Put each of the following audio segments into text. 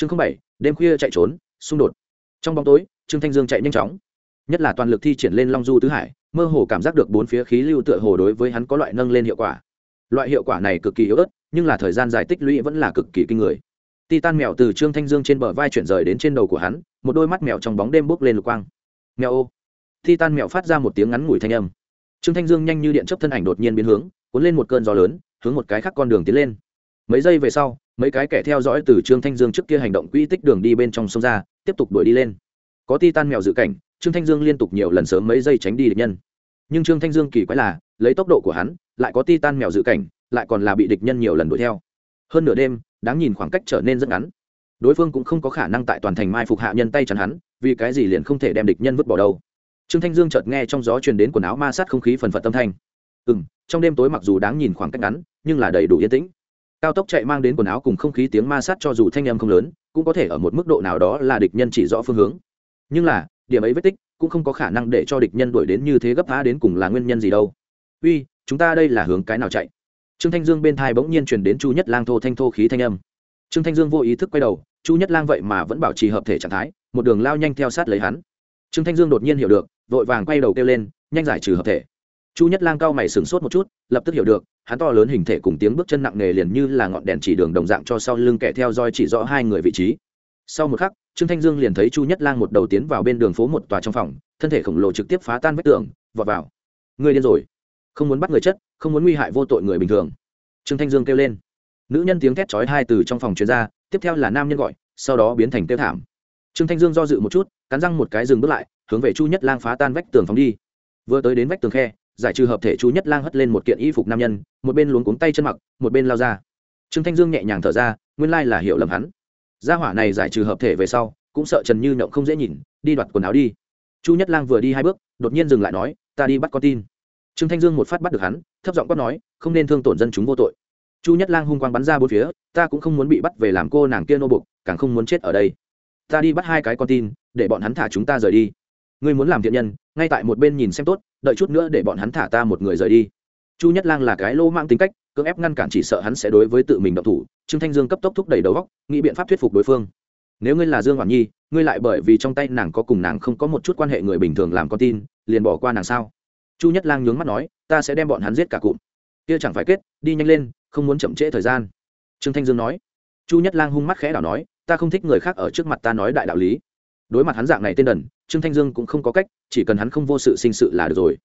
chương bảy, đêm khuya chạy trốn, xung đột. Trong bóng tối, trương thanh dương chạy nhanh chóng. Nhất là toàn lực thi triển lên long du tứ hải, mơ hồ cảm giác được bốn phía khí lưu tựa hồ đối với hắn có loại nâng lên hiệu quả. Loại hiệu quả này cực kỳ yếu ớt, nhưng là thời gian dài tích lũy vẫn là cực kỳ kinh người. Titan mèo từ trương thanh dương trên bờ vai chuyển rời đến trên đầu của hắn, một đôi mắt mèo trong bóng đêm bốc lên lục quang. Mèo ô. Titan mèo phát ra một tiếng ngắn ngủi thanh âm. Trương thanh dương nhanh như điện chấp thân ảnh đột nhiên biến hướng, cuốn lên một cơn gió lớn, hướng một cái khác con đường tiến lên. Mấy giây về sau mấy cái kẻ theo dõi từ trương thanh dương trước kia hành động quỹ tích đường đi bên trong sông ra, tiếp tục đuổi đi lên. Có titan mèo dự cảnh, trương thanh dương liên tục nhiều lần sớm mấy giây tránh đi địch nhân. Nhưng trương thanh dương kỳ quái là, lấy tốc độ của hắn, lại có titan mèo dự cảnh, lại còn là bị địch nhân nhiều lần đuổi theo. Hơn nửa đêm, đáng nhìn khoảng cách trở nên rất ngắn. Đối phương cũng không có khả năng tại toàn thành mai phục hạ nhân tay chắn hắn, vì cái gì liền không thể đem địch nhân vứt bỏ đâu. Trương thanh dương chợt nghe trong gió truyền đến quần áo ma sát không khí phần phật tâm thanh. Ừ m trong đêm tối mặc dù đáng nhìn khoảng cách ngắn, nhưng là đầy đủ yên tĩnh cao tốc chạy mang đến quần áo cùng không khí tiếng ma sát cho dù thanh em không lớn, cũng có thể ở một mức độ nào đó là địch nhân chỉ rõ phương hướng. Nhưng là, điểm ấy vết tích cũng không có khả năng để cho địch nhân đuổi đến như thế gấp phá đến cùng là nguyên nhân gì đâu. Uy, chúng ta đây là hướng cái nào chạy? Trương thanh dương bên thai bỗng nhiên truyền đến chu nhất lang thô thanh thô khí thanh âm. Trương thanh dương vô ý thức quay đầu, chu nhất lang vậy mà vẫn bảo trì hợp thể trạng thái, một đường lao nhanh theo sát lấy hắn. Trương thanh dương đột nhiên hiểu được, vội vàng quay đầu kêu lên, nhanh giải trừ hợp thể. Chu nhất lang cao mày sửng sốt một chút, lập tức hiểu được hắn to lớn hình thể cùng tiếng bước chân nặng nề liền như là ngọn đèn chỉ đường đồng dạng cho sau lưng kẻ theo dõi chỉ rõ hai người vị trí. Sau một khắc trương thanh dương liền thấy chu nhất lang một đầu tiến vào bên đường phố một tòa trong phòng thân thể khổng lồ trực tiếp phá tan vách tường vọt vào. Người điên rồi. Không muốn bắt người chất không muốn nguy hại vô tội người bình thường. Trương thanh dương kêu lên. Nữ nhân tiếng thét chói hai từ trong phòng chuyên ra, tiếp theo là nam nhân gọi sau đó biến thành tiêu thảm. Trương thanh dương do dự một chút cắn răng một cái dừng bước lại hướng về chu nhất lang phá tan vách tường phóng đi. Vừa tới đến vách tường khe giải trừ hợp thể chu nhất lang hất lên một kiện y phục nam nhân, một bên luống cuống tay chân mặc, một bên lao ra. Trương thanh dương nhẹ nhàng thở ra, nguyên lai là hiểu lầm hắn. Gia hỏa này giải trừ hợp thể về sau, cũng sợ trần như nhộng không dễ nhìn, đi đoạt quần áo đi. Chu nhất lang vừa đi hai bước, đột nhiên dừng lại nói, ta đi bắt con tin. Trương thanh dương một phát bắt được hắn, thấp giọng quát nói, không nên thương tổn dân chúng vô tội. Chu nhất lang hung quang bắn ra bốn phía, ta cũng không muốn bị bắt về làm cô nàng kia nô bục, càng không muốn chết ở đây. Ta đi bắt hai cái con tin, để bọn hắn thả chúng ta rời đi ngươi muốn làm thiện nhân, ngay tại một bên nhìn xem tốt, đợi chút nữa để bọn hắn thả ta một người rời đi. Chu nhất lang là cái lô mang tính cách, cưỡng ép ngăn cản chỉ sợ hắn sẽ đối với tự mình động thủ, trương thanh dương cấp tốc thúc đẩy đầu góc nghĩ biện pháp thuyết phục đối phương. Nếu ngươi là dương hoàn nhi, ngươi lại bởi vì trong tay nàng có cùng nàng không có một chút quan hệ người bình thường làm con tin, liền bỏ qua nàng sao? Chu nhất lang nhướng mắt nói, ta sẽ đem bọn hắn giết cả cụm. Kia chẳng phải kết, đi nhanh lên, không muốn chậm trễ thời gian. Trương thanh dương nói. Chu nhất lang hung mắt khẽ đảo nói, ta không thích người khác ở trước mặt ta nói đại đạo lý đối mặt hắn dạng này tên đần, trương thanh dương cũng không có cách, chỉ cần hắn không vô sự sinh sự là được rồi.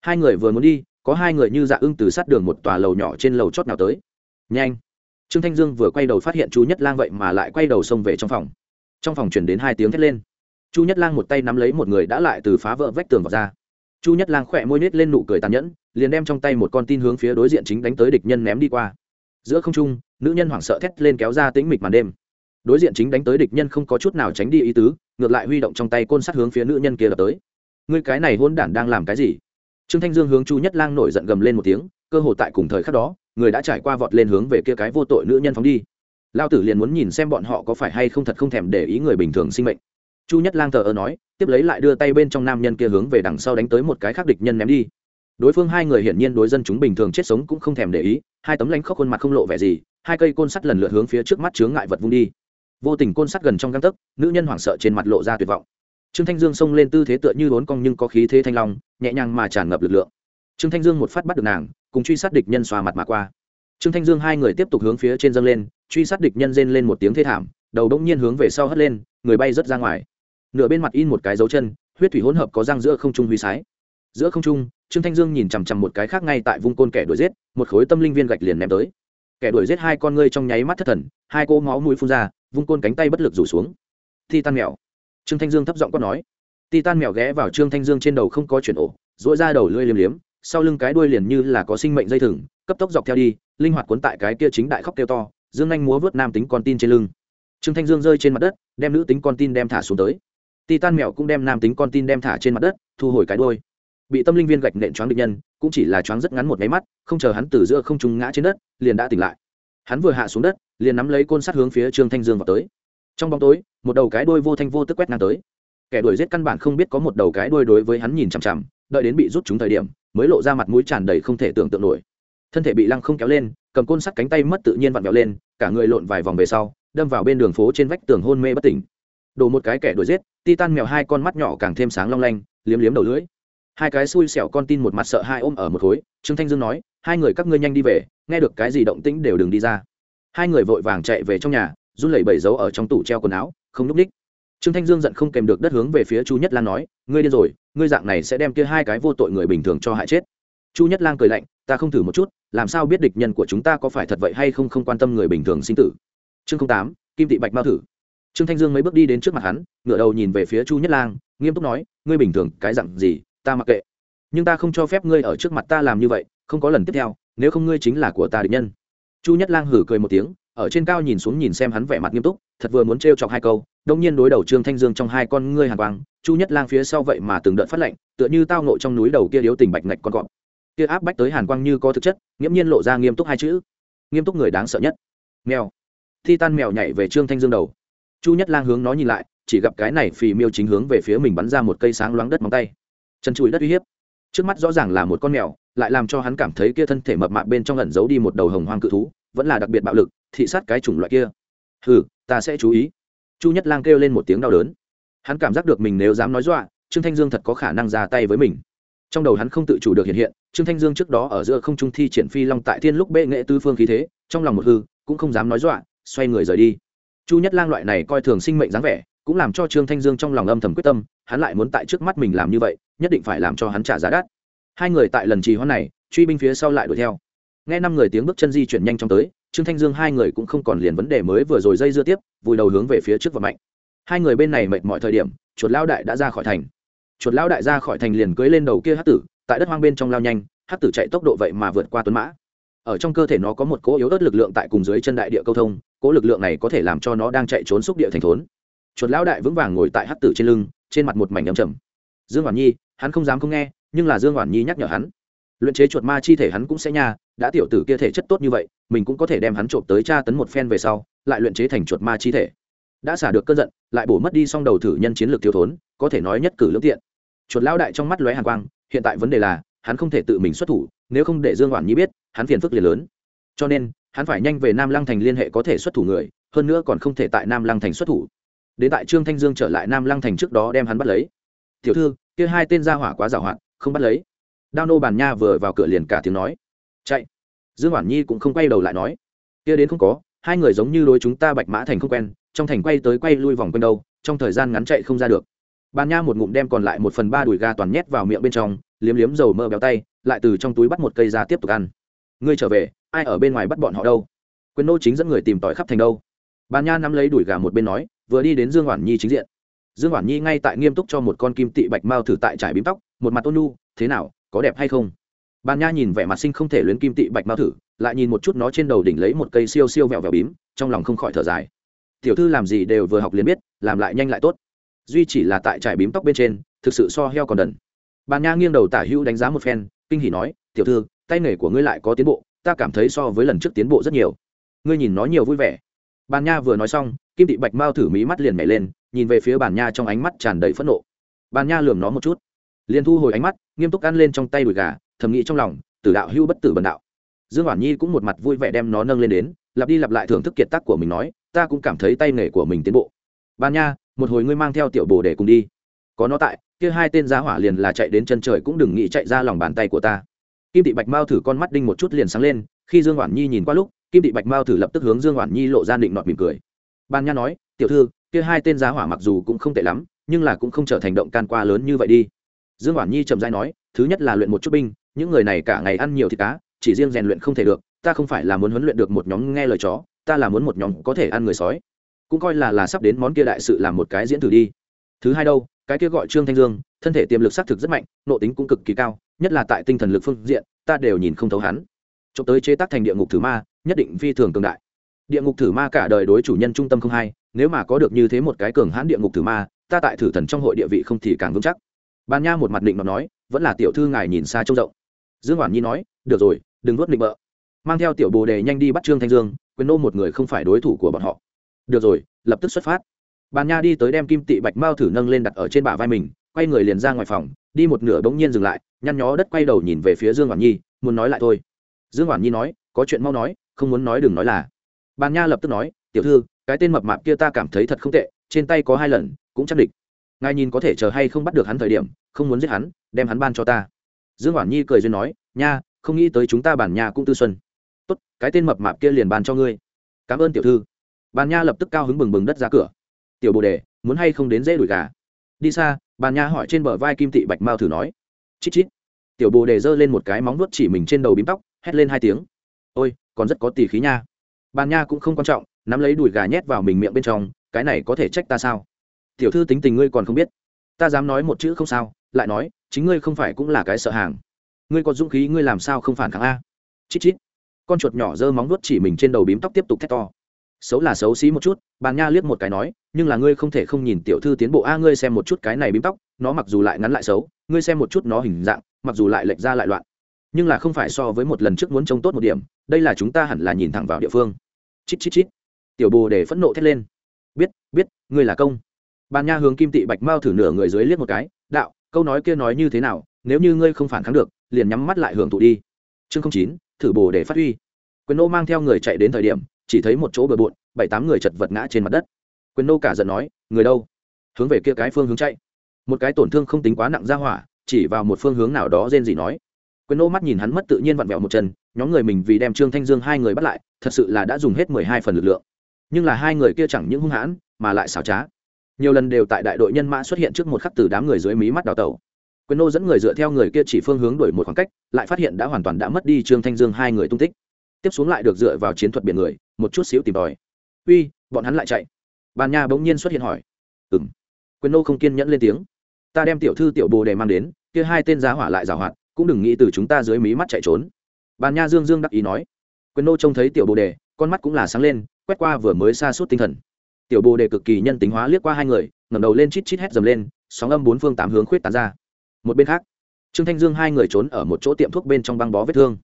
Hai người vừa muốn đi, có hai người như dạ ưng từ sát đường một tòa lầu nhỏ trên lầu chót nào tới. Nhanh! Trương thanh dương vừa quay đầu phát hiện chu nhất lang vậy mà lại quay đầu xông về trong phòng. Trong phòng chuyển đến hai tiếng thét lên. Chu nhất lang một tay nắm lấy một người đã lại từ phá vỡ vách tường vào ra. Chu nhất lang khỏe môi nết lên nụ cười tàn nhẫn, liền đem trong tay một con tin hướng phía đối diện chính đánh tới địch nhân ném đi qua. Giữa không trung, nữ nhân hoảng sợ thét lên kéo ra tĩnh mịch màn đêm. Đối diện chính đánh tới địch nhân không có chút nào tránh đi ý tứ ngược lại huy động trong tay côn sắt hướng phía nữ nhân kia đập tới. Ngươi cái này hôn đản đang làm cái gì? Trương thanh dương hướng chu nhất lang nổi giận gầm lên một tiếng, cơ hội tại cùng thời khắc đó, người đã trải qua vọt lên hướng về kia cái vô tội nữ nhân phóng đi. Lao tử liền muốn nhìn xem bọn họ có phải hay không thật không thèm để ý người bình thường sinh mệnh. Chu nhất lang thờ ơ nói, tiếp lấy lại đưa tay bên trong nam nhân kia hướng về đằng sau đánh tới một cái khác địch nhân ném đi. Đối phương hai người hiển nhiên đối dân chúng bình thường chết sống cũng không thèm để ý, hai tấm lanh khóc khuôn mặt không lộ vẻ gì, hai cây côn sắt lần lượt hướng phía trước mắt chướng ngại vật vung đi vô tình côn sắt gần trong găng tấc, nữ nhân hoảng sợ trên mặt lộ ra tuyệt vọng. Trương thanh dương xông lên tư thế tựa như đốn cong nhưng có khí thế thanh long, nhẹ nhàng mà tràn ngập lực lượng. Trương thanh dương một phát bắt được nàng, cùng truy sát địch nhân xòa mặt mà qua. Trương thanh dương hai người tiếp tục hướng phía trên dâng lên, truy sát địch nhân rên lên một tiếng thê thảm, đầu đông nhiên hướng về sau hất lên, người bay rớt ra ngoài. Nửa bên mặt in một cái dấu chân, huyết thủy hỗn hợp có răng giữa không trung huy sái. Giữa không trung, trương thanh dương nhìn chằm chằm một cái khác ngay tại vung côn kẻ đuổi giết, một khối tâm linh viên gạch liền ném tới. Kẻ đuổi giết hai con ngươi trong nháy mắt thất thần, hai cô máu mũi phun ra vung côn cánh tay bất lực rủ xuống. Ti tan mèo. Trương thanh dương thấp giọng quát nói. Ti tan mèo ghé vào trương thanh dương trên đầu không có chuyển ổ dỗi ra đầu lưỡi liếm liếm, sau lưng cái đuôi liền như là có sinh mệnh dây thừng, cấp tốc dọc theo đi, linh hoạt cuốn tại cái kia chính đại khóc kêu to, dương anh múa vớt nam tính con tin trên lưng. Trương thanh dương rơi trên mặt đất, đem nữ tính con tin đem thả xuống tới. Ti tan mèo cũng đem nam tính con tin đem thả trên mặt đất, thu hồi cái đuôi. Bị tâm linh viên gạch nện choáng địch nhân, cũng chỉ là choáng rất ngắn một máy mắt, không chờ hắn từ giữa không trung ngã trên đất, liền đã tỉnh lại. Hắn vừa hạ xuống đất liền nắm lấy côn sắt hướng phía trương thanh dương vào tới. Trong bóng tối, một đầu cái đuôi vô thanh vô tức quét ngang tới. Kẻ đuổi giết căn bản không biết có một đầu cái đuôi đối với hắn nhìn chằm chằm, đợi đến bị rút chúng thời điểm, mới lộ ra mặt mũi tràn đầy không thể tưởng tượng nổi. Thân thể bị lăng không kéo lên, cầm côn sắt cánh tay mất tự nhiên vặn vẹo lên, cả người lộn vài vòng về sau, đâm vào bên đường phố trên vách tường hôn mê bất tỉnh. Đổ một cái kẻ đuổi giết, titan mèo hai con mắt nhỏ càng thêm sáng long lanh, liếm liếm đầu lưỡi. Hai cái xui xẻo con tin một mặt sợ hai ôm ở một khối trương thanh dương nói, hai người các ngươi nhanh đi về, nghe được cái gì động tĩnh đều đừng đi ra hai người vội vàng chạy về trong nhà, run lẩy bẩy giấu ở trong tủ treo quần áo, không núp ních trương thanh dương giận không kèm được đất hướng về phía chu nhất lan nói, ngươi điên rồi, ngươi dạng này sẽ đem kia hai cái vô tội người bình thường cho hại chết. Chu nhất lan cười lạnh, ta không thử một chút, làm sao biết địch nhân của chúng ta có phải thật vậy hay không không quan tâm người bình thường sinh tử? Chương tám, kim tị bạch mao thử. Trương thanh dương mấy bước đi đến trước mặt hắn, ngửa đầu nhìn về phía chu nhất lang, nghiêm túc nói, ngươi bình thường, cái dặn gì, ta mặc kệ. Nhưng ta không cho phép ngươi ở trước mặt ta làm như vậy, không có lần tiếp theo, nếu không ngươi chính là của ta địch nhân chu nhất lang hử cười một tiếng, ở trên cao nhìn xuống nhìn xem hắn vẻ mặt nghiêm túc, thật vừa muốn trêu chọc hai câu đông nhiên đối đầu trương thanh dương trong hai con ngươi hàn quang, chu nhất lang phía sau vậy mà từng đợt phát lệnh, tựa như tao nộ trong núi đầu kia điếu tình bạch ngạch con cọp. Kia áp bách tới hàn quang như có thực chất, nghiễm nhiên lộ ra nghiêm túc hai chữ. Nghiêm túc người đáng sợ nhất. Mèo. Thi tan mèo nhảy về trương thanh dương đầu. Chu nhất lang hướng nó nhìn lại, chỉ gặp cái này phì miêu chính hướng về phía mình bắn ra một cây sáng loáng đất móng tay. Chân chùi đất uy hiếp. Trước mắt rõ ràng là một con mèo lại làm cho hắn cảm thấy kia thân thể mập mạp bên trong ẩn giấu đi một đầu hồng hoang cự thú, vẫn là đặc biệt bạo lực, thị sát cái chủng loại kia. Hừ, ta sẽ chú ý. Chu nhất lang kêu lên một tiếng đau đớn. Hắn cảm giác được mình nếu dám nói dọa, trương thanh dương thật có khả năng ra tay với mình. Trong đầu hắn không tự chủ được hiện hiện, trương thanh dương trước đó ở giữa không trung thi triển phi long tại thiên lúc bệ nghệ tư phương khí thế, trong lòng một hư, cũng không dám nói dọa, xoay người rời đi. Chu nhất lang loại này coi thường sinh mệnh dáng vẻ, cũng làm cho trương thanh dương trong lòng âm thầm quyết tâm, hắn lại muốn tại trước mắt mình làm như vậy, nhất định phải làm cho hắn trả giá đắt hai người tại lần trì hoãn này, truy binh phía sau lại đuổi theo. Nghe năm người tiếng bước chân di chuyển nhanh chóng tới, trương thanh dương hai người cũng không còn liền vấn đề mới vừa rồi dây dưa tiếp, vùi đầu hướng về phía trước và mạnh. Hai người bên này mệt mọi thời điểm, chuột lao đại đã ra khỏi thành. Chuột lao đại ra khỏi thành liền cưới lên đầu kia hát tử, tại đất hoang bên trong lao nhanh hát tử chạy tốc độ vậy mà vượt qua tuấn mã. Ở trong cơ thể nó có một cỗ yếu ớt lực lượng tại cùng dưới chân đại địa câu thông cỗ lực lượng này có thể làm cho nó đang chạy trốn xúc địa thành thốn. Chuột lão đại vững vàng ngồi tại hát tử trên lưng, trên mặt một mảnh ấm trầm. Dương hoàn nhi, hắn không dám không nghe nhưng là dương hoàn nhi nhắc nhở hắn, luyện chế chuột ma chi thể hắn cũng sẽ nha, đã tiểu tử kia thể chất tốt như vậy, mình cũng có thể đem hắn trộm tới tra tấn một phen về sau, lại luyện chế thành chuột ma chi thể. Đã xả được cơn giận, lại bổ mất đi xong đầu thử nhân chiến lược thiếu thốn, có thể nói nhất cử lưỡng tiện. Chuột lão đại trong mắt lóe hàn quang, hiện tại vấn đề là, hắn không thể tự mình xuất thủ, nếu không để dương hoàn nhi biết, hắn phiền phức liền lớn. Cho nên, hắn phải nhanh về nam lăng thành liên hệ có thể xuất thủ người, hơn nữa còn không thể tại nam lăng thành xuất thủ. Đến tại trương thanh dương trở lại nam lăng thành trước đó đem hắn bắt lấy. Tiểu thư, kia hai tên gia hỏa quá giảo hoạt không bắt lấy. Đao nô bàn nha vừa vào cửa liền cả tiếng nói, chạy. Dương hoàn nhi cũng không quay đầu lại nói, kia đến không có, hai người giống như đối chúng ta bạch mã thành không quen, trong thành quay tới quay lui vòng quanh đâu, trong thời gian ngắn chạy không ra được. Bàn nha một ngụm đem còn lại một phần ba đùi gà toàn nhét vào miệng bên trong, liếm liếm dầu mỡ béo tay, lại từ trong túi bắt một cây ra tiếp tục ăn. Ngươi trở về, ai ở bên ngoài bắt bọn họ đâu? Quyền nô chính dẫn người tìm tỏi khắp thành đâu? Bàn nha nắm lấy đùi gà một bên nói, vừa đi đến dương hoàn nhi chính diện. Dương hoàn nhi ngay tại nghiêm túc cho một con kim tị bạch mao thử tại trải bím tóc một mặt ôn nu thế nào, có đẹp hay không? Bàn nha nhìn vẻ mặt sinh không thể luyến kim tị bạch mao thử, lại nhìn một chút nó trên đầu đỉnh lấy một cây siêu siêu vẹo vẹo bím, trong lòng không khỏi thở dài. Tiểu thư làm gì đều vừa học liền biết, làm lại nhanh lại tốt. Duy chỉ là tại trải bím tóc bên trên, thực sự so heo còn đần. Bàn nha nghiêng đầu tả hữu đánh giá một phen, kinh hỉ nói, tiểu thư, tay nghề của ngươi lại có tiến bộ, ta cảm thấy so với lần trước tiến bộ rất nhiều. Ngươi nhìn nó nhiều vui vẻ. Bàn nha vừa nói xong, kim tị bạch mao thử mí mắt liền nhảy lên, nhìn về phía bàn nha trong ánh mắt tràn đầy phẫn nộ. Bàn nha lườm nó một chút liền thu hồi ánh mắt, nghiêm túc ăn lên trong tay đùi gà, thầm nghĩ trong lòng, tử đạo hưu bất tử bần đạo. Dương hoàn nhi cũng một mặt vui vẻ đem nó nâng lên đến, lặp đi lặp lại thưởng thức kiệt tác của mình nói, ta cũng cảm thấy tay nghề của mình tiến bộ. Ban nha, một hồi ngươi mang theo tiểu bồ để cùng đi. Có nó tại, kia hai tên giá hỏa liền là chạy đến chân trời cũng đừng nghĩ chạy ra lòng bàn tay của ta. Kim thị bạch mao thử con mắt đinh một chút liền sáng lên, khi dương hoàn nhi nhìn qua lúc, kim thị bạch mao thử lập tức hướng dương hoàn nhi lộ ra định nọt mỉm cười. Ban nha nói, tiểu thư, kia hai tên giá hỏa mặc dù cũng không tệ lắm, nhưng là cũng không trở thành động can qua lớn như vậy đi dương hoàn nhi trầm dai nói, thứ nhất là luyện một chút binh, những người này cả ngày ăn nhiều thịt cá, chỉ riêng rèn luyện không thể được, ta không phải là muốn huấn luyện được một nhóm nghe lời chó, ta là muốn một nhóm có thể ăn người sói. Cũng coi là là sắp đến món kia đại sự làm một cái diễn thử đi. Thứ hai đâu, cái kia gọi trương thanh dương, thân thể tiềm lực xác thực rất mạnh nộ tính cũng cực kỳ cao, nhất là tại tinh thần lực phương diện, ta đều nhìn không thấu hắn. Trộm tới chế tác thành địa ngục thử ma, nhất định phi thường cường đại. Địa ngục thử ma cả đời đối chủ nhân trung tâm không hay, nếu mà có được như thế một cái cường hãn địa ngục thử ma, ta tại thử thần trong hội địa vị không thì càng vững chắc ban nha một mặt định nó nói, vẫn là tiểu thư ngài nhìn xa trông rộng. Dương hoàn nhi nói, được rồi, đừng nuốt định bợ. Mang theo tiểu bồ đề nhanh đi bắt trương thanh dương, quyền nô một người không phải đối thủ của bọn họ. Được rồi, lập tức xuất phát. Bàn nha đi tới đem kim tị bạch mao thử nâng lên đặt ở trên bả vai mình, quay người liền ra ngoài phòng, đi một nửa bỗng nhiên dừng lại, nhăn nhó đất quay đầu nhìn về phía dương hoàn nhi, muốn nói lại thôi. Dương hoàn nhi nói, có chuyện mau nói, không muốn nói đừng nói là. Bàn nha lập tức nói, tiểu thư, cái tên mập mạp kia ta cảm thấy thật không tệ, trên tay có hai lần, cũng chắc địch ngài nhìn có thể chờ hay không bắt được hắn thời điểm, không muốn giết hắn, đem hắn ban cho ta. Dương Hoản nhi cười duyên nói, nha, không nghĩ tới chúng ta bản nhà cũng tư xuân. Tốt, cái tên mập mạp kia liền ban cho ngươi. Cảm ơn tiểu thư. Bàn nha lập tức cao hứng bừng bừng đất ra cửa. Tiểu bồ đề, muốn hay không đến dễ đuổi gà? Đi xa. Bàn nha hỏi trên bờ vai kim tị bạch mao thử nói. Chít chít. Tiểu bồ đề giơ lên một cái móng nuốt chỉ mình trên đầu bím tóc, hét lên hai tiếng. Ôi, còn rất có tỉ khí nha. Bàn nha cũng không quan trọng, nắm lấy đùi gà nhét vào mình miệng bên trong, cái này có thể trách ta sao? Tiểu thư tính tình ngươi còn không biết. Ta dám nói một chữ không sao, lại nói, chính ngươi không phải cũng là cái sợ hàng. Ngươi có dũng khí ngươi làm sao không phản kháng a? Chít chít. Con chuột nhỏ giơ móng nuốt chỉ mình trên đầu bím tóc tiếp tục thét to. Xấu là xấu xí một chút bàn nha liếc một cái nói, nhưng là ngươi không thể không nhìn tiểu thư tiến bộ a, ngươi xem một chút cái này bím tóc, nó mặc dù lại ngắn lại xấu, ngươi xem một chút nó hình dạng, mặc dù lại lệch ra lại loạn. Nhưng là không phải so với một lần trước muốn trông tốt một điểm, đây là chúng ta hẳn là nhìn thẳng vào địa phương. Chít chít chít. Tiểu bồ để phẫn nộ thét lên. Biết biết, ngươi là công bàn nha hướng kim tị bạch mao thử nửa người dưới liếc một cái, đạo, câu nói kia nói như thế nào? Nếu như ngươi không phản kháng được, liền nhắm mắt lại hưởng thụ đi. Chương không chín, thử bồ để phát huy. Quyền nô mang theo người chạy đến thời điểm, chỉ thấy một chỗ bờ bộn, bảy tám người chật vật ngã trên mặt đất. Quyền nô cả giận nói, người đâu? Hướng về kia cái phương hướng chạy. Một cái tổn thương không tính quá nặng ra hỏa, chỉ vào một phương hướng nào đó rên gì nói. Quyền nô mắt nhìn hắn mất tự nhiên vặn vẹo một chân, nhóm người mình vì đem trương thanh dương hai người bắt lại, thật sự là đã dùng hết mười hai phần lực lượng. Nhưng là hai người kia chẳng những hung hãn, mà lại xảo trá nhiều lần đều tại đại đội nhân mã xuất hiện trước một khắc từ đám người dưới mí mắt đào tẩu. Quyền nô dẫn người dựa theo người kia chỉ phương hướng đổi một khoảng cách, lại phát hiện đã hoàn toàn đã mất đi trương thanh dương hai người tung tích. Tiếp xuống lại được dựa vào chiến thuật biển người, một chút xíu tìm tòi. Uy, bọn hắn lại chạy. Bàn Nha bỗng nhiên xuất hiện hỏi. Ừng quyền nô không kiên nhẫn lên tiếng. Ta đem tiểu thư, tiểu bồ đề mang đến, kia hai tên giá hỏa lại giảo hoạt, cũng đừng nghĩ từ chúng ta dưới mí mắt chạy trốn. Bàn nha dương dương đắc ý nói. Quyền nô trông thấy tiểu bồ đề, con mắt cũng là sáng lên, quét qua vừa mới xa suốt tinh thần tiểu bồ đề cực kỳ nhân tính hóa liếc qua hai người, ngẩng đầu lên chít chít hét dầm lên, sóng âm bốn phương tám hướng khuyết tán ra. Một bên khác, trương thanh dương hai người trốn ở một chỗ tiệm thuốc bên trong băng bó vết thương.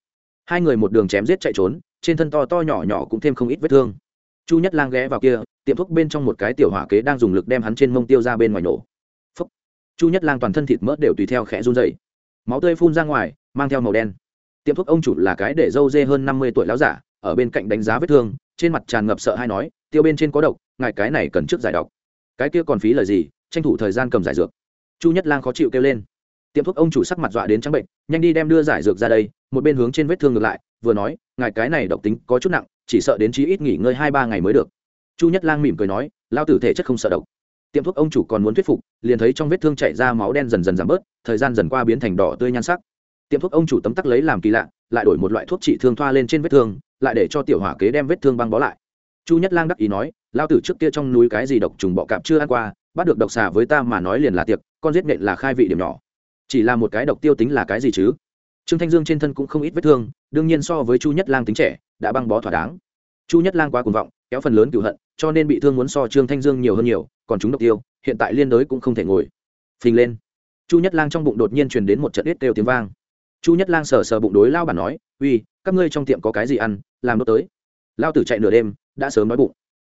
Hai người một đường chém giết chạy trốn, trên thân to to nhỏ nhỏ cũng thêm không ít vết thương. Chu nhất lang ghé vào kia, tiệm thuốc bên trong một cái tiểu hỏa kế đang dùng lực đem hắn trên mông tiêu ra bên ngoài nổ. Phúc. chu nhất lang toàn thân thịt mỡ đều tùy theo khẽ run dày máu tươi phun ra ngoài, mang theo màu đen. Tiệm thuốc ông chủ là cái để dâu dê hơn năm mươi tuổi láo giả, ở bên cạnh đánh giá vết thương, trên mặt tràn ngập sợ hay nói, tiêu bên trên có độc ngài cái này cần trước giải độc cái kia còn phí lời gì, tranh thủ thời gian cầm giải dược. Chu nhất lang khó chịu kêu lên. Tiệm thuốc ông chủ sắc mặt dọa đến trắng bệnh, nhanh đi đem đưa giải dược ra đây, một bên hướng trên vết thương ngược lại, vừa nói, ngài cái này độc tính có chút nặng, chỉ sợ đến chí ít nghỉ ngơi hai ba ngày mới được. Chu nhất lang mỉm cười nói, lao tử thể chất không sợ độc. Tiệm thuốc ông chủ còn muốn thuyết phục, liền thấy trong vết thương chảy ra máu đen dần dần giảm bớt, thời gian dần qua biến thành đỏ tươi nhan sắc. Tiệm thuốc ông chủ tấm tắc lấy làm kỳ lạ, lại đổi một loại thuốc trị thương thoa lên trên vết thương, lại để cho tiểu hỏa kế đem vết thương băng bó lại chu nhất lang đắc ý nói lao tử trước kia trong núi cái gì độc trùng bọ cạp chưa ăn qua, bắt được độc xà với ta mà nói liền là tiệc, con giết nện là khai vị điểm nhỏ. Chỉ là một cái độc tiêu tính là cái gì chứ? Trương thanh dương trên thân cũng không ít vết thương, đương nhiên so với chu nhất lang tính trẻ, đã băng bó thỏa đáng. Chu nhất lang quá cuồng vọng, kéo phần lớn cựu hận, cho nên bị thương muốn so trương thanh dương nhiều hơn nhiều, còn chúng độc tiêu, hiện tại liên đới cũng không thể ngồi. Phình lên. Chu nhất lang trong bụng đột nhiên truyền đến một trận ít đều tiếng vang. Chu nhất lang sờ sờ bụng đối lao bản nói, uy, các ngươi trong tiệm có cái gì ăn, làm đốt tới. Lao tử chạy nửa đêm đã sớm nói bụng.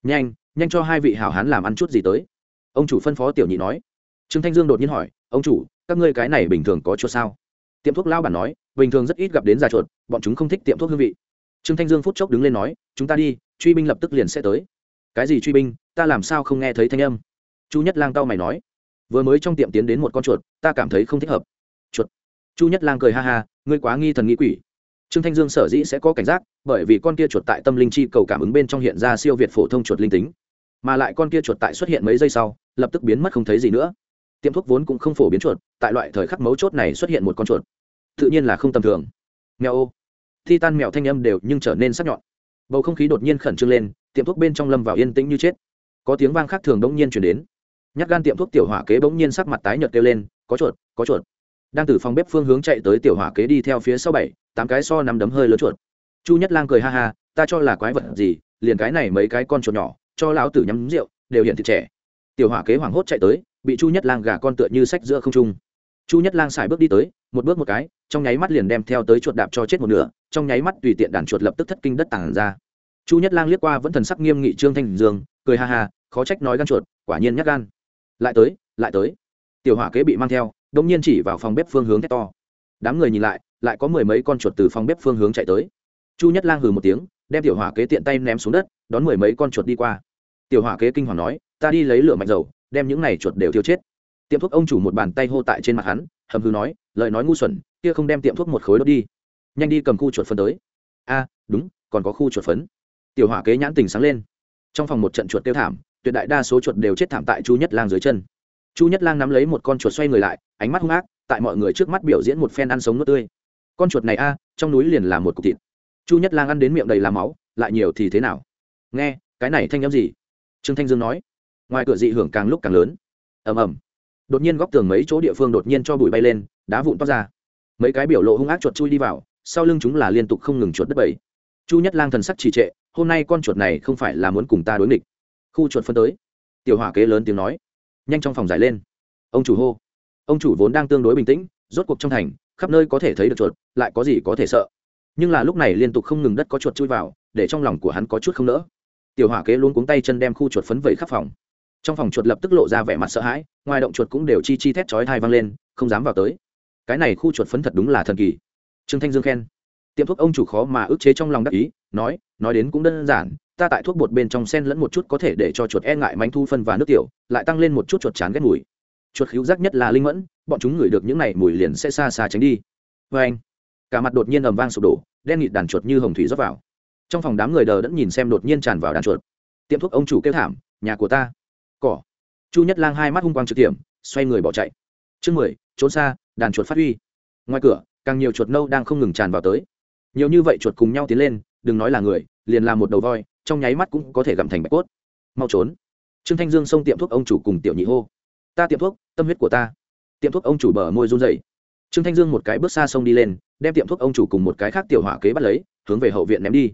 Nhanh nhanh cho hai vị hảo hán làm ăn chút gì tới. Ông chủ phân phó tiểu nhị nói. Trương thanh dương đột nhiên hỏi, ông chủ, các ngươi cái này bình thường có chuột sao? Tiệm thuốc lao bản nói, bình thường rất ít gặp đến già chuột, bọn chúng không thích tiệm thuốc hương vị. Trương thanh dương phút chốc đứng lên nói, chúng ta đi, truy binh lập tức liền sẽ tới. Cái gì truy binh? Ta làm sao không nghe thấy thanh âm? Chu nhất lang tao mày nói, vừa mới trong tiệm tiến đến một con chuột, ta cảm thấy không thích hợp. Chuột? Chu nhất lang cười ha ha, ngươi quá nghi thần nghĩ quỷ trương thanh dương sở dĩ sẽ có cảnh giác, bởi vì con kia chuột tại tâm linh chi cầu cảm ứng bên trong hiện ra siêu việt phổ thông chuột linh tính. Mà lại con kia chuột tại xuất hiện mấy giây sau, lập tức biến mất không thấy gì nữa. Tiệm thuốc vốn cũng không phổ biến chuột, tại loại thời khắc mấu chốt này xuất hiện một con chuột. Tự nhiên là không tầm thường. Mèo ô. Thi tan mèo thanh âm đều nhưng trở nên sắc nhọn. Bầu không khí đột nhiên khẩn trương lên, tiệm thuốc bên trong lâm vào yên tĩnh như chết. Có tiếng vang khác thường đột nhiên chuyển đến. Nhắc gan tiệm thuốc tiểu hỏa kế bỗng nhiên sắc mặt tái nhợt kêu lên, có chuột có chuột đang từ phòng bếp phương hướng chạy tới tiểu hỏa kế đi theo phía sau bảy, tám cái so nắm đấm hơi lớn chuột. Chu nhất lang cười ha ha, ta cho là quái vật gì, liền cái này mấy cái con chuột nhỏ, cho lão tử nhắm rượu, đều hiện thịt trẻ. Tiểu hỏa kế hoảng hốt chạy tới, bị chu nhất lang gà con tựa như sách giữa không trung. Chu nhất lang xài bước đi tới, một bước một cái, trong nháy mắt liền đem theo tới chuột đạp cho chết một nửa, trong nháy mắt tùy tiện đàn chuột lập tức thất kinh đất tản ra. Chu nhất lang liếc qua vẫn thần sắc nghiêm nghị trương thanh dương, cười ha ha, khó trách nói gan chuột, quả nhiên nhắc gan. Lại tới lại tới. Tiểu hỏa kế bị mang theo đông nhiên chỉ vào phòng bếp phương hướng thét to. Đám người nhìn lại lại có mười mấy con chuột từ phòng bếp phương hướng chạy tới. Chu nhất lang hừ một tiếng, đem tiểu hỏa kế tiện tay ném xuống đất, đón mười mấy con chuột đi qua. Tiểu hỏa kế kinh hoàng nói, ta đi lấy lửa mạnh dầu, đem những này chuột đều thiêu chết. Tiệm thuốc ông chủ một bàn tay hô tại trên mặt hắn, hầm hư nói, lời nói ngu xuẩn, kia không đem tiệm thuốc một khối đốt đi. Nhanh đi cầm khu chuột phấn tới. A, đúng, còn có khu chuột phấn. Tiểu hỏa kế nhãn tình sáng lên. Trong phòng một trận chuột tiêu thảm, tuyệt đại đa số chuột đều chết thảm tại chu nhất lang dưới chân chu nhất lang nắm lấy một con chuột xoay người lại, ánh mắt hung ác, tại mọi người trước mắt biểu diễn một phen ăn sống nước tươi. Con chuột này a, trong núi liền là một cục thịt. Chu nhất lang ăn đến miệng đầy làm máu, lại nhiều thì thế nào? Nghe, cái này thanh â m gì? Trương thanh dương nói. Ngoài cửa dị hưởng càng lúc càng lớn. Ầm ầm. Đột nhiên góc tường mấy chỗ địa phương đột nhiên cho bụi bay lên, đá vụn toát ra. Mấy cái biểu lộ hung ác chuột chui đi vào, sau lưng chúng là liên tục không ngừng chuột đất bầy. Chu nhất lang thần sắc trì trệ, hôm nay con chuột này không phải là muốn cùng ta đối nghịch. Khu chuột phân tới. Tiểu hỏa kế lớn tiếng nói nhanh trong phòng giải lên. Ông chủ hô. Ông chủ vốn đang tương đối bình tĩnh, rốt cuộc trong thành, khắp nơi có thể thấy được chuột, lại có gì có thể sợ. Nhưng là lúc này liên tục không ngừng đất có chuột chui vào, để trong lòng của hắn có chút không nỡ. Tiểu hỏa kế luôn cuống tay chân đem khu chuột phấn vẩy khắp phòng. Trong phòng chuột lập tức lộ ra vẻ mặt sợ hãi, ngoài động chuột cũng đều chi chi thét chói thai vang lên, không dám vào tới. Cái này khu chuột phấn thật đúng là thần kỳ. Trương thanh dương khen. Tiệm thuốc ông chủ khó mà ức chế trong lòng đắc ý, nói nói đến cũng đơn giản ta tại thuốc bột bên trong sen lẫn một chút có thể để cho chuột e ngại manh thu phân và nước tiểu, lại tăng lên một chút chuột chán ghét mùi. Chuột khíu giác nhất là linh mẫn, bọn chúng ngửi được những này mùi liền sẽ xa xa tránh đi. Vê anh, cả mặt đột nhiên ầm vang sụp đổ, đen nghịt đàn chuột như hồng thủy rót vào. Trong phòng đám người đờ đẫn nhìn xem đột nhiên tràn vào đàn chuột. Tiệm thuốc ông chủ kêu thảm, nhà của ta, cỏ. Chu nhất lang hai mắt hung quang trực điểm xoay người bỏ chạy. Chương mười, trốn xa, đàn chuột phát huy. Ngoài cửa, càng nhiều chuột nâu đang không ngừng tràn vào tới. Nhiều như vậy chuột cùng nhau tiến lên, đừng nói là người, liền làm một đầu voi trong nháy mắt cũng có thể gặm thành bạch cốt. Mau trốn. Trương thanh dương xông tiệm thuốc ông chủ cùng tiểu nhị hô. Ta tiệm thuốc, tâm huyết của ta. Tiệm thuốc ông chủ bờ môi run dày trương thanh dương một cái bước xa sông đi lên, đem tiệm thuốc ông chủ cùng một cái khác tiểu hỏa kế bắt lấy, hướng về hậu viện ném đi.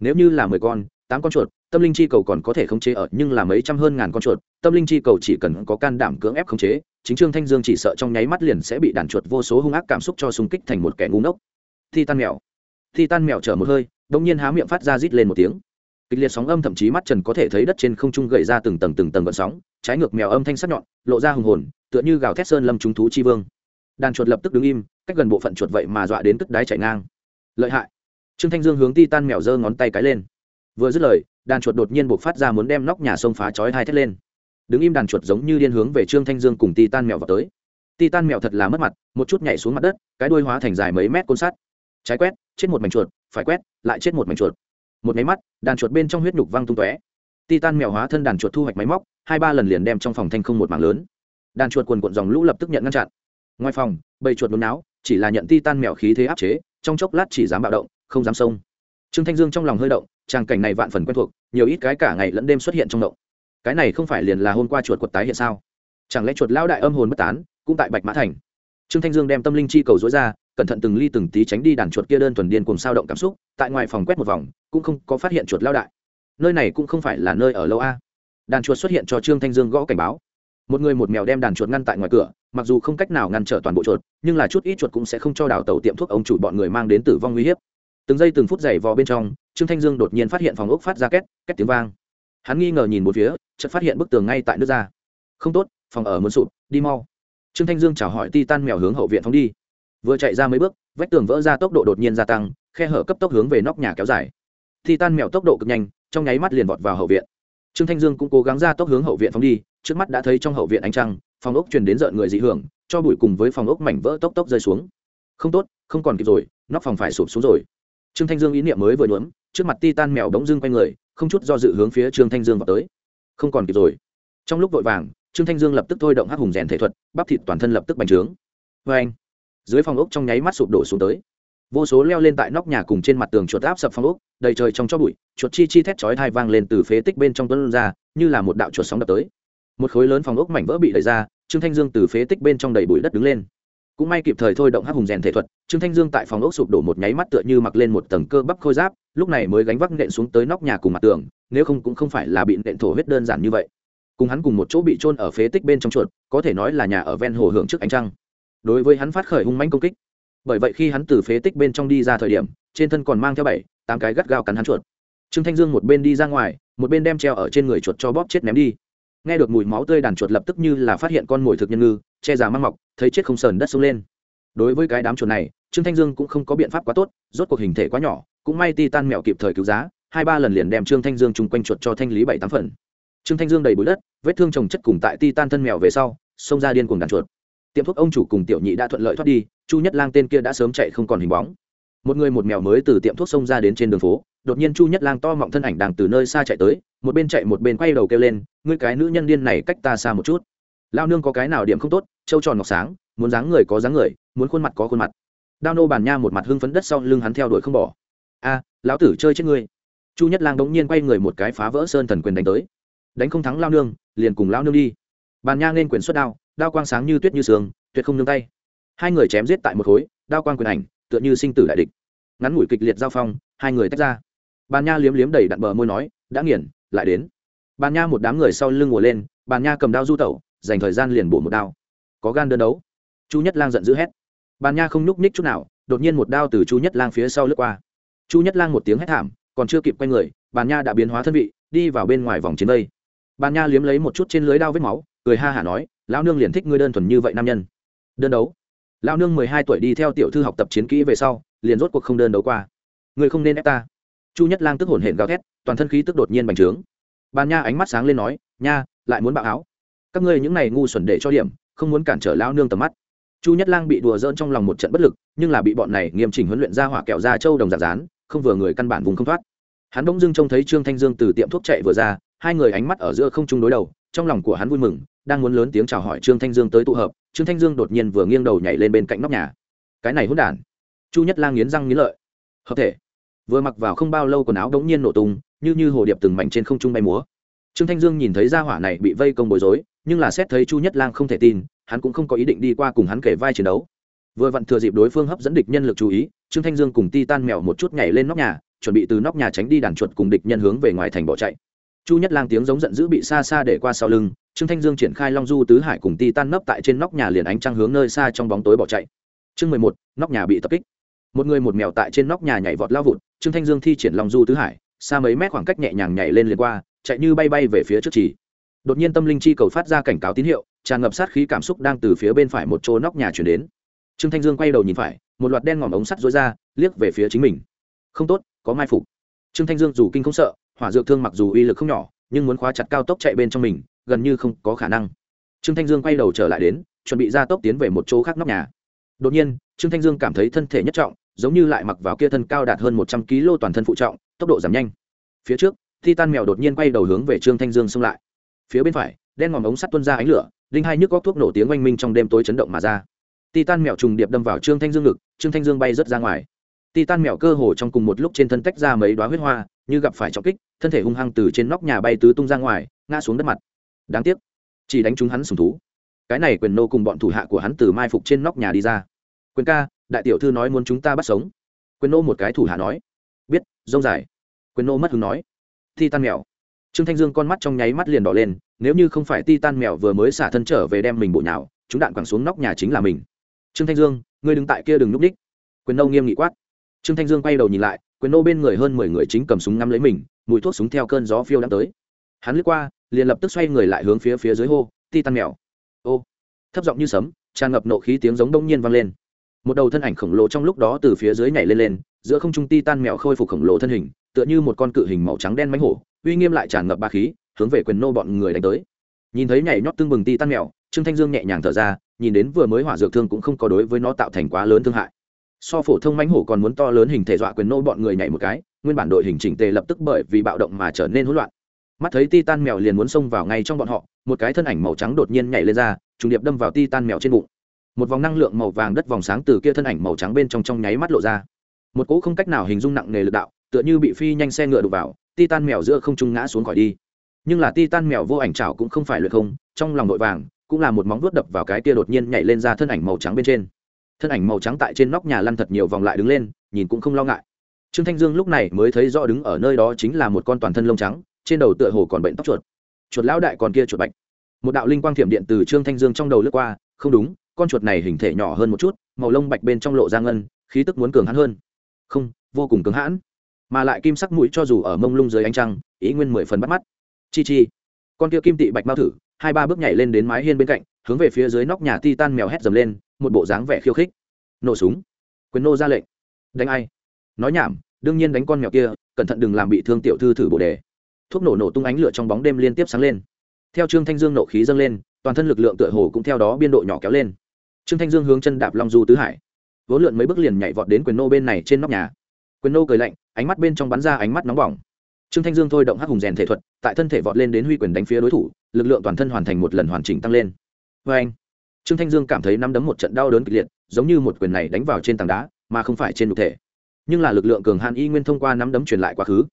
Nếu như là mười con, tám con chuột, tâm linh chi cầu còn có thể khống chế ở, nhưng là mấy trăm hơn ngàn con chuột, tâm linh chi cầu chỉ cần có can đảm cưỡng ép khống chế, chính trương thanh dương chỉ sợ trong nháy mắt liền sẽ bị đàn chuột vô số hung ác cảm xúc cho xung kích thành một kẻ ngu ngốc. Thi tan mèo. Thi tan mèo chở một hơi đông nhiên há miệng phát ra rít lên một tiếng kịch liệt sóng âm thậm chí mắt trần có thể thấy đất trên không trung gậy ra từng tầng từng tầng gợn sóng, trái ngược mèo âm thanh sắc nhọn, lộ ra hùng hồn, tựa như gào thét sơn lâm trung thú chi vương. Đàn chuột lập tức đứng im, cách gần bộ phận chuột vậy mà dọa đến tức đáy chạy ngang. Lợi hại. Trương thanh dương hướng ti tan mèo giơ ngón tay cái lên. Vừa dứt lời, đàn chuột đột nhiên buộc phát ra muốn đem nóc nhà sông phá chói hai thét lên. Đứng im đàn chuột giống như điên hướng về trương thanh dương cùng ti tan mèo vào tới. Ti tan mèo thật là mất mặt, một chút nhảy xuống mặt đất, cái đuôi hóa thành dài mấy mét côn sắt. Trái quét, chết một mảnh chuột, phải quét, lại chết một mảnh chuột một máy mắt, đàn chuột bên trong huyết nhục văng tung tóe. Titan mèo hóa thân đàn chuột thu hoạch máy móc, hai ba lần liền đem trong phòng thanh không một mảng lớn. Đàn chuột quần cuộn dòng lũ lập tức nhận ngăn chặn. Ngoài phòng, bầy chuột nôn não chỉ là nhận titan mèo khí thế áp chế, trong chốc lát chỉ dám bạo động, không dám xông. Trương thanh dương trong lòng hơi động, tràng cảnh này vạn phần quen thuộc, nhiều ít cái cả ngày lẫn đêm xuất hiện trong động. Cái này không phải liền là hôm qua chuột quật tái hiện sao? Chẳng lẽ chuột lao đại âm hồn bất tán, cũng tại bạch mã thành? Trương thanh dương đem tâm linh chi cầu dối ra, cẩn thận từng ly từng tí tránh đi đàn chuột kia đơn thuần điên cùng sao động cảm xúc, tại ngoài phòng quét một vòng, cũng không có phát hiện chuột lao đại. Nơi này cũng không phải là nơi ở lâu a. Đàn chuột xuất hiện cho trương thanh dương gõ cảnh báo. Một người một mèo đem đàn chuột ngăn tại ngoài cửa, mặc dù không cách nào ngăn trở toàn bộ chuột, nhưng là chút ít chuột cũng sẽ không cho đào tàu tiệm thuốc ông chủ bọn người mang đến tử vong nguy hiểm từng giây từng phút giày vò bên trong, trương thanh dương đột nhiên phát hiện phòng ốc phát ra két két tiếng vang. Hắn nghi ngờ nhìn một phía, chợt phát hiện bức tường ngay tại nước ra. Không tốt, phòng ở muốn sụp, đi mau trương thanh dương chào hỏi ti tan mèo hướng hậu viện phóng đi. Vừa chạy ra mấy bước, vách tường vỡ ra tốc độ đột nhiên gia tăng, khe hở cấp tốc hướng về nóc nhà kéo dài. Titan mèo tốc độ cực nhanh, trong nháy mắt liền vọt vào hậu viện. Trương thanh dương cũng cố gắng ra tốc hướng hậu viện phóng đi, trước mắt đã thấy trong hậu viện ánh trăng, phòng ốc truyền đến rợn người dị hưởng, cho bụi cùng với phòng ốc mảnh vỡ tốc tốc rơi xuống. Không tốt, không còn kịp rồi, nóc phòng phải sụp xuống rồi. Trương thanh dương ý niệm mới vừa nhuốm, trước mặt ti tan mèo đống dưng quay người, không chút do dự hướng phía trương thanh dương vào tới. Không còn kịp rồi. Trong lúc vội vàng trương thanh dương lập tức thôi động hắc hùng rèn thể thuật, bắp thịt toàn thân lập tức bành trướng. Vê anh, dưới phòng ốc trong nháy mắt sụp đổ xuống tới. Vô số leo lên tại nóc nhà cùng trên mặt tường chuột áp sập phòng ốc, đầy trời trong cho bụi, chuột chi chi thét chói thai vang lên từ phế tích bên trong tuấn ra, như là một đạo chuột sóng đập tới. Một khối lớn phòng ốc mảnh vỡ bị đẩy ra, trương thanh dương từ phế tích bên trong đầy bụi đất đứng lên. Cũng may kịp thời thôi động hắc hùng rèn thể thuật, trương thanh dương tại phòng ốc sụp đổ một nháy mắt tựa như mặc lên một tầng cơ bắp khôi giáp, lúc này mới gánh vác nện xuống tới nóc nhà cùng mặt tường, nếu không cũng không phải là bị nện thổ huyết đơn giản như vậy cùng hắn cùng một chỗ bị trôn ở phế tích bên trong chuột, có thể nói là nhà ở ven hồ hưởng trước ánh trăng. Đối với hắn phát khởi hung mãnh công kích. Bởi vậy khi hắn từ phế tích bên trong đi ra thời điểm, trên thân còn mang theo bảy, tám cái gắt gao cắn hắn chuột. Trương thanh dương một bên đi ra ngoài, một bên đem treo ở trên người chuột cho bóp chết ném đi. Nghe được mùi máu tươi đàn chuột lập tức như là phát hiện con mồi thực nhân ngư, che giả mang mọc, thấy chết không sờn đất sông lên. Đối với cái đám chuột này, trương thanh dương cũng không có biện pháp quá tốt, rốt cuộc hình thể quá nhỏ, cũng may ti tan mèo kịp thời cứu giá, hai ba lần liền đem trương thanh dương chung quanh chuột cho thanh lý bảy tám phần trương thanh dương đầy bụi đất, vết thương trồng chất cùng tại ti tan thân mèo về sau, xông ra điên cuồng đàn chuột. Tiệm thuốc ông chủ cùng tiểu nhị đã thuận lợi thoát đi, chu nhất lang tên kia đã sớm chạy không còn hình bóng. Một người một mèo mới từ tiệm thuốc xông ra đến trên đường phố, đột nhiên chu nhất lang to mọng thân ảnh đang từ nơi xa chạy tới, một bên chạy một bên quay đầu kêu lên, ngươi cái nữ nhân điên này cách ta xa một chút. Lao nương có cái nào điểm không tốt, trâu tròn ngọc sáng, muốn dáng người có dáng người, muốn khuôn mặt có khuôn mặt. Đao nô bàn nha một mặt hưng phấn đất sau lưng hắn theo đuổi không bỏ. A, lão tử chơi chết ngươi. Chu nhất lang đống nhiên quay người một cái phá vỡ sơn thần quyền đánh tới đánh không thắng lao nương, liền cùng lao nương đi. Bàn nha nên quyền xuất đao đao quang sáng như tuyết như sương, tuyệt không nương tay. Hai người chém giết tại một khối, đao quang quyền ảnh, tựa như sinh tử đại địch. Ngắn ngủi kịch liệt giao phong, hai người tách ra. Bàn nha liếm liếm đầy đặn bờ môi nói, đã nghiền, lại đến. Bàn nha một đám người sau lưng ngồi lên, bàn nha cầm đao du tẩu, dành thời gian liền bổ một đao. Có gan đơn đấu. Chu nhất lang giận dữ hét. Bàn nha không nhúc ních chút nào, đột nhiên một đao từ chu nhất lang phía sau lướt qua. Chu nhất lang một tiếng hét thảm, còn chưa kịp quay người, bàn nha đã biến hóa thân vị, đi vào bên ngoài vòng chiến đây bàn nha liếm lấy một chút trên lưới đao vết máu, cười ha hả nói, lão nương liền thích ngươi đơn thuần như vậy nam nhân. Đơn đấu? Lão nương mười hai tuổi đi theo tiểu thư học tập chiến kỹ về sau, liền rốt cuộc không đơn đấu qua. Ngươi không nên ép ta. Chu nhất lang tức hổn hển gào thét, toàn thân khí tức đột nhiên bành trướng. Bàn nha ánh mắt sáng lên nói, nha, lại muốn bạo áo. Các ngươi những này ngu xuẩn để cho điểm, không muốn cản trở lão nương tầm mắt. Chu nhất lang bị đùa dỡn trong lòng một trận bất lực, nhưng là bị bọn này nghiêm chỉnh huấn luyện ra hỏa kẹo ra châu đồng giả rán không vừa người căn bản vùng không thoát. Hắn bỗng dưng trông thấy trương thanh dương từ tiệm thuốc chạy vừa ra hai người ánh mắt ở giữa không chung đối đầu, trong lòng của hắn vui mừng, đang muốn lớn tiếng chào hỏi trương thanh dương tới tụ hợp, trương thanh dương đột nhiên vừa nghiêng đầu nhảy lên bên cạnh nóc nhà. Cái này hôn đản. Chu nhất lang nghiến răng nghiến lợi. Hợp thể. Vừa mặc vào không bao lâu quần áo đống nhiên nổ tung, như như hồ điệp từng mảnh trên không trung bay múa. Trương thanh dương nhìn thấy gia hỏa này bị vây công bối rối, nhưng là xét thấy chu nhất lang không thể tin, hắn cũng không có ý định đi qua cùng hắn kể vai chiến đấu. Vừa vặn thừa dịp đối phương hấp dẫn địch nhân lực chú ý, trương thanh dương cùng ti tan mèo một chút nhảy lên nóc nhà, chuẩn bị từ nóc nhà tránh đi đàn chuột cùng địch nhân hướng về ngoài thành bỏ chạy chu nhất lang tiếng giống giận dữ bị xa xa để qua sau lưng, trương thanh dương triển khai long du tứ hải cùng ti tan nấp tại trên nóc nhà liền ánh trăng hướng nơi xa trong bóng tối bỏ chạy. Chương mười một, nóc nhà bị tập kích. Một người một mèo tại trên nóc nhà nhảy vọt lao vụt, trương thanh dương thi triển long du tứ hải, xa mấy mét khoảng cách nhẹ nhàng nhảy lên liền qua, chạy như bay bay về phía trước chỉ. Đột nhiên tâm linh chi cầu phát ra cảnh cáo tín hiệu, tràn ngập sát khí cảm xúc đang từ phía bên phải một chỗ nóc nhà chuyển đến. Trương thanh dương quay đầu nhìn phải, một loạt đen ngòm ống sắt dối ra, liếc về phía chính mình. Không tốt, có mai phục. Trương thanh dương dù kinh không sợ hỏa dược thương mặc dù uy lực không nhỏ, nhưng muốn khóa chặt cao tốc chạy bên trong mình, gần như không có khả năng. Trương thanh dương quay đầu trở lại đến, chuẩn bị ra tốc tiến về một chỗ khác nóc nhà. Đột nhiên, trương thanh dương cảm thấy thân thể nhất trọng, giống như lại mặc vào kia thân cao đạt hơn một trăm kg toàn thân phụ trọng, tốc độ giảm nhanh. Phía trước thi tan mèo đột nhiên quay đầu hướng về trương thanh dương xông lại. Phía bên phải, đen ngòm ống sắt tuôn ra ánh lửa, đinh hai nhức góc thuốc nổ tiếng oanh minh trong đêm tối chấn động mà ra. Titan mèo trùng điệp đâm vào trương thanh dương ngực, trương thanh dương bay rớt ra ngoài titan mèo cơ hồ trong cùng một lúc trên thân tách ra mấy đóa huyết hoa, như gặp phải trọng kích, thân thể hung hăng từ trên nóc nhà bay tứ tung ra ngoài, ngã xuống đất mặt. Đáng tiếc, chỉ đánh trúng hắn sủng thú. Cái này quyền nô cùng bọn thủ hạ của hắn từ mai phục trên nóc nhà đi ra. Quyền ca, đại tiểu thư nói muốn chúng ta bắt sống. Quyền nô một cái thủ hạ nói. Biết, rông dài. Quyền nô mất hứng nói. Titan mèo. Trương thanh dương con mắt trong nháy mắt liền đỏ lên, nếu như không phải Titan mèo vừa mới xả thân trở về đem mình bộ nhào, chúng đạn quẳng xuống nóc nhà chính là mình. Trương thanh dương, ngươi đứng tại kia đừng lúc đích quyền nô nghiêm nghị quát trương thanh dương quay đầu nhìn lại, quyền nô bên người hơn mười người chính cầm súng ngắm lấy mình, mùi thuốc súng theo cơn gió phiêu đang tới. Hắn lướt qua, liền lập tức xoay người lại hướng phía phía dưới hô ti tan mèo. Ô, thấp giọng như sấm, tràn ngập nộ khí tiếng giống đông nhiên vang lên. Một đầu thân ảnh khổng lồ trong lúc đó từ phía dưới nhảy lên lên, giữa không trung ti tan mèo khôi phục khổng lồ thân hình, tựa như một con cự hình màu trắng đen mánh hổ, uy nghiêm lại tràn ngập ba khí, hướng về quyền nô bọn người đánh tới. Nhìn thấy nhảy nhót tương bừng ti tan mèo, trương thanh dương nhẹ nhàng thở ra, nhìn đến vừa mới hỏa dược thương cũng không có đối với nó tạo thành quá lớn thương hại so phổ thông mánh hổ còn muốn to lớn hình thể dọa quyền nô bọn người nhảy một cái, nguyên bản đội hình chỉnh tề lập tức bởi vì bạo động mà trở nên hỗn loạn. Mắt thấy ti tan mèo liền muốn xông vào ngay trong bọn họ, một cái thân ảnh màu trắng đột nhiên nhảy lên ra, trùng điệp đâm vào ti tan mèo trên bụng. Một vòng năng lượng màu vàng đất vòng sáng từ kia thân ảnh màu trắng bên trong trong nháy mắt lộ ra. Một cỗ không cách nào hình dung nặng nề lực đạo, tựa như bị phi nhanh xe ngựa đục vào ti tan mèo giữa không trung ngã xuống khỏi đi. Nhưng là ti tan mèo vô ảnh chảo cũng không phải luyện không, trong lòng nội vàng cũng là một móng vuốt đập vào cái kia đột nhiên nhảy lên ra thân ảnh màu trắng bên trên thân ảnh màu trắng tại trên nóc nhà lăn thật nhiều vòng lại đứng lên, nhìn cũng không lo ngại. Trương thanh dương lúc này mới thấy rõ đứng ở nơi đó chính là một con toàn thân lông trắng, trên đầu tựa hồ còn bệnh tóc chuột. Chuột lão đại còn kia chuột bạch. Một đạo linh quang thiểm điện từ trương thanh dương trong đầu lướt qua, không đúng, con chuột này hình thể nhỏ hơn một chút, màu lông bạch bên trong lộ ra ngân, khí tức muốn cường hãn hơn. Không, vô cùng cứng hãn. Mà lại kim sắc mũi cho dù ở mông lung dưới ánh trăng, ý nguyên mười phần bắt mắt. Chi chi. Con kia kim tị bạch bao thử, hai ba bước nhảy lên đến mái hiên bên cạnh, hướng về phía dưới nóc nhà ti tan mèo hét dầm lên một bộ dáng vẻ khiêu khích. Nổ súng. Quyền nô ra lệnh. Đánh ai? Nói nhảm, đương nhiên đánh con mèo kia, cẩn thận đừng làm bị thương tiểu thư thử bộ đề. Thuốc nổ nổ tung ánh lửa trong bóng đêm liên tiếp sáng lên. Theo trương thanh dương nộ khí dâng lên, toàn thân lực lượng tựa hồ cũng theo đó biên độ nhỏ kéo lên. Trương thanh dương hướng chân đạp long du tứ hải. Vốn lượn mấy bước liền nhảy vọt đến quyền nô bên này trên nóc nhà. Quyền nô cười lạnh, ánh mắt bên trong bắn ra ánh mắt nóng bỏng. Trương thanh dương thôi động hắc hùng rèn thể thuật, tại thân thể vọt lên đến huy quyền đánh phía đối thủ, lực lượng toàn thân hoàn thành một lần hoàn chỉnh tăng lên. Vê anh trương thanh dương cảm thấy nắm đấm một trận đau đớn kịch liệt, giống như một quyền này đánh vào trên tảng đá, mà không phải trên đục thể. Nhưng là lực lượng cường hàn y nguyên thông qua nắm đấm truyền lại quá khứ.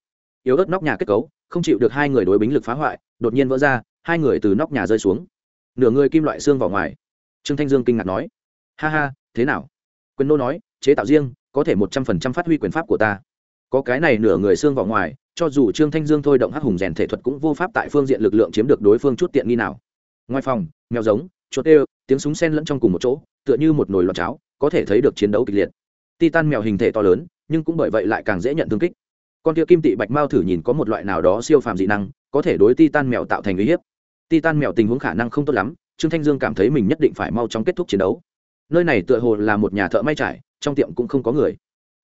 Yếu ớt nóc nhà kết cấu, không chịu được hai người đối bính lực phá hoại, đột nhiên vỡ ra, hai người từ nóc nhà rơi xuống. Nửa người kim loại xương vào ngoài. Trương thanh dương kinh ngạc nói, ha ha, thế nào? Quyền nô nói, chế tạo riêng, có thể một trăm phần trăm phát huy quyền pháp của ta. Có cái này nửa người xương vào ngoài, cho dù trương thanh dương thôi động hắc hùng rèn thể thuật cũng vô pháp tại phương diện lực lượng chiếm được đối phương chút tiện nghi nào. Ngoài phòng, mèo giống chuột ê tiếng súng sen lẫn trong cùng một chỗ, tựa như một nồi lọt cháo, có thể thấy được chiến đấu kịch liệt. Titan mèo hình thể to lớn, nhưng cũng bởi vậy lại càng dễ nhận thương kích. Con kia kim tị bạch mao thử nhìn có một loại nào đó siêu phàm dị năng, có thể đối titan mèo tạo thành uy hiếp. Titan mèo tình huống khả năng không tốt lắm, trương thanh dương cảm thấy mình nhất định phải mau chóng kết thúc chiến đấu. Nơi này tựa hồ là một nhà thợ may trải, trong tiệm cũng không có người.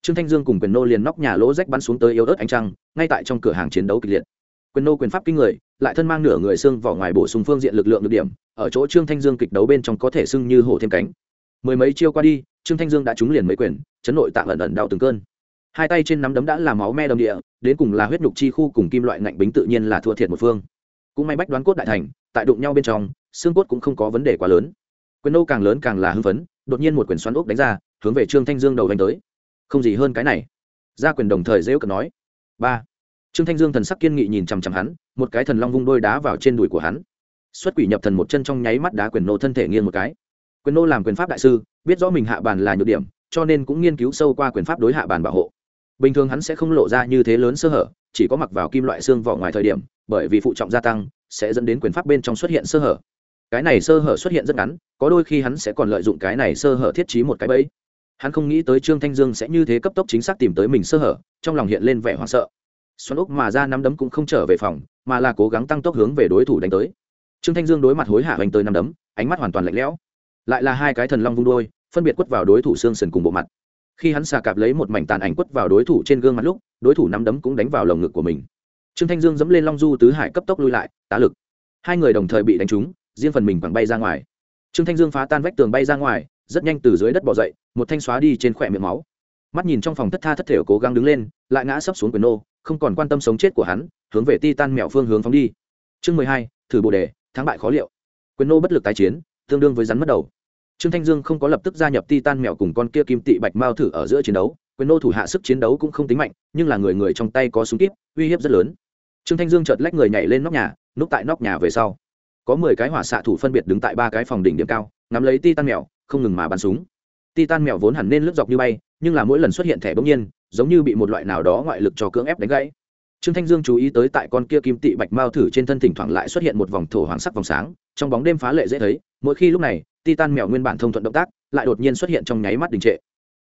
Trương thanh dương cùng quyền nô liền nóc nhà lỗ rách bắn xuống tới yếu ớt ánh trăng, ngay tại trong cửa hàng chiến đấu kịch liệt. Quyền nô quyền pháp kinh người lại thân mang nửa người xương vỏ ngoài bổ sung phương diện lực lượng được điểm, ở chỗ trương thanh dương kịch đấu bên trong có thể sưng như hổ thêm cánh. Mười mấy chiêu qua đi, trương thanh dương đã trúng liền mấy quyền, chấn nội tạng ẩn ẩn đau từng cơn. Hai tay trên nắm đấm đã làm máu me đầm địa, đến cùng là huyết nhục chi khu cùng kim loại ngạnh bính tự nhiên là thua thiệt một phương. Cũng may bách đoán cốt đại thành, tại đụng nhau bên trong, xương cốt cũng không có vấn đề quá lớn. Quyền nô càng lớn càng là hưng phấn, đột nhiên một quyền xoắn ốc đánh ra, hướng về trương thanh dương đầu đánh tới. Không gì hơn cái này. Gia quyền đồng thời dễ cận nói. Ba. Trương thanh dương thần sắc kiên nghị nhìn chằm chằm hắn một cái thần long vung đôi đá vào trên đùi của hắn. Xuất quỷ nhập thần một chân trong nháy mắt đá quyền nô thân thể nghiêng một cái. Quyền nô làm quyền pháp đại sư, biết rõ mình hạ bàn là nhược điểm, cho nên cũng nghiên cứu sâu qua quyền pháp đối hạ bàn bảo hộ. Bình thường hắn sẽ không lộ ra như thế lớn sơ hở, chỉ có mặc vào kim loại xương vỏ ngoài thời điểm, bởi vì phụ trọng gia tăng, sẽ dẫn đến quyền pháp bên trong xuất hiện sơ hở. Cái này sơ hở xuất hiện rất ngắn, có đôi khi hắn sẽ còn lợi dụng cái này sơ hở thiết trí một cái bẫy. Hắn không nghĩ tới trương thanh dương sẽ như thế cấp tốc chính xác tìm tới mình sơ hở, trong lòng hiện lên vẻ hoảng sợ xoắn úc mà ra nắm đấm cũng không trở về phòng, mà là cố gắng tăng tốc hướng về đối thủ đánh tới. Trương thanh dương đối mặt hối hạ hoành tới nắm đấm, ánh mắt hoàn toàn lạnh lẽo. Lại là hai cái thần long vung đôi, phân biệt quất vào đối thủ xương sần cùng bộ mặt. Khi hắn xà cạp lấy một mảnh tàn ảnh quất vào đối thủ trên gương mặt lúc, đối thủ nắm đấm cũng đánh vào lồng ngực của mình. Trương thanh dương dẫm lên long du tứ hải cấp tốc lui lại, tá lực. Hai người đồng thời bị đánh trúng, riêng phần mình bằng bay ra ngoài. Trương thanh dương phá tan vách tường bay ra ngoài, rất nhanh từ dưới đất bỏ dậy, một thanh xóa đi trên khỏe miệng máu. Mắt nhìn trong phòng thất tha thất thể cố gắng đứng lên, lại ngã sấp xuống quyền nô không còn quan tâm sống chết của hắn, hướng về ti tan mẹo phương hướng phóng đi. Chương mười hai, thử bồ đề, thắng bại khó liệu. Quyền nô bất lực tái chiến, tương đương với rắn mất đầu. Trương thanh dương không có lập tức gia nhập ti tan mẹo cùng con kia kim tị bạch mao thử ở giữa chiến đấu, quyền nô thủ hạ sức chiến đấu cũng không tính mạnh, nhưng là người người trong tay có súng kíp, uy hiếp rất lớn. Trương thanh dương chợt lách người nhảy lên nóc nhà, núp tại nóc nhà về sau. Có mười cái hỏa xạ thủ phân biệt đứng tại ba cái phòng đỉnh điểm cao, ngắm lấy ti tan mèo, không ngừng mà bắn súng. Ti tan mèo vốn hẳn nên lướt dọc như bay, nhưng là mỗi lần xuất hiện thẻ bỗng nhiên giống như bị một loại nào đó ngoại lực cho cưỡng ép đánh gãy. Trương thanh dương chú ý tới tại con kia kim tị bạch mao thử trên thân thỉnh thoảng lại xuất hiện một vòng thổ hoàng sắc vòng sáng, trong bóng đêm phá lệ dễ thấy, mỗi khi lúc này ti tan mèo nguyên bản thông thuận động tác lại đột nhiên xuất hiện trong nháy mắt đình trệ.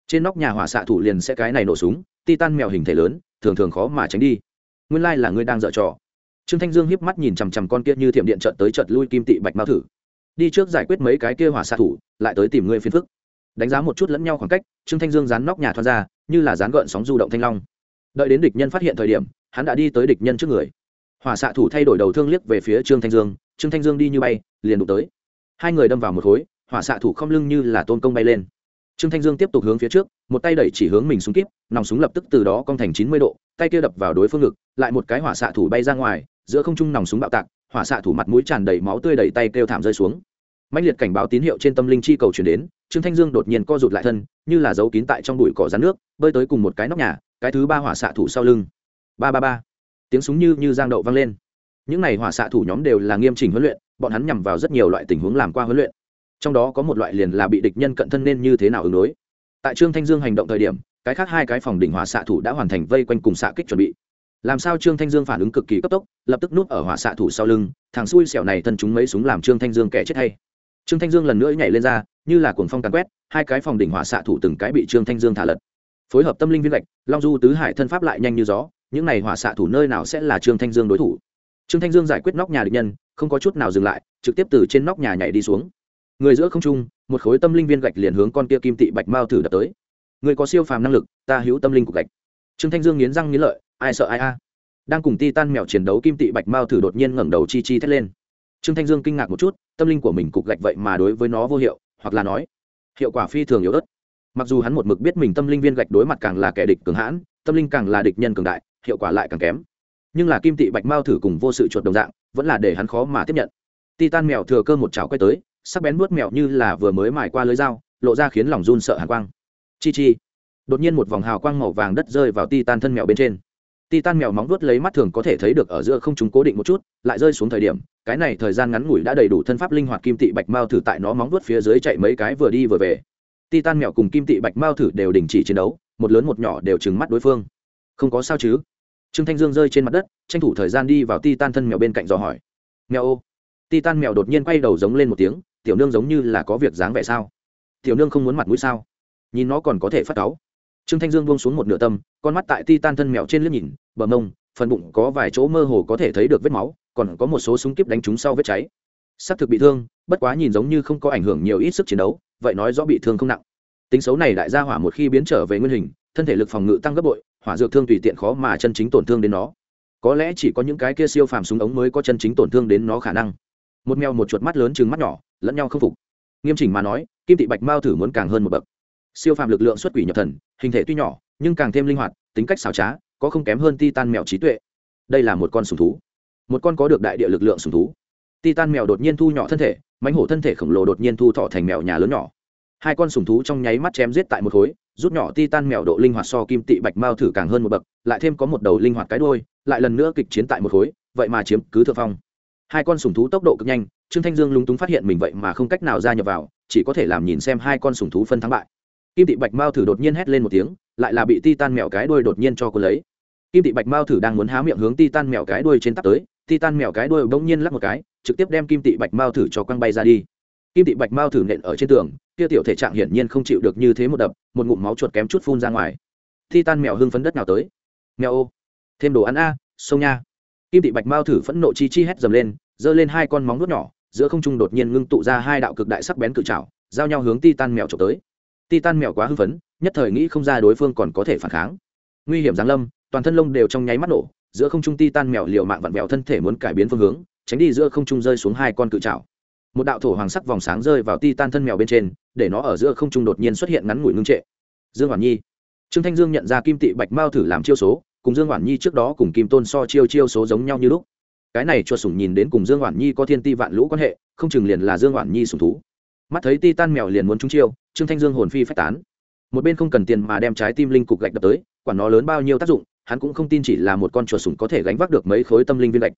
Trên nóc nhà hỏa xạ thủ liền sẽ cái này nổ súng ti tan mèo hình thể lớn, thường thường khó mà tránh đi. Nguyên lai là ngươi đang dở trò. Trương thanh dương hiếp mắt nhìn chằm chằm con kia như thiểm điện trợt tới trợt lui kim tị bạch mao thử. Đi trước giải quyết mấy cái kia hỏa xạ thủ, lại tới tìm ngươi phiền phức. Đánh giá một chút lẫn nhau khoảng cách, trương thanh dương dán nóc nhà thoát ra như là dán gợn sóng du động thanh long. Đợi đến địch nhân phát hiện thời điểm, hắn đã đi tới địch nhân trước người. Hỏa xạ thủ thay đổi đầu thương liếc về phía trương thanh dương, trương thanh dương đi như bay, liền đụng tới. Hai người đâm vào một khối, hỏa xạ thủ không lưng như là tôn công bay lên. Trương thanh dương tiếp tục hướng phía trước, một tay đẩy chỉ hướng mình súng kíp, nòng súng lập tức từ đó cong thành chín mươi độ, tay kia đập vào đối phương ngực, lại một cái hỏa xạ thủ bay ra ngoài, giữa không trung nòng súng bạo tạc, hỏa xạ thủ mặt mũi tràn đầy máu tươi đầy tay kêu thảm rơi xuống. Mạnh liệt cảnh báo tín hiệu trên tâm linh chi cầu chuyển đến trương thanh dương đột nhiên co rụt lại thân, như là giấu kín tại trong bụi cỏ rán nước, bơi tới cùng một cái nóc nhà, cái thứ ba hỏa xạ thủ sau lưng. Ba ba ba. Tiếng súng như như giang đậu vang lên. Những n à y hỏa xạ thủ nhóm đều là nghiêm chỉnh huấn luyện, bọn hắn nhằm vào rất nhiều loại tình huống làm qua huấn luyện. Trong đó có một loại liền là bị địch nhân cận thân nên như thế nào ứng đối. Tại trương thanh dương hành động thời điểm, cái khác hai cái phòng đỉnh hỏa xạ thủ đã hoàn thành vây quanh cùng xạ kích chuẩn bị. Làm sao trương thanh dương phản ứng cực kỳ cấp tốc, lập tức núp ở hỏa xạ thủ sau lưng, thằng xui xẻo này thân chúng mấy súng làm trương thanh dương kẻ chết hay. Trương thanh dương lần nữa nhảy lên ra như là cuồng phong càn quét, hai cái phòng đỉnh hỏa xạ thủ từng cái bị trương thanh dương thả lật. Phối hợp tâm linh viên gạch long du tứ hải thân pháp lại nhanh như gió, những này hỏa xạ thủ nơi nào sẽ là trương thanh dương đối thủ? Trương thanh dương giải quyết nóc nhà địch nhân, không có chút nào dừng lại, trực tiếp từ trên nóc nhà nhảy đi xuống. Người giữa không trung, một khối tâm linh viên gạch liền hướng con kia kim tị bạch mao thử đập tới. Người có siêu phàm năng lực, ta hữu tâm linh của gạch. Trương thanh dương nghiến răng nghiến lợi, ai sợ ai a? Đang cùng ti tan mèo chiến đấu kim tị bạch mao thử đột nhiên ngẩng đầu chi chi thét lên. Trương thanh dương kinh ngạc một chút, tâm linh của mình cục gạch vậy mà đối với nó vô hiệu hoặc là nói, hiệu quả phi thường yếu ớt. Mặc dù hắn một mực biết mình tâm linh viên gạch đối mặt càng là kẻ địch cường hãn, tâm linh càng là địch nhân cường đại, hiệu quả lại càng kém. Nhưng là kim tị bạch mao thử cùng vô sự chuột đồng dạng, vẫn là để hắn khó mà tiếp nhận. Titan mèo thừa cơ một chảo quay tới, sắc bén nuốt mèo như là vừa mới mài qua lưới dao, lộ ra khiến lòng run sợ hàn quang. Chi chi. Đột nhiên một vòng hào quang màu vàng đất rơi vào titan thân mèo bên trên titan mèo móng vuốt lấy mắt thường có thể thấy được ở giữa không chúng cố định một chút, lại rơi xuống thời điểm, cái này thời gian ngắn ngủi đã đầy đủ thân pháp linh hoạt kim tị bạch mao thử tại nó móng vuốt phía dưới chạy mấy cái vừa đi vừa về. Titan mèo cùng kim tị bạch mao thử đều đình chỉ chiến đấu, một lớn một nhỏ đều trừng mắt đối phương. Không có sao chứ? Trương thanh dương rơi trên mặt đất, tranh thủ thời gian đi vào titan thân mèo bên cạnh dò hỏi. Mèo ô. Titan mèo đột nhiên quay đầu giống lên một tiếng, tiểu nương giống như là có việc dáng vẻ sao? Tiểu nương không muốn mặt mũi sao? Nhìn nó còn có thể phát cáu trương thanh dương buông xuống một nửa tâm, con mắt tại titan thân mèo trên liếc nhìn, bờ mông, phần bụng có vài chỗ mơ hồ có thể thấy được vết máu, còn có một số súng kíp đánh trúng sau vết cháy. Xác thực bị thương, bất quá nhìn giống như không có ảnh hưởng nhiều ít sức chiến đấu, vậy nói rõ bị thương không nặng. Tính xấu này đại gia hỏa một khi biến trở về nguyên hình, thân thể lực phòng ngự tăng gấp bội, hỏa dược thương tùy tiện khó mà chân chính tổn thương đến nó. Có lẽ chỉ có những cái kia siêu phàm súng ống mới có chân chính tổn thương đến nó khả năng. Một mèo một chuột mắt lớn chừng mắt nhỏ, lẫn nhau không phục. Nghiêm chỉnh mà nói, kim tị bạch mao thử muốn càng hơn một bậc siêu phàm lực lượng xuất quỷ nhập thần, hình thể tuy nhỏ, nhưng càng thêm linh hoạt, tính cách xảo trá, có không kém hơn titan mèo trí tuệ. Đây là một con sùng thú. Một con có được đại địa lực lượng sùng thú. Titan mèo đột nhiên thu nhỏ thân thể mánh hổ thân thể khổng lồ đột nhiên thu thọ thành mèo nhà lớn nhỏ. Hai con sùng thú trong nháy mắt chém giết tại một khối, rút nhỏ titan mèo độ linh hoạt so kim tị bạch mao thử càng hơn một bậc, lại thêm có một đầu linh hoạt cái đôi lại lần nữa kịch chiến tại một khối, vậy mà chiếm cứ thượng phong. Hai con sùng thú tốc độ cực nhanh, trương thanh dương lúng túng phát hiện mình vậy mà không cách nào ra nhập vào, chỉ có thể làm nhìn xem hai con sùng thú phân thắng bại kim tị bạch mao thử đột nhiên hét lên một tiếng, lại là bị ti tan mèo cái đuôi đột nhiên cho cô lấy. Kim tị bạch mao thử đang muốn há miệng hướng ti tan mèo cái đuôi trên tắp tới ti tan mèo cái đuôi bỗng nhiên lắc một cái, trực tiếp đem kim tị bạch mao thử cho quăng bay ra đi. Kim tị bạch mao thử nện ở trên tường, kia tiểu thể trạng hiển nhiên không chịu được như thế một đập, một ngụm máu chuột kém chút phun ra ngoài. Ti tan mèo hưng phấn đất nào tới. Mèo ô, thêm đồ ăn a, sông nha. Kim tị bạch mao thử phẫn nộ chi chi hét dầm lên, giơ lên hai con móng nuốt nhỏ, giữa không trung đột nhiên ngưng tụ ra hai đạo cực đại sắc bén cự trào giao nhau hướng ti tan mèo trộm tới. Titan mèo quá hưng phấn, nhất thời nghĩ không ra đối phương còn có thể phản kháng. Nguy hiểm giáng lâm, toàn thân lông đều trong nháy mắt nổ, giữa không trung Titan mèo liều mạng vặn vẹo thân thể muốn cải biến phương hướng, tránh đi giữa không trung rơi xuống hai con cự trào một đạo thổ hoàng sắc vòng sáng rơi vào Titan thân mèo bên trên, để nó ở giữa không trung đột nhiên xuất hiện ngắn ngủi ngưng trệ. Dương hoàn nhi. Trương thanh dương nhận ra kim tị bạch mao thử làm chiêu số, cùng dương hoàn nhi trước đó cùng kim tôn so chiêu chiêu số giống nhau như lúc. Cái này cho sủng nhìn đến cùng dương hoàn nhi có thiên ti vạn lũ quan hệ, không chừng liền là dương hoàn nhi sủng thú mắt thấy ti tan mèo liền muốn trúng chiêu, trương thanh dương hồn phi phách tán. Một bên không cần tiền mà đem trái tim linh cục gạch đập tới, quản nó lớn bao nhiêu tác dụng, hắn cũng không tin chỉ là một con chuột sủng có thể gánh vác được mấy khối tâm linh viên gạch.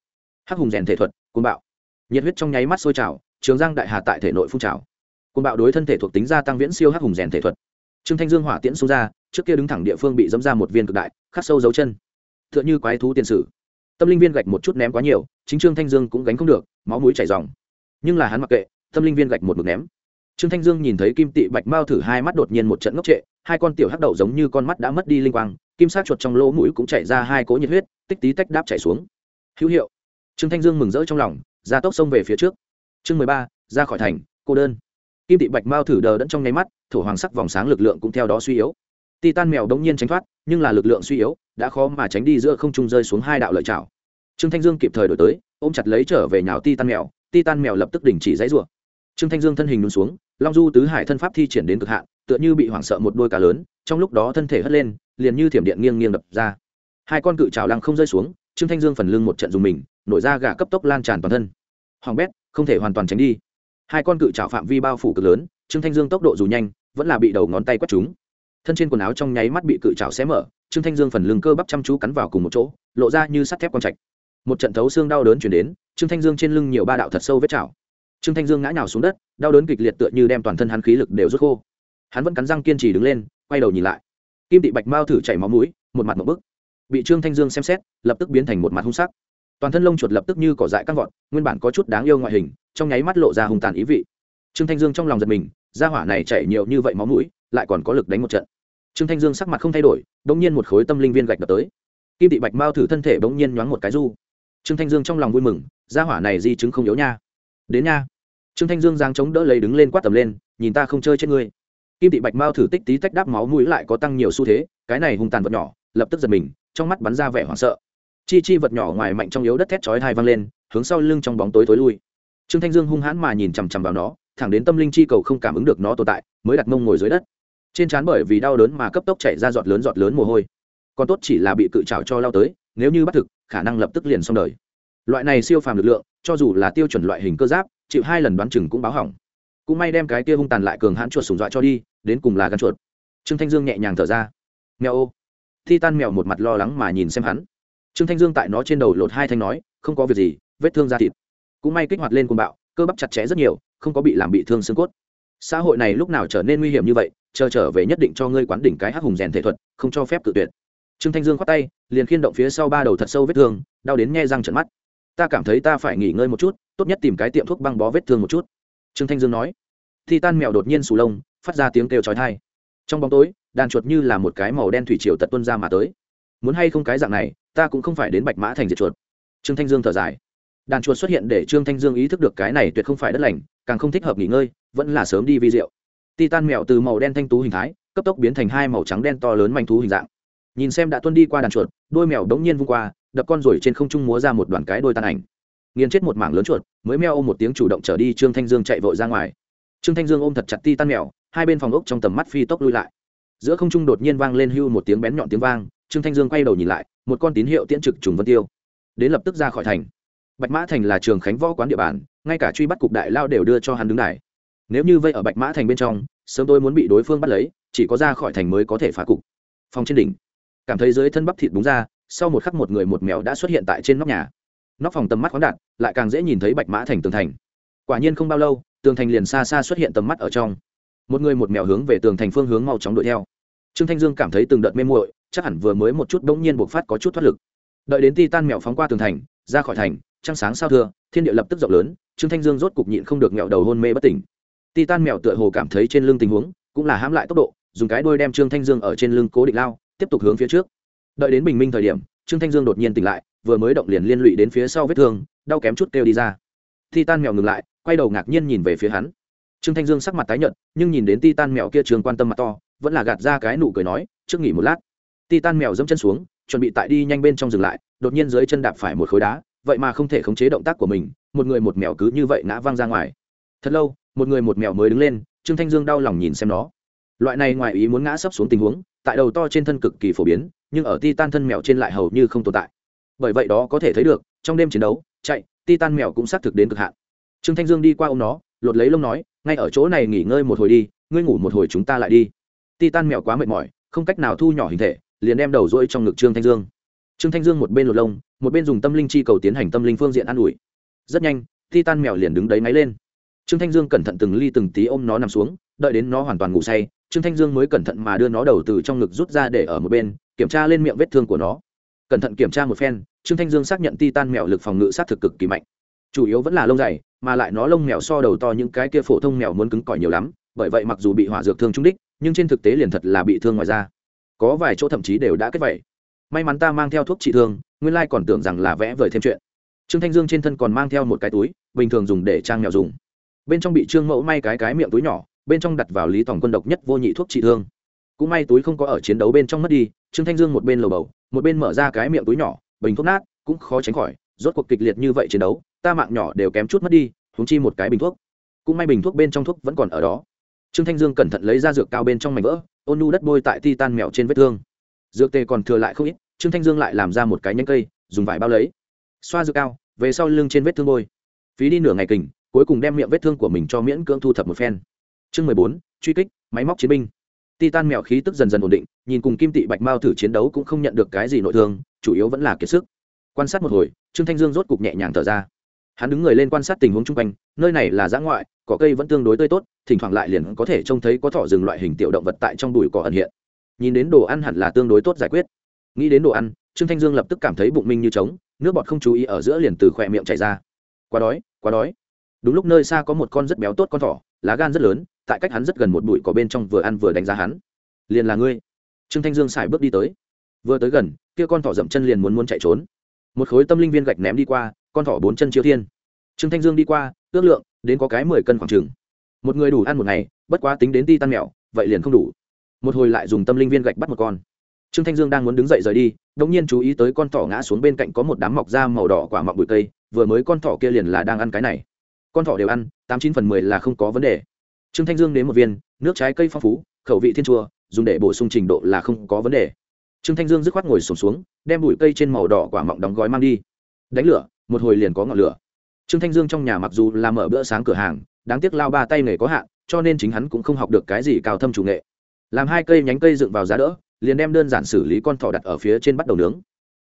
Hắc hùng rèn thể thuật côn bạo. Nhiệt huyết trong nháy mắt sôi trào, trường giang đại hà tại thể nội phun trào. Côn bạo đối thân thể thuộc tính gia tăng viễn siêu hắc hùng rèn thể thuật. Trương thanh dương hỏa tiễn xông ra, trước kia đứng thẳng địa phương bị dẫm ra một viên cực đại, khắc sâu dấu chân. T h ư ợ n h ư quái thú tiền sử. Tâm linh viên gạch một chút ném quá nhiều, chính trương thanh dương cũng gánh không được, máu mũi chảy dòng nhưng là hắn mặc kệ, tâm linh viên gạch một mực ném trương thanh dương nhìn thấy kim tị bạch mao thử hai mắt đột nhiên một trận ngốc trệ, hai con tiểu hắc đậu giống như con mắt đã mất đi linh quang, kim sát chuột trong lỗ mũi cũng chảy ra hai cỗ nhiệt huyết, tích tí tách đáp chảy xuống. Hữu hiệu. Trương thanh dương mừng rỡ trong lòng, ra tốc xông về phía trước. Chương mười ba, ra khỏi thành, cô đơn. Kim tị bạch mao thử đờ đẫn trong nháy mắt, thổ hoàng sắc vòng sáng lực lượng cũng theo đó suy yếu. Titan mèo đống nhiên tránh thoát, nhưng là lực lượng suy yếu, đã khó mà tránh đi giữa không trung rơi xuống hai đạo lợi chảo trương thanh dương kịp thời đổi tới, ôm chặt lấy trở về nhào titan mèo titan mèo lập tức đình chỉ dãy rủa. Trương thanh dương thân hình lún xuống long du tứ hải thân pháp thi triển đến cực hạn, tựa như bị hoảng sợ một đôi cá lớn, trong lúc đó thân thể hất lên, liền như thiểm điện nghiêng nghiêng đập ra. Hai con cự trào lăng không rơi xuống, trương thanh dương phần lưng một trận dùng mình, nổi ra gà cấp tốc lan tràn toàn thân. Hoàng bét, không thể hoàn toàn tránh đi. Hai con cự trào phạm vi bao phủ cực lớn, trương thanh dương tốc độ dù nhanh, vẫn là bị đầu ngón tay quét chúng thân trên quần áo trong nháy mắt bị cự trào xé mở, trương thanh dương phần lưng cơ bắp chăm chú cắn vào cùng một chỗ, lộ ra như sắt thép quang trạch. Một trận thấu xương đau đớn chuyển đến, trương thanh dương trên lưng nhiều ba đạo thật sâu vết chảo trương thanh dương ngã nhào xuống đất, đau đớn kịch liệt tựa như đem toàn thân hắn khí lực đều rút khô. Hắn vẫn cắn răng kiên trì đứng lên, quay đầu nhìn lại. Kim tị bạch mao thử chảy máu mũi, một mặt một bức. Bị trương thanh dương xem xét, lập tức biến thành một mặt hung sắc. Toàn thân lông chuột lập tức như cỏ dại căng vọt, nguyên bản có chút đáng yêu ngoại hình, trong nháy mắt lộ ra hung tàn ý vị. Trương thanh dương trong lòng giật mình ra hỏa này chảy nhiều như vậy máu mũi, lại còn có lực đánh một trận. Trương thanh dương sắc mặt không thay đổi đ ỗ n g nhiên một khối tâm linh viên gạch đập tới. Kim tị bạch mao thử thân thể bỗng nhiên nhoáng một cái du. Trương thanh dương trong lòng vui mừng ra hỏa này di chứng không yếu nha đến nha. Trương thanh dương giang chống đỡ lấy đứng lên quát tầm lên, nhìn ta không chơi chết ngươi. Kim tị bạch mao thử tích tí tách đáp máu mũi lại có tăng nhiều xu thế, cái này hung tàn vật nhỏ, lập tức giật mình, trong mắt bắn ra vẻ hoảng sợ. Chi chi vật nhỏ ngoài mạnh trong yếu đất thét chói hai văng lên, hướng sau lưng trong bóng tối tối lui. Trương thanh dương hung hãn mà nhìn chằm chằm vào nó, thẳng đến tâm linh chi cầu không cảm ứng được nó tồn tại, mới đặt mông ngồi dưới đất. Trên trán bởi vì đau đớn mà cấp tốc chạy ra giọt lớn giọt lớn mồ hôi. Còn tốt chỉ là bị cự trào cho lao tới, nếu như bắt thực, khả năng lập tức liền xong đời loại này siêu phàm lực lượng, cho dù là tiêu chuẩn loại hình cơ giáp, chịu hai lần đoán chừng cũng báo hỏng. Cũng may đem cái kia hung tàn lại cường hãn chuột sùng dọa cho đi, đến cùng là gắn chuột. Trương thanh dương nhẹ nhàng thở ra. Mèo ô. Thi tan mèo một mặt lo lắng mà nhìn xem hắn. Trương thanh dương tại nó trên đầu lột hai thanh nói, không có việc gì, vết thương da thịt. Cũng may kích hoạt lên cuồng bạo, cơ bắp chặt chẽ rất nhiều, không có bị làm bị thương xương cốt. Xã hội này lúc nào trở nên nguy hiểm như vậy, chờ trở về nhất định cho ngươi quán đỉnh cái hắc hùng rèn thể thuật, không cho phép tự tuyệt. Trương thanh dương khoát tay, liền khiên động phía sau ba đầu thật sâu vết thương, đau đến nghe răng trận mắt ta cảm thấy ta phải nghỉ ngơi một chút, tốt nhất tìm cái tiệm thuốc băng bó vết thương một chút. Trương thanh dương nói. Thì tan mèo đột nhiên sù lông, phát ra tiếng kêu chói tai. Trong bóng tối, đàn chuột như là một cái màu đen thủy triều tật tuân ra mà tới. Muốn hay không cái dạng này, ta cũng không phải đến bạch mã thành diệt chuột. Trương thanh dương thở dài. Đàn chuột xuất hiện để trương thanh dương ý thức được cái này tuyệt không phải đất lành, càng không thích hợp nghỉ ngơi, vẫn là sớm đi vi rượu titan mèo từ màu đen thanh tú hình thái, cấp tốc biến thành hai màu trắng đen to lớn manh thú hình dạng. Nhìn xem đã tuân đi qua đàn chuột, đôi mèo đống nhiên vung qua đập con rồi trên không trung múa ra một đoàn cái đôi tan ảnh. Nghiền chết một mảng lớn chuột, mới meo ôm một tiếng chủ động trở đi, trương thanh dương chạy vội ra ngoài. Trương thanh dương ôm thật chặt ti tan mèo, hai bên phòng ốc trong tầm mắt phi tốc lui lại. Giữa không trung đột nhiên vang lên hưu một tiếng bén nhọn tiếng vang, trương thanh dương quay đầu nhìn lại, một con tín hiệu tiễn trực trùng vân tiêu, đến lập tức ra khỏi thành. Bạch mã thành là trường khánh võ quán địa bàn, ngay cả truy bắt cục đại lao đều đưa cho hắn đứng đài. Nếu như vây ở bạch mã thành bên trong, sớm tôi muốn bị đối phương bắt lấy, chỉ có ra khỏi thành mới có thể phá cục. Phòng trên đỉnh, cảm thấy dưới thân bắp thịt búng ra sau một khắc một người một mèo đã xuất hiện tại trên nóc nhà. Nóc phòng tầm mắt khoáng đạt, lại càng dễ nhìn thấy bạch mã thành tường thành. Quả nhiên không bao lâu, tường thành liền xa xa xuất hiện tầm mắt ở trong. Một người một mèo hướng về tường thành phương hướng mau chóng đuổi theo. Trương thanh dương cảm thấy từng đợt mê muội, chắc hẳn vừa mới một chút đ ỗ n g nhiên buộc phát có chút thoát lực. Đợi đến ti tan mèo phóng qua tường thành, ra khỏi thành, trăng sáng sao thưa, thiên địa lập tức rộng lớn, trương thanh dương rốt cục nhịn không được mèo đầu hôn mê bất tỉnh. Ti tan mèo tựa hồ cảm thấy trên lưng tình huống cũng là hãm lại tốc độ, dùng cái đôi đem trương thanh dương ở trên lưng cố định lao, tiếp tục hướng phía trước đợi đến bình minh thời điểm, trương thanh dương đột nhiên tỉnh lại, vừa mới động liền liên lụy đến phía sau vết thương, đau kém chút kêu đi ra. Ti tan mèo ngừng lại, quay đầu ngạc nhiên nhìn về phía hắn. Trương thanh dương sắc mặt tái nhợt, nhưng nhìn đến ti tan mèo kia trường quan tâm mặt to, vẫn là gạt ra cái nụ cười nói, trước nghỉ một lát. Ti tan mèo dẫm chân xuống, chuẩn bị tại đi nhanh bên trong dừng lại, đột nhiên dưới chân đạp phải một khối đá, vậy mà không thể khống chế động tác của mình, một người một mèo cứ như vậy ngã văng ra ngoài. Thật lâu, một người một mèo mới đứng lên, trương thanh dương đau lòng nhìn xem nó. Loại này ngoài ý muốn ngã sấp xuống tình huống, tại đầu to trên thân cực kỳ phổ biến nhưng ở titan thân mèo trên lại hầu như không tồn tại. Bởi vậy đó có thể thấy được, trong đêm chiến đấu, chạy, titan mèo cũng xác thực đến cực hạn. Trương thanh dương đi qua ô nó, lột lấy lông nói, ngay ở chỗ này nghỉ ngơi một hồi đi, ngươi ngủ một hồi chúng ta lại đi. Titan mèo quá mệt mỏi, không cách nào thu nhỏ hình thể, liền đem đầu dỗi trong ngực trương thanh dương. Trương thanh dương một bên lột lông, một bên dùng tâm linh chi cầu tiến hành tâm linh phương diện an ủi. Rất nhanh, titan mèo liền đứng đấy ngáy lên. Trương thanh dương cẩn thận từng ly từng tí ôm nó nằm xuống, đợi đến nó hoàn toàn ngủ say, trương thanh dương mới cẩn thận mà đưa nó đầu từ trong ngực rút ra để ở một bên kiểm tra lên miệng vết thương của nó. Cẩn thận kiểm tra một phen, trương thanh dương xác nhận ti tan mèo lực phòng ngự sát thực cực kỳ mạnh. Chủ yếu vẫn là lông dày, mà lại nó lông mèo so đầu to những cái kia phổ thông mèo muốn cứng cỏi nhiều lắm, bởi vậy mặc dù bị hỏa dược thương trúng đích, nhưng trên thực tế liền thật là bị thương ngoài da. Có vài chỗ thậm chí đều đã kết vậy. May mắn ta mang theo thuốc trị thương, nguyên lai còn tưởng rằng là vẽ vời thêm chuyện. Trương thanh dương trên thân còn mang theo một cái túi, bình thường dùng để trang mèo dùng. Bên trong bị trương mẫu may cái cái miệng túi nhỏ, bên trong đặt vào lý tổng quân độc nhất vô nhị thuốc trị thương cũng may túi không có ở chiến đấu bên trong mất đi, trương thanh dương một bên lầu bầu, một bên mở ra cái miệng túi nhỏ, bình thuốc nát, cũng khó tránh khỏi, rốt cuộc kịch liệt như vậy chiến đấu, ta mạng nhỏ đều kém chút mất đi húng chi một cái bình thuốc. Cũng may bình thuốc bên trong thuốc vẫn còn ở đó. Trương thanh dương cẩn thận lấy ra dược cao bên trong mảnh vỡ, ôn nu đất bôi tại ti tan mèo trên vết thương. Dược tê còn thừa lại không ít, trương thanh dương lại làm ra một cái nhánh cây, dùng vải bao lấy. Xoa dược cao, về sau lưng trên vết thương bôi. Phí đi nửa ngày kình, cuối cùng đem miệng vết thương của mình cho miễn cưỡng thu thập một phen. Chương mười bốn, truy kích, máy móc chiến binh titan mèo khí tức dần dần ổn định, nhìn cùng kim tị bạch mao thử chiến đấu cũng không nhận được cái gì nội thương, chủ yếu vẫn là kiệt sức. Quan sát một hồi, trương thanh dương rốt cục nhẹ nhàng thở ra. Hắn đứng người lên quan sát tình huống chung quanh, nơi này là giã ngoại, cỏ cây vẫn tương đối tươi tốt, thỉnh thoảng lại liền có thể trông thấy có thỏ rừng loại hình tiểu động vật tại trong bụi cỏ ẩn hiện. Nhìn đến đồ ăn hẳn là tương đối tốt giải quyết. Nghĩ đến đồ ăn, trương thanh dương lập tức cảm thấy bụng minh như trống, nước bọt không chú ý ở giữa liền từ khỏe miệng chảy ra. Quá đói quá đói. Đúng lúc nơi xa có một con rất béo tốt con thỏ, lá gan rất lớn tại cách hắn rất gần một bụi cỏ bên trong vừa ăn vừa đánh giá hắn. Liền là ngươi. Trương thanh dương xài bước đi tới. Vừa tới gần, kia con thỏ dậm chân liền muốn muốn chạy trốn. Một khối tâm linh viên gạch ném đi qua, con thỏ bốn chân chiếu thiên. Trương thanh dương đi qua, ước lượng, đến có cái mười cân khoảng trừng một người đủ ăn một ngày, bất quá tính đến ti tan mèo, vậy liền không đủ. Một hồi lại dùng tâm linh viên gạch bắt một con. Trương thanh dương đang muốn đứng dậy rời đi đống nhiên chú ý tới con thỏ ngã xuống bên cạnh có một đám mọc da màu đỏ quả mọng bụi cây, vừa mới con thỏ kia liền là đang ăn cái này. Con thỏ đều ăn, tám chín phần mười là không có vấn đề trương thanh dương đến một viên nước trái cây phong phú khẩu vị thiên chua dùng để bổ sung trình độ là không có vấn đề. Trương thanh dương dứt khoát ngồi sổm xuống, xuống đem bụi cây trên màu đỏ quả mọng đóng gói mang đi. Đánh lửa một hồi liền có ngọn lửa. Trương thanh dương trong nhà mặc dù làm mở bữa sáng cửa hàng đáng tiếc lao ba tay nghề có hạn cho nên chính hắn cũng không học được cái gì cao thâm chủ nghệ. Làm hai cây nhánh cây dựng vào giá đỡ liền đem đơn giản xử lý con thỏ đặt ở phía trên bắt đầu nướng.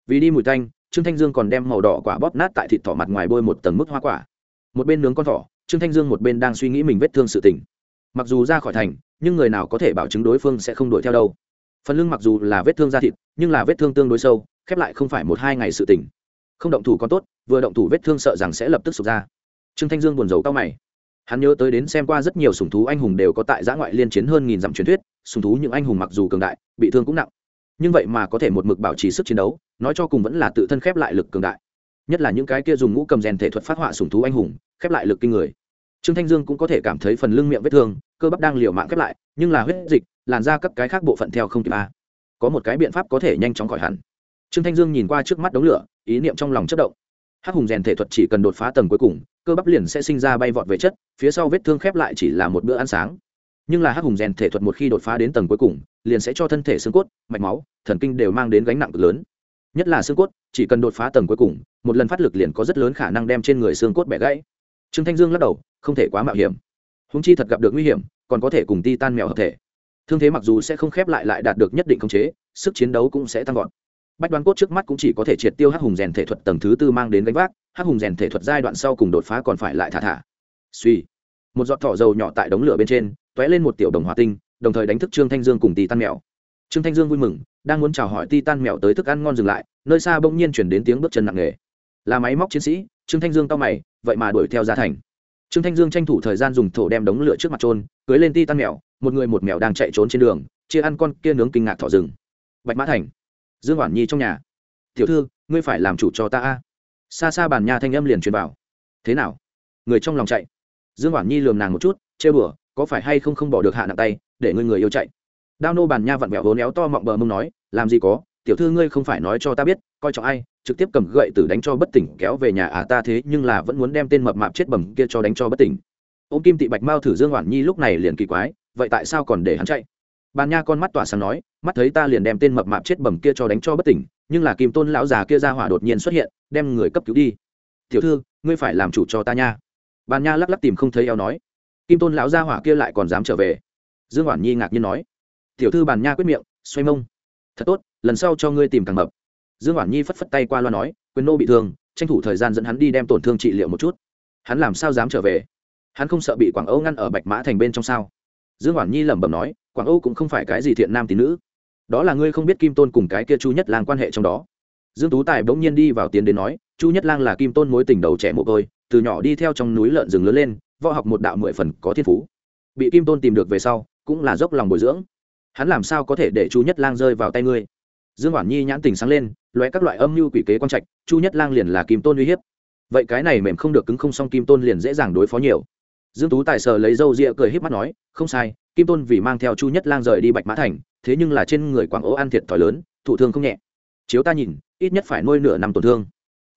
Vì đi mùi tanh trương thanh dương còn đem màu đỏ quả bóp nát tại thịt thỏ mặt ngoài bôi một tầng mức hoa quả. Một bên nướng con thỏ trương thanh dương một bên đang suy nghĩ mình vết thương sự tình mặc dù ra khỏi thành, nhưng người nào có thể bảo chứng đối phương sẽ không đuổi theo đâu. Phần lưng mặc dù là vết thương da thịt, nhưng là vết thương tương đối sâu, khép lại không phải một hai ngày sự tỉnh không động thủ còn tốt, vừa động thủ vết thương sợ rằng sẽ lập tức sụp ra. Trương thanh dương buồn rầu cao mày. Hắn nhớ tới đến xem qua rất nhiều sùng thú anh hùng đều có tại giã ngoại liên chiến hơn nghìn dặm truyền thuyết sùng thú những anh hùng mặc dù cường đại, bị thương cũng nặng. Nhưng vậy mà có thể một mực bảo trì sức chiến đấu, nói cho cùng vẫn là tự thân khép lại lực cường đại. Nhất là những cái kia dùng ngũ cầm rèn thể thuật phát họa sùng thú anh hùng, khép lại lực kinh người trương thanh dương cũng có thể cảm thấy phần lưng miệng vết thương, cơ bắp đang liều mạng khép lại, nhưng là huyết dịch, làn ra các cái khác bộ phận theo không kịp a. Có một cái biện pháp có thể nhanh chóng khỏi hẳn. Trương thanh dương nhìn qua trước mắt đống lửa, ý niệm trong lòng chất động. Hắc hùng rèn thể thuật chỉ cần đột phá tầng cuối cùng, cơ bắp liền sẽ sinh ra bay vọt về chất, phía sau vết thương khép lại chỉ là một bữa ăn sáng. Nhưng là hắc hùng rèn thể thuật một khi đột phá đến tầng cuối cùng, liền sẽ cho thân thể xương cốt, mạch máu, thần kinh đều mang đến gánh nặng cực lớn. Nhất là xương cốt, chỉ cần đột phá tầng cuối cùng, một lần phát lực liền có rất lớn khả năng đem trên người xương cốt bẻ gãy. Trương thanh dương lắc đầu không thể quá mạo hiểm. Húng chi thật gặp được nguy hiểm, còn có thể cùng ti tan mèo hợp thể. Thương thế mặc dù sẽ không khép lại lại đạt được nhất định khống chế, sức chiến đấu cũng sẽ tăng vọt. Bách đoán cốt trước mắt cũng chỉ có thể triệt tiêu hắc hùng rèn thể thuật tầng thứ tư mang đến gánh vác, hắc hùng rèn thể thuật giai đoạn sau cùng đột phá còn phải lại thả thả. Suy. Một giọt thỏ dầu nhỏ tại đống lửa bên trên t ó é lên một tiểu đồng hòa tinh, đồng thời đánh thức trương thanh dương cùng ti tan mèo. Trương thanh dương vui mừng, đang muốn chào hỏi ti tan mèo tới thức ăn ngon dừng lại, nơi xa bỗng nhiên chuyển đến tiếng bước chân nặng nề. Là máy móc chiến sĩ, trương thanh dương cao mày, vậy mà đuổi theo ra thành trương thanh dương tranh thủ thời gian dùng thổ đem đống lửa trước mặt trôn cưới lên ti tan mèo, một người một mèo đang chạy trốn trên đường, chia ăn con kia nướng kinh ngạc thỏ rừng. Bạch mã thành, dương Hoản nhi trong nhà. Tiểu thư, ngươi phải làm chủ cho ta a. Xa xa bàn nhà thanh âm liền truyền vào. Thế nào? Người trong lòng chạy. Dương Hoản nhi lườm nàng một chút chê bửa có phải hay không không bỏ được hạ nặng tay, để ngươi người yêu chạy? Đao nô bàn nha vặn vẹo vốn léo to mọng bờ mông nói, làm gì có tiểu thư ngươi không phải nói cho ta biết, coi trọng ai, trực tiếp cầm gậy tử đánh cho bất tỉnh kéo về nhà à ta thế nhưng là vẫn muốn đem tên mập mạp chết bầm kia cho đánh cho bất tỉnh. Ô kim tị bạch mao thử dương hoàn nhi lúc này liền kỳ quái, vậy tại sao còn để hắn chạy? Bàn nha con mắt tỏa sáng nói, mắt thấy ta liền đem tên mập mạp chết bầm kia cho đánh cho bất tỉnh, nhưng là kim tôn lão già kia ra hỏa đột nhiên xuất hiện, đem người cấp cứu đi. Tiểu thư, ngươi phải làm chủ cho ta nha. Bàn nha lắc lắc tìm không thấy eo nói. Kim tôn lão gia hỏa kia lại còn dám trở về. Dương hoàn nhi ngạc nhiên nói. Tiểu thư bàn nha quyết miệng, xoay mông. Thật tốt lần sau cho ngươi tìm càng mập. Dương hoàn nhi phất phất tay qua loa nói, quyền nô bị thương, tranh thủ thời gian dẫn hắn đi đem tổn thương trị liệu một chút. Hắn làm sao dám trở về? Hắn không sợ bị quảng âu ngăn ở bạch mã thành bên trong sao? Dương hoàn nhi lẩm bẩm nói, quảng âu cũng không phải cái gì thiện nam tín nữ. Đó là ngươi không biết kim tôn cùng cái kia chu nhất lang quan hệ trong đó. Dương tú tài bỗng nhiên đi vào tiến đến nói, chu nhất lang là kim tôn mối tình đầu trẻ mồ côi, từ nhỏ đi theo trong núi lợn rừng lớn lên, võ học một đạo mười phần có thiên phú. Bị kim tôn tìm được về sau, cũng là dốc lòng bồi dưỡng. Hắn làm sao có thể để chu nhất lang rơi vào tay ngươi? Dương hoàn nhi nhãn tình sáng lên loé các loại âm mưu quỷ kế quan trạch, chu nhất lang liền là kim tôn uy hiếp. Vậy cái này mềm không được cứng không xong kim tôn liền dễ dàng đối phó nhiều. Dương tú tài sờ lấy râu ria cười híp mắt nói, không sai, kim tôn vì mang theo chu nhất lang rời đi bạch mã thành, thế nhưng là trên người quảng ố ăn thiệt thòi lớn, thụ thương không nhẹ. Chiếu ta nhìn, ít nhất phải nuôi nửa năm tổn thương.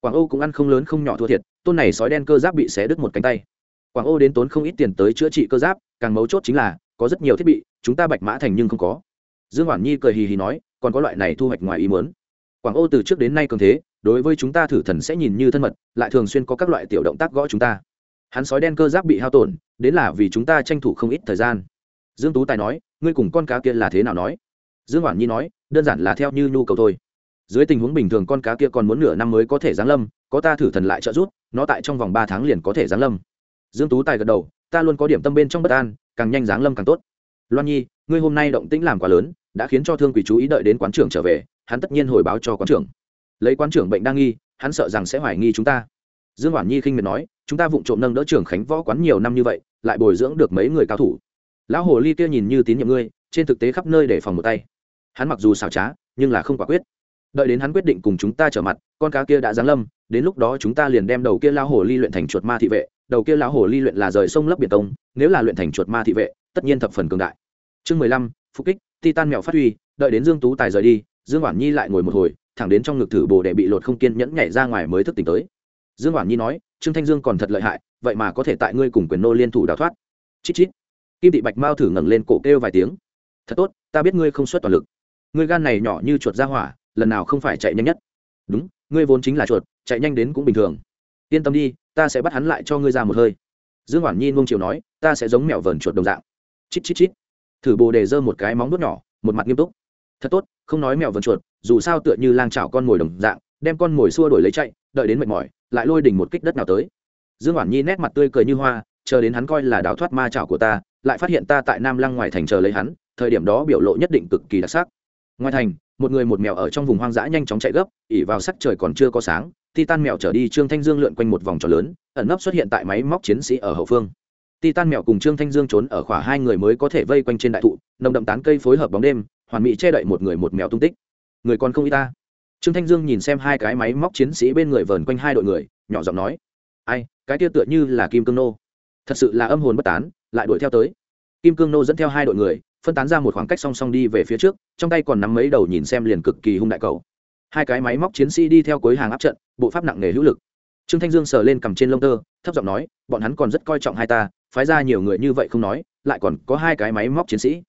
Quảng âu cũng ăn không lớn không nhỏ thua thiệt, tôn này sói đen cơ giáp bị xé đứt một cánh tay. Quảng âu đến tốn không ít tiền tới chữa trị cơ giáp, càng mấu chốt chính là, có rất nhiều thiết bị, chúng ta bạch mã thành nhưng không có. Dương hoàn nhi cười hì hì nói còn có loại này thu hoạch ngoài ý muốn. Quảng âu từ trước đến nay cường thế, đối với chúng ta thử thần sẽ nhìn như thân mật, lại thường xuyên có các loại tiểu động tác gõ chúng ta. Hắn sói đen cơ giáp bị hao tổn, đến là vì chúng ta tranh thủ không ít thời gian. Dương tú tài nói, ngươi cùng con cá kia là thế nào nói? Dương hoản nhi nói, đơn giản là theo như nhu cầu thôi. Dưới tình huống bình thường con cá kia còn muốn nửa năm mới có thể giáng lâm, có ta thử thần lại trợ giúp, nó tại trong vòng ba tháng liền có thể giáng lâm. Dương tú tài gật đầu, ta luôn có điểm tâm bên trong bất an, càng nhanh giáng lâm càng tốt loan nhi, ngươi hôm nay động tĩnh làm quá lớn, đã khiến cho thương quỷ chú ý đợi đến quán trưởng trở về, hắn tất nhiên hồi báo cho quán trưởng. Lấy quán trưởng bệnh đang nghi, hắn sợ rằng sẽ hoài nghi chúng ta. Dương hoản nhi khinh miệt nói, chúng ta vụng trộm nâng đỡ trưởng khánh võ quán nhiều năm như vậy, lại bồi dưỡng được mấy người cao thủ. Lão hồ ly kia nhìn như tín nhiệm ngươi, trên thực tế khắp nơi để phòng một tay. Hắn mặc dù xảo trá, nhưng là không quả quyết. Đợi đến hắn quyết định cùng chúng ta trở mặt, con cá kia đã giáng lâm, đến lúc đó chúng ta liền đem đầu kia lão hồ ly luyện thành chuột ma thị vệ đầu kia lão hồ ly luyện là rời sông lấp biển công nếu là luyện thành chuột ma thị vệ, tất nhiên thập phần cường đại. Chương mười lăm, phục kích, titan mèo phát huy, đợi đến dương tú tài rời đi, dương Hoản nhi lại ngồi một hồi, thẳng đến trong ngực thử bồ để bị lột không kiên nhẫn nhảy ra ngoài mới thức tỉnh tới. Dương Hoản nhi nói, trương thanh dương còn thật lợi hại, vậy mà có thể tại ngươi cùng quyền nô liên thủ đào thoát. Chít chít. Kim thị bạch mao thử ngẩng lên cổ kêu vài tiếng. Thật tốt, ta biết ngươi không xuất toàn lực. Ngươi gan này nhỏ như chuột ra hỏa, lần nào không phải chạy nhanh nhất? Đúng, ngươi vốn chính là chuột, chạy nhanh đến cũng bình thường yên tâm đi, ta sẽ bắt hắn lại cho ngươi ra một hơi. Dương Hoản nhi ngông chiều nói, ta sẽ giống mèo vờn chuột đồng dạng. Chít chít chít. Thử bồ đề giơ một cái móng đốt nhỏ, một mặt nghiêm túc. Thật tốt, không nói mèo vần chuột, dù sao tựa như lang chảo con mồi đồng dạng, đem con mồi xua đổi lấy chạy, đợi đến mệt mỏi, lại lôi đỉnh một kích đất nào tới. Dương Hoản nhi nét mặt tươi cười như hoa, chờ đến hắn coi là đào thoát ma chảo của ta, lại phát hiện ta tại nam lăng ngoài thành chờ lấy hắn, thời điểm đó biểu lộ nhất định cực kỳ đặc sắc. Ngoài thành, một người một mèo ở trong vùng hoang dã nhanh chóng chạy gấp, ỉ vào sắc trời còn chưa có sáng titan mèo trở đi, trương thanh dương lượn quanh một vòng tròn lớn, ẩn nấp xuất hiện tại máy móc chiến sĩ ở hậu phương. Titan mèo cùng trương thanh dương trốn ở khỏa hai người mới có thể vây quanh trên đại thụ, nồng đậm tán cây phối hợp bóng đêm, hoàn mỹ che đậy một người một mèo tung tích. Người còn không y ta. Trương thanh dương nhìn xem hai cái máy móc chiến sĩ bên người vờn quanh hai đội người, nhỏ giọng nói, ai, cái kia tựa như là kim cương nô. Thật sự là âm hồn bất tán, lại đuổi theo tới. Kim cương nô dẫn theo hai đội người, phân tán ra một khoảng cách song song đi về phía trước, trong tay còn nắm mấy đầu nhìn xem liền cực kỳ hung đại cầu. Hai cái máy móc chiến sĩ đi theo cuối hàng áp trận bộ pháp nặng nề hữu lực. Trương thanh dương sờ lên cầm trên lông tơ, thấp giọng nói, bọn hắn còn rất coi trọng hai ta, phái ra nhiều người như vậy không nói, lại còn có hai cái máy móc chiến sĩ.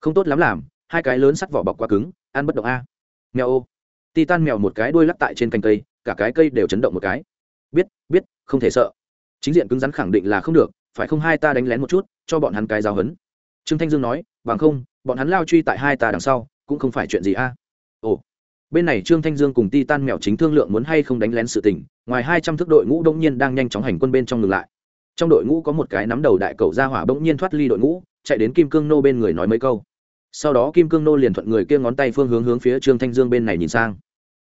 Không tốt lắm làm, hai cái lớn sắt vỏ bọc quá cứng, ăn bất động a. Mèo ô. Titan mèo một cái đuôi lắc tại trên cành cây, cả cái cây đều chấn động một cái. Biết biết, không thể sợ. Chính diện cứng rắn khẳng định là không được, phải không hai ta đánh lén một chút, cho bọn hắn cái giáo hấn trương thanh dương nói, bằng không, bọn hắn lao truy tại hai ta đằng sau, cũng không phải chuyện gì a. Ồ bên này trương thanh dương cùng ti tan mèo chính thương lượng muốn hay không đánh lén sự tình, ngoài hai trăm thước đội ngũ đông nhiên đang nhanh chóng hành quân bên trong ngừng lại. Trong đội ngũ có một cái nắm đầu đại cầu ra hỏa bỗng nhiên thoát ly đội ngũ, chạy đến kim cương nô bên người nói mấy câu. Sau đó kim cương nô liền thuận người kia ngón tay phương hướng hướng phía trương thanh dương bên này nhìn sang.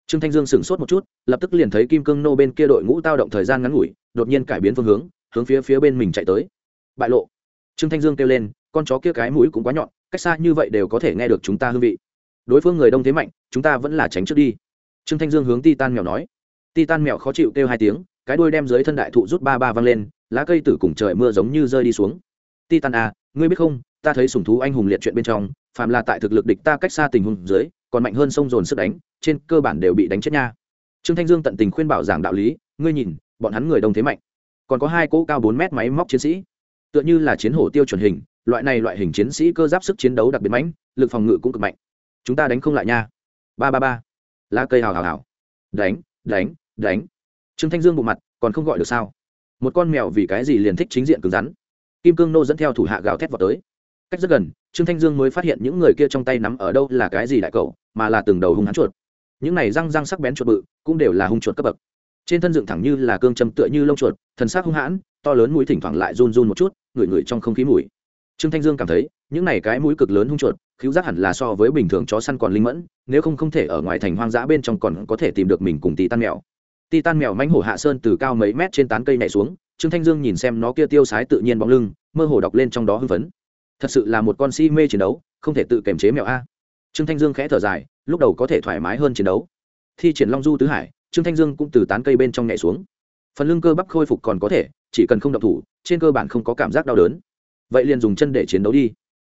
Trương thanh dương sửng sốt một chút, lập tức liền thấy kim cương nô bên kia đội ngũ tao động thời gian ngắn ngủi, đột nhiên cải biến phương hướng hướng phía phía bên mình chạy tới. Bại lộ. Trương thanh dương kêu lên, con chó kia cái mũi cũng quá nhọn, cách xa như vậy đều có thể nghe được chúng ta hương vị đối phương người đông thế mạnh, chúng ta vẫn là tránh trước đi. Trương thanh dương hướng ti tan mèo nói. Ti tan mèo khó chịu kêu hai tiếng, cái đuôi đem dưới thân đại thụ rút ba ba văng lên, lá cây tử cùng trời mưa giống như rơi đi xuống. Ti tan à ngươi biết không, ta thấy sùng thú anh hùng liệt chuyện bên trong, phàm là tại thực lực địch ta cách xa tình huống dưới, còn mạnh hơn sông dồn sức đánh, trên cơ bản đều bị đánh chết nha. Trương thanh dương tận tình khuyên bảo giảng đạo lý, ngươi nhìn, bọn hắn người đông thế mạnh. Còn có hai cỗ cao bốn mét máy móc chiến sĩ. Tựa như là chiến hổ tiêu chuẩn hình, loại này loại hình chiến sĩ cơ giáp sức chiến đấu đặc biệt mạnh, lực phòng ngự cũng cực mạnh chúng ta đánh không lại nha. Ba ba ba. Lá cây hào hào hào. Đánh đánh đánh. Trương thanh dương bộ mặt, còn không gọi được sao? Một con mèo vì cái gì liền thích chính diện cứng rắn? Kim cương nô dẫn theo thủ hạ gào thét vào tới. Cách rất gần, trương thanh dương mới phát hiện những người kia trong tay nắm ở đâu là cái gì đại cầu mà là từng đầu hung hắn chuột. Những này răng răng sắc bén chuột bự, cũng đều là hung chuột cấp bậc. Trên thân dựng thẳng như là cương châm tựa như lông chuột, thần sắc hung hãn, to lớn mũi thỉnh thoảng lại run run một chút, ngửi ngửi trong không khí mùi trương thanh dương cảm thấy, những này cái mũi cực lớn hung chuột cứu giác hẳn là so với bình thường chó săn còn linh mẫn, nếu không không thể ở ngoài thành hoang dã bên trong còn có thể tìm được mình cùng tì tan mèo. Tì tan mèo mánh hổ hạ sơn từ cao mấy mét trên tán cây nhảy xuống, trương thanh dương nhìn xem nó kia tiêu sái tự nhiên bóng lưng, mơ hồ đọc lên trong đó hưng phấn. Thật sự là một con si mê chiến đấu, không thể tự kiềm chế mèo a. Trương thanh dương khẽ thở dài, lúc đầu có thể thoải mái hơn chiến đấu. Thi triển long du tứ hải, trương thanh dương cũng từ tán cây bên trong nhảy xuống. Phần lưng cơ bắp khôi phục còn có thể, chỉ cần không động thủ, trên cơ bản không có cảm giác đau đớn vậy liền dùng chân để chiến đấu đi.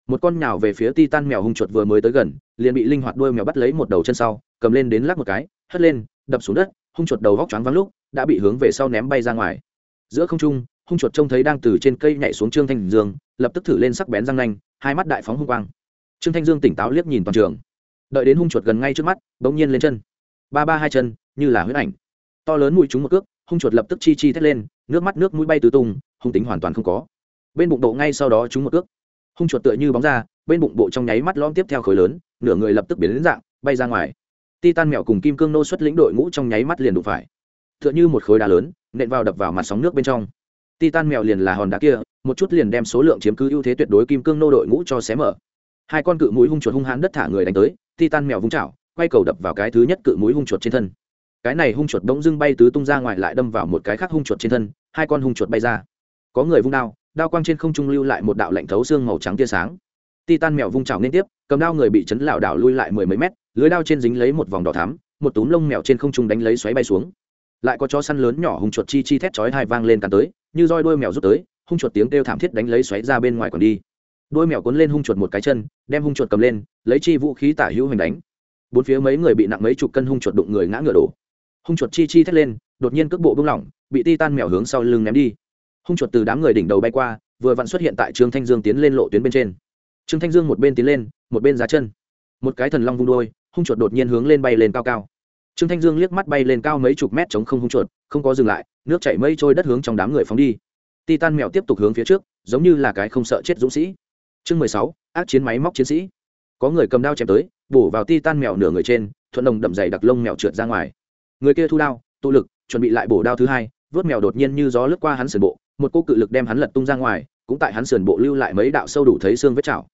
Một con nhào về phía ti tan mèo hung chuột vừa mới tới gần, liền bị linh hoạt đuôi mèo bắt lấy một đầu chân sau, cầm lên đến lắc một cái, hất lên, đập xuống đất, hung chuột đầu vóc choáng vắng lúc, đã bị hướng về sau ném bay ra ngoài. Giữa không trung, hung chuột trông thấy đang từ trên cây nhảy xuống trương thanh dương, lập tức thử lên sắc bén răng nanh, hai mắt đại phóng hung quang. Trương thanh dương tỉnh táo liếc nhìn toàn trường. Đợi đến hung chuột gần ngay trước mắt, bỗng nhiên lên chân. Ba ba hai chân, như là huyết ảnh. To lớn mũi chúng một cước, hung chuột lập tức chi chi thét lên, nước mắt nước mũi bay tứ tung, hung tính hoàn toàn không có bên bụng bộ ngay sau đó chúng một cước. Hung chuột tựa như bóng ra, bên bụng bộ trong nháy mắt lõm tiếp theo khối lớn, nửa người lập tức biến đến dạng, bay ra ngoài. Titan mèo cùng kim cương nô xuất lĩnh đội ngũ trong nháy mắt liền đụng phải. Tựa như một khối đá lớn, nện vào đập vào mặt sóng nước bên trong. Titan mèo liền là hòn đá kia, một chút liền đem số lượng chiếm cứ ưu thế tuyệt đối kim cương nô đội ngũ cho xé mở. Hai con cự mũi hung chuột hung hãn đất thả người đánh tới, titan mèo vung chảo, quay cầu đập vào cái thứ nhất cự mũi hung chuột trên thân. Cái này hung chuột bỗng dưng bay tứ tung ra ngoài lại đâm vào một cái khác hung chuột trên thân, hai con hung chuột bay ra. Có người vung đao đao quang trên không trung lưu lại một đạo lạnh thấu xương màu trắng tia sáng. Titan mèo vung chảo liên tiếp, cầm đao người bị chấn lảo đảo lui lại mười mấy mét, lưới đao trên dính lấy một vòng đỏ thắm, một túm lông mèo trên không trung đánh lấy xoáy bay xuống. Lại có chó săn lớn nhỏ hung chuột chi chi thét chói hai vang lên cắn tới, như roi đuôi mèo rút tới, hung chuột tiếng kêu thảm thiết đánh lấy xoáy ra bên ngoài còn đi. Đuôi mèo cuốn lên hung chuột một cái chân, đem hung chuột cầm lên, lấy chi vũ khí tả hữu hình đánh. Bốn phía mấy người bị nặng mấy chục cân hung chuột đụng người ngã ngựa đổ. Hung chuột chi chi thét lên, đột nhiên cước bộ bung lỏng, bị ti tan mèo hướng sau lưng ném đi hung chuột từ đám người đỉnh đầu bay qua, vừa vặn xuất hiện tại trương thanh dương tiến lên lộ tuyến bên trên. Trương thanh dương một bên tiến lên, một bên giá chân. Một cái thần long vung đôi, hung chuột đột nhiên hướng lên bay lên cao cao. Trương thanh dương liếc mắt bay lên cao mấy chục mét chống không hung chuột, không có dừng lại, nước chảy mây trôi đất hướng trong đám người phóng đi. Titan mèo tiếp tục hướng phía trước, giống như là cái không sợ chết dũng sĩ. Chương mười sáu, ác chiến máy móc chiến sĩ. Có người cầm đao chém tới, bổ vào titan mèo nửa người trên, thuận đồng đậm dày đặc lông mèo trượt ra ngoài. Người kia thu đao, tụ lực, chuẩn bị lại bổ đao thứ hai, vớt mèo đột nhiên như gió lướt qua hắn sườn bộ một cô cự lực đem hắn lật tung ra ngoài, cũng tại hắn sườn bộ lưu lại mấy đạo sâu đủ thấy xương vết chảo.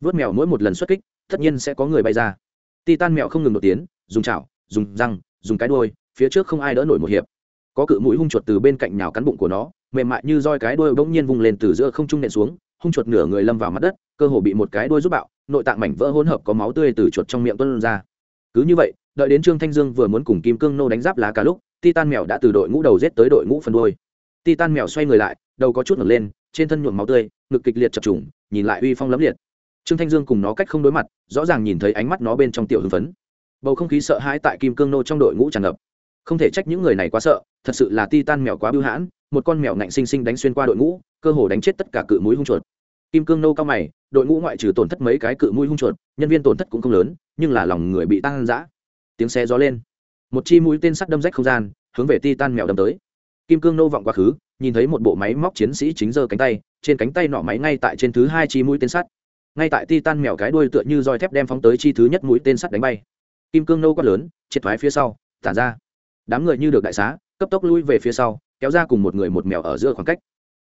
Vớt mèo mỗi một lần xuất kích, tất nhiên sẽ có người bay ra. Titan mèo không ngừng nổi tiếng dùng chảo, dùng răng, dùng cái đuôi, phía trước không ai đỡ nổi một hiệp. Có cự mũi hung chuột từ bên cạnh nhào cắn bụng của nó, mềm mại như roi cái đuôi bỗng nhiên vung lên từ giữa không trung nện xuống, hung chuột nửa người lâm vào mặt đất, cơ hồ bị một cái đuôi giúp bạo, nội tạng mảnh vỡ hỗn hợp có máu tươi từ chuột trong miệng tuôn ra. Cứ như vậy, đợi đến trương thanh dương vừa muốn cùng kim cương nô đánh giáp lá cả lúc, titan mèo đã từ đội ngũ đầu rết tới đội ngũ phần đuôi titan mèo xoay người lại, đầu có chút ngẩng lên, trên thân nhuộm máu tươi, ngực kịch liệt chập trùng, nhìn lại uy phong lấm liệt. Trương thanh dương cùng nó cách không đối mặt, rõ ràng nhìn thấy ánh mắt nó bên trong tiểu hưng phấn. Bầu không khí sợ hãi tại kim cương nô trong đội ngũ tràn ngập. Không thể trách những người này quá sợ, thật sự là ti tan mèo quá bưu hãn, một con mèo ngạnh xinh xinh đánh xuyên qua đội ngũ, cơ hồ đánh chết tất cả cự mũi hung chuột. Kim cương nô cao mày, đội ngũ ngoại trừ tổn thất mấy cái cự mũi hung chuột, nhân viên tổn thất cũng không lớn, nhưng là lòng người bị tăng giã tiếng xe gió lên. Một chi mũi tên sắt đâm rách không gian, hướng về ti tan mèo đâm tới kim cương nô vọng quá khứ, nhìn thấy một bộ máy móc chiến sĩ chính giơ cánh tay, trên cánh tay nọ máy ngay tại trên thứ hai chi mũi tên sắt. Ngay tại ti tan mèo cái đuôi tựa như roi thép đem phóng tới chi thứ nhất mũi tên sắt đánh bay. Kim cương nô quát lớn, triệt thoái phía sau tản ra. Đám người như được đại xá, cấp tốc lui về phía sau, kéo ra cùng một người một mèo ở giữa khoảng cách.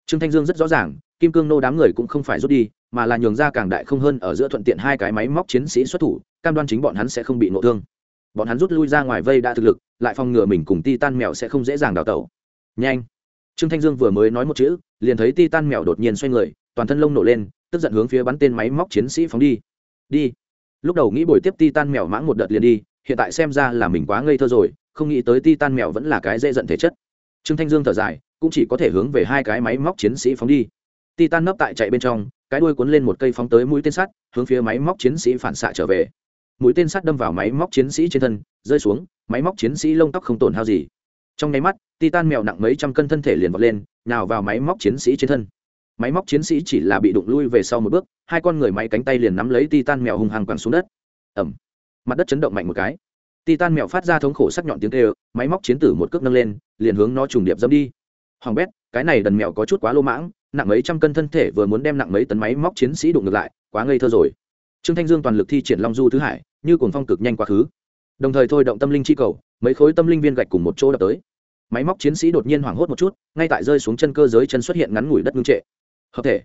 Trương thanh dương rất rõ ràng, kim cương nô đám người cũng không phải rút đi, mà là nhường ra càng đại không hơn ở giữa thuận tiện hai cái máy móc chiến sĩ xuất thủ, cam đoan chính bọn hắn sẽ không bị nộ thương. Bọn hắn rút lui ra ngoài vây đã thực lực, lại phòng ngừa mình cùng ti tan mèo sẽ không dễ dàng đào tẩu nhanh. Trương thanh dương vừa mới nói một chữ, liền thấy ti tan mèo đột nhiên xoay người, toàn thân lông nổ lên, tức giận hướng phía bắn tên máy móc chiến sĩ phóng đi. Đi. Lúc đầu nghĩ bồi tiếp ti tan mèo mãng một đợt liền đi, hiện tại xem ra là mình quá ngây thơ rồi, không nghĩ tới ti tan mèo vẫn là cái dễ giận thể chất. Trương thanh dương thở dài, cũng chỉ có thể hướng về hai cái máy móc chiến sĩ phóng đi. Ti tan nấp tại chạy bên trong, cái đuôi cuốn lên một cây phóng tới mũi tên sắt, hướng phía máy móc chiến sĩ phản xạ trở về. Mũi tên sắt đâm vào máy móc chiến sĩ trên thân, rơi xuống, máy móc chiến sĩ lông tóc không tổn hao gì. Trong nháy mắt titan mèo nặng mấy trăm cân thân thể liền vọt lên nào vào máy móc chiến sĩ trên thân. Máy móc chiến sĩ chỉ là bị đụng lui về sau một bước, hai con người máy cánh tay liền nắm lấy titan mèo hung hăng quẳng xuống đất. Ẩm mặt đất chấn động mạnh một cái. Titan mèo phát ra thống khổ sắc nhọn tiếng kêu, máy móc chiến tử một cước nâng lên, liền hướng nó trùng điệp dâm đi. Hoàng bét, cái này đần mèo có chút quá lô mãng, nặng mấy trăm cân thân thể vừa muốn đem nặng mấy tấn máy móc chiến sĩ đụng ngược lại, quá ngây thơ rồi. Trương thanh dương toàn lực thi triển long du thứ hải, như cuồng phong cực nhanh quá khứ. Đồng thời thôi động tâm linh chi cầu, mấy khối tâm linh viên gạch cùng một chỗ đập tới máy móc chiến sĩ đột nhiên hoảng hốt một chút, ngay tại rơi xuống chân cơ giới chân xuất hiện ngắn ngủi đất ngưng trệ. Hợp thể.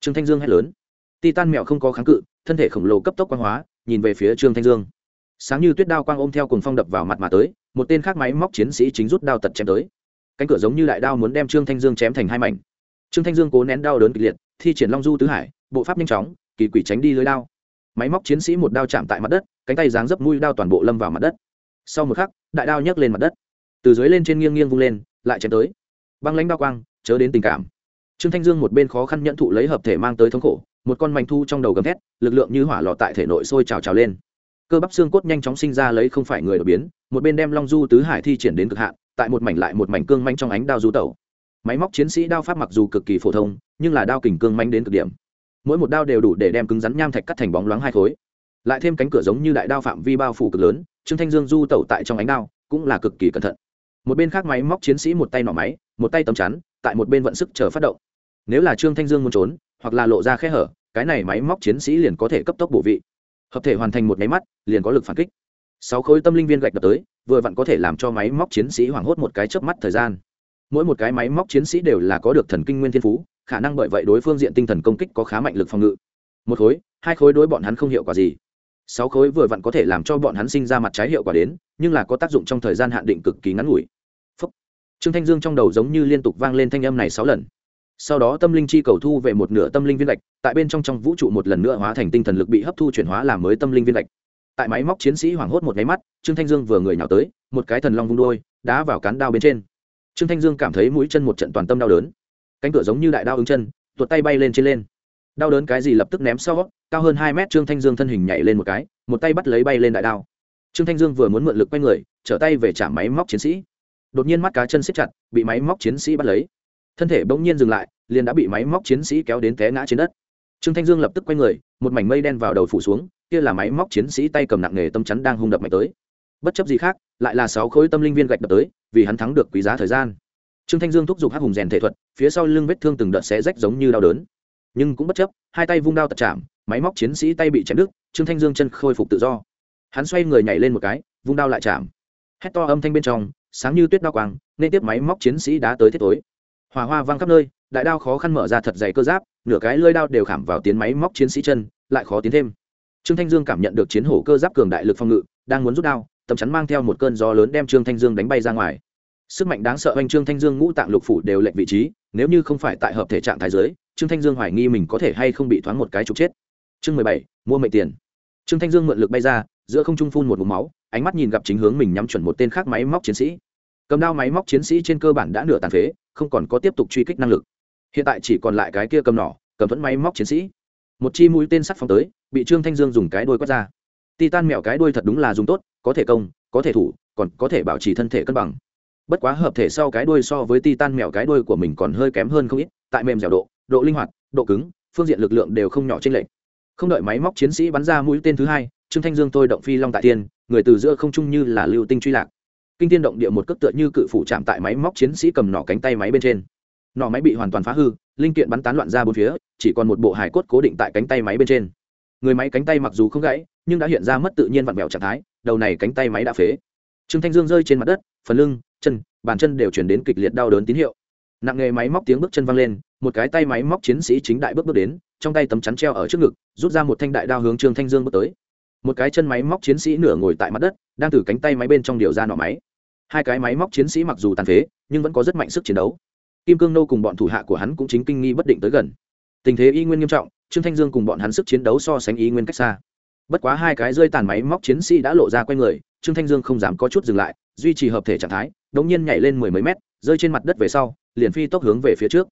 Trương thanh dương hét lớn. Titan mèo không có kháng cự, thân thể khổng lồ cấp tốc quang hóa, nhìn về phía trương thanh dương. Sáng như tuyết đao quang ôm theo cùng phong đập vào mặt mà tới, một tên khác máy móc chiến sĩ chính rút đao tật chém tới. Cánh cửa giống như đại đao muốn đem trương thanh dương chém thành hai mảnh. Trương thanh dương cố nén đau đớn kịch liệt, thi triển long du tứ hải, bộ pháp nhanh chóng, kỳ quỷ tránh đi lưới đao. Máy móc chiến sĩ một đao chạm tại mặt đất, cánh tay dáng dấp mũi đao toàn bộ lâm vào mặt đất. Sau một khắc, đại đao nhấc lên mặt đất từ dưới lên trên nghiêng nghiêng vung lên, lại chém tới. Băng lãnh bao quang, chớ đến tình cảm. Trương thanh dương một bên khó khăn nhận thụ lấy hợp thể mang tới thống khổ, một con mảnh thu trong đầu gầm thét, lực lượng như hỏa lò tại thể nội sôi trào trào lên. Cơ bắp xương cốt nhanh chóng sinh ra lấy không phải người đột biến, một bên đem long du tứ hải thi triển đến cực hạn, tại một mảnh lại một mảnh cương manh trong ánh đao du tẩu. Máy móc chiến sĩ đao pháp mặc dù cực kỳ phổ thông, nhưng là đao kình cương manh đến cực điểm. Mỗi một đao đều đủ để đem cứng rắn nham thạch cắt thành bóng loáng hai khối. Lại thêm cánh cửa giống như đại đao phạm vi bao phủ cực lớn, trương thanh dương du tẩu tại trong ánh đao cũng là cực kỳ cẩn thận một bên khác máy móc chiến sĩ một tay nỏ máy, một tay tấm chắn, tại một bên vận sức chờ phát động. Nếu là trương thanh dương muốn trốn, hoặc là lộ ra khe hở, cái này máy móc chiến sĩ liền có thể cấp tốc bổ vị. Hợp thể hoàn thành một máy mắt, liền có lực phản kích. Sáu khối tâm linh viên gạch đập tới, vừa vặn có thể làm cho máy móc chiến sĩ hoảng hốt một cái chớp mắt thời gian. Mỗi một cái máy móc chiến sĩ đều là có được thần kinh nguyên thiên phú, khả năng bởi vậy đối phương diện tinh thần công kích có khá mạnh lực phòng ngự. Một khối, hai khối đối bọn hắn không hiệu quả gì. Sáu khối vừa vặn có thể làm cho bọn hắn sinh ra mặt trái hiệu quả đến, nhưng là có tác dụng trong thời gian hạn định cực kỳ ngắn ngủi trương thanh dương trong đầu giống như liên tục vang lên thanh âm này sáu lần. Sau đó tâm linh chi cầu thu về một nửa tâm linh viên gạch, tại bên trong trong vũ trụ một lần nữa hóa thành tinh thần lực bị hấp thu chuyển hóa làm mới tâm linh viên gạch. Tại máy móc chiến sĩ hoảng hốt một nháy mắt, trương thanh dương vừa người nhào tới, một cái thần long vung đôi, đá vào cán đao bên trên. Trương thanh dương cảm thấy mũi chân một trận toàn tâm đau đớn. Cánh cửa giống như đại đao ứng chân, tuột tay bay lên trên lên. Đau đớn cái gì lập tức ném sau, cao hơn hai mét trương thanh dương thân hình nhảy lên một cái, một tay bắt lấy bay lên đại đao. Trương thanh dương vừa muốn mượn lực quay người, trở tay về trả máy móc chiến sĩ đột nhiên mắt cá chân xích chặt, bị máy móc chiến sĩ bắt lấy. Thân thể bỗng nhiên dừng lại, liền đã bị máy móc chiến sĩ kéo đến té ngã trên đất. Trương thanh dương lập tức quay người, một mảnh mây đen vào đầu phủ xuống, kia là máy móc chiến sĩ tay cầm nặng nghề tâm chắn đang hung đập mạnh tới. Bất chấp gì khác, lại là sáu khối tâm linh viên gạch đập tới, vì hắn thắng được quý giá thời gian. Trương thanh dương thúc giục hắc hùng rèn thể thuật, phía sau lưng vết thương từng đợt xé rách giống như đau đớn. Nhưng cũng bất chấp, hai tay vung đao tật chạm, máy móc chiến sĩ tay bị chém đứt, trương thanh dương chân khôi phục tự do. Hắn xoay người nhảy lên một cái, vung đao lại chạm. Hét to âm thanh bên trong sáng như tuyết đao quang, nên tiếp máy móc chiến sĩ đã tới thiết tối. Hòa hoa văng khắp nơi, đại đao khó khăn mở ra thật dày cơ giáp, nửa cái lơi đao đều khảm vào tiến máy móc chiến sĩ chân, lại khó tiến thêm. Trương thanh dương cảm nhận được chiến hổ cơ giáp cường đại lực phòng ngự, đang muốn rút đao, tầm chắn mang theo một cơn gió lớn đem trương thanh dương đánh bay ra ngoài. Sức mạnh đáng sợ anh trương thanh dương ngũ tạng lục phủ đều lệnh vị trí, nếu như không phải tại hợp thể trạng thái giới trương thanh dương hoài nghi mình có thể hay không bị thoáng một cái trục chết. Chương mười bảy, mua mệnh tiền. Trương thanh dương mượn lực bay ra, giữa không trung phun một mục máu, ánh mắt nhìn gặp chính hướng mình nhắm chuẩn một tên khác máy móc chiến sĩ cầm đao máy móc chiến sĩ trên cơ bản đã nửa tàn phế, không còn có tiếp tục truy kích năng lực. Hiện tại chỉ còn lại cái kia cầm nỏ, cầm thuẫn máy móc chiến sĩ. Một chi mũi tên sắt phóng tới, bị trương thanh dương dùng cái đuôi quét ra. Titan mèo cái đuôi thật đúng là dùng tốt, có thể công, có thể thủ, còn có thể bảo trì thân thể cân bằng. Bất quá hợp thể sau cái đuôi so với titan mèo cái đuôi của mình còn hơi kém hơn không ít, tại mềm dẻo độ độ linh hoạt, độ cứng, phương diện lực lượng đều không nhỏ trên lệch. Không đợi máy móc chiến sĩ bắn ra mũi tên thứ hai, trương thanh dương tôi động phi long tại tiên người từ giữa không trung như là lưu tinh truy lạc kinh thiên động địa một cước tựa như cự phủ chạm tại máy móc chiến sĩ cầm nỏ cánh tay máy bên trên. Nỏ máy bị hoàn toàn phá hư, linh kiện bắn tán loạn ra bốn phía, chỉ còn một bộ hải cốt cố định tại cánh tay máy bên trên. Người máy cánh tay mặc dù không gãy, nhưng đã hiện ra mất tự nhiên vặn vẹo trạng thái, đầu này cánh tay máy đã phế. Trương thanh dương rơi trên mặt đất, phần lưng, chân, bàn chân đều chuyển đến kịch liệt đau đớn tín hiệu. Nặng nghề máy móc tiếng bước chân văng lên, một cái tay máy móc chiến sĩ chính đại bước bước đến, trong tay tấm chắn treo ở trước ngực, rút ra một thanh đại đao hướng trương thanh dương bước tới một cái chân máy móc chiến sĩ nửa ngồi tại mặt đất, đang từ cánh tay máy bên trong điều ra nọ máy. Hai cái máy móc chiến sĩ mặc dù tàn phế, nhưng vẫn có rất mạnh sức chiến đấu. Kim cương nô cùng bọn thủ hạ của hắn cũng chính kinh nghi bất định tới gần. Tình thế y nguyên nghiêm trọng, trương thanh dương cùng bọn hắn sức chiến đấu so sánh y nguyên cách xa. Bất quá hai cái rơi tàn máy móc chiến sĩ đã lộ ra q u a n người, trương thanh dương không dám có chút dừng lại, duy trì hợp thể trạng thái đ ỗ n g nhiên nhảy lên mười mấy mét, rơi trên mặt đất về sau, liền phi tốc hướng về phía trước.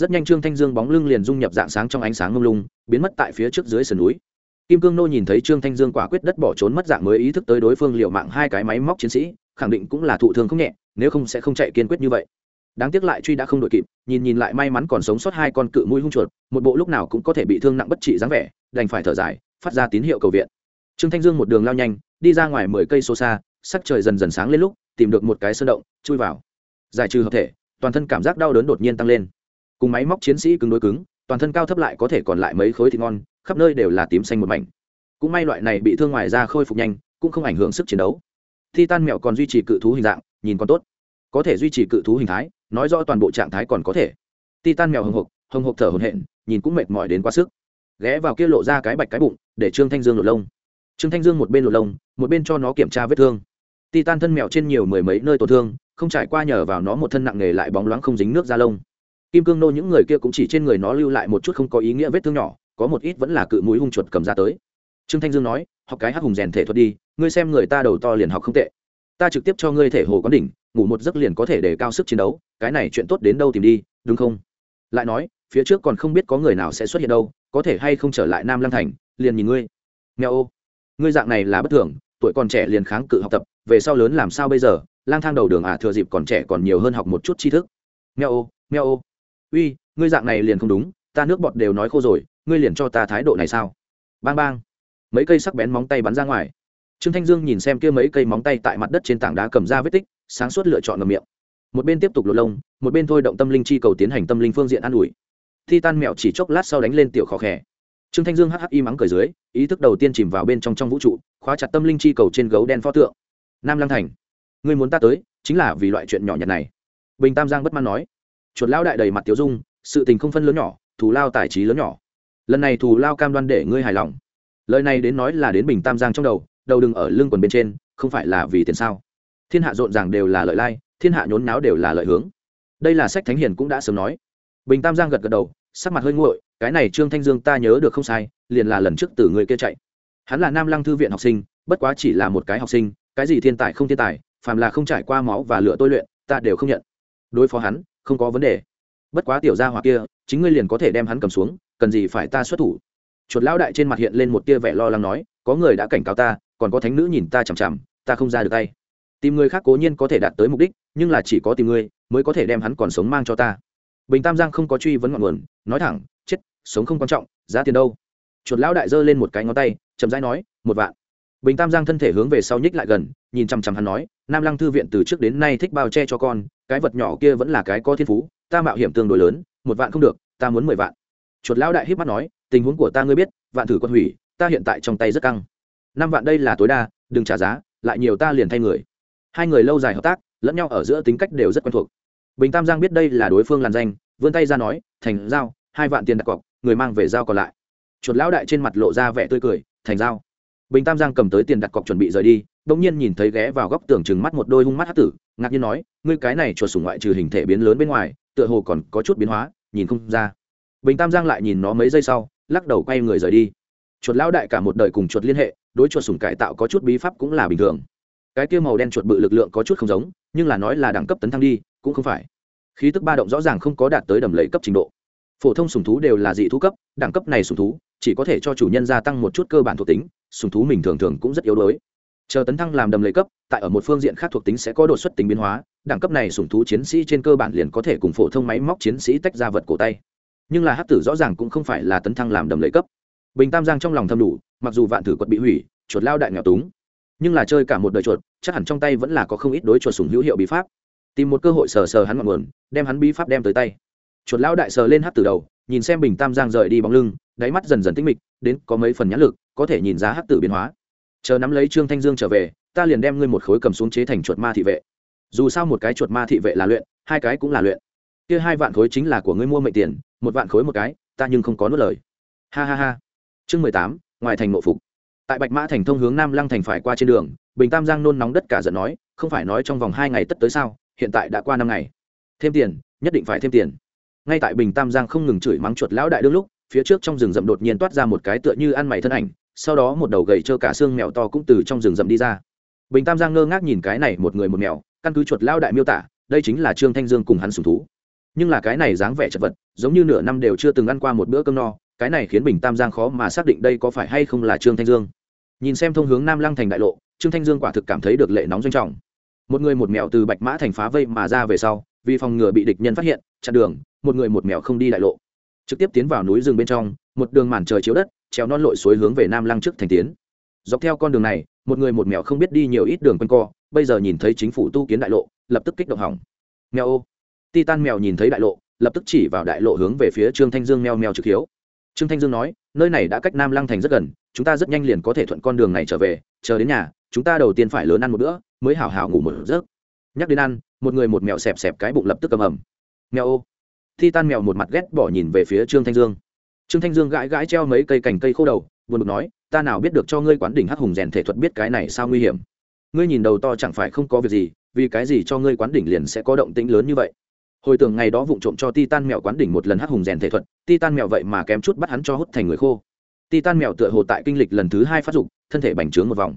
Rất nhanh trương thanh dương bóng lưng liền dung nhập dạng sáng trong ánh sáng ngông lung, biến mất tại phía trước dưới sườn núi kim cương nô nhìn thấy trương thanh dương quả quyết đất bỏ trốn mất dạng mới ý thức tới đối phương liệu mạng hai cái máy móc chiến sĩ, khẳng định cũng là thụ thương không nhẹ, nếu không sẽ không chạy kiên quyết như vậy. Đáng tiếc lại truy đã không đội kịp, nhìn nhìn lại may mắn còn sống sót hai con cự mũi hung chuột, một bộ lúc nào cũng có thể bị thương nặng bất trị dáng vẻ, đành phải thở dài, phát ra tín hiệu cầu viện. Trương thanh dương một đường lao nhanh, đi ra ngoài mười cây số xa, sắc trời dần dần sáng lên lúc, tìm được một cái sơn động, chui vào. Giải trừ hợp thể, toàn thân cảm giác đau đớn đột nhiên tăng lên. Cùng máy móc chiến sĩ cứng đối cứng, toàn thân cao thấp lại có thể còn lại mấy khối thịt ngon khắp nơi đều là tím xanh một mảnh. Cũng may loại này bị thương ngoài ra khôi phục nhanh, cũng không ảnh hưởng sức chiến đấu. Thi tan mẹo còn duy trì cự thú hình dạng, nhìn còn tốt. Có thể duy trì cự thú hình thái, nói rõ toàn bộ trạng thái còn có thể. Titan mèo hồng hộc hồng hộc thở hồn hện nhìn cũng mệt mỏi đến quá sức. Ghé vào kia lộ ra cái bạch cái bụng, để trương thanh dương lột lông. Trương thanh dương một bên lột lông, một bên cho nó kiểm tra vết thương. Titan thân mèo trên nhiều mười mấy nơi tổn thương, không trải qua nhờ vào nó một thân nặng nề lại bóng loáng không dính nước ra lông. Kim cương nô những người kia cũng chỉ trên người nó lưu lại một chút không có ý nghĩa vết thương nhỏ có một ít vẫn là cự mũi hung chuột cầm ra tới. Trương thanh dương nói, học cái hắc hùng rèn thể thuật đi, ngươi xem người ta đầu to liền học không tệ. Ta trực tiếp cho ngươi thể hồ quán đỉnh, ngủ một giấc liền có thể để cao sức chiến đấu, cái này chuyện tốt đến đâu tìm đi, đúng không? Lại nói, phía trước còn không biết có người nào sẽ xuất hiện đâu, có thể hay không trở lại nam lăng thành, liền nhìn ngươi. Nghèo ô, ngươi dạng này là bất thường, tuổi còn trẻ liền kháng cự học tập, về sau lớn làm sao bây giờ, lang thang đầu đường à thừa dịp còn trẻ còn nhiều hơn học một chút tri thức. Nghèo ô ô, uy, ngươi dạng này liền không đúng, ta nước bọt đều nói khô rồi ngươi liền cho ta thái độ này sao? Bang bang. Mấy cây sắc bén móng tay bắn ra ngoài. Trương thanh dương nhìn xem kia mấy cây móng tay tại mặt đất trên tảng đá cầm ra vết tích, sáng suốt lựa chọn ngầm miệng. Một bên tiếp tục lột lông, một bên thôi động tâm linh chi cầu tiến hành tâm linh phương diện an ủi. Thi tan mẹo chỉ chốc lát sau đánh lên tiểu khó khẽ trương thanh dương hắc hắc y mắng cười dưới, ý thức đầu tiên chìm vào bên trong trong vũ trụ, khóa chặt tâm linh chi cầu trên gấu đen pho tượng. Nam lăng thành người muốn ta tới, chính là vì loại chuyện nhỏ nhặt này. Bình tam giang bất mãn nói. Chuột lao đại đầy mặt tiểu dung, sự tình không phân lớn nhỏ, thù lao tài trí lớn nhỏ lần này thù lao cam đoan để ngươi hài lòng. Lời này đến nói là đến bình tam giang trong đầu đầu đừng ở lưng quần bên trên, không phải là vì tiền sao? Thiên hạ rộn ràng đều là lợi lai, thiên hạ nhốn náo đều là lợi hướng. Đây là sách thánh hiền cũng đã sớm nói. Bình tam giang gật gật đầu, sắc mặt hơi nguội, cái này trương thanh dương ta nhớ được không sai, liền là lần trước từ người kia chạy. Hắn là nam lăng thư viện học sinh, bất quá chỉ là một cái học sinh, cái gì thiên tài không thiên tài, phàm là không trải qua máu và lửa tôi luyện, ta đều không nhận. Đối phó hắn, không có vấn đề. Bất quá tiểu gia hoặc kia, chính ngươi liền có thể đem hắn cầm xuống cần gì phải ta xuất thủ? Chuột lão đại trên mặt hiện lên một tia vẻ lo lắng nói, có người đã cảnh cáo ta, còn có thánh nữ nhìn ta chằm chằm, ta không ra được tay. Tìm người khác cố nhiên có thể đạt tới mục đích, nhưng là chỉ có tìm ngươi, mới có thể đem hắn còn sống mang cho ta. Bình tam giang không có truy vấn ngọn nguồn, nói thẳng, chết, sống không quan trọng, giá tiền đâu? Chuột lão đại giơ lên một cái ngón tay, chậm rãi nói, một vạn. Bình tam giang thân thể hướng về sau nhích lại gần, nhìn chằm chằm hắn nói, nam lăng thư viện từ trước đến nay thích bao che cho con, cái vật nhỏ kia vẫn là cái có thiên phú, ta mạo hiểm tương đối lớn, một vạn không được, ta muốn mười vạn chuột lão đại híp mắt nói, tình huống của ta ngươi biết, vạn thử quân hủy, ta hiện tại trong tay rất căng. Năm vạn đây là tối đa, đừng trả giá, lại nhiều ta liền thay người. Hai người lâu dài hợp tác, lẫn nhau ở giữa tính cách đều rất quen thuộc. Bình tam giang biết đây là đối phương làn danh, vươn tay ra nói, thành giao, hai vạn tiền đặt cọc, người mang về giao còn lại. Chuột lão đại trên mặt lộ ra vẻ tươi cười, thành giao. Bình tam giang cầm tới tiền đặt cọc chuẩn bị rời đi bỗng nhiên nhìn thấy ghé vào góc tường chừng mắt một đôi hung mắt hát tử, ngạc nhiên nói, ngươi cái này chuột sủng ngoại trừ hình thể biến lớn bên ngoài, tựa hồ còn có chút biến hóa, nhìn không ra bình tam giang lại nhìn nó mấy giây sau, lắc đầu quay người rời đi. Chuột lão đại cả một đời cùng chuột liên hệ, đối chuột sủng cải tạo có chút bí pháp cũng là bình thường. Cái kia màu đen chuột bự lực lượng có chút không giống, nhưng là nói là đẳng cấp tấn thăng đi, cũng không phải. Khí tức ba động rõ ràng không có đạt tới đầm lầy cấp trình độ. Phổ thông sùng thú đều là dị thú cấp, đẳng cấp này sùng thú, chỉ có thể cho chủ nhân gia tăng một chút cơ bản thuộc tính sùng thú mình thường thường cũng rất yếu đuối. Chờ tấn thăng làm đầm lầy cấp, tại ở một phương diện khác thuộc tính sẽ có đột xuất tính biến hóa, đẳng cấp này sùng thú chiến sĩ trên cơ bản liền có thể cùng phổ thông máy móc chiến sĩ tách ra vật cổ tay nhưng là hắc tử rõ ràng cũng không phải là tấn thăng làm đầm lầy cấp. Bình tam giang trong lòng thầm đủ, mặc dù vạn thử quật bị hủy, chuột lao đại nghèo túng, nhưng là chơi cả một đời chuột, chắc hẳn trong tay vẫn là có không ít đối chuột sùng hữu hiệu bí pháp. Tìm một cơ hội sờ sờ hắn ngọn nguồn, đem hắn bí pháp đem tới tay. Chuột lão đại sờ lên hắc tử đầu, nhìn xem bình tam giang rời đi bóng lưng, đáy mắt dần dần tinh mịch, đến có mấy phần nhãn lực, có thể nhìn ra hắc tử biến hóa. Chờ nắm lấy trương thanh dương trở về, ta liền đem ngươi một khối cầm xuống chế thành chuột ma thị vệ. Dù sao một cái chuột ma thị vệ là luyện, hai cái cũng là luyện. Kia hai vạn khối chính là của ngươi mua mệnh tiền một vạn khối một cái, ta nhưng không có nuốt lời. Ha ha ha. Chương mười tám, ngoài thành nội phục. Tại bạch mã thành thông hướng nam lăng thành phải qua trên đường, bình tam giang nôn nóng đất cả giận nói, không phải nói trong vòng hai ngày tất tới sao, hiện tại đã qua năm ngày. Thêm tiền, nhất định phải thêm tiền. Ngay tại bình tam giang không ngừng chửi mắng chuột lão đại đương lúc, phía trước trong rừng rậm đột nhiên toát ra một cái tựa như ăn mày thân ảnh, sau đó một đầu gầy trơ cả xương mèo to cũng từ trong rừng rậm đi ra. Bình tam giang ngơ ngác nhìn cái này một người một mèo, căn cứ chuột lão đại miêu tả, đây chính là trương thanh dương cùng hắn sùng thú nhưng là cái này dáng vẻ chật vật, giống như nửa năm đều chưa từng ăn qua một bữa cơm no, cái này khiến bình tam giang khó mà xác định đây có phải hay không là trương thanh dương. Nhìn xem thông hướng nam lăng thành đại lộ, trương thanh dương quả thực cảm thấy được lệ nóng doanh trọng. Một người một mèo từ bạch mã thành phá vây mà ra về sau, vì phòng ngừa bị địch nhân phát hiện, chặn đường, một người một mèo không đi đại lộ. Trực tiếp tiến vào núi rừng bên trong, một đường màn trời chiếu đất treo non lội suối hướng về nam lăng trước thành tiến. Dọc theo con đường này, một người một mèo không biết đi nhiều ít đường quanh co, bây giờ nhìn thấy chính phủ tu kiến đại lộ, lập tức kích động hỏng. Mèo ô titan mèo nhìn thấy đại lộ, lập tức chỉ vào đại lộ hướng về phía trương thanh dương mèo mèo trực hiếu. Trương thanh dương nói, nơi này đã cách nam lăng thành rất gần, chúng ta rất nhanh liền có thể thuận con đường này trở về, chờ đến nhà, chúng ta đầu tiên phải lớn ăn một bữa, mới hảo hảo ngủ một giấc. Nhắc đến ăn, một người một mèo xẹp xẹp cái bụng lập tức cầm ẩm. Mèo ô. Thi tan mèo một mặt ghét bỏ nhìn về phía trương thanh dương. Trương thanh dương gãi gãi treo mấy cây cành cây khô đầu, buồn bực nói, ta nào biết được cho ngươi quán đỉnh hắc hùng rèn thể thuật biết cái này sao nguy hiểm. Ngươi nhìn đầu to chẳng phải không có việc gì, vì cái gì cho ngươi quán đỉnh liền sẽ có động tĩnh lớn như vậy? Hồi tưởng ngày đó vụng trộm cho titan mèo quán đỉnh một lần hắc hùng rèn thể thuật, titan mèo vậy mà kém chút bắt hắn cho hút thành người khô. Titan mèo tựa hồ tại kinh lịch lần thứ hai phát dục, thân thể bành trướng một vòng.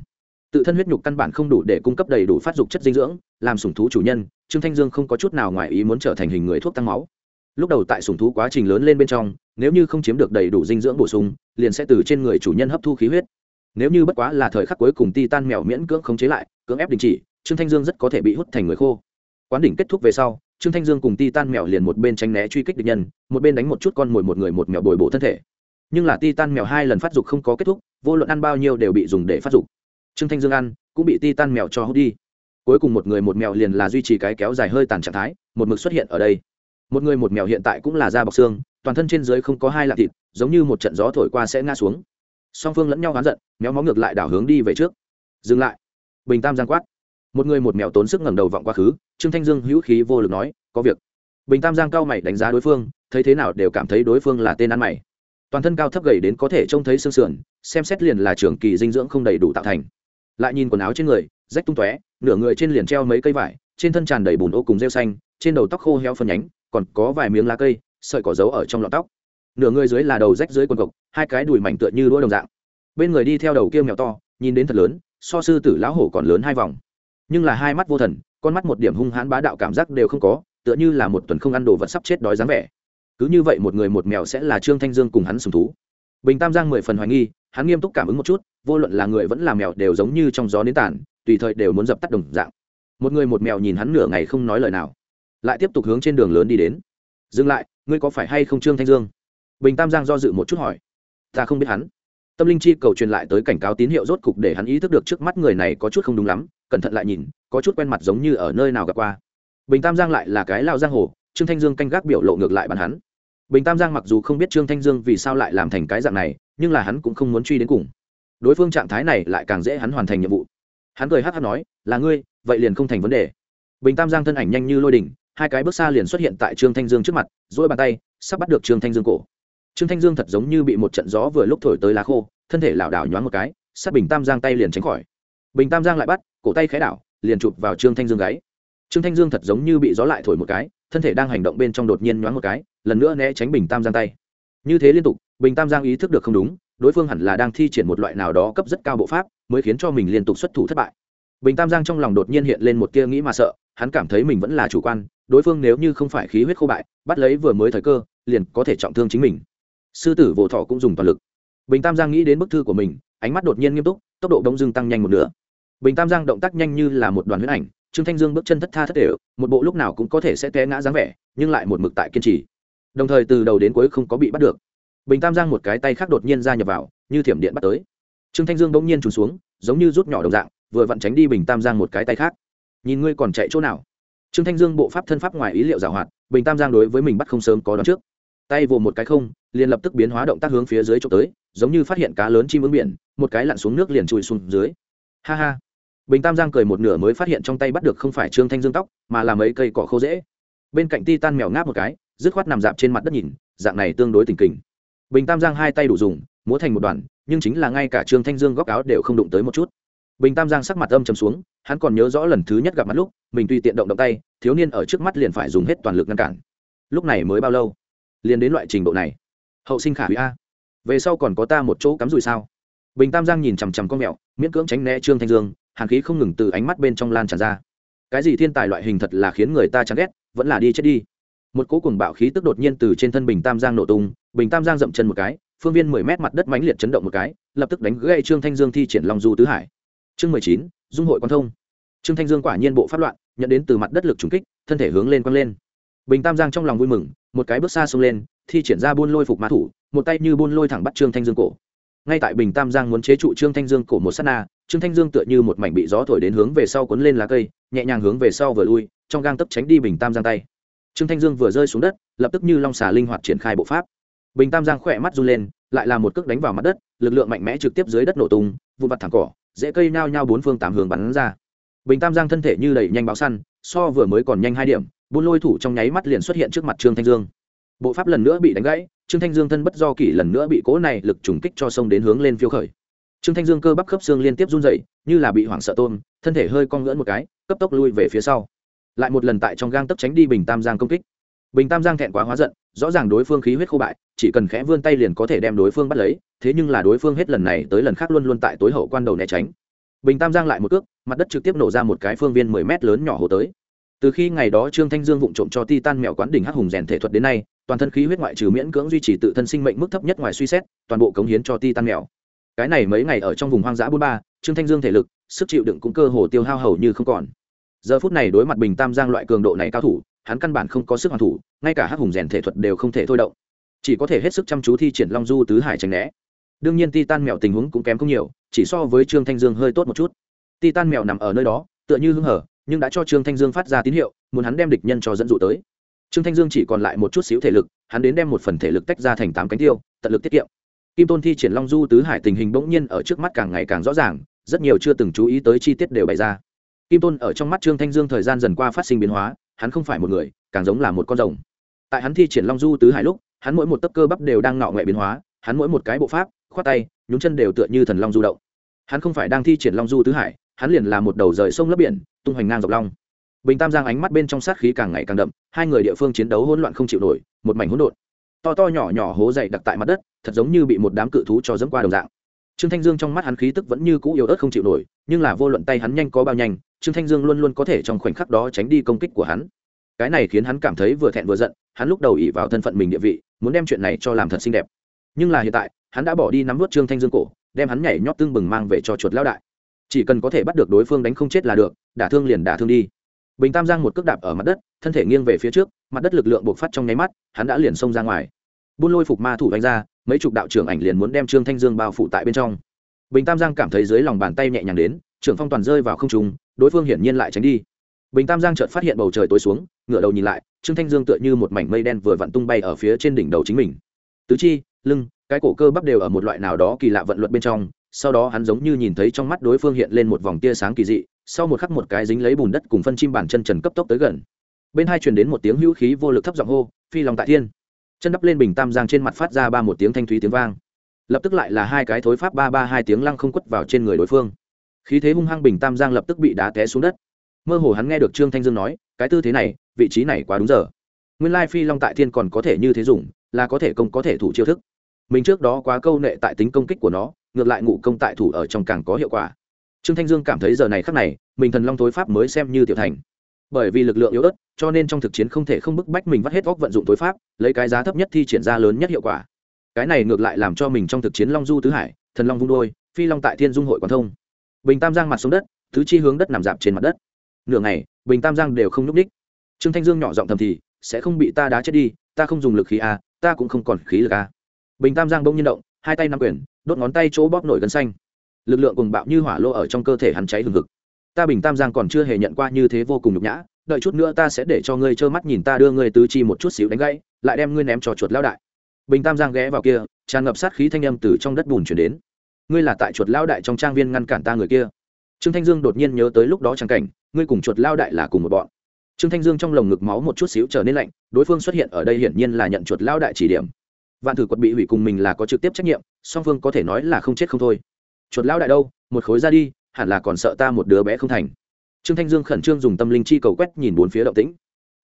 Tự thân huyết nhục căn bản không đủ để cung cấp đầy đủ phát dục chất dinh dưỡng, làm sủng thú chủ nhân, trương thanh dương không có chút nào ngoài ý muốn trở thành hình người thuốc tăng máu. Lúc đầu tại sủng thú quá trình lớn lên bên trong, nếu như không chiếm được đầy đủ dinh dưỡng bổ sung, liền sẽ từ trên người chủ nhân hấp thu khí huyết. Nếu như bất quá là thời khắc cuối cùng ti tan mèo miễn cưỡng khống chế lại, cưỡng ép đình chỉ, trương thanh dương rất có thể bị hút thành người khô quán đỉnh kết thúc về sau, trương thanh dương cùng ti tan mèo liền một bên tránh né truy kích địch nhân, một bên đánh một chút con mồi một người một mèo bồi bổ thân thể. Nhưng là ti tan mèo hai lần phát dục không có kết thúc, vô luận ăn bao nhiêu đều bị dùng để phát dục. Trương thanh dương ăn, cũng bị ti tan mèo cho hút đi. Cuối cùng một người một mèo liền là duy trì cái kéo dài hơi tàn trạng thái, một mực xuất hiện ở đây. Một người một mèo hiện tại cũng là da bọc xương, toàn thân trên dưới không có hai lạc thịt, giống như một trận gió thổi qua sẽ ngã xuống. Song phương lẫn nhau oán giận, méo mó ngược lại đảo hướng đi về trước. Dừng lại. Bình tam giang quát một người một mèo tốn sức ngẩng đầu vọng quá khứ, trương thanh dương hữu khí vô lực nói, có việc. Bình tam giang cao mày đánh giá đối phương, thấy thế nào đều cảm thấy đối phương là tên ăn mày. Toàn thân cao thấp gầy đến có thể trông thấy xương sườn, xem xét liền là trường kỳ dinh dưỡng không đầy đủ tạo thành. Lại nhìn quần áo trên người, rách tung tóe, nửa người trên liền treo mấy cây vải, trên thân tràn đầy bùn ô cùng rêu xanh, trên đầu tóc khô heo phân nhánh, còn có vài miếng lá cây, sợi cỏ dấu ở trong lọn tóc. Nửa người dưới là đầu rách dưới quần cộc hai cái đùi mảnh tựa như đũa đồng dạng. Bên người đi theo đầu kia mèo to, nhìn đến thật lớn, so sư tử lão hổ còn lớn hai vòng nhưng là hai mắt vô thần, con mắt một điểm hung hãn bá đạo cảm giác đều không có, tựa như là một tuần không ăn đồ vật sắp chết đói dáng vẻ. Cứ như vậy một người một mèo sẽ là trương thanh dương cùng hắn sùng thú. Bình tam giang mười phần hoài nghi, hắn nghiêm túc cảm ứng một chút, vô luận là người vẫn là mèo đều giống như trong gió nến tàn tùy thời đều muốn dập tắt đồng dạng. Một người một mèo nhìn hắn nửa ngày không nói lời nào, lại tiếp tục hướng trên đường lớn đi đến. Dừng lại, ngươi có phải hay không trương thanh dương? Bình tam giang do dự một chút hỏi. Ta không biết hắn tâm linh chi cầu truyền lại tới cảnh cáo tín hiệu rốt cục để hắn ý thức được trước mắt người này có chút không đúng lắm, cẩn thận lại nhìn, có chút quen mặt giống như ở nơi nào gặp qua. Bình tam giang lại là cái lao giang hồ, trương thanh dương canh gác biểu lộ ngược lại bàn hắn. Bình tam giang mặc dù không biết trương thanh dương vì sao lại làm thành cái dạng này, nhưng là hắn cũng không muốn truy đến cùng. Đối phương trạng thái này lại càng dễ hắn hoàn thành nhiệm vụ. Hắn cười hát hát nói, là ngươi, vậy liền không thành vấn đề. Bình tam giang thân ảnh nhanh như lôi đỉnh, hai cái bước xa liền xuất hiện tại trương thanh dương trước mặt dỗi bàn tay, sắp bắt được trương thanh dương cổ trương thanh dương thật giống như bị một trận gió vừa lúc thổi tới lá khô, thân thể lảo đảo nhoáng một cái, sát bình tam giang tay liền tránh khỏi. Bình tam giang lại bắt, cổ tay khẽ đảo, liền chụp vào trương thanh dương gáy. Trương thanh dương thật giống như bị gió lại thổi một cái, thân thể đang hành động bên trong đột nhiên nhoáng một cái, lần nữa né tránh bình tam giang tay. Như thế liên tục, bình tam giang ý thức được không đúng, đối phương hẳn là đang thi triển một loại nào đó cấp rất cao bộ pháp, mới khiến cho mình liên tục xuất thủ thất bại. Bình tam giang trong lòng đột nhiên hiện lên một tia nghĩ mà sợ, hắn cảm thấy mình vẫn là chủ quan, đối phương nếu như không phải khí huyết khô bại, bắt lấy vừa mới thời cơ, liền có thể trọng thương chính mình sư tử vỗ thọ cũng dùng toàn lực. Bình tam giang nghĩ đến bức thư của mình, ánh mắt đột nhiên nghiêm túc, tốc độ đông dương tăng nhanh một nửa. Bình tam giang động tác nhanh như là một đoàn huyết ảnh, trương thanh dương bước chân thất tha thất đều một bộ lúc nào cũng có thể sẽ té ngã dáng vẻ, nhưng lại một mực tại kiên trì. Đồng thời từ đầu đến cuối không có bị bắt được. Bình tam giang một cái tay khác đột nhiên ra nhập vào, như thiểm điện bắt tới. Trương thanh dương bỗng nhiên trùn xuống, giống như rút nhỏ đồng dạng, vừa vặn tránh đi bình tam giang một cái tay khác. Nhìn ngươi còn chạy chỗ nào? Trương thanh dương bộ pháp thân pháp ngoài ý liệu giảo hoạt, bình tam giang đối với mình bắt không sớm có đón trước tay vồ một cái không, liền lập tức biến hóa động tác hướng phía dưới trộm tới, giống như phát hiện cá lớn chim ứng biển, một cái lặn xuống nước liền chui xuống dưới. Ha ha. Bình tam giang cười một nửa mới phát hiện trong tay bắt được không phải trương thanh dương tóc, mà là mấy cây cỏ khô dễ bên cạnh ti tan mèo ngáp một cái, dứt khoát nằm dạp trên mặt đất nhìn, dạng này tương đối tình kình. Bình tam giang hai tay đủ dùng, múa thành một đoàn, nhưng chính là ngay cả trương thanh dương góc áo đều không đụng tới một chút. Bình tam giang sắc mặt âm chầm xuống, hắn còn nhớ rõ lần thứ nhất gặp mặt lúc, mình tùy tiện động động tay, thiếu niên ở trước mắt liền phải dùng hết toàn lực ngăn cản. Lúc này mới bao lâu? Liền đến loại trình độ này. Hậu sinh khả hủy a. Về sau còn có ta một chỗ cắm rùi sao? Bình tam giang nhìn chằm chằm con mẹo miễn cưỡng tránh né trương thanh dương, hàn khí không ngừng từ ánh mắt bên trong lan tràn ra. Cái gì thiên tài loại hình thật là khiến người ta chán ghét, vẫn là đi chết đi. Một cố cùng bạo khí tức đột nhiên từ trên thân bình tam giang nổ tung, bình tam giang dậm chân một cái, phương viên mười mét mặt đất mãnh liệt chấn động một cái, lập tức đánh gãy trương thanh dương thi triển long du tứ hải. Chương mười chín, dung hội quan thông. Trương thanh dương quả nhiên bộ phát loạn, nhận đến từ mặt đất lực trùng kích, thân thể hướng lên quăng lên bình tam giang trong lòng vui mừng, một cái bước xa xông lên, thi triển ra buôn lôi phục mã thủ, một tay như buôn lôi thẳng bắt trương thanh dương cổ. Ngay tại bình tam giang muốn chế trụ trương thanh dương cổ một s á t na, trương thanh dương tựa như một mảnh bị gió thổi đến hướng về sau cuốn lên lá cây, nhẹ nhàng hướng về sau vừa lui, trong gang tấp tránh đi bình tam giang tay. Trương thanh dương vừa rơi xuống đất, lập tức như long xà linh hoạt triển khai bộ pháp. Bình tam giang khỏe mắt run lên, lại là một cước đánh vào mặt đất, lực lượng mạnh mẽ trực tiếp dưới đất nổ tung, vụn vặt thẳng cỏ dễ cây nao nhao bốn phương tám hướng bắn ra. Bình tam giang thân thể như đẩy nhanh báo săn, so vừa mới còn nhanh hai điểm buôn lôi thủ trong nháy mắt liền xuất hiện trước mặt trương thanh dương. Bộ pháp lần nữa bị đánh gãy, trương thanh dương thân bất do kỷ lần nữa bị cố này lực trùng kích cho sông đến hướng lên phiêu khởi. Trương thanh dương cơ bắp khớp xương liên tiếp run dậy như là bị hoảng sợ tôm, thân thể hơi cong ngưỡn một cái, cấp tốc lui về phía sau. Lại một lần tại trong gang tấp tránh đi bình tam giang công kích. Bình tam giang thẹn quá hóa giận, rõ ràng đối phương khí huyết khô bại, chỉ cần khẽ vươn tay liền có thể đem đối phương bắt lấy, thế nhưng là đối phương hết lần này tới lần khác luôn luôn tại tối hậu quan đầu né tránh. Bình tam giang lại một cước, mặt đất trực tiếp nổ ra một cái phương viên mười mét lớn nhỏ hồ tới từ khi ngày đó trương thanh dương vụng trộm cho ti tan mẹo quán đỉnh hắc hùng rèn thể thuật đến nay, toàn thân khí huyết ngoại trừ miễn cưỡng duy trì tự thân sinh mệnh mức thấp nhất ngoài suy xét, toàn bộ cống hiến cho ti tan mẹo cái này mấy ngày ở trong vùng hoang dã bốn ba, trương thanh dương thể lực, sức chịu đựng cũng cơ hồ tiêu hao hầu như không còn. Giờ phút này đối mặt bình tam giang loại cường độ này cao thủ, hắn căn bản không có sức hoàn thủ, ngay cả hắc hùng rèn thể thuật đều không thể thôi động. Chỉ có thể hết sức chăm chú thi triển long du tứ hải tránh né. Đương nhiên titan mèo tình huống cũng kém không nhiều, chỉ so với trương thanh dương hơi tốt một chút. Titan mèo nằm ở nơi đó, tựa như hưng hở nhưng đã cho trương thanh dương phát ra tín hiệu, muốn hắn đem địch nhân cho dẫn dụ tới. Trương thanh dương chỉ còn lại một chút xíu thể lực, hắn đến đem một phần thể lực tách ra thành tám cánh tiêu, tận lực tiết kiệm. Kim tôn thi triển long du tứ hải tình hình bỗng nhiên ở trước mắt càng ngày càng rõ ràng, rất nhiều chưa từng chú ý tới chi tiết đều bày ra. Kim tôn ở trong mắt trương thanh dương thời gian dần qua phát sinh biến hóa, hắn không phải một người, càng giống là một con rồng. Tại hắn thi triển long du tứ hải lúc, hắn mỗi một tấc cơ bắp đều đang ngọ nghệ biến hóa, hắn mỗi một cái bộ pháp, khoát tay, nhún chân đều tựa như thần long du động. Hắn không phải đang thi triển long du tứ hải, hắn liền là một đầu rời sông lấp biển tung hoành ngang dọc long. Bình tam giang ánh mắt bên trong sát khí càng ngày càng đậm, hai người địa phương chiến đấu hỗn loạn không chịu nổi, một mảnh hỗn độn. To to nhỏ nhỏ hố dày đặc tại mặt đất, thật giống như bị một đám cự thú cho dẫm qua đồng dạng. Trương thanh dương trong mắt hắn khí tức vẫn như cũ yếu ớt không chịu nổi, nhưng là vô luận tay hắn nhanh có bao nhanh, trương thanh dương luôn luôn có thể trong khoảnh khắc đó tránh đi công kích của hắn. Cái này khiến hắn cảm thấy vừa thẹn vừa giận, hắn lúc đầu ỉ vào thân phận mình địa vị, muốn đem chuyện này cho làm thật xinh đẹp. Nhưng là hiện tại, hắn đã bỏ đi nắm vút trương thanh dương cổ, đem hắn nhảy nhót tương bừng mang về cho chuột lao đại chỉ cần có thể bắt được đối phương đánh không chết là được, đả thương liền đả thương đi. Bình tam giang một cước đạp ở mặt đất, thân thể nghiêng về phía trước, mặt đất lực lượng bộc phát trong nháy mắt, hắn đã liền xông ra ngoài. Buôn lôi phục ma thủ đánh ra, mấy chục đạo trưởng ảnh liền muốn đem trương thanh dương bao phủ tại bên trong. Bình tam giang cảm thấy dưới lòng bàn tay nhẹ nhàng đến, trưởng phong toàn rơi vào không trung, đối phương hiển nhiên lại tránh đi. Bình tam giang chợt phát hiện bầu trời tối xuống, ngửa đầu nhìn lại, trương thanh dương tựa như một mảnh mây đen vừa vặn tung bay ở phía trên đỉnh đầu chính mình. Tứ chi, lưng, cái cổ cơ bắp đều ở một loại nào đó kỳ lạ vận luật bên trong sau đó hắn giống như nhìn thấy trong mắt đối phương hiện lên một vòng tia sáng kỳ dị, sau một khắc một cái dính lấy bùn đất cùng phân chim bản chân trần cấp tốc tới gần. Bên hai truyền đến một tiếng hữu khí vô lực thấp giọng hô, phi lòng tại thiên! Chân đắp lên bình tam giang trên mặt phát ra ba một tiếng thanh thúy tiếng vang. Lập tức lại là hai cái thối pháp ba ba hai tiếng lăng không quất vào trên người đối phương. Khí thế hung hăng bình tam giang lập tức bị đá té xuống đất. Mơ hồ hắn nghe được trương thanh dương nói, cái tư thế này, vị trí này quá đúng giờ. Nguyên lai phi long tại thiên còn có thể như thế dùng, là có thể công có thể thủ chiêu thức. Mình trước đó quá câu nệ tại tính công kích của nó ngược lại ngụ công tại thủ ở trong càng có hiệu quả. Trương thanh dương cảm thấy giờ này khắc này, mình thần long thối pháp mới xem như tiểu thành. Bởi vì lực lượng yếu ớt, cho nên trong thực chiến không thể không bức bách mình vắt hết óc vận dụng tối pháp, lấy cái giá thấp nhất thi triển ra lớn nhất hiệu quả. Cái này ngược lại làm cho mình trong thực chiến long du tứ hải, thần long vung đôi, phi long tại thiên dung hội quán thông. Bình tam giang mặt xuống đất, thứ chi hướng đất nằm dạp trên mặt đất. Nửa ngày, bình tam giang đều không nhúc ních trương thanh dương nhỏ giọng thầm thì, sẽ không bị ta đá chết đi, ta không dùng lực khí a, ta cũng không còn khí lực a. Bình tam giang bỗng nhiên động hai tay nắm quyền, đốt ngón tay chỗ bóp nổi gân xanh. Lực lượng cùng bạo như hỏa lô ở trong cơ thể hắn cháy hừng hực. Ta bình tam giang còn chưa hề nhận qua như thế vô cùng nhục nhã, đợi chút nữa ta sẽ để cho ngươi trơ mắt nhìn ta đưa ngươi tứ chi một chút xíu đánh gãy, lại đem ngươi ném cho chuột lao đại. Bình tam giang ghé vào kia, tràn ngập sát khí thanh âm từ trong đất bùn chuyển đến. Ngươi là tại chuột lao đại trong trang viên ngăn cản ta người kia. Trương thanh dương đột nhiên nhớ tới lúc đó trang cảnh, ngươi cùng chuột lao đại là cùng một bọn. Trương thanh dương trong lồng ngực máu một chút xíu trở nên lạnh, đối phương xuất hiện ở đây hiển nhiên là nhận chuột lao đại chỉ điểm vạn thử quật bị hủy cùng mình là có trực tiếp trách nhiệm, song phương có thể nói là không chết không thôi. Chuột lao đại đâu, một khối ra đi, hẳn là còn sợ ta một đứa bé không thành. Trương thanh dương khẩn trương dùng tâm linh chi cầu quét nhìn bốn phía động tĩnh.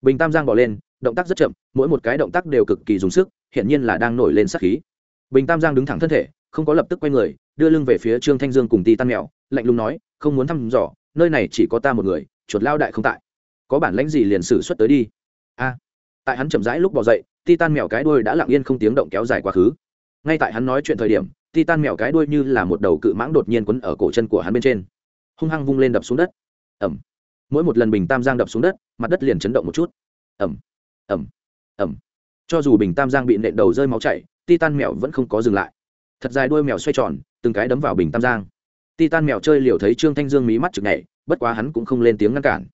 Bình tam giang bỏ lên, động tác rất chậm, mỗi một cái động tác đều cực kỳ dùng sức, hiển nhiên là đang nổi lên sát khí. Bình tam giang đứng thẳng thân thể, không có lập tức quay người, đưa lưng về phía trương thanh dương cùng ti tan mèo, lạnh lùng nói, không muốn thăm dò, nơi này chỉ có ta một người, chuột lao đại không tại. Có bản lãnh gì liền xử xuất tới đi. A. Tại hắn chậm rãi lúc bỏ dậy Titan mèo cái đuôi đã lặng yên không tiếng động kéo dài quá khứ. Ngay tại hắn nói chuyện thời điểm, Titan mèo cái đuôi như là một đầu cự mãng đột nhiên quấn ở cổ chân của hắn bên trên. Hung hăng vung lên đập xuống đất. Ẩm mỗi một lần bình tam giang đập xuống đất, mặt đất liền chấn động một chút. Ẩm ẩm ẩm cho dù bình tam giang bị nện đầu rơi máu chảy, Titan mèo vẫn không có dừng lại. Thật dài đuôi mèo xoay tròn, từng cái đấm vào bình tam giang. Titan mèo chơi liều thấy trương thanh dương mí mắt chực nhảy, bất quá hắn cũng không lên tiếng ngăn cản.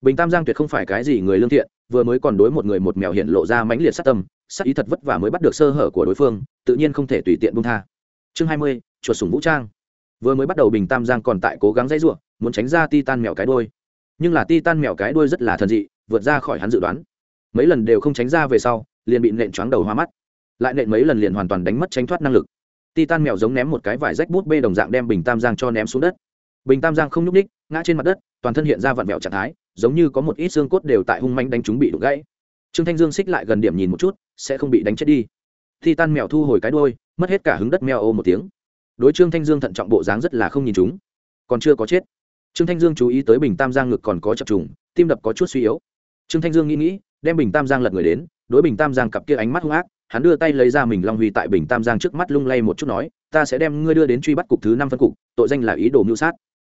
Bình tam giang tuyệt không phải cái gì người lương thiện vừa mới còn đối một người một mèo hiện lộ ra mãnh liệt sát tâm, sát ý thật vất vả mới bắt được sơ hở của đối phương, tự nhiên không thể tùy tiện buông tha. Chương hai mươi, chuột sùng vũ trang. Vừa mới bắt đầu bình tam giang còn tại cố gắng dãy ruộng, muốn tránh ra ti tan mèo cái đôi nhưng là ti tan mèo cái đôi rất là thần dị, vượt ra khỏi hắn dự đoán. Mấy lần đều không tránh ra về sau, liền bị nện choáng đầu hoa mắt. Lại nện mấy lần liền hoàn toàn đánh mất tránh thoát năng lực. Ti tan mèo giống ném một cái vải rách bút bê đồng dạng đem bình tam giang cho ném xuống đất. Bình tam giang không nhúc ních ngã trên mặt đất toàn thân hiện ra vặn vẹo trạng thái, giống như có một ít xương cốt đều tại hung manh đánh chúng bị đục gãy. Trương thanh dương xích lại gần điểm nhìn một chút, sẽ không bị đánh chết đi. Thi tan mèo thu hồi cái đôi mất hết cả hứng đất mèo ô một tiếng. Đối trương thanh dương thận trọng bộ dáng rất là không nhìn chúng. Còn chưa có chết. Trương thanh dương chú ý tới bình tam giang ngực còn có chập trùng, tim đập có chút suy yếu. Trương thanh dương nghĩ nghĩ, đem bình tam giang lật người đến, đối bình tam giang cặp kia ánh mắt hung ác, hắn đưa tay lấy ra mình long huy tại bình tam giang trước mắt lung lay một chút nói, ta sẽ đem ngươi đưa đến truy bắt cục thứ năm phân cục, tội danh là ý đồ mưu sát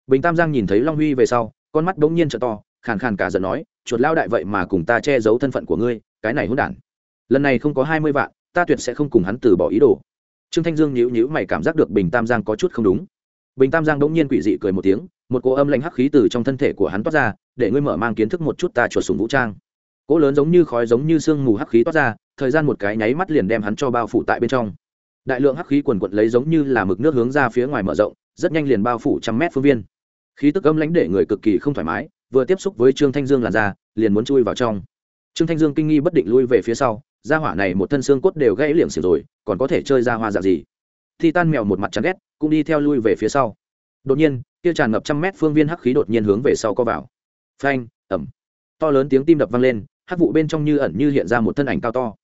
bình tam giang nhìn thấy long huy về sau, con mắt bỗng nhiên t to, khàn khàn cả giận nói, chuột lao đại vậy mà cùng ta che giấu thân phận của ngươi, cái này hôn đản. Lần này không có hai mươi vạn, ta tuyệt sẽ không cùng hắn từ bỏ ý đồ. Trương thanh dương nhíu nhíu mày cảm giác được bình tam giang có chút không đúng. Bình tam giang bỗng nhiên quỷ dị cười một tiếng, một cỗ âm lạnh hắc khí từ trong thân thể của hắn toát ra, để ngươi mở mang kiến thức một chút ta chuột sùng vũ trang. Cỗ lớn giống như khói giống như sương mù hắc khí toát ra, thời gian một cái nháy mắt liền đem hắn cho bao phủ tại bên trong. Đại lượng hắc khí quần quận lấy giống như là mực nước hướng ra phía ngoài mở rộng, rất nhanh liền bao phủ trăm mét phương viên khí tức âm lãnh để người cực kỳ không thoải mái, vừa tiếp xúc với trương thanh dương làn da, liền muốn chui vào trong. Trương thanh dương kinh nghi bất định lui về phía sau, da hỏa này một thân xương cốt đều gãy liệng xỉu rồi, còn có thể chơi ra hoa dạng gì? Thi tan mèo một mặt chán ghét, cũng đi theo lui về phía sau. Đột nhiên, kia tràn ngập trăm mét phương viên hắc khí đột nhiên hướng về sau co vào. Phanh ẩm to lớn tiếng tim đập vang lên, hắc vụ bên trong như ẩn như hiện ra một thân ảnh cao to.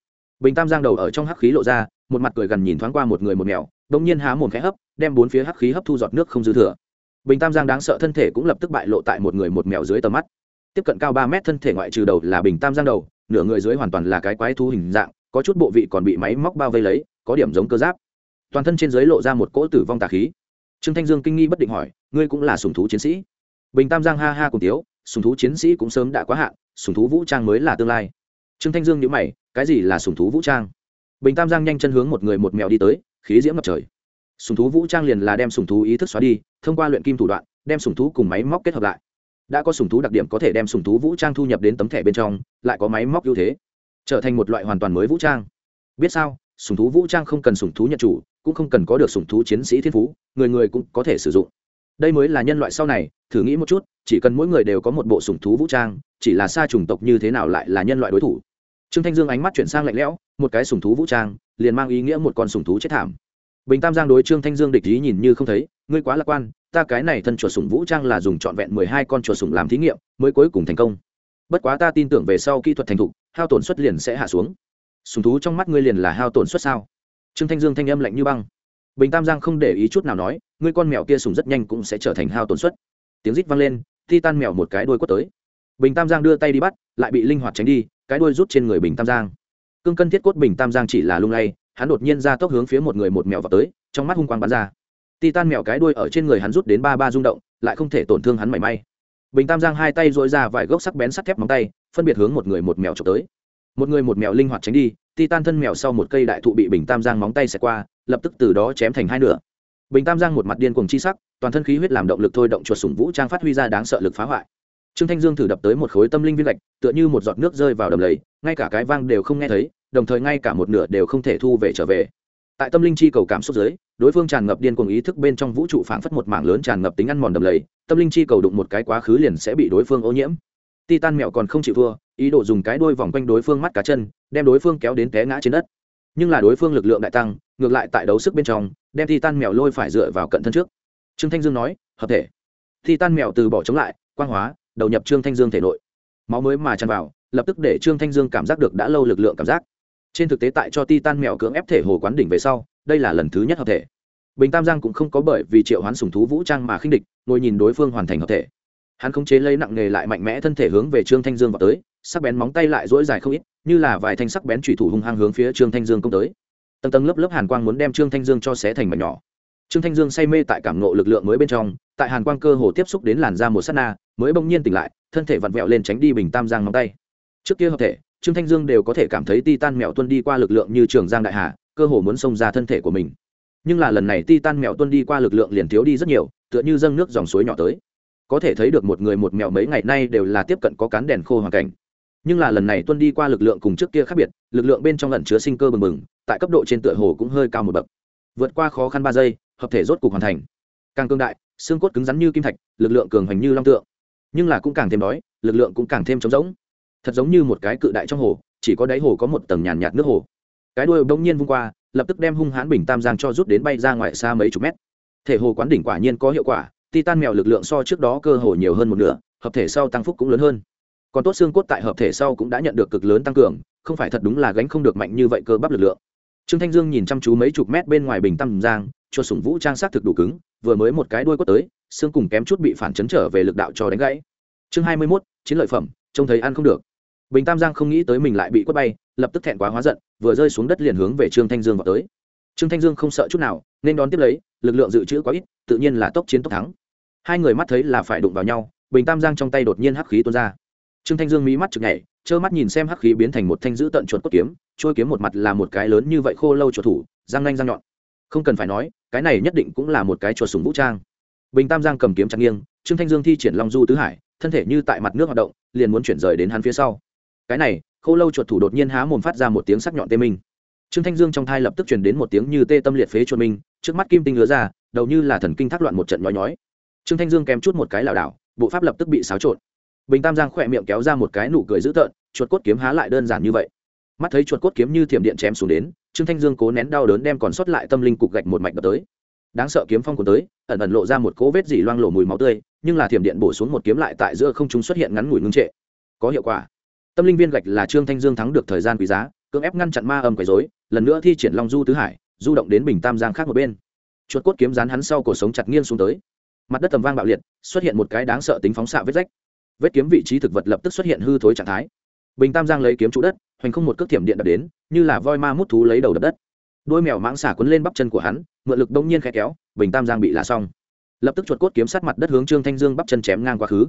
Bình tam giang đầu ở trong hắc khí lộ ra, một mặt cười gần nhìn thoáng qua một người một mèo đ nhiên há mồm khẽ hấp, đem bốn phía hắc khí hấp thu giọt nước không dư thừa bình tam giang đáng sợ thân thể cũng lập tức bại lộ tại một người một mèo dưới tầm mắt. Tiếp cận cao ba mét thân thể ngoại trừ đầu là bình tam giang đầu, nửa người dưới hoàn toàn là cái quái thú hình dạng, có chút bộ vị còn bị máy móc bao vây lấy, có điểm giống cơ giáp. Toàn thân trên dưới lộ ra một cỗ tử vong tà khí. Trương thanh dương kinh nghi bất định hỏi, ngươi cũng là sùng thú chiến sĩ? Bình tam giang ha ha cùng tiếu, sùng thú chiến sĩ cũng sớm đã quá hạn, sùng thú vũ trang mới là tương lai. Trương thanh dương nhữ mày, cái gì là sùng thú vũ trang? Bình tam giang nhanh chân hướng một người một mèo đi tới, khí diễm ngập trời. Sùng thú vũ trang liền là đem sùng thú ý thức xóa đi thông qua luyện kim thủ đoạn, đem sùng thú cùng máy móc kết hợp lại. Đã có sùng thú đặc điểm có thể đem sùng thú vũ trang thu nhập đến tấm thẻ bên trong, lại có máy móc ưu thế, trở thành một loại hoàn toàn mới vũ trang. Biết sao, sùng thú vũ trang không cần sùng thú nhận chủ, cũng không cần có được sùng thú chiến sĩ thiên phú, người người cũng có thể sử dụng. Đây mới là nhân loại sau này, thử nghĩ một chút, chỉ cần mỗi người đều có một bộ sùng thú vũ trang, chỉ là xa chủng tộc như thế nào lại là nhân loại đối thủ. Trương thanh dương ánh mắt chuyển sang lạnh lẽo, một cái sùng thú vũ trang, liền mang ý nghĩa một con sùng thú chết thảm bình tam giang đối trương thanh dương địch ý nhìn như không thấy, ngươi quá lạc quan, ta cái này thân chuột sùng vũ trang là dùng trọn vẹn mười hai con chuột sùng làm thí nghiệm, mới cuối cùng thành công. Bất quá ta tin tưởng về sau kỹ thuật thành thục, hao tổn suất liền sẽ hạ xuống. Sùng thú trong mắt ngươi liền là hao tổn suất sao? Trương thanh dương thanh âm lạnh như băng. Bình tam giang không để ý chút nào nói, ngươi con mèo kia sùng rất nhanh cũng sẽ trở thành hao tổn suất. Tiếng rít vang lên thi tan mèo một cái đuôi quất tới. Bình tam giang đưa tay đi bắt, lại bị linh hoạt tránh đi, cái đuôi rút trên người bình tam giang. Cương cân thiết cốt bình tam giang chỉ là lung lay hắn đột nhiên ra tốc hướng phía một người một mèo vào tới, trong mắt hung quang bắn ra. Titan mèo cái đuôi ở trên người hắn rút đến ba ba rung động, lại không thể tổn thương hắn mảy may. Bình tam giang hai tay dội ra vài gốc sắc bén sắt thép móng tay, phân biệt hướng một người một mèo trộm tới. Một người một mèo linh hoạt tránh đi, titan thân mèo sau một cây đại thụ bị bình tam giang móng tay xẹt qua, lập tức từ đó chém thành hai nửa. Bình tam giang một mặt điên cuồng chi sắc, toàn thân khí huyết làm động lực thôi động chuột sủng vũ trang phát huy ra đáng sợ lực phá hoại. Trương thanh dương thử đập tới một khối tâm linh viên gạch, tựa như một giọt nước rơi vào đầm lầy, ngay cả cái vang đều không nghe thấy đồng thời ngay cả một nửa đều không thể thu về trở về. Tại tâm linh chi cầu cảm xúc giới, đối phương tràn ngập điên cuồng ý thức bên trong vũ trụ phảng phất một mảng lớn tràn ngập tính ăn mòn đầm lầy, tâm linh chi cầu đụng một cái quá khứ liền sẽ bị đối phương ô nhiễm. Titan mẹo còn không chịu thua, ý đồ dùng cái đuôi vòng quanh đối phương mắt cá chân, đem đối phương kéo đến té ngã trên đất. Nhưng là đối phương lực lượng đại tăng, ngược lại tại đấu sức bên trong, đem titan mèo lôi phải dựa vào cận thân trước. Trương thanh dương nói, hợp thể. Titan mèo từ bỏ chống lại, quang hóa, đầu nhập trương thanh dương thể nội. Máu mới mà tràn vào, lập tức để trương thanh dương cảm giác được đã lâu lực lượng cảm giác trên thực tế tại cho titan mèo cưỡng ép thể hồ quán đỉnh về sau, đây là lần thứ nhất hợp thể. Bình tam giang cũng không có bởi vì triệu hoán sùng thú vũ trang mà khinh địch, ngồi nhìn đối phương hoàn thành hợp thể. Hắn khống chế lấy nặng nghề lại mạnh mẽ thân thể hướng về trương thanh dương vào tới, sắc bén móng tay lại dỗi dài không ít, như là vài thanh sắc bén thủy thủ hung hăng hướng phía trương thanh dương công tới. Tầng tầng lớp lớp hàn quang muốn đem trương thanh dương cho xé thành mảnh nhỏ. Trương thanh dương say mê tại cảm nộ lực lượng mới bên trong, tại hàn quang cơ hồ tiếp xúc đến làn da một s á t na, mới bỗng nhiên tỉnh lại, thân thể vặn vẹo lên tránh đi bình tam giang móng tay. Trước kia hợp thể trương thanh dương đều có thể cảm thấy ti tan mèo tuân đi qua lực lượng như trường giang đại hà, cơ hồ muốn xông ra thân thể của mình. Nhưng là lần này ti tan mèo tuân đi qua lực lượng liền thiếu đi rất nhiều, tựa như dâng nước dòng suối nhỏ tới. Có thể thấy được một người một mèo mấy ngày nay đều là tiếp cận có cán đèn khô hoàn cảnh. Nhưng là lần này tuân đi qua lực lượng cùng trước kia khác biệt, lực lượng bên trong lần chứa sinh cơ bừng bừng, tại cấp độ trên tựa hồ cũng hơi cao một bậc. Vượt qua khó khăn ba giây, hợp thể rốt cục hoàn thành. Càng cương đại, xương cốt cứng rắn như kim thạch, lực lượng cường hoành như long tượng. Nhưng là cũng càng thêm đói, lực lượng cũng càng thêm trống rỗng thật giống như một cái cự đại trong hồ, chỉ có đáy hồ có một tầng nhàn nhạt nước hồ. Cái đuôi bỗng nhiên vung qua, lập tức đem hung hãn bình tam giang cho rút đến bay ra ngoài xa mấy chục mét. Thể hồ quán đỉnh quả nhiên có hiệu quả, titan mèo lực lượng so trước đó cơ hồ nhiều hơn một nửa, hợp thể sau tăng phúc cũng lớn hơn. Còn tốt xương cốt tại hợp thể sau cũng đã nhận được cực lớn tăng cường, không phải thật đúng là gánh không được mạnh như vậy cơ bắp lực lượng. Trương thanh dương nhìn chăm chú mấy chục mét bên ngoài bình tam giang, cho sủng vũ trang sát thực đủ cứng, vừa mới một cái đuôi quất tới, xương cùng kém chút bị phản chấn trở về lực đạo cho đánh gãy. Chương hai mươi mốt, chiến lợi phẩm, trông thấy ăn không được bình tam giang không nghĩ tới mình lại bị quất bay, lập tức thẹn quá hóa giận, vừa rơi xuống đất liền hướng về trương thanh dương vào tới. Trương thanh dương không sợ chút nào, nên đón tiếp lấy, lực lượng dự trữ quá ít, tự nhiên là tốc chiến tốc thắng. Hai người mắt thấy là phải đụng vào nhau, bình tam giang trong tay đột nhiên hắc khí tuôn ra. Trương thanh dương mí mắt chực nhảy, trơ mắt nhìn xem hắc khí biến thành một thanh dữ tận chuột cốt kiếm, trôi kiếm một mặt là một cái lớn như vậy khô lâu chuột thủ, răng nanh răng nhọn. Không cần phải nói, cái này nhất định cũng là một cái chuột súng vũ trang. Bình tam giang cầm kiếm chặt nghiêng, trương thanh dương thi triển long du tứ hải, thân thể như tại mặt nước hoạt động, liền muốn chuyển rời đến hắn phía sau cái này, khô lâu chuột thủ đột nhiên há mồm phát ra một tiếng sắc nhọn tê minh. Trương thanh dương trong thai lập tức truyền đến một tiếng như tê tâm liệt phế chuột minh, trước mắt kim tinh lứa ra, đầu như là thần kinh thác loạn một trận nhói nhói. Trương thanh dương kèm chút một cái lảo đảo, bộ pháp lập tức bị xáo trộn. Bình tam giang khỏe miệng kéo ra một cái nụ cười dữ tợn, chuột cốt kiếm há lại đơn giản như vậy. Mắt thấy chuột cốt kiếm như thiểm điện chém xuống đến, trương thanh dương cố nén đau đớn đem còn sót lại tâm linh cục gạch một mạch đập tới. Đáng sợ kiếm phong cuốn tới, ẩn ẩn lộ ra một cỗ vết dỉ loang lộ mùi máu tươi, nhưng là thiểm điện bổ xuống một kiếm lại tại giữa không chúng xuất hiện ngắn ngủi ngưng trệ. Có hiệu quả tâm linh viên gạch là trương thanh dương thắng được thời gian quý giá, cưỡng ép ngăn chặn ma âm quấy dối lần nữa thi triển long du tứ hải, du động đến bình tam giang khác một bên. Chuột cốt kiếm rán hắn sau cổ sống chặt nghiêng xuống tới. Mặt đất tầm vang bạo liệt, xuất hiện một cái đáng sợ tính phóng xạ vết rách. Vết kiếm vị trí thực vật lập tức xuất hiện hư thối trạng thái. Bình tam giang lấy kiếm trụ đất, hoành không một cước thiểm điện đập đến, như là voi ma mút thú lấy đầu đập đất. Đôi mèo mãng xả quấn lên bắp chân của hắn, mượn lực đông nhiên khẽ kéo, bình tam giang bị là xong. Lập tức chuột cốt kiếm sát mặt đất hướng trương thanh dương bắp chân chém ngang quá khứ.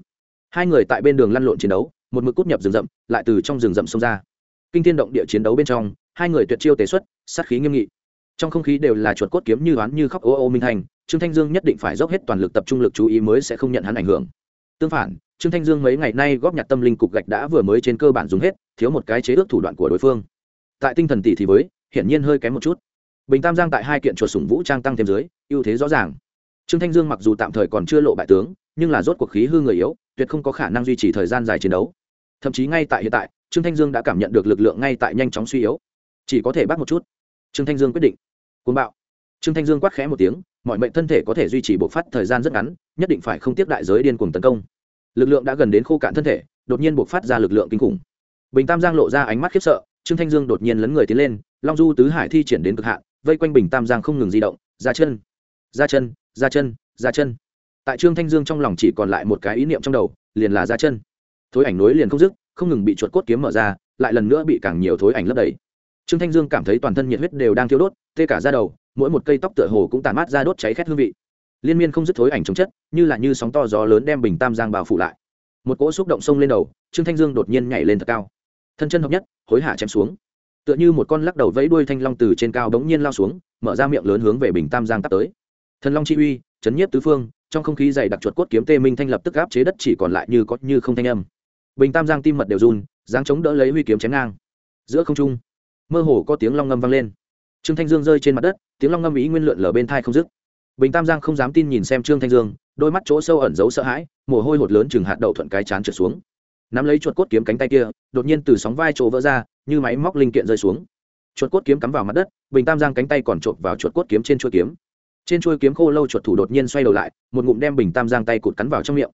Hai người tại bên đường lăn lộn chiến đấu một mực cút nhập rừng rậm, lại từ trong rừng rậm xông ra. Kinh thiên động địa chiến đấu bên trong, hai người tuyệt chiêu tế xuất, sát khí nghiêm nghị. Trong không khí đều là chuột cốt kiếm như oán như khóc ô ô minh thành, trương thanh dương nhất định phải dốc hết toàn lực tập trung lực chú ý mới sẽ không nhận hắn ảnh hưởng. Tương phản, trương thanh dương mấy ngày nay góp nhặt tâm linh cục gạch đã vừa mới trên cơ bản dùng hết, thiếu một cái chế ước thủ đoạn của đối phương. Tại tinh thần tỷ thì với, hiển nhiên hơi kém một chút. Bình tam giang tại hai kiện chuột sủng vũ trang tăng thêm dưới, ưu thế rõ ràng. Trương thanh dương mặc dù tạm thời còn chưa lộ bại tướng, nhưng là rốt cuộc khí hư người yếu, tuyệt không có khả năng duy trì thời gian dài chiến đấu thậm chí ngay tại hiện tại, trương thanh dương đã cảm nhận được lực lượng ngay tại nhanh chóng suy yếu. Chỉ có thể bắt một chút. Trương thanh dương quyết định. Côn bạo. Trương thanh dương quát khẽ một tiếng, mọi mệnh thân thể có thể duy trì bộc phát thời gian rất ngắn, nhất định phải không tiếp đại giới điên cuồng tấn công. Lực lượng đã gần đến khô cạn thân thể, đột nhiên bộc phát ra lực lượng kinh khủng. Bình tam giang lộ ra ánh mắt khiếp sợ, trương thanh dương đột nhiên lấn người tiến lên, long du tứ hải thi triển đến cực hạn, vây quanh bình tam giang không ngừng di động, ra chân ra chân ra chân ra chân. Tại trương thanh dương trong lòng chỉ còn lại một cái ý niệm trong đầu, liền là ra chân thối ảnh nối liền không dứt, không ngừng bị chuột cốt kiếm mở ra, lại lần nữa bị càng nhiều thối ảnh lấp đầy. Trương thanh dương cảm thấy toàn thân nhiệt huyết đều đang thiêu đốt, tê cả ra đầu, mỗi một cây tóc tựa hồ cũng tàn mát ra đốt cháy khét hương vị. Liên miên không dứt thối ảnh chống chất, như là như sóng to gió lớn đem bình tam giang bao phủ lại. Một cỗ xúc động sông lên đầu, trương thanh dương đột nhiên nhảy lên thật cao. Thân chân hợp nhất, hối hả chém xuống. Tựa như một con lắc đầu vẫy đuôi thanh long từ trên cao bỗng nhiên lao xuống, mở ra miệng lớn hướng về bình tam giang tắt tới. Thần long chi uy, chấn nhiếp tứ phương, trong không khí dày đặc chuột cốt kiếm tê minh thanh lập tức gáp chế đất chỉ còn lại như có như không thanh âm bình tam giang tim mật đều run, dáng chống đỡ lấy huy kiếm chém ngang. Giữa không trung, mơ hồ có tiếng long ngâm vang lên. Trương thanh dương rơi trên mặt đất, tiếng long ngâm ý nguyên lượn lờ bên thai không dứt. Bình tam giang không dám tin nhìn xem trương thanh dương, đôi mắt chỗ sâu ẩn giấu sợ hãi, mồ hôi hột lớn chừng hạt đậu thuận cái chán trượt xuống. Nắm lấy chuột cốt kiếm cánh tay kia, đột nhiên từ sóng vai chỗ vỡ ra, như máy móc linh kiện rơi xuống. Chuột cốt kiếm cắm vào mặt đất, bình tam giang cánh tay còn trộm vào chuột cốt kiếm trên chuôi kiếm. Trên chuôi kiếm khô lâu chuột thủ đột nhiên xoay đầu lại, một ngụm đem bình tam giang tay cụt cắn vào trong miệng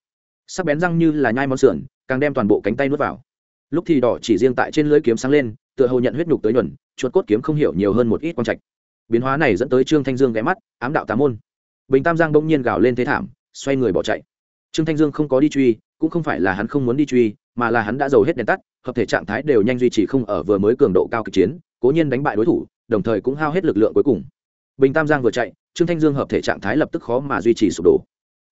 sắc bén răng như là nhai món sườn, càng đem toàn bộ cánh tay nuốt vào. Lúc thì đỏ chỉ riêng tại trên lưỡi kiếm sáng lên, tựa hồ nhận huyết nhục tới nhuần, chuột cốt kiếm không hiểu nhiều hơn một ít quang trạch. Biến hóa này dẫn tới trương thanh dương ghé mắt, ám đạo tám môn. Bình tam giang bỗng nhiên gào lên thế thảm, xoay người bỏ chạy. Trương thanh dương không có đi truy, cũng không phải là hắn không muốn đi truy, mà là hắn đã giàu hết đèn tắt, hợp thể trạng thái đều nhanh duy trì không ở vừa mới cường độ cao kịch chiến, cố nhiên đánh bại đối thủ, đồng thời cũng hao hết lực lượng cuối cùng. Bình tam giang vừa chạy, trương thanh dương hợp thể trạng thái lập tức khó mà duy trì sụp đổ.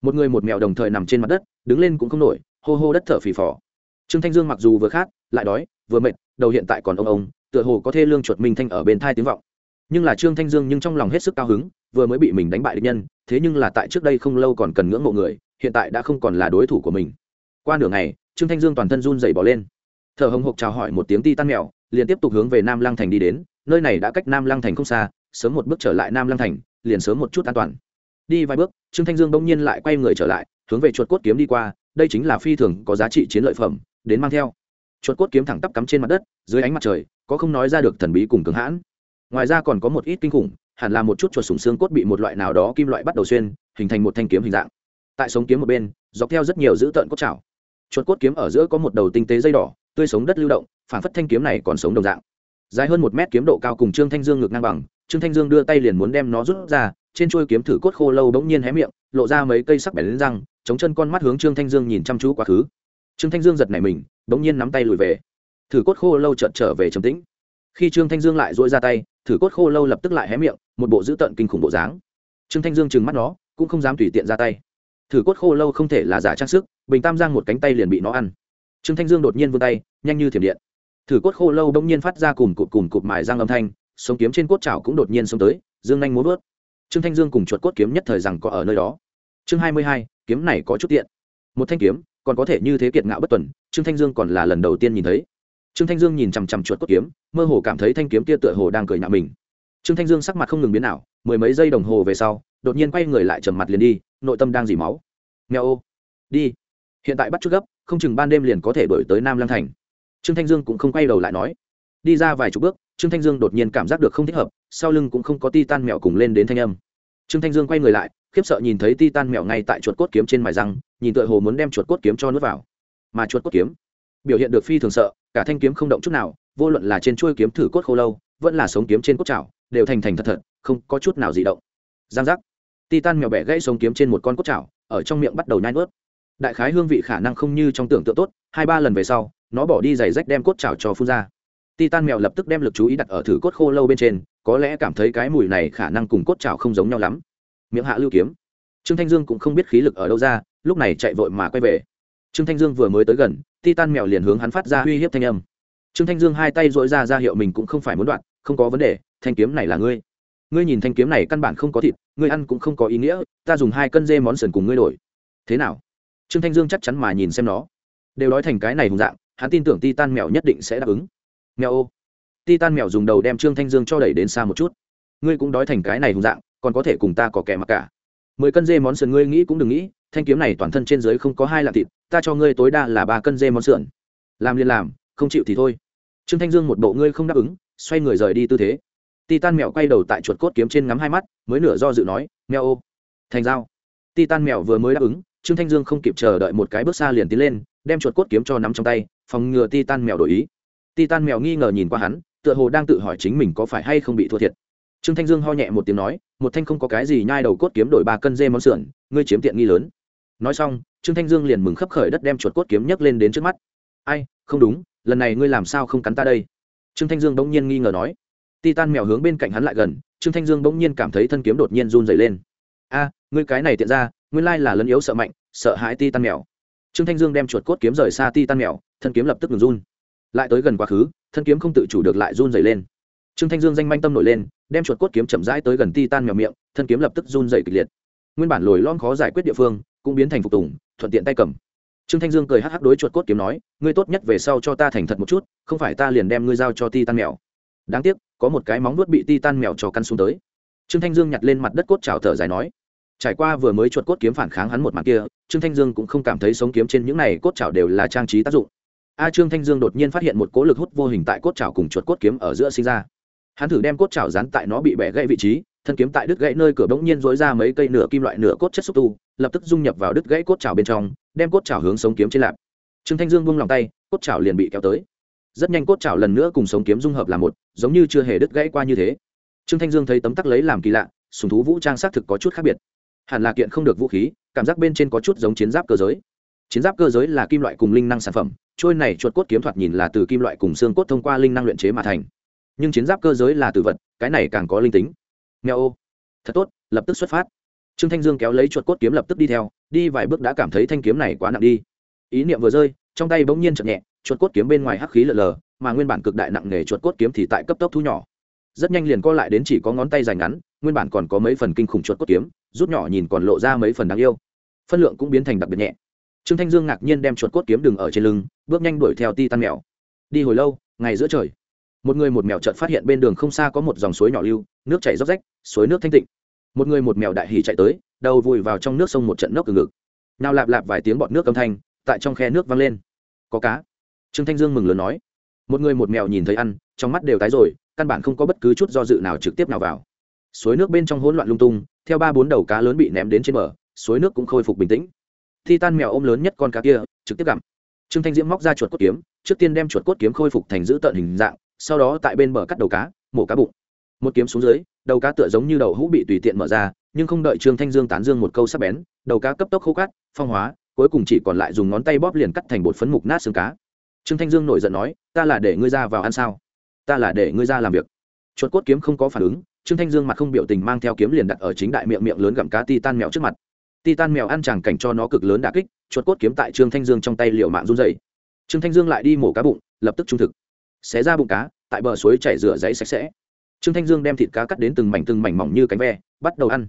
Một người một mèo đồng thời nằm trên mặt đất đứng lên cũng không nổi, hô hô đất thở phì phò. Trương thanh dương mặc dù vừa khát, lại đói, vừa mệt, đầu hiện tại còn ông ông, tựa hồ có thê lương chuột minh thanh ở bên thai tiếng vọng. Nhưng là trương thanh dương nhưng trong lòng hết sức cao hứng, vừa mới bị mình đánh bại địch nhân, thế nhưng là tại trước đây không lâu còn cần ngưỡng mộ người, hiện tại đã không còn là đối thủ của mình. Qua nửa ngày, trương thanh dương toàn thân run dày bỏ lên. Thở hồng hộc chào hỏi một tiếng ti tan mèo, liền tiếp tục hướng về nam lăng thành đi đến, nơi này đã cách nam lăng thành không xa, sớm một bước trở lại nam lăng thành, liền sớm một chút an toàn. Đi vài bước, trương thanh dương bỗng nhiên lại quay người trở lại hướng về chuột cốt kiếm đi qua, đây chính là phi thường có giá trị chiến lợi phẩm, đến mang theo. Chuột cốt kiếm thẳng tắp cắm trên mặt đất, dưới ánh mặt trời, có không nói ra được thần bí cùng cường hãn. Ngoài ra còn có một ít kinh khủng, hẳn là một chút chuột sùng xương cốt bị một loại nào đó kim loại bắt đầu xuyên, hình thành một thanh kiếm hình dạng. Tại sống kiếm một bên, dọc theo rất nhiều dữ tợn cốt chảo chuột cốt kiếm ở giữa có một đầu tinh tế dây đỏ, tươi sống đất lưu động, phản phất thanh kiếm này còn sống đồng dạng. Dài hơn một mét kiếm độ cao cùng trương thanh dương ngược ngang bằng, trương thanh dương đưa tay liền muốn đem nó rút ra, trên chuôi kiếm thử cốt khô lâu bỗng nhiên hé miệng, lộ ra mấy cây sắc bẻ lên răng chống chân con mắt hướng trương thanh dương nhìn chăm chú quá khứ. Trương thanh dương giật nảy mình, bỗng nhiên nắm tay lùi về. Thử cốt khô lâu chợt trở về trầm tĩnh. Khi trương thanh dương lại dỗi ra tay, thử cốt khô lâu lập tức lại hé miệng, một bộ dữ tợn kinh khủng bộ dáng. Trương thanh dương trừng mắt nó, cũng không dám tùy tiện ra tay. Thử cốt khô lâu không thể là giả trang sức, bình tam giang một cánh tay liền bị nó ăn. Trương thanh dương đột nhiên vươn tay, nhanh như thiểm điện. Thử cốt khô lâu bỗng nhiên phát ra cùng cụt cùng cụt mài răng âm thanh sống kiếm trên cốt chảo cũng đột nhiên xông tới, dương nhanh muốn vớt. Trương thanh dương cùng chuột cốt kiếm nhất thời rằng có ở nơi đó chương hai mươi hai, kiếm này có chút tiện. Một thanh kiếm, còn có thể như thế kiệt ngạo bất tuần, trương thanh dương còn là lần đầu tiên nhìn thấy. Trương thanh dương nhìn chằm chằm chuột cốt kiếm, mơ hồ cảm thấy thanh kiếm kia tựa hồ đang cười nhạo mình. Trương thanh dương sắc mặt không ngừng biến ảo, mười mấy giây đồng hồ về sau, đột nhiên quay người lại trầm mặt liền đi, nội tâm đang dỉ máu. Nghèo ô, đi. Hiện tại bắt chút gấp, không chừng ban đêm liền có thể đổi tới nam lăng thành. Trương thanh dương cũng không quay đầu lại nói. Đi ra vài chục bước, trương thanh dương đột nhiên cảm giác được không thích hợp, sau lưng cũng không có ti tan mèo cùng lên đến thanh âm. Trương thanh dương quay người lại khiếp sợ nhìn thấy titan mèo ngay tại chuột cốt kiếm trên mài răng, nhìn tựa hồ muốn đem chuột cốt kiếm cho nuốt vào. Mà chuột cốt kiếm biểu hiện được phi thường sợ, cả thanh kiếm không động chút nào, vô luận là trên chuôi kiếm thử cốt khô lâu, vẫn là sống kiếm trên cốt chảo, đều thành thành thật thật, không có chút nào gì động. Giang giác. Titan mèo bẻ gãy sống kiếm trên một con cốt chảo, ở trong miệng bắt đầu nhai nuốt. Đại khái hương vị khả năng không như trong tưởng tượng tốt, hai ba lần về sau, nó bỏ đi giày rách đem cốt chảo cho phun ra. Titan mèo lập tức đem lực chú ý đặt ở thử cốt khô lâu bên trên, có lẽ cảm thấy cái mùi này khả năng cùng cốt chảo không giống nhau lắm miệng hạ lưu kiếm. Trương thanh dương cũng không biết khí lực ở đâu ra, lúc này chạy vội mà quay về. Trương thanh dương vừa mới tới gần, titan mèo liền hướng hắn phát ra uy hiếp thanh âm. Trương thanh dương hai tay dội ra ra hiệu mình cũng không phải muốn đoạn, không có vấn đề, thanh kiếm này là ngươi. Ngươi nhìn thanh kiếm này căn bản không có thịt, ngươi ăn cũng không có ý nghĩa, ta dùng hai cân dê món sườn cùng ngươi đổi. Thế nào? Trương thanh dương chắc chắn mà nhìn xem nó. Đều nói thành cái này hùng dạng, hắn tin tưởng titan mèo nhất định sẽ đáp ứng. Mèo ô. Titan mèo dùng đầu đem trương thanh dương cho đẩy đến xa một chút. Ngươi cũng đói thành cái này hùng dạng còn có thể cùng ta có kẻ mặc cả. Mười cân dê món sườn ngươi nghĩ cũng đừng nghĩ, thanh kiếm này toàn thân trên dưới không có hai lạng thịt, ta cho ngươi tối đa là ba cân dê món sườn. Làm liền làm, không chịu thì thôi. Trương thanh dương một bộ ngươi không đáp ứng, xoay người rời đi tư thế. Titan mèo quay đầu tại chuột cốt kiếm trên ngắm hai mắt, mới nửa do dự nói, mèo ô, thành dao. Titan mèo vừa mới đáp ứng, trương thanh dương không kịp chờ đợi một cái bước xa liền tiến lên, đem chuột cốt kiếm cho nắm trong tay, phòng ngừa titan mèo đổi ý. Titan mèo nghi ngờ nhìn qua hắn, tựa hồ đang tự hỏi chính mình có phải hay không bị thua thiệt trương thanh dương ho nhẹ một tiếng nói, một thanh không có cái gì nhai đầu cốt kiếm đổi ba cân dê món sườn, ngươi chiếm tiện nghi lớn. Nói xong, trương thanh dương liền mừng khấp khởi đất đem chuột cốt kiếm nhấc lên đến trước mắt. Ai, không đúng, lần này ngươi làm sao không cắn ta đây? Trương thanh dương bỗng nhiên nghi ngờ nói. Titan mèo hướng bên cạnh hắn lại gần, trương thanh dương bỗng nhiên cảm thấy thân kiếm đột nhiên run dày lên. A, ngươi cái này tiện ra, nguyên lai là lấn yếu sợ mạnh, sợ hãi titan mèo. Trương thanh dương đem chuột cốt kiếm rời xa titan mèo, thân kiếm lập tức ngừng run. Lại tới gần quá khứ, thân kiếm không tự chủ được lại run dày lên trương thanh dương danh manh tâm nổi lên, đem chuột cốt kiếm chậm rãi tới gần titan mèo miệng, thân kiếm lập tức run dày kịch liệt. Nguyên bản lồi lon khó giải quyết địa phương, cũng biến thành phục tùng, thuận tiện tay cầm. Trương thanh dương cười hắc hắc đối chuột cốt kiếm nói, ngươi tốt nhất về sau cho ta thành thật một chút, không phải ta liền đem ngươi giao cho ti tan mèo. Đáng tiếc, có một cái móng nuốt bị ti tan mèo cho căn xuống tới. Trương thanh dương nhặt lên mặt đất cốt trào thở dài nói, trải qua vừa mới chuột cốt kiếm phản kháng hắn một mặt kia, trương thanh dương cũng không cảm thấy sống kiếm trên những này cốt trào đều là trang trí tác dụng. A trương thanh dương đột nhiên phát hiện một cố lực hút vô hình tại cốt trào cùng chuột cốt kiếm ở giữa sinh ra hắn thử đem cốt chảo dán tại nó bị bẻ gãy vị trí, thân kiếm tại đứt gãy nơi cửa bỗng nhiên dối ra mấy cây nửa kim loại nửa cốt chất xúc tu, lập tức dung nhập vào đứt gãy cốt chảo bên trong, đem cốt chảo hướng sống kiếm trên lạp. Trương thanh dương buông lòng tay, cốt chảo liền bị kéo tới. Rất nhanh cốt chảo lần nữa cùng sống kiếm dung hợp làm một, giống như chưa hề đứt gãy qua như thế. Trương thanh dương thấy tấm tắc lấy làm kỳ lạ, sùng thú vũ trang xác thực có chút khác biệt. Hẳn là kiện không được vũ khí, cảm giác bên trên có chút giống chiến giáp cơ giới. Chiến giáp cơ giới là kim loại cùng linh năng sản phẩm, trôi này chuột cốt kiếm thoạt nhìn là từ kim loại cùng xương cốt thông qua linh năng luyện chế mà thành nhưng chiến giáp cơ giới là tử vật, cái này càng có linh tính. Nghe ô. Thật tốt, lập tức xuất phát. Trương thanh dương kéo lấy chuột cốt kiếm lập tức đi theo, đi vài bước đã cảm thấy thanh kiếm này quá nặng đi. Ý niệm vừa rơi, trong tay bỗng nhiên chậm nhẹ, chuột cốt kiếm bên ngoài hắc khí lờ lờ, mà nguyên bản cực đại nặng nghề chuột cốt kiếm thì tại cấp tốc thu nhỏ. Rất nhanh liền co lại đến chỉ có ngón tay dài ngắn, nguyên bản còn có mấy phần kinh khủng chuột cốt kiếm, rút nhỏ nhìn còn lộ ra mấy phần đáng yêu. Phân lượng cũng biến thành đặc biệt nhẹ. Trương thanh dương ngạc nhiên đem chuột cốt kiếm đừng ở trên lưng, bước nhanh đuổi theo ti tan mèo. Đi hồi lâu, ngày giữa trời một người một mèo chợt phát hiện bên đường không xa có một dòng suối nhỏ lưu, nước chảy róc rách, suối nước thanh tịnh. Một người một mèo đại hỉ chạy tới, đầu vùi vào trong nước sông một trận nốc từ ngực. Nào lạp lạp vài tiếng bọt nước âm thanh, tại trong khe nước vang lên. Có cá. Trương thanh dương mừng lớn nói. Một người một mèo nhìn thấy ăn, trong mắt đều tái rồi, căn bản không có bất cứ chút do dự nào trực tiếp nào vào. Suối nước bên trong hỗn loạn lung tung, theo ba bốn đầu cá lớn bị ném đến trên bờ, suối nước cũng khôi phục bình tĩnh. Thi tan mèo ôm lớn nhất con cá kia, trực tiếp gặm. Trương thanh diễm móc ra chuột cốt kiếm, trước tiên đem chuột cốt kiếm khôi phục thành giữ tợn hình dạng sau đó tại bên bờ cắt đầu cá, mổ cá bụng. Một kiếm xuống dưới, đầu cá tựa giống như đầu hũ bị tùy tiện mở ra, nhưng không đợi trương thanh dương tán dương một câu sắc bén, đầu cá cấp tốc khô cắt phong hóa, cuối cùng chỉ còn lại dùng ngón tay bóp liền cắt thành bột phấn mục nát xương cá. Trương thanh dương nổi giận nói, ta là để ngươi ra vào ăn sao? Ta là để ngươi ra làm việc. Chuột cốt kiếm không có phản ứng, trương thanh dương mặt không biểu tình mang theo kiếm liền đặt ở chính đại miệng miệng lớn gặm cá ti tan mèo trước mặt. Ti tan mèo ăn chẳng cảnh cho nó cực lớn đà kích, chuột cốt kiếm tại trương thanh dương trong tay liều mạng run dày trương thanh dương lại đi mổ cá bụng, lập tức trung thực xé ra bụng cá, tại bờ suối chảy rửa giấy sạch sẽ. Trương thanh dương đem thịt cá cắt đến từng mảnh từng mảnh mỏng như cánh ve, bắt đầu ăn.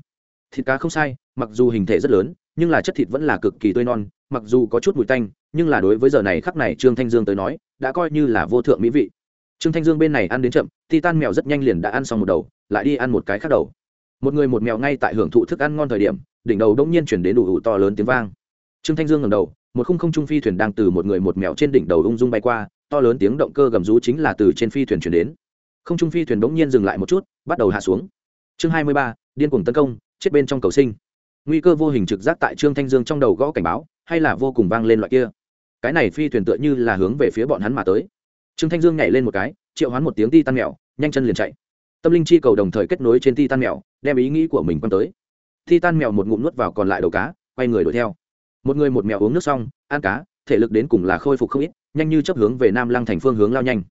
Thịt cá không sai, mặc dù hình thể rất lớn, nhưng là chất thịt vẫn là cực kỳ tươi non, mặc dù có chút mùi tanh, nhưng là đối với giờ này khắc này trương thanh dương tới nói, đã coi như là vô thượng mỹ vị. Trương thanh dương bên này ăn đến chậm thì tan mèo rất nhanh liền đã ăn xong một đầu, lại đi ăn một cái khác đầu. Một người một mèo ngay tại hưởng thụ thức ăn ngon thời điểm, đỉnh đầu đông nhiên chuyển đến đủ đủ to lớn tiếng vang. Trương thanh dương ngầm đầu, một khung không trung phi thuyền đang từ một người một mèo trên đỉnh đầu ung dung bay qua to lớn tiếng động cơ gầm rú chính là từ trên phi thuyền chuyển đến. Không trung phi thuyền bỗng nhiên dừng lại một chút, bắt đầu hạ xuống. Chương hai mươi ba, điên cuồng tấn công, chết bên trong cầu sinh. Nguy cơ vô hình trực giác tại trương thanh dương trong đầu gõ cảnh báo, hay là vô cùng vang lên loại kia. Cái này phi thuyền tựa như là hướng về phía bọn hắn mà tới. Trương thanh dương nhảy lên một cái, triệu hoán một tiếng ti tan mèo, nhanh chân liền chạy. Tâm linh chi cầu đồng thời kết nối trên ti tan mèo, đem ý nghĩ của mình quăng tới. Ti tan mèo một ngụm nuốt vào còn lại đầu cá, quay người đuổi theo. Một người một mèo uống nước xong, ăn cá, thể lực đến cùng là khôi phục không ít nhanh như chấp hướng về nam lăng thành phương hướng lao nhanh.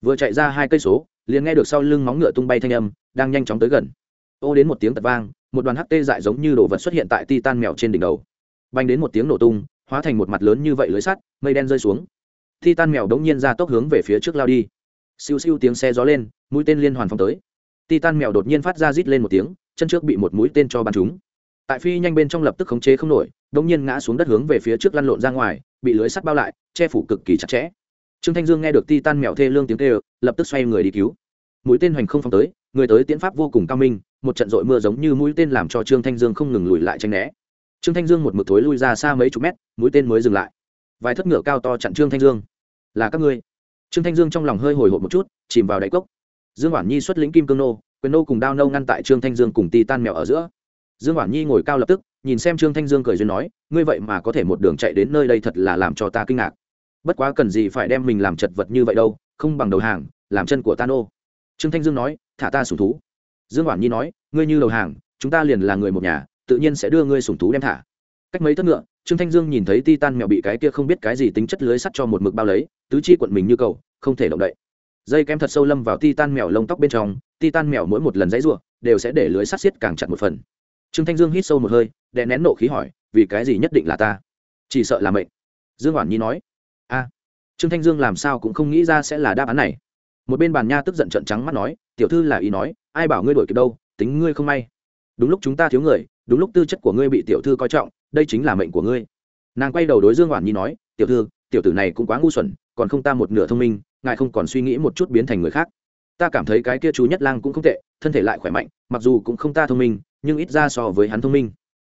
Vừa chạy ra hai cây số, liền nghe được sau lưng móng ngựa tung bay thanh âm, đang nhanh chóng tới gần. Ô đến một tiếng tật vang, một đoàn HT dại giống như đồ vật xuất hiện tại titan mèo trên đỉnh đầu. Banh đến một tiếng nổ tung, hóa thành một mặt lớn như vậy lưới sắt, mây đen rơi xuống. Titan mèo đống nhiên ra tốc hướng về phía trước lao đi. Siêu siêu tiếng xe gió lên, mũi tên liên hoàn phóng tới. Titan mèo đột nhiên phát ra rít lên một tiếng, chân trước bị một mũi tên cho bắn trúng tại phi nhanh bên trong lập tức khống chế không nổi, đống nhiên ngã xuống đất hướng về phía trước lăn lộn ra ngoài, bị lưới sắt bao lại, che phủ cực kỳ chặt chẽ. Trương thanh dương nghe được Ti Tan mèo thê lương tiếng kêu, lập tức xoay người đi cứu. Mũi tên hoành không phóng tới, người tới tiến pháp vô cùng cao minh, một trận dội mưa giống như mũi tên làm cho trương thanh dương không ngừng lùi lại tranh né. Trương thanh dương một mực thối lui ra xa mấy chục mét, mũi tên mới dừng lại. Vài thất ngựa cao to chặn trương thanh dương. Là các ngươi. Trương thanh dương trong lòng hơi hồi hộp một chút, chìm vào đáy cốc. Dương Hoản nhi xuất lĩnh kim cương nô, quyền nô cùng đao nâu ngăn tại trương thanh dương cùng ti tan mèo ở giữa dương Hoản nhi ngồi cao lập tức, nhìn xem trương thanh dương cười duyên nói, ngươi vậy mà có thể một đường chạy đến nơi đây thật là làm cho ta kinh ngạc. Bất quá cần gì phải đem mình làm chật vật như vậy đâu, không bằng đầu hàng, làm chân của ta nô. Trương thanh dương nói, thả ta sủng thú. Dương Hoản nhi nói, ngươi như đầu hàng, chúng ta liền là người một nhà, tự nhiên sẽ đưa ngươi sủng thú đem thả. Cách mấy thất ngựa, trương thanh dương nhìn thấy ti tan mèo bị cái kia không biết cái gì tính chất lưới sắt cho một mực bao lấy, tứ chi quận mình như cầu, không thể động đậy. Dây kem thật sâu lâm vào ti tan mèo lông tóc bên trong ti tan mèo mỗi một lần dãy ruộng đều sẽ để lưới sắt xiết càng chặt một phần trương thanh dương hít sâu một hơi, đè nén nộ khí hỏi, vì cái gì nhất định là ta? Chỉ sợ là mệnh. Dương hoàn nhi nói, a, trương thanh dương làm sao cũng không nghĩ ra sẽ là đáp án này. Một bên bàn nha tức giận trận trắng mắt nói, tiểu thư là ý nói, ai bảo ngươi đổi kịp đâu, tính ngươi không may. Đúng lúc chúng ta thiếu người, đúng lúc tư chất của ngươi bị tiểu thư coi trọng, đây chính là mệnh của ngươi. Nàng quay đầu đối dương hoàn nhi nói, tiểu thư, tiểu tử này cũng quá ngu xuẩn, còn không ta một nửa thông minh, ngài không còn suy nghĩ một chút biến thành người khác. Ta cảm thấy cái kia chú nhất lang cũng không tệ, thân thể lại khỏe mạnh, mặc dù cũng không ta thông minh nhưng ít ra so với hắn thông minh.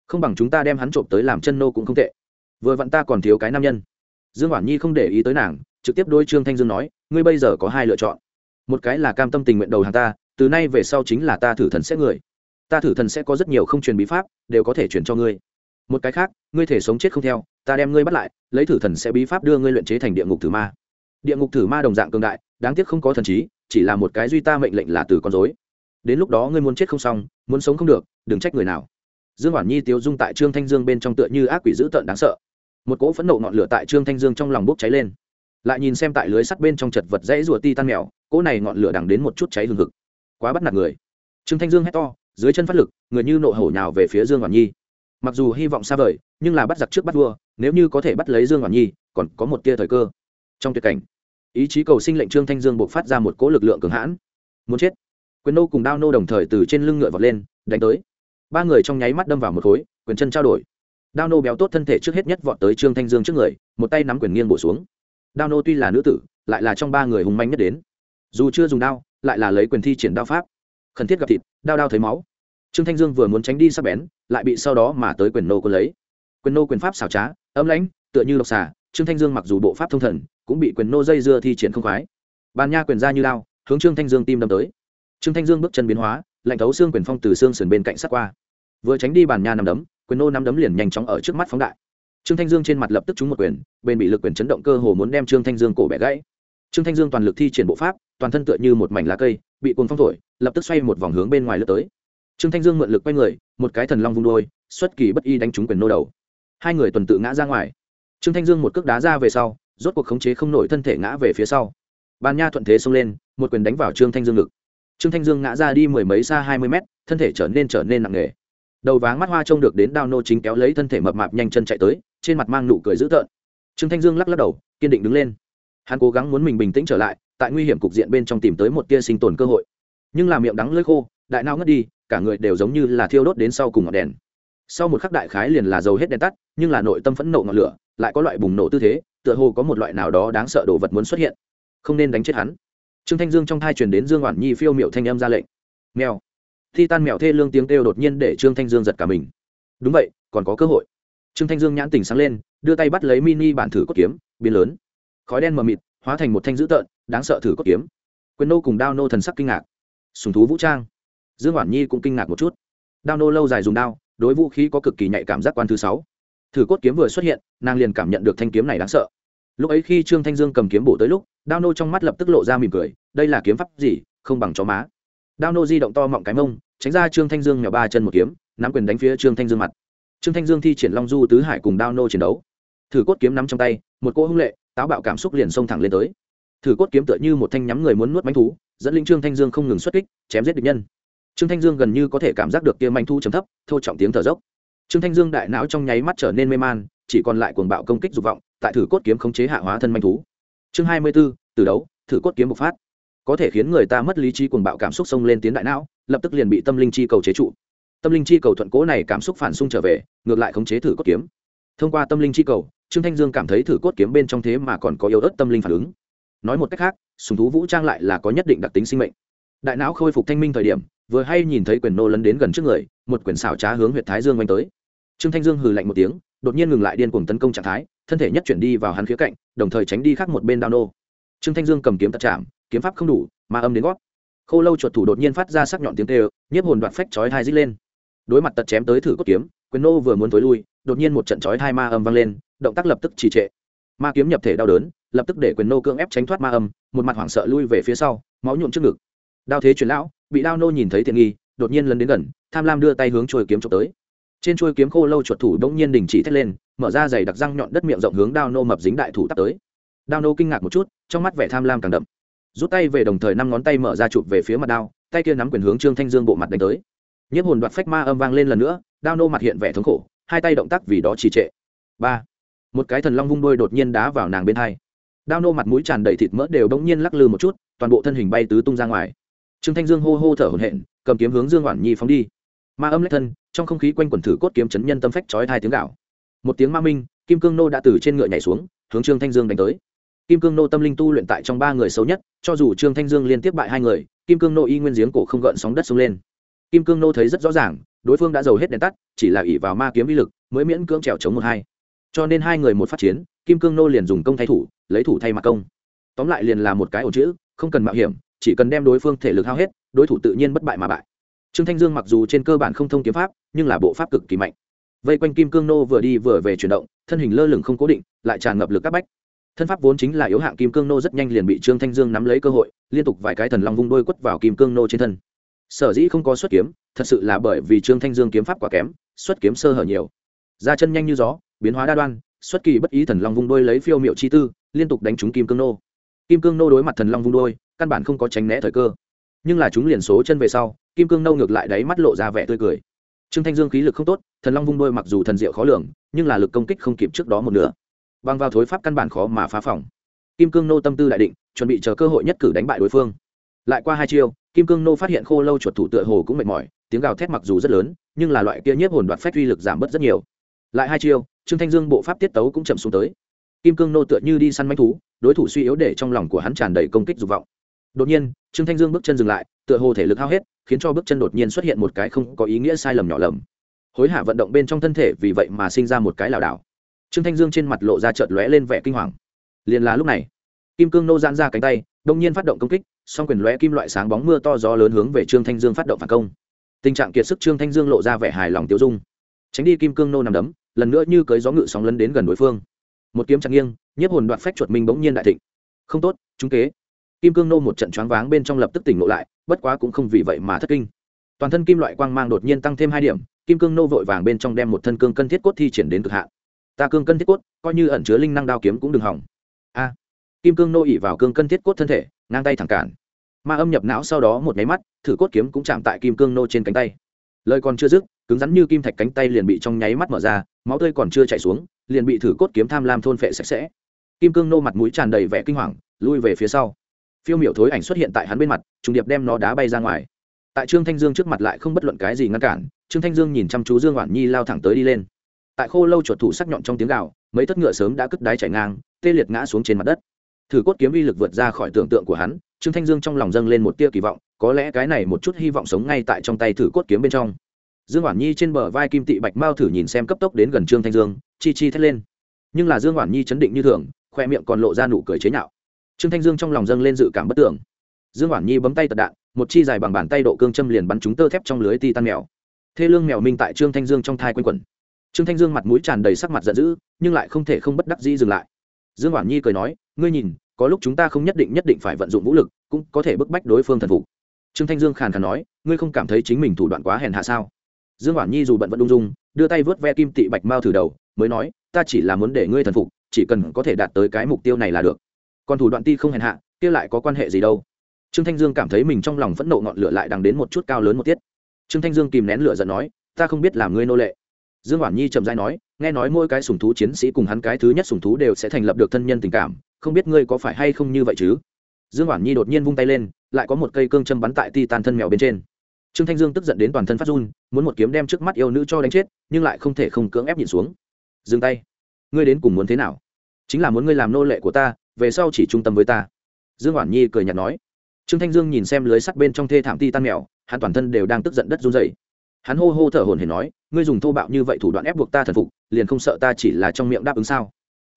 Không bằng chúng ta đem hắn trộm tới làm chân nô cũng không tệ. Vừa vặn ta còn thiếu cái nam nhân. Dương hoản nhi không để ý tới nàng, trực tiếp đôi trương thanh dương nói, ngươi bây giờ có hai lựa chọn. Một cái là cam tâm tình nguyện đầu hàng ta, từ nay về sau chính là ta thử thần sẽ người. Ta thử thần sẽ có rất nhiều không truyền bí pháp, đều có thể truyền cho ngươi. Một cái khác, ngươi thể sống chết không theo, ta đem ngươi bắt lại, lấy thử thần sẽ bí pháp đưa ngươi luyện chế thành địa ngục thử ma. Địa ngục thử ma đồng dạng cường đại, đáng tiếc không có thần trí, chỉ là một cái duy ta mệnh lệnh là từ con dối đến lúc đó ngươi muốn chết không xong, muốn sống không được, đừng trách người nào. Dương hoàn nhi tiêu dung tại trương thanh dương bên trong tựa như ác quỷ dữ tợn đáng sợ. Một cỗ phẫn nộ ngọn lửa tại trương thanh dương trong lòng bốc cháy lên. Lại nhìn xem tại lưới sắt bên trong chật vật dãy rùa ti tan mèo, cỗ này ngọn lửa đằng đến một chút cháy hừng hực. Quá bắt nạt người. Trương thanh dương hét to, dưới chân phát lực, người như nộ hổ nhào về phía dương hoàn nhi. Mặc dù hy vọng xa vời, nhưng là bắt giặc trước bắt vua, nếu như có thể bắt lấy dương hoàn nhi, còn có một tia thời cơ. Trong tuyệt cảnh, ý chí cầu sinh lệnh trương thanh dương buộc phát ra một cỗ lực lượng cường hãn. Muốn chết quyền nô cùng đao nô đồng thời từ trên lưng ngựa vọt lên, đánh tới. Ba người trong nháy mắt đâm vào một khối, quyền chân trao đổi. Đao nô béo tốt thân thể trước hết nhất vọt tới trương thanh dương trước người, một tay nắm quyền nghiêng bổ xuống. Đao nô tuy là nữ tử, lại là trong ba người hùng manh nhất đến. Dù chưa dùng đao, lại là lấy quyền thi triển đao pháp. Khẩn thiết gặp thịt, đao đao thấy máu. Trương thanh dương vừa muốn tránh đi sắp bén, lại bị sau đó mà tới quyền nô quân lấy. Quyền nô quyền pháp xảo trá, ấm lãnh, tựa như độc xà, trương thanh dương mặc dù bộ pháp thông thần, cũng bị quyền nô dây dưa thi triển không khoái. Bàn nha quyền ra như đao, hướng trương thanh dương tim đâm tới trương thanh dương bước chân biến hóa, lạnh thấu xương quyền phong từ xương sườn bên cạnh sát qua. Vừa tránh đi bàn nha nằm đấm, quyền nô nằm đấm liền nhanh chóng ở trước mắt phóng đại. Trương thanh dương trên mặt lập tức trúng một quyền, bên bị lực quyền chấn động cơ hồ muốn đem trương thanh dương cổ bẻ gãy. Trương thanh dương toàn lực thi triển bộ pháp, toàn thân tựa như một mảnh lá cây, bị cuồng phong thổi, lập tức xoay một vòng hướng bên ngoài lướt tới. Trương thanh dương mượn lực quay người, một cái thần long vung đôi, xuất kỳ bất y đánh trúng quyền nô đầu. Hai người tuần tự ngã ra ngoài. Trương thanh dương một cước đá ra về sau, rốt cuộc khống chế không nổi thân thể ngã về phía sau. Bàn nha thuận thế xông lên, một quyền đánh vào trương thanh dương ngực trương thanh dương ngã ra đi mười mấy xa hai mươi mét, thân thể trở nên trở nên nặng nề. Đầu váng mắt hoa trông được đến đao nô chính kéo lấy thân thể mập mạp nhanh chân chạy tới, trên mặt mang nụ cười dữ tợn. Trương thanh dương lắc lắc đầu, kiên định đứng lên. Hắn cố gắng muốn mình bình tĩnh trở lại, tại nguy hiểm cục diện bên trong tìm tới một tia sinh tồn cơ hội. Nhưng làm miệng đắng lưỡi khô, đại nao ngất đi, cả người đều giống như là thiêu đốt đến sau cùng ngọn đèn. Sau một khắc đại khái liền là dầu hết đèn tắt, nhưng là nội tâm phẫn nộ ngọn lửa, lại có loại bùng nổ tư thế, tựa hồ có một loại nào đó đáng sợ đồ vật muốn xuất hiện. Không nên đánh chết hắn trương thanh dương trong thai truyền đến dương oản nhi phiêu miệu thanh âm ra lệnh. Mèo. Thi tan mèo thê lương tiếng kêu đột nhiên để trương thanh dương giật cả mình. Đúng vậy, còn có cơ hội. Trương thanh dương nhãn tình sáng lên, đưa tay bắt lấy mini bản thử cốt kiếm, biến lớn. Khói đen mờ mịt, hóa thành một thanh dữ tợn, đáng sợ thử cốt kiếm. Quyền nô cùng đao nô thần sắc kinh ngạc. Sùng thú vũ trang. Dương oản nhi cũng kinh ngạc một chút. Đao nô lâu dài dùng đao, đối vũ khí có cực kỳ nhạy cảm giác quan thứ sáu. Thử cốt kiếm vừa xuất hiện, nàng liền cảm nhận được thanh kiếm này đáng sợ. Lúc ấy khi trương thanh dương cầm kiếm bổ tới lúc đao nô trong mắt lập tức lộ ra mỉm cười, đây là kiếm pháp gì, không bằng chó má. Đao nô di động to mọng cái mông, tránh ra trương thanh dương nhỏ ba chân một kiếm, nắm quyền đánh phía trương thanh dương mặt. Trương thanh dương thi triển long du tứ hải cùng đao nô chiến đấu. Thử cốt kiếm nắm trong tay, một cỗ hung lệ, táo bạo cảm xúc liền xông thẳng lên tới. Thử cốt kiếm tựa như một thanh nhắm người muốn nuốt bánh thú, dẫn linh trương thanh dương không ngừng xuất kích, chém giết địch nhân. Trương thanh dương gần như có thể cảm giác được kia manh thu chấm thấp, thô trọng tiếng thở dốc. Trương thanh dương đại não trong nháy mắt trở nên mê man, chỉ còn lại cuồng bạo công kích dục vọng, tại thử cốt kiếm khống chế hạ hóa thân manh thú chương hai mươi 24, từ đấu thử cốt kiếm bộc phát. Có thể khiến người ta mất lý trí cuồng bạo cảm xúc xông lên tiến đại não lập tức liền bị tâm linh chi cầu chế trụ. Tâm linh chi cầu thuận cố này cảm xúc phản xung trở về ngược lại khống chế thử cốt kiếm. Thông qua tâm linh chi cầu trương thanh dương cảm thấy thử cốt kiếm bên trong thế mà còn có yếu ớt tâm linh phản ứng. Nói một cách khác sùng thú vũ trang lại là có nhất định đặc tính sinh mệnh. Đại não khôi phục thanh minh thời điểm vừa hay nhìn thấy quyền nô lấn đến gần trước người một quyển xảo trá hướng huyệt thái dương oanh tới. Trương thanh dương hừ lạnh một tiếng đột nhiên ngừng lại điên cuồng tấn công trạng thái, thân thể nhất chuyển đi vào hắn khía cạnh, đồng thời tránh đi khác một bên đao nô. Trương thanh dương cầm kiếm tật chạm, kiếm pháp không đủ, mà âm đến gót. Khô lâu chuột thủ đột nhiên phát ra sắc nhọn tiếng tê nhiếp hồn đoạt phách chói hai dít lên. Đối mặt tật chém tới thử cốt kiếm, quyền nô vừa muốn tối lui, đột nhiên một trận chói hai ma âm vang lên, động tác lập tức trì trệ. Ma kiếm nhập thể đau đớn, lập tức để quyền nô cưỡng ép tránh thoát ma âm, một mặt hoảng sợ lui về phía sau, máu nhuộm trước ngực. Đao thế truyền lão, bị đao nô nhìn thấy tiện nghi, đột nhiên lấn đến gần, tham lam đưa tay hướng trôi kiếm trộm tới trên chuôi kiếm khô lâu chuột thủ bỗng nhiên đình chỉ thét lên, mở ra giày đặc răng nhọn đất miệng rộng hướng đao nô mập dính đại thủ tắt tới. Đao nô kinh ngạc một chút, trong mắt vẻ tham lam càng đậm. Rút tay về đồng thời năm ngón tay mở ra chụp về phía mặt đao, tay kia nắm quyền hướng trương thanh dương bộ mặt đánh tới. Nhiếp hồn đoạt phách ma âm vang lên lần nữa, đao nô mặt hiện vẻ thống khổ, hai tay động tác vì đó trì trệ. Ba. Một cái thần long vung đôi đột nhiên đá vào nàng bên hai. Đao nô mặt mũi tràn đầy thịt mỡ đều bỗng nhiên lắc lư một chút, toàn bộ thân hình bay tứ tung ra ngoài. Trương thanh dương hô hô thở hổn hển, cầm kiếm hướng dương oản nhi phóng đi ma âm lách thân, trong không khí quanh quần thử cốt kiếm chấn nhân tâm phách chói hai tiếng gạo. Một tiếng ma minh, kim cương nô đã từ trên ngựa nhảy xuống, hướng trương thanh dương đánh tới. Kim cương nô tâm linh tu luyện tại trong ba người xấu nhất, cho dù trương thanh dương liên tiếp bại hai người, kim cương nô y nguyên giếng cổ không gợn sóng đất xông lên. Kim cương nô thấy rất rõ ràng, đối phương đã giàu hết đèn tắt, chỉ là ỉ vào ma kiếm uy lực, mới miễn cưỡng trèo chống một hai. Cho nên hai người một phát chiến, kim cương nô liền dùng công thay thủ, lấy thủ thay mặt công. Tóm lại liền là một cái ổ chữ, không cần mạo hiểm, chỉ cần đem đối phương thể lực hao hết, đối thủ tự nhiên bất bại mà bại trương thanh dương mặc dù trên cơ bản không thông kiếm pháp, nhưng là bộ pháp cực kỳ mạnh. Vây quanh kim cương nô vừa đi vừa về chuyển động, thân hình lơ lửng không cố định, lại tràn ngập lực các bách. Thân pháp vốn chính là yếu hạng kim cương nô rất nhanh liền bị trương thanh dương nắm lấy cơ hội, liên tục vài cái thần long vung đôi quất vào kim cương nô trên thân. Sở dĩ không có xuất kiếm, thật sự là bởi vì trương thanh dương kiếm pháp quá kém, xuất kiếm sơ hở nhiều. Ra chân nhanh như gió, biến hóa đa đoan, xuất kỳ bất ý thần long vung đôi lấy phiêu miệu chi tư, liên tục đánh trúng kim cương nô. Kim cương nô đối mặt thần long vung đôi, căn bản không có tránh né thời cơ. Nhưng là chúng liền số chân về sau kim cương nâu ngược lại đáy mắt lộ ra vẻ tươi cười. Trương thanh dương khí lực không tốt, thần long vung đôi mặc dù thần diệu khó lường, nhưng là lực công kích không kịp trước đó một nửa. Bằng vào thối pháp căn bản khó mà phá phòng. Kim cương nô tâm tư đại định, chuẩn bị chờ cơ hội nhất cử đánh bại đối phương. Lại qua hai chiêu, kim cương nô phát hiện khô lâu chuột thủ tựa hồ cũng mệt mỏi, tiếng gào thét mặc dù rất lớn, nhưng là loại kia nhiếp hồn đoạt phép uy lực giảm bớt rất nhiều. Lại hai chiêu, trương thanh dương bộ pháp tiết tấu cũng chậm xuống tới. Kim cương nô tựa như đi săn manh thú, đối thủ suy yếu để trong lòng của hắn tràn đầy công kích dục vọng đột nhiên, trương thanh dương bước chân dừng lại, tựa hồ thể lực hao hết, khiến cho bước chân đột nhiên xuất hiện một cái không có ý nghĩa sai lầm nhỏ lầm. Hối hả vận động bên trong thân thể vì vậy mà sinh ra một cái lảo đảo. Trương thanh dương trên mặt lộ ra chợt lóe lên vẻ kinh hoàng. Liền là lúc này, kim cương nô giãn ra cánh tay, đông nhiên phát động công kích, song quyền lóe kim loại sáng bóng mưa to gió lớn hướng về trương thanh dương phát động phản công. Tình trạng kiệt sức trương thanh dương lộ ra vẻ hài lòng tiêu dung. Tránh đi kim cương nô nằm đấm, lần nữa như cưới gió ngự sóng lấn đến gần đối phương. Một kiếm chặt nghiêng, nhiếp hồn đoạt phách chuột minh bỗng nhiên đại thịnh. Không tốt chúng kế kim cương nô một trận choáng váng bên trong lập tức tỉnh ngộ lại, bất quá cũng không vì vậy mà thất kinh. Toàn thân kim loại quang mang đột nhiên tăng thêm hai điểm, kim cương nô vội vàng bên trong đem một thân cương cân thiết cốt thi triển đến cực hạn. Ta cương cân thiết cốt, coi như ẩn chứa linh năng đao kiếm cũng đừng hỏng. A. Kim cương nô ỉ vào cương cân thiết cốt thân thể, ngang tay thẳng cản. Ma âm nhập não sau đó một nháy mắt, thử cốt kiếm cũng chạm tại kim cương nô trên cánh tay. Lời còn chưa dứt, cứng rắn như kim thạch cánh tay liền bị trong nháy mắt mở ra, máu tươi còn chưa chảy xuống, liền bị thử cốt kiếm tham lam thôn phệ sạch sẽ. Kim cương nô mặt mũi tràn đầy vẻ kinh hoàng, lui về phía sau phiêu miểu thối ảnh xuất hiện tại hắn bên mặt, trùng điệp đem nó đá bay ra ngoài. Tại trương thanh dương trước mặt lại không bất luận cái gì ngăn cản, trương thanh dương nhìn chăm chú dương oản nhi lao thẳng tới đi lên. Tại khô lâu chuột thủ sắc nhọn trong tiếng gạo mấy thất ngựa sớm đã cất đáy chảy ngang, tê liệt ngã xuống trên mặt đất. Thử cốt kiếm uy lực vượt ra khỏi tưởng tượng của hắn, trương thanh dương trong lòng dâng lên một tia kỳ vọng, có lẽ cái này một chút hy vọng sống ngay tại trong tay thử cốt kiếm bên trong. Dương oản nhi trên bờ vai kim tị bạch mao thử nhìn xem cấp tốc đến gần trương thanh dương, chi chi thét lên. Nhưng là dương oản nhi chấn định như thường, khoe miệng còn lộ ra nụ cười chế nhạo trương thanh dương trong lòng dâng lên dự cảm bất tưởng. Dương hoản nhi bấm tay tật đạn, một chi dài bằng bàn tay độ cương châm liền bắn trúng tơ thép trong lưới ti tan mèo. Thê lương mèo minh tại trương thanh dương trong thai quanh quẩn. Trương thanh dương mặt mũi tràn đầy sắc mặt giận dữ, nhưng lại không thể không bất đắc dĩ dừng lại. Dương hoản nhi cười nói, ngươi nhìn, có lúc chúng ta không nhất định nhất định phải vận dụng vũ lực, cũng có thể bức bách đối phương thần phục. Trương thanh dương khàn khàn nói, ngươi không cảm thấy chính mình thủ đoạn quá hèn hạ sao? Dương hoản nhi dù bận vẫn ung dung, đưa tay vớt ve kim tị bạch mao thử đầu, mới nói, ta chỉ là muốn để ngươi thần phục, chỉ cần có thể đạt tới cái mục tiêu này là được còn thủ đoạn ti không hèn hạ, kia lại có quan hệ gì đâu. Trương thanh dương cảm thấy mình trong lòng phẫn nộ ngọn lửa lại đằng đến một chút cao lớn một tiết. Trương thanh dương kìm nén lửa giận nói, ta không biết làm ngươi nô lệ. Dương hoàn nhi trầm dai nói, nghe nói mỗi cái sùng thú chiến sĩ cùng hắn cái thứ nhất sùng thú đều sẽ thành lập được thân nhân tình cảm, không biết ngươi có phải hay không như vậy chứ? Dương hoàn nhi đột nhiên vung tay lên, lại có một cây cương châm bắn tại ti tàn thân mèo bên trên. Trương thanh dương tức giận đến toàn thân phát run, muốn một kiếm đem trước mắt yêu nữ cho đánh chết, nhưng lại không thể không cưỡng ép nhìn xuống. Dừng tay. Ngươi đến cùng muốn thế nào? Chính là muốn ngươi làm nô lệ của ta về sau chỉ trung tâm với ta. Dương hoàn nhi cười nhạt nói. Trương thanh dương nhìn xem lưới sắt bên trong thê thảm ti tan mèo, hắn toàn thân đều đang tức giận đất run dày hắn hô hô thở hồn hển nói, ngươi dùng thô bạo như vậy thủ đoạn ép buộc ta thần phục, liền không sợ ta chỉ là trong miệng đáp ứng sao?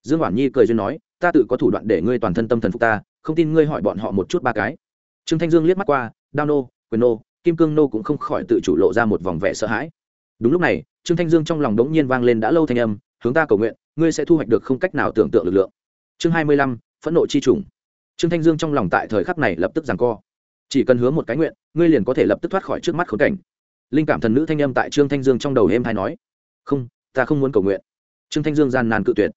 Dương hoàn nhi cười duyên nói, ta tự có thủ đoạn để ngươi toàn thân tâm thần phục ta, không tin ngươi hỏi bọn họ một chút ba cái. Trương thanh dương liếc mắt qua, đao nô, quyền nô, kim cương nô cũng không khỏi tự chủ lộ ra một vòng vẻ sợ hãi. Đúng lúc này, trương thanh dương trong lòng đống nhiên vang lên đã lâu thanh âm, hướng ta cầu nguyện, ngươi sẽ thu hoạch được không cách nào tưởng tượng lực lượng. Chương hai mươi lăm phẫn nộ chi trùng. Trương thanh dương trong lòng tại thời khắc này lập tức giằng co. Chỉ cần hướng một cái nguyện, ngươi liền có thể lập tức thoát khỏi trước mắt khốn cảnh. Linh cảm thần nữ thanh âm tại trương thanh dương trong đầu êm hay nói, không, ta không muốn cầu nguyện. Trương thanh dương gian nan cự tuyệt.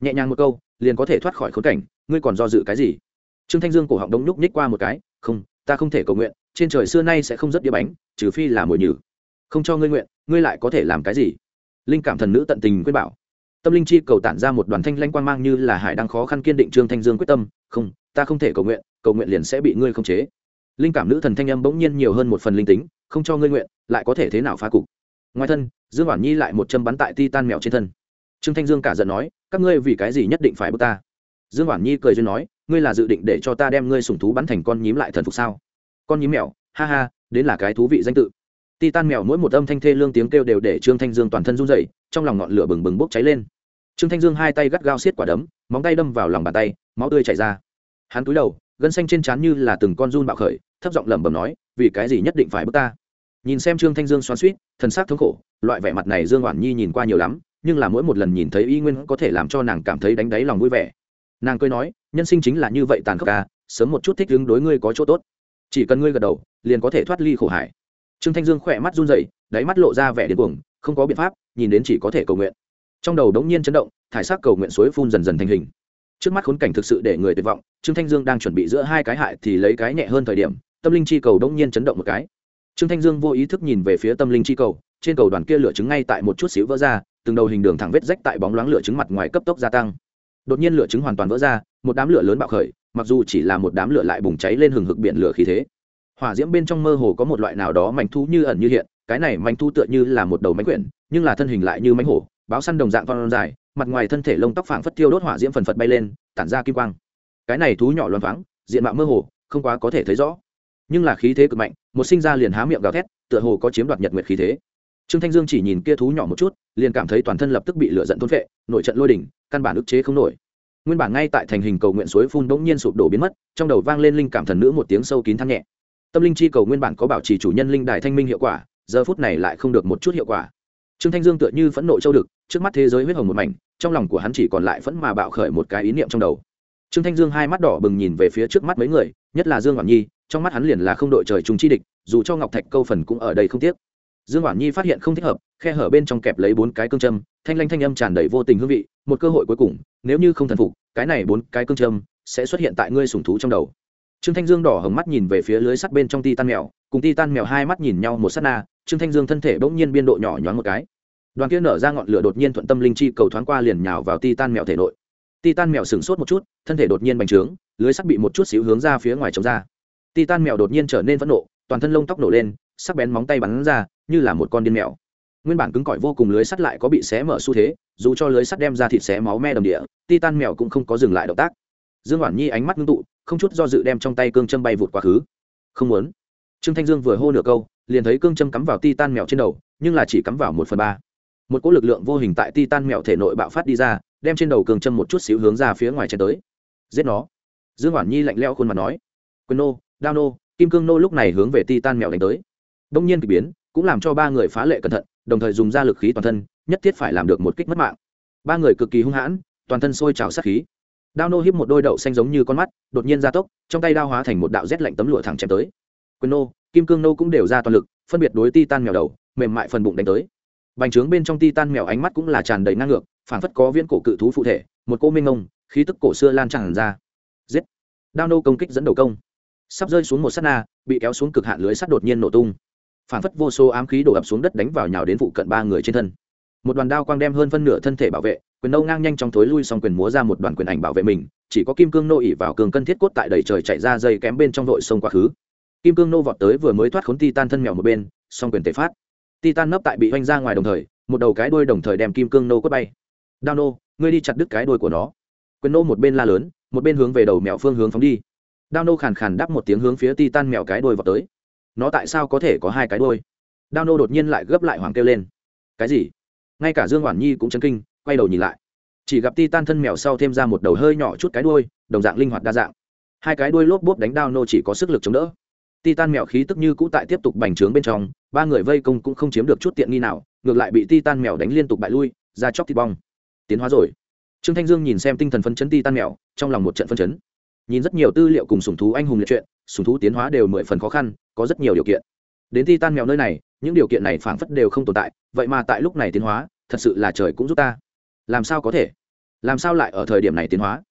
Nhẹ nhàng một câu, liền có thể thoát khỏi khốn cảnh, ngươi còn do dự cái gì? Trương thanh dương cổ họng đống nhúc nhích qua một cái, không, ta không thể cầu nguyện, trên trời xưa nay sẽ không rất đĩa bánh, trừ phi là mồi nhử. Không cho ngươi nguyện, ngươi lại có thể làm cái gì? Linh cảm thần nữ tận tình quyết bảo tâm linh chi cầu tản ra một đoàn thanh lanh quang mang như là hải đang khó khăn kiên định trương thanh dương quyết tâm, không, ta không thể cầu nguyện cầu nguyện liền sẽ bị ngươi khống chế. Linh cảm nữ thần thanh âm bỗng nhiên nhiều hơn một phần linh tính, không cho ngươi nguyện, lại có thể thế nào phá cục? Ngoài thân, dương hoàn nhi lại một châm bắn tại ti tan mèo trên thân. Trương thanh dương cả giận nói, các ngươi vì cái gì nhất định phải bước ta? Dương hoàn nhi cười duyên nói, ngươi là dự định để cho ta đem ngươi sủng thú bắn thành con nhím lại thần phục sao? Con nhím mèo, ha ha, đến là cái thú vị danh tự. Titan mèo mỗi một âm thanh thê lương tiếng kêu đều để trương thanh dương toàn thân run dậy trong lòng ngọn lửa bừng bừng bốc cháy lên. Trương thanh dương hai tay gắt gao xiết quả đấm, móng tay đâm vào lòng bàn tay, máu tươi chảy ra. Hắn cúi đầu, gân xanh trên trán như là từng con run bạo khởi, thấp giọng lẩm bẩm nói, vì cái gì nhất định phải bước ta? Nhìn xem trương thanh dương xoắn suýt thần sắc thống khổ, loại vẻ mặt này dương oản nhi nhìn qua nhiều lắm, nhưng là mỗi một lần nhìn thấy y nguyên có thể làm cho nàng cảm thấy đánh đáy lòng vui vẻ. Nàng cười nói, nhân sinh chính là như vậy tàn khốc ca sớm một chút thích ứng đối ngươi có chỗ tốt. Chỉ cần ngươi gật đầu, liền có thể thoát ly khổ hải trương thanh dương khỏe mắt run rẩy, đáy mắt lộ ra vẻ điên cuồng, không có biện pháp, nhìn đến chỉ có thể cầu nguyện. Trong đầu đống nhiên chấn động, thải sắc cầu nguyện suối phun dần dần thành hình. Trước mắt khốn cảnh thực sự để người tuyệt vọng, trương thanh dương đang chuẩn bị giữa hai cái hại thì lấy cái nhẹ hơn thời điểm, tâm linh chi cầu đống nhiên chấn động một cái. Trương thanh dương vô ý thức nhìn về phía tâm linh chi cầu, trên cầu đoàn kia lửa trứng ngay tại một chút xíu vỡ ra, từng đầu hình đường thẳng vết rách tại bóng loáng lửa trứng mặt ngoài cấp tốc gia tăng. Đột nhiên lửa trứng hoàn toàn vỡ ra, một đám lửa lớn bạo khởi, mặc dù chỉ là một đám lửa lại bùng cháy lên hừng hực biển lửa khí thế hỏa diễm bên trong mơ hồ có một loại nào đó mảnh thú như ẩn như hiện, cái này mảnh thú tựa như là một đầu mánh quyển, nhưng là thân hình lại như mánh hổ, báo săn đồng dạng con dài, mặt ngoài thân thể lông tóc phảng phất tiêu đốt hỏa diễm phần phật bay lên, tản ra kim quang. Cái này thú nhỏ loan vắng diện mạo mơ hồ, không quá có thể thấy rõ. Nhưng là khí thế cực mạnh, một sinh ra liền há miệng gào thét, tựa hồ có chiếm đoạt nhật nguyệt khí thế. Trương thanh dương chỉ nhìn kia thú nhỏ một chút, liền cảm thấy toàn thân lập tức bị lửa giận thôn vệ nội trận lôi đỉnh, căn bản ức chế không nổi. Nguyên bản ngay tại thành hình cầu nguyện suối phun bỗng nhiên sụp đổ biến mất, trong đầu vang lên linh cảm thần nữ một tiếng sâu kín thăng nhẹ tâm linh chi cầu nguyên bản có bảo trì chủ nhân linh đài thanh minh hiệu quả, giờ phút này lại không được một chút hiệu quả. Trương thanh dương tựa như phẫn nộ châu đực, trước mắt thế giới huyết hồng một mảnh, trong lòng của hắn chỉ còn lại phẫn mà bạo khởi một cái ý niệm trong đầu. Trương thanh dương hai mắt đỏ bừng nhìn về phía trước mắt mấy người, nhất là dương hoàng nhi, trong mắt hắn liền là không đội trời chung chi địch, dù cho ngọc thạch câu phần cũng ở đây không tiếc. Dương hoàng nhi phát hiện không thích hợp, khe hở bên trong kẹp lấy bốn cái cương châm, thanh lanh thanh âm tràn đầy vô tình hương vị, một cơ hội cuối cùng, nếu như không thần phục, cái này bốn cái cương châm sẽ xuất hiện tại ngươi sủng thú trong đầu trương thanh dương đỏ hồng mắt nhìn về phía lưới sắt bên trong ti tan mèo, cùng ti tan mèo hai mắt nhìn nhau một s á t na, trương thanh dương thân thể bỗng nhiên biên độ nhỏ nhoáng một cái. Đoàn kia nở ra ngọn lửa đột nhiên thuận tâm linh chi cầu thoáng qua liền nhào vào ti tan mèo thể nội. Ti tan mèo sửng sốt một chút, thân thể đột nhiên bành trướng, lưới sắt bị một chút xíu hướng ra phía ngoài chống ra. Ti tan mèo đột nhiên trở nên phẫn nộ, toàn thân lông tóc nổ lên, sắc bén móng tay bắn ra, như là một con điên mèo. Nguyên bản cứng cỏi vô cùng lưới sắt lại có bị xé mở xu thế, dù cho lưới sắt đem ra thịt xé máu me đầm địa ti tan mèo cũng không có dừng lại động tác. Dương hoàn nhi ánh mắt ngưng tụ không chút do dự đem trong tay cương châm bay vụt quá khứ. Không muốn. Trương thanh dương vừa hô nửa câu, liền thấy cương châm cắm vào ti tan mèo trên đầu, nhưng là chỉ cắm vào một phần ba. Một cỗ lực lượng vô hình tại ti tan mèo thể nội bạo phát đi ra, đem trên đầu cương châm một chút xíu hướng ra phía ngoài chen tới. Giết nó. Dương hoàn nhi lạnh leo khuôn mặt nói. Quyền nô, đao nô, kim cương nô lúc này hướng về ti tan mèo đánh tới. Đông nhiên k ỳ biến, cũng làm cho ba người phá lệ cẩn thận, đồng thời dùng ra lực khí toàn thân, nhất thiết phải làm được một kích mất mạng. Ba người cực kỳ hung hãn, toàn thân sôi trào sát khí đao nô hiếp một đôi đậu xanh giống như con mắt, đột nhiên gia tốc, trong tay đao hóa thành một đạo rét lạnh tấm lụa thẳng chém tới. Quyền nô, kim cương nô cũng đều ra toàn lực, phân biệt đối ti tan mèo đầu, mềm mại phần bụng đánh tới. Bành trướng bên trong ti tan mèo ánh mắt cũng là tràn đầy năng ngược, phản phất có viễn cổ cự thú phụ thể, một cô minh ông khí tức cổ xưa lan tràn ra. Giết! Đao nô công kích dẫn đầu công. Sắp rơi xuống một s á t na, bị kéo xuống cực hạn lưới sắt đột nhiên nổ tung. Phản phất vô số ám khí đổ ập xuống đất đánh vào nhào đến vụ cận ba người trên thân. Một đoàn đao quang đem hơn phân nửa thân thể bảo vệ quyền nâu ngang nhanh trong thối lui xong quyền múa ra một đoàn quyền ảnh bảo vệ mình, chỉ có kim cương nô ỉ vào cường cân thiết cốt tại đầy trời chạy ra dây kém bên trong đội sông quá khứ. Kim cương nô vọt tới vừa mới thoát khốn ti tan thân mèo một bên xong quyền tề phát. Ti tan nấp tại bị oanh ra ngoài đồng thời, một đầu cái đuôi đồng thời đem kim cương nô quất bay. Đao nô, ngươi đi chặt đứt cái đuôi của nó. Quyền nô một bên la lớn, một bên hướng về đầu mèo phương hướng phóng đi. Đao nô khàn khàn đáp một tiếng hướng phía ti tan mèo cái đuôi vọt tới. Nó tại sao có thể có hai cái đuôi? Đao nô đột nhiên lại gấp lại hoàng kêu lên. Cái gì? Ngay cả dương hoàn nhi cũng chấn kinh quay đầu nhìn lại. Chỉ gặp ti tan thân mèo sau thêm ra một đầu hơi nhỏ chút cái đuôi, đồng dạng linh hoạt đa dạng. Hai cái đuôi lốp bốp đánh đao nô chỉ có sức lực chống đỡ. Ti tan mèo khí tức như cũ tại tiếp tục bành trướng bên trong, ba người vây công cũng không chiếm được chút tiện nghi nào, ngược lại bị ti tan mèo đánh liên tục bại lui, ra chóc thịt bong. Tiến hóa rồi. Trương thanh dương nhìn xem tinh thần phân chấn ti tan mèo, trong lòng một trận phân chấn. Nhìn rất nhiều tư liệu cùng sùng thú anh hùng liệt chuyện sùng thú tiến hóa đều mười phần khó khăn, có rất nhiều điều kiện. Đến ti tan mèo nơi này, những điều kiện này phảng phất đều không tồn tại, vậy mà tại lúc này tiến hóa, thật sự là trời cũng giúp ta làm sao có thể? Làm sao lại ở thời điểm này tiến hóa?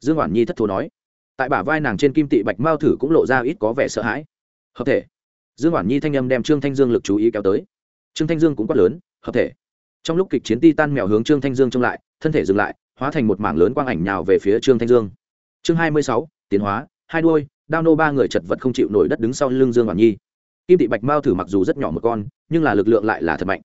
Dương oản nhi thất thố nói. Tại bả vai nàng trên kim tị bạch mao thử cũng lộ ra ít có vẻ sợ hãi. Hợp thể. Dương oản nhi thanh âm đem trương thanh dương lực chú ý kéo tới. Trương thanh dương cũng quát lớn, hợp thể. Trong lúc kịch chiến ti tan mèo hướng trương thanh dương trông lại, thân thể dừng lại, hóa thành một mảng lớn quang ảnh nhào về phía trương thanh dương. Chương hai mươi sáu, tiến hóa, hai đuôi, đao nô ba người chật vật không chịu nổi đất đứng sau lưng dương oản nhi. Kim tị bạch mao thử mặc dù rất nhỏ một con, nhưng là lực lượng lại là thật mạnh.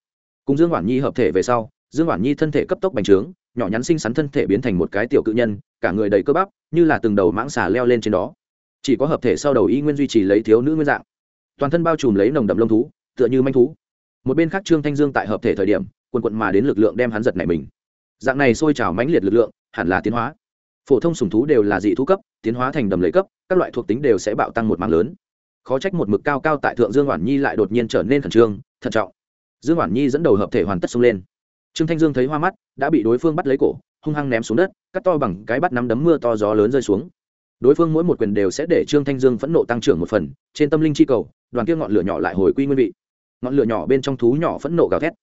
Cùng dương oản nhi hợp thể về sau dương oản nhi thân thể cấp tốc bành trướng, nhỏ nhắn xinh xắn thân thể biến thành một cái tiểu cự nhân, cả người đầy cơ bắp, như là từng đầu mãng xà leo lên trên đó. Chỉ có hợp thể sau đầu y nguyên duy trì lấy thiếu nữ nguyên dạng. Toàn thân bao trùm lấy nồng đậm lông thú, tựa như manh thú. Một bên khác trương thanh dương tại hợp thể thời điểm quần quận mà đến lực lượng đem hắn giật này mình. Dạng này sôi trào mãnh liệt lực lượng, hẳn là tiến hóa. Phổ thông sùng thú đều là dị thú cấp, tiến hóa thành đầm lấy cấp, các loại thuộc tính đều sẽ bạo tăng một mạng lớn. Khó trách một mực cao cao tại thượng dương hoàn nhi lại đột nhiên trở nên khẩn trương, thận trọng. Dương hoàn nhi dẫn đầu hợp thể hoàn tất xông lên trương thanh dương thấy hoa mắt, đã bị đối phương bắt lấy cổ, hung hăng ném xuống đất, cắt to bằng cái bắt nắm đấm mưa to gió lớn rơi xuống. Đối phương mỗi một quyền đều sẽ để trương thanh dương phẫn nộ tăng trưởng một phần, trên tâm linh chi cầu, đoàn kia ngọn lửa nhỏ lại hồi quy nguyên vị. Ngọn lửa nhỏ bên trong thú nhỏ phẫn nộ gào thét.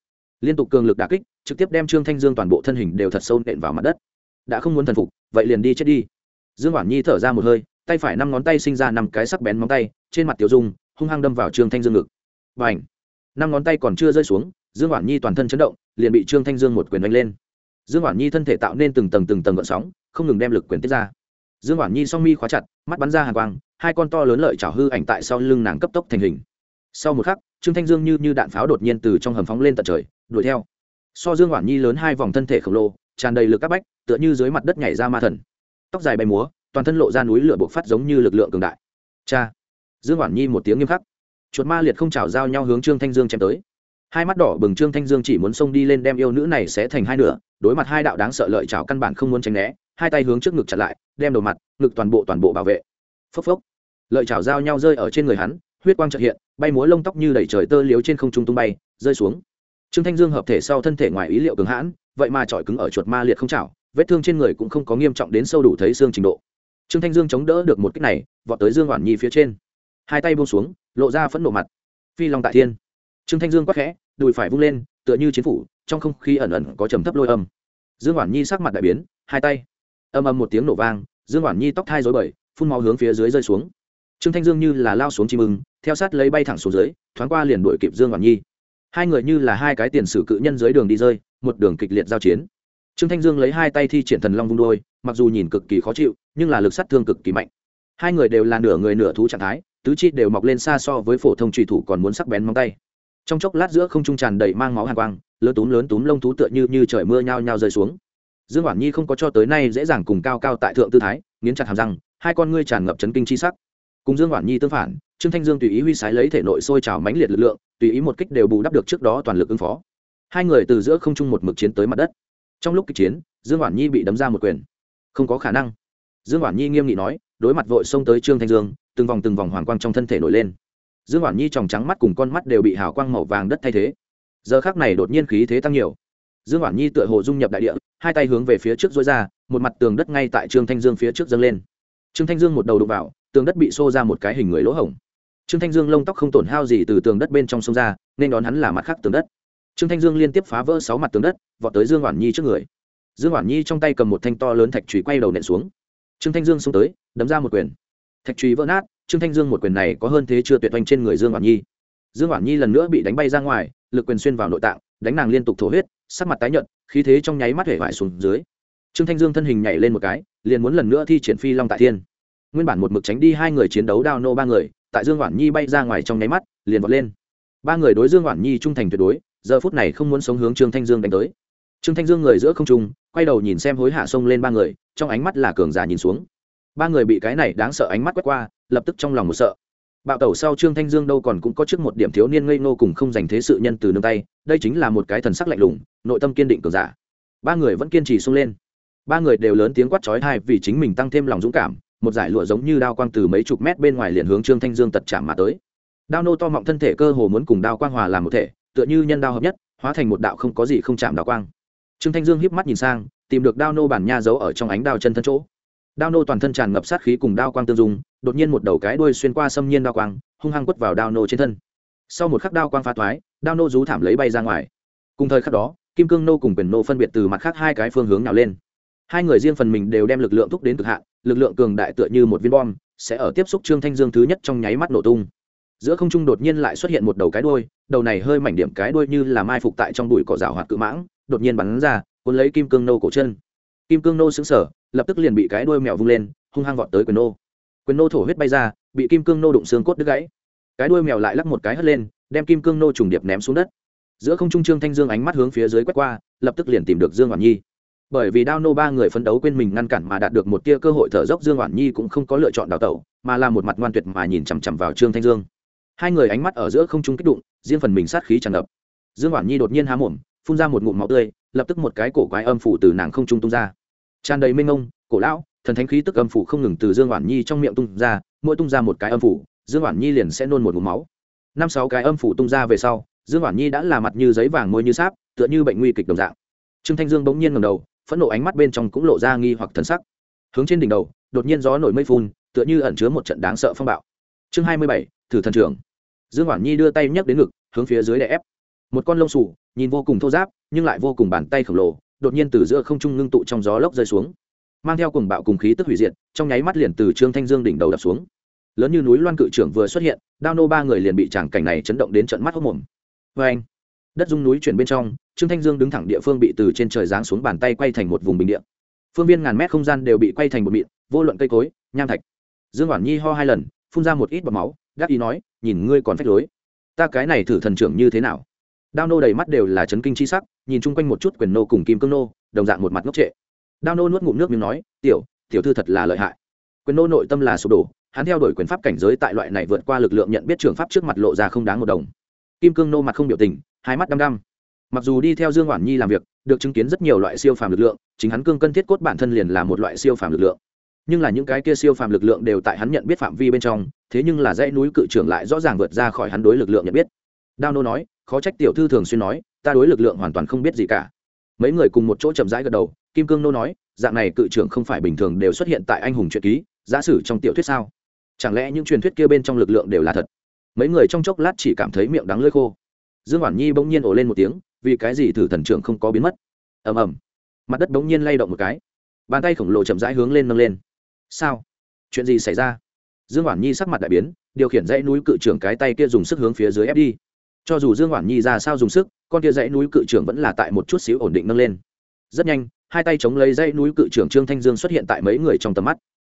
Liên tục cường lực đà kích, trực tiếp đem trương thanh dương toàn bộ thân hình đều thật sâu nện vào mặt đất. Đã không muốn thần phục, vậy liền đi chết đi. Dương hoàn nhi thở ra một hơi, tay phải năm ngón tay sinh ra năm cái sắc bén móng tay, trên mặt tiểu dung, hung hăng đâm vào trương thanh dương ngực. Và năm ngón tay còn chưa rơi xuống dương Hoản nhi toàn thân chấn động, liền bị trương thanh dương một quyền đánh lên. Dương Hoản nhi thân thể tạo nên từng tầng từng tầng gợn sóng, không ngừng đem lực quyền tiết ra. Dương Hoản nhi song mi khóa chặt, mắt bắn ra hàng quang, hai con to lớn lợi trào hư ảnh tại sau lưng nàng cấp tốc thành hình. Sau một khắc, trương thanh dương như như đạn pháo đột nhiên từ trong hầm phóng lên tận trời, đuổi theo. So dương Hoản nhi lớn hai vòng thân thể khổng lồ, tràn đầy lực các bách, tựa như dưới mặt đất nhảy ra ma thần. Tóc dài bay múa, toàn thân lộ ra núi lửa bộc phát giống như lực lượng cường đại. Cha! Dương Hoản nhi một tiếng nghiêm khắc. Chuột ma liệt không chảo giao nhau hướng trương thanh dương chém tới hai mắt đỏ bừng trương thanh dương chỉ muốn xông đi lên đem yêu nữ này sẽ thành hai nửa, đối mặt hai đạo đáng sợ lợi chảo căn bản không muốn tránh né, hai tay hướng trước ngực chặt lại, đem đầu mặt, ngực toàn bộ toàn bộ bảo vệ. Phốc phốc. Lợi chảo giao nhau rơi ở trên người hắn, huyết quang trợ hiện, bay múa lông tóc như đẩy trời tơ liếu trên không trung tung bay, rơi xuống. Trương thanh dương hợp thể sau thân thể ngoài ý liệu cứng hãn, vậy mà trọi cứng ở chuột ma liệt không chảo, vết thương trên người cũng không có nghiêm trọng đến sâu đủ thấy xương trình độ. Trương thanh dương chống đỡ được một kích này, vọt tới dương hoàn nhi phía trên. Hai tay buông xuống, lộ ra phẫn nộ mặt. Phi long tại thiên trương thanh dương quắc khẽ, đùi phải vung lên, tựa như chiến phủ, trong không khí ẩn ẩn có trầm thấp lôi âm. Dương hoàn nhi sắc mặt đại biến, hai tay âm âm một tiếng nổ vang, dương hoàn nhi tóc thai dối bời, phun máu hướng phía dưới rơi xuống. Trương thanh dương như là lao xuống chim ưng, theo sát lấy bay thẳng xuống dưới, thoáng qua liền đuổi kịp dương hoàn nhi. Hai người như là hai cái tiền sử cự nhân dưới đường đi rơi, một đường kịch liệt giao chiến. Trương thanh dương lấy hai tay thi triển thần long vung đôi, mặc dù nhìn cực kỳ khó chịu, nhưng là lực sát thương cực kỳ mạnh. Hai người đều là nửa người nửa thú trạng thái, tứ chi đều mọc lên xa so với phổ thông trùy thủ còn muốn sắc bén móng tay trong chốc lát giữa không trung tràn đầy mang máu hàn quang lớn túm lớn túm lông thú tựa như như trời mưa nhao nhao rơi xuống. Dương quản nhi không có cho tới nay dễ dàng cùng cao cao tại thượng tư thái, nghiến chặt hàm răng, hai con ngươi tràn ngập chấn kinh chi sắc. Cùng dương quản nhi tương phản, trương thanh dương tùy ý huy sái lấy thể nội sôi trào mãnh liệt lực lượng, tùy ý một kích đều bù đắp được trước đó toàn lực ứng phó. Hai người từ giữa không trung một mực chiến tới mặt đất. Trong lúc kịch chiến, dương quản nhi bị đấm ra một quyền. Không có khả năng. Dương quản nhi nghiêm nghị nói, đối mặt vội xông tới trương thanh dương, từng vòng từng vòng hoàng quang trong thân thể nổi lên dương hoàn nhi tròng trắng mắt cùng con mắt đều bị hào quang màu vàng đất thay thế. Giờ khác này đột nhiên khí thế tăng nhiều. Dương hoàn nhi tựa hồ dung nhập đại địa, hai tay hướng về phía trước dối ra, một mặt tường đất ngay tại trương thanh dương phía trước dâng lên. Trương thanh dương một đầu đụng vào, tường đất bị xô ra một cái hình người lỗ hổng. Trương thanh dương lông tóc không tổn hao gì từ tường đất bên trong sông ra, nên đón hắn là mặt khác tường đất. Trương thanh dương liên tiếp phá vỡ sáu mặt tường đất, vọt tới dương hoàn nhi trước người. Dương hoàn nhi trong tay cầm một thanh to lớn thạch trùy quay đầu nện xuống. Trương thanh dương xông tới, đấm ra một quyền. Thạch trùy vỡ nát trương thanh dương một quyền này có hơn thế chưa tuyệt oanh trên người dương Hoản nhi. Dương Hoản nhi lần nữa bị đánh bay ra ngoài, lực quyền xuyên vào nội tạng, đánh nàng liên tục thổ huyết, sắc mặt tái nhợt, khí thế trong nháy mắt hể vải xuống dưới. Trương thanh dương thân hình nhảy lên một cái, liền muốn lần nữa thi triển phi long tại thiên. Nguyên bản một mực tránh đi hai người chiến đấu đao nô ba người, tại dương Hoản nhi bay ra ngoài trong nháy mắt, liền vọt lên. Ba người đối dương Hoản nhi trung thành tuyệt đối, giờ phút này không muốn sống hướng trương thanh dương đánh tới. Trương thanh dương người giữa không trung, quay đầu nhìn xem hối hạ xông lên ba người, trong ánh mắt là cường giả nhìn xuống ba người bị cái này đáng sợ ánh mắt quét qua, lập tức trong lòng một sợ. Bạo tẩu sau trương thanh dương đâu còn cũng có trước một điểm thiếu niên ngây ngô cùng không dành thế sự nhân từ nương tay, đây chính là một cái thần sắc lạnh lùng, nội tâm kiên định cường giả. Ba người vẫn kiên trì sung lên. Ba người đều lớn tiếng quát trói thai vì chính mình tăng thêm lòng dũng cảm, một giải lụa giống như đao quang từ mấy chục mét bên ngoài liền hướng trương thanh dương tật chạm mà tới. Đao nô to mọng thân thể cơ hồ muốn cùng đao quang hòa làm một thể, tựa như nhân đao hợp nhất, hóa thành một đạo không có gì không chạm đao quang. Trương thanh dương híp mắt nhìn sang, tìm được đao nô bản nha giấu ở trong ánh đao chân thân chỗ đao nô toàn thân tràn ngập sát khí cùng đao quang tương dung, đột nhiên một đầu cái đuôi xuyên qua xâm nhiên đao quang, hung hăng quất vào đao nô trên thân. Sau một khắc đao quang phá thoái, đao nô rú thảm lấy bay ra ngoài. Cùng thời khắc đó, kim cương nô cùng quyền nô phân biệt từ mặt khác hai cái phương hướng nào lên. Hai người riêng phần mình đều đem lực lượng thúc đến cực hạn, lực lượng cường đại tựa như một viên bom, sẽ ở tiếp xúc trương thanh dương thứ nhất trong nháy mắt nổ tung. Giữa không trung đột nhiên lại xuất hiện một đầu cái đuôi, đầu này hơi mảnh điểm cái đuôi như là mai phục tại trong bụi cỏ rào hoạt cự mãng, đột nhiên bắn ra, cuốn lấy kim cương nô cổ chân kim cương nô xứng sở lập tức liền bị cái đuôi mèo vung lên, hung hăng vọt tới quyền nô. Quyền nô thổ huyết bay ra, bị kim cương nô đụng xương cốt đứt gãy. Cái đuôi mèo lại lắc một cái hất lên, đem kim cương nô trùng điệp ném xuống đất. Giữa không trung trương thanh dương ánh mắt hướng phía dưới quét qua, lập tức liền tìm được dương hoàn nhi. Bởi vì đao nô ba người phấn đấu quên mình ngăn cản mà đạt được một tia cơ hội thở dốc, dương hoàn nhi cũng không có lựa chọn đào tẩu, mà là một mặt ngoan tuyệt mà nhìn chằm chằm vào trương thanh dương. Hai người ánh mắt ở giữa không trung kích đụng riêng phần mình sát khí tràn ngập. Dương hoàn nhi đột nhiên há mồm, phun ra một ngụm máu tươi, lập tức một cái cổ quái âm phủ từ nàng không trung tung ra tràn đầy mênh ngông cổ lão, thần thánh khí tức âm phủ không ngừng từ dương oản nhi trong miệng tung ra, mỗi tung ra một cái âm phủ, dương oản nhi liền sẽ nôn một ngụm máu. Năm sáu cái âm phủ tung ra về sau, dương oản nhi đã là mặt như giấy vàng môi như sáp, tựa như bệnh nguy kịch đồng dạng. Trương thanh dương bỗng nhiên ngầm đầu, phẫn nộ ánh mắt bên trong cũng lộ ra nghi hoặc thần sắc. Hướng trên đỉnh đầu, đột nhiên gió nổi mây phun, tựa như ẩn chứa một trận đáng sợ phong bạo. Chương hai mươi bảy, thử thần trưởng. Dương oản nhi đưa tay nhấc đến ngực, hướng phía dưới đè ép. Một con lông sủ nhìn vô cùng thô giáp nhưng lại vô cùng bàn tay khổng lồ đột nhiên từ giữa không trung ngưng tụ trong gió lốc rơi xuống, mang theo cùng bạo cùng khí tức hủy diệt, trong nháy mắt liền từ trương thanh dương đỉnh đầu đập xuống. Lớn như núi loan cự trưởng vừa xuất hiện, đao nô ba người liền bị tràng cảnh này chấn động đến trận mắt hốc mồm. Vê anh, đất dung núi chuyển bên trong, trương thanh dương đứng thẳng địa phương bị từ trên trời giáng xuống bàn tay quay thành một vùng bình địa. Phương viên ngàn mét không gian đều bị quay thành một mịn, vô luận cây cối, nham thạch. Dương hoàn nhi ho hai lần, phun ra một ít bọt máu, gác ý nói, nhìn ngươi còn phách lối. Ta cái này thử thần trưởng như thế nào? Đao nô đầy mắt đều là chấn kinh c h i sắc nhìn chung quanh một chút quyền nô cùng kim cương nô, đồng dạng một mặt ngốc trệ. Đao nô nuốt ngụm nước miếng nói, tiểu tiểu thư thật là lợi hại. Quyền nô nội tâm là sụp đổ, hắn theo đuổi quyền pháp cảnh giới tại loại này vượt qua lực lượng nhận biết trường pháp trước mặt lộ ra không đáng một đồng. Kim cương nô mặt không biểu tình, hai mắt đăm đăm. Mặc dù đi theo dương hoàn nhi làm việc, được chứng kiến rất nhiều loại siêu phàm lực lượng, chính hắn cương cân thiết cốt bản thân liền là một loại siêu phàm lực lượng. Nhưng là những cái kia siêu phàm lực lượng đều tại hắn nhận biết phạm vi bên trong, thế nhưng là dãy núi cự trưởng lại rõ ràng vượt ra khỏi hắn đối lực lượng nhận biết. Đao nô nói, khó trách tiểu thư thường xuyên nói ta đối lực lượng hoàn toàn không biết gì cả. Mấy người cùng một chỗ chậm rãi gật đầu, kim cương nô nói, dạng này cự trưởng không phải bình thường đều xuất hiện tại anh hùng truyện ký, giả sử trong tiểu thuyết sao? Chẳng lẽ những truyền thuyết kia bên trong lực lượng đều là thật? Mấy người trong chốc lát chỉ cảm thấy miệng đắng lơi khô. Dương hoàn nhi bỗng nhiên ổ lên một tiếng, vì cái gì thử thần trưởng không có biến mất? Ầm ầm. Mặt đất bỗng nhiên lay động một cái. Bàn tay khổng lồ chậm rãi hướng lên nâng lên. Sao? Chuyện gì xảy ra? Dương hoàn nhi sắc mặt đại biến, điều khiển dãy núi cự trưởng cái tay kia dùng sức hướng phía dưới ép đi cho dù dương hoàn nhi ra sao dùng sức, con kia dãy núi cự trưởng vẫn là tại một chút xíu ổn định nâng lên. Rất nhanh, hai tay chống lấy dãy núi cự trưởng trương thanh dương xuất hiện tại mấy người trong tầm mắt.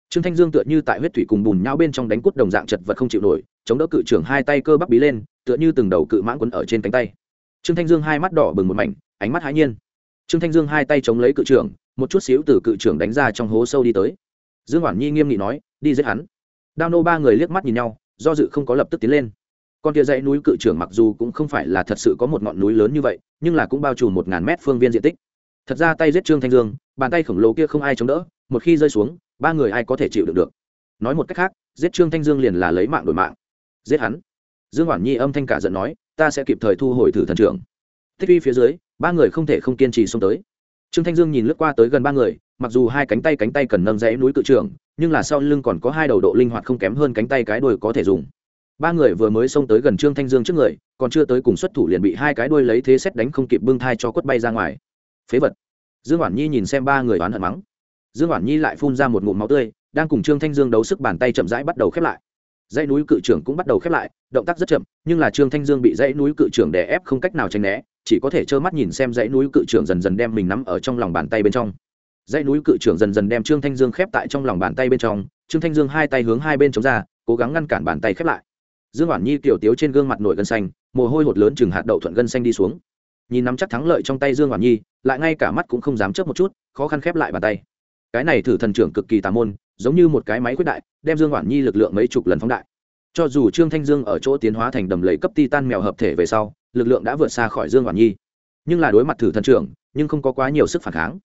Trương thanh dương tựa như tại huyết thủy cùng bùn nhau bên trong đánh cút đồng dạng chật vật không chịu nổi, chống đỡ cự trưởng hai tay cơ bắp bí lên, tựa như từng đầu cự mãn quấn ở trên cánh tay. Trương thanh dương hai mắt đỏ bừng một mảnh, ánh mắt hãi nhiên. Trương thanh dương hai tay chống lấy cự trưởng, một chút xíu từ cự trưởng đánh ra trong hố sâu đi tới. Dương hoàn nhi nghiêm nghị nói, đi giết hắn. Đao nô ba người liếc mắt nhìn nhau, do dự không có lập tức tiến lên con kia dãy núi cự trưởng mặc dù cũng không phải là thật sự có một ngọn núi lớn như vậy, nhưng là cũng bao trùm một ngàn mét phương viên diện tích. Thật ra tay giết trương thanh dương, bàn tay khổng lồ kia không ai chống đỡ, một khi rơi xuống, ba người ai có thể chịu được được. Nói một cách khác, giết trương thanh dương liền là lấy mạng đổi mạng. Giết hắn. Dương hoàn nhi âm thanh cả giận nói, ta sẽ kịp thời thu hồi thử thần trưởng. Thích uy phía dưới, ba người không thể không kiên trì xông tới. Trương thanh dương nhìn lướt qua tới gần ba người, mặc dù hai cánh tay cánh tay cần nâng dãy núi cự trưởng, nhưng là sau lưng còn có hai đầu độ linh hoạt không kém hơn cánh tay cái đuôi có thể dùng ba người vừa mới xông tới gần trương thanh dương trước người, còn chưa tới cùng xuất thủ liền bị hai cái đuôi lấy thế xét đánh không kịp bưng thai cho quất bay ra ngoài. Phế vật. Dương hoàn nhi nhìn xem ba người oán hận mắng. Dương hoàn nhi lại phun ra một ngụm máu tươi, đang cùng trương thanh dương đấu sức bàn tay chậm rãi bắt đầu khép lại. Dãy núi cự trưởng cũng bắt đầu khép lại, động tác rất chậm, nhưng là trương thanh dương bị dãy núi cự trưởng đè ép không cách nào tránh né, chỉ có thể trơ mắt nhìn xem dãy núi cự trưởng dần dần đem mình nắm ở trong lòng bàn tay bên trong. Dãy núi cự trưởng dần dần đem trương thanh dương khép tại trong lòng bàn tay bên trong, trương thanh dương hai tay hướng hai bên chống ra, cố gắng ngăn cản bàn tay khép lại dương hoàn nhi tiểu tiếu trên gương mặt nổi gân xanh, mồ hôi hột lớn chừng hạt đậu thuận gân xanh đi xuống. Nhìn nắm chắc thắng lợi trong tay dương hoàn nhi, lại ngay cả mắt cũng không dám chớp một chút, khó khăn khép lại bàn tay. Cái này thử thần trưởng cực kỳ tà môn, giống như một cái máy quyết đại, đem dương hoàn nhi lực lượng mấy chục lần phóng đại. Cho dù trương thanh dương ở chỗ tiến hóa thành đầm lầy cấp titan mèo hợp thể về sau, lực lượng đã vượt xa khỏi dương hoàn nhi. Nhưng là đối mặt thử thần trưởng, nhưng không có quá nhiều sức phản kháng.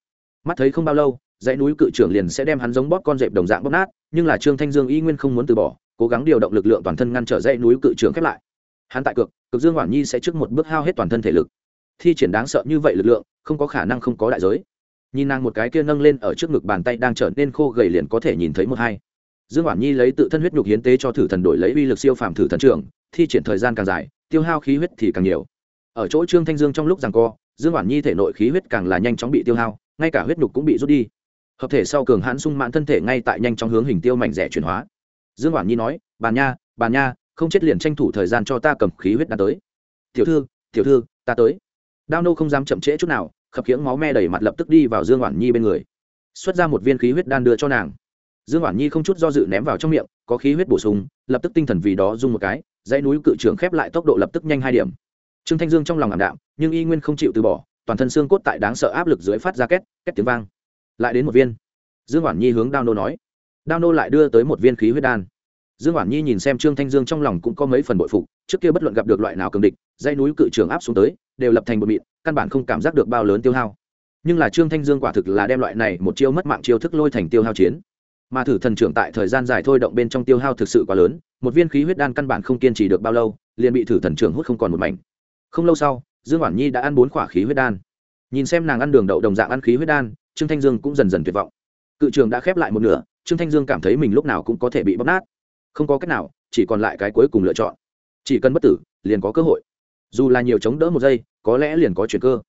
Mắt thấy không bao lâu, dãy núi cự trưởng liền sẽ đem hắn giống bóp con dẹp đồng dạng bóp nát, nhưng là trương thanh dương y nguyên không muốn từ bỏ cố gắng điều động lực lượng toàn thân ngăn trở dãy núi cự trưởng khép lại. Hắn tại cực cực dương hoàn nhi sẽ trước một bước hao hết toàn thân thể lực. Thi triển đáng sợ như vậy lực lượng, không có khả năng không có đại giới. Nhìn nàng một cái kia nâng lên ở trước ngực bàn tay đang trở nên khô gầy liền có thể nhìn thấy một hai. Dương hoàn nhi lấy tự thân huyết nhục hiến tế cho thử thần đổi lấy uy lực siêu phàm thử thần trưởng, thi triển thời gian càng dài, tiêu hao khí huyết thì càng nhiều. Ở chỗ trương thanh dương trong lúc rằng co, dương hoàn nhi thể nội khí huyết càng là nhanh chóng bị tiêu hao, ngay cả huyết nhục cũng bị rút đi. Hợp thể sau cường hãn sung mãn thân thể ngay tại nhanh chóng hướng hình tiêu mảnh rẻ chuyển hóa dương hoàn nhi nói bàn nha bàn nha, không chết liền tranh thủ thời gian cho ta cầm khí huyết đan tới. Tiểu thư tiểu thư, ta tới. Đao nô không dám chậm trễ chút nào, khập khiễng máu me đầy mặt lập tức đi vào dương hoàn nhi bên người. Xuất ra một viên khí huyết đan đưa cho nàng. Dương hoàn nhi không chút do dự ném vào trong miệng, có khí huyết bổ sung, lập tức tinh thần vì đó dung một cái, dãy núi cự trưởng khép lại tốc độ lập tức nhanh hai điểm. Trương thanh dương trong lòng ảm đạm, nhưng y nguyên không chịu từ bỏ, toàn thân xương cốt tại đáng sợ áp lực dưới phát ra két két tiếng vang. Lại đến một viên. Dương hoàn nhi hướng đao nô nói đao nô lại đưa tới một viên khí huyết đan. Dương Hoản nhi nhìn xem trương thanh dương trong lòng cũng có mấy phần bội phục, trước kia bất luận gặp được loại nào cường địch dây núi cự trường áp xuống tới, đều lập thành một mịn, căn bản không cảm giác được bao lớn tiêu hao. Nhưng là trương thanh dương quả thực là đem loại này một chiêu mất mạng chiêu thức lôi thành tiêu hao chiến. Mà thử thần trưởng tại thời gian dài thôi động bên trong tiêu hao thực sự quá lớn, một viên khí huyết đan căn bản không kiên trì được bao lâu, liền bị thử thần trưởng hút không còn một mảnh. Không lâu sau, dương Hoản nhi đã ăn bốn quả khí huyết đan. Nhìn xem nàng ăn đường đậu đồng dạng ăn khí huyết đan, trương thanh dương cũng dần dần tuyệt vọng. Cự trường đã khép lại một nửa trương thanh dương cảm thấy mình lúc nào cũng có thể bị bóc nát. Không có cách nào, chỉ còn lại cái cuối cùng lựa chọn. Chỉ cần bất tử, liền có cơ hội. Dù là nhiều chống đỡ một giây, có lẽ liền có chuyện cơ.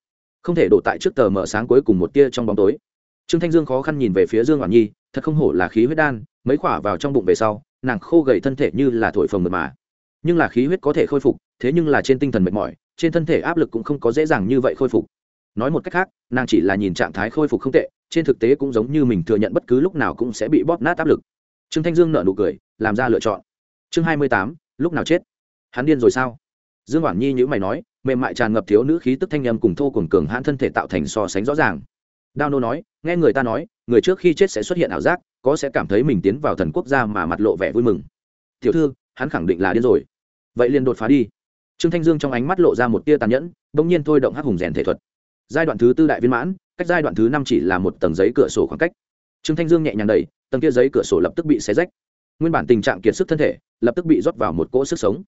Không thể đổ tại trước tờ mở sáng cuối cùng một tia trong bóng tối. Trương thanh dương khó khăn nhìn về phía dương hoàng nhi, thật không hổ là khí huyết đan, mấy khỏa vào trong bụng về sau, nàng khô gầy thân thể như là thổi phồng mật mà. Nhưng là khí huyết có thể khôi phục, thế nhưng là trên tinh thần mệt mỏi, trên thân thể áp lực cũng không có dễ dàng như vậy khôi phục. Nói một cách khác, nàng chỉ là nhìn trạng thái khôi phục không tệ trên thực tế cũng giống như mình thừa nhận bất cứ lúc nào cũng sẽ bị bóp nát áp lực. Trương thanh dương nợ nụ cười, làm ra lựa chọn. Chương hai mươi tám, lúc nào chết? Hắn điên rồi sao? Dương quản nhi nhữ mày nói, mềm mại tràn ngập thiếu nữ khí tức thanh â m cùng thô cùng cường hãn thân thể tạo thành so sánh rõ ràng. Đao nô nói, nghe người ta nói, người trước khi chết sẽ xuất hiện ảo giác, có sẽ cảm thấy mình tiến vào thần quốc gia mà mặt lộ vẻ vui mừng. Tiểu thư, hắn khẳng định là điên rồi. Vậy liền đột phá đi. Trương thanh dương trong ánh mắt lộ ra một tia tàn nhẫn, bỗng nhiên thôi động hắc hùng rèn thể thuật. Giai đoạn thứ tư đại viên mãn cách giai đoạn thứ năm chỉ là một tầng giấy cửa sổ khoảng cách. Trương thanh dương nhẹ nhàng đẩy, tầng kia giấy cửa sổ lập tức bị xé rách. Nguyên bản tình trạng kiệt sức thân thể, lập tức bị rót vào một cỗ sức sống.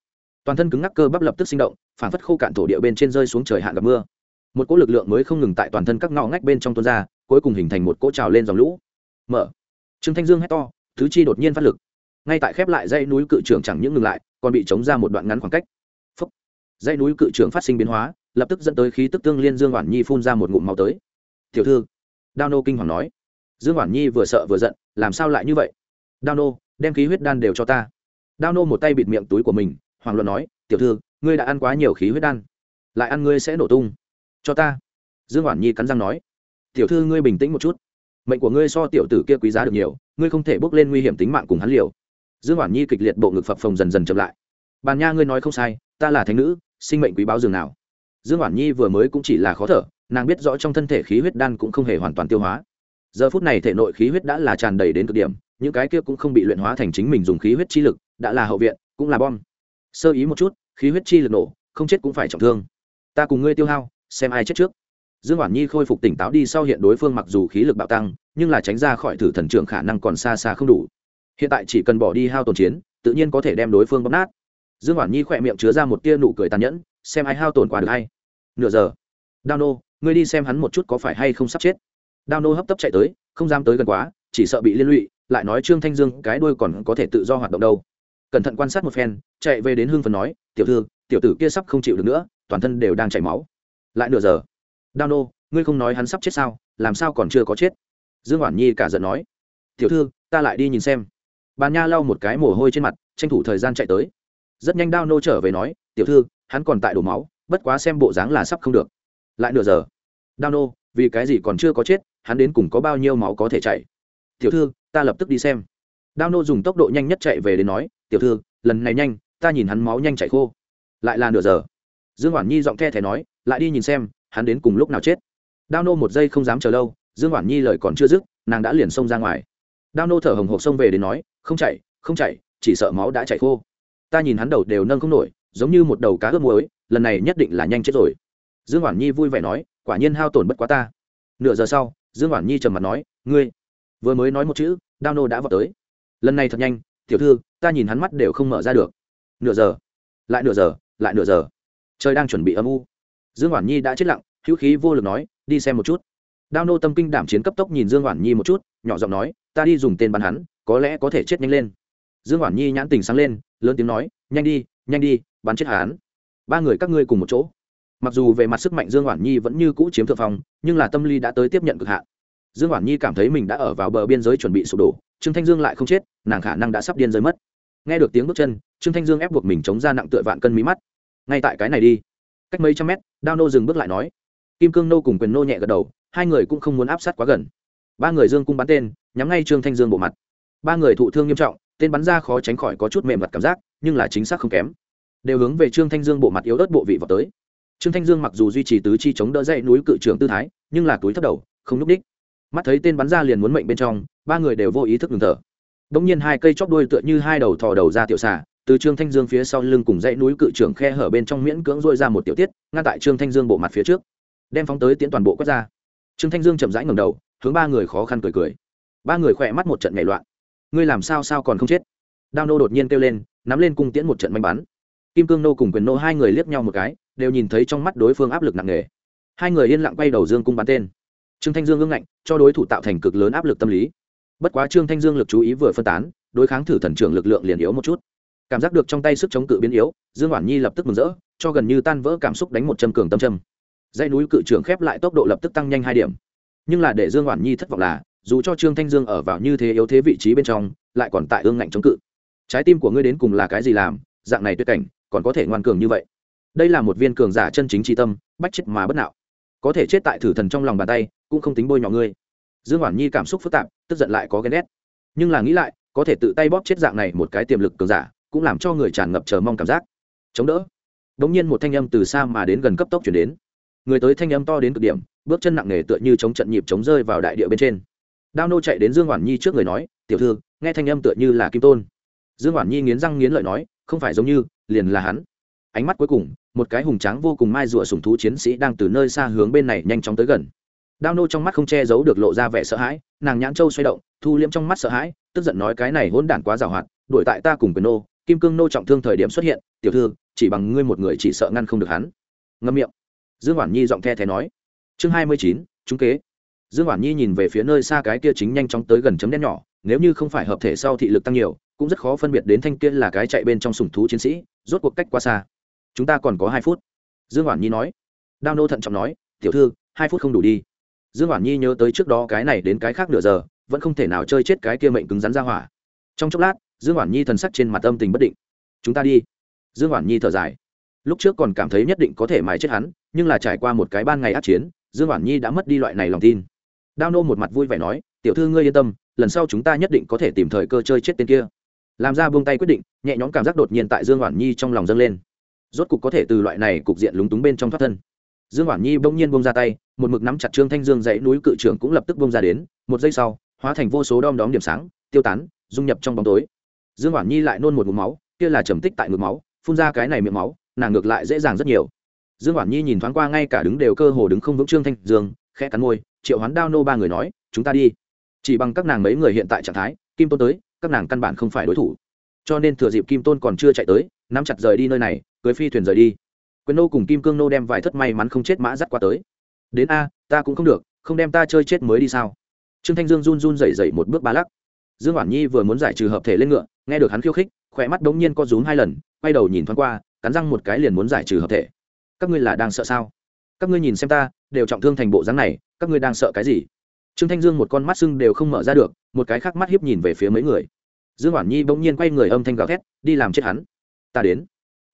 Toàn thân cứng ngắc cơ bắp lập tức sinh động, phản phất khô cạn thổ địa bên trên rơi xuống trời hạn gặp mưa. Một cỗ lực lượng mới không ngừng tại toàn thân các ngõ ngách bên trong tuôn ra, cuối cùng hình thành một cỗ trào lên dòng lũ. Mở. Trương thanh dương hét to, thứ chi đột nhiên phát lực. Ngay tại khép lại dây núi cự trưởng chẳng những ngừng lại, còn bị chống ra một đoạn ngắn khoảng cách. Phúc. dây núi cự trưởng phát sinh biến hóa, lập tức dẫn tới khí tức tương liên dương hoàn nhi phun ra một ngụm màu tới tiểu thư. Đao nô kinh hoàng nói. Dương hoàn nhi vừa sợ vừa giận, làm sao lại như vậy? Đao nô, đem khí huyết đan đều cho ta. Đao nô một tay bịt miệng túi của mình hoàng luận nói, tiểu thư, ngươi đã ăn quá nhiều khí huyết đan. Lại ăn ngươi sẽ nổ tung. Cho ta. Dương hoàn nhi cắn răng nói. Tiểu thư ngươi bình tĩnh một chút. Mệnh của ngươi so tiểu tử kia quý giá được nhiều, ngươi không thể bước lên nguy hiểm tính mạng cùng hắn liều. Dương hoàn nhi kịch liệt bộ ngực phập phồng dần dần chậm lại. Bàn nha ngươi nói không sai, ta là thánh nữ, sinh mệnh quý báo dường nào? Dương hoàn nhi vừa mới cũng chỉ là khó thở nàng biết rõ trong thân thể khí huyết đan cũng không hề hoàn toàn tiêu hóa. Giờ phút này thể nội khí huyết đã là tràn đầy đến cực điểm, những cái kia cũng không bị luyện hóa thành chính mình dùng khí huyết chi lực, đã là hậu viện, cũng là bom. Sơ ý một chút, khí huyết chi lực nổ, không chết cũng phải trọng thương. Ta cùng ngươi tiêu hao, xem ai chết trước. Dương hoàn nhi khôi phục tỉnh táo đi sau hiện đối phương mặc dù khí lực bạo tăng, nhưng là tránh ra khỏi thử thần trưởng khả năng còn xa xa không đủ. Hiện tại chỉ cần bỏ đi hao tổn chiến, tự nhiên có thể đem đối phương bóp nát. Dương hoàn nhi khỏe miệng chứa ra một tia nụ cười tàn nhẫn, xem ai hao tổn quả được hay. Nửa giờ. Đao nô ngươi đi xem hắn một chút có phải hay không sắp chết. Đao nô hấp tấp chạy tới, không dám tới gần quá, chỉ sợ bị liên lụy, lại nói trương thanh dương, cái đuôi còn có thể tự do hoạt động đâu. Cẩn thận quan sát một phen, chạy về đến hương phần nói, tiểu thư, tiểu tử kia sắp không chịu được nữa, toàn thân đều đang chảy máu. Lại nửa giờ, đao nô, ngươi không nói hắn sắp chết sao, làm sao còn chưa có chết? Dương hoàn nhi cả giận nói, tiểu thư, ta lại đi nhìn xem. Bàn nha lau một cái mồ hôi trên mặt, tranh thủ thời gian chạy tới. Rất nhanh đao nô trở về nói, tiểu thư, hắn còn tại đổ máu, bất quá xem bộ dáng là sắp không được lại nửa giờ. Đao nô, vì cái gì còn chưa có chết, hắn đến cùng có bao nhiêu máu có thể chạy tiểu thư, ta lập tức đi xem. Đao nô dùng tốc độ nhanh nhất chạy về đến nói, tiểu thư, lần này nhanh, ta nhìn hắn máu nhanh chạy khô. Lại là nửa giờ. Dương hoàn nhi giọng the thẻ nói, lại đi nhìn xem, hắn đến cùng lúc nào chết. Đao nô một giây không dám chờ lâu, dương hoàn nhi lời còn chưa dứt, nàng đã liền xông ra ngoài. Đao nô thở hồng hộc xông về đến nói, không chạy không chạy chỉ sợ máu đã chạy khô. Ta nhìn hắn đầu đều nâng không nổi, giống như một đầu cá ướp muối, lần này nhất định là nhanh chết rồi dương hoàn nhi vui vẻ nói, quả nhiên hao tổn bất quá ta. Nửa giờ sau, dương hoàn nhi trầm mặt nói, ngươi, vừa mới nói một chữ, đao nô đã vào tới. Lần này thật nhanh, tiểu thư, ta nhìn hắn mắt đều không mở ra được. Nửa giờ, lại nửa giờ, lại nửa giờ. Trời đang chuẩn bị âm u. Dương hoàn nhi đã chết lặng, hữu khí vô lực nói, đi xem một chút. Đao nô tâm kinh đảm chiến cấp tốc nhìn dương hoàn nhi một chút, nhỏ giọng nói, ta đi dùng tên bắn hắn, có lẽ có thể chết nhanh lên. Dương hoàn nhi nhãn tình sáng lên, lớn tiếng nói, nhanh đi nhanh đi, bắn chết hắn. Ba người các ngươi cùng một chỗ mặc dù về mặt sức mạnh dương hoàn nhi vẫn như cũ chiếm thượng phong, nhưng là tâm lý đã tới tiếp nhận cực hạn. Dương hoàn nhi cảm thấy mình đã ở vào bờ biên giới chuẩn bị sụp đổ, trương thanh dương lại không chết, nàng khả năng đã sắp điên rơi mất. Nghe được tiếng bước chân, trương thanh dương ép buộc mình chống ra nặng tựa vạn cân mí mắt. Ngay tại cái này đi. Cách mấy trăm mét, đao nô dừng bước lại nói. Kim cương nô cùng quyền nô nhẹ gật đầu, hai người cũng không muốn áp sát quá gần. Ba người dương cung bắn tên, nhắm ngay trương thanh dương bộ mặt. Ba người thụ thương nghiêm trọng, tên bắn ra khó tránh khỏi có chút mềm mặt cảm giác, nhưng là chính xác không kém. Đều hướng về trương thanh dương bộ mặt yếu ớt bộ vị vào tới trương thanh dương mặc dù duy trì tứ chi chống đỡ dậy núi cự trưởng tư thái, nhưng là túi thấp đầu, không núp đích mắt thấy tên bắn ra liền muốn mệnh bên trong, ba người đều vô ý thức ngừng thở. Đ nhiên hai cây chóp đuôi tựa như hai đầu thò đầu ra tiểu xà, từ trương thanh dương phía sau lưng cùng dãy núi cự trưởng khe hở bên trong miễn cưỡng dôi ra một tiểu tiết, ngăn tại trương thanh dương bộ mặt phía trước, đem phóng tới tiến toàn bộ quét ra. Trương thanh dương chậm rãi ngầm đầu, hướng ba người khó khăn cười cười. Ba người khỏe mắt một trận nhảy loạn. Ngươi làm sao sao còn không chết? Đao nô đột nhiên kêu lên, nắm lên cung tiễn một trận manh bắn. Kim cương nô cùng quyền nô hai người liếc nhau một cái đều nhìn thấy trong mắt đối phương áp lực nặng nề. Hai người yên lặng quay đầu dương cung bắn tên. Trương thanh dương ương ngạnh, cho đối thủ tạo thành cực lớn áp lực tâm lý. Bất quá trương thanh dương lực chú ý vừa phân tán, đối kháng thử thần trưởng lực lượng liền yếu một chút. Cảm giác được trong tay sức chống cự biến yếu, dương hoàn nhi lập tức mừng rỡ, cho gần như tan vỡ cảm xúc đánh một châm cường tâm châm. Dãy núi cự trưởng khép lại tốc độ lập tức tăng nhanh hai điểm. Nhưng là để dương hoàn nhi thất vọng là, dù cho trương thanh dương ở vào như thế yếu thế vị trí bên trong, lại còn tại ương ngạnh chống cự. Trái tim của ngươi đến cùng là cái gì làm, dạng này tuyệt cảnh, còn có thể ngoan cường như vậy đây là một viên cường giả chân chính tri tâm, bách chết mà bất nạo. Có thể chết tại thử thần trong lòng bàn tay, cũng không tính bôi nhọ ngươi. Dương hoàn nhi cảm xúc phức tạp, tức giận lại có ghen ghét. Nhưng là nghĩ lại, có thể tự tay bóp chết dạng này một cái tiềm lực cường giả, cũng làm cho người tràn ngập chờ mong cảm giác. Chống đỡ. Đ ỗ n g nhiên một thanh âm từ xa mà đến gần cấp tốc chuyển đến. Người tới thanh âm to đến cực điểm, bước chân nặng nề tựa như chống trận nhịp chống rơi vào đại địa bên trên. Đao nô chạy đến dương hoàn nhi trước người nói, tiểu thư, nghe thanh âm tựa như là kim tôn. Dương hoàn nhi nghiến răng nghiến lợi nói, không phải giống như, liền là hắn ánh mắt cuối cùng, một cái hùng tráng vô cùng mai rùa sùng thú chiến sĩ đang từ nơi xa hướng bên này nhanh chóng tới gần. Đao nô trong mắt không che giấu được lộ ra vẻ sợ hãi, nàng nhãn châu xoay động, thu liễm trong mắt sợ hãi, tức giận nói cái này hỗn đản quá giàu hoạt đuổi tại ta cùng quyền nô, kim cương nô trọng thương thời điểm xuất hiện, tiểu thư, chỉ bằng ngươi một người chỉ sợ ngăn không được hắn. Ngâm miệng. Dương hoàn nhi giọng the thé nói. Chương hai mươi chín, trúng kế. Dương hoàn nhi nhìn về phía nơi xa cái kia chính nhanh chóng tới gần chấm đen nhỏ, nếu như không phải hợp thể sau thị lực tăng nhiều, cũng rất khó phân biệt đến thanh kia là cái chạy bên trong sùng thú chiến sĩ, rốt cuộc cách quá xa chúng ta còn có hai phút. Dương hoàn nhi nói. Đao nô thận trọng nói, tiểu thư, hai phút không đủ đi. Dương hoàn nhi nhớ tới trước đó cái này đến cái khác nửa giờ, vẫn không thể nào chơi chết cái kia mệnh cứng rắn ra hỏa. Trong chốc lát, dương hoàn nhi thần sắc trên mặt âm tình bất định. Chúng ta đi. Dương hoàn nhi thở dài. Lúc trước còn cảm thấy nhất định có thể mài chết hắn, nhưng là trải qua một cái ban ngày át chiến, dương hoàn nhi đã mất đi loại này lòng tin. Đao nô một mặt vui vẻ nói, tiểu thư ngươi yên tâm, lần sau chúng ta nhất định có thể tìm thời cơ chơi chết tên kia. Làm ra buông tay quyết định, nhẹ nhõm cảm giác đột nhiên tại dương hoàn nhi trong lòng dâng lên rốt cục có thể từ loại này cục diện lúng túng bên trong thoát thân. Dương Hoản nhi bỗng nhiên bông ra tay, một mực nắm chặt trương thanh dương dãy núi cự trưởng cũng lập tức bông ra đến, một giây sau, hóa thành vô số đom đóm điểm sáng, tiêu tán, dung nhập trong bóng tối. Dương Hoản nhi lại nôn một mụm máu, kia là trầm tích tại ngực máu, phun ra cái này miệng máu, nàng ngược lại dễ dàng rất nhiều. Dương Hoản nhi nhìn thoáng qua ngay cả đứng đều cơ hồ đứng không vững trương thanh dương, khẽ cắn môi, triệu hoán đao nô ba người nói, chúng ta đi. Chỉ bằng các nàng mấy người hiện tại trạng thái, kim tôn tới, các nàng căn bản không phải đối thủ. Cho nên thừa dịp kim tôn còn chưa chạy tới, nắm chặt rời đi nơi này cưới phi thuyền rời đi. Quyền nô cùng kim cương nô đem vài thất may mắn không chết mã dắt qua tới. Đến a, ta cũng không được, không đem ta chơi chết mới đi sao? Trương thanh dương run run rẩy rẩy một bước ba lắc. Dương Hoản nhi vừa muốn giải trừ hợp thể lên ngựa, nghe được hắn khiêu khích, khỏe mắt đống nhiên co rúm hai lần, quay đầu nhìn thoáng qua, cắn răng một cái liền muốn giải trừ hợp thể. Các ngươi là đang sợ sao? Các ngươi nhìn xem ta, đều trọng thương thành bộ dáng này, các ngươi đang sợ cái gì? Trương thanh dương một con mắt sưng đều không mở ra được, một cái khác mắt hiếp nhìn về phía mấy người. Dương Hoản nhi bỗng nhiên quay người âm thanh gào thét, đi làm chết hắn. Ta đến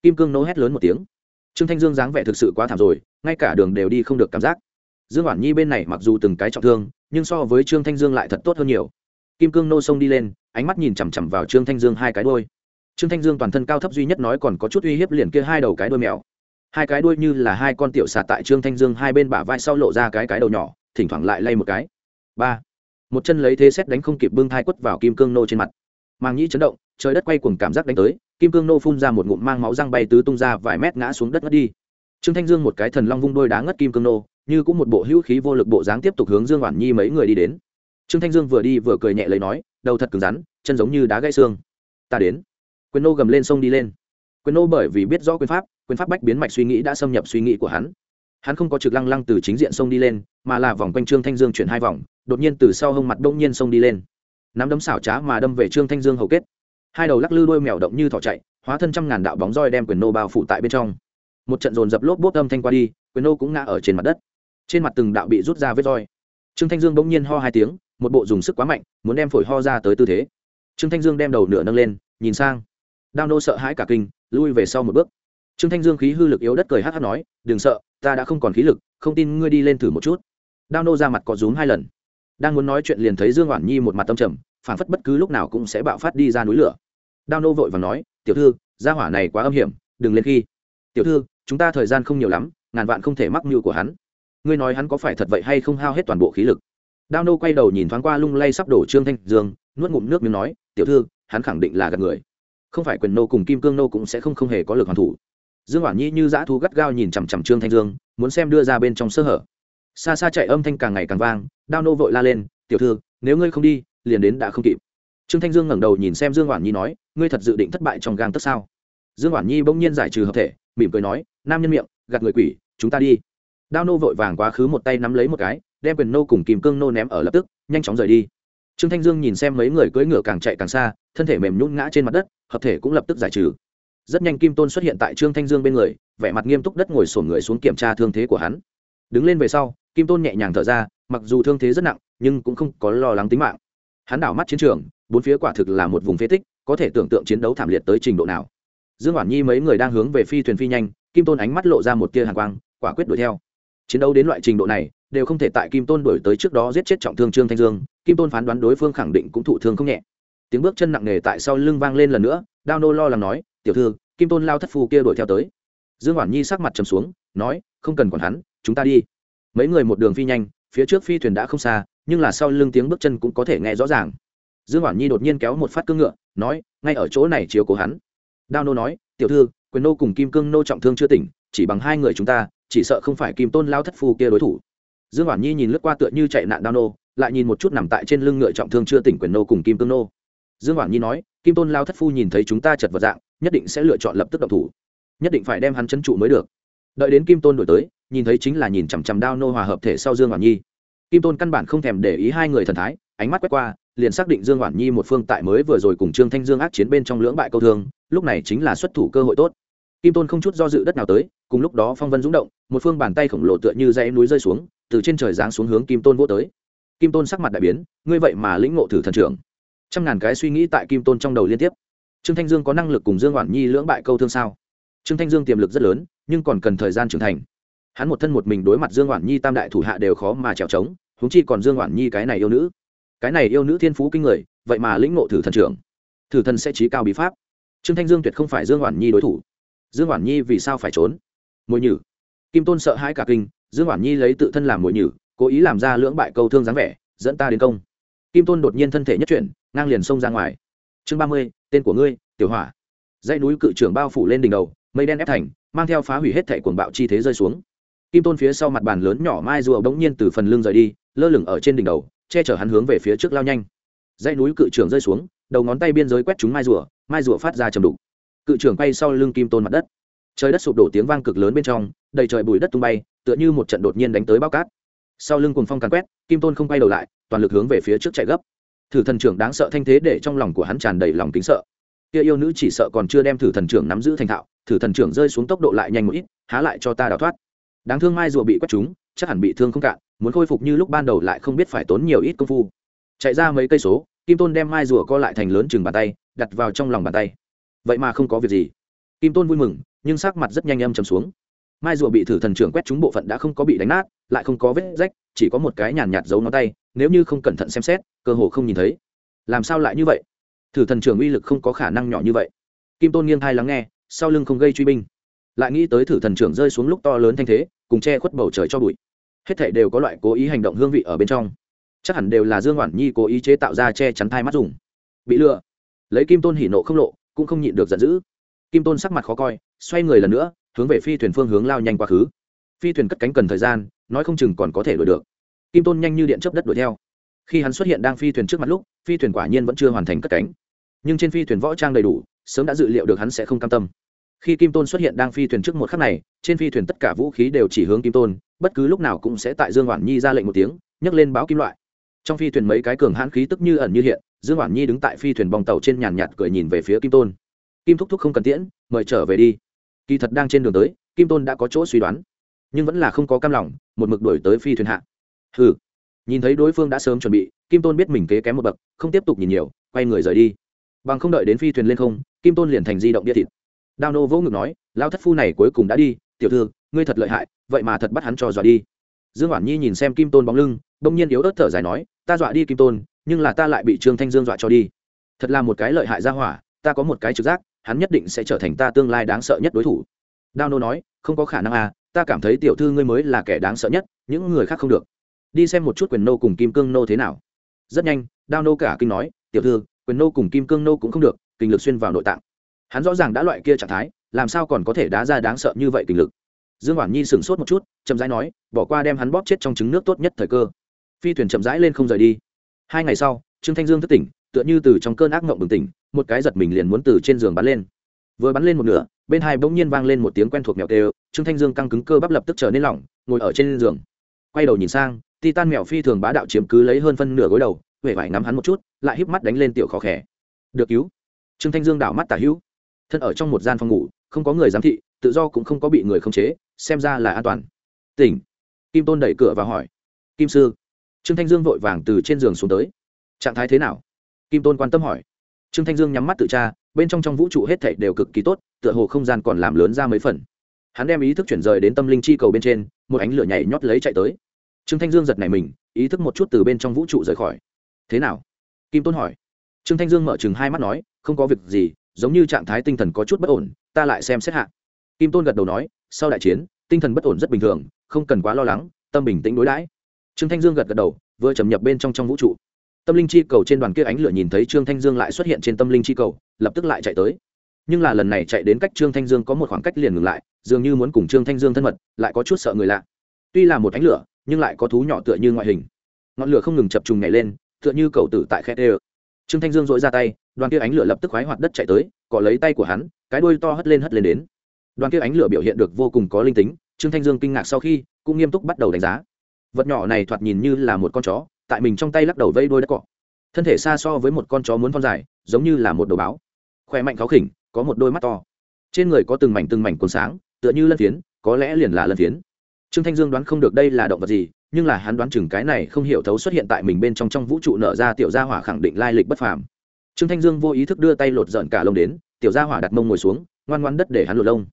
kim cương nô hét lớn một tiếng. Trương thanh dương dáng vẻ thực sự quá thảm rồi, ngay cả đường đều đi không được cảm giác. Dương hoàn nhi bên này mặc dù từng cái trọng thương, nhưng so với trương thanh dương lại thật tốt hơn nhiều. Kim cương nô xông đi lên, ánh mắt nhìn chằm chằm vào trương thanh dương hai cái đôi trương thanh dương toàn thân cao thấp duy nhất nói còn có chút uy hiếp liền kia hai đầu cái đôi mèo. Hai cái đuôi như là hai con tiểu xà tại trương thanh dương hai bên bả vai sau lộ ra cái cái đầu nhỏ, thỉnh thoảng lại lay một cái. Ba. Một chân lấy thế xét đánh không kịp bưng thai quất vào kim cương nô trên mặt. Màng nhĩ chấn động, trời đất quay cuồng cảm giác đánh tới kim cương nô phun ra một ngụm mang máu răng bay tứ tung ra vài mét ngã xuống đất ngất đi. Trương thanh dương một cái thần long vung đôi đá ngất kim cương nô, như cũng một bộ hữu khí vô lực bộ dáng tiếp tục hướng dương oản nhi mấy người đi đến. Trương thanh dương vừa đi vừa cười nhẹ lấy nói, đầu thật cứng rắn, chân giống như đá gãy xương. Ta đến. Quyền nô gầm lên sông đi lên. Quyền nô bởi vì biết rõ quyền pháp quyền pháp bách biến mạch suy nghĩ đã xâm nhập suy nghĩ của hắn. Hắn không có trực lăng lăng từ chính diện sông đi lên, mà là vòng quanh trương thanh dương chuyển hai vòng, đột nhiên từ sau hông mặt đông nhiên sông đi lên. Nắm đấm xảo trá mà đâm về trương thanh dương hầu kết hai đầu lắc lư đôi mèo động như thỏ chạy, hóa thân trăm ngàn đạo bóng roi đem quyền nô bao phủ tại bên trong. Một trận dồn dập lốp bốp âm thanh qua đi, quyền nô cũng ngã ở trên mặt đất. Trên mặt từng đạo bị rút ra vết roi. Trương thanh dương bỗng nhiên ho hai tiếng, một bộ dùng sức quá mạnh, muốn đem phổi ho ra tới tư thế. Trương thanh dương đem đầu nửa nâng lên, nhìn sang. Đao nô sợ hãi cả kinh, lui về sau một bước. Trương thanh dương khí hư lực yếu đất cười hát hát nói, đừng sợ, ta đã không còn khí lực, không tin ngươi đi lên thử một chút. Đao nô ra mặt có rúm hai lần. Đang muốn nói chuyện liền thấy dương oản nhi một mặt tâm trầm, phản phất bất cứ lúc nào cũng sẽ bạo phát đi ra núi lửa đao nô vội và nói, tiểu thư, gia hỏa này quá âm hiểm, đừng lên khi. Tiểu thư, chúng ta thời gian không nhiều lắm, ngàn vạn không thể mắc mưu của hắn. Ngươi nói hắn có phải thật vậy hay không hao hết toàn bộ khí lực? Đao nô quay đầu nhìn thoáng qua lung lay sắp đổ trương thanh dương, nuốt ngụm nước miếng nói, tiểu thư, hắn khẳng định là gạt người. Không phải quyền nô cùng kim cương nô cũng sẽ không không hề có lực hoàn thủ. Dương Hoản nhi như dã thú gắt gao nhìn chằm chằm trương thanh dương, muốn xem đưa ra bên trong sơ hở. Xa xa chạy âm thanh càng ngày càng vang, đao nô vội la lên, tiểu thư, nếu ngươi không đi, liền đến đã không kịp trương thanh dương ngẩng đầu nhìn xem dương Hoản nhi nói, ngươi thật dự định thất bại trong gang tất sao? Dương Hoản nhi bỗng nhiên giải trừ hợp thể, mỉm cười nói, nam nhân miệng, gạt người quỷ, chúng ta đi. Đao nô vội vàng quá khứ một tay nắm lấy một cái, đem quyền nô cùng kìm cương nô ném ở lập tức, nhanh chóng rời đi. Trương thanh dương nhìn xem mấy người cưỡi ngựa càng chạy càng xa, thân thể mềm nhún ngã trên mặt đất, hợp thể cũng lập tức giải trừ. Rất nhanh kim tôn xuất hiện tại trương thanh dương bên người, vẻ mặt nghiêm túc đất ngồi sổn người xuống kiểm tra thương thế của hắn. Đứng lên về sau, kim tôn nhẹ nhàng thở ra, mặc dù thương thế rất nặng, nhưng cũng không có lo lắng tính mạng. Hắn đảo mắt chiến trường bốn phía quả thực là một vùng phế tích, có thể tưởng tượng chiến đấu thảm liệt tới trình độ nào. Dương Hoản nhi mấy người đang hướng về phi thuyền phi nhanh, kim tôn ánh mắt lộ ra một tia hàng quang, quả quyết đuổi theo. Chiến đấu đến loại trình độ này, đều không thể tại kim tôn đuổi tới trước đó giết chết trọng thương trương thanh dương, kim tôn phán đoán đối phương khẳng định cũng thụ thương không nhẹ. Tiếng bước chân nặng nề tại sau lưng vang lên lần nữa, đao nô lo lắng nói, tiểu thư, kim tôn lao thất phu kia đuổi theo tới. Dương Hoản nhi sắc mặt trầm xuống, nói, không cần còn hắn, chúng ta đi. Mấy người một đường phi nhanh, phía trước phi thuyền đã không xa, nhưng là sau lưng tiếng bước chân cũng có thể nghe rõ ràng dương Hoản nhi đột nhiên kéo một phát cương ngựa, nói, ngay ở chỗ này chiếu cố hắn. Đao nô nói, tiểu thư, quyền nô cùng kim cương nô trọng thương chưa tỉnh, chỉ bằng hai người chúng ta, chỉ sợ không phải kim tôn lao thất phu kia đối thủ. Dương Hoản nhi nhìn lướt qua tựa như chạy nạn đao nô, lại nhìn một chút nằm tại trên lưng ngựa trọng thương chưa tỉnh quyền nô cùng kim cương nô. Dương Hoản nhi nói, kim tôn lao thất phu nhìn thấy chúng ta chật vật dạng, nhất định sẽ lựa chọn lập tức động thủ. Nhất định phải đem hắn chân trụ mới được. Đợi đến kim tôn đổi tới, nhìn thấy chính là nhìn chằm chằm đao nô hòa hợp thể sau dương Hoản nhi. Kim tôn căn bản không thèm để ý hai người thần thái, ánh mắt quét qua liền xác định dương Hoản nhi một phương tại mới vừa rồi cùng trương thanh dương ác chiến bên trong lưỡng bại câu thương, lúc này chính là xuất thủ cơ hội tốt. Kim tôn không chút do dự đất nào tới, cùng lúc đó phong vân rúng động, một phương bàn tay khổng lồ tựa như dãy núi rơi xuống, từ trên trời giáng xuống hướng kim tôn vô tới. Kim tôn sắc mặt đại biến, ngươi vậy mà lĩnh ngộ thử thần trưởng. Trăm ngàn cái suy nghĩ tại kim tôn trong đầu liên tiếp. Trương thanh dương có năng lực cùng dương oản nhi lưỡng bại câu thương sao? Trương thanh dương tiềm lực rất lớn, nhưng còn cần thời gian trưởng thành. Hắn một thân một mình đối mặt dương oản nhi tam đại thủ hạ đều khó mà trèo trống húng chi còn dương oản nhi cái này yêu nữ cái này yêu nữ thiên phú kinh người, vậy mà lĩnh ngộ thử thần trưởng. Thử thần sẽ trí cao bí pháp. Trương thanh dương tuyệt không phải dương hoàn nhi đối thủ. Dương hoàn nhi vì sao phải trốn? Mồi nhử. Kim tôn sợ hãi cả kinh, dương hoàn nhi lấy tự thân làm mồi nhử, cố ý làm ra lưỡng bại câu thương dáng vẻ, dẫn ta đến công. Kim tôn đột nhiên thân thể nhất chuyển, ngang liền xông ra ngoài. Chương ba mươi, tên của ngươi, tiểu hỏa. Dãy núi cự trưởng bao phủ lên đỉnh đầu, mây đen ép thành, mang theo phá hủy hết thẻ cuồng bạo chi thế rơi xuống. Kim tôn phía sau mặt bàn lớn nhỏ mai rùa bỗng nhiên từ phần lưng rời đi, lơ lửng ở trên đỉnh đầu che chở hắn hướng về phía trước lao nhanh. Dãy núi cự trưởng rơi xuống, đầu ngón tay biên giới quét chúng mai rùa mai rùa phát ra chầm đục. Cự trưởng bay sau lưng kim tôn mặt đất. Trời đất sụp đổ tiếng vang cực lớn bên trong, đầy trời bụi đất tung bay, tựa như một trận đột nhiên đánh tới bao cát. Sau lưng cùng phong càn quét, kim tôn không quay đầu lại, toàn lực hướng về phía trước chạy gấp. Thử thần trưởng đáng sợ thanh thế để trong lòng của hắn tràn đầy lòng kính sợ. Kia yêu nữ chỉ sợ còn chưa đem thử thần trưởng nắm giữ thành thạo, thử thần trưởng rơi xuống tốc độ lại nhanh một ít, há lại cho ta đào thoát. Đáng thương mai rùa bị quét chúng chắc hẳn bị thương không cạn, muốn khôi phục như lúc ban đầu lại không biết phải tốn nhiều ít công phu. Chạy ra mấy cây số, kim tôn đem mai rùa co lại thành lớn chừng bàn tay, đặt vào trong lòng bàn tay. Vậy mà không có việc gì. Kim tôn vui mừng, nhưng sắc mặt rất nhanh âm chầm xuống. Mai rùa bị thử thần trưởng quét trúng bộ phận đã không có bị đánh nát, lại không có vết rách, chỉ có một cái nhàn nhạt giấu nó tay, nếu như không cẩn thận xem xét, cơ hồ không nhìn thấy. Làm sao lại như vậy? Thử thần trưởng uy lực không có khả năng nhỏ như vậy. Kim tôn nghiêng thai lắng nghe, sau lưng không gây truy binh. Lại nghĩ tới thử thần trưởng rơi xuống lúc to lớn thanh thế, cùng che khuất bầu trời cho bụi hết thể đều có loại cố ý hành động hương vị ở bên trong. Chắc hẳn đều là dương oản nhi cố ý chế tạo ra che chắn thai mắt dùng. Bị lừa. Lấy kim tôn hỉ nộ không lộ, cũng không nhịn được giận dữ. Kim tôn sắc mặt khó coi, xoay người lần nữa, hướng về phi thuyền phương hướng lao nhanh quá khứ. Phi thuyền cất cánh cần thời gian, nói không chừng còn có thể đuổi được. Kim tôn nhanh như điện chớp đất đuổi theo. Khi hắn xuất hiện đang phi thuyền trước mặt lúc, phi thuyền quả nhiên vẫn chưa hoàn thành cất cánh. Nhưng trên phi thuyền võ trang đầy đủ, sớm đã dự liệu được hắn sẽ không cam tâm khi kim tôn xuất hiện đang phi thuyền trước một khắc này, trên phi thuyền tất cả vũ khí đều chỉ hướng kim tôn, bất cứ lúc nào cũng sẽ tại dương Hoản nhi ra lệnh một tiếng, nhấc lên báo kim loại. Trong phi thuyền mấy cái cường hãn khí tức như ẩn như hiện, dương Hoản nhi đứng tại phi thuyền bong tàu trên nhàn nhạt cười nhìn về phía kim tôn. Kim thúc thúc không cần tiễn, mời trở về đi. Kỳ thật đang trên đường tới, kim tôn đã có chỗ suy đoán, nhưng vẫn là không có cam lòng, một mực đuổi tới phi thuyền hạ. Hừ. Nhìn thấy đối phương đã sớm chuẩn bị, kim tôn biết mình kế kém một bậc, không tiếp tục nhìn nhiều, quay người rời đi. Bằng không đợi đến phi thuyền lên không, kim tôn liền thành di động địa thịt đao nô vỗ ngực nói lao thất phu này cuối cùng đã đi, tiểu thư, ngươi thật lợi hại, vậy mà thật bắt hắn cho dọa đi. Dương hoản nhi nhìn xem kim tôn bóng lưng, bỗng nhiên yếu ớt thở dài nói, ta dọa đi kim tôn, nhưng là ta lại bị trương thanh dương dọa cho đi. Thật là một cái lợi hại ra hỏa, ta có một cái trực giác, hắn nhất định sẽ trở thành ta tương lai đáng sợ nhất đối thủ. Đao nô nói, không có khả năng à ta cảm thấy tiểu thư ngươi mới là kẻ đáng sợ nhất, những người khác không được. Đi xem một chút quyền nô cùng kim cương nô thế nào. Rất nhanh, đao nô cả kinh nói, tiểu thư, quyền nô cùng kim cương nô cũng không được, kinh lực xuyên vào nội tạng hắn rõ ràng đã loại kia trạng thái, làm sao còn có thể đá ra đáng sợ như vậy kình lực? Dương hoàn nhi sửng sốt một chút, chậm rãi nói, bỏ qua đem hắn bóp chết trong trứng nước tốt nhất thời cơ. Phi thuyền chậm rãi lên không rời đi. Hai ngày sau, trương thanh dương thất tỉnh, tựa như từ trong cơn ác mộng bừng tỉnh, một cái giật mình liền muốn từ trên giường bắn lên. Vừa bắn lên một nửa, bên hai bỗng nhiên vang lên một tiếng quen thuộc mèo tê trương thanh dương căng cứng cơ bắp lập tức trở nên lỏng, ngồi ở trên giường. Quay đầu nhìn sang, titan mèo phi thường bá đạo chiếm cứ lấy hơn phân nửa gối đầu huệ vải ngắm hắn một chút, lại híp mắt đánh lên tiểu khó khẽ được cứu. Trương thanh dương đảo mắt tả hữu thân ở trong một gian phòng ngủ, không có người giám thị, tự do cũng không có bị người khống chế, xem ra là an toàn. Tỉnh. Kim tôn đẩy cửa và hỏi. Kim sư. Trương thanh dương vội vàng từ trên giường xuống tới. Trạng thái thế nào? Kim tôn quan tâm hỏi. Trương thanh dương nhắm mắt tự tra, bên trong trong vũ trụ hết thảy đều cực kỳ tốt, tựa hồ không gian còn làm lớn ra mấy phần. Hắn đem ý thức chuyển rời đến tâm linh chi cầu bên trên, một ánh lửa nhảy nhót lấy chạy tới. Trương thanh dương giật nảy mình, ý thức một chút từ bên trong vũ trụ rời khỏi. Thế nào? Kim tôn hỏi. Trương thanh dương mở chừng hai mắt nói, không có việc gì giống như trạng thái tinh thần có chút bất ổn, ta lại xem xét hạ. Kim tôn gật đầu nói, sau đại chiến, tinh thần bất ổn rất bình thường, không cần quá lo lắng, tâm bình tĩnh đối đãi. Trương thanh dương gật gật đầu, vừa chầm nhập bên trong trong vũ trụ. Tâm linh chi cầu trên đoàn kia ánh lửa nhìn thấy trương thanh dương lại xuất hiện trên tâm linh chi cầu, lập tức lại chạy tới. Nhưng là lần này chạy đến cách trương thanh dương có một khoảng cách liền ngừng lại, dường như muốn cùng trương thanh dương thân mật, lại có chút sợ người lạ. Tuy là một ánh lửa, nhưng lại có thú nhỏ tựa như ngoại hình. Ngọn lửa không ngừng chập trùng nhảy lên, tựa như cầu tử tại khe tê trương thanh dương dội ra tay đoàn kia ánh lửa lập tức khoái hoạt đất chạy tới, cọ lấy tay của hắn, cái đuôi to hất lên hất lên đến. Đoàn kia ánh lửa biểu hiện được vô cùng có linh tính, trương thanh dương kinh ngạc sau khi cũng nghiêm túc bắt đầu đánh giá. Vật nhỏ này thoạt nhìn như là một con chó, tại mình trong tay lắc đầu vây đôi đất cọ. Thân thể xa so với một con chó muốn con dài, giống như là một đầu báo. Khỏe mạnh khó khỉnh, có một đôi mắt to. Trên người có từng mảnh từng mảnh cuốn sáng, tựa như lân phiến, có lẽ liền là lân phiến. Trương thanh dương đoán không được đây là động vật gì, nhưng là hắn đoán chừng cái này không hiểu thấu xuất hiện tại mình bên trong trong vũ trụ nở ra tiểu gia hỏa khẳng định lai lịch bất phàm trương thanh dương vô ý thức đưa tay lột dợn cả lông đến, tiểu gia hỏa đặt mông ngồi xuống, ngoan ngoan đất để hắn lột lông.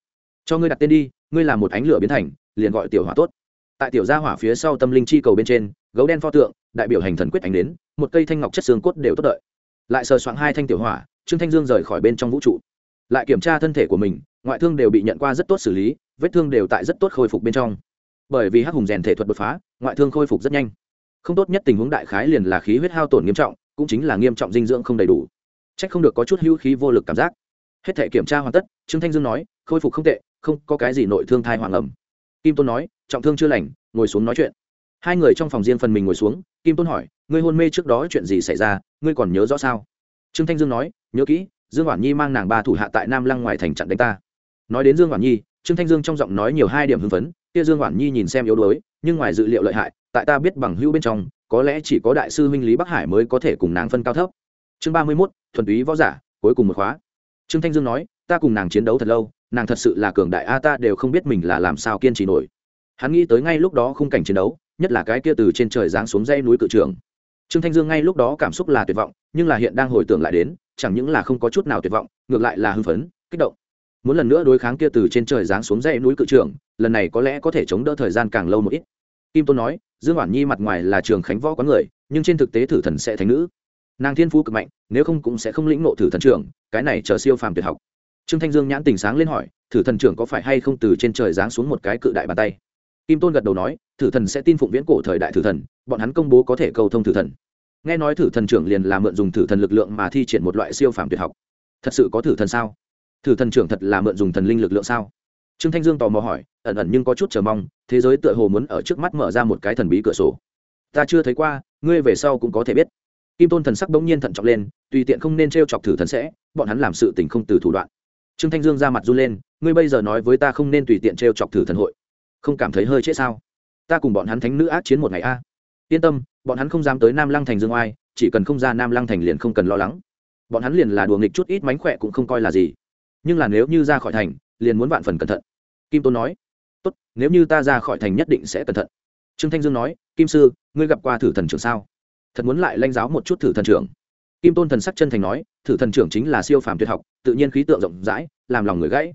Cho ngươi đặt tên đi, ngươi là một ánh lửa biến thành, liền gọi tiểu hỏa tốt. Tại tiểu gia hỏa phía sau tâm linh chi cầu bên trên, gấu đen pho tượng, đại biểu hành thần quyết ánh đến, một cây thanh ngọc chất xương cốt đều tốt đợi. Lại sờ soạng hai thanh tiểu hỏa, trương thanh dương rời khỏi bên trong vũ trụ. Lại kiểm tra thân thể của mình, ngoại thương đều bị nhận qua rất tốt xử lý, vết thương đều tại rất tốt khôi phục bên trong. Bởi vì hắc hùng rèn thể thuật đột phá, ngoại thương khôi phục rất nhanh. Không tốt nhất tình huống đại khái liền là khí huyết hao tổn nghiêm trọng, cũng chính là nghiêm trọng dinh dưỡng không đầy đủ c h ắ c không được có chút hữu khí vô lực cảm giác. Hết thể kiểm tra hoàn tất, trương thanh dương nói, khôi phục không tệ, không có cái gì nội thương thai hoàng ẩm. Kim tôn nói, trọng thương chưa lành, ngồi xuống nói chuyện. Hai người trong phòng riêng phần mình ngồi xuống, kim tôn hỏi, ngươi hôn mê trước đó chuyện gì xảy ra, ngươi còn nhớ rõ sao? Trương thanh dương nói, nhớ kỹ, dương quản nhi mang nàng ba thủ hạ tại nam lăng ngoài thành chặn đánh ta. Nói đến dương quản nhi, trương thanh dương trong giọng nói nhiều hai điểm hưng phấn, kia dương quản nhi nhìn xem yếu đuối, nhưng ngoài dự liệu lợi hại, tại ta biết bằng hữu bên trong, có lẽ chỉ có đại sư huynh lý bắc hải mới có thể cùng nàng phân cao thấp. Chương ba mươi mốt thuần túy võ giả, cuối cùng một khóa. Trương thanh dương nói, ta cùng nàng chiến đấu thật lâu, nàng thật sự là cường đại a, ta đều không biết mình là làm sao kiên trì nổi. Hắn nghĩ tới ngay lúc đó khung cảnh chiến đấu, nhất là cái kia từ trên trời giáng xuống dây núi cự trường. Trương thanh dương ngay lúc đó cảm xúc là tuyệt vọng, nhưng là hiện đang hồi tưởng lại đến, chẳng những là không có chút nào tuyệt vọng, ngược lại là hưng phấn, kích động. Muốn lần nữa đối kháng kia từ trên trời giáng xuống dãy núi cự trường, lần này có lẽ có thể chống đỡ thời gian càng lâu một ít. Kim tôn nói, dương Hoàn nhi mặt ngoài là trường khánh võ có người, nhưng trên thực tế thử thần sẽ thành nữ nàng thiên phú cực mạnh, nếu không cũng sẽ không lĩnh nộ thử thần trưởng, cái này chờ siêu phàm tuyệt học. Trương thanh dương nhãn tình sáng lên hỏi, thử thần trưởng có phải hay không từ trên trời giáng xuống một cái cự đại bàn tay? Kim tôn gật đầu nói, thử thần sẽ tin phụng viễn cổ thời đại thử thần, bọn hắn công bố có thể cầu thông thử thần. Nghe nói thử thần trưởng liền là mượn dùng thử thần lực lượng mà thi triển một loại siêu phàm tuyệt học. Thật sự có thử thần sao? Thử thần trưởng thật là mượn dùng thần linh lực lượng sao? Trương thanh dương tò mò hỏi, ẩn ẩn nhưng có chút chờ mong, thế giới tựa hồ muốn ở trước mắt mở ra một cái thần bí cửa sổ. Ta chưa thấy qua, ngươi về sau cũng có thể biết kim tôn thần sắc bỗng nhiên thận trọng lên, tùy tiện không nên t r e o chọc thử thần sẽ, bọn hắn làm sự tình không từ thủ đoạn. Trương thanh dương ra mặt run lên, ngươi bây giờ nói với ta không nên tùy tiện t r e o chọc thử thần hội. Không cảm thấy hơi chết sao? Ta cùng bọn hắn thánh nữ ác chiến một ngày a. Yên tâm, bọn hắn không dám tới nam lăng thành dương oai, chỉ cần không ra nam lăng thành liền không cần lo lắng. Bọn hắn liền là đùa nghịch chút ít mánh khỏe cũng không coi là gì. Nhưng là nếu như ra khỏi thành, liền muốn vạn phần cẩn thận. Kim tôn nói, tốt, nếu như ta ra khỏi thành nhất định sẽ cẩn thận. Trương thanh dương nói, kim sư, ngươi gặp qua thử thần trưởng sao? Thật muốn lại lãnh giáo một chút thử thần trưởng. Kim tôn thần sắc chân thành nói, thử thần trưởng chính là siêu phàm tuyệt học, tự nhiên khí tượng rộng rãi, làm lòng người gãy.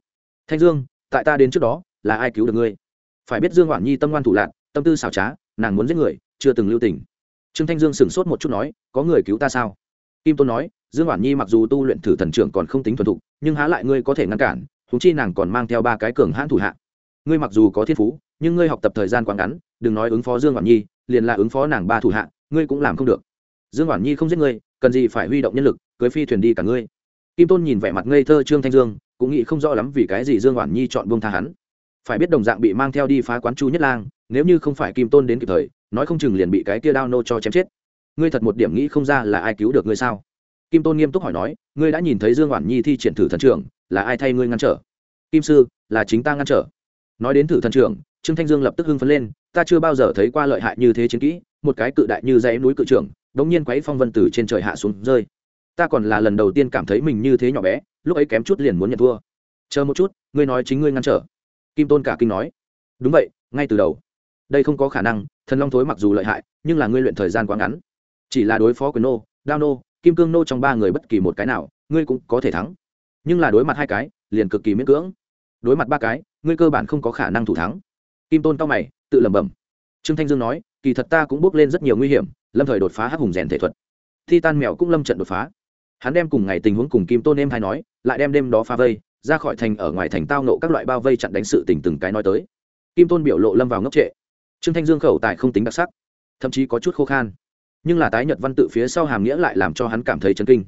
Thanh dương, tại ta đến trước đó, là ai cứu được ngươi? Phải biết dương hoản nhi tâm ngoan thủ lạc, tâm tư xảo trá, nàng muốn giết người, chưa từng lưu tình. Trương thanh dương sửng sốt một chút nói, có người cứu ta sao? Kim tôn nói, dương hoản nhi mặc dù tu luyện thử thần trưởng còn không tính thuần thục, nhưng há lại ngươi có thể ngăn cản thú chi nàng còn mang theo ba cái cường hãn thủ hạ. Ngươi mặc dù có thiên phú, nhưng ngươi học tập thời gian quá ngắn, đừng nói ứng phó dương hoản nhi, liền là ứng phó nàng ba thủ hạ ngươi cũng làm không được. Dương Hoản nhi không giết ngươi, cần gì phải huy động nhân lực, cưới phi thuyền đi cả ngươi. Kim tôn nhìn vẻ mặt ngây thơ trương thanh dương, cũng nghĩ không rõ lắm vì cái gì dương Hoản nhi chọn buông tha hắn. Phải biết đồng dạng bị mang theo đi phá quán chu nhất lang, nếu như không phải kim tôn đến kịp thời, nói không chừng liền bị cái kia đao nô cho chém chết. Ngươi thật một điểm nghĩ không ra là ai cứu được ngươi sao? Kim tôn nghiêm túc hỏi nói, ngươi đã nhìn thấy dương Hoản nhi thi triển thử thần trưởng, là ai thay ngươi ngăn trở? Kim sư, là chính ta ngăn trở. Nói đến thử thần trưởng, trương thanh dương lập tức hưng phấn lên, ta chưa bao giờ thấy qua lợi hại như thế chiến kỹ một cái cự đại như dãy núi cự trưởng đống nhiên quấy phong vân từ trên trời hạ xuống rơi. Ta còn là lần đầu tiên cảm thấy mình như thế nhỏ bé, lúc ấy kém chút liền muốn nhận thua. Chờ một chút, ngươi nói chính ngươi ngăn trở. Kim tôn cả kinh nói. Đúng vậy, ngay từ đầu. Đây không có khả năng, thần long thối mặc dù lợi hại, nhưng là ngươi luyện thời gian quá ngắn. Chỉ là đối phó quyền nô, đao nô, kim cương nô trong ba người bất kỳ một cái nào, ngươi cũng có thể thắng. Nhưng là đối mặt hai cái, liền cực kỳ miễn cưỡng. Đối mặt ba cái, ngươi cơ bản không có khả năng thủ thắng. Kim tôn cao mày, tự lẩm bẩm. Trương thanh dương nói kỳ thật ta cũng bước lên rất nhiều nguy hiểm, lâm thời đột phá hắc hùng rèn thể thuật. Thi tan mèo cũng lâm trận đột phá. Hắn đem cùng ngày tình huống cùng kim tôn em hay nói, lại đem đêm đó phá vây, ra khỏi thành ở ngoài thành tao nộ các loại bao vây chặn đánh sự tình từng cái nói tới. Kim tôn biểu lộ lâm vào ngốc trệ. Trương thanh dương khẩu tài không tính đặc sắc, thậm chí có chút khô khan. Nhưng là tái nhật văn tự phía sau hàm nghĩa lại làm cho hắn cảm thấy chấn kinh.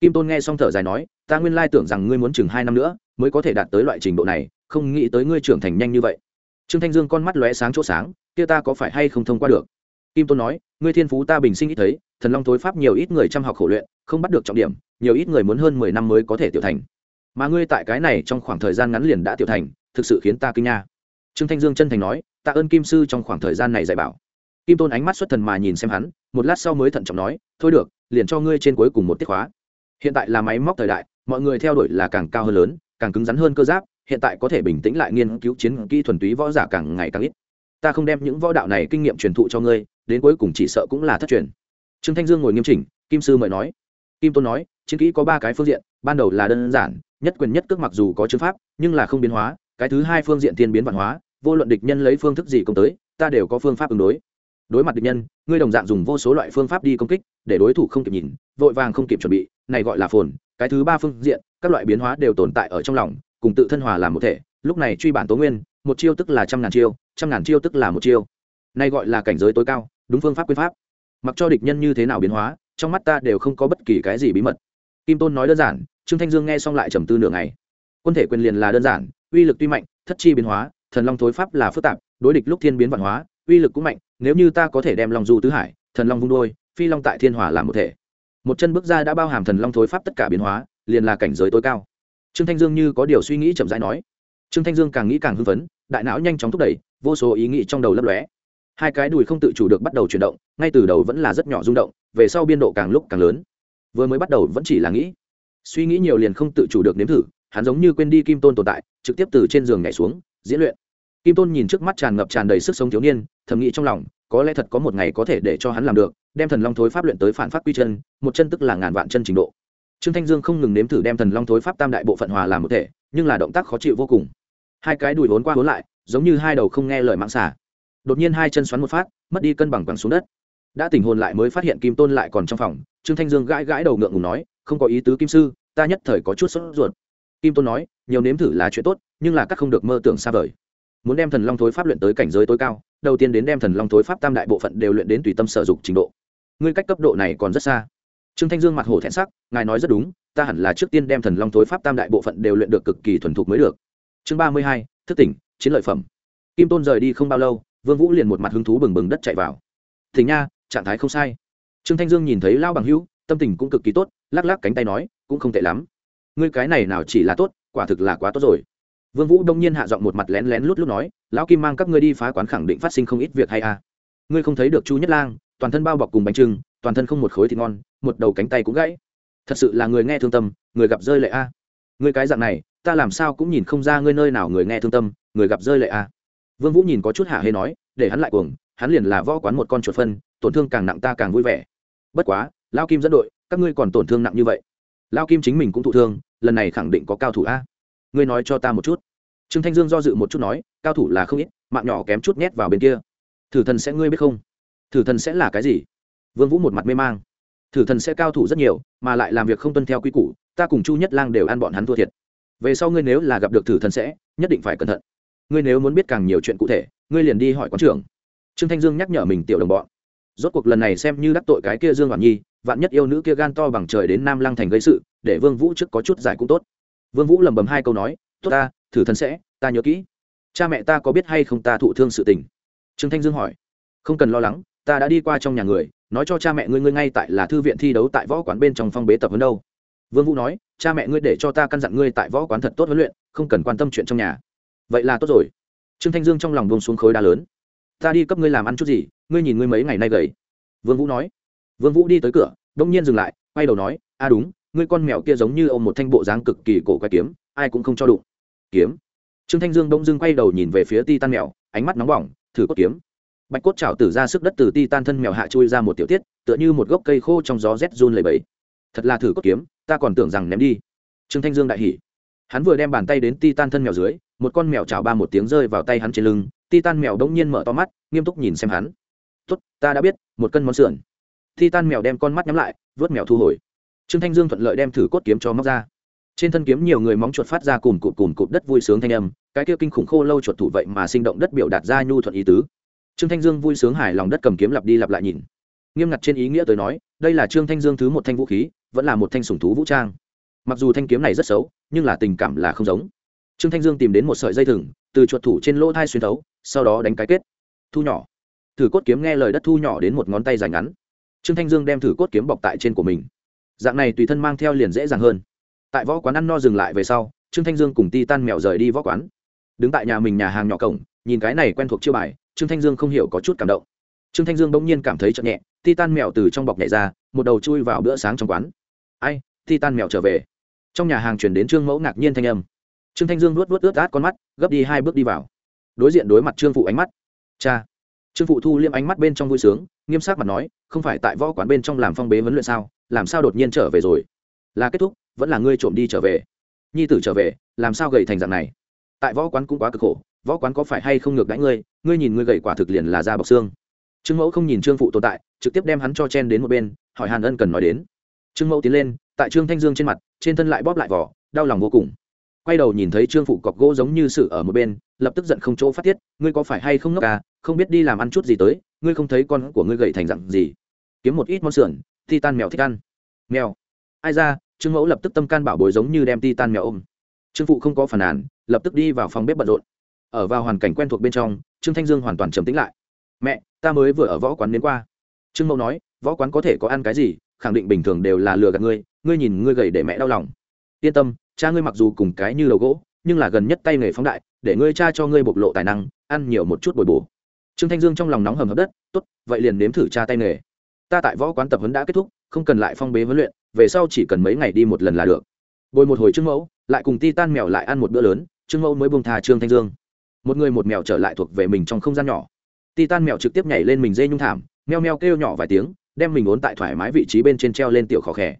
Kim tôn nghe xong thở dài nói, ta nguyên lai tưởng rằng ngươi muốn chừng hai năm nữa mới có thể đạt tới loại trình độ này, không nghĩ tới ngươi trưởng thành nhanh như vậy trương thanh dương con mắt lóe sáng chỗ sáng, kia ta có phải hay không thông qua được? Kim tôn nói, ngươi thiên phú ta bình sinh ít thấy, thần long thối pháp nhiều ít người chăm học khổ luyện, không bắt được trọng điểm, nhiều ít người muốn hơn mười năm mới có thể tiểu thành. Mà ngươi tại cái này trong khoảng thời gian ngắn liền đã tiểu thành, thực sự khiến ta kinh nha. Trương thanh dương chân thành nói tạ ơn kim sư trong khoảng thời gian này dạy bảo. Kim tôn ánh mắt xuất thần mà nhìn xem hắn, một lát sau mới thận trọng nói, thôi được, liền cho ngươi trên cuối cùng một tiết khóa. Hiện tại là máy móc thời đại, mọi người theo đuổi là càng cao hơn lớn, càng cứng rắn hơn cơ giáp hiện tại có thể bình tĩnh lại nghiên cứu chiến kỹ thuần túy võ giả càng ngày càng ít. Ta không đem những võ đạo này kinh nghiệm truyền thụ cho ngươi, đến cuối cùng chỉ sợ cũng là thất truyền. Trương thanh dương ngồi nghiêm chỉnh, kim sư mời nói. Kim tôn nói, chiến kỹ có ba cái phương diện, ban đầu là đơn giản, nhất quyền nhất cước mặc dù có chữ pháp, nhưng là không biến hóa, cái thứ hai phương diện tiên biến văn hóa, vô luận địch nhân lấy phương thức gì công tới, ta đều có phương pháp ứng đối. Đối mặt địch nhân, ngươi đồng dạng dùng vô số loại phương pháp đi công kích, để đối thủ không kịp nhìn, vội vàng không kịp chuẩn bị, này gọi là phồn, cái thứ ba phương diện, các loại biến hóa đều tồn tại ở trong lòng cùng tự thân hòa làm một thể, lúc này truy bản tố nguyên, một chiêu tức là trăm ngàn chiêu, trăm ngàn chiêu tức là một chiêu. Nay gọi là cảnh giới tối cao, đúng phương pháp quy pháp. Mặc cho địch nhân như thế nào biến hóa, trong mắt ta đều không có bất kỳ cái gì bí mật. Kim tôn nói đơn giản, trương thanh dương nghe xong lại trầm tư nửa ngày. Quân thể quyền liền là đơn giản, uy lực tuy mạnh, thất chi biến hóa, thần long thối pháp là phức tạp, đối địch lúc thiên biến văn hóa, uy lực cũng mạnh, nếu như ta có thể đem lòng du tứ hải, thần long vung đôi, phi long tại thiên hòa làm một thể. Một chân bước ra đã bao hàm thần long thối pháp tất cả biến hóa, liền là cảnh giới tối cao trương thanh dương như có điều suy nghĩ chậm rãi nói. Trương thanh dương càng nghĩ càng hưng phấn, đại não nhanh chóng thúc đẩy, vô số ý nghĩ trong đầu lấp lóe. Hai cái đùi không tự chủ được bắt đầu chuyển động, ngay từ đầu vẫn là rất nhỏ rung động, về sau biên độ càng lúc càng lớn. Vừa mới bắt đầu vẫn chỉ là nghĩ. Suy nghĩ nhiều liền không tự chủ được nếm thử, hắn giống như quên đi kim tôn tồn tại, trực tiếp từ trên giường nhảy xuống, diễn luyện. Kim tôn nhìn trước mắt tràn ngập tràn đầy sức sống thiếu niên, thầm nghĩ trong lòng, có lẽ thật có một ngày có thể để cho hắn làm được, đem thần long thối pháp luyện tới phản phát quy chân, một chân tức là ngàn vạn chân trình độ trương thanh dương không ngừng nếm thử đem thần long thối pháp tam đại bộ phận hòa làm một thể, nhưng là động tác khó chịu vô cùng. Hai cái đùi vốn qua vốn lại, giống như hai đầu không nghe lời mạng xả đột nhiên hai chân xoắn một phát, mất đi cân bằng quẳng xuống đất. Đã tình hồn lại mới phát hiện kim tôn lại còn trong phòng, trương thanh dương gãi gãi đầu ngượng ngùng nói, không có ý tứ kim sư, ta nhất thời có chút sốt ruột. Kim tôn nói, nhiều nếm thử là chuyện tốt, nhưng là các không được mơ tưởng xa vời. Muốn đem thần long thối pháp luyện tới cảnh giới tối cao, đầu tiên đến đem thần long thối pháp tam đại bộ phận đều luyện đến tùy tâm sở dục trình độ. Ngươi cách cấp độ này còn rất xa trương thanh dương mặt hồ thẹn sắc, ngài nói rất đúng, ta hẳn là trước tiên đem thần long thối pháp tam đại bộ phận đều luyện được cực kỳ thuần thục mới được. Chương ba mươi hai, thức tỉnh, chiến lợi phẩm. Kim tôn rời đi không bao lâu, vương vũ liền một mặt hứng thú bừng bừng đất chạy vào. Thỉnh nha, trạng thái không sai. Trương thanh dương nhìn thấy lao bằng hữu, tâm tình cũng cực kỳ tốt, lắc lắc cánh tay nói, cũng không tệ lắm. Ngươi cái này nào chỉ là tốt, quả thực là quá tốt rồi. Vương vũ đông nhiên hạ giọng một mặt lén lén lút lút nói, lão kim mang các ngươi đi phá quán khẳng định phát sinh không ít việc hay à. Ngươi không thấy được chu nhất lang, toàn thân bao bọc cùng bánh trưng toàn thân không một khối thịt ngon, một đầu cánh tay cũng gãy. Thật sự là người nghe thương tâm, người gặp rơi lệ a. À. ngươi cái dạng này, ta làm sao cũng nhìn không ra ngươi nơi nào người nghe thương tâm, người gặp rơi lệ a. À. vương vũ nhìn có chút hạ hê nói, để hắn lại cuồng, hắn liền là võ quán một con chuột phân, tổn thương càng nặng ta càng vui vẻ. Bất quá, lao kim dẫn đội, các ngươi còn tổn thương nặng như vậy. Lao kim chính mình cũng thụ thương, lần này khẳng định có cao thủ a. Ngươi nói cho ta một chút. Trương thanh dương do dự một chút nói, cao thủ là không ít, mạng nhỏ kém chút nhét vào bên kia. Thử thần sẽ ngươi biết không? Thử thần sẽ là cái gì? Vương vũ một mặt mê mang thử thần sẽ cao thủ rất nhiều mà lại làm việc không tuân theo quy củ ta cùng chu nhất lang đều ăn bọn hắn thua thiệt về sau ngươi nếu là gặp được thử thần sẽ nhất định phải cẩn thận ngươi nếu muốn biết càng nhiều chuyện cụ thể ngươi liền đi hỏi quán trưởng trương thanh dương nhắc nhở mình tiểu đồng bọn rốt cuộc lần này xem như đắc tội cái kia dương hoàn nhi vạn nhất yêu nữ kia gan to bằng trời đến nam lăng thành gây sự để vương vũ trước có chút giải cũng tốt vương vũ lầm bầm hai câu nói tốt ta thử thần sẽ ta nhớ kỹ cha mẹ ta có biết hay không ta thụ thương sự tình trương thanh dương hỏi không cần lo lắng ta đã đi qua trong nhà người nói cho cha mẹ ngươi ngươi ngay tại là thư viện thi đấu tại võ quán bên trong phong bế tập huấn đâu. Vương vũ nói, cha mẹ ngươi để cho ta căn dặn ngươi tại võ quán thật tốt huấn luyện, không cần quan tâm chuyện trong nhà. Vậy là tốt rồi. Trương thanh dương trong lòng buông xuống khối đá lớn. Ta đi cấp ngươi làm ăn chút gì, ngươi nhìn ngươi mấy ngày nay gầy. Vương vũ nói. Vương vũ đi tới cửa đông nhiên dừng lại, quay đầu nói, a đúng, ngươi con mèo kia giống như ôm một thanh bộ dáng cực kỳ cổ quái kiếm, ai cũng không cho đụng. Kiếm. Trương thanh dương đông dưng quay đầu nhìn về phía ti tan mèo, ánh mắt nóng bỏng, thử cốt kiếm bạch cốt chảo tử ra sức đất từ ti tan thân mèo hạ chui ra một tiểu tiết, tựa như một gốc cây khô trong gió rét run lầy bẫy thật là thử cốt kiếm, ta còn tưởng rằng ném đi. Trương thanh dương đại hỉ. Hắn vừa đem bàn tay đến ti tan thân mèo dưới, một con mèo chảo ba một tiếng rơi vào tay hắn trên lưng, ti tan mèo đống nhiên mở to mắt, nghiêm túc nhìn xem hắn. Tốt, ta đã biết, một cân món sườn. Ti tan mèo đem con mắt nhắm lại, vớt mèo thu hồi. Trương thanh dương thuận lợi đem thử cốt kiếm cho móc ra. Trên thân kiếm nhiều người móng chuột phát ra cùng cụt cùn cụt đất vui sướng thanh âm, cái kia kinh khủng khô lâu chuột thủ vậy mà sinh động đất biểu đạt ra nhu thuận ý tứ trương thanh dương vui sướng hài lòng đất cầm kiếm lặp đi lặp lại nhìn. Nghiêm ngặt trên ý nghĩa tới nói, đây là trương thanh dương thứ một thanh vũ khí, vẫn là một thanh sủng thú vũ trang. Mặc dù thanh kiếm này rất xấu, nhưng là tình cảm là không giống. Trương thanh dương tìm đến một sợi dây thừng, từ chuột thủ trên lỗ thai xuyên thấu, sau đó đánh cái kết. Thu nhỏ. Thử cốt kiếm nghe lời đất thu nhỏ đến một ngón tay dài ngắn. Trương thanh dương đem thử cốt kiếm bọc tại trên của mình. Dạng này tùy thân mang theo liền dễ dàng hơn. Tại võ quán ăn no dừng lại về sau, trương thanh dương cùng ti tan mèo rời đi võ quán. Đứng tại nhà mình nhà hàng nhỏ cổng, nhìn cái này quen thuộc chiêu bài trương thanh dương không hiểu có chút cảm động. Trương thanh dương bỗng nhiên cảm thấy chậm nhẹ ti tan mèo từ trong bọc nhẹ ra, một đầu chui vào bữa sáng trong quán. Ai ti tan mèo trở về. Trong nhà hàng chuyển đến trương mẫu ngạc nhiên thanh âm. Trương thanh dương luốt luốt ướt át con mắt, gấp đi hai bước đi vào. Đối diện đối mặt trương phụ ánh mắt. Cha. Trương phụ thu liêm ánh mắt bên trong vui sướng, nghiêm sắc mặt nói, không phải tại võ quán bên trong làm phong bế vấn luyện sao, làm sao đột nhiên trở về rồi? Là kết thúc, vẫn là ngươi trộm đi trở về. Nhi tử trở về, làm sao gầy thành dạng này? Tại võ quán cũng quá cực khổ võ quán có phải hay không ngược đãi ngươi ngươi nhìn ngươi gầy quả thực liền là da bọc xương. Trương mẫu không nhìn trương phụ tồn tại, trực tiếp đem hắn cho chen đến một bên, hỏi hàn ân cần nói đến. Trương mẫu tiến lên, tại trương thanh dương trên mặt, trên thân lại bóp lại vỏ, đau lòng vô cùng. Quay đầu nhìn thấy trương phụ cọc gỗ giống như sự ở một bên, lập tức giận không chỗ phát tiết, ngươi có phải hay không ngốc à không biết đi làm ăn chút gì tới, ngươi không thấy con của ngươi gầy thành dặn gì. Kiếm một ít món sườn ti tan mèo thích ăn. Mèo. Ai ra, trương mẫu lập tức tâm can bảo bối giống như đem ti tan mèo ôm. Trương phụ không có phản nàn, lập tức đi vào phòng bếp bận rộn ở vào hoàn cảnh quen thuộc bên trong, trương thanh dương hoàn toàn trầm tĩnh lại. Mẹ, ta mới vừa ở võ quán đến qua. Trương mẫu nói, võ quán có thể có ăn cái gì, khẳng định bình thường đều là lừa gạt ngươi ngươi nhìn ngươi gầy để mẹ đau lòng. Yên tâm, cha ngươi mặc dù cùng cái như đầu gỗ, nhưng là gần nhất tay nghề phóng đại, để ngươi cha cho ngươi bộc lộ tài năng, ăn nhiều một chút bồi bổ. Trương thanh dương trong lòng nóng hầm hấp đất, tốt, vậy liền nếm thử cha tay nghề. Ta tại võ quán tập huấn đã kết thúc, không cần lại phong bế huấn luyện, về sau chỉ cần mấy ngày đi một lần là được. Bồi một hồi trương mẫu lại cùng ti tan mèo lại ăn một bữa lớn, trương mẫu mới buông thà trương thanh dương một người một mèo trở lại thuộc về mình trong không gian nhỏ. Titan mèo trực tiếp nhảy lên mình dê nhung thảm, meo meo kêu nhỏ vài tiếng, đem mình ốn tại thoải mái vị trí bên trên treo lên tiểu khó khẽ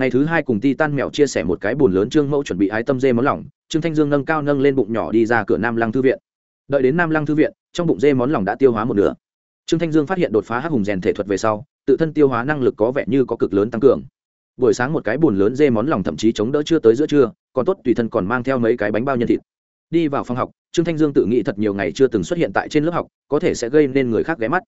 ngày thứ hai cùng titan mèo chia sẻ một cái bùn lớn trương mẫu chuẩn bị ái tâm dê món lỏng, trương thanh dương nâng cao nâng lên bụng nhỏ đi ra cửa nam lăng thư viện. Đợi đến nam lăng thư viện, trong bụng dê món lỏng đã tiêu hóa một nửa. Trương thanh dương phát hiện đột phá hắc hùng rèn thể thuật về sau, tự thân tiêu hóa năng lực có vẻ như có cực lớn tăng cường. Buổi sáng một cái bùn lớn dê món lòng thậm chí chống đỡ chưa tới giữa trưa, còn tốt tùy thân còn mang theo mấy cái bánh bao nhân thịt đi vào phòng học, trương thanh dương tự nghĩ thật nhiều ngày chưa từng xuất hiện tại trên lớp học, có thể sẽ gây nên người khác ghé mắt.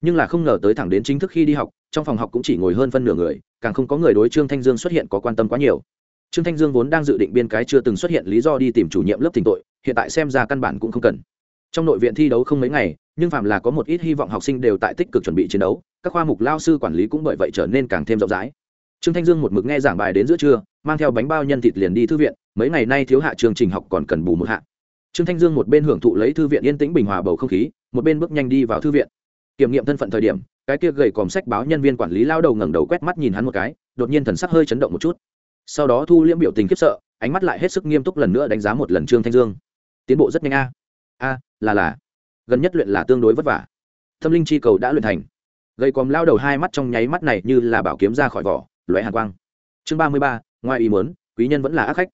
Nhưng là không ngờ tới thẳng đến chính thức khi đi học, trong phòng học cũng chỉ ngồi hơn phân nửa người, càng không có người đối trương thanh dương xuất hiện có quan tâm quá nhiều. Trương thanh dương vốn đang dự định biên cái chưa từng xuất hiện lý do đi tìm chủ nhiệm lớp thỉnh tội, hiện tại xem ra căn bản cũng không cần. Trong nội viện thi đấu không mấy ngày, nhưng phạm là có một ít hy vọng học sinh đều tại tích cực chuẩn bị chiến đấu, các khoa mục lao sư quản lý cũng bởi vậy trở nên càng thêm rộng rãi. Trương thanh dương một mực nghe giảng bài đến giữa trưa, mang theo bánh bao nhân thịt liền đi thư viện mấy ngày nay thiếu hạ chương trình học còn cần bù một hạ. Trương thanh dương một bên hưởng thụ lấy thư viện yên tĩnh bình hòa bầu không khí, một bên bước nhanh đi vào thư viện. Kiểm nghiệm thân phận thời điểm, cái kia gầy còm sách báo nhân viên quản lý lao đầu ngẩng đầu quét mắt nhìn hắn một cái, đột nhiên thần sắc hơi chấn động một chút. Sau đó thu liễm biểu tình khiếp sợ, ánh mắt lại hết sức nghiêm túc lần nữa đánh giá một lần trương thanh dương. Tiến bộ rất nhanh a. A, là là. Gần nhất luyện là tương đối vất vả. Tâm linh chi cầu đã luyện thành. Gầy còm lao đầu hai mắt trong nháy mắt này như là bảo kiếm ra khỏi vỏ loại hàn quang. Chương ba mươi ba, ngoài ý muốn, quý nhân vẫn là ác khách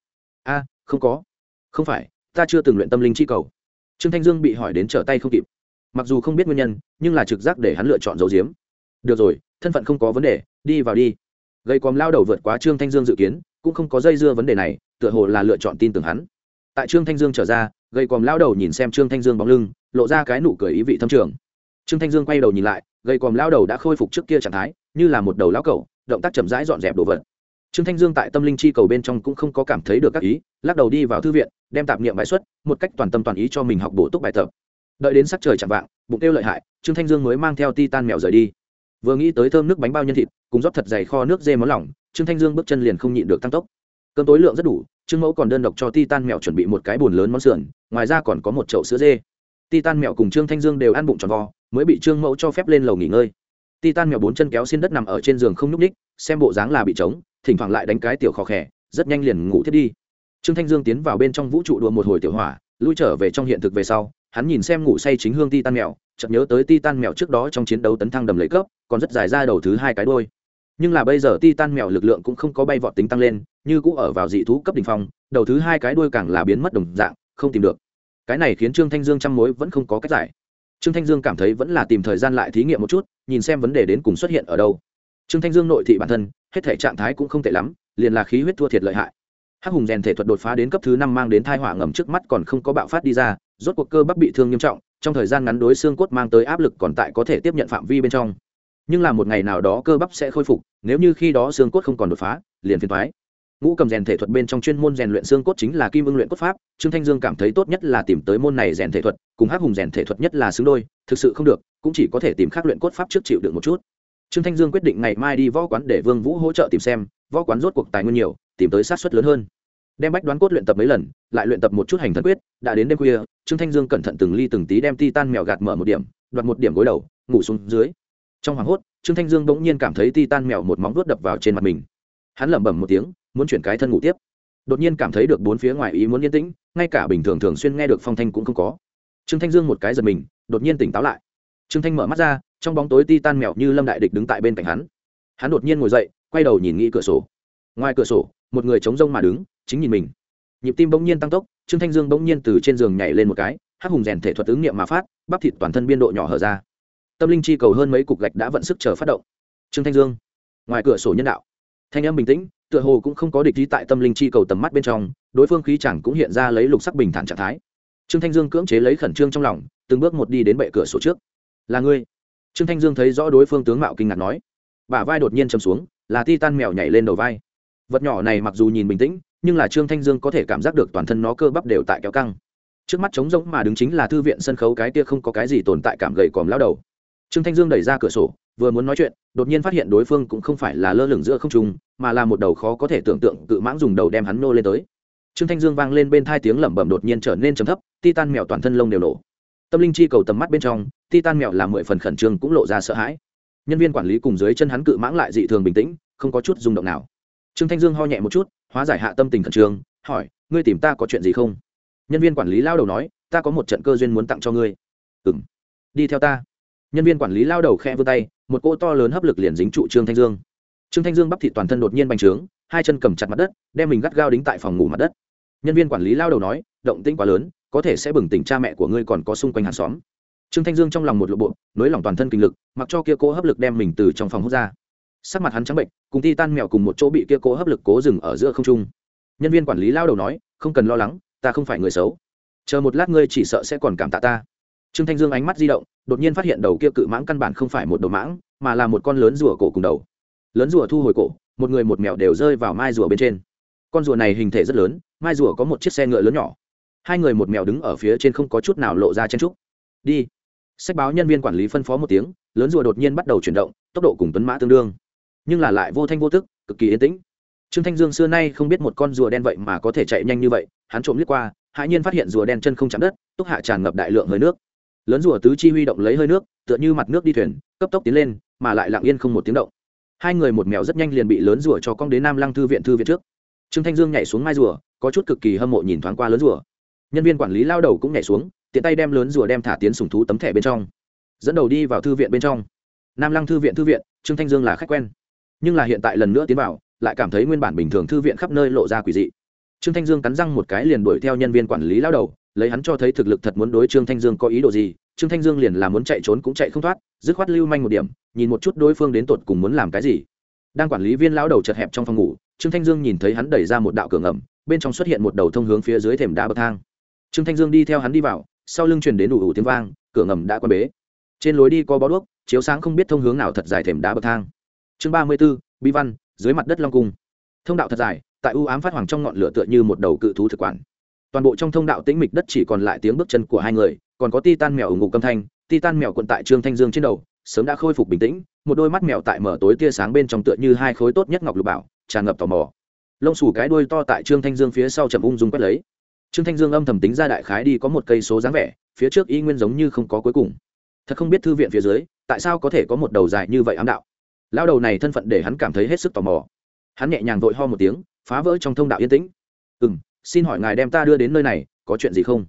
a, không có. Không phải, ta chưa từng luyện tâm linh chi cầu. Trương thanh dương bị hỏi đến trở tay không kịp. Mặc dù không biết nguyên nhân, nhưng là trực giác để hắn lựa chọn dấu diếm được rồi, thân phận không có vấn đề, đi vào đi. Gây còm lao đầu vượt quá trương thanh dương dự kiến, cũng không có dây dưa vấn đề này, tựa hồ là lựa chọn tin tưởng hắn. Tại trương thanh dương trở ra gây còm lao đầu nhìn xem trương thanh dương bóng lưng, lộ ra cái nụ cười ý vị thâm trường. Trương thanh dương quay đầu nhìn lại gây còm lao đầu đã khôi phục trước kia trạng thái, như là một đầu lao cầu động tác chậm rãi dọn dẹp đồ vật trương thanh dương tại tâm linh chi cầu bên trong cũng không có cảm thấy được các ý, lắc đầu đi vào thư viện, đem tạp niệm bài xuất, một cách toàn tâm toàn ý cho mình học bổ túc bài tập. Đợi đến sắc trời chạm vạng, bụng kêu lợi hại, trương thanh dương mới mang theo ti tan mèo rời đi. Vừa nghĩ tới thơm nước bánh bao nhân thịt, cùng rót thật dày kho nước dê món lỏng, trương thanh dương bước chân liền không nhịn được tăng tốc. Cơm tối lượng rất đủ, trương mẫu còn đơn độc cho ti tan mèo chuẩn bị một cái bồn lớn món sườn, ngoài ra còn có một chậu sữa dê. Ti tan mèo cùng trương thanh dương đều ăn bụng tròn vo, mới bị trương mẫu cho phép lên lầu nghỉ ngơi. Ti tan mèo bốn chân kéo xin đất nằm ở trên giường không nhúc ních xem bộ dáng là bị trống thỉnh thoảng lại đánh cái tiểu khó khẽ rất nhanh liền ngủ thiết đi. Trương thanh dương tiến vào bên trong vũ trụ đùa một hồi tiểu hỏa, lui trở về trong hiện thực về sau, hắn nhìn xem ngủ say chính hương ti tan mèo, chợt nhớ tới ti tan mèo trước đó trong chiến đấu tấn thăng đầm lấy cấp, còn rất dài ra đầu thứ hai cái đôi nhưng là bây giờ ti tan mèo lực lượng cũng không có bay vọt tính tăng lên, như cũng ở vào dị thú cấp đ ỉ n h phong, đầu thứ hai cái đuôi càng là biến mất đồng dạng, không tìm được. Cái này khiến trương thanh dương trăm mối vẫn không có cách giải. Trương thanh dương cảm thấy vẫn là tìm thời gian lại thí nghiệm một chút, nhìn xem vấn đề đến cùng xuất hiện ở đâu trương thanh dương nội thị bản thân, hết thể trạng thái cũng không tệ lắm, liền là khí huyết thua thiệt lợi hại. Hắc hùng rèn thể thuật đột phá đến cấp thứ năm mang đến thai họa ngầm trước mắt còn không có bạo phát đi ra, rốt cuộc cơ bắp bị thương nghiêm trọng, trong thời gian ngắn đối xương cốt mang tới áp lực còn tại có thể tiếp nhận phạm vi bên trong. Nhưng là một ngày nào đó cơ bắp sẽ khôi phục, nếu như khi đó xương cốt không còn đột phá, liền phiền thoái ngũ cầm rèn thể thuật bên trong chuyên môn rèn luyện xương cốt chính là kim ưng luyện cốt pháp, trương thanh dương cảm thấy tốt nhất là tìm tới môn này rèn thể thuật, cùng hắc hùng rèn thể thuật nhất là xứng đôi, thực sự không được, cũng chỉ có thể tìm khác luyện cốt pháp trước chịu được một chút trương thanh dương quyết định ngày mai đi võ quán để vương vũ hỗ trợ tìm xem, võ quán rốt cuộc tài nguyên nhiều, tìm tới sát suất lớn hơn. Đem bách đoán cốt luyện tập mấy lần, lại luyện tập một chút hành thần quyết, đã đến đêm khuya, trương thanh dương cẩn thận từng ly từng tí đem ti tan mèo gạt mở một điểm, đoạt một điểm gối đầu, ngủ xuống dưới. Trong hoảng hốt, trương thanh dương bỗng nhiên cảm thấy ti tan mèo một móng vuốt đập vào trên mặt mình. Hắn lẩm bẩm một tiếng, muốn chuyển cái thân ngủ tiếp. Đột nhiên cảm thấy được bốn phía ngoài ý muốn yên tĩnh, ngay cả bình thường thường xuyên nghe được phong thanh cũng không có. Trương thanh dương một cái giật mình, đột nhiên tỉnh táo lại. Trương thanh mở mắt ra trong bóng tối ti tan mèo như lâm đại địch đứng tại bên cạnh hắn. Hắn đột nhiên ngồi dậy, quay đầu nhìn nghĩ cửa sổ. Ngoài cửa sổ, một người chống rông mà đứng, chính nhìn mình. Nhịp tim bỗng nhiên tăng tốc, trương thanh dương bỗng nhiên từ trên giường nhảy lên một cái, hắc hùng rèn thể thuật ứng nghiệm mà phát, bắp thịt toàn thân biên độ nhỏ hở ra. Tâm linh chi cầu hơn mấy cục gạch đã vận sức chờ phát động. Trương thanh dương, ngoài cửa sổ nhân đạo. Thanh em bình tĩnh, tựa hồ cũng không có địch ý tại tâm linh chi cầu tầm mắt bên trong, đối phương khí chẳng cũng hiện ra lấy lục sắc bình thản trạng thái. Trương thanh dương cưỡng chế lấy khẩn trương trong lòng, từng bước một đi đến bệ cửa sổ trước. Là ngươi trương thanh dương thấy rõ đối phương tướng mạo kinh ngạc nói, bả vai đột nhiên chầm xuống, là ti tan mèo nhảy lên đầu vai. Vật nhỏ này mặc dù nhìn bình tĩnh, nhưng là trương thanh dương có thể cảm giác được toàn thân nó cơ bắp đều tại kéo căng. Trước mắt trống rỗng mà đứng chính là thư viện sân khấu, cái kia không có cái gì tồn tại cảm gầy còm lao đầu. Trương thanh dương đẩy ra cửa sổ, vừa muốn nói chuyện, đột nhiên phát hiện đối phương cũng không phải là lơ lửng giữa không trung, mà là một đầu khó có thể tưởng tượng cự mãng dùng đầu đem hắn nô lên tới. Trương thanh dương vang lên bên thai tiếng lẩm bẩm đột nhiên trở nên trầm thấp, titan mèo toàn thân lông đều nổ. Tâm linh chi cầu tầm mắt bên trong titan mèo làm mười phần khẩn trương cũng lộ ra sợ hãi. Nhân viên quản lý cùng dưới chân hắn cự mãng lại dị thường bình tĩnh, không có chút rung động nào. Trương thanh dương ho nhẹ một chút, hóa giải hạ tâm tình khẩn trương, hỏi, ngươi tìm ta có chuyện gì không? Nhân viên quản lý lao đầu nói, ta có một trận cơ duyên muốn tặng cho ngươi. Ừ m đi theo ta. Nhân viên quản lý lao đầu khe vươn tay, một cỗ to lớn hấp lực liền dính trụ trương thanh dương. Trương thanh dương bắp thị toàn thân đột nhiên bành trướng, hai chân cầm chặt mặt đất, đem mình gắt gao đính tại phòng ngủ mặt đất. Nhân viên quản lý lao đầu nói, động tĩnh quá lớn, có thể sẽ bừng tỉnh cha mẹ của ngươi còn có xung quanh hàng xóm trương thanh dương trong lòng một lộ bộ, nới lỏng toàn thân kinh lực, mặc cho kia cố hấp lực đem mình từ trong phòng hút ra. Sắc mặt hắn trắng bệnh, cùng ti tan mèo cùng một chỗ bị kia cố hấp lực cố dừng ở giữa không trung. Nhân viên quản lý lao đầu nói, không cần lo lắng, ta không phải người xấu. Chờ một lát ngươi chỉ sợ sẽ còn cảm tạ ta. Trương thanh dương ánh mắt di động, đột nhiên phát hiện đầu kia cự mãng căn bản không phải một đầu mãng, mà là một con lớn rùa cổ cùng đầu. Lớn rùa thu hồi cổ, một người một mèo đều rơi vào mai rùa bên trên. Con rùa này hình thể rất lớn, mai rùa có một chiếc xe ngựa lớn nhỏ. Hai người một mèo đứng ở phía trên không có chút nào lộ ra chen trúc đi sách báo nhân viên quản lý phân phó một tiếng, lớn rùa đột nhiên bắt đầu chuyển động, tốc độ cùng tuấn mã tương đương. Nhưng là lại vô thanh vô tức, cực kỳ yên tĩnh. Trương thanh dương xưa nay không biết một con rùa đen vậy mà có thể chạy nhanh như vậy, hắn trộm liếc qua, hãi nhiên phát hiện rùa đen chân không chạm đất túc hạ tràn ngập đại lượng hơi nước. Lớn rùa tứ chi huy động lấy hơi nước, tựa như mặt nước đi thuyền, cấp tốc tiến lên, mà lại lặng yên không một tiếng động. Hai người một mèo rất nhanh liền bị lớn rùa cho cong đến nam lăng thư viện thư viện trước. Trương thanh dương nhảy xuống mai rùa, có chút cực kỳ hâm mộ nhìn thoáng qua lớn rùa. Nhân viên quản lý lao đầu cũng nhảy xuống tiện tay đem lớn rùa đem thả tiến sùng thú tấm thẻ bên trong, dẫn đầu đi vào thư viện bên trong. Nam lăng thư viện thư viện, trương thanh dương là khách quen. Nhưng là hiện tại lần nữa tiến vào, lại cảm thấy nguyên bản bình thường thư viện khắp nơi lộ ra quỷ dị. Trương thanh dương cắn răng một cái liền đuổi theo nhân viên quản lý lao đầu, lấy hắn cho thấy thực lực thật muốn đối trương thanh dương có ý đồ gì, trương thanh dương liền là muốn chạy trốn cũng chạy không thoát, dứt khoát lưu manh một điểm, nhìn một chút đối phương đến tột cùng muốn làm cái gì. Đang quản lý viên lão đầu chật hẹp trong phòng ngủ, trương thanh dương nhìn thấy hắn đẩy ra một đạo cửa ngầm, bên trong xuất hiện một đầu thông hướng phía dưới thềm đá bậc thang. Trương thanh dương đi theo hắn đi vào sau lưng truyền đến đủ đủ tiếng vang, cửa ngầm đã quen bế. Trên lối đi có bó đuốc, chiếu sáng không biết thông hướng nào thật dài thềm đá bậc thang. Chương ba mươi b ố bi văn, dưới mặt đất long cung. Thông đạo thật dài, tại ưu ám phát hoàng trong ngọn lửa tựa như một đầu cự thú thực quản. Toàn bộ trong thông đạo tĩnh mịch đất chỉ còn lại tiếng bước chân của hai người, còn có ti tan mèo ủng ngục âm thanh ti tan mèo quận tại trương thanh dương trên đầu, sớm đã khôi phục bình tĩnh, một đôi mắt mèo tại mở tối tia sáng bên trong tựa như hai khối tốt nhất ngọc lục bảo, tràn ngập tò mò. Lông xù cái đuôi to tại trương thanh dương phía sau chầm ung dung quét lấy trương thanh dương âm thầm tính ra đại khái đi có một cây số dáng vẻ, phía trước y nguyên giống như không có cuối cùng. Thật không biết thư viện phía dưới, tại sao có thể có một đầu dài như vậy ám đạo. Lao đầu này thân phận để hắn cảm thấy hết sức tò mò. Hắn nhẹ nhàng vội ho một tiếng, phá vỡ trong thông đạo yên tĩnh. Ừ m xin hỏi ngài đem ta đưa đến nơi này, có chuyện gì không?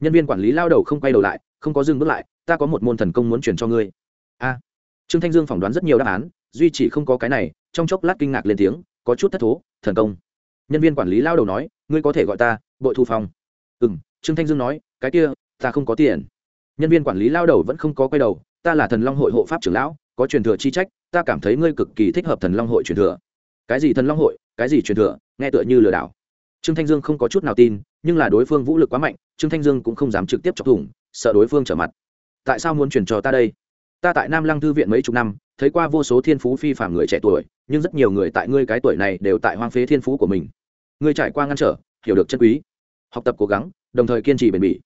Nhân viên quản lý lao đầu không quay đầu lại, không có dừng bước lại, ta có một môn thần công muốn truyền cho ngươi. A. Trương thanh dương phỏng đoán rất nhiều đáp án, duy chỉ không có cái này, trong chốc lát kinh ngạc lên tiếng, có chút thất thố, thần công. Nhân viên quản lý lao đầu nói, ngươi có thể gọi ta bội thu phong. Ừ m trương thanh dương nói, cái kia, ta không có tiền. Nhân viên quản lý lao đầu vẫn không có quay đầu, ta là thần long hội hộ pháp trưởng lão, có truyền thừa chi trách, ta cảm thấy ngươi cực kỳ thích hợp thần long hội truyền thừa. Cái gì thần long hội, cái gì truyền thừa, nghe tựa như lừa đảo. Trương thanh dương không có chút nào tin, nhưng là đối phương vũ lực quá mạnh, trương thanh dương cũng không dám trực tiếp chọc thủng, sợ đối phương trở mặt. Tại sao muốn truyền cho ta đây? Ta tại nam lăng thư viện mấy chục năm, thấy qua vô số thiên phú phi phạm người trẻ tuổi, nhưng rất nhiều người tại ngươi cái tuổi này đều tại hoang phế thiên phú của mình. Ngươi trải qua ngăn trở hiểu được chân quý. Học tập cố gắng, đồng thời kiên trì bền bỉ.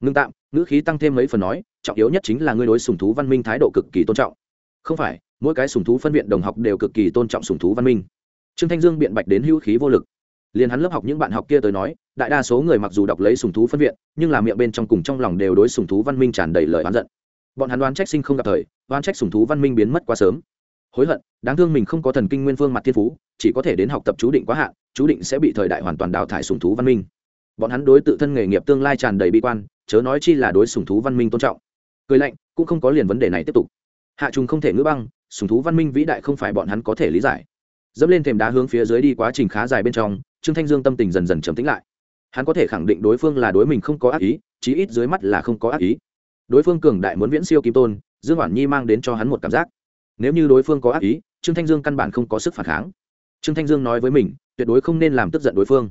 Ngưng tạm, ngữ khí tăng thêm mấy phần nói, trọng yếu nhất chính là ngươi đối sùng thú văn minh thái độ cực kỳ tôn trọng. Không phải, mỗi cái sùng thú phân viện đồng học đều cực kỳ tôn trọng sùng thú văn minh. Trương thanh dương biện bạch đến hữu khí vô lực. Liền hắn lớp học những bạn học kia tới nói, đại đa số người mặc dù đọc lấy sùng thú phân viện, nhưng là miệng bên trong cùng trong lòng đều đối sùng thú văn minh tràn đầy lời oán giận. Bọn hắn đoán trách sinh không gặp thời, đoán trách sùng thú văn minh biến mất quá sớm. Hối hận, đáng thương mình không có thần kinh nguyên phương mặt thiên phú, chỉ có thể đến học tập chú định quá hạn chú định sẽ bị thời đại hoàn toàn đào thải sùng thú văn minh. Bọn hắn đối tự thân nghề nghiệp tương lai tràn đầy bi quan, chớ nói chi là đối sùng thú văn minh tôn trọng. Cười lạnh, cũng không có liền vấn đề này tiếp tục. Hạ trùng không thể ngữ băng, sùng thú văn minh vĩ đại không phải bọn hắn có thể lý giải. Dẫm lên thềm đá hướng phía dưới đi quá trình khá dài bên trong, trương thanh dương tâm tình dần dần trầm tĩnh lại. Hắn có thể khẳng định đối phương là đối mình không có ác ý, chí ít dưới mắt là không có ác ý. Đối phương cường đại muốn viễn siêu kim tôn, dương hoản nhi mang đến cho hắn một cảm giác. Nếu như đối phương có ác ý, trương thanh dương căn bản không có sức phản kháng. Trương thanh dương nói với mình tuyệt đối không nên làm tức giận đối phương.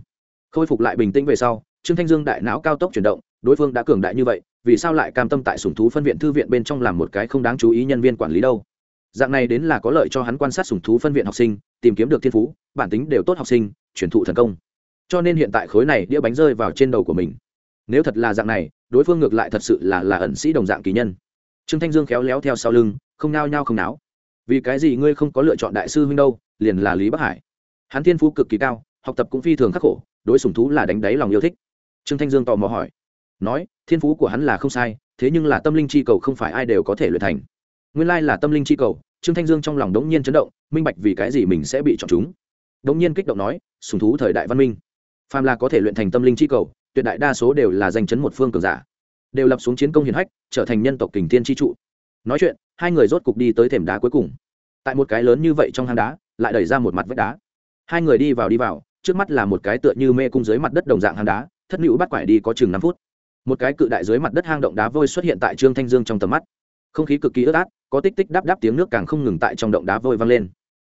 Khôi phục lại bình tĩnh về sau, trương thanh dương đại não cao tốc chuyển động, đối phương đã cường đại như vậy, vì sao lại cam tâm tại sùng thú phân viện thư viện bên trong làm một cái không đáng chú ý nhân viên quản lý đâu? Dạng này đến là có lợi cho hắn quan sát sùng thú phân viện học sinh, tìm kiếm được thiên phú, bản tính đều tốt học sinh, truyền thụ thần công. Cho nên hiện tại khối này đĩa bánh rơi vào trên đầu của mình. Nếu thật là dạng này, đối phương ngược lại thật sự là là ẩn sĩ đồng dạng kỳ nhân. Trương thanh dương khéo léo theo sau lưng, không nao nhao không náo. Vì cái gì ngươi không có lựa chọn đại sư huynh đâu, liền là lý bắc hải hắn thiên phú cực kỳ cao, học tập cũng phi thường khắc khổ, đối sùng thú là đánh đáy lòng yêu thích. Trương thanh dương tò mò hỏi, nói, thiên phú của hắn là không sai, thế nhưng là tâm linh chi cầu không phải ai đều có thể luyện thành. Nguyên lai là tâm linh chi cầu, trương thanh dương trong lòng đống nhiên chấn động, minh bạch vì cái gì mình sẽ bị chọn chúng. Đống nhiên kích động nói sùng thú thời đại văn minh. Phàm là có thể luyện thành tâm linh chi cầu, tuyệt đại đa số đều là danh chấn một phương cường giả. Đều lập xuống chiến công hiển hách, trở thành nhân tộc kình thiên chi trụ. Nói chuyện, hai người rốt cục đi tới thềm đá cuối cùng. Tại một cái lớn như vậy trong hang đá, lại đẩy ra một mặt vách đá hai người đi vào đi vào, trước mắt là một cái tựa như mê cung dưới mặt đất đồng dạng hang đá, thất nữ bắt quải đi có chừng năm phút. Một cái cự đại dưới mặt đất hang động đá vôi xuất hiện tại trương thanh dương trong tầm mắt. Không khí cực kỳ ướt át, có tích tích đáp đáp tiếng nước càng không ngừng tại trong động đá vôi vang lên.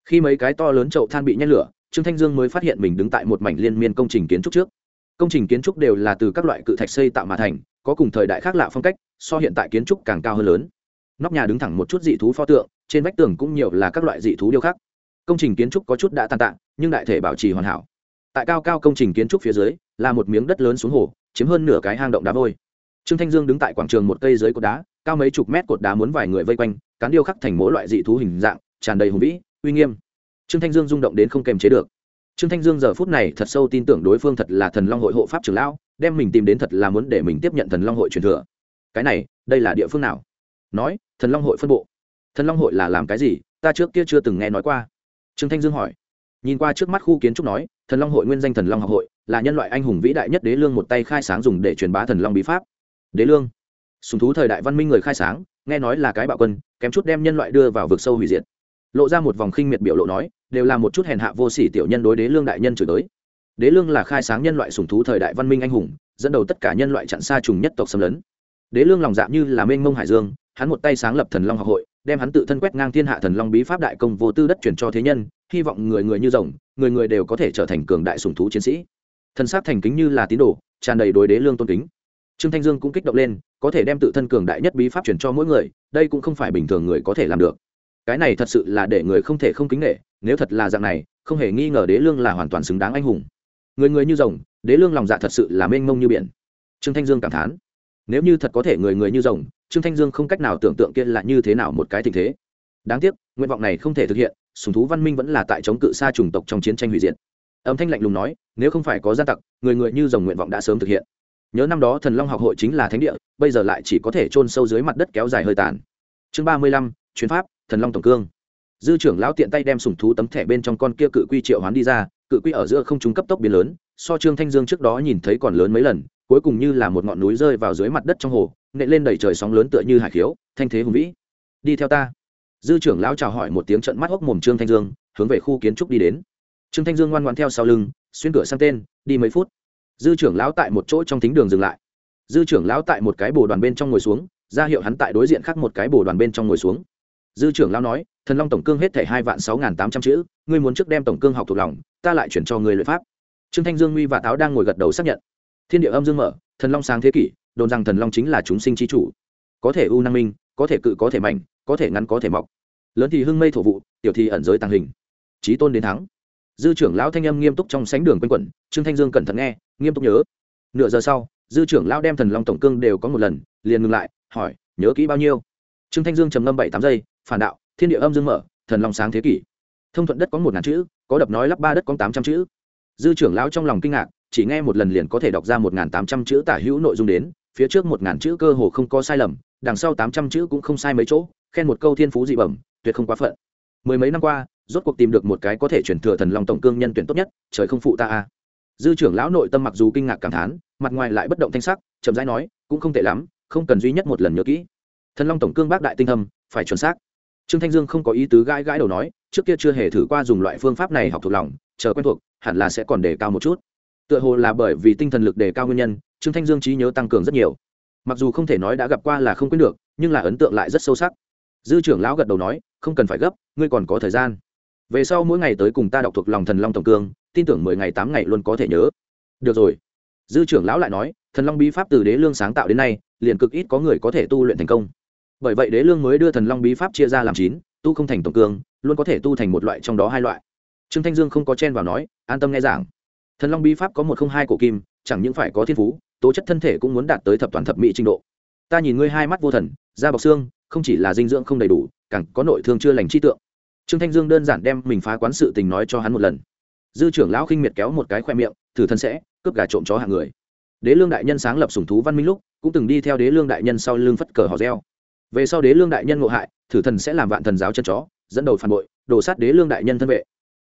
Khi mấy cái to lớn chậu than bị nhét lửa, trương thanh dương mới phát hiện mình đứng tại một mảnh liên miên công trình kiến trúc trước. Công trình kiến trúc đều là từ các loại cự thạch xây tạo mà thành, có cùng thời đại khác lạ phong cách, so hiện tại kiến trúc càng cao hơn lớn. Nóc nhà đứng thẳng một chút dị thú pho tượng, trên vách tường cũng nhiều là các loại dị thú điêu khắc công trình kiến trúc có chút đã tàn tạ, nhưng đại thể bảo trì hoàn hảo. Tại cao cao công trình kiến trúc phía dưới, là một miếng đất lớn xuống hồ, chiếm hơn nửa cái hang động đá vôi. Trương thanh dương đứng tại quảng trường một cây dưới cột đá, cao mấy chục mét cột đá muốn vài người vây quanh, cán điêu khắc thành mỗi loại dị thú hình dạng, tràn đầy hùng vĩ, uy nghiêm. Trương thanh dương rung động đến không kềm chế được. Trương thanh dương giờ phút này thật sâu tin tưởng đối phương thật là thần long hội hộ pháp trưởng lão, đem mình tìm đến thật là muốn để mình tiếp nhận thần long hội truyền thừa. Cái này, đây là địa phương nào? Nói, thần long hội phân bộ. Thần long hội là làm cái gì? Ta trước kia chưa từng nghe nói qua trương thanh dương hỏi. Nhìn qua trước mắt khu kiến trúc nói, thần long hội nguyên danh thần long học hội, là nhân loại anh hùng vĩ đại nhất đế lương một tay khai sáng dùng để truyền bá thần long bí pháp. Đế lương. Sùng thú thời đại văn minh người khai sáng, nghe nói là cái bạo quân, kém chút đem nhân loại đưa vào vực sâu hủy diệt. Lộ ra một vòng khinh miệt biểu lộ nói, đều là một chút hèn hạ vô sỉ tiểu nhân đối đế lương đại nhân chửi tới đế lương là khai sáng nhân loại sùng thú thời đại văn minh anh hùng, dẫn đầu tất cả nhân loại chặn xa trùng nhất tộc xâm lấn. Đế lương lòng dạ như là mênh mông hải dương, hắn một tay sáng lập thần long học hội đem hắn tự thân quét ngang thiên hạ thần long bí pháp đại công vô tư đất truyền cho thế nhân, hy vọng người người như rồng, người người đều có thể trở thành cường đại sùng thú chiến sĩ. Thần sát thành kính như là tín đồ, tràn đầy đối đế lương tôn kính. Trương thanh dương cũng kích động lên, có thể đem tự thân cường đại nhất bí pháp truyền cho mỗi người, đây cũng không phải bình thường người có thể làm được. Cái này thật sự là để người không thể không kính nể, nếu thật là dạng này, không hề nghi ngờ đế lương là hoàn toàn xứng đáng anh hùng. Người người như rồng, đế lương lòng dạ thật sự là mênh mông như biển. Trương thanh dương cảm thán, nếu như thật có thể người người như rồng trương thanh dương không cách nào tưởng tượng kia là như thế nào một cái tình thế. Đáng tiếc, nguyện vọng này không thể thực hiện, sùng thú văn minh vẫn là tại chống cự xa chủng tộc trong chiến tranh hủy diệt. Âm thanh lạnh lùng nói, nếu không phải có gia tặc, người người như dòng nguyện vọng đã sớm thực hiện. Nhớ năm đó thần long học hội chính là thánh địa, bây giờ lại chỉ có thể chôn sâu dưới mặt đất kéo dài hơi tàn. Chương ba mươi lăm, chuyến pháp, thần long tổng cương. Dư trưởng lão tiện tay đem sùng thú tấm thẻ bên trong con kia cự quy triệu hoán đi ra, cự quy ở giữa không trung cấp tốc biến lớn, so trương thanh dương trước đó nhìn thấy còn lớn mấy lần, cuối cùng như là một ngọn núi rơi vào dưới mặt đất trong hồ nện lên đầy trời sóng lớn tựa như hải khiếu, thanh thế hùng vĩ. Đi theo ta. Dư trưởng lão chào hỏi một tiếng trận mắt hốc mồm trương thanh dương, hướng về khu kiến trúc đi đến. Trương thanh dương ngoan ngoan theo sau lưng, xuyên cửa sang tên, đi mấy phút. Dư trưởng lão tại một chỗ trong thính đường dừng lại. Dư trưởng lão tại một cái bồ đoàn bên trong ngồi xuống, ra hiệu hắn tại đối diện khác một cái bồ đoàn bên trong ngồi xuống. Dư trưởng lão nói, thần long tổng cương hết thể hai vạn sáu n g h n tám trăm chữ, ngươi muốn trước đem tổng cương học thuộc lòng, ta lại chuyển cho người luyện pháp. Trương thanh dương nguy và táo đang ngồi gật đầu xác nhận. Thiên địa âm dương mở, thần long sáng thế kỷ đồn rằng thần long chính là chúng sinh chi chủ. Có thể u năng minh, có thể cự, có thể mạnh có thể ngắn, có thể mọc. Lớn thì hưng mây thổ vụ, tiểu thì ẩn giới tàng hình. Trí tôn đến thắng. Dư trưởng lão thanh âm nghiêm túc trong sánh đường quanh quẩn, trương thanh dương cẩn thận nghe, nghiêm túc nhớ. Nửa giờ sau, dư trưởng lão đem thần long tổng cương đều có một lần, liền ngừng lại, hỏi, nhớ kỹ bao nhiêu? Trương thanh dương trầm ngâm bảy tám giây, phản đạo, thiên địa âm dương mở, thần long sáng thế kỷ. Thông thuận đất có một ngàn chữ, có đập nói lắp ba đất có tám trăm chữ. Dư trưởng lão trong lòng kinh ngạc, chỉ nghe một lần liền có thể đọc ra một ngàn tám trăm chữ tả hữu nội dung đến phía trước một ngàn chữ cơ hồ không có sai lầm, đằng sau tám trăm chữ cũng không sai mấy chỗ, khen một câu thiên phú dị bẩm, tuyệt không quá phận. Mười mấy năm qua, rốt cuộc tìm được một cái có thể chuyển thừa thần long tổng cương nhân tuyển tốt nhất, trời không phụ ta a. Dư trưởng lão nội tâm mặc dù kinh ngạc cảm thán, mặt ngoài lại bất động thanh sắc, chậm rãi nói, cũng không tệ lắm, không cần duy nhất một lần nhớ kỹ. Thần long tổng cương bác đại tinh thâm phải chuẩn xác. Trương thanh dương không có ý tứ gãi gãi đầu nói, trước kia chưa hề thử qua dùng loại phương pháp này học thuộc lòng, chờ quen thuộc, hẳn là sẽ còn đề cao một chút. Tựa hồ là bởi vì tinh thần lực đề cao nguyên nhân trương thanh dương trí nhớ tăng cường rất nhiều. Mặc dù không thể nói đã gặp qua là không quên được, nhưng là ấn tượng lại rất sâu sắc. Dư trưởng lão gật đầu nói, không cần phải gấp, ngươi còn có thời gian. Về sau mỗi ngày tới cùng ta đọc thuộc lòng thần long tổng cương, tin tưởng mười ngày tám ngày luôn có thể nhớ. Được rồi. Dư trưởng lão lại nói, thần long bí pháp từ đế lương sáng tạo đến nay, liền cực ít có người có thể tu luyện thành công. Bởi vậy đế lương mới đưa thần long bí pháp chia ra làm chín, tu không thành tổng cương, luôn có thể tu thành một loại trong đó hai loại. Trương thanh dương không có chen vào nói, an tâm nghe giảng. Thần long bí pháp có một không hai cổ kim, chẳng những phải có thiên phú tố chất thân thể cũng muốn đạt tới thập toàn thập mỹ trình độ. Ta nhìn ngươi hai mắt vô thần, da bọc xương, không chỉ là dinh dưỡng không đầy đủ, càng có nội thương chưa lành chi tượng. Trương thanh dương đơn giản đem mình phá quán sự tình nói cho hắn một lần. Dư trưởng lão khinh miệt kéo một cái khoe miệng, thử thân sẽ, cướp gà trộm chó hạng người. Đế lương đại nhân sáng lập sùng thú văn minh lúc, cũng từng đi theo đế lương đại nhân sau lưng phất cờ hò reo. Về sau đế lương đại nhân ngộ hại, thử thần sẽ làm vạn thần giáo chân chó, dẫn đầu phản bội, đổ sát đế lương đại nhân thân vệ.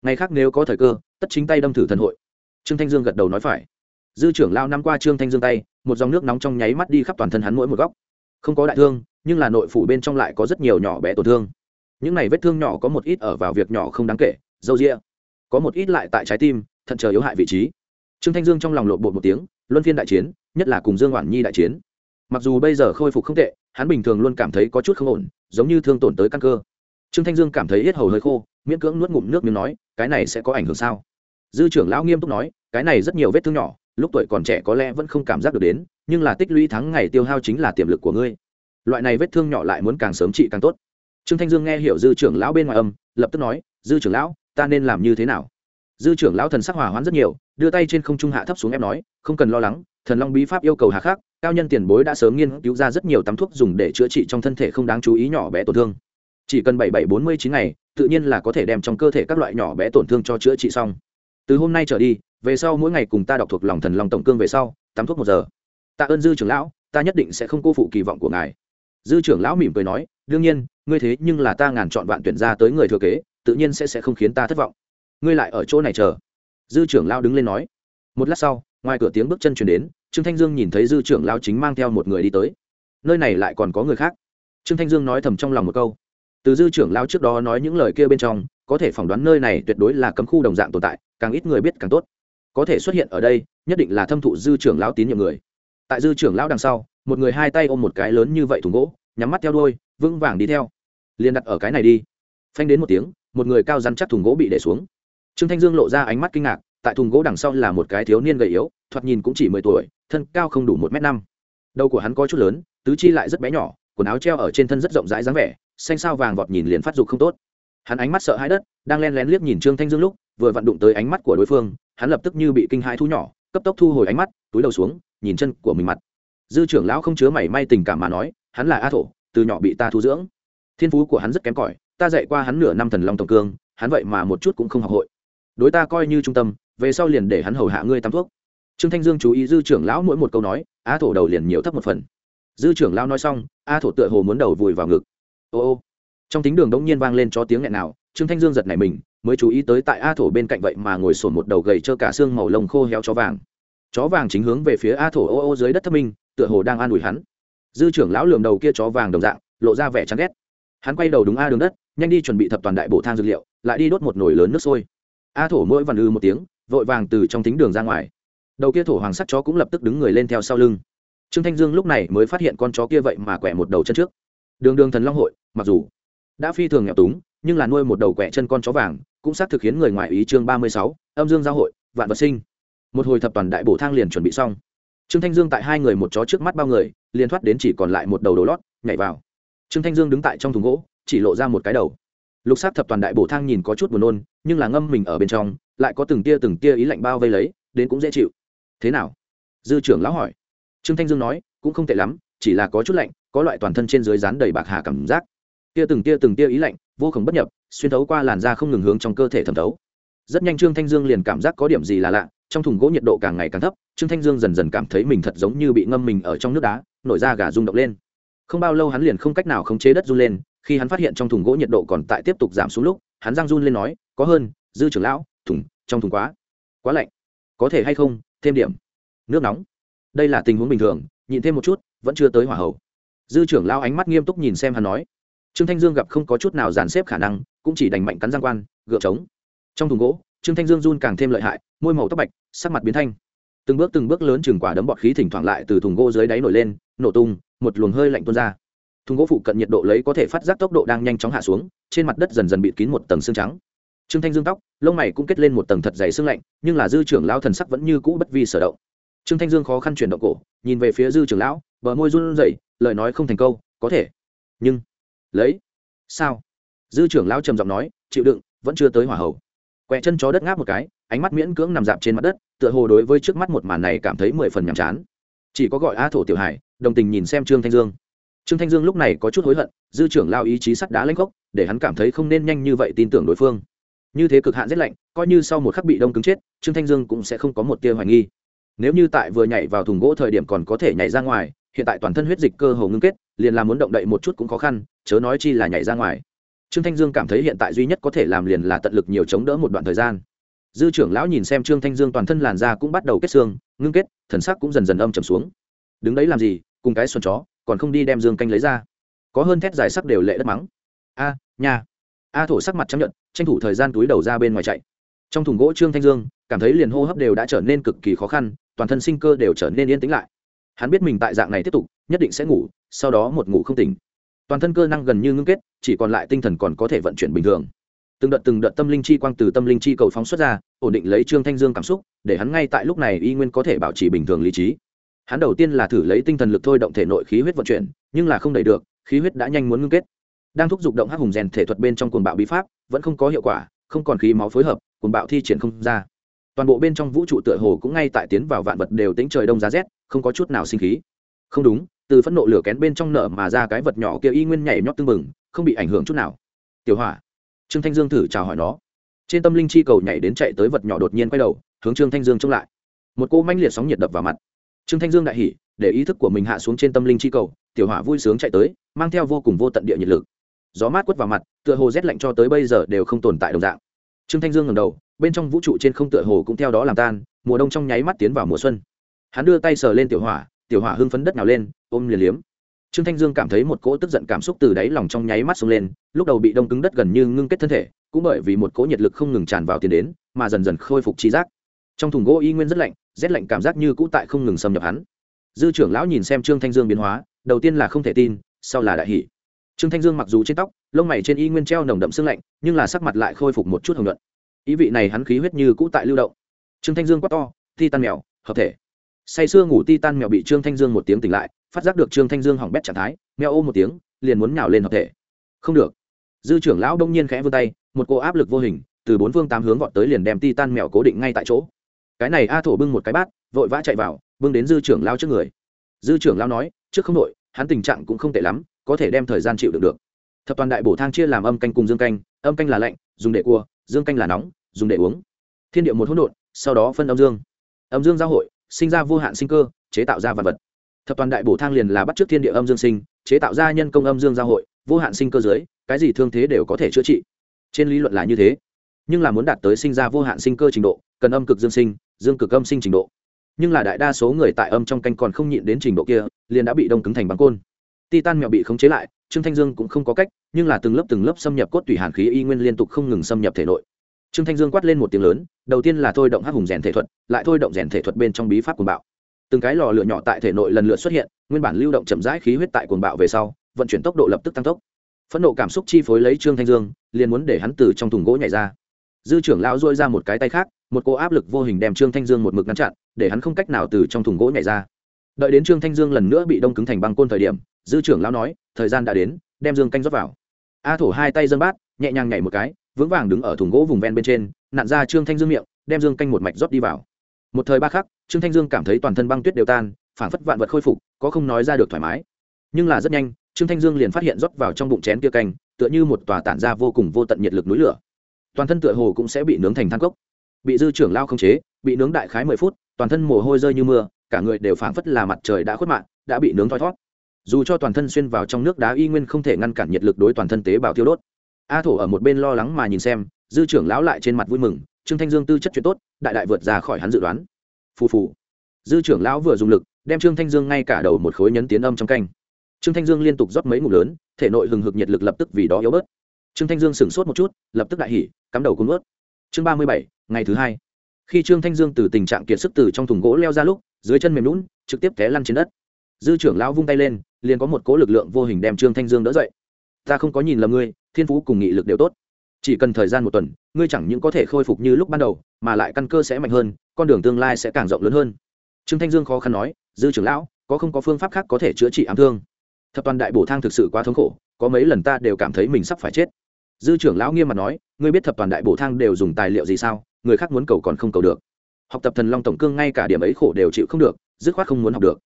Ngày khác nếu có thời cơ, tất chính tay đâm thử thần hội. Trương thanh dương gật đầu nói phải dư trưởng lao năm qua trương thanh dương tay, một dòng nước nóng trong nháy mắt đi khắp toàn thân hắn mỗi một góc. Không có đại thương, nhưng là nội phủ bên trong lại có rất nhiều nhỏ bé tổn thương. Những này vết thương nhỏ có một ít ở vào việc nhỏ không đáng kể, dâu rĩa có một ít lại tại trái tim, thận chờ yếu hại vị trí. Trương thanh dương trong lòng lộn bột một tiếng, luân phiên đại chiến, nhất là cùng dương oản nhi đại chiến. Mặc dù bây giờ khôi phục không tệ, hắn bình thường luôn cảm thấy có chút không ổn, giống như thương tổn tới căn cơ. Trương thanh dương cảm thấy yết hầu hơi khô, miễn cưỡng nuốt ngụm nước miếng nói, cái này sẽ có ảnh hưởng sao? Dư trưởng lão nghiêm túc nói, cái này rất nhiều vết thương nhỏ lúc tuổi còn trẻ có lẽ vẫn không cảm giác được đến, nhưng là tích lũy tháng ngày tiêu hao chính là tiềm lực của ngươi. Loại này vết thương nhỏ lại muốn càng sớm trị càng tốt. Trương thanh dương nghe hiểu dư trưởng lão bên ngoài âm, lập tức nói, dư trưởng lão, ta nên làm như thế nào? Dư trưởng lão thần sắc hòa hoãn rất nhiều, đưa tay trên không trung hạ thấp xuống em nói, không cần lo lắng, thần long bí pháp yêu cầu hạ khắc, cao nhân tiền bối đã sớm nghiên cứu ra rất nhiều tắm thuốc dùng để chữa trị trong thân thể không đáng chú ý nhỏ bé tổn thương. Chỉ cần bảy bảy bốn mươi chín ngày, tự nhiên là có thể đem trong cơ thể các loại nhỏ bé tổn thương cho chữa trị xong. Từ hôm nay trở đi về sau mỗi ngày cùng ta đọc thuộc lòng thần long tổng cương về sau, tắm thuốc một giờ. Tạ ơn dư trưởng lão, ta nhất định sẽ không cô phụ kỳ vọng của ngài. Dư trưởng lão mỉm cười nói, đương nhiên, ngươi thế nhưng là ta ngàn chọn vạn tuyển ra tới người thừa kế, tự nhiên sẽ sẽ không khiến ta thất vọng. Ngươi lại ở chỗ này chờ. Dư trưởng lão đứng lên nói. Một lát sau, ngoài cửa tiếng bước chân chuyển đến, trương thanh dương nhìn thấy dư trưởng lão chính mang theo một người đi tới. Nơi này lại còn có người khác. Trương thanh dương nói thầm trong lòng một câu. Từ dư trưởng lão trước đó nói những lời kia bên trong, có thể phỏng đoán nơi này tuyệt đối là cấm khu đồng dạng tồn tại, càng ít người biết càng tốt có thể xuất hiện ở đây, nhất định là thâm thụ dư trưởng lão tín nhiệm người. Tại dư trưởng lão đằng sau, một người hai tay ôm một cái lớn như vậy thùng gỗ, nhắm mắt theo đôi vững vàng đi theo. Liền đặt ở cái này đi. Phanh đến một tiếng, một người cao rắn chắc thùng gỗ bị để xuống. Trương thanh dương lộ ra ánh mắt kinh ngạc, tại thùng gỗ đằng sau là một cái thiếu niên gầy yếu, thoạt nhìn cũng chỉ mười tuổi, thân cao không đủ một m năm. Đầu của hắn có chút lớn, tứ chi lại rất bé nhỏ, quần áo treo ở trên thân rất rộng rãi dáng vẻ, xanh sao vàng vọt nhìn liền phát dục không tốt. Hắn ánh mắt sợ hãi đất, đang len lén liếc nhìn trương thanh dương lúc vừa vặn đụng tới ánh mắt của đối phương, hắn lập tức như bị kinh hãi thu nhỏ, cấp tốc thu hồi ánh mắt, túi đầu xuống, nhìn chân của mình mặt. Dư trưởng lão không chứa mảy may tình cảm mà nói, hắn là a thổ, từ nhỏ bị ta thu dưỡng. Thiên phú của hắn rất kém cỏi, ta dạy qua hắn nửa năm thần long tổng cương, hắn vậy mà một chút cũng không học hội. Đối ta coi như trung tâm, về sau liền để hắn hầu hạ ngươi tắm thuốc. Trương thanh dương chú ý dư trưởng lão mỗi một câu nói, a thổ đầu liền nhiều thấp một phần. Dư trưởng lão nói xong, a thổ tựa hồ muốn đầu vùi vào ngực. Ô ô. Trong tính đường đống nhiên vang lên cho tiếng nghẹn nào, trương thanh dương giật nảy mình mới chú ý tới tại a thổ bên cạnh vậy mà ngồi sổn một đầu gầy trơ cả xương màu lông khô héo chó vàng. Chó vàng chính hướng về phía a thổ ô ô dưới đất thấp minh, tựa hồ đang an ủi hắn. Dư trưởng lão lườm đầu kia chó vàng đồng dạng, lộ ra vẻ chán ghét. Hắn quay đầu đúng a đường đất, nhanh đi chuẩn bị thập toàn đại bộ thang dược liệu, lại đi đốt một nồi lớn nước sôi. A thổ mỗi vằn ư một tiếng, vội vàng từ trong thính đường ra ngoài. Đầu kia thổ hoàng sắc chó cũng lập tức đứng người lên theo sau lưng. Trương thanh dương lúc này mới phát hiện con chó kia vậy mà quẹ một đầu chân trước. Đường đường thần long hội, mặc dù đã phi thường nghèo túng, nhưng là nuôi một đầu quẹ chân con chó vàng cũng xác thực khiến người ngoài ý chương ba mươi sáu, âm dương giao hội, vạn vật sinh. Một hồi thập toàn đại bổ thang liền chuẩn bị xong. Trương thanh dương tại hai người một chó trước mắt bao người, liền thoát đến chỉ còn lại một đầu đồ lót, nhảy vào. Trương thanh dương đứng tại trong thùng gỗ, chỉ lộ ra một cái đầu. Lục sát thập toàn đại bổ thang nhìn có chút buồn nôn, nhưng là ngâm mình ở bên trong, lại có từng tia từng tia ý lạnh bao vây lấy, đến cũng dễ chịu. Thế nào? Dư trưởng lão hỏi. Trương thanh dương nói, cũng không tệ lắm, chỉ là có chút lạnh, có loại toàn thân trên dưới rán đầy bạc hà cảm giác tia từng tia từng tia ý lạnh, vô cùng bất nhập, xuyên thấu qua làn da không ngừng hướng trong cơ thể thẩm thấu. Rất nhanh trương thanh dương liền cảm giác có điểm gì là lạ, trong thùng gỗ nhiệt độ càng ngày càng thấp, trương thanh dương dần dần cảm thấy mình thật giống như bị ngâm mình ở trong nước đá, nổi da gà rung động lên. Không bao lâu hắn liền không cách nào khống chế đất run lên, khi hắn phát hiện trong thùng gỗ nhiệt độ còn tại tiếp tục giảm xuống lúc, hắn răng run lên nói, có hơn, dư trưởng lão, thùng, trong thùng quá quá lạnh. Có thể hay không, thêm điểm, nước nóng. Đây là tình huống bình thường, nhịn thêm một chút, vẫn chưa tới hỏa hậu dư trưởng lão ánh mắt nghiêm túc nhìn xem hắn nói trương thanh dương gặp không có chút nào dàn xếp khả năng, cũng chỉ đành mạnh cắn giang quan, gượng trống. Trong thùng gỗ, trương thanh dương run càng thêm lợi hại, môi màu tóc bạch, sắc mặt biến thanh. Từng bước từng bước lớn chừng quả đấm bọt khí thỉnh thoảng lại từ thùng gỗ dưới đáy nổi lên, nổ tung, một luồng hơi lạnh tuôn ra. Thùng gỗ phụ cận nhiệt độ lấy có thể phát giác tốc độ đang nhanh chóng hạ xuống, trên mặt đất dần dần bịt kín một tầng xương trắng. Trương thanh dương tóc, lông mày cũng kết lên một tầng thật dày xương lạnh, nhưng là dư trưởng lão thần sắc vẫn như cũ bất vi sở động. Trương thanh dương khó khăn chuyển động cổ, nhìn về phía dư trưởng lão, bờ môi run rẩy, lời nói không thành câu, có thể, nhưng lấy. Sao? Dư trưởng lao trầm giọng nói, chịu đựng, vẫn chưa tới hỏa hậu quẹ chân chó đất ngáp một cái, ánh mắt miễn cưỡng nằm dạp trên mặt đất, tựa hồ đối với trước mắt một màn này cảm thấy mười phần nhàm chán. Chỉ có gọi a thổ tiểu hải, đồng tình nhìn xem trương thanh dương. Trương thanh dương lúc này có chút hối hận, dư trưởng lao ý chí sắt đá lãnh gốc để hắn cảm thấy không nên nhanh như vậy tin tưởng đối phương. Như thế cực hạn rét lạnh, coi như sau một khắc bị đông cứng chết, trương thanh dương cũng sẽ không có một tia hoài nghi. Nếu như tại vừa nhảy vào thùng gỗ thời điểm còn có thể nhảy ra ngoài, hiện tại toàn thân huyết dịch cơ hồ ngưng kết liền là muốn động đậy một chút cũng khó khăn, chớ nói chi là nhảy ra ngoài. Trương thanh dương cảm thấy hiện tại duy nhất có thể làm liền là tận lực nhiều chống đỡ một đoạn thời gian. Dư trưởng lão nhìn xem trương thanh dương toàn thân làn da cũng bắt đầu kết xương, ngưng kết, thần sắc cũng dần dần âm trầm xuống. Đứng đấy làm gì, cùng cái xuân chó, còn không đi đem dương canh lấy ra. Có hơn thét dài sắc đều lệ đất mắng. A nhà a thổ sắc mặt chấp nhận tranh thủ thời gian túi đầu ra bên ngoài chạy. Trong thùng gỗ trương thanh dương, cảm thấy liền hô hấp đều đã trở nên cực kỳ khó khăn, toàn thân sinh cơ đều trở nên yên tĩnh lại. Hắn biết mình tại dạng này tiếp tục, nhất định sẽ ngủ sau đó một ngủ không tỉnh. Toàn thân cơ năng gần như ngưng kết, chỉ còn lại tinh thần còn có thể vận chuyển bình thường. Từng đợt từng đợt tâm linh chi quang từ tâm linh chi cầu phóng xuất ra, ổn định lấy trương thanh dương cảm xúc, để hắn ngay tại lúc này y nguyên có thể bảo trì bình thường lý trí. Hắn đầu tiên là thử lấy tinh thần lực thôi động thể nội khí huyết vận chuyển, nhưng là không đẩy được, khí huyết đã nhanh muốn ngưng kết. Đang thúc giục động hắc hùng rèn thể thuật bên trong cuồng bạo bí pháp, vẫn không có hiệu quả, không còn khí máu phối hợp, cuồng bạo thi triển không ra. Toàn bộ bên trong vũ trụ tựa hồ cũng ngay tại tiến vào vạn vật đều tính trời đông giá rét, không có chút nào sinh khí. Không đúng từ phẫn nộ lửa kén bên trong nở mà ra cái vật nhỏ kia y nguyên nhảy nhót tưng bừng, không bị ảnh hưởng chút nào. Tiểu hỏa, trương thanh dương thử chào hỏi nó. Trên tâm linh chi cầu nhảy đến chạy tới vật nhỏ đột nhiên quay đầu, hướng trương thanh dương trông lại. Một cô manh liệt sóng nhiệt đập vào mặt. Trương thanh dương đại hỉ, để ý thức của mình hạ xuống trên tâm linh chi cầu, tiểu hỏa vui sướng chạy tới, mang theo vô cùng vô tận địa nhiệt lực. Gió mát quất vào mặt, tựa hồ rét lạnh cho tới bây giờ đều không tồn tại đồng dạng. Trương thanh dương ngầm đầu, bên trong vũ trụ trên không tựa hồ cũng theo đó làm tan, mùa đông trong nháy mắt tiến vào mùa xuân. Hắn đưa tay sờ lên tiểu hỏa tiểu hỏa hưng phấn đất nào lên, ôm liền liếm. Trương thanh dương cảm thấy một cỗ tức giận cảm xúc từ đáy lòng trong nháy mắt xông lên, lúc đầu bị đông cứng đất gần như ngưng kết thân thể, cũng bởi vì một cỗ nhiệt lực không ngừng tràn vào tiền đến, mà dần dần khôi phục trí giác. Trong thùng gỗ y nguyên rất lạnh, rét lạnh cảm giác như cũ tại không ngừng xâm nhập hắn. Dư trưởng lão nhìn xem trương thanh dương biến hóa, đầu tiên là không thể tin, sau là đại hỷ trương thanh dương mặc dù trên tóc, lông mày trên y nguyên treo nồng đậm sương lạnh, nhưng là sắc mặt lại khôi phục một chút hồng luận ý vị này hắn khí huyết như cũ tại lưu động. Trương thanh dương quát to, thi tan mèo, hợp thể say sưa ngủ ti tan mèo bị trương thanh dương một tiếng tỉnh lại, phát giác được trương thanh dương hỏng bét trạng thái, mèo ôm một tiếng, liền muốn nhào lên hợp thể. Không được. Dư trưởng lão đông nhiên khẽ vươn tay, một cô áp lực vô hình, từ bốn phương tám hướng gọn tới liền đem ti tan mèo cố định ngay tại chỗ. Cái này a thổ bưng một cái bát, vội vã chạy vào, bưng đến dư trưởng lao trước người. Dư trưởng lao nói, trước không đội hắn tình trạng cũng không tệ lắm, có thể đem thời gian chịu được được. Thập toàn đại bổ thang chia làm âm canh cùng dương canh, âm canh là lạnh, dùng để cua, dương canh là nóng, dùng để uống. Thiên địa một hỗn độn, sau đó phân âm dương. Âm dương giao hội sinh ra vô hạn sinh cơ, chế tạo ra vật vật. Thập toàn đại bổ thang liền là bắt trước thiên địa âm dương sinh, chế tạo ra nhân công âm dương giao hội, vô hạn sinh cơ dưới, cái gì thương thế đều có thể chữa trị. Trên lý luận là như thế. Nhưng là muốn đạt tới sinh ra vô hạn sinh cơ trình độ, cần âm cực dương sinh, dương cực âm sinh trình độ. Nhưng là đại đa số người tại âm trong canh còn không nhịn đến trình độ kia, liền đã bị đông cứng thành băng côn. Titan mèo bị khống chế lại, trương thanh dương cũng không có cách, nhưng là từng lớp từng lớp xâm nhập cốt tủy hàn khí y nguyên liên tục không ngừng xâm nhập thể nội. Trương thanh dương quát lên một tiếng lớn đầu tiên là thôi động hắc hùng rèn thể thuật, lại thôi động rèn thể thuật bên trong bí pháp cuồng bạo. Từng cái lò lửa nhỏ tại thể nội lần lượt xuất hiện, nguyên bản lưu động chậm rãi khí huyết tại cuồng bạo về sau, vận chuyển tốc độ lập tức tăng tốc. Phẫn nộ cảm xúc chi phối lấy trương thanh dương, liền muốn để hắn từ trong thùng gỗ nhảy ra. Dư trưởng lão dôi ra một cái tay khác, một cô áp lực vô hình đem trương thanh dương một mực ngăn chặn, để hắn không cách nào từ trong thùng gỗ nhảy ra. Đợi đến trương thanh dương lần nữa bị đông cứng thành băng côn thời điểm, dư trưởng lão nói, thời gian đã đến, đem dương canh rót vào. A thổ hai tay dân bát, nhẹ nhàng nhảy một cái, vững vàng đứng ở thùng gỗ vùng ven bên trên nặn ra trương thanh dương miệng, đem dương canh một mạch rót đi vào. Một thời ba khắc, trương thanh dương cảm thấy toàn thân băng tuyết đều tan phản phất vạn vật khôi phục, có không nói ra được thoải mái. Nhưng là rất nhanh, trương thanh dương liền phát hiện rót vào trong bụng chén kia canh, tựa như một tòa tản ra vô cùng vô tận nhiệt lực núi lửa. Toàn thân tựa hồ cũng sẽ bị nướng thành than cốc. Bị dư trưởng lao không chế, bị nướng đại khái mười phút, toàn thân mồ hôi rơi như mưa, cả người đều phảng phất là mặt trời đã khuất mạng, đã bị nướng thoi thót. Dù cho toàn thân xuyên vào trong nước đá y nguyên không thể ngăn cản nhiệt lực đối toàn thân tế bào tiêu đốt. A thổ ở một bên lo lắng mà nhìn xem dư trưởng lão lại trên mặt vui mừng, trương thanh dương tư chất chuyện tốt, đại đại vượt ra khỏi hắn dự đoán. Phù phù. Dư trưởng lão vừa dùng lực, đem trương thanh dương ngay cả đầu một khối nhấn tiến âm trong canh. Trương thanh dương liên tục rót mấy ngụm lớn, thể nội hừng hực nhiệt lực lập tức vì đó yếu bớt. Trương thanh dương sửng sốt một chút, lập tức đại hỉ, cắm đầu cung ướt chương ba mươi bảy, ngày thứ hai. Khi trương thanh dương từ tình trạng kiệt sức từ trong thùng gỗ leo ra lúc, dưới chân mềm lún trực tiếp té lăn trên đất. Dư trưởng lão vung tay lên, liền có một cỗ lực lượng vô hình đem trương thanh dương đỡ dậy. Ta không có nhìn lầm ngươi, thiên phú cùng nghị lực đều tốt chỉ cần thời gian một tuần, ngươi chẳng những có thể khôi phục như lúc ban đầu, mà lại căn cơ sẽ mạnh hơn, con đường tương lai sẽ càng rộng lớn hơn. Trương thanh dương khó khăn nói, dư trưởng lão, có không có phương pháp khác có thể chữa trị ám thương? Thập toàn đại bổ thang thực sự quá thống khổ, có mấy lần ta đều cảm thấy mình sắp phải chết. Dư trưởng lão nghiêm mặt nói, ngươi biết thập toàn đại bổ thang đều dùng tài liệu gì sao? Người khác muốn cầu còn không cầu được. Học tập thần long tổng cương ngay cả điểm ấy khổ đều chịu không được, dứt khoát không muốn học được.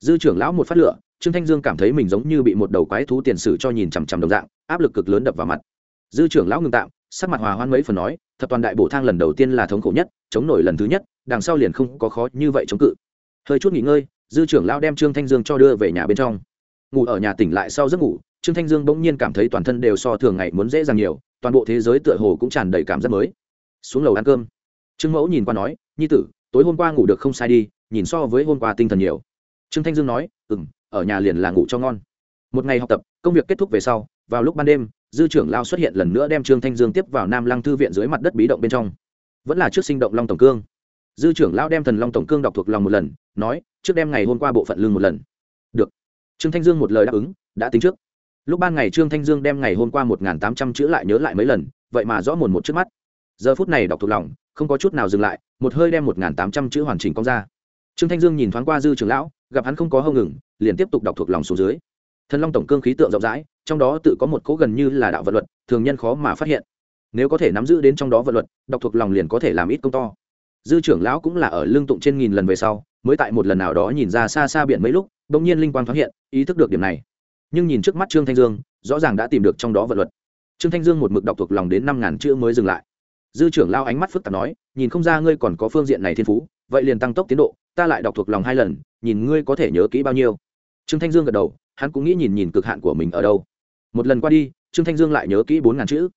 Dư trưởng lão một phát lửa, trương thanh dương cảm thấy mình giống như bị một đầu quái thú tiền sử cho nhìn chằm chằm đồng dạng, áp lực cực lớn đập vào mặt dư trưởng lão ngừng tạm, sắc mặt hòa hoan mấy phần nói, thập toàn đại bổ thang lần đầu tiên là thống khổ nhất, chống nổi lần thứ nhất, đằng sau liền không có khó như vậy chống cự. Hơi chút nghỉ ngơi, dư trưởng lão đem trương thanh dương cho đưa về nhà bên trong. Ngủ ở nhà tỉnh lại sau giấc ngủ, trương thanh dương bỗng nhiên cảm thấy toàn thân đều so thường ngày muốn dễ dàng nhiều, toàn bộ thế giới tựa hồ cũng tràn đầy cảm giác mới. Xuống lầu ăn cơm. Trương mẫu nhìn qua nói, nhi tử, tối hôm qua ngủ được không sai đi, nhìn so với hôm qua tinh thần nhiều. Trương thanh dương nói ừ m ở nhà liền là ngủ cho ngon. Một ngày học tập, công việc kết thúc về sau, vào lúc ban đêm dư trưởng lao xuất hiện lần nữa đem trương thanh dương tiếp vào nam lăng thư viện dưới mặt đất bí động bên trong. Vẫn là trước sinh động long tổng cương. Dư trưởng lao đem thần long tổng cương đọc thuộc lòng một lần, nói, trước đem ngày hôm qua bộ phận lương một lần. Được. Trương thanh dương một lời đáp ứng, đã tính trước. Lúc ban ngày trương thanh dương đem ngày hôm qua một n tám trăm chữ lại nhớ lại mấy lần, vậy mà rõ mồn một trước mắt. Giờ phút này đọc thuộc lòng, không có chút nào dừng lại, một hơi đem một n tám trăm chữ hoàn chỉnh công ra. Trương thanh dương nhìn thoáng qua dư trưởng lão, gặp hắn không có hâu ngừng, liền tiếp tục đọc thuộc lòng xuống dưới. Thần long tổng cương khí tượng rộng rãi trong đó tự có một cố gần như là đạo vật luật, thường nhân khó mà phát hiện. Nếu có thể nắm giữ đến trong đó vật luật, đọc thuộc lòng liền có thể làm ít công to. Dư trưởng lão cũng là ở lương tụng trên nghìn lần về sau, mới tại một lần nào đó nhìn ra xa xa biển mấy lúc đ ỗ n g nhiên linh quang thoáng hiện, ý thức được điểm này. Nhưng nhìn trước mắt trương thanh dương, rõ ràng đã tìm được trong đó vật luật. Trương thanh dương một mực đọc thuộc lòng đến năm ngàn chữ mới dừng lại. Dư trưởng lao ánh mắt phức tạp nói, nhìn không ra ngươi còn có phương diện này thiên phú, vậy liền tăng tốc tiến độ, ta lại đọc thuộc lòng hai lần, nhìn ngươi có thể nhớ kỹ bao nhiêu. Trương thanh dương gật đầu, hắn cũng nghĩ nhìn nhìn cực hạn của mình ở đâu một lần qua đi, trương thanh dương lại nhớ kỹ bốn ngàn chữ.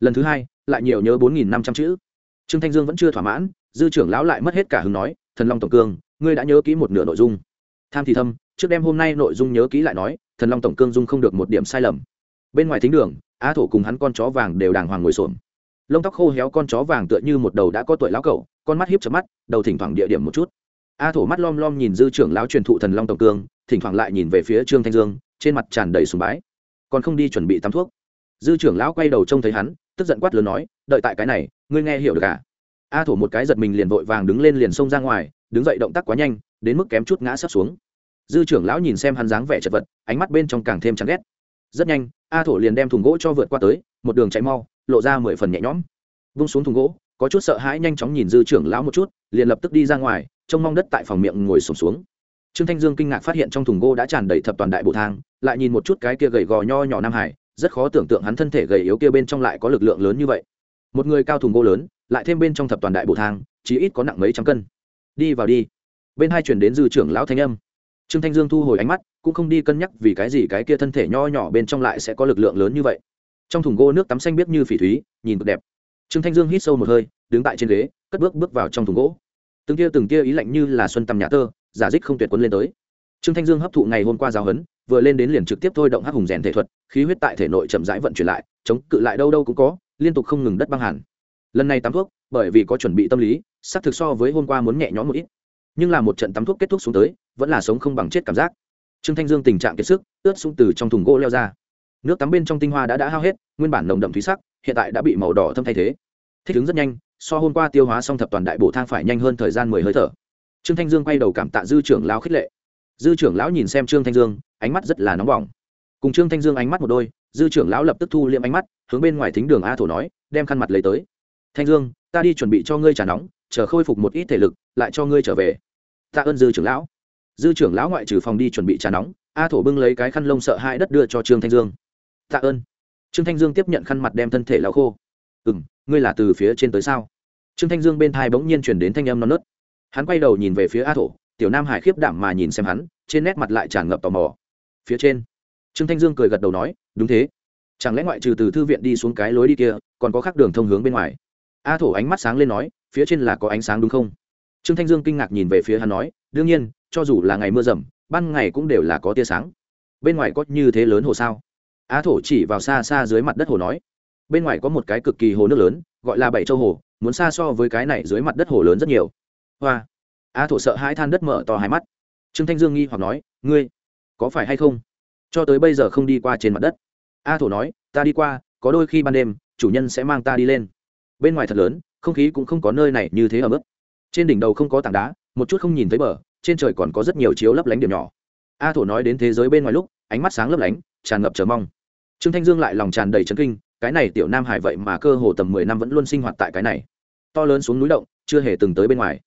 Lần thứ hai, lại nhiều nhớ bốn nghìn năm trăm chữ. Trương thanh dương vẫn chưa thỏa mãn, dư trưởng lão lại mất hết cả hứng nói, thần long tổng cương, ngươi đã nhớ kỹ một nửa nội dung. Tham thì thâm, trước đêm hôm nay nội dung nhớ kỹ lại nói, thần long tổng cương dung không được một điểm sai lầm. Bên ngoài thính đường, á thổ cùng hắn con chó vàng đều đàng hoàng ngồi xổm. Lông tóc khô héo con chó vàng tựa như một đầu đã có tuổi lão cẩu, con mắt hiếp chớp mắt, đầu thỉnh thoảng địa điểm một chút. A thổ mắt lom lom nhìn dư trưởng lão truyền thụ thần long tổng cương, thỉnh thoảng lại nhìn về phía trương thanh dương, trên mặt tràn đầy sùng bái còn không đi chuẩn bị tắm thuốc. Dư trưởng lão quay đầu trông thấy hắn, tức giận quát lớn nói, đợi tại cái này, ngươi nghe hiểu được à? A thổ một cái giật mình liền vội vàng đứng lên liền xông ra ngoài, đứng dậy động tác quá nhanh, đến mức kém chút ngã sắp xuống. Dư trưởng lão nhìn xem hắn dáng vẻ chật vật, ánh mắt bên trong càng thêm chán ghét. Rất nhanh, a thổ liền đem thùng gỗ cho vượt qua tới, một đường chạy mau, lộ ra mười phần nhẹ nhõm. Vung xuống thùng gỗ, có chút sợ hãi nhanh chóng nhìn dư trưởng lão một chút, liền lập tức đi ra ngoài, trông mong đất tại phòng miệng ngồi sổm xuống trương thanh dương kinh ngạc phát hiện trong thùng gỗ đã tràn đầy thập toàn đại bộ thang, lại nhìn một chút cái kia gầy gò nho nhỏ nam hải, rất khó tưởng tượng hắn thân thể gầy yếu kia bên trong lại có lực lượng lớn như vậy. Một người cao thùng gỗ lớn, lại thêm bên trong thập toàn đại bộ thang, chỉ ít có nặng mấy trăm cân. Đi vào đi. Bên hai chuyển đến dư trưởng lão thanh âm. Trương thanh dương thu hồi ánh mắt, cũng không đi cân nhắc vì cái gì cái kia thân thể nho nhỏ bên trong lại sẽ có lực lượng lớn như vậy. Trong thùng gỗ nước tắm xanh biết như phỉ thúy, nhìn cực đẹp. Trương thanh dương hít sâu một hơi, đứng tại trên ghế, cất bước bước vào trong thùng gỗ. Từng tia từng tia ý lạnh như là xuân tầm nhà tơ giả dích không tuyệt quân lên tới. Trương thanh dương hấp thụ ngày hôm qua giáo huấn, vừa lên đến liền trực tiếp thôi động hắc hùng rèn thể thuật, khí huyết tại thể nội chậm rãi vận chuyển lại, chống cự lại đâu đâu cũng có, liên tục không ngừng đất băng hẳn lần này tắm thuốc, bởi vì có chuẩn bị tâm lý, xác thực so với hôm qua muốn nhẹ nhõm một ít. Nhưng là một trận tắm thuốc kết thúc xuống tới, vẫn là sống không bằng chết cảm giác. Trương thanh dương tình trạng kiệt sức, ướt sung từ trong thùng gỗ leo ra. Nước tắm bên trong tinh hoa đã đã hao hết, nguyên bản nồng đậm thúy sắc, hiện tại đã bị màu đỏ thâm thay thế. Thích ứng rất nhanh, so hôm qua tiêu hóa xong thập toàn đại bộ thang phải nhanh hơn thời gian mười hơi thở trương thanh dương quay đầu cảm tạ dư trưởng lão khích lệ. Dư trưởng lão nhìn xem trương thanh dương, ánh mắt rất là nóng bỏng. Cùng trương thanh dương ánh mắt một đôi, dư trưởng lão lập tức thu liệm ánh mắt, hướng bên ngoài thính đường a thổ nói, đem khăn mặt lấy tới. Thanh dương, ta đi chuẩn bị cho ngươi trà nóng, chờ khôi phục một ít thể lực, lại cho ngươi trở về. Tạ ơn dư trưởng lão. Dư trưởng lão ngoại trừ phòng đi chuẩn bị trà nóng, a thổ bưng lấy cái khăn lông sợ hai đất đưa cho trương thanh dương. Tạ ơn. Trương thanh dương tiếp nhận khăn mặt đem thân thể lão khô. Ừ m ngươi là từ phía trên tới sao? Trương thanh dương bên thai bỗng nhiên chuyển đến thanh âm non nớt hắn quay đầu nhìn về phía a thổ, tiểu nam hải khiếp đảm mà nhìn xem hắn, trên nét mặt lại tràn ngập tò mò. Phía trên, trương thanh dương cười gật đầu nói, đúng thế. Chẳng lẽ ngoại trừ từ thư viện đi xuống cái lối đi kia, còn có khác đường thông hướng bên ngoài? A thổ ánh mắt sáng lên nói, phía trên là có ánh sáng đúng không? Trương thanh dương kinh ngạc nhìn về phía hắn nói, đương nhiên, cho dù là ngày mưa rầm, ban ngày cũng đều là có tia sáng. Bên ngoài có như thế lớn hồ sao? A thổ chỉ vào xa xa dưới mặt đất hồ nói, bên ngoài có một cái cực kỳ hồ nước lớn, gọi là bảy châu hồ, muốn xa so với cái này dưới mặt đất hồ lớn rất nhiều hoa. A thổ sợ hai than đất mở to hai mắt. Trương thanh dương nghi hoặc nói, ngươi, có phải hay không? Cho tới bây giờ không đi qua trên mặt đất. A thổ nói, ta đi qua, có đôi khi ban đêm, chủ nhân sẽ mang ta đi lên. Bên ngoài thật lớn, không khí cũng không có nơi này như thế ở mức trên đỉnh đầu không có tảng đá, một chút không nhìn thấy bờ, trên trời còn có rất nhiều chiếu lấp lánh điểm nhỏ. A thổ nói đến thế giới bên ngoài lúc, ánh mắt sáng lấp lánh, tràn ngập chờ mong. Trương thanh dương lại lòng tràn đầy trấn kinh, cái này tiểu nam hải vậy mà cơ hồ tầm mười năm vẫn luôn sinh hoạt tại cái này. To lớn xuống núi động, chưa hề từng tới bên ngoài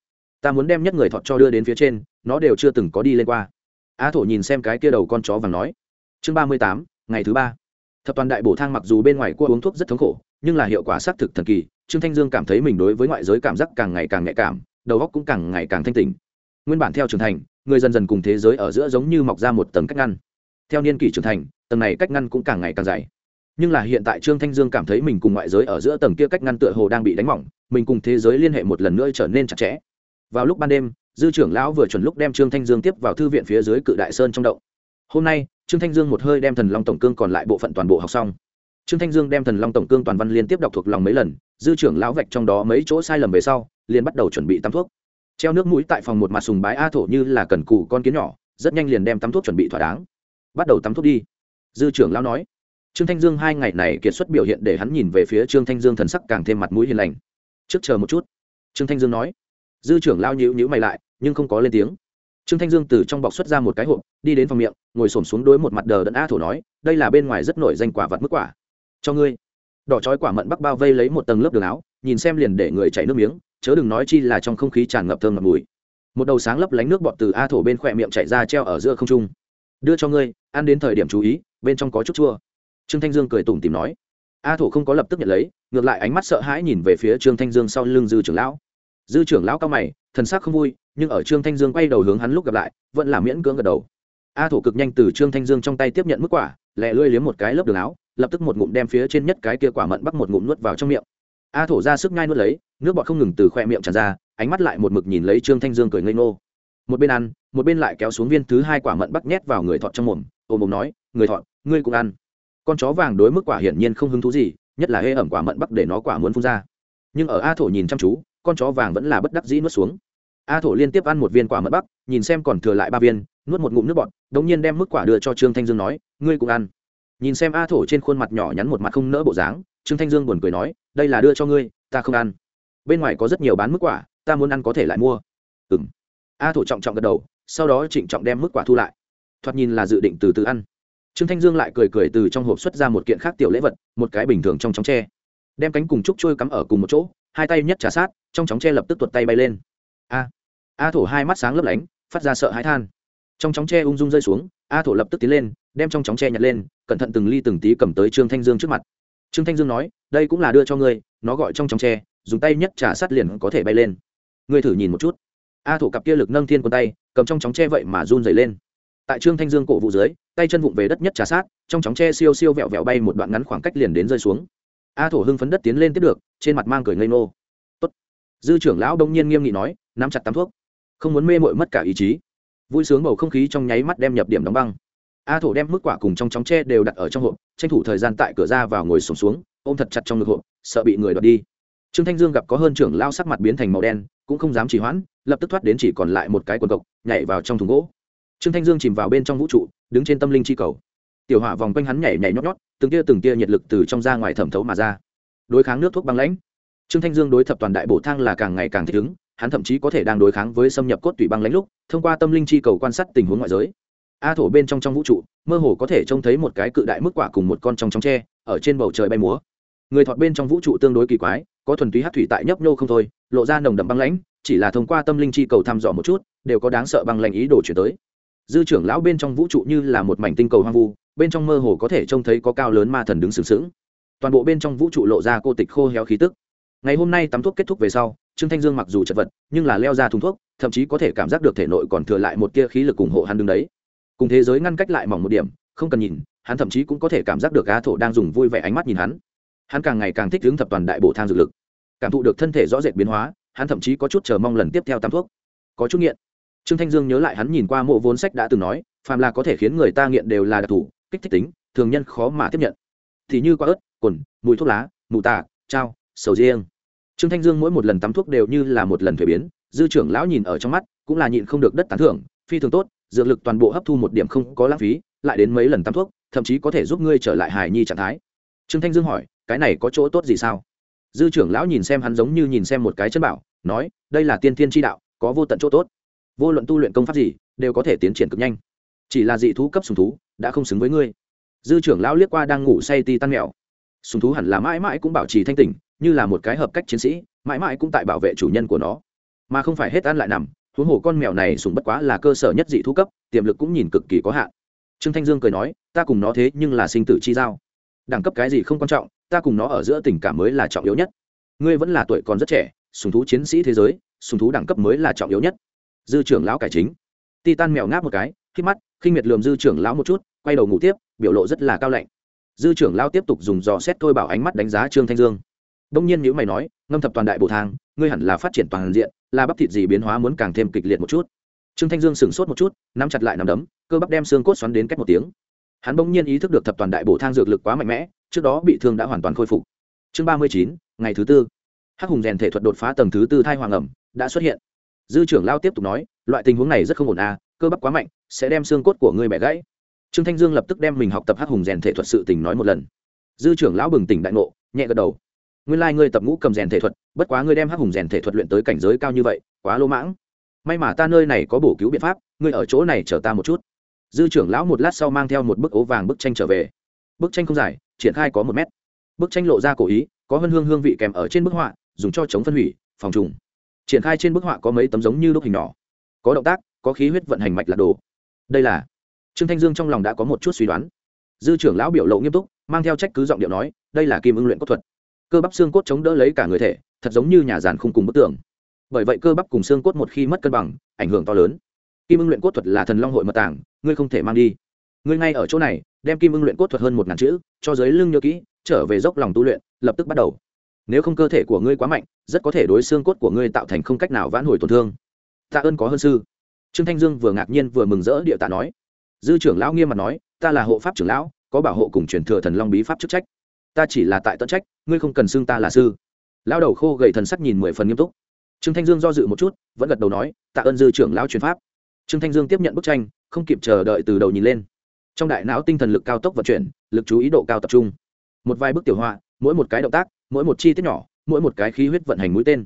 ta muốn đem nhất người thọt cho đưa đến phía trên, nó đều chưa từng có đi lên qua. A thổ nhìn xem cái kia đầu con chó và nói. Chương ba mươi tám, ngày thứ ba. Thập toàn đại bổ thang mặc dù bên ngoài cua uống thuốc rất thống khổ, nhưng là hiệu quả xác thực thần kỳ, trương thanh dương cảm thấy mình đối với ngoại giới cảm giác càng ngày càng nhạy cảm, đầu óc cũng càng ngày càng thanh tình nguyên bản theo trưởng thành, người dần dần cùng thế giới ở giữa giống như mọc ra một tầng cách ngăn. Theo niên kỷ trưởng thành, tầng này cách ngăn cũng càng ngày càng dày. Nhưng là hiện tại trương thanh dương cảm thấy mình cùng ngoại giới ở giữa tầng kia cách ngăn tựa hồ đang bị đánh mỏng, mình cùng thế giới liên hệ một lần nữa trở nên chặt chẽ vào lúc ban đêm, dư trưởng lão vừa chuẩn lúc đem trương thanh dương tiếp vào thư viện phía dưới cự đại sơn trong động. Hôm nay, trương thanh dương một hơi đem thần long tổng cương còn lại bộ phận toàn bộ học xong. Trương thanh dương đem thần long tổng cương toàn văn liên tiếp đọc thuộc lòng mấy lần, dư trưởng lão vạch trong đó mấy chỗ sai lầm về sau, liền bắt đầu chuẩn bị tắm thuốc. Treo nước mũi tại phòng một mặt sùng bái a thổ như là cần cù con kiến nhỏ, rất nhanh liền đem tắm thuốc chuẩn bị thỏa đáng. Bắt đầu tắm thuốc đi. Dư trưởng lão nói. Trương thanh dương hai ngày này kiệt xuất biểu hiện để hắn nhìn về phía trương thanh dương thần sắc càng thêm mặt mũi hiền lành. Trước chờ một chút. Trương thanh dương nói dư trưởng lao nhữ nhữ mày lại, nhưng không có lên tiếng. Trương thanh dương từ trong bọc xuất ra một cái hộp, đi đến phòng miệng, ngồi s ổ m xuống đối một mặt đờ đẫn a thổ nói, đây là bên ngoài rất nổi danh quả vật mức quả. Cho ngươi. Đỏ trói quả mận bắc bao vây lấy một tầng lớp đường áo, nhìn xem liền để người chảy nước miếng, chớ đừng nói chi là trong không khí tràn ngập thơm ngập mùi. Một đầu sáng lấp lánh nước bọt từ a thổ bên khỏe miệng chạy ra treo ở giữa không trung. Đưa cho ngươi, ăn đến thời điểm chú ý, bên trong có chút chua. Trương thanh dương cười tủm tìm nói. A thổ không có lập tức nhận lấy, ngược lại ánh mắt sợ hãi nhìn về phía trương thanh dương sau lưng dư trưởng lão dư trưởng lão cao mày, thần sắc không vui, nhưng ở trương thanh dương quay đầu hướng hắn lúc gặp lại, vẫn là miễn cưỡng gật đầu. A thổ cực nhanh từ trương thanh dương trong tay tiếp nhận mức quả, lẹ lưỡi liếm một cái lớp đường áo, lập tức một ngụm đem phía trên nhất cái kia quả mận bắt một ngụm nuốt vào trong miệng. A thổ ra sức nhai nuốt lấy, nước bọt không ngừng từ khoe miệng tràn ra, ánh mắt lại một mực nhìn lấy trương thanh dương cười ngây ngô. Một bên ăn, một bên lại kéo xuống viên thứ hai quả mận bắt nhét vào người thọt trong mồm ôm mồm nói, người thọt, ngươi cũng ăn. Con chó vàng đối mức quả hiển nhiên không hứng thú gì, nhất là hê ẩm quả mận bắc để nó quả muốn phun ra. Nhưng ở a thổ nhìn chăm chú con chó vàng vẫn là bất đắc dĩ nuốt xuống. A thổ liên tiếp ăn một viên quả mận bắc, nhìn xem còn thừa lại ba viên, nuốt một ngụm nước bọt, đống nhiên đem mức quả đưa cho trương thanh dương nói, ngươi cũng ăn. Nhìn xem a thổ trên khuôn mặt nhỏ nhắn một mặt không nỡ bộ dáng, trương thanh dương buồn cười nói, đây là đưa cho ngươi, ta không ăn. Bên ngoài có rất nhiều bán mức quả, ta muốn ăn có thể lại mua. Ừ m a thổ trọng trọng gật đầu, sau đó trịnh trọng đem mức quả thu lại. Thoạt nhìn là dự định từ từ ăn. Trương thanh dương lại cười cười từ trong hộp xuất ra một kiện khác tiểu lễ vật, một cái bình thường trong chóng tre. Đem cánh cùng trúc trôi cắm ở cùng một chỗ hai tay nhất trả sát, trong chóng tre lập tức tuột tay bay lên. A a thổ hai mắt sáng lấp lánh, phát ra sợ hãi than. Trong chóng tre ung dung rơi xuống, a thổ lập tức tiến lên, đem trong chóng tre nhặt lên, cẩn thận từng ly từng tí cầm tới trương thanh dương trước mặt. Trương thanh dương nói, đây cũng là đưa cho ngươi, nó gọi trong chóng tre, dùng tay nhất trả sát liền có thể bay lên. Ngươi thử nhìn một chút. A thổ cặp kia lực nâng thiên quân tay, cầm trong chóng tre vậy mà run dày lên. Tại trương thanh dương cổ vụ dưới, tay chân vụng về đất nhất trả sát, trong chóng tre siêu siêu vẹo vẹo bay một đoạn ngắn khoảng cách liền đến rơi xuống a thổ hưng phấn đất tiến lên tiếp được trên mặt mang cười ngây ngô. Tốt. dư trưởng lão đông nhiên nghiêm nghị nói nắm chặt tắm thuốc. Không muốn mê mội mất cả ý chí. Vui sướng bầu không khí trong nháy mắt đem nhập điểm đóng băng. A thổ đem mức quả cùng trong chóng tre đều đặt ở trong hộp tranh thủ thời gian tại cửa ra vào ngồi sùng xuống, xuống ôm thật chặt trong ngực hộp sợ bị người đoạt đi. Trương thanh dương gặp có hơn trưởng lao sắc mặt biến thành màu đen cũng không dám trì hoãn lập tức thoát đến chỉ còn lại một cái quần cộc nhảy vào trong thùng gỗ. Trương thanh dương chìm vào bên trong vũ trụ đứng trên tâm linh chi cầu tiểu hỏa vòng quanh hắn nhảy nhảy nhót nhót, từng tia từng tia nhiệt lực từ trong ra ngoài thẩm thấu mà ra. Đối kháng nước thuốc băng lãnh. Trương thanh dương đối thập toàn đại bổ thang là càng ngày càng thích ứng, hắn thậm chí có thể đang đối kháng với xâm nhập cốt tủy băng lãnh lúc, thông qua tâm linh chi cầu quan sát tình huống ngoại giới. A thổ bên trong trong vũ trụ, mơ hồ có thể trông thấy một cái cự đại mức quả cùng một con trong trong tre, ở trên bầu trời bay múa. Người thọt bên trong vũ trụ tương đối kỳ quái, có thuần túy hát thủy tại nhấp nhô không thôi, lộ ra nồng đậm băng lãnh, chỉ là thông qua tâm linh chi cầu thăm dò một chút, đều có đáng sợ băng lãnh ý đồ chuyển tới. Dư trưởng lão bên trong vũ trụ như là một mảnh tinh cầu hoang vu bên trong mơ hồ có thể trông thấy có cao lớn ma thần đứng sừng sững. Toàn bộ bên trong vũ trụ lộ ra cô tịch khô héo khí tức. Ngày hôm nay tắm thuốc kết thúc về sau, trương thanh dương mặc dù chật vật, nhưng là leo ra thùng thuốc, thậm chí có thể cảm giác được thể nội còn thừa lại một tia khí lực ủng hộ hắn đứng đấy. Cùng thế giới ngăn cách lại mỏng một điểm, không cần nhìn, hắn thậm chí cũng có thể cảm giác được á thổ đang dùng vui vẻ ánh mắt nhìn hắn. Hắn càng ngày càng thích hướng thập toàn đại bộ thang dược lực. Cảm thụ được thân thể rõ rệt biến hóa, hắn thậm chí có chút chờ mong lần tiếp theo tắm thuốc. Có chút nghiện. Trương thanh dương nhớ lại hắn nhìn qua mộ vốn sách đã từng nói, phàm là có thể khiến người ta nghiện đều là đặc thù kích thích tính thường nhân khó mà tiếp nhận. Thì như quả ớt cồn mùi thuốc lá mù tạ, trao sầu riêng. Trương thanh dương mỗi một lần tắm thuốc đều như là một lần thuế biến dư trưởng lão nhìn ở trong mắt cũng là nhịn không được đất tán thưởng phi thường tốt dược lực toàn bộ hấp thu một điểm không có lãng phí lại đến mấy lần tắm thuốc thậm chí có thể giúp ngươi trở lại hài nhi trạng thái. Trương thanh dương hỏi cái này có chỗ tốt gì sao? Dư trưởng lão nhìn xem hắn giống như nhìn xem một cái chân bảo nói đây là tiên thiên tri đạo có vô tận chỗ tốt. Vô luận tu luyện công pháp gì đều có thể tiến triển cực nhanh. Chỉ là dị thú cấp sùng thú đã không xứng với ngươi. Dư trưởng lão liếc qua đang ngủ say ti tan mèo. Sùng thú hẳn là mãi mãi cũng bảo trì thanh tỉnh, như là một cái hợp cách chiến sĩ, mãi mãi cũng tại bảo vệ chủ nhân của nó. Mà không phải hết ăn lại nằm, huống hồ con mèo này sùng bất quá là cơ sở nhất dị thú cấp, tiềm lực cũng nhìn cực kỳ có hạn. Trương thanh dương cười nói, ta cùng nó thế nhưng là sinh tử chi giao. Đẳng cấp cái gì không quan trọng, ta cùng nó ở giữa tình cảm mới là trọng yếu nhất. Ngươi vẫn là tuổi còn rất trẻ, sùng thú chiến sĩ thế giới, sùng thú đẳng cấp mới là trọng yếu nhất. Dư trưởng lão cải chính. Titan mèo ngáp một cái khi mắt khinh miệt lườm dư trưởng lão một chút, quay đầu ngủ tiếp, biểu lộ rất là cao lạnh. Dư trưởng lão tiếp tục dùng dò xét tôi bảo ánh mắt đánh giá trương thanh dương. Đông nhiên nhữ mày nói, ngâm thập toàn đại bổ thang, ngươi hẳn là phát triển toàn diện, là bắp thịt gì biến hóa muốn càng thêm kịch liệt một chút. Trương thanh dương sửng sốt một chút, nắm chặt lại nằm đấm, cơ bắp đem xương cốt xoắn đến cách một tiếng. Hắn bỗng nhiên ý thức được thập toàn đại bổ thang dược lực quá mạnh mẽ, trước đó bị thương đã hoàn toàn khôi phục. Chương ba mươi chín, ngày thứ tư. Hắc hùng rèn thể thuật đột phá tầng thứ tư thai hoàng ẩm, đã xuất hiện. Dư trưởng lao tiếp tục nói, loại tình huống này rất không ổn à cơ bắp quá mạnh, sẽ đem xương cốt của ngươi bẻ gãy. Trương thanh dương lập tức đem mình học tập hắc hùng rèn thể thuật sự tình nói một lần. Dư trưởng lão bừng tỉnh đại ngộ, nhẹ gật đầu. Nguyên lai、like、ngươi tập ngũ cầm rèn thể thuật, bất quá ngươi đem hắc hùng rèn thể thuật luyện tới cảnh giới cao như vậy, quá lỗ mãng. May mà ta nơi này có bổ cứu biện pháp, ngươi ở chỗ này chờ ta một chút. Dư trưởng lão một lát sau mang theo một bức ố vàng bức tranh trở về. Bức tranh không dài, triển khai có một mét. Bức tranh lộ ra cổ ý, có hân hương hương vị kèm ở trên bức họa, dùng cho chống phân hủy, phòng trùng. Triển khai trên bức họa có mấy tấm giống như đúc hình nhỏ. Có động tác có khí huyết vận hành mạch là đồ. Đây là, trương thanh dương trong lòng đã có một chút suy đoán. Dư trưởng lão biểu lộ nghiêm túc, mang theo trách cứ giọng điệu nói, đây là kim ưng luyện cốt thuật. Cơ bắp xương cốt chống đỡ lấy cả người thể, thật giống như nhà giàn khung cùng bức tường. Bởi vậy cơ bắp cùng xương cốt một khi mất cân bằng, ảnh hưởng to lớn. Kim ưng luyện cốt thuật là thần long hội mật tảng ngươi không thể mang đi. Ngươi ngay ở chỗ này, đem kim ưng luyện cốt thuật hơn một ngàn chữ, cho dưới lưng nhớ kỹ, trở về dốc lòng tu luyện, lập tức bắt đầu. Nếu không cơ thể của ngươi quá mạnh, rất có thể đối xương cốt của ngươi tạo thành không cách nào vãn hồi tổn thương. Tạ ơn có hơn sư trương thanh dương vừa ngạc nhiên vừa mừng rỡ địa tạ nói, dư trưởng lão nghiêm mặt nói, ta là hộ pháp trưởng lão, có bảo hộ cùng truyền thừa thần long bí pháp chức trách. Ta chỉ là tại tận trách, ngươi không cần xưng ta là sư. Lão đầu khô gầy thần sắc nhìn mười phần nghiêm túc. Trương thanh dương do dự một chút, vẫn gật đầu nói, tạ ơn dư trưởng lão truyền pháp. Trương thanh dương tiếp nhận bức tranh, không kịp chờ đợi từ đầu nhìn lên. Trong đại não tinh thần lực cao tốc vận chuyển, lực chú ý độ cao tập trung. Một vài bức tiểu họa, mỗi một cái động tác, mỗi một chi tiết nhỏ, mỗi một cái khí huyết vận hành mũi tên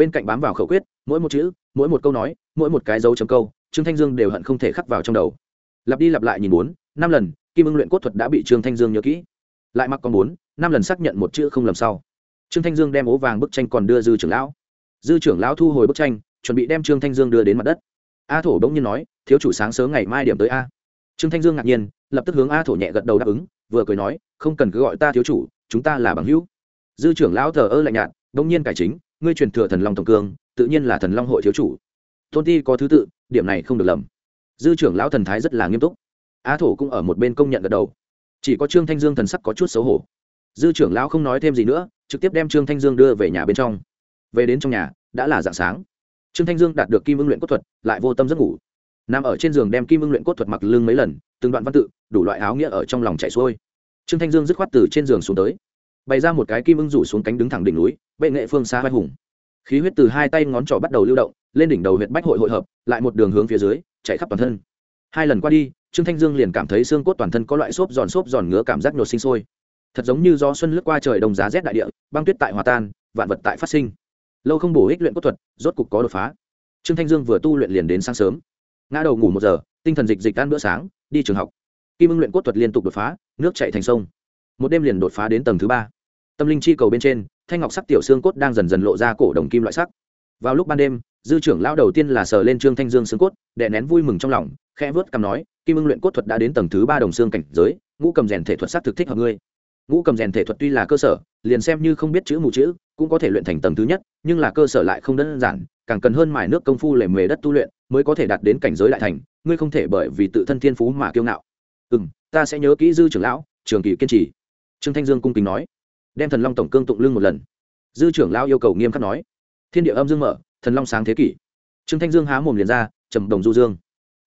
bên cạnh bám vào khẩu quyết, mỗi một chữ, mỗi một câu nói, mỗi một cái dấu chấm câu, trương thanh dương đều hận không thể khắc vào trong đầu. Lặp đi lặp lại nhìn bốn, năm lần, kim ưng luyện cốt thuật đã bị trương thanh dương nhớ kỹ. Lại mặc con bốn, năm lần xác nhận một chữ không lầm sau. Trương thanh dương đem ố vàng bức tranh còn đưa dư trưởng lão. Dư trưởng lão thu hồi bức tranh, chuẩn bị đem trương thanh dương đưa đến mặt đất. A thổ bỗng nhiên nói, thiếu chủ sáng sớm ngày mai điểm tới a. Trương thanh dương ngạc nhiên, lập tức hướng a thổ nhẹ gật đầu đáp ứng, vừa cười nói, không cần cứ gọi ta thiếu chủ, chúng ta là bằng hữu. Dư trưởng lão thờ ơ lạnh nhạt, bỗng nhiên cải chính ngươi truyền thừa thần long tổng cương, tự nhiên là thần long hội thiếu chủ. Tôn ti có thứ tự, điểm này không được lầm. Dư trưởng lão thần thái rất là nghiêm túc. A thổ cũng ở một bên công nhận gật đầu. Chỉ có trương thanh dương thần sắc có chút xấu hổ. Dư trưởng lão không nói thêm gì nữa, trực tiếp đem trương thanh dương đưa về nhà bên trong. Về đến trong nhà, đã là dạng sáng. Trương thanh dương đạt được kim ưng luyện cốt thuật, lại vô tâm giấc ngủ. Nằm ở trên giường đem kim ưng luyện cốt thuật mặc lưng mấy lần, từng đoạn văn tự, đủ loại áo nghĩa ở trong lòng chạy xuôi. Trương thanh dương dứt khoát từ trên giường xuống tới bày ra một cái kim ưng rủ xuống cánh đứng thẳng đỉnh núi, bệ nghệ phương xa vai hùng. Khí huyết từ hai tay ngón trỏ bắt đầu lưu động, lên đỉnh đầu huyện bách hội hội hợp, lại một đường hướng phía dưới, chạy khắp toàn thân. Hai lần qua đi, trương thanh dương liền cảm thấy xương cốt toàn thân có loại xốp giòn xốp giòn ngứa cảm giác nhột sinh sôi. Thật giống như do xuân lướt qua trời đông giá rét đại địa, băng tuyết tại hòa tan, vạn vật tại phát sinh. Lâu không bổ ích luyện cốt thuật, rốt cục có đột phá. Trương thanh dương vừa tu luyện liền đến sáng sớm. Ngã đầu ngủ một giờ, tinh thần dịch dịch ăn bữa sáng, đi trường học. Kim ưng luyện cốt thuật liên tục đột phá, nước chạy thành sông một đêm liền đột phá đến tầng thứ ba. Tâm linh chi cầu bên trên, thanh ngọc sắc tiểu xương cốt đang dần dần lộ ra cổ đồng kim loại sắc. Vào lúc ban đêm, dư trưởng lão đầu tiên là sờ lên trương thanh dương xương cốt đệ nén vui mừng trong lòng, khẽ vớt cằm nói, kim ưng luyện cốt thuật đã đến tầng thứ ba đồng xương cảnh giới, ngũ cầm rèn thể thuật sắc thực thích hợp ngươi. Ngũ cầm rèn thể thuật tuy là cơ sở, liền xem như không biết chữ mù chữ, cũng có thể luyện thành tầng thứ nhất, nhưng là cơ sở lại không đơn giản, càng cần hơn mài nước công phu lề mề đất tu luyện mới có thể đạt đến cảnh giới đại thành, ngươi không thể bởi vì tự thân thiên phú mà kiêu ngạo. Ừ m ta sẽ nhớ kỹ dư trưởng lão, trường kỳ kiên trì trương thanh dương cung kính nói, đem thần long tổng cương tụng lưng một lần. Dư trưởng lão yêu cầu nghiêm khắc nói, thiên địa âm dương mở, thần long sáng thế kỷ. Trương thanh dương há mồm liền ra, trầm đồng du dương.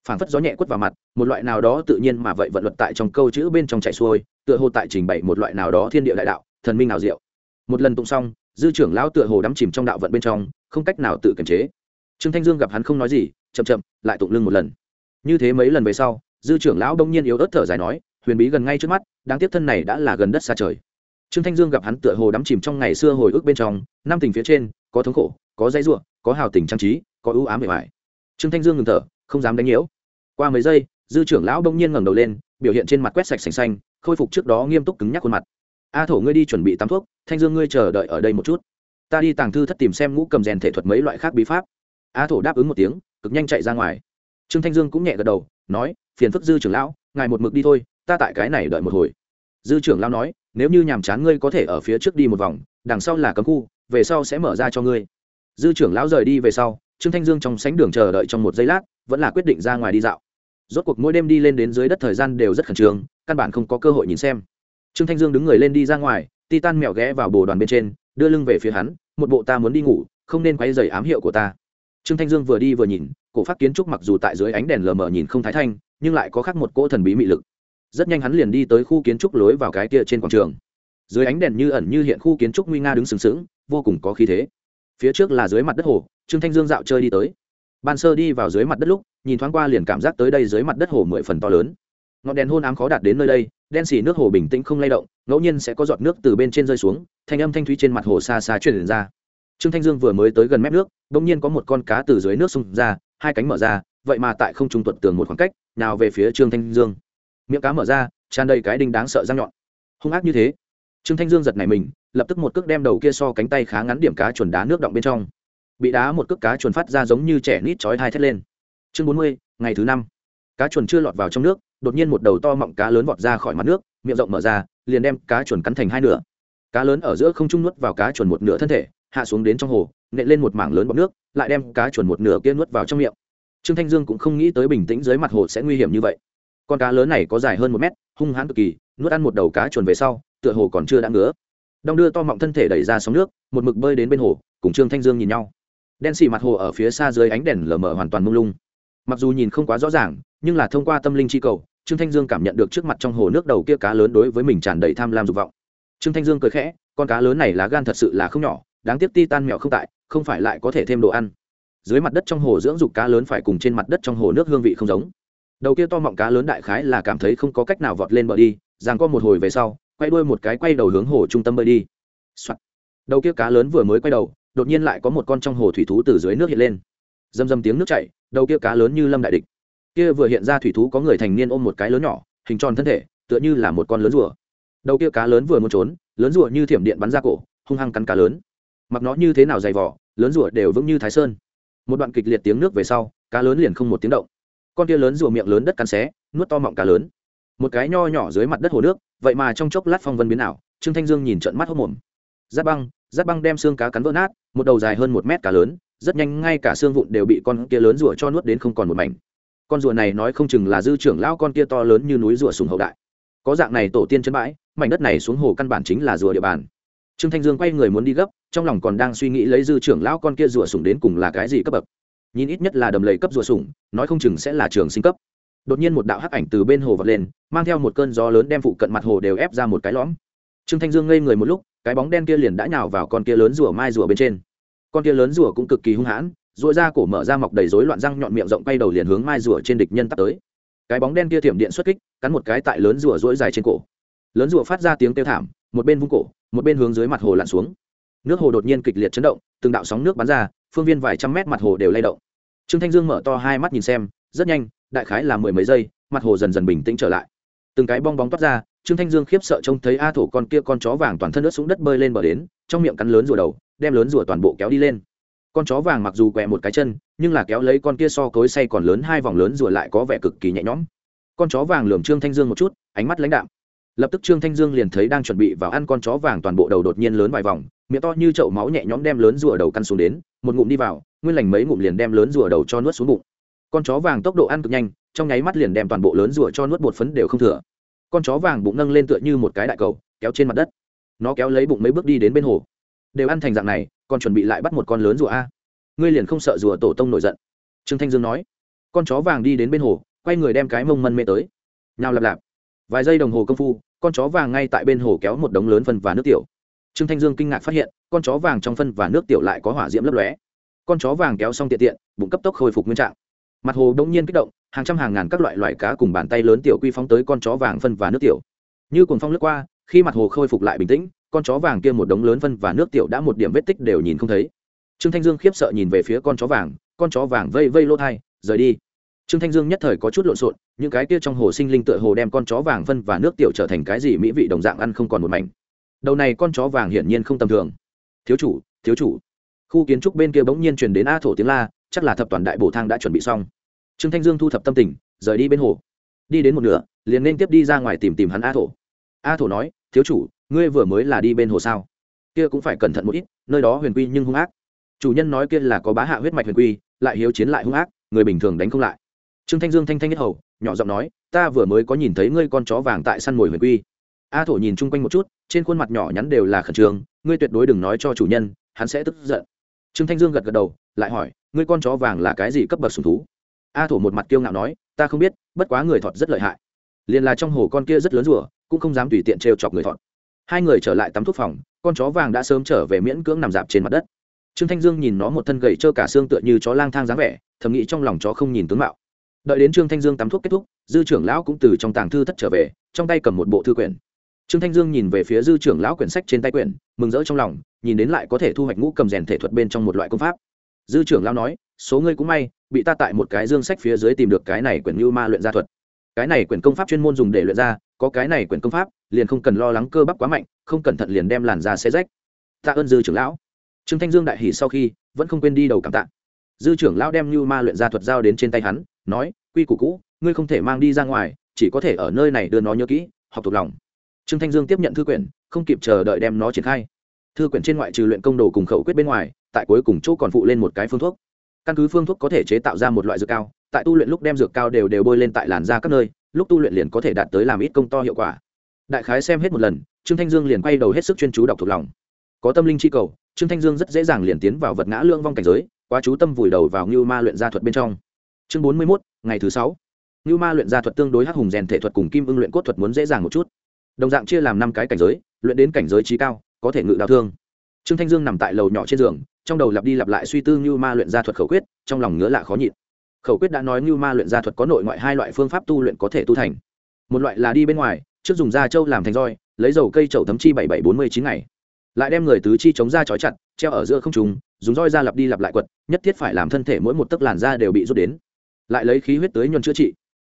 Phảng phất gió nhẹ quất vào mặt, một loại nào đó tự nhiên mà vậy vận luật tại trong câu chữ bên trong chạy xuôi, tựa hồ tại trình bày một loại nào đó thiên địa đại đạo, thần minh nào diệu. Một lần tụng xong, dư trưởng lão tựa hồ đắm chìm trong đạo vận bên trong, không cách nào tự kiềm chế. Trương thanh dương gặp hắn không nói gì, chậm chậm, lại tụng lưng một lần. Như thế mấy lần về sau, dư trưởng lão đông nhiên yếu ớt thở dài nói huyền bí gần ngay trước mắt, đáng tiếc thân này đã là gần đất xa trời. Trương thanh dương gặp hắn tựa hồ đắm chìm trong ngày xưa hồi ức bên trong, năm tình phía trên, có thống khổ, có dãy ruộng có hào tình trang trí, có ưu ám bề mại trương thanh dương ngừng thở, không dám đánh nhiễu. Qua mấy giây, dư trưởng lão đông nhiên ngẩng đầu lên, biểu hiện trên mặt quét sạch sành xanh, khôi phục trước đó nghiêm túc cứng nhắc khuôn mặt. A thổ ngươi đi chuẩn bị tắm thuốc, thanh dương ngươi chờ đợi ở đây một chút. Ta đi tàng thư thất tìm xem ngũ cầm rèn thể thuật mấy loại khác bí pháp. A thổ đáp ứng một tiếng, cực nhanh chạy ra ngoài. Trương thanh dương cũng nhẹ gật đầu, nói, phiền phức dư trưởng lão, ngài một mực đi thôi ta tại cái này đợi một hồi. Dư trưởng lao nói, nếu như nhàm chán ngươi có thể ở phía trước đi một vòng, đằng sau là cấm khu, về sau sẽ mở ra cho ngươi. Dư trưởng lão rời đi về sau, trương thanh dương trong sánh đường chờ đợi trong một giây lát, vẫn là quyết định ra ngoài đi dạo. Rốt cuộc mỗi đêm đi lên đến dưới đất thời gian đều rất khẩn trương, căn bản không có cơ hội nhìn xem. Trương thanh dương đứng người lên đi ra ngoài, titan mèo ghé vào bồ đoàn bên trên, đưa lưng về phía hắn, một bộ ta muốn đi ngủ, không nên quay dày ám hiệu của ta. Trương thanh dương vừa đi vừa nhìn, cổ phát kiến trúc mặc dù tại dưới ánh đèn lờ mờ nhìn không thái thanh, nhưng lại có khác một cỗ thần bí mị lực rất nhanh hắn liền đi tới khu kiến trúc lối vào cái kia trên quảng trường. Dưới ánh đèn như ẩn như hiện khu kiến trúc nguy nga đứng sừng sững, vô cùng có khí thế. Phía trước là dưới mặt đất hồ, trương thanh dương dạo chơi đi tới. Ban sơ đi vào dưới mặt đất lúc, nhìn thoáng qua liền cảm giác tới đây dưới mặt đất hồ mười phần to lớn. Ngọn đèn hôn ám khó đạt đến nơi đây, đen xì nước hồ bình tĩnh không lay động, ngẫu nhiên sẽ có giọt nước từ bên trên rơi xuống, thanh âm thanh thúy trên mặt hồ xa xa truyền ra. Trương thanh dương vừa mới tới gần mép nước đ ỗ n g nhiên có một con cá từ dưới nước xung ra, hai cánh mở ra, vậy mà tại không trung tuật tường một khoảng cách, nào về phía trương thanh dương miệng cá mở ra, tràn đầy cái đinh đáng sợ răng nhọn. Hung ác như thế. Trương thanh dương giật này mình, lập tức một cước đem đầu kia so cánh tay khá ngắn điểm cá chuồn đá nước động bên trong. Bị đá một cước cá chuồn phát ra giống như trẻ nít chói hai thét lên. Chương bốn mươi, ngày thứ năm. Cá chuồn chưa lọt vào trong nước, đột nhiên một đầu to mọng cá lớn vọt ra khỏi mặt nước, miệng rộng mở ra, liền đem cá chuồn cắn thành hai nửa. Cá lớn ở giữa không trung nuốt vào cá chuồn một nửa thân thể, hạ xuống đến trong hồ, nện lên một mảng lớn bọc nước, lại đem cá chuồn một nửa kia nuốt vào trong miệng. Trương thanh dương cũng không nghĩ tới bình tĩnh dưới mặt hồ sẽ nguy hiểm như vậy con cá lớn này có dài hơn một mét, hung hãn cực kỳ, nuốt ăn một đầu cá chuồn về sau, tựa hồ còn chưa đã ngứa. Đong đưa to mọng thân thể đẩy ra sóng nước, một mực bơi đến bên hồ, cùng trương thanh dương nhìn nhau. Đen xì mặt hồ ở phía xa dưới ánh đèn lờ mờ hoàn toàn mông lung. Mặc dù nhìn không quá rõ ràng, nhưng là thông qua tâm linh chi cầu, trương thanh dương cảm nhận được trước mặt trong hồ nước đầu kia cá lớn đối với mình tràn đầy tham lam dục vọng. Trương thanh dương cười khẽ, con cá lớn này lá gan thật sự là không nhỏ, đáng tiếc ti tan mèo không tại, không phải lại có thể thêm đồ ăn. Dưới mặt đất trong hồ dưỡng dục cá lớn phải cùng trên mặt đất trong hồ nước hương vị không giống đầu kia to mọng cá lớn đại khái là cảm thấy không có cách nào vọt lên bờ đi rằng có một hồi về sau, quay đuôi một cái quay đầu hướng hồ trung tâm bơi đi、Soạn. đầu kia cá lớn vừa mới quay đầu, đột nhiên lại có một con trong hồ thủy thú từ dưới nước hiện lên. Dầm dầm tiếng nước chảy, đầu kia cá lớn như lâm đại địch. Kia vừa hiện ra thủy thú có người thành niên ôm một cái lớn nhỏ, hình tròn thân thể, tựa như là một con lớn rùa. Đầu kia cá lớn vừa muốn trốn, lớn rùa như thiểm điện bắn ra cổ, hung hăng cắn cá lớn. Mặc nó như thế nào dày vỏ lớn rùa đều vững như thái sơn. Một đoạn kịch liệt tiếng nước về sau, cá lớn liền không một tiếng động con kia lớn rùa miệng lớn đất cắn xé, nuốt to mọng cá lớn. Một cái nho nhỏ dưới mặt đất hồ nước, vậy mà trong chốc lát phong vân biến ảo, trương thanh dương nhìn trận mắt hốc mồm. Giáp băng giáp băng đem xương cá cắn vỡ nát, một đầu dài hơn một mét cá lớn, rất nhanh ngay cả xương vụn đều bị con kia lớn rùa cho nuốt đến không còn một mảnh. Con rùa này nói không chừng là dư trưởng lão con kia to lớn như núi rùa sùng hậu đại. Có dạng này tổ tiên chân bãi, mảnh đất này xuống hồ căn bản chính là rùa địa bàn. Trương thanh dương quay người muốn đi gấp, trong lòng còn đang suy nghĩ lấy dư trưởng lão con kia rùa sùng đến cùng là cái gì cấp bậc nhìn ít nhất là đầm lầy cấp rùa sủng, nói không chừng sẽ là trường sinh cấp. Đột nhiên một đạo hắc ảnh từ bên hồ vật lên mang theo một cơn gió lớn đem phụ cận mặt hồ đều ép ra một cái lõm. Trương thanh dương ngây người một lúc cái bóng đen kia liền đã nhào vào con kia lớn rùa mai rùa bên trên. Con kia lớn rùa cũng cực kỳ hung hãn rùa ra cổ mở ra mọc đầy rối loạn răng nhọn miệng rộng bay đầu liền hướng mai rùa trên địch nhân tắt tới. Cái bóng đen kia tiệm điện xuất kích cắn một cái tại lớn rùa rỗi dài trên cổ. Lớn rùa phát ra tiếng kêu thảm một bên vung cổ một bên hướng dưới mặt hồ lặn xuống. Nước hồ đột nhiên kịch liệt chấn động từng đạo sóng nước bắn ra phương viên vài trăm mét mặt hồ đều lay động. Trương thanh dương mở to hai mắt nhìn xem, rất nhanh, đại khái là mười mấy giây, mặt hồ dần dần bình tĩnh trở lại. Từng cái bong bóng toát ra, trương thanh dương khiếp sợ trông thấy a thổ con kia con chó vàng toàn thân ướt xuống đất bơi lên bờ đến, trong miệng cắn lớn rùa đầu, đem lớn rùa toàn bộ kéo đi lên. Con chó vàng mặc dù quẹ một cái chân, nhưng là kéo lấy con kia so cối say còn lớn hai vòng lớn rùa lại có vẻ cực kỳ nhẹ nhõm. Con chó vàng lườm trương thanh dương một chút, ánh mắt lãnh đạm lập tức trương thanh dương liền thấy đang chuẩn bị vào ăn con chó vàng toàn bộ đầu đột nhiên lớn vài vòng, miệng to như chậu máu nhẹ nhõm đem lớn rùa đầu căn xuống đến, một ngụm đi vào, nguyên lành mấy ngụm liền đem lớn rùa đầu cho nuốt xuống bụng. Con chó vàng tốc độ ăn cực nhanh, trong nháy mắt liền đem toàn bộ lớn rùa cho nuốt bột phấn đều không thừa. Con chó vàng bụng nâng lên tựa như một cái đại cầu, kéo trên mặt đất. Nó kéo lấy bụng mấy bước đi đến bên hồ. Đều ăn thành dạng này, còn chuẩn bị lại bắt một con lớn rùa a. Ngươi liền không sợ rùa tổ tông nổi giận? Trương thanh dương nói. Con chó vàng đi đến bên hồ, quay người đem cái mông mân mê tới. Nhào lạp lạp vài giây đồng hồ công phu, con chó vàng ngay tại bên hồ kéo một đống lớn phân và nước tiểu. Trương thanh dương kinh ngạc phát hiện, con chó vàng trong phân và nước tiểu lại có hỏa diễm lấp lóe. Con chó vàng kéo xong tiện tiện, bụng cấp tốc khôi phục nguyên trạng. Mặt hồ đông nhiên kích động, hàng trăm hàng ngàn các loại loài cá cùng bàn tay lớn tiểu quy phóng tới con chó vàng phân và nước tiểu. Như cuồng phong lướt qua, khi mặt hồ khôi phục lại bình tĩnh, con chó vàng kia một đống lớn phân và nước tiểu đã một điểm vết tích đều nhìn không thấy. Trương thanh dương khiếp sợ nhìn về phía con chó vàng, con chó vàng vây vây lô thai, rời đi. Trương thanh dương nhất thời có chút lộn xộn những cái kia trong hồ sinh linh tựa hồ đem con chó vàng phân và nước tiểu trở thành cái gì mỹ vị đồng dạng ăn không còn một mảnh. Đầu này con chó vàng hiển nhiên không tầm thường. Thiếu chủ thiếu chủ. Khu kiến trúc bên kia bỗng nhiên truyền đến a thổ tiếng la, chắc là thập toàn đại bổ thang đã chuẩn bị xong. Trương thanh dương thu thập tâm tình, rời đi bên hồ. Đi đến một nửa, liền nên tiếp đi ra ngoài tìm tìm hắn a thổ. A thổ nói, thiếu chủ, ngươi vừa mới là đi bên hồ sao? Kia cũng phải cẩn thận một ít, nơi đó huyền quy nhưng hung ác. Chủ nhân nói kia là có bá hạ huyết mạch huyền quy, lại hiếu chiến lại hung ác, người bình thường đánh không lại. Trương thanh dương thanh thanh nhất hầu nhỏ giọng nói, ta vừa mới có nhìn thấy ngươi con chó vàng tại săn mồi huyền quy. A thổ nhìn chung quanh một chút, trên khuôn mặt nhỏ nhắn đều là khẩn trương, ngươi tuyệt đối đừng nói cho chủ nhân, hắn sẽ tức giận. Trương thanh dương gật gật đầu, lại hỏi, ngươi con chó vàng là cái gì cấp bậc sùng thú? A thổ một mặt kiêu ngạo nói, ta không biết, bất quá người thọt rất lợi hại. Liền là trong hồ con kia rất lớn rùa, cũng không dám tùy tiện trêu chọc người thọt. Hai người trở lại tắm thuốc phòng, con chó vàng đã sớm trở về miễn cưỡng nằm dạp trên mặt đất. Trương thanh dương nhìn nó một thân gầy trơ cả xương tựa như chó lang thang dáng vẻ, thầm nghĩ trong lòng chó không nhìn tướng mạo đợi đến trương thanh dương tắm thuốc kết thúc, dư trưởng lão cũng từ trong tàng thư thất trở về, trong tay cầm một bộ thư quyển. Trương thanh dương nhìn về phía dư trưởng lão quyển sách trên tay quyển, mừng rỡ trong lòng, nhìn đến lại có thể thu hoạch ngũ cầm rèn thể thuật bên trong một loại công pháp. Dư trưởng lão nói, số ngươi cũng may, bị ta tại một cái dương sách phía dưới tìm được cái này quyển như ma luyện gia thuật. Cái này quyển công pháp chuyên môn dùng để luyện ra, có cái này quyển công pháp, liền không cần lo lắng cơ bắp quá mạnh, không cẩn thận liền đem làn da xe rách. Tạ ơn dư trưởng lão. Trương thanh dương đại hỉ sau khi, vẫn không quên đi đầu cảm tạ. Dư trưởng lão đem như ma luyện gia thuật giao đến trên tay hắn nói, quy củ cũ, ngươi không thể mang đi ra ngoài, chỉ có thể ở nơi này đưa nó nhớ kỹ, học thuộc lòng. Trương thanh dương tiếp nhận thư quyển, không kịp chờ đợi đem nó triển khai. Thư quyển trên ngoại trừ luyện công đồ cùng khẩu quyết bên ngoài, tại cuối cùng chỗ còn phụ lên một cái phương thuốc. Căn cứ phương thuốc có thể chế tạo ra một loại dược cao, tại tu luyện lúc đem dược cao đều đều bôi lên tại làn da các nơi, lúc tu luyện liền có thể đạt tới làm ít công to hiệu quả. Đại khái xem hết một lần, trương thanh dương liền quay đầu hết sức chuyên chú đọc thuộc lòng. Có tâm linh chi cầu, trương thanh dương rất dễ dàng liền tiến vào vật ngã lương vong cảnh giới, quá chú tâm vùi đầu vào ngưu ma luyện gia thuật bên trong chương bốn mươi mốt, ngày thứ sáu. Ngưu ma luyện ra thuật tương đối hắc hùng rèn thể thuật cùng kim ưng luyện cốt thuật muốn dễ dàng một chút. Đồng dạng chia làm năm cái cảnh giới, luyện đến cảnh giới trí cao, có thể ngự đào thương. Trương thanh dương nằm tại lầu nhỏ trên giường, trong đầu lặp đi lặp lại suy tư ngưu ma luyện ra thuật khẩu quyết, trong lòng ngứa lạ khó nhịn. Khẩu quyết đã nói ngưu ma luyện ra thuật có nội ngoại hai loại phương pháp tu luyện có thể tu thành. Một loại là đi bên ngoài, trước dùng da trâu làm thành roi, lấy dầu cây trầu thấm chi bảy bảy bốn mươi chín ngày. Lại đem người tứ chi chống da trói chặt, treo ở giữa không trùng dùng roi ra lặp đi lặp lại quật, nhất thiết phải làm thân thể mỗi một tấc làn da đều bị rút đến lại lấy khí huyết tới nhuần chữa trị.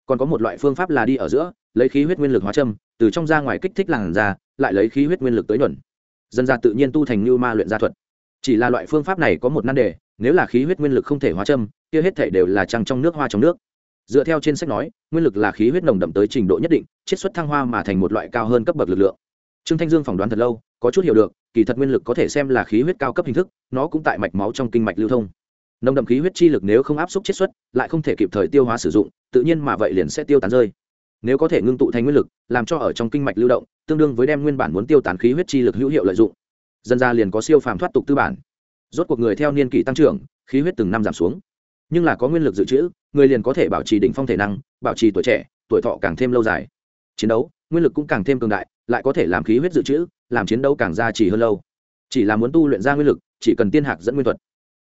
Còn có một loại phương pháp là đi ở giữa, lấy khí huyết nguyên lực hóa châm, từ trong ra ngoài kích thích làn da, lại lấy khí huyết nguyên lực tới nhuần. Dân ra tự nhiên tu thành như ma luyện gia thuật. Chỉ là loại phương pháp này có một nan đề, nếu là khí huyết nguyên lực không thể hóa châm, kia hết thể đều là trăng trong nước hoa trong nước. Dựa theo trên sách nói, nguyên lực là khí huyết nồng đậm tới trình độ nhất định, chiết xuất thăng hoa mà thành một loại cao hơn cấp bậc lực lượng. Trương thanh dương phỏng đoán thật lâu, có chút hiểu được, kỳ thật nguyên lực có thể xem là khí huyết cao cấp hình thức, nó cũng tại mạch máu trong kinh mạch lưu thông nồng đậm khí huyết chi lực nếu không áp suất chiết xuất, lại không thể kịp thời tiêu hóa sử dụng, tự nhiên mà vậy liền sẽ tiêu tán rơi. Nếu có thể ngưng tụ thành nguyên lực, làm cho ở trong kinh mạch lưu động, tương đương với đem nguyên bản muốn tiêu tán khí huyết chi lực hữu hiệu lợi dụng. Dân ra liền có siêu phàm thoát tục tư bản. Rốt cuộc người theo niên kỷ tăng trưởng, khí huyết từng năm giảm xuống. Nhưng là có nguyên lực dự trữ, người liền có thể bảo trì đỉnh phong thể năng, bảo trì tuổi trẻ, tuổi thọ càng thêm lâu dài. Chiến đấu, nguyên lực cũng càng thêm cường đại, lại có thể làm khí huyết dự trữ, làm chiến đấu càng gia trì hơn lâu. Chỉ là muốn tu luyện ra nguyên lực, chỉ cần tiên hạc dẫn nguyên thuật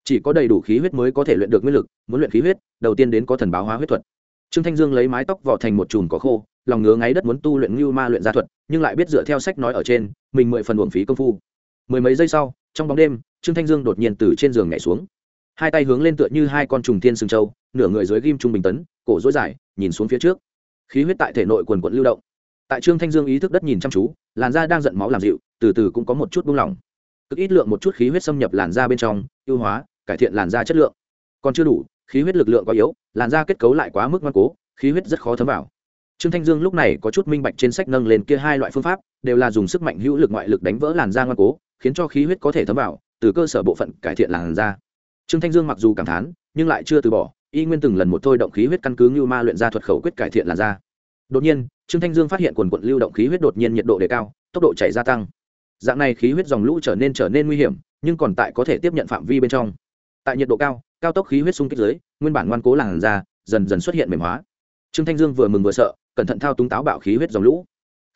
chỉ có đầy đủ khí huyết mới có thể luyện được nguyên lực, muốn luyện khí huyết, đầu tiên đến có thần báo hóa huyết thuật. Trương thanh dương lấy mái tóc vỏ thành một chùm có khô, lòng ngứa ngáy đất muốn tu luyện ngưu ma luyện gia thuật, nhưng lại biết dựa theo sách nói ở trên, mình mười phần uổng phí công phu. Mười mấy giây sau, trong bóng đêm, trương thanh dương đột nhiên từ trên giường nhảy xuống. Hai tay hướng lên tựa như hai con trùng thiên sừng châu nửa người dưới ghim trung bình tấn, cổ dối dài, nhìn xuống phía trước. Khí huyết tại thể nội quần quận lưu động. Tại trương thanh dương ý thức đất nhìn chăm chú, làn da đang giận máu làm dịu, từ từ cũng có một chút buông lỏng. Cực ít lượng một chút khí huyết xâm nhập làn da bên trong ưu hóa cải thiện làn da chất lượng. Còn chưa đủ, khí huyết lực lượng quá yếu, làn da kết cấu lại quá mức ngoan cố, khí huyết rất khó thấm vào. Trương thanh dương lúc này có chút minh bạch trên sách nâng lên kia hai loại phương pháp, đều là dùng sức mạnh hữu lực ngoại lực đánh vỡ làn da ngoan cố, khiến cho khí huyết có thể thấm vào, từ cơ sở bộ phận cải thiện làn da. Trương thanh dương mặc dù cảm thán, nhưng lại chưa từ bỏ, y nguyên từng lần một thôi động khí huyết căn cứ như ma luyện ra thuật khẩu quyết cải thiện làn da. Đột nhiên, trương thanh dương phát hiện quần quận lưu động khí huyết đột nhiên nhiệt độ đề cao, tốc độ chảy gia tăng. Dạng này khí huyết dòng lũ trở nên trở nên nguy hiểm, nhưng còn tại có thể tiếp nhận phạm vi bên trong tại nhiệt độ cao cao tốc khí huyết sung kích dưới, nguyên bản ngoan cố làn da dần dần xuất hiện mềm hóa. Trương thanh dương vừa mừng vừa sợ, cẩn thận thao túng táo bạo khí huyết dòng lũ.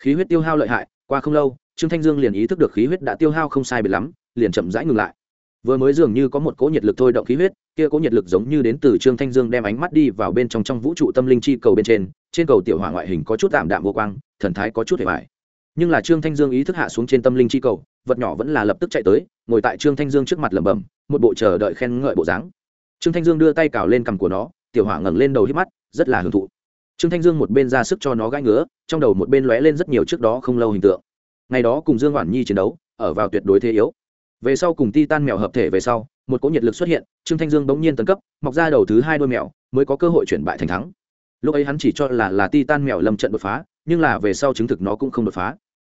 Khí huyết tiêu hao lợi hại, qua không lâu, trương thanh dương liền ý thức được khí huyết đã tiêu hao không sai biệt lắm, liền chậm rãi ngừng lại. Vừa mới dường như có một cỗ nhiệt lực thôi động khí huyết, kia cỗ nhiệt lực giống như đến từ trương thanh dương đem ánh mắt đi vào bên trong trong vũ trụ tâm linh chi cầu bên trên trên cầu tiểu hỏa ngoại hình có chút tạm đạm vô quang, thần thái có chút hề vải nhưng là trương thanh dương ý thức hạ xuống trên tâm linh chi cầu, vật nhỏ vẫn là lập tức chạy tới, ngồi tại trương thanh dương trước mặt lẩm bẩm một bộ chờ đợi khen ngợi bộ dáng. Trương thanh dương đưa tay cào lên cằm của nó, tiểu hỏa ngẩng lên đầu hít mắt, rất là hưởng thụ. Trương thanh dương một bên ra sức cho nó gãi ngứa, trong đầu một bên lóe lên rất nhiều trước đó không lâu hình tượng. Ngày đó cùng dương oản nhi chiến đấu, ở vào tuyệt đối thế yếu. Về sau cùng ti tan mèo hợp thể về sau, một cỗ nhiệt lực xuất hiện, trương thanh dương bỗng nhiên tấn cấp, mọc ra đầu thứ hai đôi mèo, mới có cơ hội chuyển bại thành thắng. Lúc ấy hắn chỉ cho là là ti tan mèo lâm trận đột phá, nhưng là về sau chứng thực nó cũng không đột phá.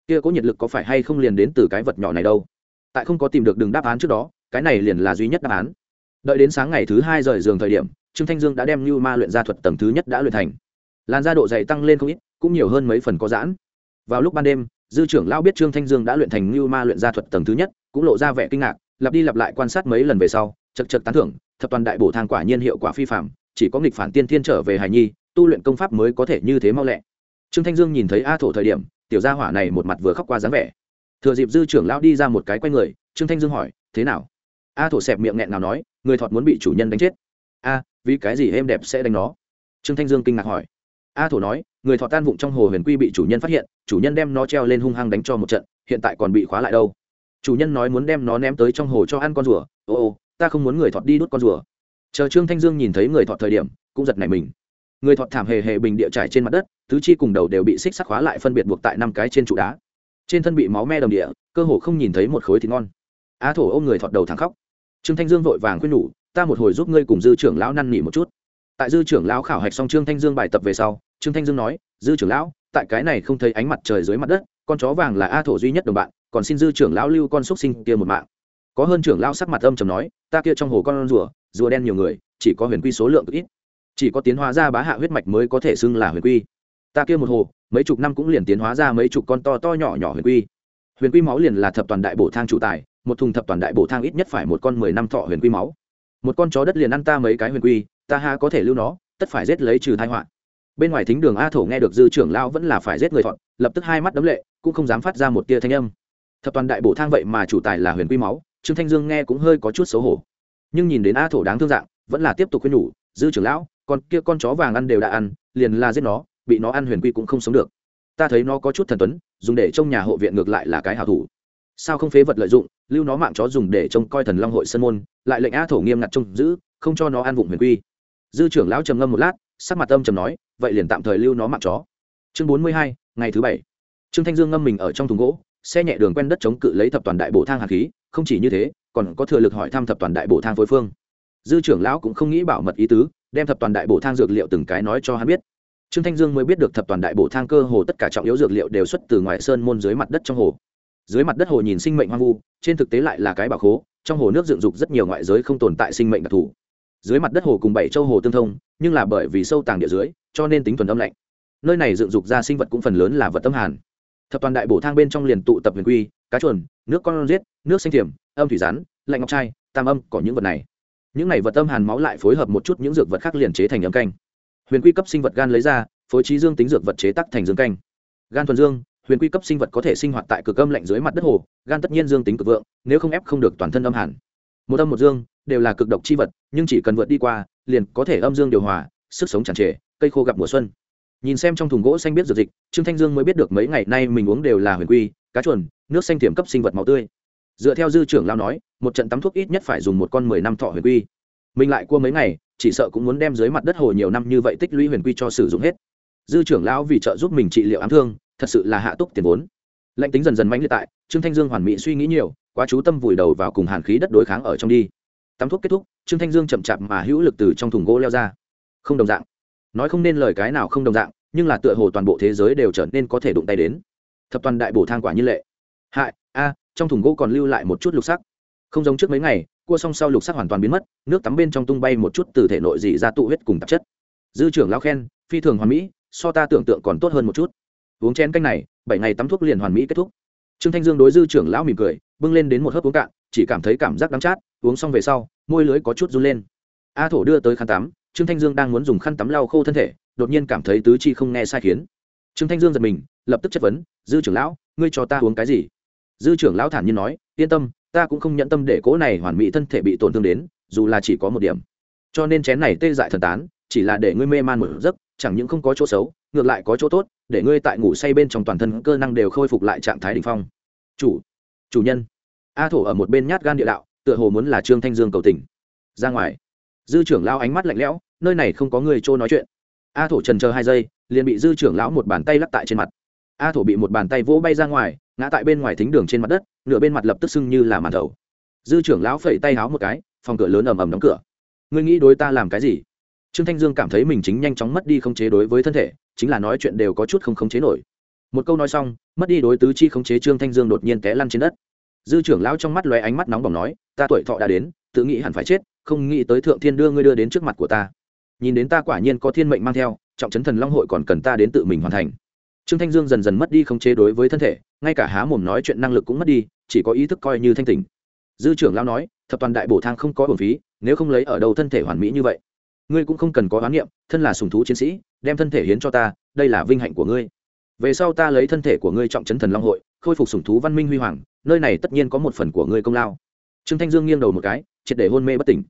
Kia có nhiệt lực có phải hay không liền đến từ cái vật nhỏ này đâu? Tại không có tìm được đường đáp án trước đó cái này liền là duy nhất đáp án. Đợi đến sáng ngày thứ hai rời giường thời điểm, trương thanh dương đã đem như ma luyện ra thuật tầng thứ nhất đã luyện thành. Làn da độ dày tăng lên không ít, cũng nhiều hơn mấy phần có giãn. Vào lúc ban đêm, dư trưởng lão biết trương thanh dương đã luyện thành như ma luyện ra thuật tầng thứ nhất, cũng lộ ra vẻ kinh ngạc, lặp đi lặp lại quan sát mấy lần về sau chật chật tán thưởng, thập toàn đại bổ thang quả nhiên hiệu quả phi phạm chỉ có nghịch phản tiên thiên trở về hài nhi, tu luyện công pháp mới có thể như thế mau lẹ. Trương thanh dương nhìn thấy a thổ thời điểm, tiểu gia hỏa này một mặt vừa khóc qua dáng vẻ. Thừa dịp dư trưởng lão đi ra một cái quay người, trương thanh dương hỏi, thế nào? A thổ xẹp miệng nghẹn nào nói, người thọt muốn bị chủ nhân đánh chết. A, vì cái gì êm đẹp sẽ đánh nó? Trương thanh dương kinh ngạc hỏi. A thổ nói, người thọ tan vụng trong hồ huyền quy bị chủ nhân phát hiện, chủ nhân đem nó treo lên hung hăng đánh cho một trận, hiện tại còn bị khóa lại đâu? Chủ nhân nói muốn đem nó ném tới trong hồ cho ăn con rùa. Ô ô, ta không muốn người thọt đi đốt con rùa. Chờ trương thanh dương nhìn thấy người thọt thời điểm, cũng giật nảy mình. Người thọt thảm hề hề bình địa trải trên mặt đất, tứ chi cùng đầu đều bị xích sắc khóa lại phân biệt buộc tại năm cái trên trụ đá. Trên thân bị máu me đầm địa, cơ hồ không nhìn thấy một khối thịt ngon a thổ ôm người thọt đầu thẳng khóc. Trương thanh dương vội vàng khuyên nhủ, ta một hồi giúp ngươi cùng dư trưởng lão năn nỉ một chút. Tại dư trưởng lão khảo hạch xong trương thanh dương bài tập về sau, trương thanh dương nói, dư trưởng lão, tại cái này không thấy ánh mặt trời dưới mặt đất, con chó vàng là a thổ duy nhất đồng bạn, còn xin dư trưởng lão lưu con xúc sinh kia một mạng. Có hơn trưởng lão sắc mặt âm trầm nói, ta kia trong hồ con rùa rùa đen nhiều người, chỉ có huyền quy số lượng ít. Chỉ có tiến hóa ra bá hạ huyết mạch mới có thể xưng là huyền quy. Ta kia một hồ, mấy chục năm cũng liền tiến hóa ra mấy chục con to to nhỏ nhỏ huyền quy. Huyền quy máu liền là thập toàn đại bổ thang chủ tài một thùng thập toàn đại bổ thang ít nhất phải một con mười năm thọ huyền quy máu. Một con chó đất liền ăn ta mấy cái huyền quy, ta ha có thể lưu nó, tất phải giết lấy trừ thai họa. Bên ngoài thính đường a thổ nghe được dư trưởng lao vẫn là phải giết người thọn lập tức hai mắt đấm lệ, cũng không dám phát ra một tia thanh âm. Thập toàn đại bổ thang vậy mà chủ tài là huyền quy máu, trương thanh dương nghe cũng hơi có chút xấu hổ. Nhưng nhìn đến a thổ đáng thương dạng, vẫn là tiếp tục khuyên nhủ, dư trưởng lão còn kia con chó vàng ăn đều đã ăn, liền là giết nó, bị nó ăn huyền quy cũng không sống được. Ta thấy nó có chút thần tuấn, dùng để trong nhà hộ viện ngược lại là cái hảo thủ sao không phế vật lợi dụng, lưu nó mạng chó dùng để trông coi thần long hội sân môn, lại lệnh a thổ nghiêm ngặt trông giữ, không cho nó ăn vụng huyền quy. Dư trưởng lão trầm ngâm một lát, sắc mặt âm trầm nói, vậy liền tạm thời lưu nó mạng chó. Chương bốn mươi hai, ngày thứ bảy. Trương thanh dương ngâm mình ở trong thùng gỗ, xe nhẹ đường quen đất chống cự lấy thập toàn đại bộ thang hạt khí, không chỉ như thế, còn có thừa lực hỏi thăm thập toàn đại bộ thang phối phương. Dư trưởng lão cũng không nghĩ bảo mật ý tứ, đem thập toàn đại bộ thang dược liệu từng cái nói cho hắn biết. Trương thanh dương mới biết được thập toàn đại bộ thang cơ hồ tất cả trọng yếu dược liệu đều xuất từ ngoài sơn môn dưới mặt đất trong hồ dưới mặt đất hồ nhìn sinh mệnh hoang vu, trên thực tế lại là cái bảo khố, trong hồ nước dựng dục rất nhiều ngoại giới không tồn tại sinh mệnh đặc thù. Dưới mặt đất hồ cùng bảy châu hồ tương thông, nhưng là bởi vì sâu tàng địa dưới, cho nên tính thuần âm lạnh. Nơi này dựng dục ra sinh vật cũng phần lớn là vật tâm hàn. Thập toàn đại bổ thang bên trong liền tụ tập huyền quy, cá chuồn, nước con riết nước xanh thiểm, âm thủy rắn, lạnh ngọc trai, tam âm, có những vật này. Những này vật âm hàn máu lại phối hợp một chút những dược vật khác liền chế thành âm canh. Huyền quy cấp sinh vật gan lấy ra, phối trí dương tính dược vật chế tắc thành dương canh. Gan thuần dương huyền quy cấp sinh vật có thể sinh hoạt tại cực âm lạnh dưới mặt đất hồ, gan tất nhiên dương tính cực vượng, nếu không ép không được toàn thân âm hẳn. một âm một dương đều là cực độc chi vật, nhưng chỉ cần vượt đi qua, liền có thể âm dương điều hòa, sức sống tràn trề, cây khô gặp mùa xuân. Nhìn xem trong thùng gỗ xanh biết dược dịch, trương thanh dương mới biết được mấy ngày nay mình uống đều là huyền quy, cá chuồn, nước xanh tiềm cấp sinh vật màu tươi. Dựa theo dư trưởng lao nói, một trận tắm thuốc ít nhất phải dùng một con mười năm thọ huyền quy. Mình lại cua mấy ngày, chỉ sợ cũng muốn đem dưới mặt đất hồ nhiều năm như vậy tích lũy huyền quy cho sử dụng hết. Dư trưởng lão vì trợ giúp mình trị liệu ám thương thật sự là hạ túc tiền vốn. Lãnh tính dần dần mãnh liệt tại, trương thanh dương hoàn mỹ suy nghĩ nhiều, quá chú tâm vùi đầu vào cùng hàn khí đất đối kháng ở trong đi. Tắm thuốc kết thúc, trương thanh dương chậm chạp mà hữu lực từ trong thùng gỗ leo ra. Không đồng dạng. Nói không nên lời cái nào không đồng dạng, nhưng là tựa hồ toàn bộ thế giới đều trở nên có thể đụng tay đến. Thập toàn đại bổ thang quả như lệ. Hại, a, trong thùng gỗ còn lưu lại một chút lục sắc. Không giống trước mấy ngày, cua xong sau lục sắc hoàn toàn biến mất, nước tắm bên trong tung bay một chút từ thể nội dị ra tụ huyết cùng tạp chất. Dư trưởng lao khen, phi thường hoàn mỹ, so ta tưởng tượng còn tốt hơn một chút uống chén canh này, bảy ngày tắm thuốc liền hoàn mỹ kết thúc. Trương thanh dương đối dư trưởng lão mỉm cười, bưng lên đến một hớp uống cạn, chỉ cảm thấy cảm giác đắng chát, uống xong về sau, môi lưới có chút run lên. A thổ đưa tới khăn tắm, trương thanh dương đang muốn dùng khăn tắm lau khô thân thể, đột nhiên cảm thấy tứ chi không nghe sai khiến. Trương thanh dương giật mình, lập tức chất vấn, dư trưởng lão, ngươi cho ta uống cái gì? Dư trưởng lão thản nhiên nói, yên tâm, ta cũng không nhận tâm để cỗ này hoàn mỹ thân thể bị tổn thương đến, dù là chỉ có một điểm. Cho nên chén này tê dại thần tán, chỉ là để ngươi mê man một giấc, chẳng những không có chỗ xấu, ngược lại có chỗ tốt để ngươi tại ngủ say bên trong toàn thân cơ năng đều khôi phục lại trạng thái đ ỉ n h phong. Chủ chủ nhân. A thổ ở một bên nhát gan địa đạo, tựa hồ muốn là trương thanh dương cầu tình. Ra ngoài. Dư trưởng lao ánh mắt lạnh lẽo, nơi này không có người trôi nói chuyện. A thổ trần chờ hai giây, liền bị dư trưởng lão một bàn tay lắc tại trên mặt. A thổ bị một bàn tay vỗ bay ra ngoài, ngã tại bên ngoài thính đường trên mặt đất, nửa bên mặt lập tức sưng như là màn thầu. Dư trưởng lão phẩy tay háo một cái, phòng cửa lớn ầm ầm đóng cửa. Ngươi nghĩ đối ta làm cái gì? Trương thanh dương cảm thấy mình chính nhanh chóng mất đi khống chế đối với thân thể, chính là nói chuyện đều có chút không khống chế nổi. Một câu nói xong, mất đi đối tứ chi khống chế trương thanh dương đột nhiên té lăn trên đất. Dư trưởng lão trong mắt lóe ánh mắt nóng bỏng nói, ta tuổi thọ đã đến, tự nghĩ hẳn phải chết, không nghĩ tới thượng thiên đưa ngươi đưa đến trước mặt của ta. Nhìn đến ta quả nhiên có thiên mệnh mang theo, trọng chấn thần long hội còn cần ta đến tự mình hoàn thành. Trương thanh dương dần dần mất đi khống chế đối với thân thể, ngay cả há mồm nói chuyện năng lực cũng mất đi, chỉ có ý thức coi như thanh tỉnh. Dư trưởng lão nói, thập toàn đại bổ thang không có bổn phí, nếu không lấy ở đâu thân thể hoàn mỹ như vậy? Ngươi cũng không cần có oán niệm, thân là sùng thú chiến sĩ, đem thân thể hiến cho ta, đây là vinh hạnh của ngươi. Về sau ta lấy thân thể của ngươi trọng chấn thần long hội, khôi phục sùng thú văn minh huy hoàng, nơi này tất nhiên có một phần của ngươi công lao. Trương thanh dương nghiêng đầu một cái, triệt để hôn mê bất tỉnh.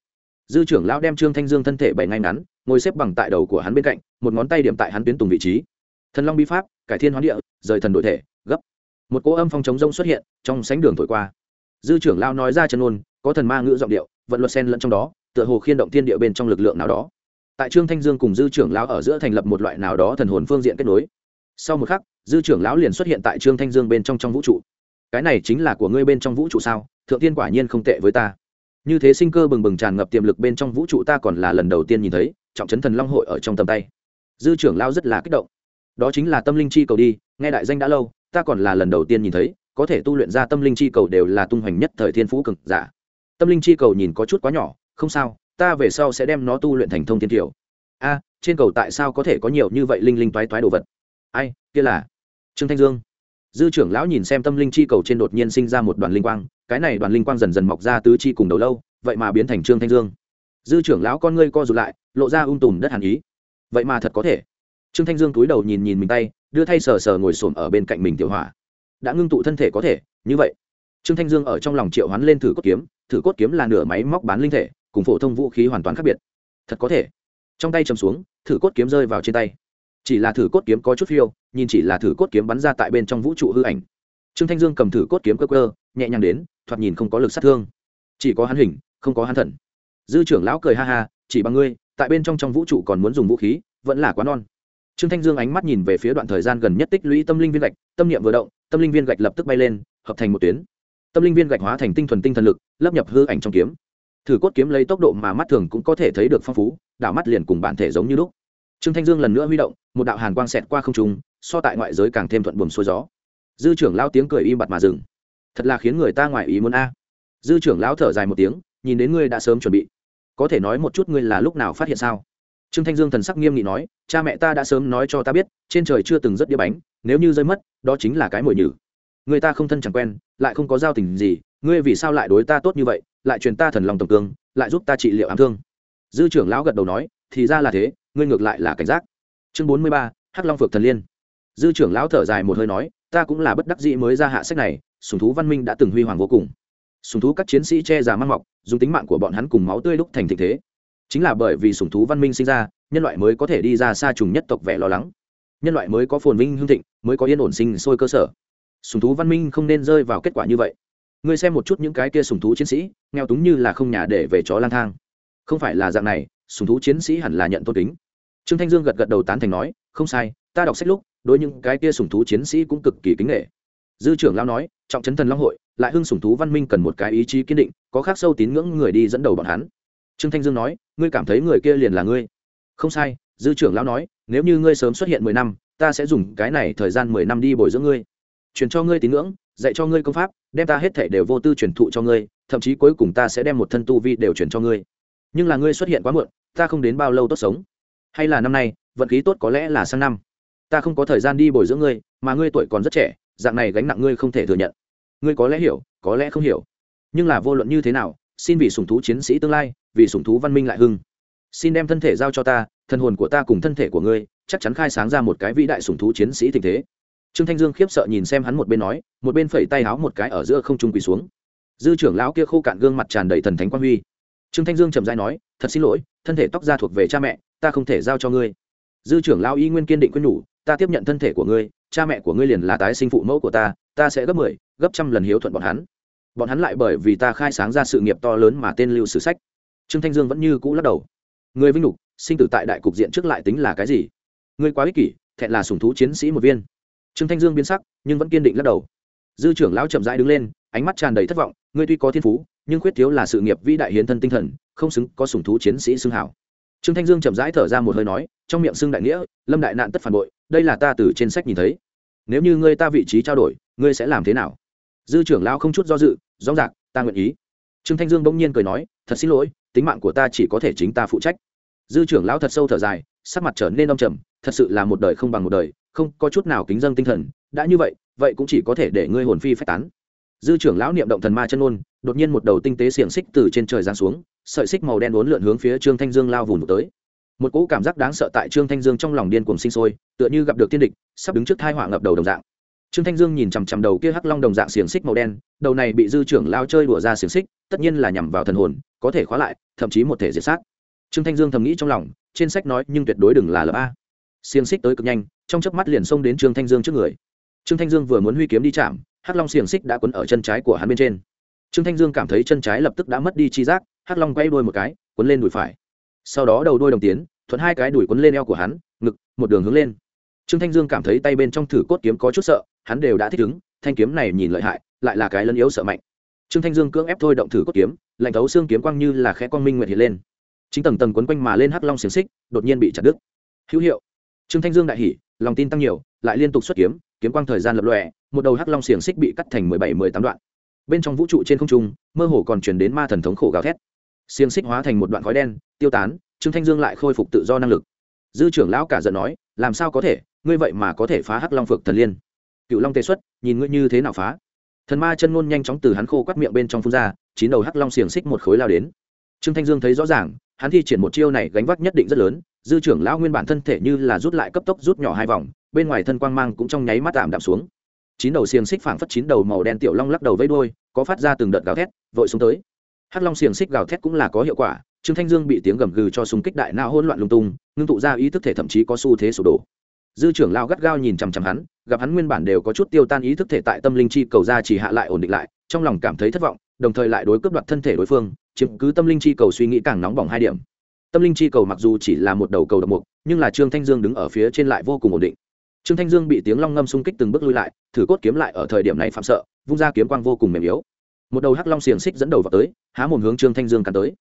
Dư trưởng lão đem trương thanh dương thân thể bày ngay ngắn, ngồi xếp bằng tại đầu của hắn bên cạnh, một ngón tay điểm tại hắn tuyến tùng vị trí. Thần long bi pháp, cải thiên hoán địa, rời thần đội thể, gấp. Một cỗ âm phong chống rông xuất hiện, trong sánh đường thổi qua. Dư trưởng lão nói ra chân ôn có thần ma ngữ giọng điệu, vận luật sen lẫn trong đó tựa hồ khiên động thiên địa bên trong lực lượng nào đó. Tại trương thanh dương cùng dư trưởng lão ở giữa thành lập một loại nào đó thần hồn phương diện kết nối. Sau một khắc, dư trưởng lão liền xuất hiện tại trương thanh dương bên trong trong vũ trụ. Cái này chính là của ngươi bên trong vũ trụ sao? Thượng tiên quả nhiên không tệ với ta. Như thế sinh cơ bừng bừng tràn ngập tiềm lực bên trong vũ trụ ta còn là lần đầu tiên nhìn thấy, trọng trấn thần long hội ở trong tầm tay. Dư trưởng lao rất là kích động. Đó chính là tâm linh chi cầu đi, nghe đại danh đã lâu, ta còn là lần đầu tiên nhìn thấy, có thể tu luyện ra tâm linh chi cầu đều là tung hoành nhất thời thiên phú cực giả. Tâm linh chi cầu nhìn có chút quá nhỏ không sao, ta về sau sẽ đem nó tu luyện thành thông thiên tiểu a, trên cầu tại sao có thể có nhiều như vậy linh linh toái toái đồ vật? Ai, kia là trương thanh dương. Dư trưởng lão nhìn xem tâm linh chi cầu trên đột nhiên sinh ra một đoàn linh quang, cái này đoàn linh quang dần dần mọc ra tứ chi cùng đầu lâu, vậy mà biến thành trương thanh dương. Dư trưởng lão con ngươi co rụt lại, lộ ra ung tùm đất hàn ý. Vậy mà thật có thể. Trương thanh dương túi đầu nhìn nhìn mình tay, đưa thay sờ sờ ngồi xổm ở bên cạnh mình tiểu hỏa. Đã ngưng tụ thân thể có thể, như vậy. Trương thanh dương ở trong lòng triệu hoán lên thử cốt kiếm, thử cốt kiếm là nửa máy móc bán linh thể cùng phổ thông vũ khí hoàn toàn khác biệt. Thật có thể. Trong tay chầm xuống, thử cốt kiếm rơi vào trên tay. Chỉ là thử cốt kiếm có chút phiêu, nhìn chỉ là thử cốt kiếm bắn ra tại bên trong vũ trụ hư ảnh. Trương thanh dương cầm thử cốt kiếm cơ cơ nhẹ nhàng đến, thoạt nhìn không có lực sát thương. Chỉ có hắn hình, không có hắn thần. Dư trưởng lão cười ha ha, chỉ bằng ngươi, tại bên trong trong vũ trụ còn muốn dùng vũ khí, vẫn là quá non. Trương thanh dương ánh mắt nhìn về phía đoạn thời gian gần nhất tích lũy tâm linh viên gạch, tâm niệm vừa động, tâm linh viên gạch lập tức bay lên, hợp thành một tuyến. Tâm linh viên gạch hóa thành tinh thuần tinh thần lực, lấp nhập hư ảnh trong kiếm thử cốt kiếm lấy tốc độ mà mắt thường cũng có thể thấy được phong phú, đảo mắt liền cùng bản thể giống như lúc. Trương thanh dương lần nữa huy động, một đạo hàn quang xẹt qua không trung, so tại ngoại giới càng thêm thuận buồm xuôi gió. Dư trưởng lao tiếng cười im bặt mà dừng. Thật là khiến người ta ngoài ý muốn a. Dư trưởng lão thở dài một tiếng, nhìn đến ngươi đã sớm chuẩn bị. Có thể nói một chút ngươi là lúc nào phát hiện sao? Trương thanh dương thần sắc nghiêm nghị nói, cha mẹ ta đã sớm nói cho ta biết, trên trời chưa từng rất đĩa bánh, nếu như rơi mất, đó chính là cái mồi nhử. Người ta không thân chẳng quen, lại không có giao tình gì, ngươi vì sao lại đối ta tốt như vậy lại truyền ta thần lòng tổng cương, lại giúp ta trị liệu ám thương. Dư trưởng lão gật đầu nói, thì ra là thế, ngươi ngược lại là cảnh giác. Chương bốn mươi ba, hắc long phược thần liên. Dư trưởng lão thở dài một hơi nói, ta cũng là bất đắc dĩ mới ra hạ sách này, sùng thú văn minh đã từng huy hoàng vô cùng. Sùng thú các chiến sĩ che già mang mọc, dùng tính mạng của bọn hắn cùng máu tươi lúc thành thịnh thế. Chính là bởi vì sùng thú văn minh sinh ra, nhân loại mới có thể đi ra xa trùng nhất tộc vẻ lo lắng. Nhân loại mới có phồn vinh hương thịnh, mới có yên ổn sinh sôi cơ sở. Sùng thú văn minh không nên rơi vào kết quả như vậy ngươi xem một chút những cái kia sùng thú chiến sĩ, nghèo túng như là không nhà để về chó lang thang. Không phải là dạng này, sùng thú chiến sĩ hẳn là nhận tôn kính. Trương thanh dương gật gật đầu tán thành nói, không sai, ta đọc sách lúc, đối những cái kia sùng thú chiến sĩ cũng cực kỳ kính nghệ dư trưởng lao nói, trọng chấn thần long hội, lại hưng sùng thú văn minh cần một cái ý chí kiên định, có khác sâu tín ngưỡng người đi dẫn đầu bọn hắn. Trương thanh dương nói, ngươi cảm thấy người kia liền là ngươi. Không sai, dư trưởng lão nói, nếu như ngươi sớm xuất hiện mười năm, ta sẽ dùng cái này thời gian mười năm đi bồi dưỡng ngươi. Truyền cho ngươi tín ngưỡng dạy cho ngươi công pháp, đem ta hết thể đều vô tư truyền thụ cho ngươi, thậm chí cuối cùng ta sẽ đem một thân tu vi đều truyền cho ngươi. Nhưng là ngươi xuất hiện quá muộn, ta không đến bao lâu tốt sống. Hay là năm nay, vận khí tốt có lẽ là sang năm. Ta không có thời gian đi bồi dưỡng ngươi, mà ngươi tuổi còn rất trẻ, dạng này gánh nặng ngươi không thể thừa nhận. Ngươi có lẽ hiểu, có lẽ không hiểu. Nhưng là vô luận như thế nào, xin vì sùng thú chiến sĩ tương lai, vì sùng thú văn minh lại hưng. Xin đem thân thể giao cho ta, thân hồn của ta cùng thân thể của ngươi, chắc chắn khai sáng ra một cái vĩ đại sùng thú chiến sĩ tình thế trương thanh dương khiếp sợ nhìn xem hắn một bên nói một bên phẩy tay háo một cái ở giữa không trung quỳ xuống. Dư trưởng lão kia khô cạn gương mặt tràn đầy thần thánh quan huy. Trương thanh dương trầm dai nói thật xin lỗi thân thể tóc ra thuộc về cha mẹ ta không thể giao cho ngươi. Dư trưởng lão y nguyên kiên định quyết nhủ ta tiếp nhận thân thể của ngươi cha mẹ của ngươi liền là tái sinh phụ mẫu của ta ta sẽ gấp mười 10, gấp trăm lần hiếu thuận bọn hắn. Bọn hắn lại bởi vì ta khai sáng ra sự nghiệp to lớn mà tên lưu sử sách. Trương thanh dương vẫn như cũ lắc đầu. Người vinh lục sinh tử tại đại cục diện trước lại tính là cái gì? Ngươi quá ích kỷ thẹn là sùng thú chiến sĩ một viên trương thanh dương biến sắc, nhưng vẫn kiên định lắc đầu. Dư trưởng lão chậm rãi đứng lên, ánh mắt tràn đầy thất vọng, ngươi tuy có thiên phú, nhưng khuyết thiếu là sự nghiệp vĩ đại hiến thân tinh thần, không xứng có sùng thú chiến sĩ xưng hảo. Trương thanh dương chậm rãi thở ra một hơi nói, trong miệng xưng đại nghĩa, lâm đại nạn tất phản bội, đây là ta từ trên sách nhìn thấy. Nếu như ngươi ta vị trí trao đổi, ngươi sẽ làm thế nào? Dư trưởng lão không chút do dự, rõ rạc ta nguyện ý. Trương thanh dương bỗng nhiên cười nói, thật xin lỗi, tính mạng của ta chỉ có thể chính ta phụ trách. Dư trưởng lão thật sâu thở dài, sắc mặt trở nên đông trầm, thật sự là một đời không bằng một đời không có chút nào kính dân tinh thần, đã như vậy vậy cũng chỉ có thể để ngươi hồn phi phách tán. Dư trưởng lão niệm động thần ma chân ôn đột nhiên một đầu tinh tế xiềng xích từ trên trời giáng xuống, sợi xích màu đen uốn lượn hướng phía trương thanh dương lao vùn tới. Một cỗ cảm giác đáng sợ tại trương thanh dương trong lòng điên cuồng sinh sôi, tựa như gặp được tiên địch, sắp đứng trước thai họa ngập đầu đồng dạng. Trương thanh dương nhìn chằm chằm đầu kia hắc long đồng dạng xiềng xích màu đen, đầu này bị dư trưởng lao chơi đùa ra xiềng xích, tất nhiên là nhằm vào thần hồn, có thể khóa lại, thậm chí một thể diệt sát. Trương thanh dương thầm nghĩ trong lòng, trên sách nói nhưng tuyệt đối đừng là lập a. Xiềng xích tới cực nhanh trong chớp mắt liền xông đến trương thanh dương trước người. Trương thanh dương vừa muốn huy kiếm đi chạm, hắc long xiềng xích đã quấn ở chân trái của hắn bên trên. Trương thanh dương cảm thấy chân trái lập tức đã mất đi chi giác, hắc long quay đuôi một cái quấn lên đùi phải. Sau đó đầu đuôi đồng tiến, thuận hai cái đùi quấn lên eo của hắn, ngực, một đường hướng lên. Trương thanh dương cảm thấy tay bên trong thử cốt kiếm có chút sợ, hắn đều đã thích ứng, thanh kiếm này nhìn lợi hại, lại là cái lân yếu sợ mạnh. Trương thanh dương cưỡng ép thôi động thử cốt kiếm, lạnh thấu xương kiếm quang như là khẽ quang minh nguyệt hiện lên. Chính tầng tầng quấn quanh mà lên hắc long xiềng xích, đột nhiên bị chặt đứt. Hữu hiệu. Trương thanh dương đại hỉ lòng tin tăng nhiều, lại liên tục xuất kiếm kiếm quang thời gian lập lòe, một đầu hắc long xiềng xích bị cắt thành mười bảy, mười tám đoạn. Bên trong vũ trụ trên không trung, mơ hồ còn chuyển đến ma thần thống khổ gào thét. Xiềng xích hóa thành một đoạn khói đen, tiêu tán, trương thanh dương lại khôi phục tự do năng lực. Dư trưởng lão cả giận nói, làm sao có thể? Ngươi vậy mà có thể phá hắc long phược thần liên. Cựu long tê xuất, nhìn ngươi như thế nào phá? Thần ma chân ngôn nhanh chóng từ hắn khô quắt miệng bên trong phun ra, chín đầu hắc long xiềng xích một khối lao đến. Trương thanh dương thấy rõ ràng, hắn thi triển một chiêu này gánh vác nhất định rất lớn dư trưởng lão nguyên bản thân thể như là rút lại cấp tốc rút nhỏ hai vòng, bên ngoài thân quang mang cũng trong nháy mắt tạm đạm xuống. Chín đầu xiềng xích phảng phất chín đầu màu đen tiểu long lắc đầu vẫy đuôi, có phát ra từng đợt gào thét, vội xuống tới. Hắc long xiềng xích gào thét cũng là có hiệu quả, trương thanh dương bị tiếng gầm gừ cho súng kích đại não hỗn loạn lung tung, ngưng tụ ra ý thức thể thậm chí có xu thế sụp đổ. Dư trưởng lao gắt gao nhìn chằm chằm hắn, gặp hắn nguyên bản đều có chút tiêu tan ý thức thể tại tâm linh chi cầu ra chỉ hạ lại ổn định lại, trong lòng cảm thấy thất vọng, đồng thời lại đối cướp đoạt thân thể đối phương, chiếm cứ tâm linh chi cầu suy nghĩ càng nóng bỏng hai điểm tâm linh chi cầu mặc dù chỉ là một đầu cầu độc mục, nhưng là trương thanh dương đứng ở phía trên lại vô cùng ổn định. Trương thanh dương bị tiếng long ngâm xung kích từng bước lui lại, thử cốt kiếm lại ở thời điểm này phạm sợ, vung ra kiếm quang vô cùng mềm yếu. Một đầu hắc long xiềng xích dẫn đầu vào tới, há mồm hướng trương thanh dương cắn tới.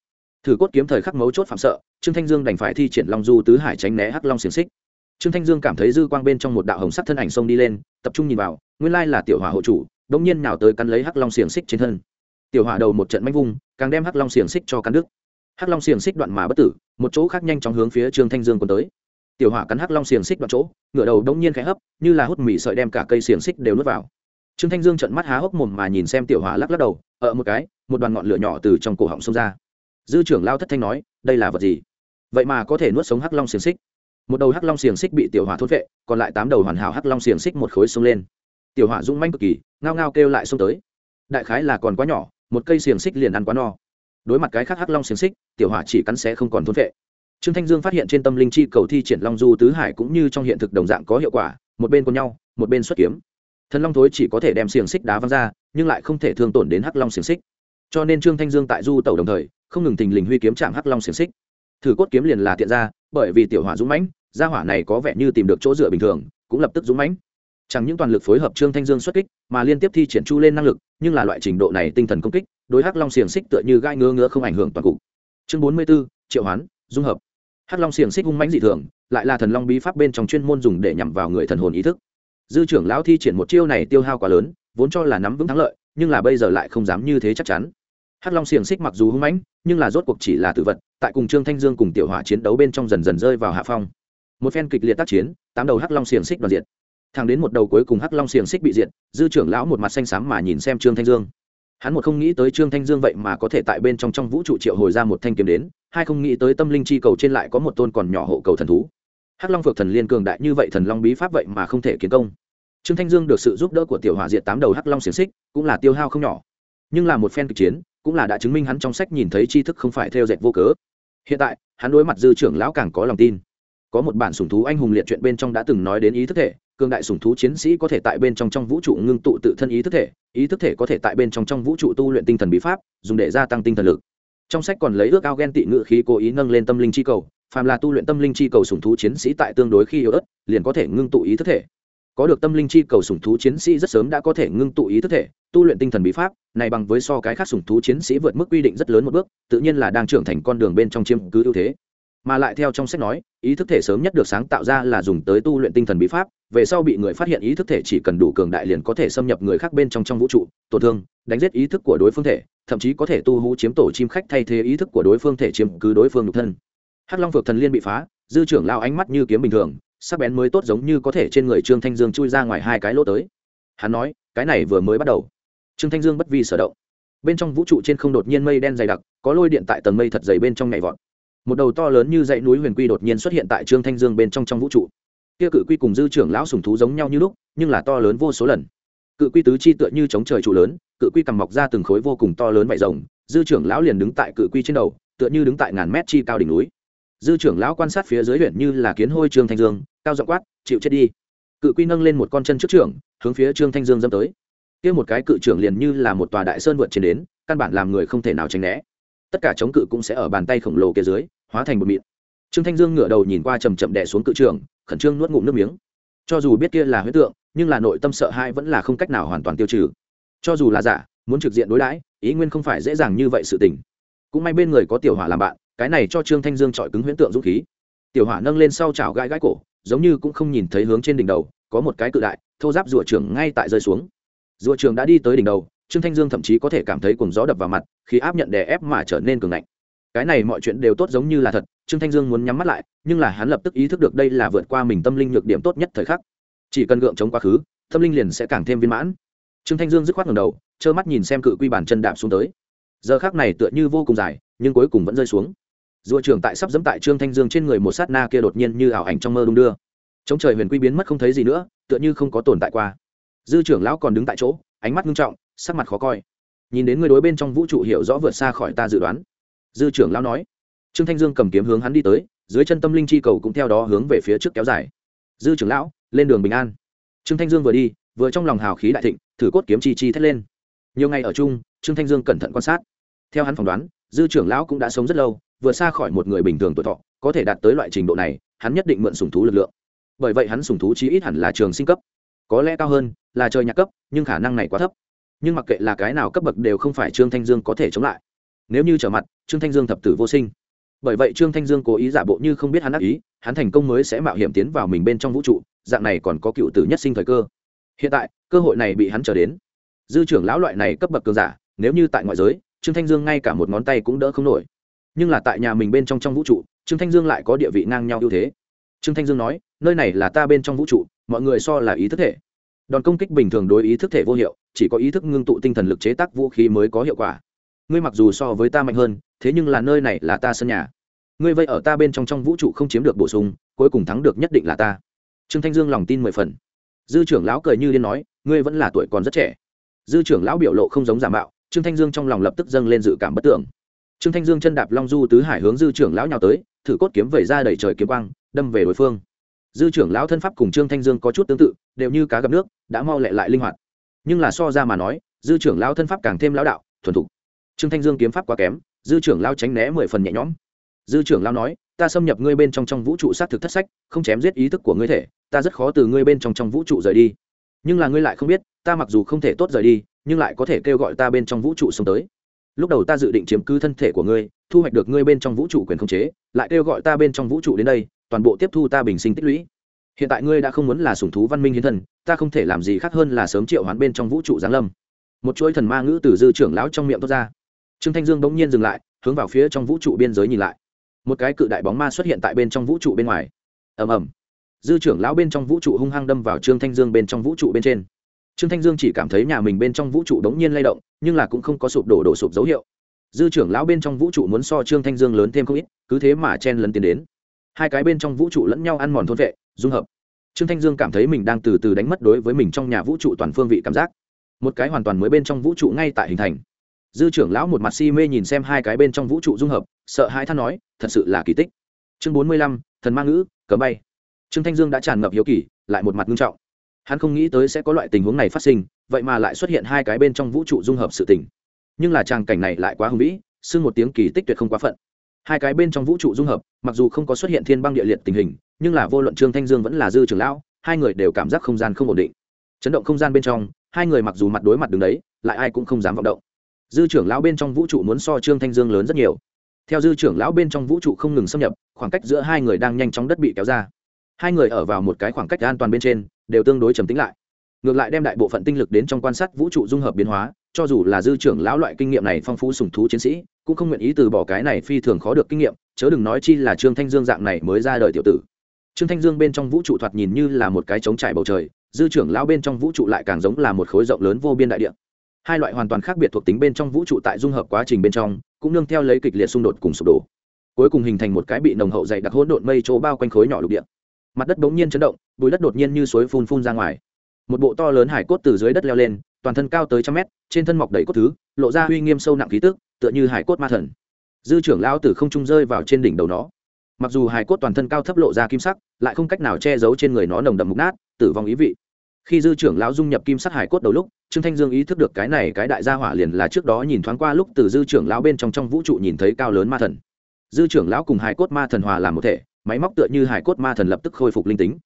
Thử cốt kiếm thời khắc mấu chốt phạm sợ, trương thanh dương đành phải thi triển long du tứ hải tránh né hắc long xiềng xích. Trương thanh dương cảm thấy dư quang bên trong một đạo hồng sắc thân ảnh xông đi lên, tập trung nhìn vào, nguyên lai là tiểu hỏa hộ chủ đ ỗ n g nhiên nào tới cắn lấy hắc long xiềng xích trên thân. Tiểu hỏa đầu một trận manh vung, càng đem hắc long xiềng xích cho cắn đức hắc long xiềng xích đoạn mà bất tử, một chỗ khác nhanh chóng hướng phía trương thanh dương còn tới. Tiểu hỏa cắn hắc long xiềng xích đoạn chỗ ngựa đầu đống nhiên khẽ hấp, như là hút mì sợi đem cả cây xiềng xích đều nuốt vào. Trương thanh dương trận mắt há hốc mồm mà nhìn xem tiểu hỏa lắc lắc đầu, ở một cái, một đoàn ngọn lửa nhỏ từ trong cổ họng xông ra. Dư trưởng lao thất thanh nói, đây là vật gì? Vậy mà có thể nuốt sống hắc long xiềng xích. Một đầu hắc long xiềng xích bị tiểu hỏa thốt vệ, còn lại tám đầu hoàn hảo hắc long xiềng xích một khối xông lên. Tiểu hỏa rung manh cực kỳ, ngao ngao kêu lại xông tới. Đại khái là còn quá nhỏ, một cây xiềng xích liền ăn quá no đối mặt cái khác hắc long xiềng xích, tiểu hỏa chỉ cắn sẽ không còn thôn vệ. Trương thanh dương phát hiện trên tâm linh chi cầu thi triển long du tứ hải cũng như trong hiện thực đồng dạng có hiệu quả, một bên cùng nhau, một bên xuất kiếm. Thần long thối chỉ có thể đem xiềng xích đá văng ra, nhưng lại không thể thương tổn đến hắc long xiềng xích. Cho nên trương thanh dương tại du tẩu đồng thời, không ngừng tình lình huy kiếm chạm hắc long xiềng xích. Thử cốt kiếm liền là tiện ra, bởi vì tiểu hỏa dũng mãnh, gia hỏa này có vẻ như tìm được chỗ dựa bình thường, cũng lập tức dũng mãnh. Chẳng những toàn lực phối hợp trương thanh dương xuất kích, mà liên tiếp thi triển chu lên năng lực, nhưng là loại trình độ này tinh thần công kích đối hắc long xiềng xích tựa như gai ngứa ngứa không ảnh hưởng toàn cục. Chương bốn mươi 44, triệu hoán dung hợp. Hắc long xiềng xích hung mãnh dị thường lại là thần long bí pháp bên trong chuyên môn dùng để nhằm vào người thần hồn ý thức. Dư trưởng lão thi triển một chiêu này tiêu hao quá lớn vốn cho là nắm vững thắng lợi nhưng là bây giờ lại không dám như thế chắc chắn. Hắc long xiềng xích mặc dù hung mãnh nhưng là rốt cuộc chỉ là tự vật tại cùng trương thanh dương cùng tiểu hỏa chiến đấu bên trong dần dần rơi vào hạ phong. Một phen kịch liệt tác chiến tám đầu hắc long xiềng xích đoàn diệt. Thẳng đến một đầu cuối cùng hắc long xiềng xích bị diệt dư trưởng lão một mặt xanh xám mà nhìn xem trương thanh dương hắn một không nghĩ tới trương thanh dương vậy mà có thể tại bên trong trong vũ trụ triệu hồi ra một thanh kiếm đến, hai không nghĩ tới tâm linh chi cầu trên lại có một tôn còn nhỏ hộ cầu thần thú. Hắc long phược thần liên cường đại như vậy thần long bí pháp vậy mà không thể kiến công. Trương thanh dương được sự giúp đỡ của tiểu hỏa diệt tám đầu hắc long xiềng xích, cũng là tiêu hao không nhỏ. Nhưng là một phen kịch chiến, cũng là đã chứng minh hắn trong sách nhìn thấy tri thức không phải theo dệt vô cớ. Hiện tại, hắn đối mặt dư trưởng lão càng có lòng tin. Có một bản sủng thú anh hùng liệt truyện bên trong đã từng nói đến ý thức thể cường đại sủng thú chiến sĩ có thể tại bên trong trong vũ trụ ngưng tụ tự thân ý thức thể, ý thức thể có thể tại bên trong trong vũ trụ tu luyện tinh thần bí pháp, dùng để gia tăng tinh thần lực. Trong sách còn lấy ước ao ghen tị ngự khí cố ý nâng lên tâm linh chi cầu, phàm là tu luyện tâm linh chi cầu sủng thú chiến sĩ tại tương đối khi yếu ớt, liền có thể ngưng tụ ý thức thể. Có được tâm linh chi cầu sủng thú chiến sĩ rất sớm đã có thể ngưng tụ ý thức thể, tu luyện tinh thần bí pháp, này bằng với so cái khác sủng thú chiến sĩ vượt mức quy định rất lớn một bước, tự nhiên là đang trưởng thành con đường bên trong chiếm cứ ưu thế mà lại theo trong sách nói, ý thức thể sớm nhất được sáng tạo ra là dùng tới tu luyện tinh thần bí pháp, về sau bị người phát hiện ý thức thể chỉ cần đủ cường đại liền có thể xâm nhập người khác bên trong trong vũ trụ, tổn thương, đánh giết ý thức của đối phương thể, thậm chí có thể tu hú chiếm tổ chim khách thay thế ý thức của đối phương thể chiếm cứ đối phương nhục thân. Hắc long phược thần liên bị phá, dư trưởng lao ánh mắt như kiếm bình thường, sắc bén mới tốt giống như có thể trên người trương thanh dương chui ra ngoài hai cái lỗ tới. Hắn nói, cái này vừa mới bắt đầu. Trương thanh dương bất vi sở động. Bên trong vũ trụ trên không đột nhiên mây đen dày đặc, có lôi điện tại tầng mây thật dày bên trong nhảy vọt một đầu to lớn như dãy núi huyền quy đột nhiên xuất hiện tại trương thanh dương bên trong trong vũ trụ. Kia cự quy cùng dư trưởng lão sùng thú giống nhau như lúc, nhưng là to lớn vô số lần. Cự quy tứ chi tựa như chống trời trụ lớn, cự quy cầm mọc ra từng khối vô cùng to lớn vải rồng, dư trưởng lão liền đứng tại cự quy trên đầu, tựa như đứng tại ngàn mét chi cao đỉnh núi. Dư trưởng lão quan sát phía dưới huyện như là kiến hôi trương thanh dương, cao giọng quát, chịu chết đi. Cự quy nâng lên một con chân trước trưởng, hướng phía trương thanh dương dâm tới. Kia một cái cự trưởng liền như là một tòa đại sơn vượt trên đến, căn bản làm người không thể nào tránh né. Tất cả chống cự cũng sẽ ở bàn tay khổng lồ kia dưới hóa thành một mịn. Trương thanh dương ngửa đầu nhìn qua chầm chậm đè xuống cự trường, khẩn trương nuốt ngụm nước miếng. Cho dù biết kia là huyết tượng nhưng là nội tâm sợ hãi vẫn là không cách nào hoàn toàn tiêu trừ. Cho dù là giả muốn trực diện đối đãi ý nguyên không phải dễ dàng như vậy sự tình. Cũng may bên người có tiểu hỏa làm bạn cái này cho trương thanh dương chọi cứng huyễn tượng dũng khí. Tiểu hỏa nâng lên sau chảo gãi gãi cổ giống như cũng không nhìn thấy hướng trên đỉnh đầu có một cái cự đại thô giáp rùa trường ngay tại rơi xuống. Rùa trường đã đi tới đỉnh đầu trương thanh dương thậm chí có thể cảm thấy cùng gió đập vào mặt khi áp nhận đè ép mà trở nên cường ngạnh cái này mọi chuyện đều tốt giống như là thật, trương thanh dương muốn nhắm mắt lại, nhưng là hắn lập tức ý thức được đây là vượt qua mình tâm linh nhược điểm tốt nhất thời khắc. Chỉ cần gượng chống quá khứ, tâm linh liền sẽ càng thêm viên mãn. Trương thanh dương dứt khoát ngầm đầu, trơ mắt nhìn xem cự quy bản chân đạp xuống tới. Giờ khác này tựa như vô cùng dài, nhưng cuối cùng vẫn rơi xuống. Rùa trưởng tại sắp dẫm tại trương thanh dương trên người một sát na kia đột nhiên như ảo ảnh trong mơ đung đưa. Chống trời huyền quy biến mất không thấy gì nữa, tựa như không có tồn tại qua. Dư trưởng lão còn đứng tại chỗ, ánh mắt nghiêm trọng, sắc mặt khó coi. Nhìn đến người đối bên trong vũ trụ hiểu rõ vượt xa khỏi ta dự đoán dư trưởng lão nói. Trương thanh dương cầm kiếm hướng hắn đi tới, dưới chân tâm linh chi cầu cũng theo đó hướng về phía trước kéo dài. Dư trưởng lão, lên đường bình an. Trương thanh dương vừa đi, vừa trong lòng hào khí đại thịnh, thử cốt kiếm chi chi thét lên. Nhiều ngày ở chung, trương thanh dương cẩn thận quan sát. Theo hắn phỏng đoán, dư trưởng lão cũng đã sống rất lâu vừa xa khỏi một người bình thường tuổi thọ, có thể đạt tới loại trình độ này, hắn nhất định mượn sùng thú lực lượng. Bởi vậy hắn sùng thú chí ít hẳn là trường sinh cấp. Có lẽ cao hơn, là trời nhạc cấp, nhưng khả năng này quá thấp. Nhưng mặc kệ là cái nào cấp bậc đều không phải trương thanh dương có thể chống lại nếu như trở mặt, trương thanh dương thập tử vô sinh. Bởi vậy trương thanh dương cố ý giả bộ như không biết hắn ác ý, hắn thành công mới sẽ mạo hiểm tiến vào mình bên trong vũ trụ, dạng này còn có cựu tử nhất sinh thời cơ. Hiện tại, cơ hội này bị hắn trở đến. Dư trưởng lão loại này cấp bậc cường giả, nếu như tại ngoại giới, trương thanh dương ngay cả một ngón tay cũng đỡ không nổi. Nhưng là tại nhà mình bên trong trong vũ trụ, trương thanh dương lại có địa vị ngang nhau ưu thế. Trương thanh dương nói, nơi này là ta bên trong vũ trụ, mọi người so là ý thức thể. Đòn công kích bình thường đối ý thức thể vô hiệu, chỉ có ý thức ngưng tụ tinh thần lực chế tác vũ khí mới có hiệu quả ngươi mặc dù so với ta mạnh hơn, thế nhưng là nơi này là ta sân nhà. Ngươi vây ở ta bên trong trong vũ trụ không chiếm được bổ sung, cuối cùng thắng được nhất định là ta. Trương thanh dương lòng tin mười phần. Dư trưởng lão cười như liên nói, ngươi vẫn là tuổi còn rất trẻ. Dư trưởng lão biểu lộ không giống giả mạo, trương thanh dương trong lòng lập tức dâng lên dự cảm bất tưởng. Trương thanh dương chân đạp long du tứ hải hướng dư trưởng lão nhào tới, thử cốt kiếm vẩy ra đẩy trời kiếm quang, đâm về đối phương. Dư trưởng lão thân pháp cùng trương thanh dương có chút tương tự, đều như cá gặp nước, đã mau lẹ lại linh hoạt. Nhưng là so ra mà nói, dư trưởng lão thân pháp càng thêm lão đạo, thuần thục trương thanh dương kiếm pháp quá kém, dư trưởng lao tránh né mười phần nhẹ nhõm. Dư trưởng lao nói, ta xâm nhập ngươi bên trong trong vũ trụ sát thực thất sách, không chém giết ý thức của ngươi thể, ta rất khó từ ngươi bên trong trong vũ trụ rời đi. Nhưng là ngươi lại không biết, ta mặc dù không thể tốt rời đi, nhưng lại có thể kêu gọi ta bên trong vũ trụ sống tới. Lúc đầu ta dự định chiếm cứ thân thể của ngươi, thu hoạch được ngươi bên trong vũ trụ quyền khống chế, lại kêu gọi ta bên trong vũ trụ đến đây, toàn bộ tiếp thu ta bình sinh tích lũy. Hiện tại ngươi đã không muốn là sủng thú văn minh hiến thần, ta không thể làm gì khác hơn là sớm triệu hoán bên trong vũ trụ giáng lâm. Một chuỗi thần ma ngữ từ dư trưởng lão trong miệng tốt ra trương thanh dương bỗng nhiên dừng lại, hướng vào phía trong vũ trụ biên giới nhìn lại. Một cái cự đại bóng ma xuất hiện tại bên trong vũ trụ bên ngoài. Ầm ầm. Dư trưởng lão bên trong vũ trụ hung hăng đâm vào trương thanh dương bên trong vũ trụ bên trên. Trương thanh dương chỉ cảm thấy nhà mình bên trong vũ trụ đống nhiên lay động, nhưng là cũng không có sụp đổ đổ sụp dấu hiệu. Dư trưởng lão bên trong vũ trụ muốn so trương thanh dương lớn thêm không ít, cứ thế mà chen lấn tiến đến. Hai cái bên trong vũ trụ lẫn nhau ăn mòn thôn vệ, dung hợp. Trương thanh dương cảm thấy mình đang từ từ đánh mất đối với mình trong nhà vũ trụ toàn phương vị cảm giác. Một cái hoàn toàn mới bên trong vũ trụ ngay tại hình thành dư trưởng lão một mặt si mê nhìn xem hai cái bên trong vũ trụ dung hợp, sợ hai than nói, thật sự là kỳ tích. Chương bốn mươi lăm, thần ma ngữ cấm bay. Trương thanh dương đã tràn ngập hiếu kỳ, lại một mặt nghiêm trọng. Hắn không nghĩ tới sẽ có loại tình huống này phát sinh, vậy mà lại xuất hiện hai cái bên trong vũ trụ dung hợp sự tình. Nhưng là tràng cảnh này lại quá hùng vĩ, xưng một tiếng kỳ tích tuyệt không quá phận. Hai cái bên trong vũ trụ dung hợp, mặc dù không có xuất hiện thiên băng địa liệt tình hình, nhưng là vô luận trương thanh dương vẫn là dư trưởng lão, hai người đều cảm giác không gian không ổn định. Chấn động không gian bên trong, hai người mặc dù mặt đối mặt đứng đấy, lại ai cũng không dám vọng động dư trưởng lão bên trong vũ trụ muốn so trương thanh dương lớn rất nhiều. Theo dư trưởng lão bên trong vũ trụ không ngừng xâm nhập, khoảng cách giữa hai người đang nhanh chóng đất bị kéo ra. Hai người ở vào một cái khoảng cách an toàn bên trên, đều tương đối trầm tính lại. Ngược lại đem đại bộ phận tinh lực đến trong quan sát vũ trụ dung hợp biến hóa, cho dù là dư trưởng lão loại kinh nghiệm này phong phú sùng thú chiến sĩ, cũng không nguyện ý từ bỏ cái này phi thường khó được kinh nghiệm, chớ đừng nói chi là trương thanh dương dạng này mới ra đời tiểu tử. Trương thanh dương bên trong vũ trụ thoạt nhìn như là một cái trống trải bầu trời, dư trưởng lão bên trong vũ trụ lại càng giống là một khối rộng lớn vô biên đại địa hai loại hoàn toàn khác biệt thuộc tính bên trong vũ trụ tại dung hợp quá trình bên trong, cũng nương theo lấy kịch liệt xung đột cùng sụp đổ. Cuối cùng hình thành một cái bị nồng hậu dày đặc hỗn độn mây chỗ bao quanh khối nhỏ lục địa. Mặt đất bỗng nhiên chấn động, bùi đất đột nhiên như suối phun phun ra ngoài. Một bộ to lớn hải cốt từ dưới đất leo lên, toàn thân cao tới trăm mét, trên thân mọc đầy cốt thứ, lộ ra uy nghiêm sâu nặng khí tức, tựa như hải cốt ma thần. Dư trưởng lão từ không trung rơi vào trên đỉnh đầu nó. Mặc dù hải cốt toàn thân cao thấp lộ ra kim sắc, lại không cách nào che giấu trên người nó nồng đậm mục nát, tử vong ý vị khi dư trưởng lão dung nhập kim sắc hải cốt đầu lúc, trương thanh dương ý thức được cái này cái đại gia hỏa liền là trước đó nhìn thoáng qua lúc từ dư trưởng lão bên trong trong vũ trụ nhìn thấy cao lớn ma thần. Dư trưởng lão cùng hải cốt ma thần hòa làm một thể, máy móc tựa như hải cốt ma thần lập tức khôi phục linh tính.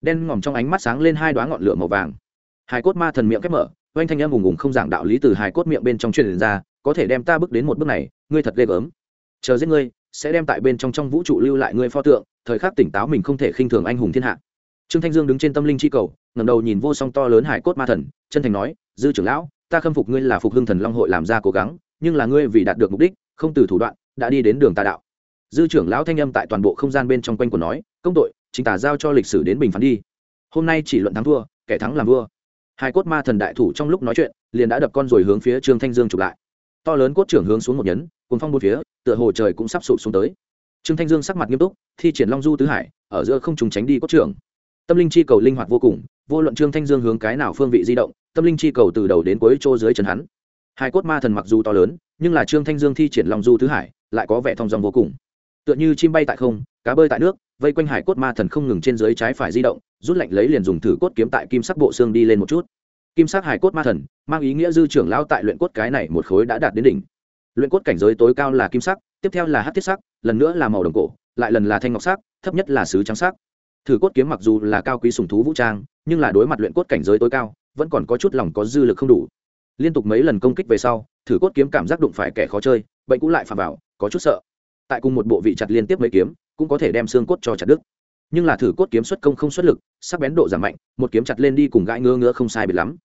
Đen ngòm trong ánh mắt sáng lên hai đoá ngọn lửa màu vàng. Hải cốt ma thần miệng khép mở, oanh thanh em ùng ùng không giảng đạo lý từ hải cốt miệng bên trong truyền ra, có thể đem ta bước đến một bước này, ngươi thật ghê gớm. Chờ giết ngươi, sẽ đem tại bên trong trong vũ trụ lưu lại ngươi pho tượng, thời khắc tỉnh táo mình không thể khinh thường anh hùng thiên hạ trương thanh dương đứng trên tâm linh chi cầu, ngẩng đầu nhìn vô song to lớn hải cốt ma thần, chân thành nói, dư trưởng lão, ta khâm phục ngươi là phục hưng thần long hội làm ra cố gắng, nhưng là ngươi vì đạt được mục đích, không từ thủ đoạn, đã đi đến đường tà đạo. Dư trưởng lão thanh âm tại toàn bộ không gian bên trong quanh của nói, công tội, chính tả giao cho lịch sử đến bình phán đi. Hôm nay chỉ luận thắng thua, kẻ thắng làm vua. Hai cốt ma thần đại thủ trong lúc nói chuyện, liền đã đập con rồi hướng phía trương thanh dương chụp lại. To lớn cốt trưởng hướng xuống một nhấn cuốn phong một phía, tựa hồ trời cũng sắp sụp xuống tới. Trương thanh dương sắc mặt nghiêm túc, thi triển long du tứ hải, ở giữa không trùng tránh đi cốt trưởng tâm linh chi cầu linh hoạt vô cùng, vô luận trương thanh dương hướng cái nào phương vị di động, tâm linh chi cầu từ đầu đến cuối chỗ dưới chân hắn. Hai cốt ma thần mặc dù to lớn, nhưng là trương thanh dương thi triển long du thứ hải, lại có vẻ thong dong vô cùng. Tựa như chim bay tại không, cá bơi tại nước, vây quanh hải cốt ma thần không ngừng trên dưới trái phải di động, rút lạnh lấy liền dùng thử cốt kiếm tại kim sắc bộ xương đi lên một chút. Kim sắc hải cốt ma thần, mang ý nghĩa dư trưởng lao tại luyện cốt cái này một khối đã đạt đến đỉnh. Luyện cốt cảnh giới tối cao là kim sắc, tiếp theo là hát thiết sắc, lần nữa là màu đồng cổ, lại lần là thanh ngọc sắc, thấp nhất là sứ trắng sắc thử cốt kiếm mặc dù là cao quý sùng thú vũ trang, nhưng là đối mặt luyện cốt cảnh giới tối cao, vẫn còn có chút lòng có dư lực không đủ. Liên tục mấy lần công kích về sau, thử cốt kiếm cảm giác đụng phải kẻ khó chơi, bệnh cũng lại phạm vào, có chút sợ. Tại cùng một bộ vị chặt liên tiếp mấy kiếm, cũng có thể đem xương cốt cho chặt đứt. Nhưng là thử cốt kiếm xuất công không xuất lực, sắc bén độ giảm mạnh, một kiếm chặt lên đi cùng gãi ngứa ngứa không sai biệt lắm.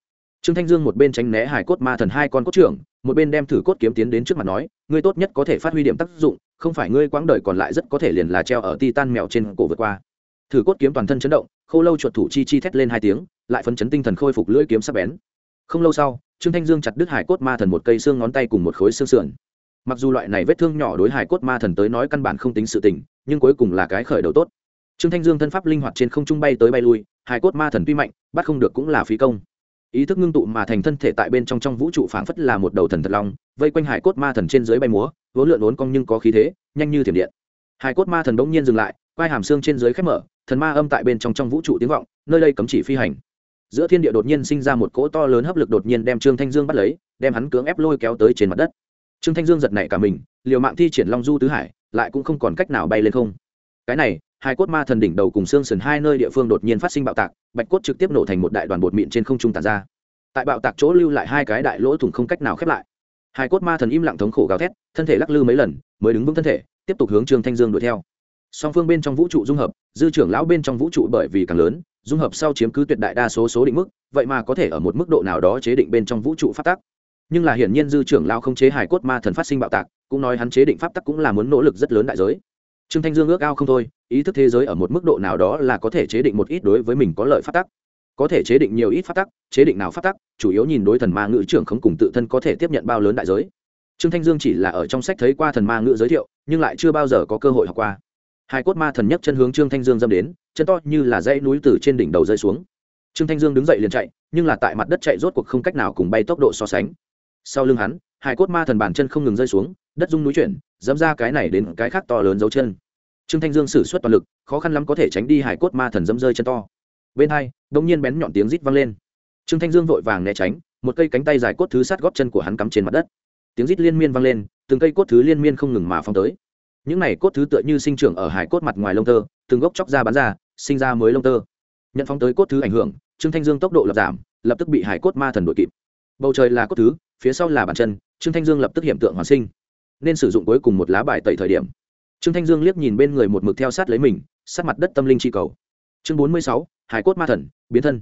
Trương thanh dương một bên tránh né hải cốt ma thần hai con cốt trưởng, một bên đem thử cốt kiếm tiến đến trước mặt nói, ngươi tốt nhất có thể phát huy điểm tác dụng, không phải ngươi quãng đời còn lại rất có thể liền là treo ở ti tan mèo trên cổ vượt qua thử cốt kiếm toàn thân chấn động, khâu lâu chuột thủ chi chi thét lên hai tiếng, lại phấn chấn tinh thần khôi phục lưỡi kiếm sắc bén. Không lâu sau, trương thanh dương chặt đứt hải cốt ma thần một cây xương ngón tay cùng một khối xương sườn. Mặc dù loại này vết thương nhỏ đối hải cốt ma thần tới nói căn bản không tính sự tình, nhưng cuối cùng là cái khởi đầu tốt. Trương thanh dương thân pháp linh hoạt trên không trung bay tới bay lui, hải cốt ma thần tuy mạnh, bắt không được cũng là phí công. Ý thức ngưng tụ mà thành thân thể tại bên trong trong vũ trụ phảng phất là một đầu thần thật long, vây quanh hải cốt ma thần trên dưới bay múa, vốn lượn vốn cong nhưng có khí thế, nhanh như thiểm điện. Hải cốt ma thần bỗng nhiên dừng lại, quai hàm xương trên dưới khép mở thần ma âm tại bên trong trong vũ trụ tiếng vọng, nơi đây cấm chỉ phi hành. Giữa thiên địa đột nhiên sinh ra một cỗ to lớn hấp lực đột nhiên đem trương thanh dương bắt lấy, đem hắn cưỡng ép lôi kéo tới trên mặt đất. Trương thanh dương giật nảy cả mình, liều mạng thi triển long du tứ hải, lại cũng không còn cách nào bay lên không. Cái này, hai cốt ma thần đỉnh đầu cùng xương sườn hai nơi địa phương đột nhiên phát sinh bạo tạc, bạch cốt trực tiếp nổ thành một đại đoàn bột mịn trên không trung tàn ra. Tại bạo tạc chỗ lưu lại hai cái đại lỗ thủng không cách nào khép lại. Hai cốt ma thần im lặng thống khổ gào thét, thân thể lắc lư mấy lần, mới đứng vững thân thể, tiếp tục hướng trương thanh dương đuổi theo song phương bên trong vũ trụ dung hợp, dư trưởng lão bên trong vũ trụ bởi vì càng lớn, dung hợp sau chiếm cứ tuyệt đại đa số số định mức, vậy mà có thể ở một mức độ nào đó chế định bên trong vũ trụ phát tác nhưng là hiển nhiên dư trưởng lão không chế hài cốt ma thần phát sinh bạo tạc, cũng nói hắn chế định pháp tắc cũng là muốn nỗ lực rất lớn đại giới. Trương thanh dương ước ao không thôi, ý thức thế giới ở một mức độ nào đó là có thể chế định một ít đối với mình có lợi pháp tắc. Có thể chế định nhiều ít pháp tắc, chế định nào pháp tắc, chủ yếu nhìn đối thần ma ngữ trưởng không cùng tự thân có thể tiếp nhận bao lớn đại giới. Trương thanh dương chỉ là ở trong sách thấy qua thần ma ngữ giới thiệu, nhưng lại chưa bao giờ có cơ hội học qua hai cốt ma thần nhấc chân hướng trương thanh dương dâm đến, chân to như là dãy núi từ trên đỉnh đầu rơi xuống. Trương thanh dương đứng dậy liền chạy, nhưng là tại mặt đất chạy rốt cuộc không cách nào cùng bay tốc độ so sánh. Sau lưng hắn, hai cốt ma thần bàn chân không ngừng rơi xuống, đất rung núi chuyển, dẫm ra cái này đến cái khác to lớn dấu chân. Trương thanh dương sử suất toàn lực, khó khăn lắm có thể tránh đi hải cốt ma thần dẫm rơi chân to. Bên hai đông nhiên bén nhọn tiếng rít vang lên. Trương thanh dương vội vàng né tránh, một cây cánh tay dài cốt thứ sát góp chân của hắn cắm trên mặt đất. Tiếng rít liên miên vang lên, từng cây cốt thứ liên miên không ngừng mà phong tới những này cốt thứ tựa như sinh trưởng ở hải cốt mặt ngoài lông tơ, từng gốc chóc ra bán ra, sinh ra mới lông tơ. Nhận phóng tới cốt thứ ảnh hưởng, trương thanh dương tốc độ lập giảm, lập tức bị hải cốt ma thần đội kịp. Bầu trời là cốt thứ, phía sau là bàn chân, trương thanh dương lập tức hiện tượng hoàn sinh. Nên sử dụng cuối cùng một lá bài tẩy thời điểm. Trương thanh dương liếc nhìn bên người một mực theo sát lấy mình, sát mặt đất tâm linh chi cầu. Chương bốn mươi sáu, hải cốt ma thần, biến thân.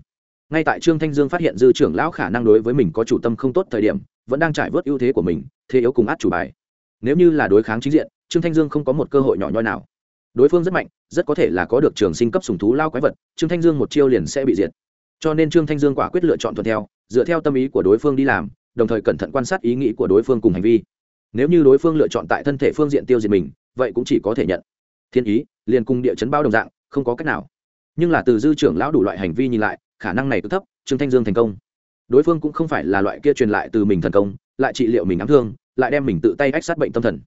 Ngay tại trương thanh dương phát hiện dư trưởng lão khả năng đối với mình có chủ tâm không tốt thời điểm, vẫn đang trải vớt ưu thế của mình, thế yếu cùng át chủ bài. Nếu như là đối kháng chính diện trương thanh dương không có một cơ hội nhỏ nhoi nào. Đối phương rất mạnh, rất có thể là có được trường sinh cấp sùng thú lao quái vật, trương thanh dương một chiêu liền sẽ bị diệt. Cho nên trương thanh dương quả quyết lựa chọn thuận theo, dựa theo tâm ý của đối phương đi làm, đồng thời cẩn thận quan sát ý nghĩ của đối phương cùng hành vi. Nếu như đối phương lựa chọn tại thân thể phương diện tiêu diệt mình, vậy cũng chỉ có thể nhận. Thiên ý, liền cùng địa chấn bao đồng dạng, không có cách nào. Nhưng là từ dư trưởng lão đủ loại hành vi nhìn lại, khả năng này cứ thấp, trương thanh dương thành công. Đối phương cũng không phải là loại kia truyền lại từ mình thần công, lại trị liệu mình ám thương, lại đem mình tự tay ách sát bệnh tâm thần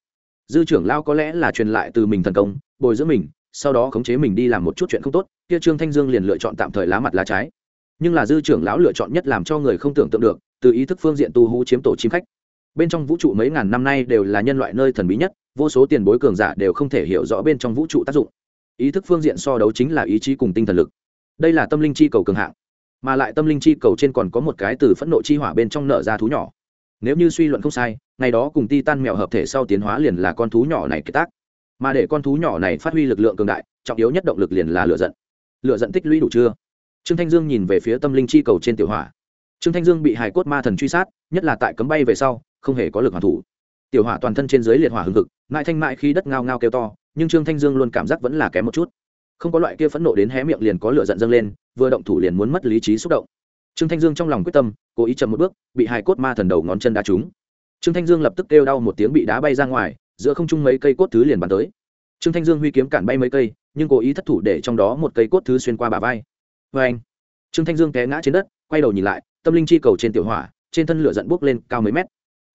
dư trưởng lão có lẽ là truyền lại từ mình thần công, bồi dưỡng mình, sau đó khống chế mình đi làm một chút chuyện không tốt, kia trương thanh dương liền lựa chọn tạm thời lá mặt lá trái. Nhưng là dư trưởng lão lựa chọn nhất làm cho người không tưởng tượng được, từ ý thức phương diện tu hú chiếm tổ chim khách. Bên trong vũ trụ mấy ngàn năm nay đều là nhân loại nơi thần bí nhất, vô số tiền bối cường giả đều không thể hiểu rõ bên trong vũ trụ tác dụng. Ý thức phương diện so đấu chính là ý chí cùng tinh thần lực. Đây là tâm linh chi cầu cường hạng, mà lại tâm linh chi cầu trên còn có một cái từ phẫn nộ chi hỏa bên trong nợ ra thú nhỏ nếu như suy luận không sai, ngày đó cùng ti tan mèo hợp thể sau tiến hóa liền là con thú nhỏ này kết tác. Mà để con thú nhỏ này phát huy lực lượng cường đại, trọng yếu nhất động lực liền là lựa giận. Lựa giận tích lũy đủ chưa? Trương thanh dương nhìn về phía tâm linh chi cầu trên tiểu hỏa. Trương thanh dương bị hải cốt ma thần truy sát, nhất là tại cấm bay về sau, không hề có lực hoàn thủ. Tiểu hỏa toàn thân trên dưới liệt hỏa hừng hực, mãi thanh mãi khi đất ngao ngao kêu to, nhưng trương thanh dương luôn cảm giác vẫn là kém một chút. Không có loại kia phẫn nộ đến hé miệng liền có lửa giận dâng lên, vừa động thủ liền muốn mất lý trí xúc động trương thanh dương trong lòng quyết tâm, cố ý chậm một bước, bị hai cốt ma thần đầu ngón chân đá trúng. Trương thanh dương lập tức kêu đau một tiếng bị đá bay ra ngoài, giữa không trung mấy cây cốt thứ liền bắn tới. Trương thanh dương huy kiếm cản bay mấy cây, nhưng cố ý thất thủ để trong đó một cây cốt thứ xuyên qua bả vai. Vê anh, trương thanh dương té ngã trên đất, quay đầu nhìn lại, tâm linh chi cầu trên tiểu hỏa, trên thân lửa giận bốc lên cao mấy mét.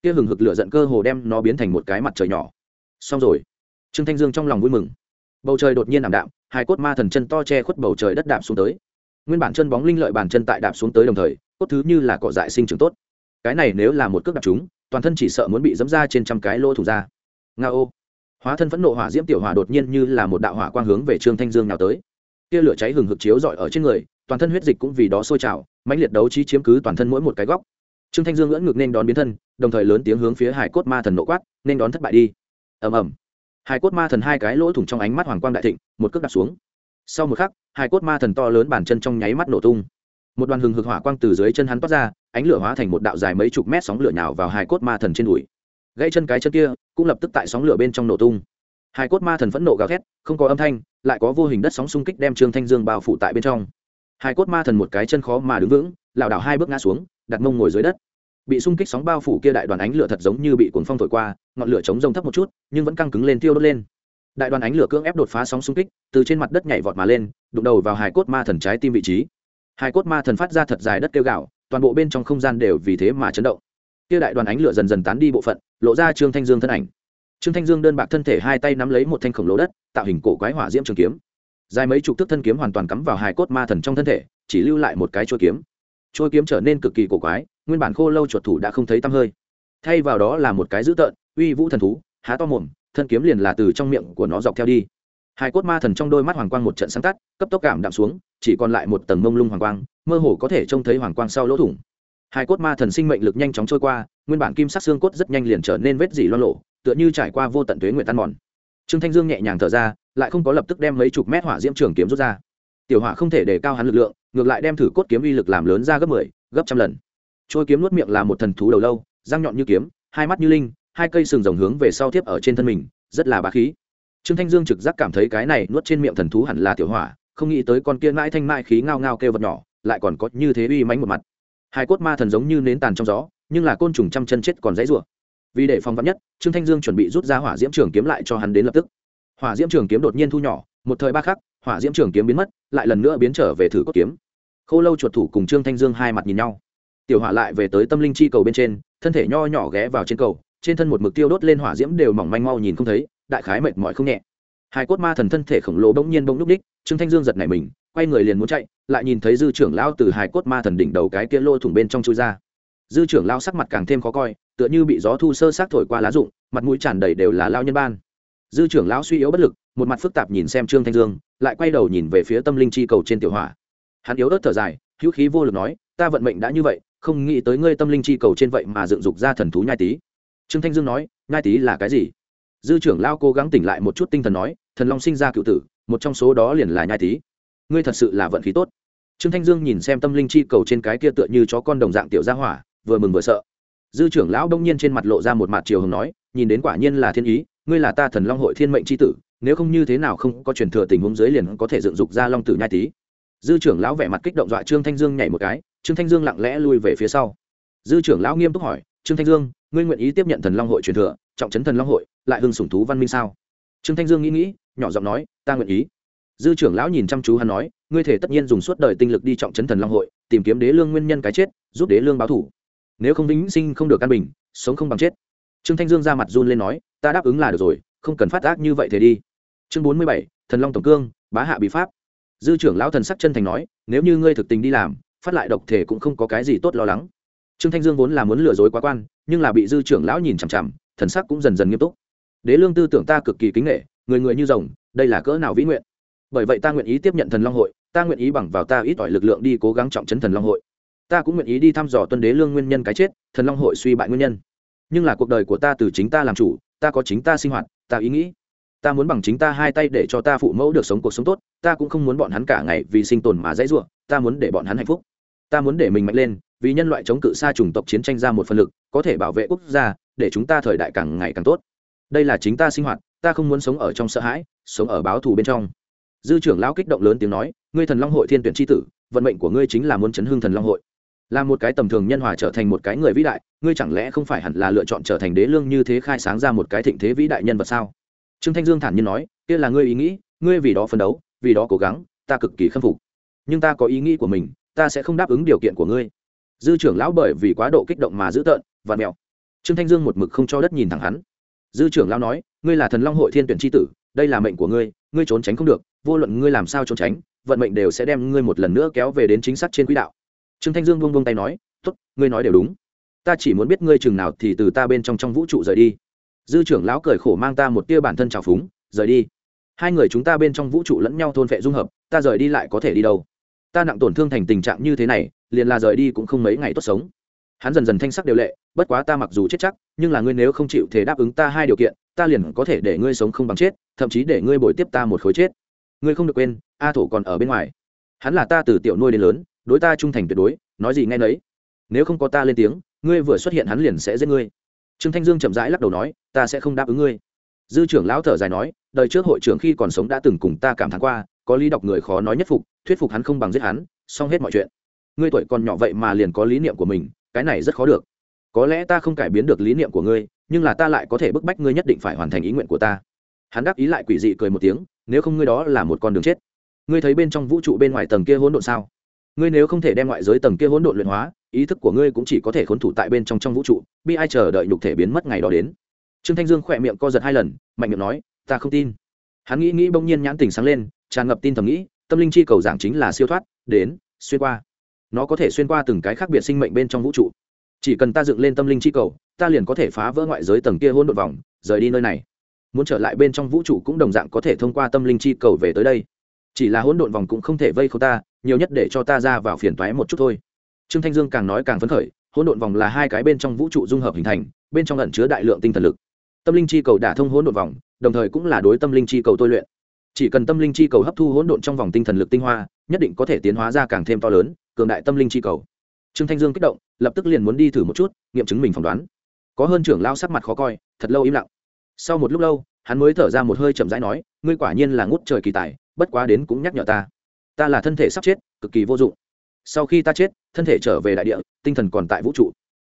Kia hừng hực lửa giận cơ hồ đem nó biến thành một cái mặt trời nhỏ. Xong rồi. Trương thanh dương trong lòng vui mừng. Bầu trời đột nhiên ảm đạm hai cốt ma thần chân to che khuất bầu trời đất đạm xuống tới nguyên bản chân bóng linh lợi bàn chân tại đạp xuống tới đồng thời cốt thứ như là cỏ dại sinh trưởng tốt. Cái này nếu là một cước đạp chúng, toàn thân chỉ sợ muốn bị dẫm ra trên trăm cái lỗ thủ ra. Nga ô. Hóa thân phẫn nộ hỏa diễm tiểu hỏa đột nhiên như là một đạo hỏa quang hướng về trương thanh dương nào tới. Tia lửa cháy hừng hực chiếu rọi ở trên người, toàn thân huyết dịch cũng vì đó sôi trào, mãnh liệt đấu trí chiếm cứ toàn thân mỗi một cái góc. Trương thanh dương ngỡ ngực nên đón biến thân, đồng thời lớn tiếng hướng phía hải cốt ma thần nộ quát, nên đón thất bại đi. Ầm ầm. Hải cốt ma thần hai cái lỗ thủng trong ánh mắt hoàng quang đại thịnh, một cước đặt xuống sau một khắc, hai cốt ma thần to lớn bàn chân trong nháy mắt nổ tung. Một đoàn hừng hực hỏa quang từ dưới chân hắn toát ra, ánh lửa hóa thành một đạo dài mấy chục mét sóng lửa nhào vào hai cốt ma thần trên đùi. Gãy chân cái chân kia cũng lập tức tại sóng lửa bên trong nổ tung. Hai cốt ma thần phẫn nộ gào thét, không có âm thanh, lại có vô hình đất sóng xung kích đem trương thanh dương bao phủ tại bên trong. Hai cốt ma thần một cái chân khó mà đứng vững, lảo đảo hai bước ngã xuống, đặt mông ngồi dưới đất. Bị xung kích sóng bao phủ kia đại đoàn ánh lửa thật giống như bị cuồng phong thổi qua, ngọn lửa chống rông thấp một chút, nhưng vẫn căng cứng lên tiêu đốt lên đại đoàn ánh lửa cưỡng ép đột phá sóng xung kích, từ trên mặt đất nhảy vọt mà lên, đụng đầu vào hải cốt ma thần trái tim vị trí. Hải cốt ma thần phát ra thật dài đất kêu gạo toàn bộ bên trong không gian đều vì thế mà chấn động. Kia đại đoàn ánh lửa dần dần tán đi bộ phận, lộ ra trương thanh dương thân ảnh. Trương thanh dương đơn bạc thân thể hai tay nắm lấy một thanh khổng lồ đất, tạo hình cổ quái hỏa diễm trường kiếm. Dài mấy chục thước thân kiếm hoàn toàn cắm vào hải cốt ma thần trong thân thể, chỉ lưu lại một cái chuôi kiếm. Trôi kiếm trở nên cực kỳ cổ quái, nguyên bản khô lâu chuột thủ đã không thấy tăm hơi. Thay vào đó là một cái dữ tợn, uy vũ thần thú, há to mồm thân kiếm liền là từ trong miệng của nó dọc theo đi. Hai cốt ma thần trong đôi mắt hoàng quang một trận sáng tắt cấp tốc cảm đạm xuống chỉ còn lại một tầng mông lung hoàng quang mơ hồ có thể trông thấy hoàng quang sau lỗ thủng. Hai cốt ma thần sinh mệnh lực nhanh chóng trôi qua nguyên bản kim sắc xương cốt rất nhanh liền trở nên vết dỉ loan lộ tựa như trải qua vô tận tuế nguyện tan mòn. Trương thanh dương nhẹ nhàng thở ra lại không có lập tức đem mấy chục mét hỏa diễm trường kiếm rút ra. Tiểu hỏa không thể để cao hắn lực lượng ngược lại đem thử cốt kiếm uy lực làm lớn ra gấp mười 10, gấp trăm lần. Trôi kiếm nuốt miệng là một thần thú đầu lâu răng nhọn như kiếm hai mắt như linh hai cây sừng rồng hướng về sau tiếp ở trên thân mình, rất là bá khí. Trương thanh dương trực giác cảm thấy cái này nuốt trên miệng thần thú hẳn là tiểu hỏa, không nghĩ tới con kia mãi thanh mãi khí ngao ngao kêu vật nhỏ, lại còn có như thế uy mánh một mặt. Hai cốt ma thần giống như nến tàn trong gió, nhưng là côn trùng trăm chân chết còn dãy rủa. Vì để phòng vắn nhất, trương thanh dương chuẩn bị rút ra hỏa diễm trường kiếm lại cho hắn đến lập tức. Hỏa diễm trường kiếm đột nhiên thu nhỏ, một thời ba khắc, hỏa diễm trường kiếm biến mất, lại lần nữa biến trở về thử cốt kiếm. Khô lâu chuột thủ cùng trương thanh dương hai mặt nhìn nhau. Tiểu hỏa lại về tới tâm linh chi cầu bên trên, thân thể nho nhỏ ghé vào trên cầu trên thân một mực tiêu đốt lên hỏa diễm đều mỏng manh mau nhìn không thấy, đại khái mệt mỏi không nhẹ. Hai cốt ma thần thân thể khổng lồ bỗng nhiên bỗng núp đích, trương thanh dương giật nảy mình, quay người liền muốn chạy, lại nhìn thấy dư trưởng lao từ hai cốt ma thần đỉnh đầu cái kia lô thủng bên trong chui ra. Dư trưởng lao sắc mặt càng thêm khó coi, tựa như bị gió thu sơ sát thổi qua lá rụng, mặt mũi tràn đầy đều là lao nhân ban. Dư trưởng lão suy yếu bất lực, một mặt phức tạp nhìn xem trương thanh dương, lại quay đầu nhìn về phía tâm linh chi cầu trên tiểu hỏa. Hắn yếu ớt thở dài, hữu khí vô lực nói, ta vận mệnh đã như vậy, không nghĩ tới ngươi tâm linh chi cầu trên vậy mà dựng dục ra thần thú nhai tý trương thanh dương nói nhai tý là cái gì? Dư trưởng lao cố gắng tỉnh lại một chút tinh thần nói, thần long sinh ra cựu tử, một trong số đó liền là nhai tý ngươi thật sự là vận khí tốt. Trương thanh dương nhìn xem tâm linh chi cầu trên cái kia tựa như chó con đồng dạng tiểu gia hỏa, vừa mừng vừa sợ. Dư trưởng lão đông nhiên trên mặt lộ ra một mặt chiều hồng nói, nhìn đến quả nhiên là thiên ý, ngươi là ta thần long hội thiên mệnh c h i tử, nếu không như thế nào không có truyền thừa tình huống dưới liền có thể dựng dục ra long tử nhai tý dư trưởng lão vẻ mặt kích động dọa trương thanh dương nhảy một cái, trương thanh dương lặng lẽ lui về phía sau. Dư trưởng lão nghiêm túc hỏi trương thanh dương, ngươi nguyện ý tiếp nhận thần long hội truyền thừa, trọng trấn thần long hội, lại hưng sủng thú văn minh sao? Trương thanh dương nghĩ nghĩ, nhỏ giọng nói, ta nguyện ý. Dư trưởng lão nhìn chăm chú hắn nói, ngươi thể tất nhiên dùng suốt đời tinh lực đi trọng trấn thần long hội, tìm kiếm đế lương nguyên nhân cái chết, giúp đế lương báo thủ. Nếu không vĩnh sinh không được căn bình, sống không bằng chết. Trương thanh dương ra mặt run lên nói, ta đáp ứng là được rồi, không cần phát ác như vậy thế đi. Chương bốn mươi bảy, thần long tổng cương, bá hạ bị pháp. Dư trưởng lão thần sắc chân thành nói, nếu như ngươi thực tình đi làm, phát lại độc thể cũng không có cái gì tốt lo lắng trương thanh dương vốn là muốn lừa dối quá quan, nhưng là bị dư trưởng lão nhìn chằm chằm, thần sắc cũng dần dần nghiêm túc. Đế lương tư tưởng ta cực kỳ kính nghệ người người như rồng, đây là cỡ nào vĩ nguyện? Bởi vậy ta nguyện ý tiếp nhận thần long hội, ta nguyện ý bằng vào ta ít ỏi lực lượng đi cố gắng trọng trấn thần long hội. Ta cũng nguyện ý đi thăm dò tuân đế lương nguyên nhân cái chết, thần long hội suy bại nguyên nhân. Nhưng là cuộc đời của ta từ chính ta làm chủ, ta có chính ta sinh hoạt, ta ý nghĩ. Ta muốn bằng chính ta hai tay để cho ta phụ mẫu được sống cuộc sống tốt, ta cũng không muốn bọn hắn cả ngày vì sinh tồn mà dãy ruộng ta muốn để bọn hắn hạnh phúc. Ta muốn để mình mạnh lên vì nhân loại chống cự xa chủng tộc chiến tranh ra một phần lực, có thể bảo vệ quốc gia, để chúng ta thời đại càng ngày càng tốt. Đây là chính ta sinh hoạt, ta không muốn sống ở trong sợ hãi, sống ở báo thù bên trong. Dư trưởng lão kích động lớn tiếng nói, ngươi thần long hội thiên tuyển tri tử, vận mệnh của ngươi chính là muốn chấn hương thần long hội. Là một cái tầm thường nhân hòa trở thành một cái người vĩ đại, ngươi chẳng lẽ không phải hẳn là lựa chọn trở thành đế lương như thế khai sáng ra một cái thịnh thế vĩ đại nhân vật sao? Trương thanh dương thản nhiên nói, kia là ngươi ý nghĩ, ngươi vì đó phấn đấu, vì đó cố gắng, ta cực kỳ khâm phục. Nhưng ta có ý nghĩ của mình, ta sẽ không đáp ứng điều kiện của ngươi dư trưởng lão bởi vì quá độ kích động mà dữ tợn và mẹo trương thanh dương một mực không cho đất nhìn thẳng hắn. Dư trưởng lão nói, ngươi là thần long hội thiên tuyển tri tử, đây là mệnh của ngươi ngươi trốn tránh không được, vô luận ngươi làm sao trốn tránh, vận mệnh đều sẽ đem ngươi một lần nữa kéo về đến chính xác trên quỹ đạo. Trương thanh dương buông buông tay nói t ố t ngươi nói đều đúng. Ta chỉ muốn biết ngươi chừng nào thì từ ta bên trong trong vũ trụ rời đi. Dư trưởng lão cười khổ mang ta một tia bản thân trào phúng, rời đi. Hai người chúng ta bên trong vũ trụ lẫn nhau thôn phệ dung hợp, ta rời đi lại có thể đi đâu? Ta nặng tổn thương thành tình trạng như thế này liền là rời đi cũng không mấy ngày tốt sống. Hắn dần dần thanh sắc đều lệ, bất quá ta mặc dù chết chắc, nhưng là ngươi nếu không chịu thể đáp ứng ta hai điều kiện, ta liền có thể để ngươi sống không bằng chết, thậm chí để ngươi bồi tiếp ta một khối chết. Ngươi không được quên, a thổ còn ở bên ngoài. Hắn là ta từ tiểu nuôi đến lớn, đối ta trung thành tuyệt đối, nói gì nghe nấy. Nếu không có ta lên tiếng, ngươi vừa xuất hiện hắn liền sẽ giết ngươi. Trương thanh dương chậm rãi lắc đầu nói, ta sẽ không đáp ứng ngươi. Dư trưởng lão thở dài nói, đời trước hội trưởng khi còn sống đã từng cùng ta cảm thán qua, có lý đọc người khó nói nhất phục, thuyết phục hắn không bằng giết hắn, xong hết mọi chuyện ngươi tuổi còn nhỏ vậy mà liền có lý niệm của mình, cái này rất khó được. Có lẽ ta không cải biến được lý niệm của ngươi, nhưng là ta lại có thể bức bách ngươi nhất định phải hoàn thành ý nguyện của ta. Hắn đáp ý lại quỷ dị cười một tiếng, nếu không ngươi đó là một con đường chết. Ngươi thấy bên trong vũ trụ bên ngoài tầng kia hỗn độn sao? Ngươi nếu không thể đem ngoại giới tầng kia hỗn độn luyện hóa, ý thức của ngươi cũng chỉ có thể khốn thủ tại bên trong trong vũ trụ, bi ai chờ đợi nhục thể biến mất ngày đó đến. Trương thanh dương khỏe miệng co giật hai lần, mạnh miệng nói, ta không tin. Hắn nghĩ nghĩ bỗng nhiên nhãn tình sáng lên, tràn ngập tin thầm nghĩ, tâm linh chi cầu giảng chính là siêu thoát, đến, xuyên qua nó có thể xuyên qua từng cái khác biệt sinh mệnh bên trong vũ trụ. Chỉ cần ta dựng lên tâm linh chi cầu, ta liền có thể phá vỡ ngoại giới tầng kia hôn đột vòng, rời đi nơi này. Muốn trở lại bên trong vũ trụ cũng đồng dạng có thể thông qua tâm linh chi cầu về tới đây. Chỉ là hỗn độn vòng cũng không thể vây khâu ta, nhiều nhất để cho ta ra vào phiền toái một chút thôi. Trương thanh dương càng nói càng phấn khởi, hỗn độn vòng là hai cái bên trong vũ trụ dung hợp hình thành, bên trong ẩn chứa đại lượng tinh thần lực. Tâm linh chi cầu đả thông hỗn độn vòng, đồng thời cũng là đối tâm linh chi cầu tôi luyện. Chỉ cần tâm linh chi cầu hấp thu hỗn độn trong vòng tinh thần lực tinh hoa, nhất định có thể tiến hóa ra càng thêm to lớn cường đại tâm linh chi cầu. Trương thanh dương kích động, lập tức liền muốn đi thử một chút, nghiệm chứng mình phỏng đoán. Có hơn trưởng lao sắc mặt khó coi, thật lâu im lặng. Sau một lúc lâu, hắn mới thở ra một hơi chậm rãi nói, ngươi quả nhiên là ngút trời kỳ tài, bất quá đến cũng nhắc nhở ta. Ta là thân thể sắp chết, cực kỳ vô dụng. Sau khi ta chết, thân thể trở về đại địa, tinh thần còn tại vũ trụ.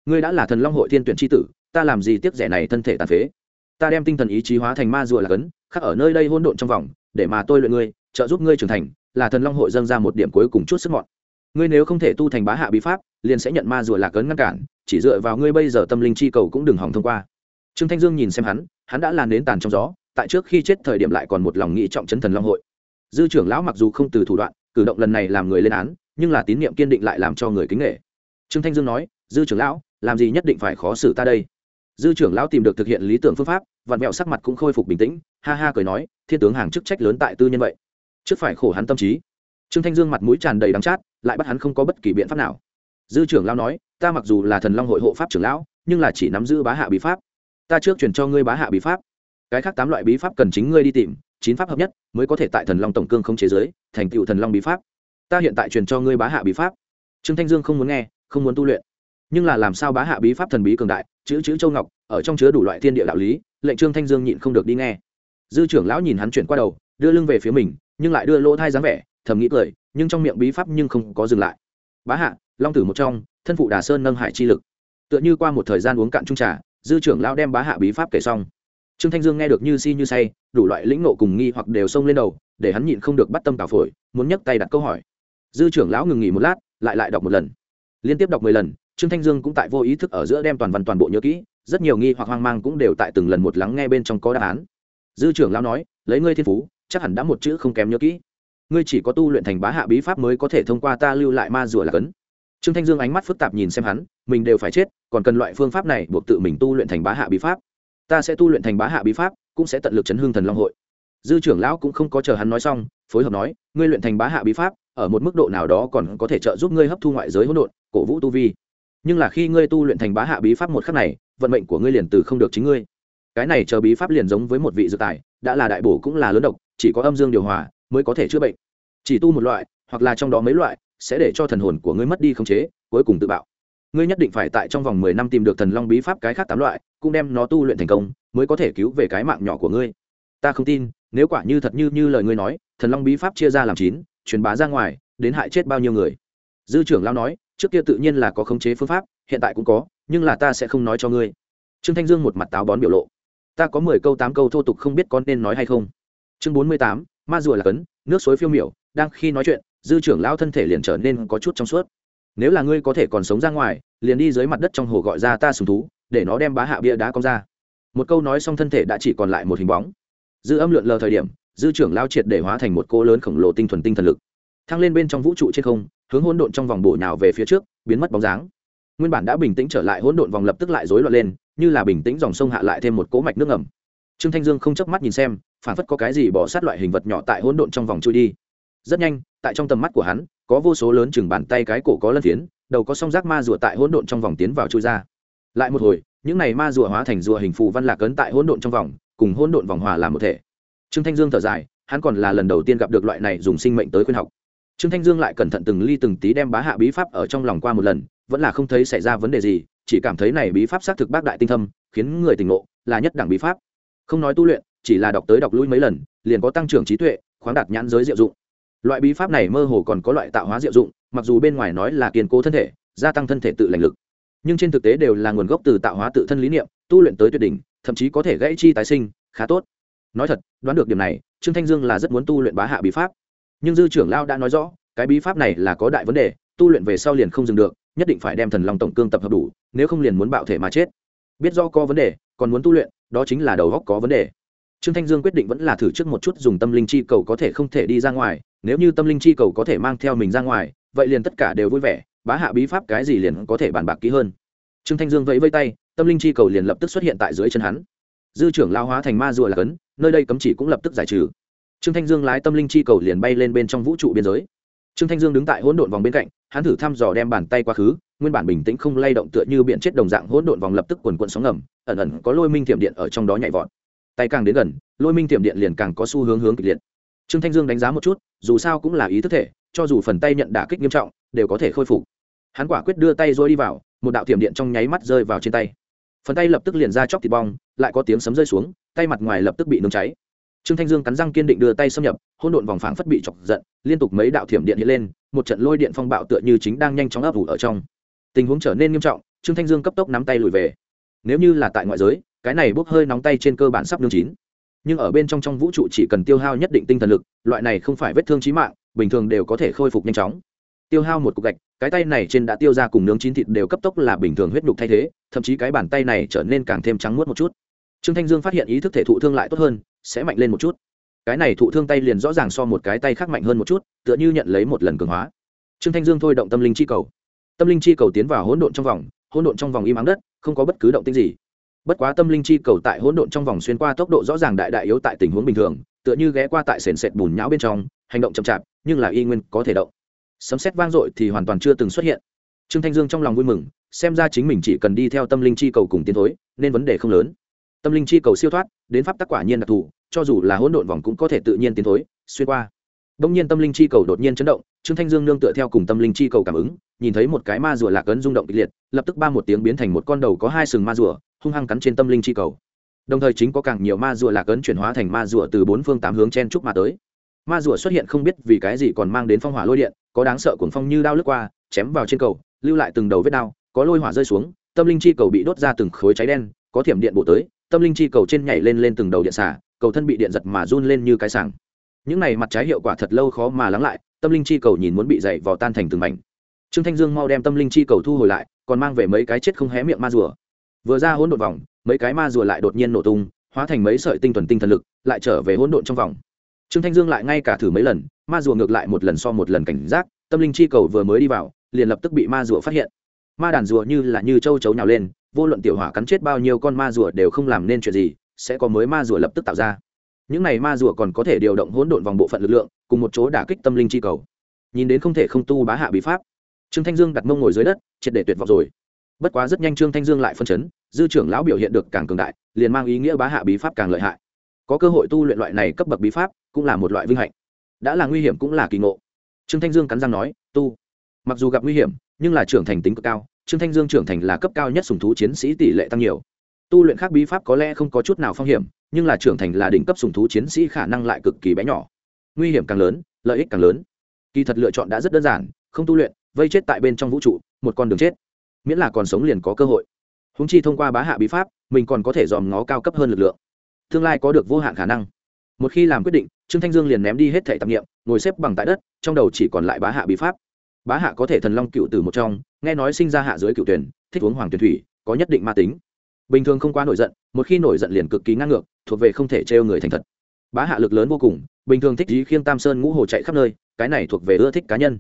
Ngươi đã là thần long hội thiên tuyển tri tử, ta làm gì tiếc rẻ này thân thể tàn phế? Ta đem tinh thần ý chí hóa thành ma rùa là cấn khắc ở nơi đây hôn độn trong vòng, để mà tôi luyện ngươi, trợ giúp ngươi trưởng thành, là thần long hội dâng ra một điểm cuối cùng chút sức mọn ngươi nếu không thể tu thành bá hạ bí pháp, liền sẽ nhận ma rùa lạc cấn ngăn cản, chỉ dựa vào ngươi bây giờ tâm linh chi cầu cũng đừng hỏng thông qua. Trương thanh dương nhìn xem hắn hắn đã làn đến tàn trong gió, tại trước khi chết thời điểm lại còn một lòng nghĩ trọng chấn thần long hội. Dư trưởng lão mặc dù không từ thủ đoạn, cử động lần này làm người lên án, nhưng là tín nhiệm kiên định lại làm cho người kính nghệ trương thanh dương nói, dư trưởng lão, làm gì nhất định phải khó xử ta đây? Dư trưởng lão tìm được thực hiện lý tưởng phương pháp vạn mẹo sắc mặt cũng khôi phục bình tĩnh, ha ha cười nói, thiên tướng hàng chức trách lớn tại tư nhân vậy. Trước phải khổ hắn tâm trí. Trương thanh dương mặt mũi tràn đầy đắng chát lại bắt hắn không có bất kỳ biện pháp nào. Dư trưởng lão nói, ta mặc dù là thần long hội hộ pháp trưởng lão, nhưng là chỉ nắm giữ bá hạ bí pháp. Ta trước truyền cho ngươi bá hạ bí pháp. Cái khác tám loại bí pháp cần chính ngươi đi tìm, chín pháp hợp nhất mới có thể tại thần long tổng cương không chế giới, thành tựu thần long bí pháp. Ta hiện tại truyền cho ngươi bá hạ bí pháp. Trương thanh dương không muốn nghe, không muốn tu luyện. Nhưng là làm sao bá hạ bí pháp thần bí cường đại, chữ chữ châu ngọc, ở trong chứa đủ loại thiên địa đạo lý, lệnh trương thanh dương nhịn không được đi nghe. Dư trưởng lão nhìn hắn chuyển qua đầu, đưa lưng về phía mình, nhưng lại đưa lỗ thai dáng vẻ thầm nghĩ cười, nhưng trong miệng bí pháp nhưng không có dừng lại. Bá hạ, long tử một trong, thân phụ đà sơn nâng hải chi lực. Tựa như qua một thời gian uống cạn trung trà, dư trưởng lão đem bá hạ bí pháp kể xong. Trương thanh dương nghe được như si như say, đủ loại lĩnh nộ cùng nghi hoặc đều xông lên đầu, để hắn nhịn không được bắt tâm cào phổi, muốn nhấc tay đặt câu hỏi. Dư trưởng lão ngừng nghỉ một lát, lại lại đọc một lần. Liên tiếp đọc mười lần, trương thanh dương cũng tại vô ý thức ở giữa đem toàn văn toàn bộ nhớ kỹ, rất nhiều nghi hoặc hoang mang cũng đều tại từng lần một lắng nghe bên trong có đáp án. Dư trưởng lão nói, lấy ngươi thiên phú, chắc hẳn đã một chữ không kém nhớ kỹ ngươi chỉ có tu luyện thành bá hạ bí pháp mới có thể thông qua ta lưu lại ma rùa là cấn. Trương thanh dương ánh mắt phức tạp nhìn xem hắn, mình đều phải chết, còn cần loại phương pháp này buộc tự mình tu luyện thành bá hạ bí pháp. Ta sẽ tu luyện thành bá hạ bí pháp, cũng sẽ tận lực chấn hương thần long hội. Dư trưởng lão cũng không có chờ hắn nói xong, phối hợp nói, ngươi luyện thành bá hạ bí pháp, ở một mức độ nào đó còn có thể trợ giúp ngươi hấp thu ngoại giới hỗn độn, cổ vũ tu vi. Nhưng là khi ngươi tu luyện thành bá hạ bí pháp một khắc này, vận mệnh của ngươi liền từ không được chính ngươi. Cái này chờ bí pháp liền giống với một vị dược tài, đã là đại bổ cũng là lớn độc, chỉ có âm dương điều hòa mới có thể chữa bệnh. Chỉ tu một loại, hoặc là trong đó mấy loại, sẽ để cho thần hồn của ngươi mất đi khống chế, cuối cùng tự bạo. Ngươi nhất định phải tại trong vòng mười năm tìm được thần long bí pháp cái khác tám loại, cũng đem nó tu luyện thành công, mới có thể cứu về cái mạng nhỏ của ngươi. Ta không tin, nếu quả như thật như như lời ngươi nói, thần long bí pháp chia ra làm chín, truyền bá ra ngoài, đến hại chết bao nhiêu người. Dư trưởng lao nói, trước kia tự nhiên là có khống chế phương pháp, hiện tại cũng có, nhưng là ta sẽ không nói cho ngươi. Trương thanh dương một mặt táo bón biểu lộ. Ta có mười câu tám câu thô tục không biết con nên nói hay không. Chương bốn mươi tám ma rùa là cấn, nước suối phiêu miểu, đang khi nói chuyện, dư trưởng lao thân thể liền trở nên có chút trong suốt. Nếu là ngươi có thể còn sống ra ngoài, liền đi dưới mặt đất trong hồ gọi ra ta sùng thú, để nó đem bá hạ bia đá cong ra. Một câu nói xong thân thể đã chỉ còn lại một hình bóng. Dư âm lượn lờ thời điểm, dư trưởng lao triệt để hóa thành một cô lớn khổng lồ tinh thuần tinh thần lực. Thăng lên bên trong vũ trụ trên không, hướng hỗn độn trong vòng bổ nhào về phía trước, biến mất bóng dáng. Nguyên bản đã bình tĩnh trở lại, hỗn độn vòng lập tức lại rối loạn lên, như là bình tĩnh dòng sông hạ lại thêm một cỗ mạch nước ngầm. Trương thanh dương không chớp mắt nhìn xem phản phất có cái gì bỏ sát loại hình vật nhỏ tại hỗn độn trong vòng chui đi. Rất nhanh, tại trong tầm mắt của hắn, có vô số lớn chừng bàn tay cái cổ có lân phiến, đầu có song giác ma rùa tại hỗn độn trong vòng tiến vào chui ra. Lại một hồi, những này ma rùa hóa thành rùa hình phù văn lạc ấn tại hỗn độn trong vòng, cùng hỗn độn vòng hòa làm một thể. Trương thanh dương thở dài, hắn còn là lần đầu tiên gặp được loại này dùng sinh mệnh tới khuyên học. Trương thanh dương lại cẩn thận từng ly từng tí đem bá hạ bí pháp ở trong lòng qua một lần, vẫn là không thấy xảy ra vấn đề gì, chỉ cảm thấy này bí pháp xác thực bác đại tinh thâm, khiến người tỉnh ngộ, là nhất đẳng bí pháp. Không nói tu luyện chỉ là đọc tới đọc lui mấy lần, liền có tăng trưởng trí tuệ, khoáng đạt nhãn giới diệu dụng. Loại bí pháp này mơ hồ còn có loại tạo hóa diệu dụng, mặc dù bên ngoài nói là kiên cố thân thể, gia tăng thân thể tự lành lực. Nhưng trên thực tế đều là nguồn gốc từ tạo hóa tự thân lý niệm, tu luyện tới tuyệt đỉnh, thậm chí có thể gãy chi tái sinh, khá tốt. Nói thật, đoán được điểm này, trương thanh dương là rất muốn tu luyện bá hạ bí pháp. Nhưng dư trưởng lao đã nói rõ, cái bí pháp này là có đại vấn đề, tu luyện về sau liền không dừng được, nhất định phải đem thần long tổng cương tập hợp đủ, nếu không liền muốn bạo thể mà chết. Biết do có vấn đề, còn muốn tu luyện, đó chính là đầu góc có vấn đề trương thanh dương quyết định vẫn là thử trước một chút dùng tâm linh chi cầu có thể không thể đi ra ngoài. Nếu như tâm linh chi cầu có thể mang theo mình ra ngoài, vậy liền tất cả đều vui vẻ, bá hạ bí pháp cái gì liền có thể bàn bạc kỹ hơn. Trương thanh dương vẫy vây tay, tâm linh chi cầu liền lập tức xuất hiện tại dưới chân hắn. Dư trưởng lao hóa thành ma rùa là cấn, nơi đây cấm chỉ cũng lập tức giải trừ. Trương thanh dương lái tâm linh chi cầu liền bay lên bên trong vũ trụ biên giới. Trương thanh dương đứng tại hỗn độn vòng bên cạnh, hắn thử thăm dò đem bàn tay quá khứ, nguyên bản bình tĩnh không lay động tựa như biển chết đồng dạng, hỗn độn vòng lập tức quần quận sóng ngầm, ẩn ẩn có lôi minh thiểm điện ở trong đó nhảy vọt tay càng đến gần, lôi minh thiểm điện liền càng có xu hướng hướng kịch liệt. Trương thanh dương đánh giá một chút, dù sao cũng là ý thức thể, cho dù phần tay nhận đả kích nghiêm trọng, đều có thể khôi phục. Hắn quả quyết đưa tay rồi đi vào, một đạo thiểm điện trong nháy mắt rơi vào trên tay. Phần tay lập tức liền ra chóc thịt bong, lại có tiếng sấm rơi xuống, tay mặt ngoài lập tức bị nung cháy. Trương thanh dương cắn răng kiên định đưa tay xâm nhập hôn độn vòng phảng phất bị chọc giận, liên tục mấy đạo thiểm điện hiện lên, một trận lôi điện phong bạo tựa như chính đang nhanh chóng ấp ủ ở trong. Tình huống trở nên nghiêm trọng, trương thanh dương cấp tốc nắm tay lùi về. Nếu như là tại ngoại giới cái này bốc hơi nóng tay trên cơ bản sắp nương chín. Nhưng ở bên trong trong vũ trụ chỉ cần tiêu hao nhất định tinh thần lực, loại này không phải vết thương trí mạng, bình thường đều có thể khôi phục nhanh chóng. Tiêu hao một cục gạch, cái tay này trên đã tiêu ra cùng nướng chín thịt đều cấp tốc là bình thường huyết nhục thay thế, thậm chí cái bàn tay này trở nên càng thêm trắng muốt một chút. Trương thanh dương phát hiện ý thức thể thụ thương lại tốt hơn, sẽ mạnh lên một chút. Cái này thụ thương tay liền rõ ràng so một cái tay khác mạnh hơn một chút, tựa như nhận lấy một lần cường hóa. Trương thanh dương thôi động tâm linh chi cầu. Tâm linh chi cầu tiến vào hỗn độn trong vòng, hỗn độn trong vòng im ắng đất, không có bất cứ động tĩnh gì bất quá tâm linh chi cầu tại hỗn độn trong vòng xuyên qua tốc độ rõ ràng đại đại yếu tại tình huống bình thường, tựa như ghé qua tại sền sệt bùn nhão bên trong, hành động chậm chạp, nhưng là y nguyên có thể động. Sấm xét vang dội thì hoàn toàn chưa từng xuất hiện. Trương thanh dương trong lòng vui mừng, xem ra chính mình chỉ cần đi theo tâm linh chi cầu cùng tiến thối, nên vấn đề không lớn. Tâm linh chi cầu siêu thoát, đến pháp tắc quả nhiên đặc thù, cho dù là hỗn độn vòng cũng có thể tự nhiên tiến thối, xuyên qua. Đông nhiên tâm linh chi cầu đột nhiên chấn động, trương thanh dương nương tựa theo cùng tâm linh chi cầu cảm ứng, nhìn thấy một cái ma rùa lạc ấn rung động kịch liệt, lập tức ba một tiếng biến thành một con đầu có hai sừng ma rùa hung hăng cắn trên tâm linh chi cầu. Đồng thời chính có càng nhiều ma rùa lạc ấn chuyển hóa thành ma rùa từ bốn phương tám hướng chen trúc mà tới. Ma rùa xuất hiện không biết vì cái gì còn mang đến phong hỏa lôi điện, có đáng sợ cuồng phong như đao lướt qua, chém vào trên cầu, lưu lại từng đầu vết đao, có lôi hỏa rơi xuống, tâm linh chi cầu bị đốt ra từng khối cháy đen, có thiểm điện bổ tới, tâm linh chi cầu trên nhảy lên lên từng đầu điện xả, cầu thân bị điện giật mà run lên như cái sàng những này mặt trái hiệu quả thật lâu khó mà lắng lại, tâm linh chi cầu nhìn muốn bị dậy vò tan thành từng mảnh. Trương thanh dương mau đem tâm linh chi cầu thu hồi lại, còn mang về mấy cái chết không hé miệng ma rùa vừa ra hỗn độn vòng, mấy cái ma rùa lại đột nhiên nổ tung, hóa thành mấy sợi tinh thuần tinh thần lực, lại trở về hỗn độn trong vòng. Trương thanh dương lại ngay cả thử mấy lần, ma rùa ngược lại một lần so một lần cảnh giác, tâm linh chi cầu vừa mới đi vào, liền lập tức bị ma rùa phát hiện. Ma đàn rùa như là như châu chấu nhào lên, vô luận tiểu hỏa cắn chết bao nhiêu con ma rùa đều không làm nên chuyện gì, sẽ có mới ma rùa lập tức tạo ra. Những này ma rùa còn có thể điều động hỗn độn vòng bộ phận lực lượng, cùng một chỗ đả kích tâm linh chi cầu. Nhìn đến không thể không tu bá hạ bí pháp, trương thanh dương đặt mông ngồi dưới đất, triệt để tuyệt vọng rồi. Bất quá rất nhanh trương thanh dương lại phân chấn dư trưởng lão biểu hiện được càng cường đại, liền mang ý nghĩa bá hạ bí pháp càng lợi hại. Có cơ hội tu luyện loại này cấp bậc bí pháp, cũng là một loại vinh hạnh. Đã là nguy hiểm cũng là kỳ ngộ. Trương thanh dương cắn răng nói, tu. Mặc dù gặp nguy hiểm, nhưng là trưởng thành tính cực cao, trương thanh dương trưởng thành là cấp cao nhất sùng thú chiến sĩ tỷ lệ tăng nhiều. Tu luyện khác bí pháp có lẽ không có chút nào phong hiểm, nhưng là trưởng thành là đỉnh cấp sùng thú chiến sĩ khả năng lại cực kỳ bé nhỏ. Nguy hiểm càng lớn, lợi ích càng lớn. Kỳ thật lựa chọn đã rất đơn giản, không tu luyện, vây chết tại bên trong vũ trụ, một con đường chết. Miễn là còn sống liền có cơ hội húng chi thông qua bá hạ bí pháp, mình còn có thể dòm ngó cao cấp hơn lực lượng. Tương lai có được vô hạn khả năng. Một khi làm quyết định, trương thanh dương liền ném đi hết thẻ tạp nghiệm, ngồi xếp bằng tại đất, trong đầu chỉ còn lại bá hạ bí pháp. Bá hạ có thể thần long cựu từ một trong, nghe nói sinh ra hạ dưới cựu tuyển, thích uống hoàng tuyển thủy, có nhất định ma tính. Bình thường không quá nổi giận, một khi nổi giận liền cực kỳ ngang ngược, thuộc về không thể trêu người thành thật. Bá hạ lực lớn vô cùng, bình thường thích ý khiêng tam sơn ngũ hồ chạy khắp nơi, cái này thuộc về ưa thích cá nhân.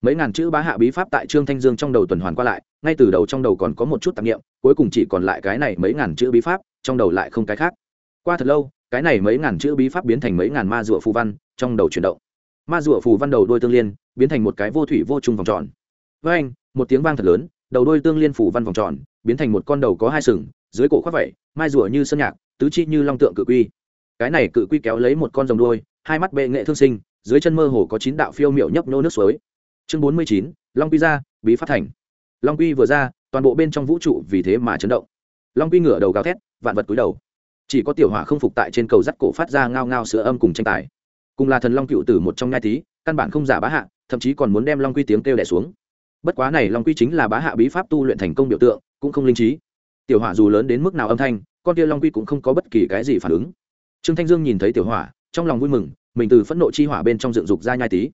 Mấy ngàn chữ bá hạ bí pháp tại trương thanh dương trong đầu tuần hoàn qua lại ngay từ đầu trong đầu còn có một chút tạp nghiệm cuối cùng chỉ còn lại cái này mấy ngàn chữ bí pháp, trong đầu lại không cái khác. Qua thật lâu, cái này mấy ngàn chữ bí pháp biến thành mấy ngàn ma rùa phù văn, trong đầu chuyển động. Ma rùa phù văn đầu đôi tương liên, biến thành một cái vô thủy vô chung vòng tròn. Với anh, một tiếng vang thật lớn, đầu đôi tương liên phù văn vòng tròn, biến thành một con đầu có hai sừng, dưới cổ khoác vẩy mai rùa như sơn nhạc, tứ chi như long tượng cự quy. Cái này cự quy kéo lấy một con rồng đuôi, hai mắt bệ nghệ thương sinh, dưới chân mơ hồ có chín đạo phiêu miệu nhấp nô nước suối. Chương bốn mươi chín, long quy ra bí phát thành long quy vừa ra, toàn bộ bên trong vũ trụ vì thế mà chấn động. Long quy ngửa đầu gào thét, vạn vật cúi đầu. Chỉ có tiểu hỏa không phục tại trên cầu rắt cổ phát ra ngao ngao sữa âm cùng tranh tài. Cùng là thần long cựu tử một trong nhai tí căn bản không giả bá hạ, thậm chí còn muốn đem long quy tiếng kêu đẻ xuống. Bất quá này long quy chính là bá hạ bí pháp tu luyện thành công biểu tượng, cũng không linh trí. Tiểu hỏa dù lớn đến mức nào âm thanh, con kia long quy cũng không có bất kỳ cái gì phản ứng. Trương thanh dương nhìn thấy tiểu hỏa, trong lòng vui mừng, mình từ phẫn nộ chi hỏa bên trong dựng dục ra nhai tí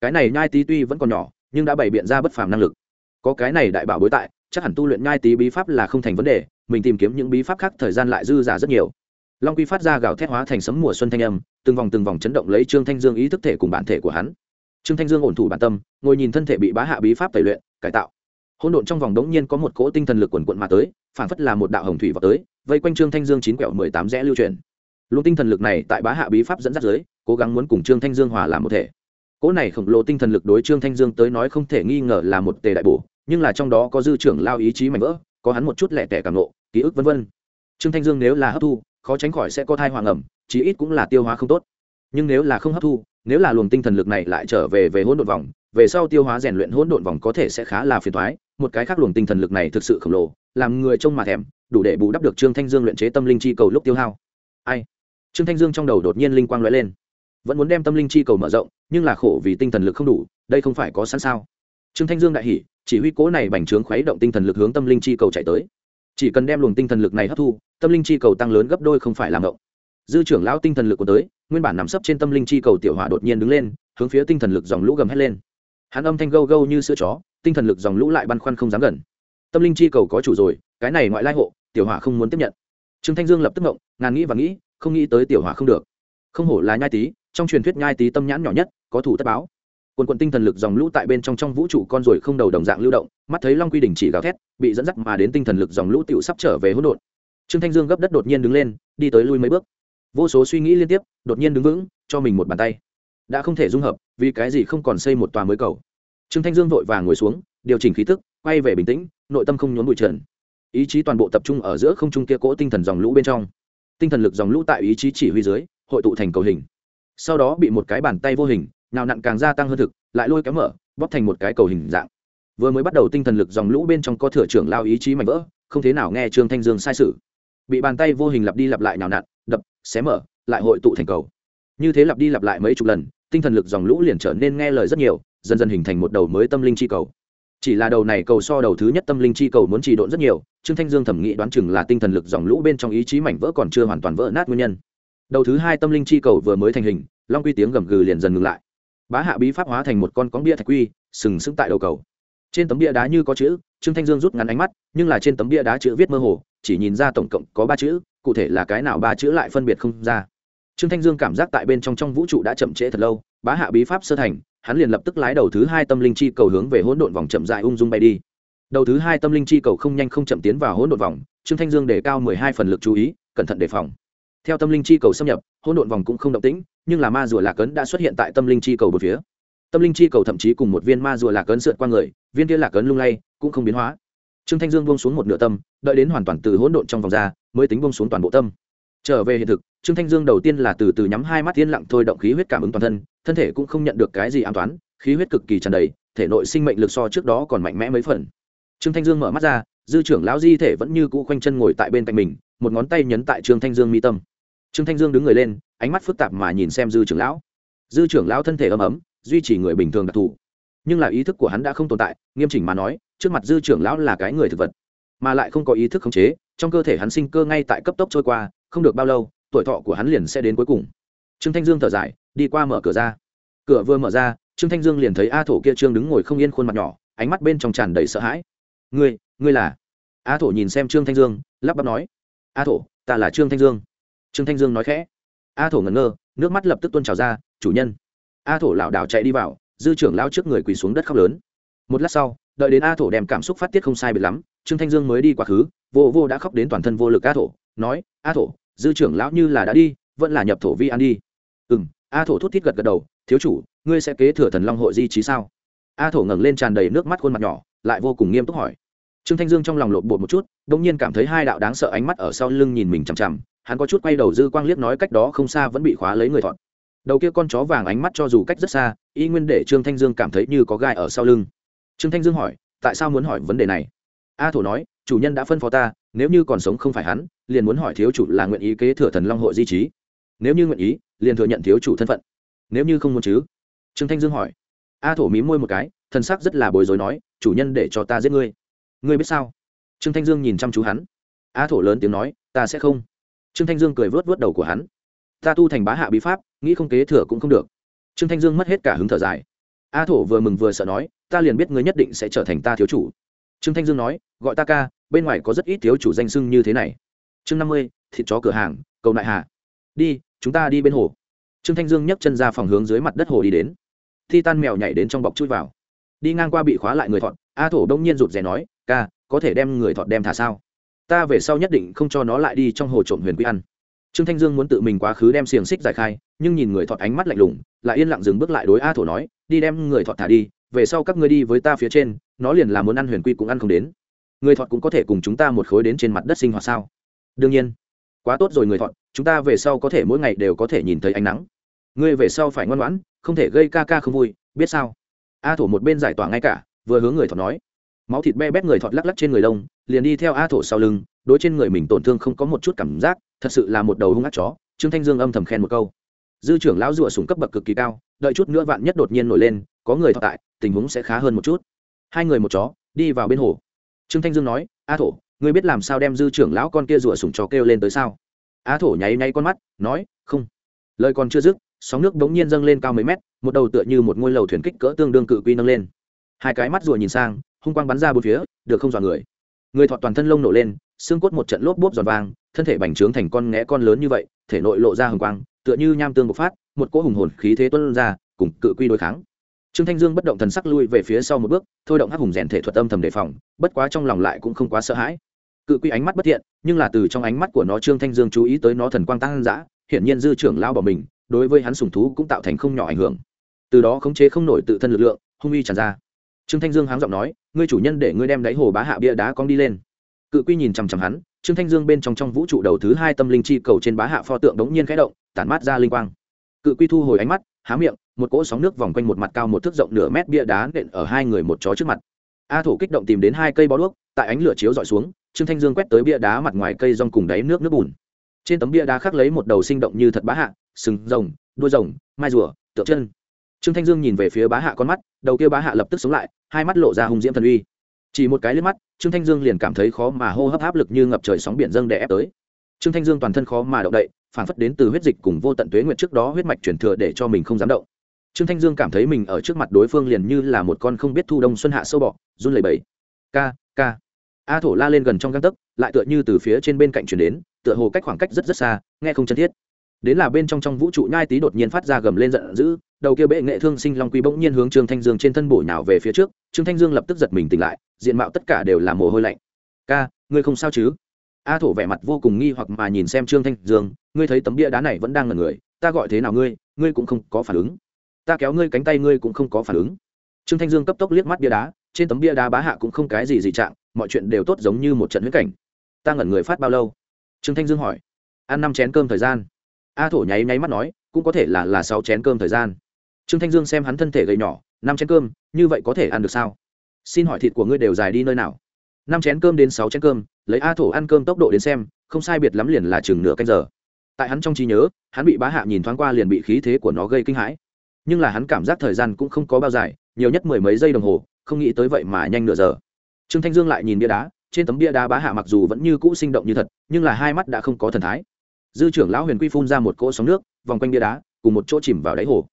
cái này nhai tí tuy vẫn còn nhỏ, nhưng đã bày biện ra bất phàm năng lực có cái này đại bảo bối tại, chắc hẳn tu luyện nhai tí bí pháp là không thành vấn đề, mình tìm kiếm những bí pháp khác thời gian lại dư giả rất nhiều. Long quy phát ra gào thét hóa thành sấm mùa xuân thanh âm, từng vòng từng vòng chấn động lấy trương thanh dương ý thức thể cùng bản thể của hắn. Trương thanh dương ổn thủ bản tâm, ngồi nhìn thân thể bị bá hạ bí pháp tẩy luyện, cải tạo. Hỗn độn trong vòng đống nhiên có một cỗ tinh thần lực quần quận mà tới phản phất là một đạo hồng thủy vào tới, vây quanh trương thanh dương chín quẹo mười tám rẽ lưu truyền. Luôn tinh thần lực này tại bá hạ bí pháp dẫn dắt dưới cố gắng muốn cùng trương thanh dương hòa làm một thể cỗ này khổng lồ tinh thần lực đối trương thanh dương tới nói không thể nghi ngờ là một tề đại bổ, nhưng là trong đó có dư trưởng lao ý chí mạnh vỡ, có hắn một chút lẻ tẻ cảm nộ, ký ức vân vân. Trương thanh dương nếu là hấp thu, khó tránh khỏi sẽ có thai hoàng ẩm, chí ít cũng là tiêu hóa không tốt. Nhưng nếu là không hấp thu, nếu là luồng tinh thần lực này lại trở về về hỗn độn vòng, về sau tiêu hóa rèn luyện hỗn độn vòng có thể sẽ khá là phiền thoái một cái khác luồng tinh thần lực này thực sự khổng lồ, làm người trông mà thèm, đủ để bù đắp được trương thanh dương luyện chế tâm linh chi cầu lúc tiêu hao. Ai? Trương thanh dương trong đầu đột nhiên linh quang lóe lên vẫn muốn đem tâm linh chi cầu mở rộng, nhưng là khổ vì tinh thần lực không đủ, đây không phải có sẵn sao? Trương thanh dương đại hỉ, chỉ huy cố này bành trướng khuấy động tinh thần lực hướng tâm linh chi cầu chạy tới. Chỉ cần đem luồng tinh thần lực này hấp thu, tâm linh chi cầu tăng lớn gấp đôi không phải làm động dư trưởng lão tinh thần lực của tới, nguyên bản nằm sấp trên tâm linh chi cầu tiểu hỏa đột nhiên đứng lên, hướng phía tinh thần lực dòng lũ gầm hét lên. Hắn âm thanh gâu gâu như sữa chó, tinh thần lực dòng lũ lại băn khoăn không dám gần. Tâm linh chi cầu có chủ rồi, cái này ngoại lai hộ, tiểu hỏa không muốn tiếp nhận. Trương thanh dương lập tức ngộng, ngàn nghĩ và nghĩ, không nghĩ tới tiểu hỏa không được không hổ là nhai tý, trong truyền thuyết nhai tý tâm nhãn nhỏ nhất có thủ tất báo. Quần quần tinh thần lực dòng lũ tại bên trong trong vũ trụ con rồi không đầu đồng dạng lưu động mắt thấy long quy đình chỉ gào thét bị dẫn dắt mà đến tinh thần lực dòng lũ tựu sắp trở về hỗn độn. Trương thanh dương gấp đất đột nhiên đứng lên đi tới lui mấy bước. Vô số suy nghĩ liên tiếp đột nhiên đứng vững cho mình một bàn tay. Đã không thể dung hợp vì cái gì không còn xây một tòa mới cầu? Trương thanh dương vội vàng ngồi xuống điều chỉnh khí tức quay về bình tĩnh nội tâm không nhốn bụi trần. Ý chí toàn bộ tập trung ở giữa không trung kia cỗ tinh thần dòng lũ bên trong. Tinh thần lực dòng lũ tại ý chí chỉ huy dưới hội tụ thành cầu hình. Sau đó bị một cái bàn tay vô hình, nào nặn càng gia tăng hơn thực, lại lôi kéo mở, bóp thành một cái cầu hình dạng. Vừa mới bắt đầu tinh thần lực dòng lũ bên trong có thừa trưởng lao ý chí mạnh vỡ, không thế nào nghe trương thanh dương sai sự. Bị bàn tay vô hình lặp đi lặp lại nào nặn, đập, xé mở, lại hội tụ thành cầu. Như thế lặp đi lặp lại mấy chục lần, tinh thần lực dòng lũ liền trở nên nghe lời rất nhiều, dần dần hình thành một đầu mới tâm linh chi cầu. Chỉ là đầu này cầu so đầu thứ nhất tâm linh chi cầu muốn trì độn rất nhiều, trương thanh dương thẩm nghĩ đoán chừng là tinh thần lực dòng lũ bên trong ý chí mảnh vỡ còn chưa hoàn toàn vỡ nát nguyên nhân đầu thứ hai tâm linh chi cầu vừa mới thành hình, long quy tiếng gầm gừ liền dần ngừng lại. Bá hạ bí pháp hóa thành một con cóng bia thạch quy, sừng sững tại đầu cầu. Trên tấm bia đá như có chữ, trương thanh dương rút ngắn ánh mắt, nhưng là trên tấm bia đá chữ viết mơ hồ, chỉ nhìn ra tổng cộng có ba chữ, cụ thể là cái nào ba chữ lại phân biệt không ra. Trương thanh dương cảm giác tại bên trong trong vũ trụ đã chậm trễ thật lâu, bá hạ bí pháp sơ thành, hắn liền lập tức lái đầu thứ hai tâm linh chi cầu hướng về hỗn độn vòng chậm dại ung dung bay đi. Đầu thứ hai tâm linh chi cầu không nhanh không chậm tiến vào hỗn độn vòng, trương thanh dương đề cao mười hai phần lực chú ý, cẩn thận đề phòng theo tâm linh chi cầu xâm nhập, hỗn độn vòng cũng không động tĩnh, nhưng là ma rùa lạc ấn đã xuất hiện tại tâm linh chi cầu một phía. Tâm linh chi cầu thậm chí cùng một viên ma rùa lạc ấn sượt qua người, viên kia lạc ấn lung lay, cũng không biến hóa. Trương thanh dương buông xuống một nửa tâm, đợi đến hoàn toàn từ hỗn độn trong vòng ra, mới tính buông xuống toàn bộ tâm. Trở về hiện thực, trương thanh dương đầu tiên là từ từ nhắm hai mắt yên lặng thôi động khí huyết cảm ứng toàn thân thân thể cũng không nhận được cái gì an toán khí huyết cực kỳ tràn đầy, thể nội sinh mệnh lực so trước đó còn mạnh mẽ mấy phần. Trương thanh dương mở mắt ra, dư trưởng lão di thể vẫn như cũ khoanh chân ngồi tại bên cạnh mình một ngón tay nhấn tại trương thanh dương mi tâm. Trương thanh dương đứng người lên, ánh mắt phức tạp mà nhìn xem dư trưởng lão. Dư trưởng lão thân thể ấm ấm, duy trì người bình thường đặc thù. Nhưng là ý thức của hắn đã không tồn tại, nghiêm chỉnh mà nói, trước mặt dư trưởng lão là cái người thực vật, mà lại không có ý thức khống chế, trong cơ thể hắn sinh cơ ngay tại cấp tốc trôi qua, không được bao lâu, tuổi thọ của hắn liền sẽ đến cuối cùng. Trương thanh dương thở dài, đi qua mở cửa ra. Cửa vừa mở ra, trương thanh dương liền thấy a thổ kia trương đứng ngồi không yên khuôn mặt nhỏ, ánh mắt bên trong tràn đầy sợ hãi. Ngươi ngươi là? A thổ nhìn xem trương thanh dương, lắp bắp nói a thổ, ta là trương thanh dương. Trương thanh dương nói khẽ. A thổ ngẩn ngơ, nước mắt lập tức tuôn trào ra, chủ nhân. A thổ lảo đảo chạy đi vào, dư trưởng lao trước người quỳ xuống đất khóc lớn. Một lát sau, đợi đến a thổ đem cảm xúc phát tiết không sai biệt lắm, trương thanh dương mới đi quá khứ, vô vô đã khóc đến toàn thân vô lực a thổ, nói, a thổ, dư trưởng lão như là đã đi, vẫn là nhập thổ vi an đi. Ừ m a thổ thút thít gật gật đầu, thiếu chủ, ngươi sẽ kế thừa thần long hội di trí sao? A thổ ngẩng lên tràn đầy nước mắt khuôn mặt nhỏ, lại vô cùng nghiêm túc hỏi trương thanh dương trong lòng lộn bột một chút đ ỗ n g nhiên cảm thấy hai đạo đáng sợ ánh mắt ở sau lưng nhìn mình chằm chằm, hắn có chút quay đầu dư quang liếc nói cách đó không xa vẫn bị khóa lấy người thọn đầu kia con chó vàng ánh mắt cho dù cách rất xa, y nguyên để trương thanh dương cảm thấy như có gai ở sau lưng. Trương thanh dương hỏi, tại sao muốn hỏi vấn đề này? A thổ nói, chủ nhân đã phân phó ta, nếu như còn sống không phải hắn, liền muốn hỏi thiếu chủ là nguyện ý kế thừa thần long hội di trí. Nếu như nguyện ý, liền thừa nhận thiếu chủ thân phận. Nếu như không muốn chứ? Trương thanh dương hỏi. A thổ mí môi một cái, thần sắc rất là bối rối nói, chủ nhân để cho ta giết ngươi ngươi biết sao? Trương thanh dương nhìn chăm chú hắn. A thổ lớn tiếng nói, ta sẽ không. Trương thanh dương cười vớt vớt đầu của hắn. Ta tu thành bá hạ bí pháp, nghĩ không kế thừa cũng không được. Trương thanh dương mất hết cả hứng thở dài. A thổ vừa mừng vừa sợ nói, ta liền biết ngươi nhất định sẽ trở thành ta thiếu chủ. Trương thanh dương nói, gọi ta ca, bên ngoài có rất ít thiếu chủ danh sưng như thế này. Chương năm mươi, thịt chó cửa hàng, cầu nại hà đi, chúng ta đi bên hồ. Trương thanh dương nhấc chân ra phòng hướng dưới mặt đất hồ đi đến. Thi tan mèo nhảy đến trong bọc chui vào. Đi ngang qua bị khóa lại người thọn a thổ đông nhiên rụt rè nói ca, có thể đem người thọt đem thả sao? Ta về sau nhất định không cho nó lại đi trong hồ trộm huyền quy ăn. Trương thanh dương muốn tự mình quá khứ đem xiềng xích giải khai, nhưng nhìn người thọt ánh mắt lạnh lùng, lại yên lặng dừng bước lại đối a thổ nói, đi đem người thọt thả đi, về sau các ngươi đi với ta phía trên, nó liền là muốn ăn huyền quy cũng ăn không đến. Người thọt cũng có thể cùng chúng ta một khối đến trên mặt đất sinh hoạt sao? Đương nhiên. Quá tốt rồi người thọt, chúng ta về sau có thể mỗi ngày đều có thể nhìn thấy ánh nắng. Ngươi về sau phải ngoan ngoãn, không thể gây ca ca không vui, biết sao? A thổ một bên giải tỏa ngay cả, vừa hướng người thọt nói máu thịt be bét người thọt lắc lắc trên người lông, liền đi theo a thổ sau lưng đối trên người mình tổn thương không có một chút cảm giác thật sự là một đầu hung ác chó trương thanh dương âm thầm khen một câu. Dư trưởng lão rùa súng cấp bậc cực kỳ cao đợi chút nữa vạn nhất đột nhiên nổi lên có người thọ tại tình huống sẽ khá hơn một chút. Hai người một chó đi vào bên hồ. Trương thanh dương nói a thổ ngươi biết làm sao đem dư trưởng lão con kia rùa súng chó kêu lên tới sao? A thổ nháy nháy con mắt nói không. Lời còn chưa dứt sóng nước bỗng nhiên dâng lên cao mấy mét một đầu tựa như một ngôi lầu thuyền kích cỡ tương đương cự quy nâng lên. Hai cái mắt rùa nhìn sang hung quang bắn ra bốn phía, được không dọa người. Người thọt toàn thân lông nổ lên, xương cốt một trận lốp bốp giòn vàng, thân thể bành trướng thành con nghé con lớn như vậy, thể nội lộ ra hồng quang, tựa như nham tương bộc phát, một cỗ hùng hồn khí thế tuân ra, cùng cự quy đối kháng. Trương thanh dương bất động thần sắc lui về phía sau một bước, thôi động hắc hùng rèn thể thuật âm thầm đề phòng, bất quá trong lòng lại cũng không quá sợ hãi. Cự quy ánh mắt bất thiện, nhưng là từ trong ánh mắt của nó trương thanh dương chú ý tới nó thần quang tăng dã, hiển nhiên dư trưởng lao bỏ mình, đối với hắn sùng thú cũng tạo thành không nhỏ ảnh hưởng. Từ đó khống chế không nổi tự thân lực lượng, hung uy tràn ra trương thanh dương háng giọng nói, ngươi chủ nhân để ngươi đem đáy hồ bá hạ bia đá cong đi lên. Cự quy nhìn chằm chằm hắn, trương thanh dương bên trong trong vũ trụ đầu thứ hai tâm linh chi cầu trên bá hạ pho tượng đống nhiên khẽ động, tản mát ra linh quang. Cự quy thu hồi ánh mắt, há miệng, một cỗ sóng nước vòng quanh một mặt cao một thước rộng nửa mét bia đá nện ở hai người một chó trước mặt. A thủ kích động tìm đến hai cây bó đuốc, tại ánh lửa chiếu dọi xuống, trương thanh dương quét tới bia đá mặt ngoài cây rong cùng đáy nước nước bùn. Trên tấm bia đá khắc lấy một đầu sinh động như thật bá hạ, sừng rồng, đuôi rồng, mai rùa, tượng chân trương thanh dương nhìn về phía bá hạ con mắt, đầu kia bá hạ lập tức sống lại, hai mắt lộ ra hung diễm thần uy. Chỉ một cái liếc mắt, trương thanh dương liền cảm thấy khó mà hô hấp áp lực như ngập trời sóng biển dâng đè ép tới. Trương thanh dương toàn thân khó mà động đậy, phản phất đến từ huyết dịch cùng vô tận tuế nguyệt trước đó huyết mạch chuyển thừa để cho mình không dám động. Trương thanh dương cảm thấy mình ở trước mặt đối phương liền như là một con không biết thu đông xuân hạ sâu bọ, run lẩy bẩy. Ca ca. A thổ la lên gần trong găng tấc, lại tựa như từ phía trên bên cạnh chuyển đến, tựa hồ cách khoảng cách rất rất xa, nghe không chân thiết. Đến là bên trong trong vũ trụ nhai tí đột nhiên phát ra gầm lên giận dữ đầu kia bệ nghệ thương sinh long quy bỗng nhiên hướng trương thanh dương trên thân bổ nhào về phía trước, trương thanh dương lập tức giật mình tỉnh lại, diện mạo tất cả đều là mồ hôi lạnh. Ca, ngươi không sao chứ? A thổ vẻ mặt vô cùng nghi hoặc mà nhìn xem trương thanh dương, ngươi thấy tấm bia đá này vẫn đang ngần người, ta gọi thế nào ngươi ngươi cũng không có phản ứng. Ta kéo ngươi cánh tay ngươi cũng không có phản ứng. Trương thanh dương cấp tốc liếc mắt bia đá, trên tấm bia đá bá hạ cũng không cái gì dị trạng, mọi chuyện đều tốt giống như một trận huyết cảnh. Ta ngẩn người phát bao lâu? Trương thanh dương hỏi. Ăn năm chén cơm thời gian. A thổ nháy nháy mắt nói, cũng có thể là là sáu chén cơm thời gian trương thanh dương xem hắn thân thể gầy nhỏ, năm chén cơm, như vậy có thể ăn được sao? Xin hỏi thịt của ngươi đều dài đi nơi nào? Năm chén cơm đến sáu chén cơm, lấy a thổ ăn cơm tốc độ đến xem, không sai biệt lắm liền là chừng nửa canh giờ. Tại hắn trong trí nhớ, hắn bị bá hạ nhìn thoáng qua liền bị khí thế của nó gây kinh hãi. Nhưng là hắn cảm giác thời gian cũng không có bao dài, nhiều nhất mười mấy giây đồng hồ, không nghĩ tới vậy mà nhanh nửa giờ. Trương thanh dương lại nhìn bia đá, trên tấm bia đá bá hạ mặc dù vẫn như cũ sinh động như thật, nhưng là hai mắt đã không có thần thái. Dư trưởng lão huyền quy phun ra một cỗ sóng nước, vòng quanh bia đá, cùng một chỗ chìm vào đáy hồ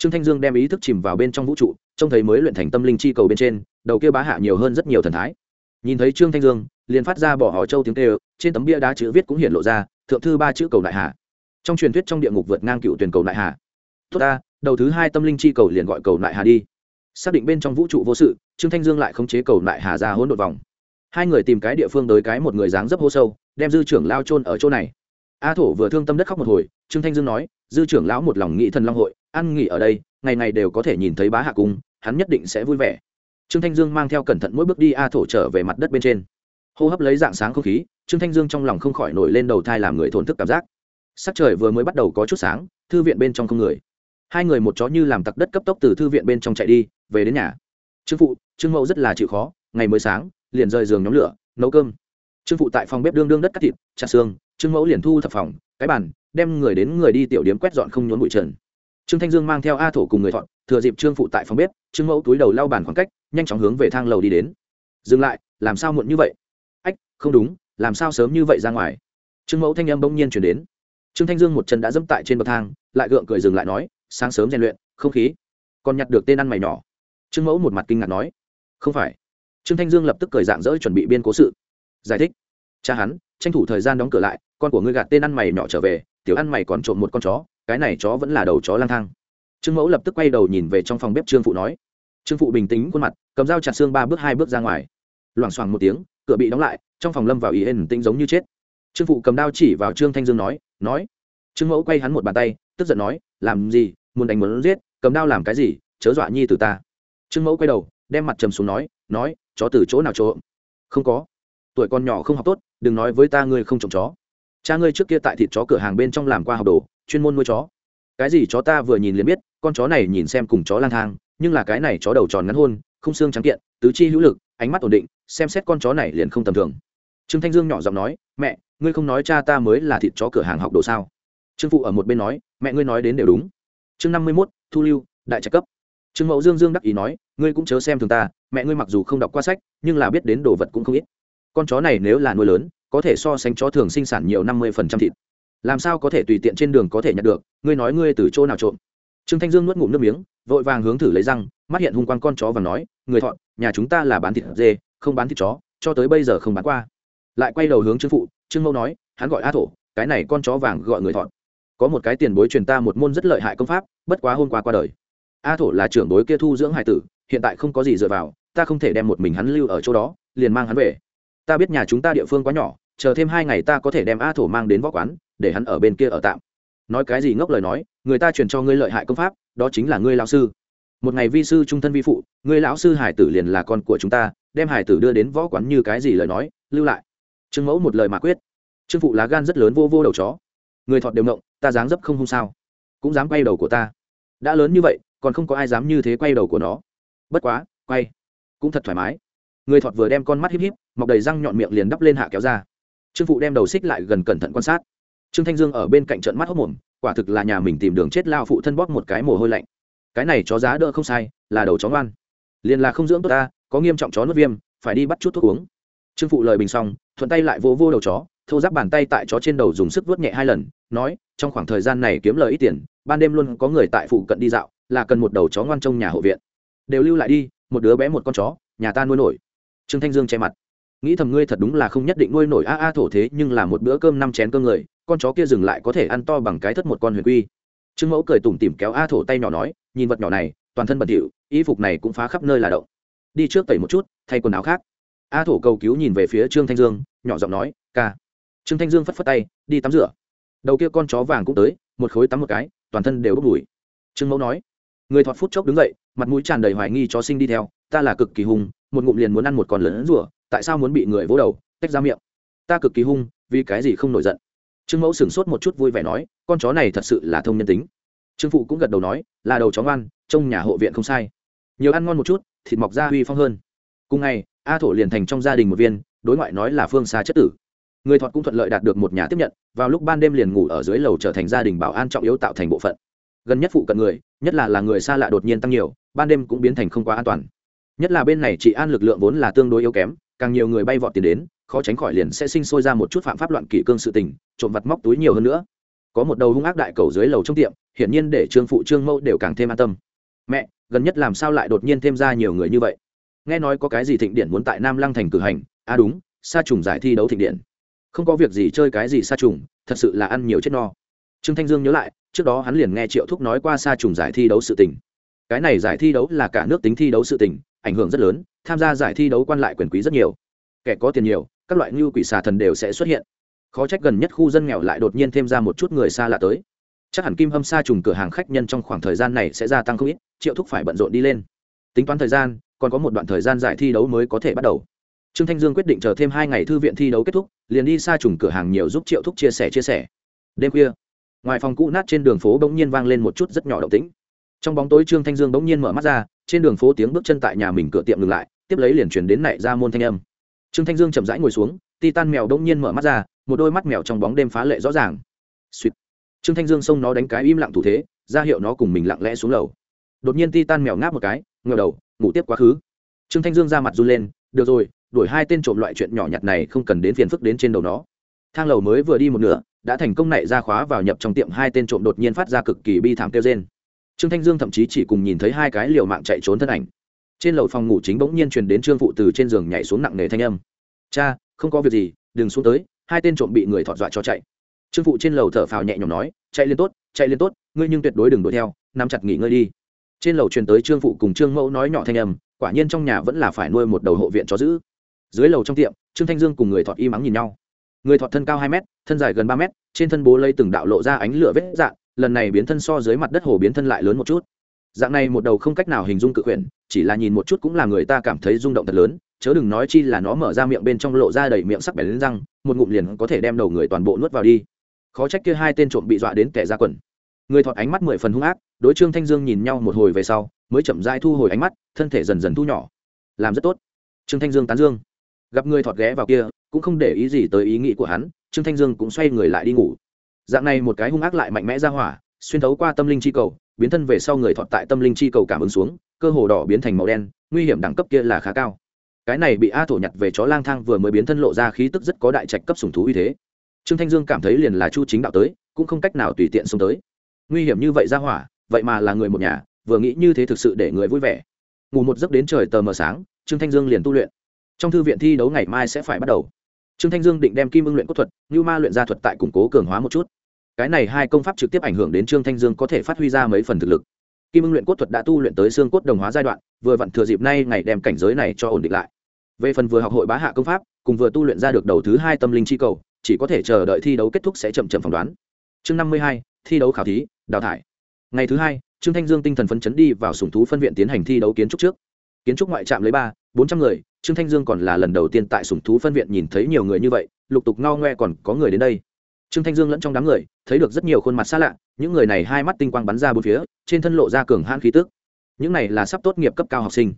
trương thanh dương đem ý thức chìm vào bên trong vũ trụ, trông thấy mới luyện thành tâm linh chi cầu bên trên, đầu kia bá hạ nhiều hơn rất nhiều thần thái. Nhìn thấy trương thanh dương, liền phát ra bỏ họ châu tiếng kêu, trên tấm bia đá chữ viết cũng hiện lộ ra, thượng thư ba chữ cầu đại hạ trong truyền thuyết trong địa ngục vượt ngang cựu tuyển cầu đại hạ tốt ta, đầu thứ hai tâm linh chi cầu liền gọi cầu đại hạ đi. Xác định bên trong vũ trụ vô sự, trương thanh dương lại khống chế cầu đại hà ra hỗn độn vòng. Hai người tìm cái địa phương tới cái một người dáng dấp hô sâu, đem dư trưởng lao trôn ở chỗ này. A thổ vừa thương tâm đất khóc một hồi, trương thanh dương nói, dư trưởng lão một lòng nghĩ thần long hội ăn nghỉ ở đây, ngày ngày đều có thể nhìn thấy bá hạ cung, hắn nhất định sẽ vui vẻ. Trương thanh dương mang theo cẩn thận mỗi bước đi a thổ trở về mặt đất bên trên. Hô hấp lấy dạng sáng không khí, trương thanh dương trong lòng không khỏi nổi lên đầu thai làm người thổn thức cảm giác. Sắc trời vừa mới bắt đầu có chút sáng, thư viện bên trong không người. Hai người một chó như làm tặc đất cấp tốc từ thư viện bên trong chạy đi, về đến nhà. Trương phụ, trương mẫu rất là chịu khó, ngày mới sáng, liền rời giường nhóm lửa, nấu cơm. Trương phụ tại phòng bếp đương đương đất cắt thịt, chặt xương, trương mẫu liền thu thập phòng, cái bàn, đem người đến người đi tiểu điếm quét dọn không nhốn bụi trần trương thanh dương mang theo a thổ cùng người thọn thừa dịp trương phụ tại phòng bếp, trương mẫu túi đầu lau bàn khoảng cách, nhanh chóng hướng về thang lầu đi đến. Dừng lại, làm sao muộn như vậy? Ách, không đúng, làm sao sớm như vậy ra ngoài? Trương mẫu thanh âm bỗng nhiên chuyển đến. Trương thanh dương một chân đã dẫm tại trên bậc thang, lại gượng cười dừng lại nói, sáng sớm rèn luyện, không khí. Còn nhặt được tên ăn mày nhỏ. Trương mẫu một mặt kinh ngạc nói, không phải. Trương thanh dương lập tức cười dạng dỡ chuẩn bị biên cố sự. Giải thích. Cha hắn, tranh thủ thời gian đóng cửa lại, con của ngươi gạt tên ăn mày nhỏ trở về, tiểu ăn mày còn trộm một con chó cái này chó vẫn là đầu chó lang thang. Trương mẫu lập tức quay đầu nhìn về trong phòng bếp trương phụ nói, trương phụ bình tĩnh khuôn mặt, cầm dao chặt xương ba bước hai bước ra ngoài. Loảng xoảng một tiếng, cửa bị đóng lại, trong phòng lâm vào ý hên tĩnh giống như chết. Trương phụ cầm đao chỉ vào trương thanh dương nói nói. Trương mẫu quay hắn một bàn tay, tức giận nói, làm gì? Muốn đánh muốn giết, cầm đao làm cái gì? Chớ dọa nhi từ ta. Trương mẫu quay đầu, đem mặt trầm xuống nói nói, chó từ chỗ nào chỗ không có. Tuổi con nhỏ không học tốt, đừng nói với ta ngươi không trộm chó cha ngươi trước kia tại thịt chó cửa hàng bên trong làm qua học đồ, chuyên môn nuôi chó. Cái gì chó ta vừa nhìn liền biết, con chó này nhìn xem cùng chó lang thang, nhưng là cái này chó đầu tròn ngắn hôn, không xương trắng kiện, tứ chi hữu lực, ánh mắt ổn định, xem xét con chó này liền không tầm thường. Trương thanh dương nhỏ giọng nói, mẹ, ngươi không nói cha ta mới là thịt chó cửa hàng học đồ sao? Trương phụ ở một bên nói, mẹ ngươi nói đến đều đúng. Chương năm mươi mốt, thu lưu, đại trạch cấp. Trương mẫu dương dương đắc ý nói, ngươi cũng chớ xem thường ta, mẹ ngươi mặc dù không đọc qua sách, nhưng là biết đến đồ vật cũng không ít. Con chó này nếu là nuôi lớn có thể so sánh chó thường sinh sản nhiều năm mươi phần trăm thịt. Làm sao có thể tùy tiện trên đường có thể nhặt được? Ngươi nói ngươi từ chỗ nào trộm? Trương thanh dương nuốt ngụm nước miếng, vội vàng hướng thử lấy răng, mắt hiện hung quang con chó và nói, người thọn nhà chúng ta là bán thịt dê, không bán thịt chó, cho tới bây giờ không bán qua. Lại quay đầu hướng trương phụ, trương mẫu nói, hắn gọi a thổ, cái này con chó vàng gọi người thọn có một cái tiền bối truyền ta một môn rất lợi hại công pháp, bất quá hôm qua qua đời. A thổ là trưởng bối kia thu dưỡng hải tử, hiện tại không có gì dựa vào, ta không thể đem một mình hắn lưu ở chỗ đó, liền mang hắn về. Ta biết nhà chúng ta địa phương quá nhỏ chờ thêm hai ngày ta có thể đem a thổ mang đến võ quán, để hắn ở bên kia ở tạm. Nói cái gì ngốc lời nói, người ta truyền cho ngươi lợi hại công pháp, đó chính là ngươi lão sư. Một ngày vi sư trung thân vi phụ, ngươi lão sư hải tử liền là con của chúng ta, đem hải tử đưa đến võ quán như cái gì lời nói, lưu lại. Trương mẫu một lời mà quyết. Trương phụ lá gan rất lớn vô vô đầu chó. Người thọt đều động ta dáng dấp không hung sao. Cũng dám quay đầu của ta. Đã lớn như vậy, còn không có ai dám như thế quay đầu của nó. Bất quá, quay. Cũng thật thoải mái. Người thọt vừa đem con mắt híp híp, mọc đầy răng nhọn miệng liền đắp lên hạ kéo ra trương phụ đem đầu xích lại gần cẩn thận quan sát. Trương thanh dương ở bên cạnh trận mắt hốc mồm, quả thực là nhà mình tìm đường chết lao phụ thân bóp một cái mồ hôi lạnh. Cái này chó giá đỡ không sai, là đầu chó ngoan. Liền là không dưỡng tốt ta, có nghiêm trọng chó nuốt viêm, phải đi bắt chút thuốc uống. Trương phụ lời bình xong, thuận tay lại vô vô đầu chó, thô giáp bàn tay tại chó trên đầu dùng sức vớt nhẹ hai lần, nói, trong khoảng thời gian này kiếm lời ít tiền, ban đêm luôn có người tại phụ cận đi dạo, là cần một đầu chó ngoan trong nhà hộ viện. Đều lưu lại đi, một đứa bé một con chó, nhà ta nuôi nổi. Trương thanh dương che mặt nghĩ thầm ngươi thật đúng là không nhất định nuôi nổi a a thổ thế, nhưng là một bữa cơm năm chén cơm người, con chó kia dừng lại có thể ăn to bằng cái thất một con huyền quy. Trương mẫu cười tủm tỉm kéo a thổ tay nhỏ nói, nhìn vật nhỏ này, toàn thân bẩn thỉu, y phục này cũng phá khắp nơi là động. Đi trước tẩy một chút, thay quần áo khác. A thổ cầu cứu nhìn về phía trương thanh dương, nhỏ giọng nói, ca. Trương thanh dương phất phất tay, đi tắm rửa. Đầu kia con chó vàng cũng tới, một khối tắm một cái, toàn thân đều bốc mùi. Trương mẫu nói, người thọt phút chốc đứng dậy, mặt mũi tràn đầy hoài nghi chó sinh đi theo, ta là cực kỳ hung, một ngụm liền muốn ăn một con lớn rửa tại sao muốn bị người vỗ đầu, tách ra miệng? Ta cực kỳ hung, vì cái gì không nổi giận? Trương mẫu sửng sốt một chút vui vẻ nói, con chó này thật sự là thông nhân tính. Trương phụ cũng gật đầu nói, là đầu chó ngoan, trông nhà hộ viện không sai. Nhiều ăn ngon một chút, thịt mọc ra huy phong hơn. Cùng ngày, a thổ liền thành trong gia đình một viên, đối ngoại nói là phương xa chất tử. Người thọt cũng thuận lợi đạt được một nhà tiếp nhận, vào lúc ban đêm liền ngủ ở dưới lầu trở thành gia đình bảo an trọng yếu tạo thành bộ phận. Gần nhất phụ cận người, nhất là là người xa lạ đột nhiên tăng nhiều, ban đêm cũng biến thành không quá an toàn. Nhất là bên này chị an lực lượng vốn là tương đối yếu kém càng nhiều người bay vọt tiền đến, khó tránh khỏi liền sẽ sinh sôi ra một chút phạm pháp loạn kỷ cương sự tình, trộm vặt móc túi nhiều hơn nữa. Có một đầu hung ác đại cầu dưới lầu trong tiệm, hiển nhiên để trương phụ, trương mẫu đều càng thêm an tâm. Mẹ, gần nhất làm sao lại đột nhiên thêm ra nhiều người như vậy? Nghe nói có cái gì thịnh điện muốn tại nam lăng thành cử hành. À đúng, sa trùng giải thi đấu thịnh điện. Không có việc gì chơi cái gì sa trùng, thật sự là ăn nhiều chết no. Trương thanh dương nhớ lại, trước đó hắn liền nghe triệu thúc nói qua sa trùng giải thi đấu sự tình. Cái này giải thi đấu là cả nước tính thi đấu sự tình, ảnh hưởng rất lớn tham gia giải thi đấu quan lại quyền quý rất nhiều. Kẻ có tiền nhiều, các loại ngưu quỷ xà thần đều sẽ xuất hiện. Khó trách gần nhất khu dân nghèo lại đột nhiên thêm ra một chút người xa lạ tới. Chắc hẳn kim hâm sa trùng cửa hàng khách nhân trong khoảng thời gian này sẽ gia tăng không ít, triệu thúc phải bận rộn đi lên. Tính toán thời gian, còn có một đoạn thời gian giải thi đấu mới có thể bắt đầu. Trương thanh dương quyết định chờ thêm hai ngày thư viện thi đấu kết thúc, liền đi sa trùng cửa hàng nhiều giúp triệu thúc chia sẻ chia sẻ. Đêm khuya, ngoài phòng cũ nát trên đường phố bỗng nhiên vang lên một chút rất nhỏ động tĩnh trong bóng tối trương thanh dương bỗng nhiên mở mắt ra, trên đường phố tiếng bước chân tại nhà mình cửa tiệm ngừng lại, tiếp lấy liền chuyển đến nảy ra môn thanh âm. Trương thanh dương chậm rãi ngồi xuống ti tan mèo bỗng nhiên mở mắt ra, một đôi mắt mèo trong bóng đêm phá lệ rõ ràng. Suýt trương thanh dương xông nó đánh cái im lặng thủ thế, ra hiệu nó cùng mình lặng lẽ xuống lầu. Đột nhiên ti tan mèo ngáp một cái ngờ đầu, ngủ tiếp quá khứ. Trương thanh dương ra mặt run lên, được rồi đuổi hai tên trộm loại chuyện nhỏ nhặt này không cần đến phiền phức đến trên đầu nó. Thang lầu mới vừa đi một nửa, đã thành công nảy ra khóa vào nhập trong tiệm hai tên trộm đột nhiên phát ra cực kỳ bi thảm kêu trên trương thanh dương thậm chí chỉ cùng nhìn thấy hai cái liều mạng chạy trốn thân ảnh. Trên lầu phòng ngủ chính bỗng nhiên truyền đến trương phụ từ trên giường nhảy xuống nặng nề thanh âm. Cha, không có việc gì, đừng xuống tới, hai tên trộm bị người thọt dọa cho chạy. Trương phụ trên lầu thở phào nhẹ nhõm nói, chạy lên tốt, chạy lên tốt, ngươi nhưng tuyệt đối đừng đuổi theo, nắm chặt nghỉ ngơi đi. Trên lầu truyền tới trương phụ cùng trương mẫu nói nhỏ thanh âm, quả nhiên trong nhà vẫn là phải nuôi một đầu hộ viện cho giữ. Dưới lầu trong tiệm, trương thanh dương cùng người thọt y mắng nhìn nhau. Người thọt thân cao hai mét, thân dài gần ba mét, trên thân bố lây từng đạo lộ ra ánh lửa vết dạng lần này biến thân so dưới mặt đất hồ biến thân lại lớn một chút. Dạng này một đầu không cách nào hình dung cự quyển, chỉ là nhìn một chút cũng là người ta cảm thấy rung động thật lớn, chớ đừng nói chi là nó mở ra miệng bên trong lộ ra đầy miệng sắc bén lên răng, một ngụm liền có thể đem đầu người toàn bộ nuốt vào đi. Khó trách kia hai tên trộm bị dọa đến kẻ ra quần. Người thọt ánh mắt mười phần hung ác, đối trương thanh dương nhìn nhau một hồi về sau, mới chậm dai thu hồi ánh mắt, thân thể dần dần thu nhỏ. Làm rất tốt. Trương thanh dương tán dương. Gặp người thọt ghé vào kia, cũng không để ý gì tới ý nghĩ của hắn, trương thanh dương cũng xoay người lại đi ngủ dạng này một cái hung ác lại mạnh mẽ ra hỏa, xuyên thấu qua tâm linh chi cầu, biến thân về sau người thọt tại tâm linh chi cầu cảm ứng xuống, cơ hồ đỏ biến thành màu đen, nguy hiểm đẳng cấp kia là khá cao. Cái này bị a thổ nhặt về chó lang thang vừa mới biến thân lộ ra khí tức rất có đại trạch cấp sùng thú uy thế. Trương thanh dương cảm thấy liền là chu chính đạo tới, cũng không cách nào tùy tiện xông tới. Nguy hiểm như vậy ra hỏa, vậy mà là người một nhà, vừa nghĩ như thế thực sự để người vui vẻ. Ngủ một giấc đến trời tờ mờ sáng, trương thanh dương liền tu luyện. Trong thư viện thi đấu ngày mai sẽ phải bắt đầu trương thanh dương định đem kim ưng luyện cốt thuật như ma luyện gia thuật tại củng cố cường hóa một chút. Cái này hai công pháp trực tiếp ảnh hưởng đến trương thanh dương có thể phát huy ra mấy phần thực lực. Kim ưng luyện cốt thuật đã tu luyện tới xương cốt đồng hóa giai đoạn, vừa vặn thừa dịp nay ngày đem cảnh giới này cho ổn định lại. Về phần vừa học hội bá hạ công pháp, cùng vừa tu luyện ra được đầu thứ hai tâm linh chi cầu, chỉ có thể chờ đợi thi đấu kết thúc sẽ chậm chậm phỏng đoán. Chương năm mươi hai, thi đấu khảo thí, đào thải. Ngày thứ hai, trương thanh dương tinh thần phấn chấn đi vào sùng thú phân viện tiến hành thi đấu kiến trúc trước. Kiến trúc ngoại trạm lấy ba bốn trăm người, trương thanh dương còn là lần đầu tiên tại sùng thú phân viện nhìn thấy nhiều người như vậy, lục tục ngao ngoe còn có người đến đây. Trương thanh dương lẫn trong đám người, thấy được rất nhiều khuôn mặt xa lạ, những người này hai mắt tinh quang bắn ra bốn phía, trên thân lộ ra cường hãn khí tức. Những này là sắp tốt nghiệp cấp cao học sinh.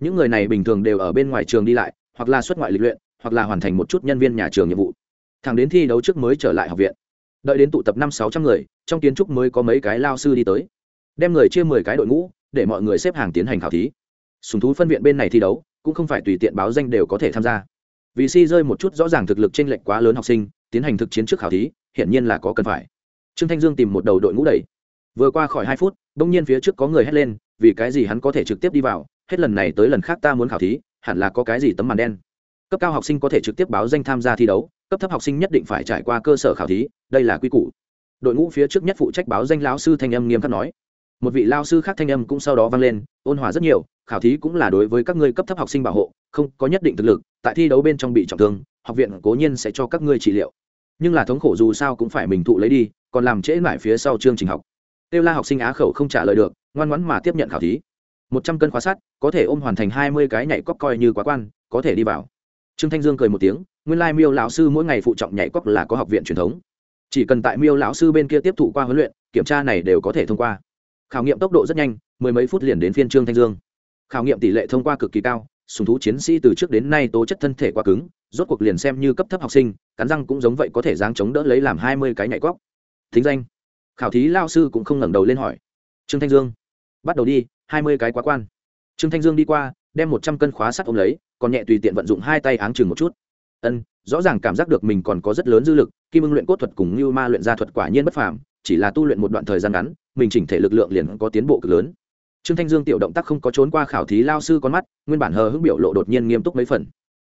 Những người này bình thường đều ở bên ngoài trường đi lại, hoặc là xuất ngoại lịch luyện, hoặc là hoàn thành một chút nhân viên nhà trường nhiệm vụ. Thằng đến thi đấu trước mới trở lại học viện. Đợi đến tụ tập năm sáu trăm người, trong kiến trúc mới có mấy cái lao sư đi tới. Đem người chia mười cái đội ngũ, để mọi người xếp hàng tiến hành khảo thí. Sùng thú phân viện bên này thi đấu cũng không phải tùy tiện báo danh đều có thể tham gia. Vì si rơi một chút rõ ràng thực lực t r ê n lệch quá lớn học sinh, tiến hành thực chiến trước khảo thí, hiển nhiên là có cần phải. Trương thanh dương tìm một đầu đội ngũ đẩy. Vừa qua khỏi hai phút đ ỗ n g nhiên phía trước có người hét lên, vì cái gì hắn có thể trực tiếp đi vào, hết lần này tới lần khác ta muốn khảo thí, hẳn là có cái gì tấm màn đen. Cấp cao học sinh có thể trực tiếp báo danh tham gia thi đấu, cấp thấp học sinh nhất định phải trải qua cơ sở khảo thí, đây là quy củ. Đội ngũ phía trước nhất phụ trách báo danh lão sư thanh âm nghiêm khắc nói. Một vị lao sư khác thanh âm cũng sau đó vang lên, ôn hòa rất nhiều khảo thí cũng là đối với các ngươi cấp thấp học sinh bảo hộ, không có nhất định thực lực, tại thi đấu bên trong bị trọng thương, học viện cố nhiên sẽ cho các ngươi trị liệu. Nhưng là thống khổ dù sao cũng phải mình thụ lấy đi, còn làm trễ lại phía sau chương trình học. Tiêu la học sinh á khẩu không trả lời được, ngoan ngoãn mà tiếp nhận khảo thí. Một trăm cân khóa sắt, có thể ôm hoàn thành hai mươi cái nhảy cóc coi như quá quan, có thể đi vào. Trương thanh dương cười một tiếng, nguyên lai miêu lão sư mỗi ngày phụ trọng nhảy cóc là có học viện truyền thống. Chỉ cần tại miêu lão sư bên kia tiếp thụ qua huấn luyện, kiểm tra này đều có thể thông qua. Khảo nghiệm tốc độ rất nhanh, mười mấy phút liền đến phiên trương thanh dương khảo nghiệm tỷ lệ thông qua cực kỳ cao, sùng thú chiến sĩ từ trước đến nay tố chất thân thể quá cứng, rốt cuộc liền xem như cấp thấp học sinh, cắn răng cũng giống vậy có thể giáng chống đỡ lấy làm hai mươi cái nhảy cóc. Thính danh. Khảo thí lao sư cũng không ngẩng đầu lên hỏi. Trương thanh dương. Bắt đầu đi, hai mươi cái quá quan. Trương thanh dương đi qua, đem một trăm cân khóa sắt ôm lấy, còn nhẹ tùy tiện vận dụng hai tay áng chừng một chút. Ân, rõ ràng cảm giác được mình còn có rất lớn dư lực, kim ưng luyện cốt thuật cùng như ma luyện gia thuật quả nhiên bất phàm, chỉ là tu luyện một đoạn thời gian ngắn, mình chỉnh thể lực lượng liền có tiến bộ cực lớn trương thanh dương tiểu động tác không có trốn qua khảo thí lao sư con mắt, nguyên bản hờ hững biểu lộ đột nhiên nghiêm túc mấy phần.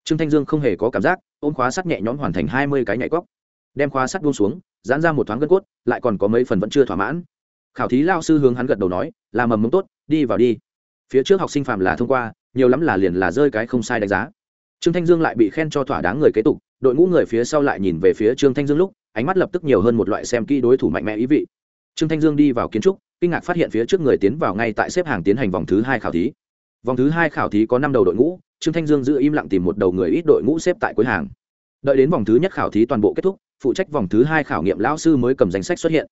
Trương thanh dương không hề có cảm giác, ôm khóa sắt nhẹ nhõm hoàn thành hai mươi cái nhảy cóc đem khóa sắt buông xuống, giãn ra một thoáng gân cốt, lại còn có mấy phần vẫn chưa thỏa mãn. Khảo thí lao sư hướng hắn gật đầu nói, là mầm mống tốt, đi vào đi. Phía trước học sinh phạm là thông qua, nhiều lắm là liền là rơi cái không sai đánh giá. Trương thanh dương lại bị khen cho thỏa đáng người kế tục, đội ngũ người phía sau lại nhìn về phía trương thanh dương lúc, ánh mắt lập tức nhiều hơn một loại xem kỹ đối thủ mạnh mẽ ý vị. Trương thanh dương đi vào kiến trúc kinh ngạc phát hiện phía trước người tiến vào ngay tại xếp hàng tiến hành vòng thứ hai khảo thí. Vòng thứ hai khảo thí có năm đầu đội ngũ, trương thanh dương giữ im lặng tìm một đầu người ít đội ngũ xếp tại cuối hàng. Đợi đến vòng thứ nhất khảo thí toàn bộ kết thúc, phụ trách vòng thứ hai khảo nghiệm lão sư mới cầm danh sách xuất hiện.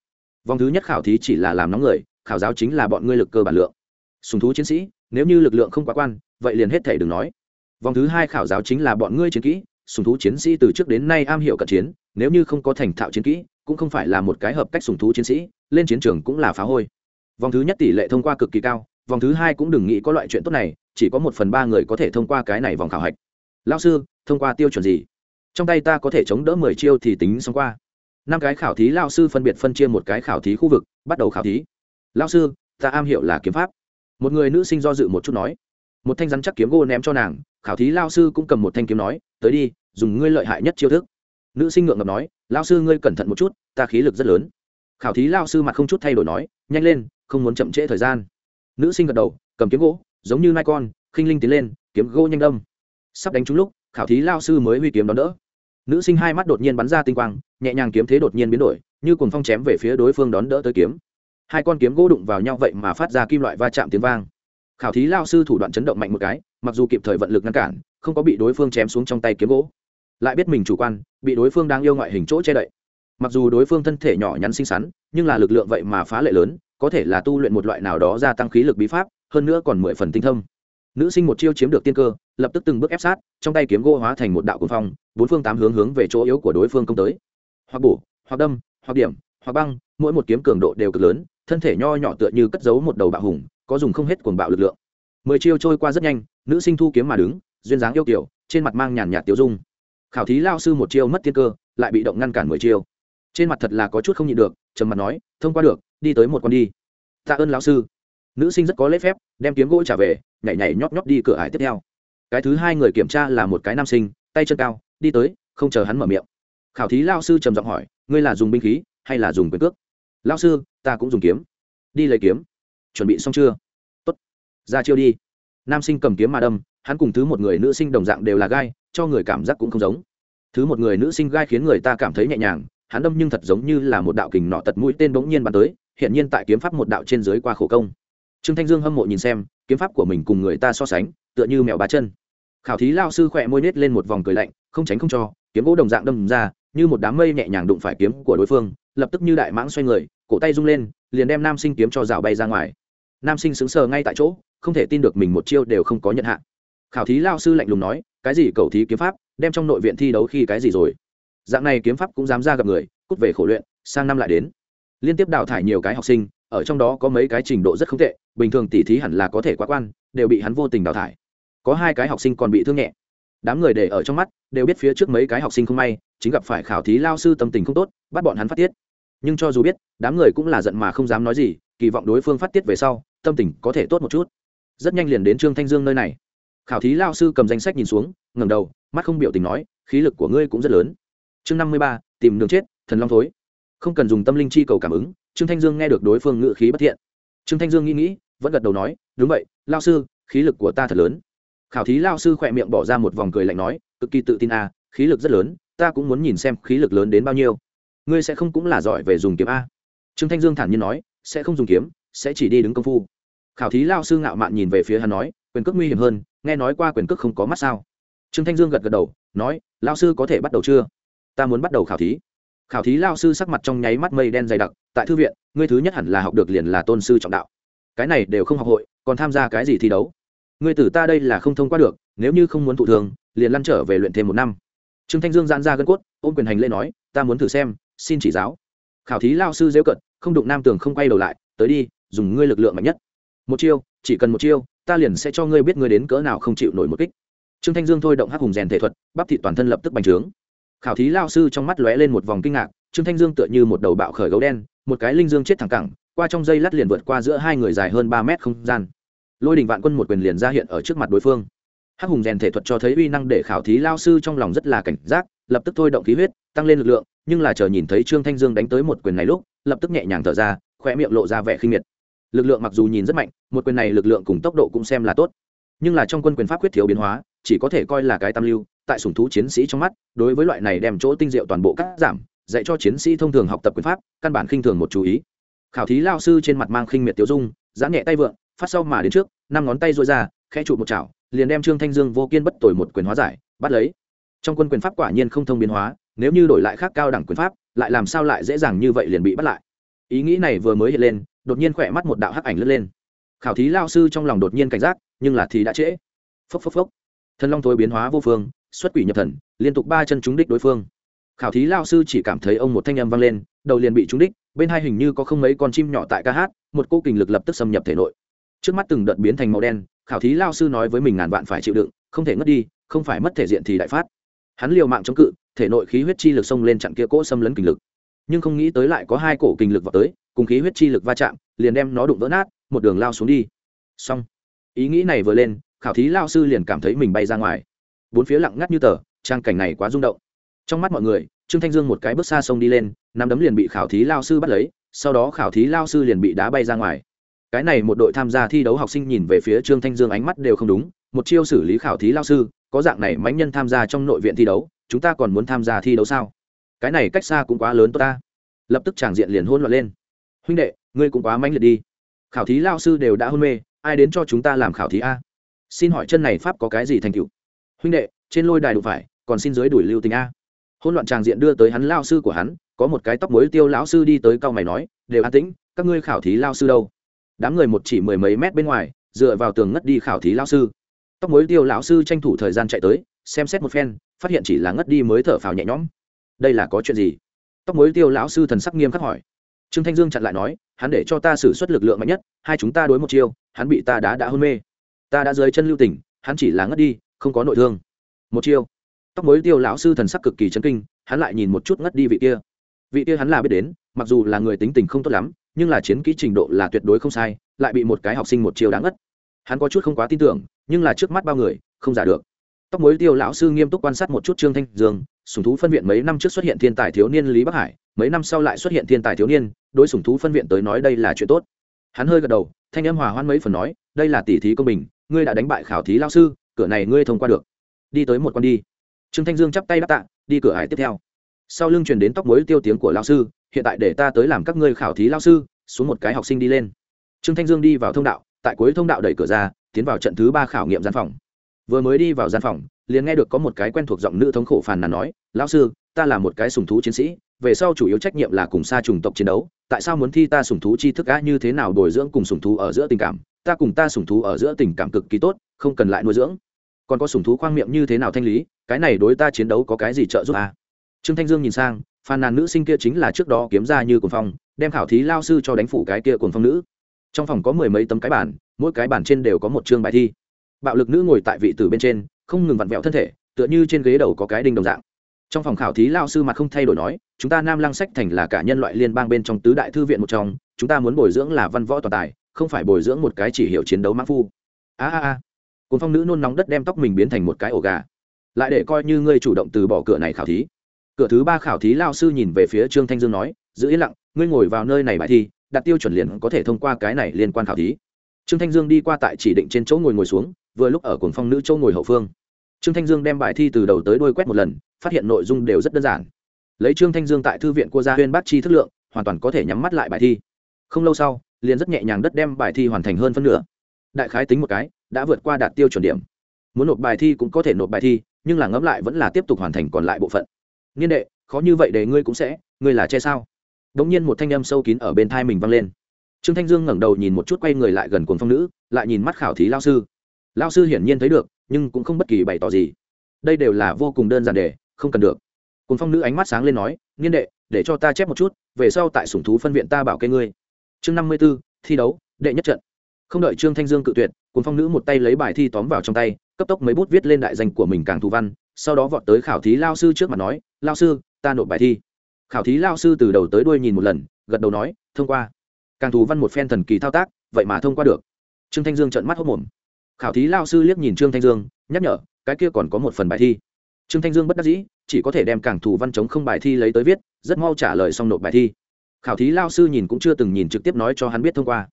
Vòng thứ nhất khảo thí chỉ là làm nóng người, khảo giáo chính là bọn ngươi lực cơ bản lượng. Sùng thú chiến sĩ, nếu như lực lượng không quá quan, vậy liền hết thể đừng nói. Vòng thứ hai khảo giáo chính là bọn ngươi chiến kỹ, sùng thú chiến sĩ từ trước đến nay am hiểu cận chiến, nếu như không có thành thạo chiến kỹ, cũng không phải là một cái hợp cách sùng thú chiến sĩ, lên chiến trường cũng là phá hôi vòng thứ nhất tỷ lệ thông qua cực kỳ cao, vòng thứ hai cũng đừng nghĩ có loại chuyện tốt này, chỉ có một phần ba người có thể thông qua cái này vòng khảo hạch. Lao sư, thông qua tiêu chuẩn gì? Trong tay ta có thể chống đỡ mười chiêu thì tính xong qua. Năm cái khảo thí lao sư phân biệt phân chia một cái khảo thí khu vực, bắt đầu khảo thí. Lao sư, ta am hiểu là kiếm pháp. Một người nữ sinh do dự một chút nói. Một thanh rắn chắc kiếm gô ném cho nàng, khảo thí lao sư cũng cầm một thanh kiếm nói, tới đi, dùng ngươi lợi hại nhất chiêu thức. Nữ sinh ngượng ngập nói lao sư, ngươi cẩn thận một chút, ta khí lực rất lớn. Khảo thí lao sư mặt không chút thay đổi nói, nhanh lên không muốn chậm trễ thời gian. Nữ sinh gật đầu, cầm kiếm gỗ, giống như nai con, khinh linh tiến lên, kiếm gỗ nhanh đâm. Sắp đánh trúng lúc, khảo thí lao sư mới huy kiếm đón đỡ. Nữ sinh hai mắt đột nhiên bắn ra tinh quang, nhẹ nhàng kiếm thế đột nhiên biến đổi, như cùng phong chém về phía đối phương đón đỡ tới kiếm. Hai con kiếm gỗ đụng vào nhau vậy mà phát ra kim loại va chạm tiếng vang. Khảo thí lao sư thủ đoạn chấn động mạnh một cái, mặc dù kịp thời vận lực ngăn cản, không có bị đối phương chém xuống trong tay kiếm gỗ. Lại biết mình chủ quan, bị đối phương đang yêu ngoại hình chỗ che đậy. Mặc dù đối phương thân thể nhỏ nhắn xinh xắn, nhưng là lực lượng vậy mà phá lệ lớn có thể là tu luyện một loại nào đó gia tăng khí lực bí pháp, hơn nữa còn mười phần tinh thông. Nữ sinh một chiêu chiếm được tiên cơ, lập tức từng bước ép sát, trong tay kiếm gỗ hóa thành một đạo cuồng phong, bốn phương tám hướng hướng về chỗ yếu của đối phương công tới. Hoặc bổ, hoặc đâm, hoặc điểm, hoặc băng, mỗi một kiếm cường độ đều cực lớn, thân thể nho nhỏ tựa như cất giấu một đầu bạo hùng, có dùng không hết cuồng bạo lực lượng. Mười chiêu trôi qua rất nhanh, nữ sinh thu kiếm mà đứng, duyên dáng yêu kiểu trên mặt mang nhàn nhạt tiêu dung. Khảo thí lao sư một chiêu mất tiên cơ, lại bị động ngăn cản mười chiêu. Trên mặt thật là có chút không nhịn được, trầm mặt nói, thông qua được đi tới một con đi. Tạ ơn lão sư. Nữ sinh rất có lễ phép, đem kiếm gỗ trả về, nhảy nhảy nhóp nhóp đi cửa ải tiếp theo. Cái thứ hai người kiểm tra là một cái nam sinh, tay chân cao, đi tới, không chờ hắn mở miệng. Khảo thí lao sư trầm giọng hỏi, ngươi là dùng binh khí hay là dùng quyền cước? Lao sư, ta cũng dùng kiếm. Đi lấy kiếm. Chuẩn bị xong chưa? Tốt. Ra chiêu đi. Nam sinh cầm kiếm mà đâm, hắn cùng thứ một người nữ sinh đồng dạng đều là gai, cho người cảm giác cũng không giống. Thứ một người nữ sinh gai khiến người ta cảm thấy nhẹ nhàng, hắn đâm nhưng thật giống như là một đạo kình nọ tật mũi tên bỗng nhiên bắn tới hiện nhiên tại kiếm pháp một đạo trên dưới qua khổ công. Trương thanh dương hâm mộ nhìn xem, kiếm pháp của mình cùng người ta so sánh, tựa như mèo ba chân. Khảo thí lao sư khỏe môi nết lên một vòng cười lạnh, không tránh không cho, kiếm gỗ đồng dạng đâm ra, như một đám mây nhẹ nhàng đụng phải kiếm của đối phương, lập tức như đại mãng xoay người, cổ tay rung lên, liền đem nam sinh kiếm cho rào bay ra ngoài. Nam sinh sững sờ ngay tại chỗ, không thể tin được mình một chiêu đều không có nhận hạ. Khảo thí lao sư lạnh lùng nói, cái gì cầu thí kiếm pháp, đem trong nội viện thi đấu khi cái gì rồi? Dạng này kiếm pháp cũng dám ra gặp người, cút về khổ luyện, sang năm lại đến liên tiếp đào thải nhiều cái học sinh, ở trong đó có mấy cái trình độ rất không tệ, bình thường tỉ thí hẳn là có thể quá quan, đều bị hắn vô tình đào thải. Có hai cái học sinh còn bị thương nhẹ. Đám người để ở trong mắt, đều biết phía trước mấy cái học sinh không may, chính gặp phải khảo thí lao sư tâm tình không tốt, bắt bọn hắn phát tiết. Nhưng cho dù biết, đám người cũng là giận mà không dám nói gì, kỳ vọng đối phương phát tiết về sau, tâm tình có thể tốt một chút. Rất nhanh liền đến trương thanh dương nơi này. Khảo thí lao sư cầm danh sách nhìn xuống ngầm đầu, mắt không biểu tình nói, khí lực của ngươi cũng rất lớn. Chương năm mươi ba, tìm đường chết, thần long thối không cần dùng tâm linh chi cầu cảm ứng, trương thanh dương nghe được đối phương ngự khí bất thiện. Trương thanh dương nghĩ nghĩ, vẫn gật đầu nói, đúng vậy lao sư, khí lực của ta thật lớn. Khảo thí lao sư khỏe miệng bỏ ra một vòng cười lạnh nói, cực kỳ tự tin à khí lực rất lớn, ta cũng muốn nhìn xem khí lực lớn đến bao nhiêu. Ngươi sẽ không cũng là giỏi về dùng kiếm a trương thanh dương thản nhiên nói, sẽ không dùng kiếm, sẽ chỉ đi đứng công phu. Khảo thí lao sư ngạo mạn nhìn về phía hắn nói, quyền cước nguy hiểm hơn, nghe nói qua quyền cước không có mắt sao? Trương thanh dương gật gật đầu, nói lao sư có thể bắt đầu chưa? Ta muốn bắt đầu khảo thí khảo thí lao sư sắc mặt trong nháy mắt mây đen dày đặc, tại thư viện, ngươi thứ nhất hẳn là học được liền là tôn sư trọng đạo. Cái này đều không học hội, còn tham gia cái gì thi đấu? Ngươi tử ta đây là không thông qua được, nếu như không muốn thụ thường, liền lăn trở về luyện thêm một năm. Trương thanh dương giãn ra gân cốt, ôm quyền hành lễ nói, ta muốn thử xem, xin chỉ giáo. Khảo thí lao sư dễu cận không đụng nam tường không quay đầu lại, tới đi, dùng ngươi lực lượng mạnh nhất. Một chiêu, chỉ cần một chiêu, ta liền sẽ cho ngươi biết ngươi đến cỡ nào không chịu nổi một kích. Trương thanh dương thôi động hắc hùng rèn thể thuật, bắp thị toàn thân lập tức bành trướng khảo thí lao sư trong mắt lóe lên một vòng kinh ngạc, trương thanh dương tựa như một đầu bạo khởi gấu đen, một cái linh dương chết thẳng cẳng, qua trong dây lát liền vượt qua giữa hai người dài hơn ba mét không gian. Lôi đình vạn quân một quyền liền ra hiện ở trước mặt đối phương. Hắc hùng rèn thể thuật cho thấy uy năng để khảo thí lao sư trong lòng rất là cảnh giác, lập tức thôi động khí huyết, tăng lên lực lượng, nhưng là chờ nhìn thấy trương thanh dương đánh tới một quyền này lúc, lập tức nhẹ nhàng thở ra khỏe miệng lộ ra vẻ khinh miệt. Lực lượng mặc dù nhìn rất mạnh, một quyền này lực lượng cùng tốc độ cũng xem là tốt, nhưng là trong quân quyền pháp quyết thiếu biến hóa, chỉ có thể coi là cái tam lưu tại sùng thú chiến sĩ trong mắt, đối với loại này đem chỗ tinh diệu toàn bộ cắt giảm, dạy cho chiến sĩ thông thường học tập quyền pháp, căn bản khinh thường một chú ý. Khảo thí lao sư trên mặt mang khinh miệt tiêu dung, giãn nhẹ tay vượng, phát sau mà đến trước, năm ngón tay rối ra, khẽ trụ một chảo, liền đem trương thanh dương vô kiên bất tội một quyền hóa giải, bắt lấy. Trong quân quyền pháp quả nhiên không thông biến hóa, nếu như đổi lại khác cao đẳng quyền pháp, lại làm sao lại dễ dàng như vậy liền bị bắt lại? Ý nghĩ này vừa mới hiện lên, đột nhiên khỏe mắt một đạo hắc ảnh lướt lên. Khảo thí lao sư trong lòng đột nhiên cảnh giác, nhưng là thì đã trễ. Phốc phốc phốc. Thần long thối biến hóa vô phương xuất quỷ nhập thần, liên tục ba chân trúng đích đối phương. Khảo thí lao sư chỉ cảm thấy ông một thanh âm vang lên, đầu liền bị trúng đích, bên hai hình như có không mấy con chim nhỏ tại ca hát, một cô kình lực lập tức xâm nhập thể nội. Trước mắt từng đợt biến thành màu đen, khảo thí lao sư nói với mình ngàn vạn phải chịu đựng, không thể ngất đi, không phải mất thể diện thì đại phát. Hắn liều mạng chống cự, thể nội khí huyết chi lực xông lên chặn kia cỗ xâm lấn kình lực. Nhưng không nghĩ tới lại có hai cổ kình lực vào tới, cùng khí huyết chi lực va chạm, liền đem nó đụng vỡ nát, một đường lao xuống đi. Xong. Ý nghĩ này vừa lên, khảo thí lao sư liền cảm thấy mình bay ra ngoài bốn phía lặng ngắt như tờ, trang cảnh này quá rung động. Trong mắt mọi người, trương thanh dương một cái bước xa sông đi lên nắm đấm liền bị khảo thí lao sư bắt lấy, sau đó khảo thí lao sư liền bị đá bay ra ngoài. Cái này một đội tham gia thi đấu học sinh nhìn về phía trương thanh dương ánh mắt đều không đúng, một chiêu xử lý khảo thí lao sư, có dạng này mãnh nhân tham gia trong nội viện thi đấu, chúng ta còn muốn tham gia thi đấu sao? Cái này cách xa cũng quá lớn tốt ta. Lập tức tràng diện liền hôn loạn lên. Huynh đệ, ngươi cũng quá mãnh liệt đi. Khảo thí lao sư đều đã hôn mê, ai đến cho chúng ta làm khảo thí a? Xin hỏi chân này pháp có cái gì thành tựu? Huynh đệ, trên lôi đài đụng phải, còn xin dưới đuổi lưu tình a. Hôn loạn tràng diện đưa tới hắn lao sư của hắn, có một cái tóc mối tiêu lão sư đi tới cao mày nói, đều an tĩnh, các ngươi khảo thí lao sư đâu? Đám người một chỉ mười mấy mét bên ngoài, dựa vào tường ngất đi khảo thí lao sư. Tóc mối tiêu lão sư tranh thủ thời gian chạy tới, xem xét một phen, phát hiện chỉ là ngất đi mới thở phào nhẹ nhõm. Đây là có chuyện gì? Tóc mối tiêu lão sư thần sắc nghiêm khắc hỏi. Trương thanh dương chặn lại nói, hắn để cho ta xử suất lực lượng mạnh nhất, hai chúng ta đối một chiêu, hắn bị ta đá đã hôn mê. Ta đã dưới chân lưu tỉnh hắn chỉ là ngất đi không có nội thương. Một chiêu. Tóc mối tiêu lão sư thần sắc cực kỳ chấn kinh, hắn lại nhìn một chút ngất đi vị kia. Vị kia hắn là biết đến, mặc dù là người tính tình không tốt lắm, nhưng là chiến kỹ trình độ là tuyệt đối không sai, lại bị một cái học sinh một chiêu đáng ngất. Hắn có chút không quá tin tưởng, nhưng là trước mắt bao người, không giả được. Tóc mối tiêu lão sư nghiêm túc quan sát một chút trương thanh dương sùng thú phân viện mấy năm trước xuất hiện thiên tài thiếu niên lý bắc hải, mấy năm sau lại xuất hiện thiên tài thiếu niên, đối sùng thú phân viện tới nói đây là chuyện tốt. Hắn hơi gật đầu, thanh âm hòa hoan mấy phần nói, đây là tỷ thí công bình, ngươi đã đánh bại khảo thí lao sư cửa này ngươi thông qua được. Đi tới một con đi. Trương thanh dương chắp tay đáp tạ, đi cửa hải tiếp theo. Sau lưng truyền đến tóc mối tiêu tiếng của lao sư, hiện tại để ta tới làm các ngươi khảo thí lao sư, xuống một cái học sinh đi lên. Trương thanh dương đi vào thông đạo, tại cuối thông đạo đẩy cửa ra, tiến vào trận thứ ba khảo nghiệm gian phòng. Vừa mới đi vào gian phòng, liền nghe được có một cái quen thuộc giọng nữ thống khổ phàn nàn nói, lão sư, ta là một cái sùng thú chiến sĩ, về sau chủ yếu trách nhiệm là cùng xa trùng tộc chiến đấu, tại sao muốn thi ta sùng thú chi thức á, như thế nào bồi dưỡng cùng sùng thú ở giữa tình cảm? Ta cùng ta sùng thú ở giữa tình cảm cực kỳ tốt, không cần lại nuôi dưỡng còn có sùng thú khoang miệng như thế nào thanh lý, cái này đối ta chiến đấu có cái gì trợ giúp à? trương thanh dương nhìn sang, phàn nàn nữ sinh kia chính là trước đó kiếm ra như cuồng phong, đem khảo thí lao sư cho đánh phủ cái kia cuồng phong nữ. Trong phòng có mười mấy tấm cái bản mỗi cái bản trên đều có một chương bài thi. Bạo lực nữ ngồi tại vị tử bên trên, không ngừng vặn vẹo thân thể, tựa như trên ghế đầu có cái đinh đồng dạng. Trong phòng khảo thí lao sư mặt không thay đổi nói, chúng ta nam lăng sách thành là cả nhân loại liên bang bên trong tứ đại thư viện một trong, chúng ta muốn bồi dưỡng là văn võ toàn tài, không phải bồi dưỡng một cái chỉ hiểu chiến đấu mã phu. A a a cùng phong nữ nôn nóng đất đem tóc mình biến thành một cái ổ gà. Lại để coi như ngươi chủ động từ bỏ cửa này khảo thí. Cửa thứ ba khảo thí lao sư nhìn về phía trương thanh dương nói, giữ yên lặng, ngươi ngồi vào nơi này bài thi, đặt tiêu chuẩn liền có thể thông qua cái này liên quan khảo thí. Trương thanh dương đi qua tại chỉ định trên chỗ ngồi ngồi xuống, vừa lúc ở cuồng phong nữ chỗ ngồi hậu phương. Trương thanh dương đem bài thi từ đầu tới đôi quét một lần, phát hiện nội dung đều rất đơn giản. Lấy trương thanh dương tại thư viện của gia huyên bát chi thức lượng, hoàn toàn có thể nhắm mắt lại bài thi. Không lâu sau, liền rất nhẹ nhàng đất đem bài thi hoàn thành hơn phân nửa. Đại khái tính một cái đã vượt qua đạt tiêu chuẩn điểm. Muốn nộp bài thi cũng có thể nộp bài thi, nhưng là ngẫm lại vẫn là tiếp tục hoàn thành còn lại bộ phận. Niên đệ, khó như vậy để ngươi cũng sẽ, ngươi là che sao? Đ ỗ n g nhiên một thanh âm sâu kín ở bên thai mình vang lên. Trương thanh dương ngẩng đầu nhìn một chút quay người lại gần cuồng phong nữ, lại nhìn mắt khảo thí lao sư. Lao sư hiển nhiên thấy được, nhưng cũng không bất kỳ bày tỏ gì. Đây đều là vô cùng đơn giản để, không cần được. Cuồng phong nữ ánh mắt sáng lên nói, niên đệ, để cho ta chép một chút, về sau tại sủng thú phân viện ta bảo kê ngươi. Chương năm mươi b ố thi đấu, đệ nhất trận. Không đợi trương thanh dương cự tuyệt cùng phong nữ một tay lấy bài thi tóm vào trong tay, cấp tốc mấy bút viết lên đại danh của mình càng thù văn, sau đó vọt tới khảo thí lao sư trước mặt nói, lao sư, ta nộp bài thi. Khảo thí lao sư từ đầu tới đuôi nhìn một lần, gật đầu nói, thông qua. Càng thù văn một phen thần kỳ thao tác, vậy mà thông qua được. Trương thanh dương trợn mắt hốc mồm khảo thí lao sư liếc nhìn trương thanh dương, nhắc nhở, cái kia còn có một phần bài thi. Trương thanh dương bất đắc dĩ, chỉ có thể đem càng thù văn chống không bài thi lấy tới viết, rất mau trả lời xong nộp bài thi. Khảo thí lao sư nhìn cũng chưa từng nhìn trực tiếp nói cho hắn biết thông qua.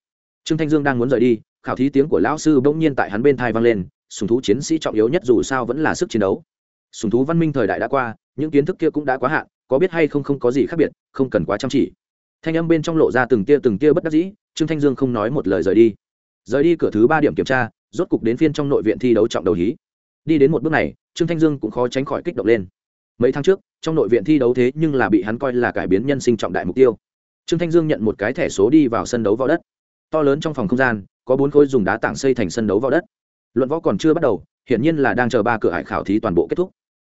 Trương thanh dương đang muốn rời đi khảo thí tiếng của lão sư bỗng nhiên tại hắn bên thai vang lên, sùng thú chiến sĩ trọng yếu nhất dù sao vẫn là sức chiến đấu. Sùng thú văn minh thời đại đã qua, những kiến thức kia cũng đã quá hạn, có biết hay không không có gì khác biệt, không cần quá chăm chỉ. Thanh âm bên trong lộ ra từng tia từng tia bất đắc dĩ, trương thanh dương không nói một lời rời đi. Rời đi cửa thứ ba điểm kiểm tra, rốt cục đến phiên trong nội viện thi đấu trọng đầu hí. Đi đến một bước này, trương thanh dương cũng khó tránh khỏi kích động lên. Mấy tháng trước, trong nội viện thi đấu thế nhưng là bị hắn coi là cải biến nhân sinh trọng đại mục tiêu. Trương thanh dương nhận một cái thẻ số đi vào sân đấu võ đất. To lớn trong phòng không gian có bốn khối dùng đá tảng xây thành sân đấu vào đất. Luận võ còn chưa bắt đầu, hiển nhiên là đang chờ ba cửa hải khảo thí toàn bộ kết thúc.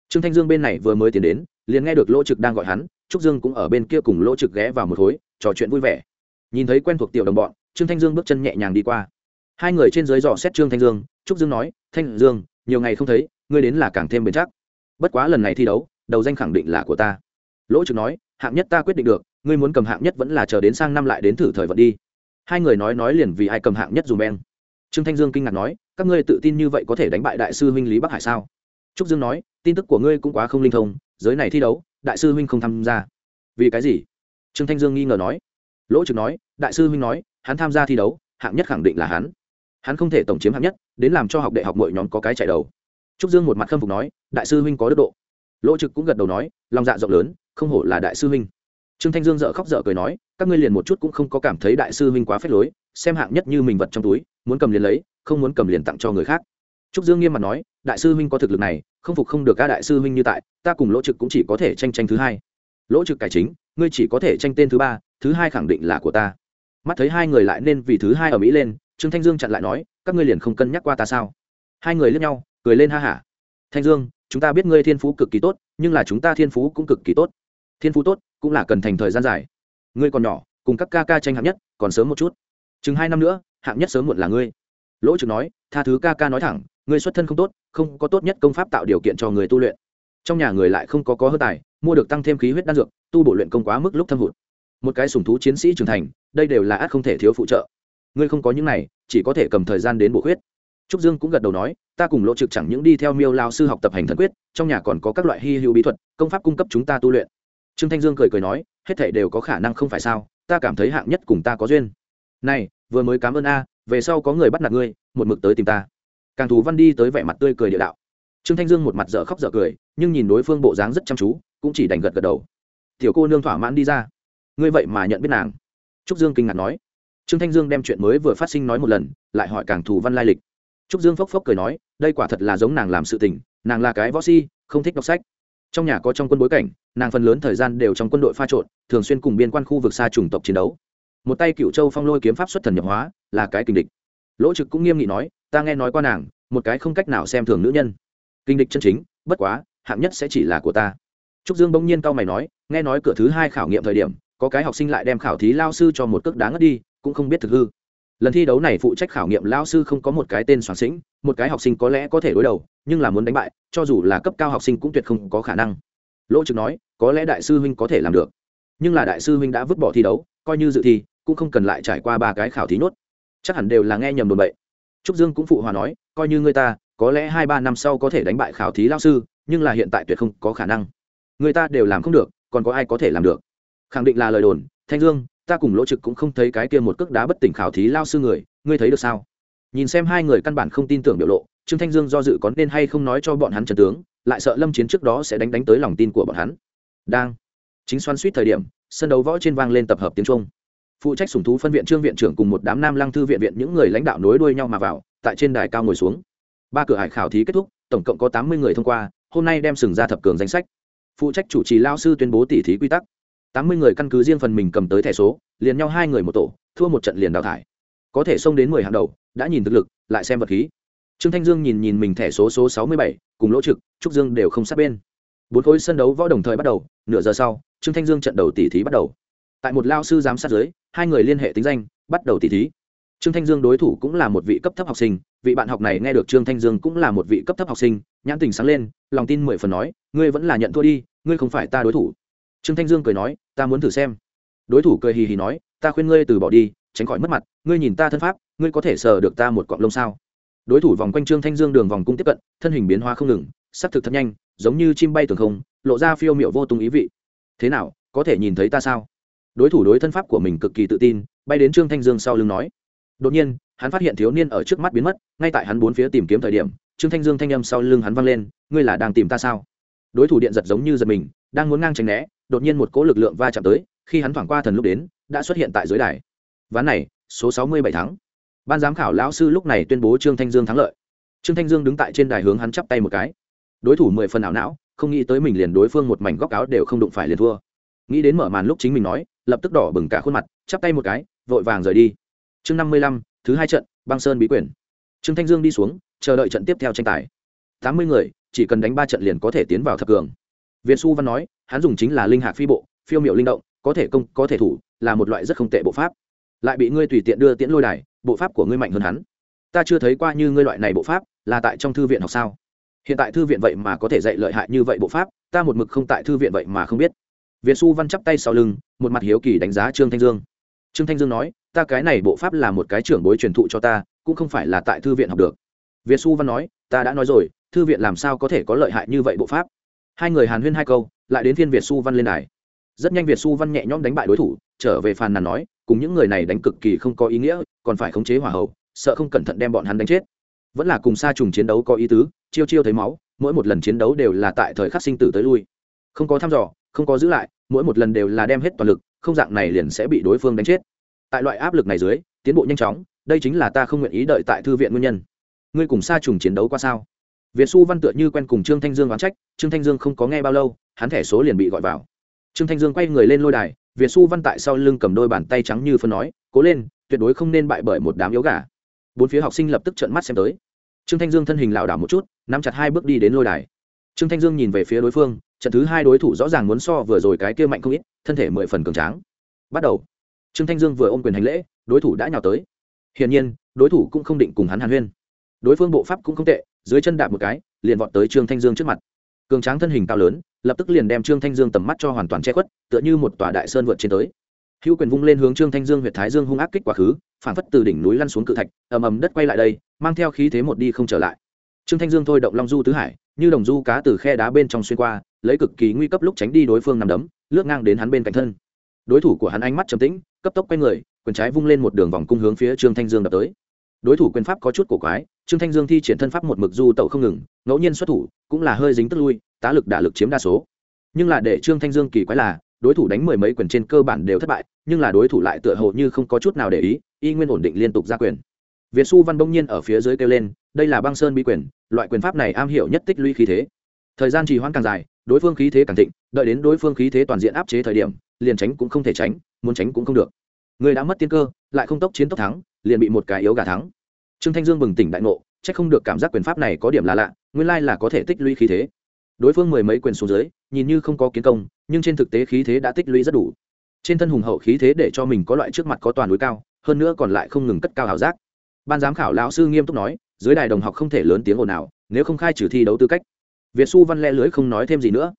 Trương thanh dương bên này vừa mới tiến đến, liền nghe được lỗ trực đang gọi hắn, trúc dương cũng ở bên kia cùng lỗ trực ghé vào một khối, trò chuyện vui vẻ. Nhìn thấy quen thuộc tiểu đồng bọn, trương thanh dương bước chân nhẹ nhàng đi qua. Hai người trên dưới dò xét trương thanh dương, trúc dương nói, thanh dương, nhiều ngày không thấy, ngươi đến là càng thêm bền chắc. Bất quá lần này thi đấu, đầu danh khẳng định là của ta. Lỗ trực nói, hạng nhất ta quyết định được, ngươi muốn cầm hạng nhất vẫn là chờ đến sang năm lại đến thử thời vận đi hai người nói nói liền vì ai cầm hạng nhất dùm beng. Trương thanh dương kinh ngạc nói, các ngươi tự tin như vậy có thể đánh bại đại sư huynh lý bắc hải sao? Trúc dương nói, tin tức của ngươi cũng quá không linh thông, giới này thi đấu, đại sư huynh không tham gia. Vì cái gì? Trương thanh dương nghi ngờ nói. Lỗ trực nói, đại sư huynh nói, hắn tham gia thi đấu, hạng nhất khẳng định là hắn. Hắn không thể tổng chiếm hạng nhất, đến làm cho học đại học mọi nhóm có cái chạy đầu. Trúc dương một mặt khâm phục nói, đại sư huynh có đức độ. Lỗ trực cũng gật đầu nói, lòng dạ rộng lớn, không hổ là đại sư huynh trương thanh dương dợ khóc dợ cười nói, các ngươi liền một chút cũng không có cảm thấy đại sư huynh quá phép lối, xem hạng nhất như mình vật trong túi, muốn cầm liền lấy, không muốn cầm liền tặng cho người khác. Trúc dương nghiêm mặt nói, đại sư huynh có thực lực này, không phục không được các đại sư huynh như tại, ta cùng lỗ trực cũng chỉ có thể tranh tranh thứ hai. Lỗ trực cải chính, ngươi chỉ có thể tranh tên thứ ba, thứ hai khẳng định là của ta. Mắt thấy hai người lại nên vì thứ hai ở mỹ lên, trương thanh dương chặn lại nói, các ngươi liền không cân nhắc qua ta sao? Hai người lướt nhau, cười lên ha hả. Thanh dương, chúng ta biết ngươi thiên phú cực kỳ tốt, nhưng là chúng ta thiên phú cũng cực kỳ tốt thiên phú tốt, cũng là cần thành thời gian dài. Ngươi còn nhỏ, cùng các ca ca tranh hạng nhất, còn sớm một chút. Chừng hai năm nữa, hạng nhất sớm muộn là ngươi. Lỗ trực nói, tha thứ ca ca nói thẳng, ngươi xuất thân không tốt, không có tốt nhất công pháp tạo điều kiện cho người tu luyện. Trong nhà người lại không có có hơ tài, mua được tăng thêm khí huyết đan dược, tu bổ luyện công quá mức lúc thâm hụt. Một cái sùng thú chiến sĩ trưởng thành, đây đều là át không thể thiếu phụ trợ. Ngươi không có những này, chỉ có thể cầm thời gian đến bổ khuyết. Trúc dương cũng gật đầu nói, ta cùng lỗ trực chẳng những đi theo miêu lao sư học tập hành thần quyết, trong nhà còn có các loại hy hữu bí thuật, công pháp cung cấp chúng ta tu luyện trương thanh dương cười cười nói, hết thảy đều có khả năng không phải sao, ta cảm thấy hạng nhất cùng ta có duyên. Này, vừa mới cảm ơn a, về sau có người bắt nạt ngươi, một mực tới tìm ta. Càng thù văn đi tới vẻ mặt tươi cười địa đạo. Trương thanh dương một mặt dở khóc dở cười, nhưng nhìn đối phương bộ dáng rất chăm chú, cũng chỉ đành gật gật đầu. Tiểu cô nương thỏa mãn đi ra. Ngươi vậy mà nhận biết nàng. Trúc dương kinh ngạc nói. Trương thanh dương đem chuyện mới vừa phát sinh nói một lần, lại hỏi càng thù văn lai lịch. Trúc dương phốc phốc cười nói, đây quả thật là giống nàng làm sự tình, nàng là cái võ si, không thích đọc sách trong nhà có trong quân bối cảnh, nàng phần lớn thời gian đều trong quân đội pha trộn, thường xuyên cùng biên quan khu vực xa chủng tộc chiến đấu. Một tay cựu châu phong lôi kiếm pháp xuất thần nhập hóa, là cái kình địch. Lỗ trực cũng nghiêm nghị nói, ta nghe nói qua nàng, một cái không cách nào xem thường nữ nhân. Kinh địch chân chính, bất quá, hạng nhất sẽ chỉ là của ta. Trúc dương bỗng nhiên cau mày nói, nghe nói cửa thứ hai khảo nghiệm thời điểm, có cái học sinh lại đem khảo thí lao sư cho một cước đá ngất đi, cũng không biết thực hư. Lần thi đấu này phụ trách khảo nghiệm lao sư không có một cái tên soạn sĩnh, một cái học sinh có lẽ có thể đối đầu nhưng là muốn đánh bại, cho dù là cấp cao học sinh cũng tuyệt không có khả năng. Lỗ trực nói, có lẽ đại sư huynh có thể làm được. Nhưng là đại sư huynh đã vứt bỏ thi đấu, coi như dự thi, cũng không cần lại trải qua ba cái khảo thí nốt. Chắc hẳn đều là nghe nhầm đồn bậy. Trúc dương cũng phụ hòa nói, coi như người ta, có lẽ hai ba năm sau có thể đánh bại khảo thí lao sư, nhưng là hiện tại tuyệt không có khả năng. Người ta đều làm không được, còn có ai có thể làm được? Khẳng định là lời đồn, thanh dương, ta cùng lỗ trực cũng không thấy cái kia một cước đá bất tỉnh khảo thí lao sư người, ngươi thấy được sao? Nhìn xem hai người căn bản không tin tưởng biểu lộ trương thanh dương do dự có nên hay không nói cho bọn hắn trần tướng, lại sợ lâm chiến trước đó sẽ đánh đánh tới lòng tin của bọn hắn. Đang. Chính xoan suýt thời điểm, sân đấu võ trên vang lên tập hợp tiếng trung phụ trách sủng thú phân viện trương viện trưởng cùng một đám nam lăng thư viện viện những người lãnh đạo nối đuôi nhau mà vào, tại trên đài cao ngồi xuống. Ba cửa hải khảo thí kết thúc, tổng cộng có tám mươi người thông qua, hôm nay đem sừng ra thập cường danh sách. Phụ trách chủ trì lao sư tuyên bố tỉ thí quy tắc. Tám mươi người căn cứ riêng phần mình cầm tới thẻ số, liền nhau hai người một tổ, thua một trận liền đào thải. Có thể xông đến mười hàng đầu, đã nhìn thực lực, lại xem vật khí trương thanh dương nhìn nhìn mình thẻ số số sáu mươi bảy, cùng lỗ trực, trúc dương đều không sát bên. Bốn khối sân đấu võ đồng thời bắt đầu, nửa giờ sau, trương thanh dương trận đầu tỉ thí bắt đầu. Tại một lao sư giám sát giới hai người liên hệ tính danh, bắt đầu tỉ thí. Trương thanh dương đối thủ cũng là một vị cấp thấp học sinh, vị bạn học này nghe được trương thanh dương cũng là một vị cấp thấp học sinh, nhãn tình sáng lên, lòng tin mười phần nói, ngươi vẫn là nhận thua đi, ngươi không phải ta đối thủ. Trương thanh dương cười nói, ta muốn thử xem. Đối thủ cười hì hì nói, ta khuyên ngươi từ bỏ đi, tránh khỏi mất mặt, ngươi nhìn ta thân pháp, ngươi có thể sờ được ta một cọng lông sao? Đối thủ vòng quanh trương thanh dương đường vòng cung tiếp cận, thân hình biến hóa không ngừng, sắc thực thật nhanh, giống như chim bay tường không, lộ ra phiêu miệu vô tung ý vị. Thế nào, có thể nhìn thấy ta sao? Đối thủ đối thân pháp của mình cực kỳ tự tin, bay đến trương thanh dương sau lưng nói. Đột nhiên, hắn phát hiện thiếu niên ở trước mắt biến mất, ngay tại hắn bốn phía tìm kiếm thời điểm, trương thanh dương thanh âm sau lưng hắn vang lên, ngươi là đang tìm ta sao? Đối thủ điện giật giống như giật mình, đang muốn ngang tránh né, đột nhiên một cỗ lực lượng va chạm tới, khi hắn thoảng qua thần lúc đến, đã xuất hiện tại dưới đài. Ván này, số sáu mươi bảy tháng ban giám khảo lão sư lúc này tuyên bố trương thanh dương thắng lợi. Trương thanh dương đứng tại trên đài hướng hắn chắp tay một cái. Đối thủ mười phần ảo não, không nghĩ tới mình liền đối phương một mảnh góc áo đều không đụng phải liền thua. Nghĩ đến mở màn lúc chính mình nói, lập tức đỏ bừng cả khuôn mặt, chắp tay một cái, vội vàng rời đi. Chương năm mươi lăm, thứ hai trận, băng sơn bí quyền. Trương thanh dương đi xuống, chờ đợi trận tiếp theo tranh tài. Tám mươi người, chỉ cần đánh ba trận liền có thể tiến vào thập cường. Việt xu văn nói, hắn dùng chính là linh hạc phi bộ, phiêu miệu linh động, có thể công, có thể thủ, là một loại rất không tệ bộ pháp. Lại bị ngươi tùy tiện đưa tiễn lôi đài bộ pháp của ngươi mạnh hơn hắn. Ta chưa thấy qua như ngươi loại này bộ pháp, là tại trong thư viện học sao? Hiện tại thư viện vậy mà có thể dạy lợi hại như vậy bộ pháp, ta một mực không tại thư viện vậy mà không biết. Việt xu văn chắp tay sau lưng, một mặt hiếu kỳ đánh giá trương thanh dương. Trương thanh dương nói, ta cái này bộ pháp là một cái trưởng bối truyền thụ cho ta, cũng không phải là tại thư viện học được. Việt xu văn nói, ta đã nói rồi, thư viện làm sao có thể có lợi hại như vậy bộ pháp? Hai người hàn huyên hai câu, lại đến phiên việt xu văn lên đài. Rất nhanh việt xu văn nhẹ nhõm đánh bại đối thủ, trở về phàn nàn nói cùng những người này đánh cực kỳ không có ý nghĩa, còn phải khống chế hỏa hậu sợ không cẩn thận đem bọn hắn đánh chết. Vẫn là cùng xa trùng chiến đấu có ý tứ, chiêu chiêu thấy máu, mỗi một lần chiến đấu đều là tại thời khắc sinh tử tới lui. Không có thăm dò, không có giữ lại, mỗi một lần đều là đem hết toàn lực, không dạng này liền sẽ bị đối phương đánh chết. Tại loại áp lực này dưới, tiến bộ nhanh chóng, đây chính là ta không nguyện ý đợi tại thư viện nguyên nhân. Ngươi cùng xa trùng chiến đấu qua sao? Việt xu văn tựa như quen cùng trương thanh dương oán trách, trương thanh dương không có nghe bao lâu, hắn thẻ số liền bị gọi vào. Trương thanh dương quay người lên lôi đài việt xu văn tại sau lưng cầm đôi bàn tay trắng như phân nói, cố lên, tuyệt đối không nên bại bởi một đám yếu gà. Bốn phía học sinh lập tức trợn mắt xem tới. Trương thanh dương thân hình lảo đảo một chút, nắm chặt hai bước đi đến lôi đài. Trương thanh dương nhìn về phía đối phương, trận thứ hai đối thủ rõ ràng muốn so vừa rồi cái kia mạnh không ít, thân thể mười phần cường tráng. Bắt đầu. Trương thanh dương vừa ôm quyền hành lễ, đối thủ đã nhào tới. Hiển nhiên, đối thủ cũng không định cùng hắn hàn huyên. Đối phương bộ pháp cũng không tệ, dưới chân đạp một cái, liền vọt tới trương thanh dương trước mặt. Cường tráng thân hình cao lớn lập tức liền đem trương thanh dương tầm mắt cho hoàn toàn che khuất, tựa như một tòa đại sơn vượt trên tới. Hữu quyền vung lên hướng trương thanh dương huyện thái dương hung ác kích quá khứ, phản phất từ đỉnh núi lăn xuống cự thạch, ầm ầm đất quay lại đây, mang theo khí thế một đi không trở lại. Trương thanh dương thôi động long du tứ hải, như đồng du cá từ khe đá bên trong xuyên qua, lấy cực kỳ nguy cấp lúc tránh đi đối phương nằm đấm, lướt ngang đến hắn bên cạnh thân. Đối thủ của hắn ánh mắt trầm tĩnh, cấp tốc quay người, quyền trái vung lên một đường vòng cung hướng phía trương thanh dương đập tới. Đối thủ quyền pháp có chút cổ quái trương thanh dương thi triển thân pháp một mực du tẩu không ngừng, ngẫu nhiên xuất thủ, cũng là hơi dính tức lui, tá lực đả lực chiếm đa số. Nhưng là để trương thanh dương kỳ quái là, đối thủ đánh mười mấy quyền trên cơ bản đều thất bại, nhưng là đối thủ lại tựa hồ như không có chút nào để ý, y nguyên ổn định liên tục ra quyền. Việt xu văn bỗng nhiên ở phía dưới kêu lên, đây là băng sơn bí quyền, loại quyền pháp này am hiểu nhất tích lũy khí thế. Thời gian trì hoãn càng dài, đối phương khí thế càng thịnh, đợi đến đối phương khí thế toàn diện áp chế thời điểm, liền tránh cũng không thể tránh, muốn tránh cũng không được. Người đã mất tiên cơ, lại không tốc chiến tốc thắng, liền bị một cái yếu gà thắng trương thanh dương bừng tỉnh đại ngộ c h ắ c không được cảm giác quyền pháp này có điểm là lạ nguyên lai là có thể tích lũy khí thế. Đối phương mười mấy quyền xuống dưới nhìn như không có kiến công nhưng trên thực tế khí thế đã tích lũy rất đủ. Trên thân hùng hậu khí thế để cho mình có loại trước mặt có toàn núi cao hơn nữa còn lại không ngừng cất cao ảo giác. Ban giám khảo lão sư nghiêm túc nói dưới đài đồng học không thể lớn tiếng ồn nào, nếu không khai trừ thi đấu tư cách. Việt xu văn le lưới không nói thêm gì nữa.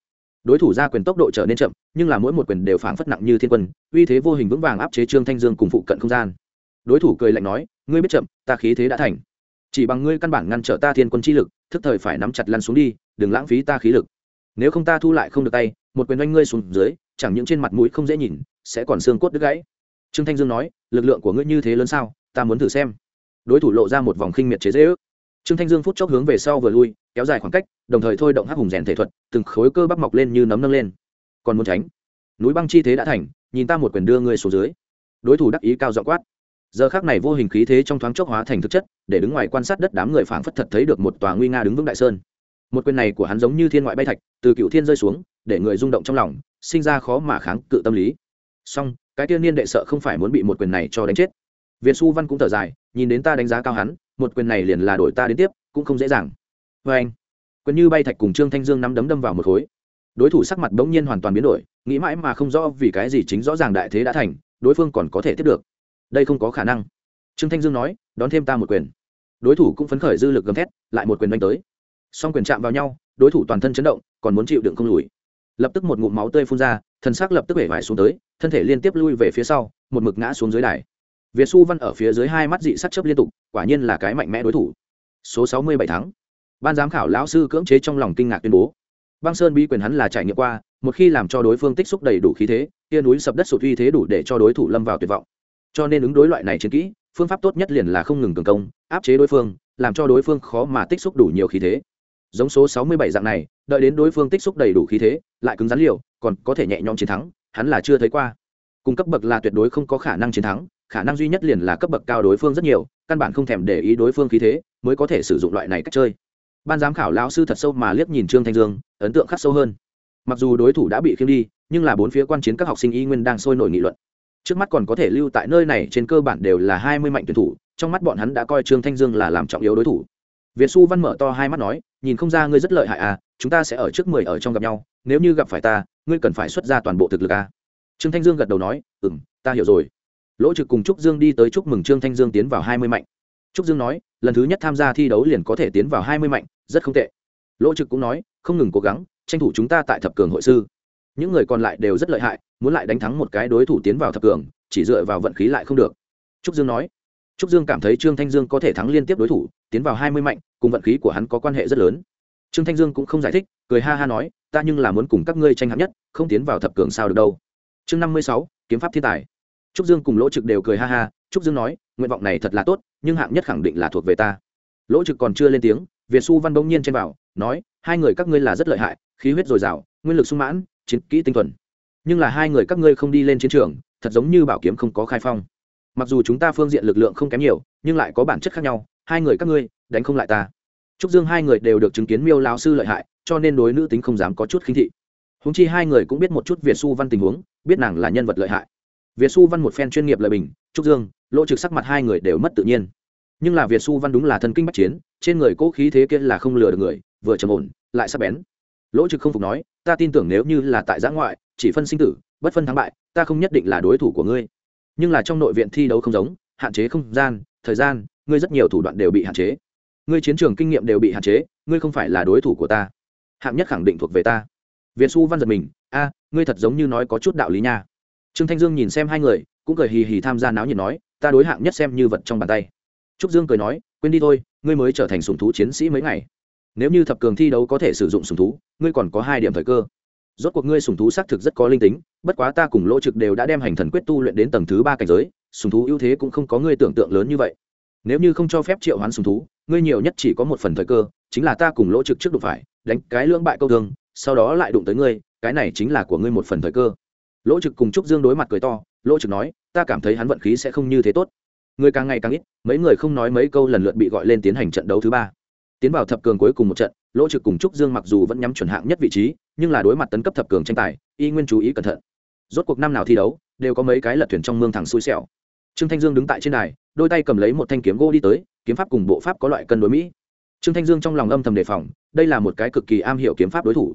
Đối thủ ra quyền tốc độ trở nên chậm nhưng là mỗi một quyền đều phảng phất nặng như thiên quân uy thế vô hình vững vàng áp chế trương thanh dương cùng phụ cận không gian đối thủ cười lạnh nói, ngươi biết chậm, ta khí thế đã thành. Chỉ bằng ngươi căn bản ngăn trở ta thiên quân chi lực, thức thời phải nắm chặt lăn xuống đi, đừng lãng phí ta khí lực. Nếu không ta thu lại không được tay, một quyền oanh ngươi xuống dưới, chẳng những trên mặt mũi không dễ nhìn, sẽ còn xương cốt đứt gãy. Trương thanh dương nói, lực lượng của ngươi như thế lớn sao, ta muốn thử xem. Đối thủ lộ ra một vòng khinh miệt chế dễ ước. Trương thanh dương phút chốc hướng về sau vừa lui, kéo dài khoảng cách, đồng thời thôi động hắc hùng rèn thể thuật, từng khối cơ bắp mọc lên như nấm nâng lên. Còn muốn tránh? Núi băng chi thế đã thành, nhìn ta một quyền đưa ngươi xuống dưới. Đối thủ đắc ý cao dọ quát giờ khác này vô hình khí thế trong thoáng chốc hóa thành thực chất, để đứng ngoài quan sát đất đám người phảng phất thật thấy được một tòa nguy nga đứng vững đại sơn. Một quyền này của hắn giống như thiên ngoại bay thạch, từ cựu thiên rơi xuống, để người rung động trong lòng, sinh ra khó mà kháng cự tâm lý. Song, cái tiên niên đệ sợ không phải muốn bị một quyền này cho đánh chết. Việt su văn cũng thở dài, nhìn đến ta đánh giá cao hắn, một quyền này liền là đổi ta đến tiếp, cũng không dễ dàng. Vê anh, quyền như bay thạch cùng trương thanh dương nắm đấm đâm vào một khối. Đối thủ sắc mặt bỗng nhiên hoàn toàn biến đổi, nghĩ mãi mà không rõ vì cái gì chính rõ ràng đại thế đã thành, đối phương còn có thể tiếp được đây không có khả năng. Trương thanh dương nói, đón thêm ta một quyền. Đối thủ cũng phấn khởi dư lực gầm thét, lại một quyền đánh tới. Song quyền chạm vào nhau, đối thủ toàn thân chấn động, còn muốn chịu đựng không lùi. Lập tức một ngụm máu tươi phun ra thân xác lập tức bể vải xuống tới, thân thể liên tiếp lui về phía sau, một mực ngã xuống dưới đài. Việt xu văn ở phía dưới hai mắt dị sắc chấp liên tục, quả nhiên là cái mạnh mẽ đối thủ. Số sáu mươi bảy tháng ban giám khảo lão sư cưỡng chế trong lòng kinh ngạc tuyên bố. Băng sơn bí quyền hắn là trải nghiệm qua, một khi làm cho đối phương tích xúc đầy đủ khí thế, tia núi sập đất sụt uy thế đủ để cho đối thủ lâm vào tuyệt vọng cho nên ứng đối loại này chiến kỹ, phương pháp tốt nhất liền là không ngừng cường công, áp chế đối phương, làm cho đối phương khó mà tích xúc đủ nhiều khí thế. Giống số sáu mươi bảy dạng này, đợi đến đối phương tích xúc đầy đủ khí thế, lại cứng rắn liều, còn có thể nhẹ nhõm chiến thắng, hắn là chưa thấy qua. Cung cấp bậc là tuyệt đối không có khả năng chiến thắng, khả năng duy nhất liền là cấp bậc cao đối phương rất nhiều, căn bản không thèm để ý đối phương khí thế, mới có thể sử dụng loại này cách chơi. Ban giám khảo lão sư thật sâu mà liếc nhìn trương thanh dương, ấn tượng khắc sâu hơn. Mặc dù đối thủ đã bị khiêm đi, nhưng là bốn phía quan chiến các học sinh y nguyên đang sôi nổi nghị luận trước mắt còn có thể lưu tại nơi này trên cơ bản đều là hai mươi mạnh tuyển thủ, trong mắt bọn hắn đã coi trương thanh dương là làm trọng yếu đối thủ. Việt xu văn mở to hai mắt nói, nhìn không ra ngươi rất lợi hại à chúng ta sẽ ở trước mười ở trong gặp nhau, nếu như gặp phải ta, ngươi cần phải xuất ra toàn bộ thực lực à. Trương thanh dương gật đầu nói ừ m ta hiểu rồi. Lỗ trực cùng trúc dương đi tới chúc mừng trương thanh dương tiến vào hai mươi mạnh. Trúc dương nói, lần thứ nhất tham gia thi đấu liền có thể tiến vào hai mươi mạnh, rất không tệ. Lỗ trực cũng nói, không ngừng cố gắng, tranh thủ chúng ta tại thập cường hội sư những người còn lại đều rất lợi hại, muốn lại đánh thắng một cái đối thủ tiến vào thập cường, chỉ dựa vào vận khí lại không được. Trúc dương nói. Trúc dương cảm thấy trương thanh dương có thể thắng liên tiếp đối thủ, tiến vào hai mươi mạnh, cùng vận khí của hắn có quan hệ rất lớn. Trương thanh dương cũng không giải thích, cười ha ha nói, ta nhưng là muốn cùng các ngươi tranh hạng nhất, không tiến vào thập cường sao được đâu. Chương năm mươi sáu, kiếm pháp thiên tài. Trúc dương cùng lỗ trực đều cười ha ha, trúc dương nói, nguyện vọng này thật là tốt, nhưng hạng nhất khẳng định là thuộc về ta. Lỗ trực còn chưa lên tiếng, việt xu văn bỗng nhiên trên bảo nói, hai người các ngươi là rất lợi hại, khí huyết dồi dào, nguyên lực sung mãn chiến kỹ tinh thuần. Nhưng là hai người các ngươi không đi lên chiến trường, thật giống như bảo kiếm không có khai phong. Mặc dù chúng ta phương diện lực lượng không kém nhiều, nhưng lại có bản chất khác nhau, hai người các ngươi đánh không lại ta. Trúc dương hai người đều được chứng kiến miêu lao sư lợi hại, cho nên đối nữ tính không dám có chút khinh thị. Húng chi hai người cũng biết một chút việt Su văn tình huống, biết nàng là nhân vật lợi hại. Việt Su văn một phen chuyên nghiệp lợi bình, trúc dương, lỗ trực sắc mặt hai người đều mất tự nhiên. Nhưng là việt Su văn đúng là thân kinh bắc chiến, trên người cố khí thế kia là không lừa được người, vừa trầm ổn, lại sắp bén lỗ trực không phục nói, ta tin tưởng nếu như là tại giã ngoại, chỉ phân sinh tử, bất phân thắng bại, ta không nhất định là đối thủ của ngươi. Nhưng là trong nội viện thi đấu không giống, hạn chế không gian, thời gian, ngươi rất nhiều thủ đoạn đều bị hạn chế. Ngươi chiến trường kinh nghiệm đều bị hạn chế, ngươi không phải là đối thủ của ta. Hạng nhất khẳng định thuộc về ta. Việt xu văn giật mình, a, ngươi thật giống như nói có chút đạo lý nha. Trương thanh dương nhìn xem hai người, cũng cười hì hì tham gia náo nhiệt nói, ta đối hạng nhất xem như vật trong bàn tay. Trúc dương cười nói, quên đi thôi, ngươi mới trở thành sùng thú chiến sĩ mấy ngày nếu như thập cường thi đấu có thể sử dụng sùng thú, ngươi còn có hai điểm thời cơ. Rốt cuộc ngươi sùng thú xác thực rất có linh tính, bất quá ta cùng lỗ trực đều đã đem hành thần quyết tu luyện đến tầng thứ ba cảnh giới, sùng thú ưu thế cũng không có ngươi tưởng tượng lớn như vậy. Nếu như không cho phép triệu hoán sùng thú, ngươi nhiều nhất chỉ có một phần thời cơ, chính là ta cùng lỗ trực trước đụng phải, đánh cái lưỡng bại câu thương, sau đó lại đụng tới ngươi, cái này chính là của ngươi một phần thời cơ. Lỗ trực cùng trúc dương đối mặt cười to, lỗ trực nói, ta cảm thấy hắn vận khí sẽ không như thế tốt. Người càng ngày càng ít, mấy người không nói mấy câu lần lượt bị gọi lên tiến hành trận đấu thứ ba tiến vào thập cường cuối cùng một trận, lỗ trực cùng trúc dương mặc dù vẫn nhắm chuẩn hạng nhất vị trí, nhưng là đối mặt tấn cấp thập cường tranh tài, y nguyên chú ý cẩn thận. Rốt cuộc năm nào thi đấu, đều có mấy cái lật thuyền trong mương thẳng xui xẻo. Trương thanh dương đứng tại trên đài, đôi tay cầm lấy một thanh kiếm gỗ đi tới, kiếm pháp cùng bộ pháp có loại cân đối mỹ. Trương thanh dương trong lòng âm thầm đề phòng, đây là một cái cực kỳ am hiểu kiếm pháp đối thủ.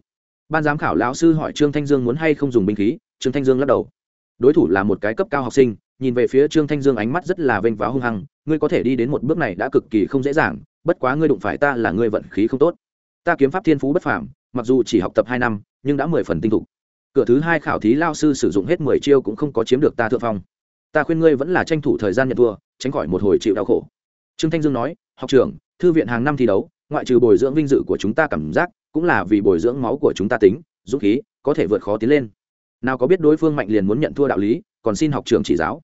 Ban giám khảo lão sư hỏi trương thanh dương muốn hay không dùng binh khí, trương thanh dương lắc đầu. Đối thủ là một cái cấp cao học sinh, nhìn về phía trương thanh dương ánh mắt rất là vênh váo hung hăng, ngươi có thể đi đến một bước này đã cực kỳ không dễ dàng bất quá ngươi đụng phải ta là ngươi vận khí không tốt. Ta kiếm pháp thiên phú bất phàm, mặc dù chỉ học tập hai năm, nhưng đã mười phần tinh thục. Cửa thứ hai khảo thí lao sư sử dụng hết mười chiêu cũng không có chiếm được ta thượng phong. Ta khuyên ngươi vẫn là tranh thủ thời gian nhận thua, tránh khỏi một hồi chịu đau khổ. Trương thanh dương nói, học trưởng, thư viện hàng năm thi đấu, ngoại trừ bồi dưỡng vinh dự của chúng ta cảm giác, cũng là vì bồi dưỡng máu của chúng ta tính, dũng khí, có thể vượt khó tiến lên. Nào có biết đối phương mạnh liền muốn nhận thua đạo lý, còn xin học trưởng chỉ giáo.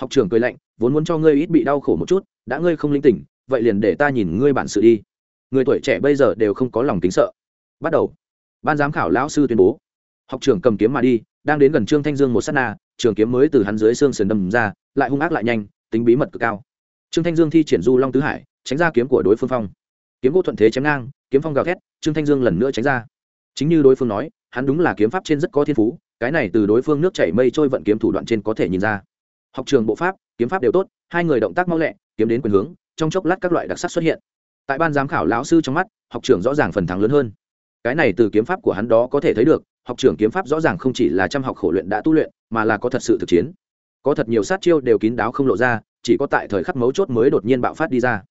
Học trưởng cười lạnh, vốn muốn cho ngươi ít bị đau khổ một chút, đã ngươi không linh tỉnh vậy liền để ta nhìn ngươi bản sự đi. Người tuổi trẻ bây giờ đều không có lòng tính sợ. Bắt đầu. Ban giám khảo lão sư tuyên bố. Học trưởng cầm kiếm mà đi, đang đến gần trương thanh dương một s á t na, trường kiếm mới từ hắn dưới xương sườn đâm ra, lại hung ác lại nhanh, tính bí mật cực cao. Trương thanh dương thi triển du long tứ hải, tránh ra kiếm của đối phương phong. Kiếm gỗ thuận thế chém ngang, kiếm phong gào thét, trương thanh dương lần nữa tránh ra. Chính như đối phương nói, hắn đúng là kiếm pháp trên rất có thiên phú, cái này từ đối phương nước chảy mây trôi vận kiếm thủ đoạn trên có thể nhìn ra. Học trường bộ pháp, kiếm pháp đều tốt, hai người động tác mau lẹ, kiếm đến quyền hướng trong chốc lát các loại đặc sắc xuất hiện. Tại ban giám khảo lão sư trong mắt, học trưởng rõ ràng phần thắng lớn hơn. Cái này từ kiếm pháp của hắn đó có thể thấy được, học trưởng kiếm pháp rõ ràng không chỉ là chăm học khổ luyện đã tu luyện, mà là có thật sự thực chiến. Có thật nhiều sát chiêu đều kín đáo không lộ ra, chỉ có tại thời khắc mấu chốt mới đột nhiên bạo phát đi ra.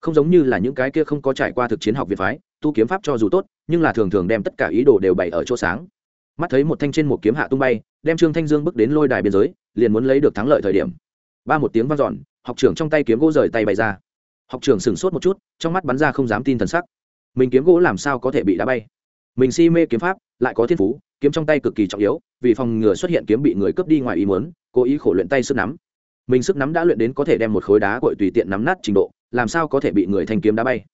Không giống như là những cái kia không có trải qua thực chiến học viện phái, tu kiếm pháp cho dù tốt, nhưng là thường thường đem tất cả ý đồ đều bày ở chỗ sáng. Mắt thấy một thanh trên một kiếm hạ tung bay, đem trương thanh dương bước đến lôi đài biên giới, liền muốn lấy được thắng lợi thời điểm. Ba một tiếng vang dọn, học trưởng trong tay kiếm gỗ rời tay bay ra học trưởng sửng sốt một chút, trong mắt bắn ra không dám tin thần sắc. Mình kiếm gỗ làm sao có thể bị đá bay? Mình si mê kiếm pháp, lại có thiên phú, kiếm trong tay cực kỳ trọng yếu, vì phòng ngừa xuất hiện kiếm bị người cướp đi ngoài ý muốn, cố ý khổ luyện tay sức nắm. Mình sức nắm đã luyện đến có thể đem một khối đá cội tùy tiện nắm nát trình độ, làm sao có thể bị người thanh kiếm đá bay?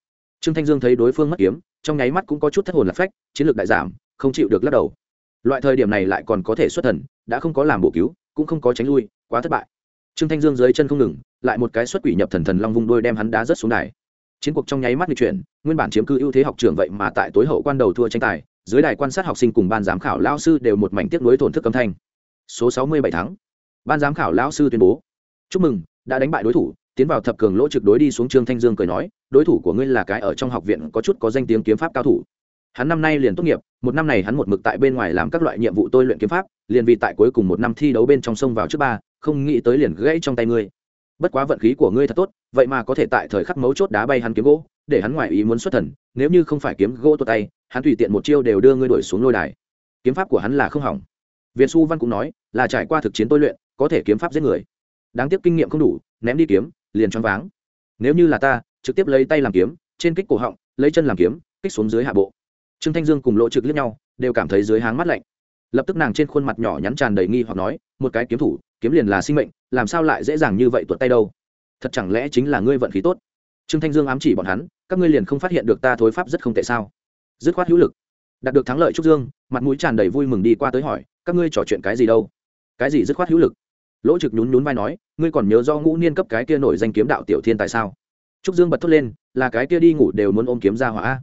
Trương thanh dương thấy đối phương mất kiếm, trong nháy mắt cũng có chút thất hồn lạc phách, chiến lược đại giảm, không chịu được lắc đầu. Loại thời điểm này lại còn có thể xuất thần, đã không có làm bổ cứu, cũng không có tránh lui, quá thất bại trương thanh dương dưới chân không ngừng, lại một cái xuất quỷ nhập thần thần long vung đôi đem hắn đá rất xuống đài. Chiến cuộc trong nháy mắt di chuyển, nguyên bản chiếm cư ưu thế học trường vậy mà tại tối hậu quan đầu thua tranh tài, dưới đài quan sát học sinh cùng ban giám khảo lao sư đều một mảnh tiếp nối tổn thức âm thanh. Số sáu mươi bảy tháng ban giám khảo lao sư tuyên bố, chúc mừng, đã đánh bại đối thủ. Tiến vào thập cường lỗ trực đối đi xuống trương thanh dương cười nói, đối thủ của ngươi là cái ở trong học viện có chút có danh tiếng kiếm pháp cao thủ. Hắn năm nay liền tốt nghiệp, một năm này hắn một mực tại bên ngoài làm các loại nhiệm vụ tôi luyện kiếm pháp, liền vì tại cuối cùng một năm thi đấu bên trong sông vào trước ba không nghĩ tới liền gãy trong tay ngươi. Bất quá vận khí của ngươi thật tốt, vậy mà có thể tại thời khắc mấu chốt đá bay hắn kiếm gỗ, để hắn ngoài ý muốn xuất thần, nếu như không phải kiếm gỗ tuột tay, hắn tùy tiện một chiêu đều đưa ngươi đuổi xuống lôi đài. Kiếm pháp của hắn là không hỏng. Việt xu văn cũng nói, là trải qua thực chiến tôi luyện, có thể kiếm pháp giết người. Đáng tiếc kinh nghiệm không đủ, ném đi kiếm, liền choáng váng. Nếu như là ta, trực tiếp lấy tay làm kiếm, trên kích cổ họng, lấy chân làm kiếm, kích xuống dưới hạ bộ. Trương thanh dương cùng lỗ trực liếc nhau, đều cảm thấy dưới háng mắt lạnh lập tức nàng trên khuôn mặt nhỏ nhắn tràn đầy nghi hoặc nói, một cái kiếm thủ, kiếm liền là sinh mệnh, làm sao lại dễ dàng như vậy tuột tay đâu? Thật chẳng lẽ chính là ngươi vận khí tốt? Trương thanh dương ám chỉ bọn hắn, các ngươi liền không phát hiện được ta thối pháp rất không tệ sao? Dứt khoát hữu lực, đạt được thắng lợi trúc dương, mặt mũi tràn đầy vui mừng đi qua tới hỏi, các ngươi trò chuyện cái gì đâu? Cái gì? Dứt khoát hữu lực. Lỗ trực nhún nhún vai nói, ngươi còn nhớ do ngũ niên cấp cái kia nổi danh kiếm đạo tiểu thiên tại sao? Trúc dương bật thốt lên, là cái kia đi ngủ đều muốn ôm kiếm ra hỏa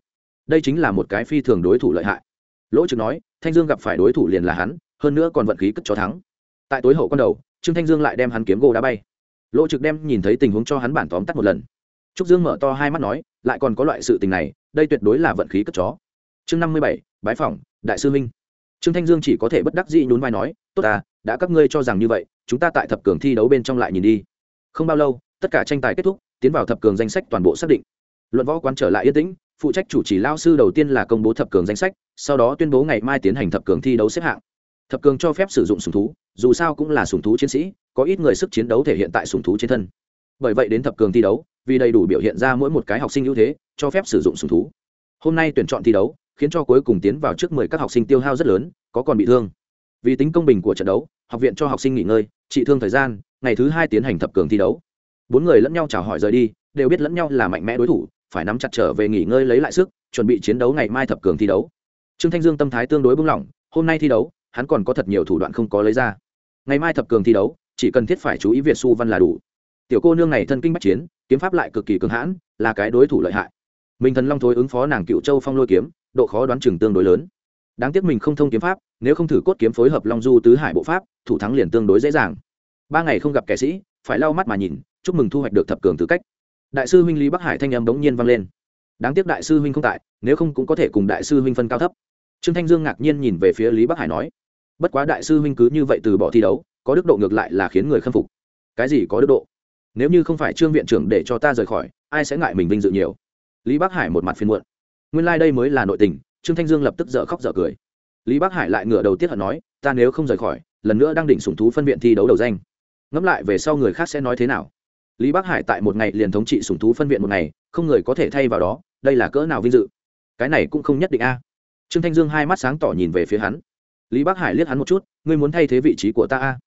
đây chính là một cái phi thường đối thủ lợi hại. Lỗ trực nói thanh dương gặp phải đối thủ liền là hắn, hơn nữa còn vận khí cất cho thắng. Tại tối hậu con đầu, trương thanh dương lại đem hắn kiếm gỗ đá bay. Lỗ trực đem nhìn thấy tình huống cho hắn bản tóm tắt một lần. Trúc dương mở to hai mắt nói, lại còn có loại sự tình này, đây tuyệt đối là vận khí cất chó. Chương năm mươi bảy, bái phỏng, đại sư minh. Trương thanh dương chỉ có thể bất đắc dĩ nhún vai nói, tốt ta, đã các ngươi cho rằng như vậy, chúng ta tại thập cường thi đấu bên trong lại nhìn đi. Không bao lâu, tất cả tranh tài kết thúc, tiến vào thập cường danh sách toàn bộ xác định. Luận võ quán trở lại yên tĩnh phụ trách chủ trì lao sư đầu tiên là công bố thập cường danh sách, sau đó tuyên bố ngày mai tiến hành thập cường thi đấu xếp hạng. Thập cường cho phép sử dụng sùng thú, dù sao cũng là sùng thú chiến sĩ, có ít người sức chiến đấu thể hiện tại sùng thú trên thân. Bởi vậy đến thập cường thi đấu, vì đầy đủ biểu hiện ra mỗi một cái học sinh ưu thế, cho phép sử dụng sùng thú. Hôm nay tuyển chọn thi đấu, khiến cho cuối cùng tiến vào trước mười các học sinh tiêu hao rất lớn, có còn bị thương. Vì tính công bình của trận đấu, học viện cho học sinh nghỉ ngơi, trị thương thời gian, ngày thứ hai tiến hành thập cường thi đấu. Bốn người lẫn nhau chào hỏi rời đi, đều biết lẫn nhau là mạnh mẽ đối thủ phải nắm chặt trở về nghỉ ngơi lấy lại sức, chuẩn bị chiến đấu ngày mai thập cường thi đấu. Trương thanh dương tâm thái tương đối bung lỏng, hôm nay thi đấu, hắn còn có thật nhiều thủ đoạn không có lấy ra. Ngày mai thập cường thi đấu, chỉ cần thiết phải chú ý việt su văn là đủ. Tiểu cô nương này thân kinh bách chiến, kiếm pháp lại cực kỳ cường hãn, là cái đối thủ lợi hại. Minh thần long thối ứng phó nàng cựu châu phong lôi kiếm, độ khó đoán chừng tương đối lớn. Đáng tiếc mình không thông kiếm pháp, nếu không thử cốt kiếm phối hợp long du tứ hải bộ pháp, thủ thắng liền tương đối dễ dàng. Ba ngày không gặp kẻ sĩ, phải lau mắt mà nhìn, chúc mừng thu hoạch được thập cường tư cách đại sư huynh lý bắc hải thanh âm bỗng nhiên vang lên đáng tiếc đại sư huynh không tại nếu không cũng có thể cùng đại sư huynh phân cao thấp trương thanh dương ngạc nhiên nhìn về phía lý bắc hải nói bất quá đại sư huynh cứ như vậy từ bỏ thi đấu có đức độ ngược lại là khiến người khâm phục cái gì có đức độ nếu như không phải trương viện trưởng để cho ta rời khỏi ai sẽ ngại mình vinh dự nhiều lý bắc hải một mặt phiền muộn nguyên lai、like、đây mới là nội tình trương thanh dương lập tức dở khóc dở cười lý bắc hải lại ngửa đầu tiết hận nói ta nếu không rời khỏi lần nữa đang định sủng thú phân viện thi đấu đầu danh ngẫm lại về sau người khác sẽ nói thế nào lý bắc hải tại một ngày liền thống trị sùng thú phân viện một ngày, không người có thể thay vào đó, đây là cỡ nào vinh dự. Cái này cũng không nhất định a. Trương thanh dương hai mắt sáng tỏ nhìn về phía hắn. Lý bắc hải liếc hắn một chút, ngươi muốn thay thế vị trí của ta a?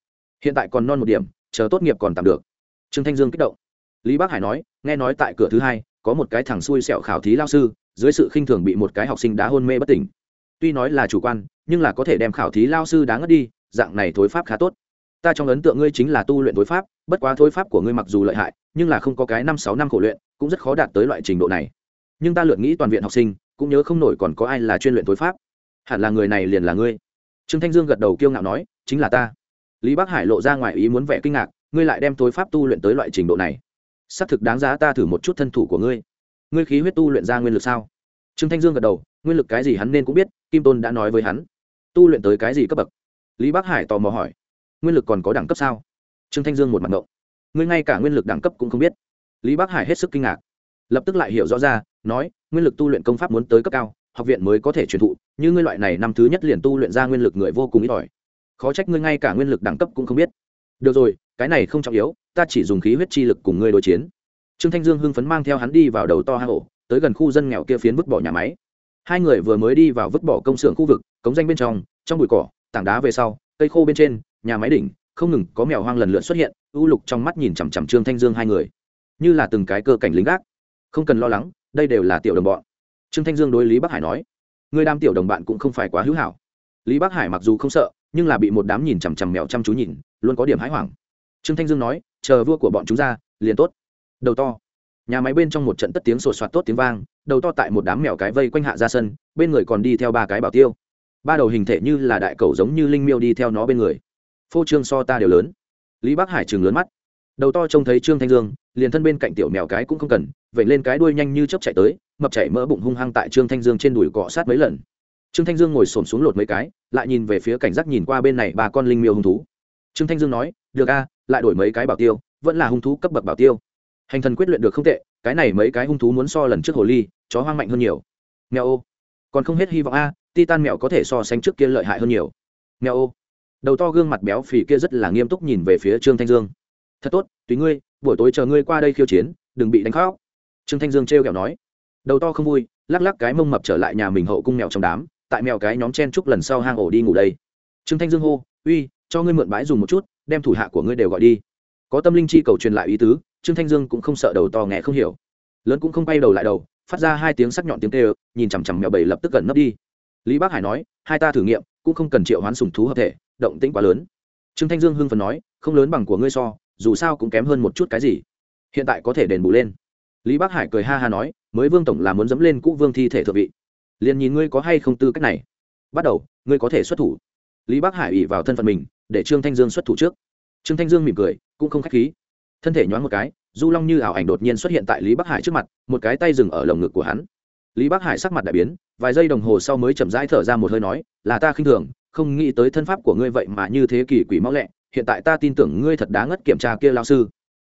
Hiện tại còn non một điểm, chờ tốt nghiệp còn tạm được. Trương thanh dương kích động. Lý bắc hải nói, nghe nói tại cửa thứ hai, có một cái thằng xui xẹo khảo thí lao sư, dưới sự khinh thường bị một cái học sinh đá hôn mê bất tỉnh. Tuy nói là chủ quan, nhưng là có thể đem khảo thí lao sư đá ngất đi, dạng này thối pháp khá tốt. Ta trong ấn tượng ngươi chính là tu luyện thối pháp bất quá thối pháp của ngươi mặc dù lợi hại, nhưng là không có cái năm sáu năm khổ luyện, cũng rất khó đạt tới loại trình độ này. Nhưng ta lượt nghĩ toàn viện học sinh, cũng nhớ không nổi còn có ai là chuyên luyện thối pháp. Hẳn là người này liền là ngươi. Trương thanh dương gật đầu kiêu ngạo nói, chính là ta. Lý bắc hải lộ ra ngoài ý muốn vẻ kinh ngạc, ngươi lại đem thối pháp tu luyện tới loại trình độ này? Xác thực đáng giá ta thử một chút thân thủ của ngươi. Ngươi khí huyết tu luyện ra nguyên lực sao? Trương thanh dương gật đầu, nguyên lực cái gì hắn nên cũng biết, kim tôn đã nói với hắn. Tu luyện tới cái gì cấp bậc? Lý bắc hải tò mò hỏi, nguyên lực còn có đẳng cấp sao? Trương thanh dương một mặt ngộng. Ngươi ngay cả nguyên lực đẳng cấp cũng không biết. Lý bắc hải hết sức kinh ngạc. Lập tức lại hiểu rõ ra, nói, nguyên lực tu luyện công pháp muốn tới cấp cao, học viện mới có thể truyền thụ, như ngươi loại này năm thứ nhất liền tu luyện ra nguyên lực người vô cùng ít ỏi. Khó trách ngươi ngay cả nguyên lực đẳng cấp cũng không biết. Được rồi, cái này không trọng yếu, ta chỉ dùng khí huyết chi lực cùng ngươi đối chiến. Trương thanh dương hưng phấn mang theo hắn đi vào đầu to hang ổ, tới gần khu dân nghèo kia phiến vứt bỏ nhà máy. Hai người vừa mới đi vào vứt bỏ công xưởng khu vực, cống danh bên trong trong bụi cỏ, tảng đá về sau, cây khô bên trên, nhà máy đỉnh không ngừng có mèo hoang lần lượt xuất hiện ưu lục trong mắt nhìn chằm chằm trương thanh dương hai người. Như là từng cái cơ cảnh lính gác. Không cần lo lắng, đây đều là tiểu đồng bọn. Trương thanh dương đối lý bắc hải nói, người đam tiểu đồng bạn cũng không phải quá hữu hảo. Lý bắc hải mặc dù không sợ, nhưng là bị một đám nhìn chằm chằm mèo chăm chú nhìn, luôn có điểm hãi hoảng. Trương thanh dương nói, chờ vua của bọn chúng ra, liền tốt. Đầu to. Nhà máy bên trong một trận tất tiếng sột soạt tốt tiếng vang, đầu to tại một đám mèo cái vây quanh hạ ra sân, bên người còn đi theo ba cái bảo tiêu. Ba đầu hình thể như là đại cầu giống như linh miêu đi theo nó bên người phô trương so ta đều lớn. Lý bắc hải chừng lớn mắt. Đầu to trông thấy trương thanh dương, liền thân bên cạnh tiểu mèo cái cũng không cần vậy lên cái đuôi nhanh như chớp chạy tới, mập chạy mỡ bụng hung hăng tại trương thanh dương trên đùi cọ sát mấy lần. Trương thanh dương ngồi xổm xuống lột mấy cái, lại nhìn về phía cảnh giác nhìn qua bên này ba con linh miêu hung thú. Trương thanh dương nói, được a, lại đổi mấy cái bảo tiêu, vẫn là hung thú cấp bậc bảo tiêu. Hành thần quyết luyện được không tệ, cái này mấy cái hung thú muốn so lần trước hồ ly, chó hoang mạnh hơn nhiều. Mèo ô, còn không hết hy vọng a, titan mèo có thể so sánh trước kia lợi hại hơn nhiều. Mèo ô đầu to gương mặt béo phì kia rất là nghiêm túc nhìn về phía trương thanh dương. Thật tốt, tùy ngươi, buổi tối chờ ngươi qua đây khiêu chiến, đừng bị đánh khóc. Trương thanh dương trêu kẹo nói. Đầu to không vui, lắc lắc cái mông mập trở lại nhà mình hậu cung mèo trong đám, tại mèo cái nhóm chen chúc lần sau hang ổ đi ngủ đây. Trương thanh dương hô, uy, cho ngươi mượn bãi dùng một chút, đem thủ hạ của ngươi đều gọi đi. Có tâm linh chi cầu truyền lại ý tứ, trương thanh dương cũng không sợ đầu to nghe không hiểu. Lớn cũng không bay đầu lại đầu, phát ra hai tiếng sắc nhọn tiếng kêu, nhìn chằm chằm mèo bầy lập tức gần nấp đi lý bác hải nói, hai ta thử nghiệm, cũng không cần triệu hoán sùng thú hợp thể, động tĩnh quá lớn. Trương thanh dương hưng phần nói, không lớn bằng của ngươi so, dù sao cũng kém hơn một chút cái gì. Hiện tại có thể đền bù lên. Lý bác hải cười ha ha nói, mới vương tổng là muốn dẫm lên cũ vương thi thể thượng vị. Liền nhìn ngươi có hay không tư cách này. Bắt đầu, ngươi có thể xuất thủ. Lý bác hải ủy vào thân phận mình, để trương thanh dương xuất thủ trước. Trương thanh dương mỉm cười, cũng không k h á c h khí. Thân thể nhoáng một cái, du long như ảo ảnh đột nhiên xuất hiện tại lý bắc hải trước mặt, một cái tay dừng ở lồng ngực của hắn lý bắc hải sắc mặt đại biến vài giây đồng hồ sau mới chậm rãi thở ra một hơi nói là ta khinh thường không nghĩ tới thân pháp của ngươi vậy mà như thế kỳ quỷ máu lẹ hiện tại ta tin tưởng ngươi thật đáng ngất kiểm tra kia lao sư.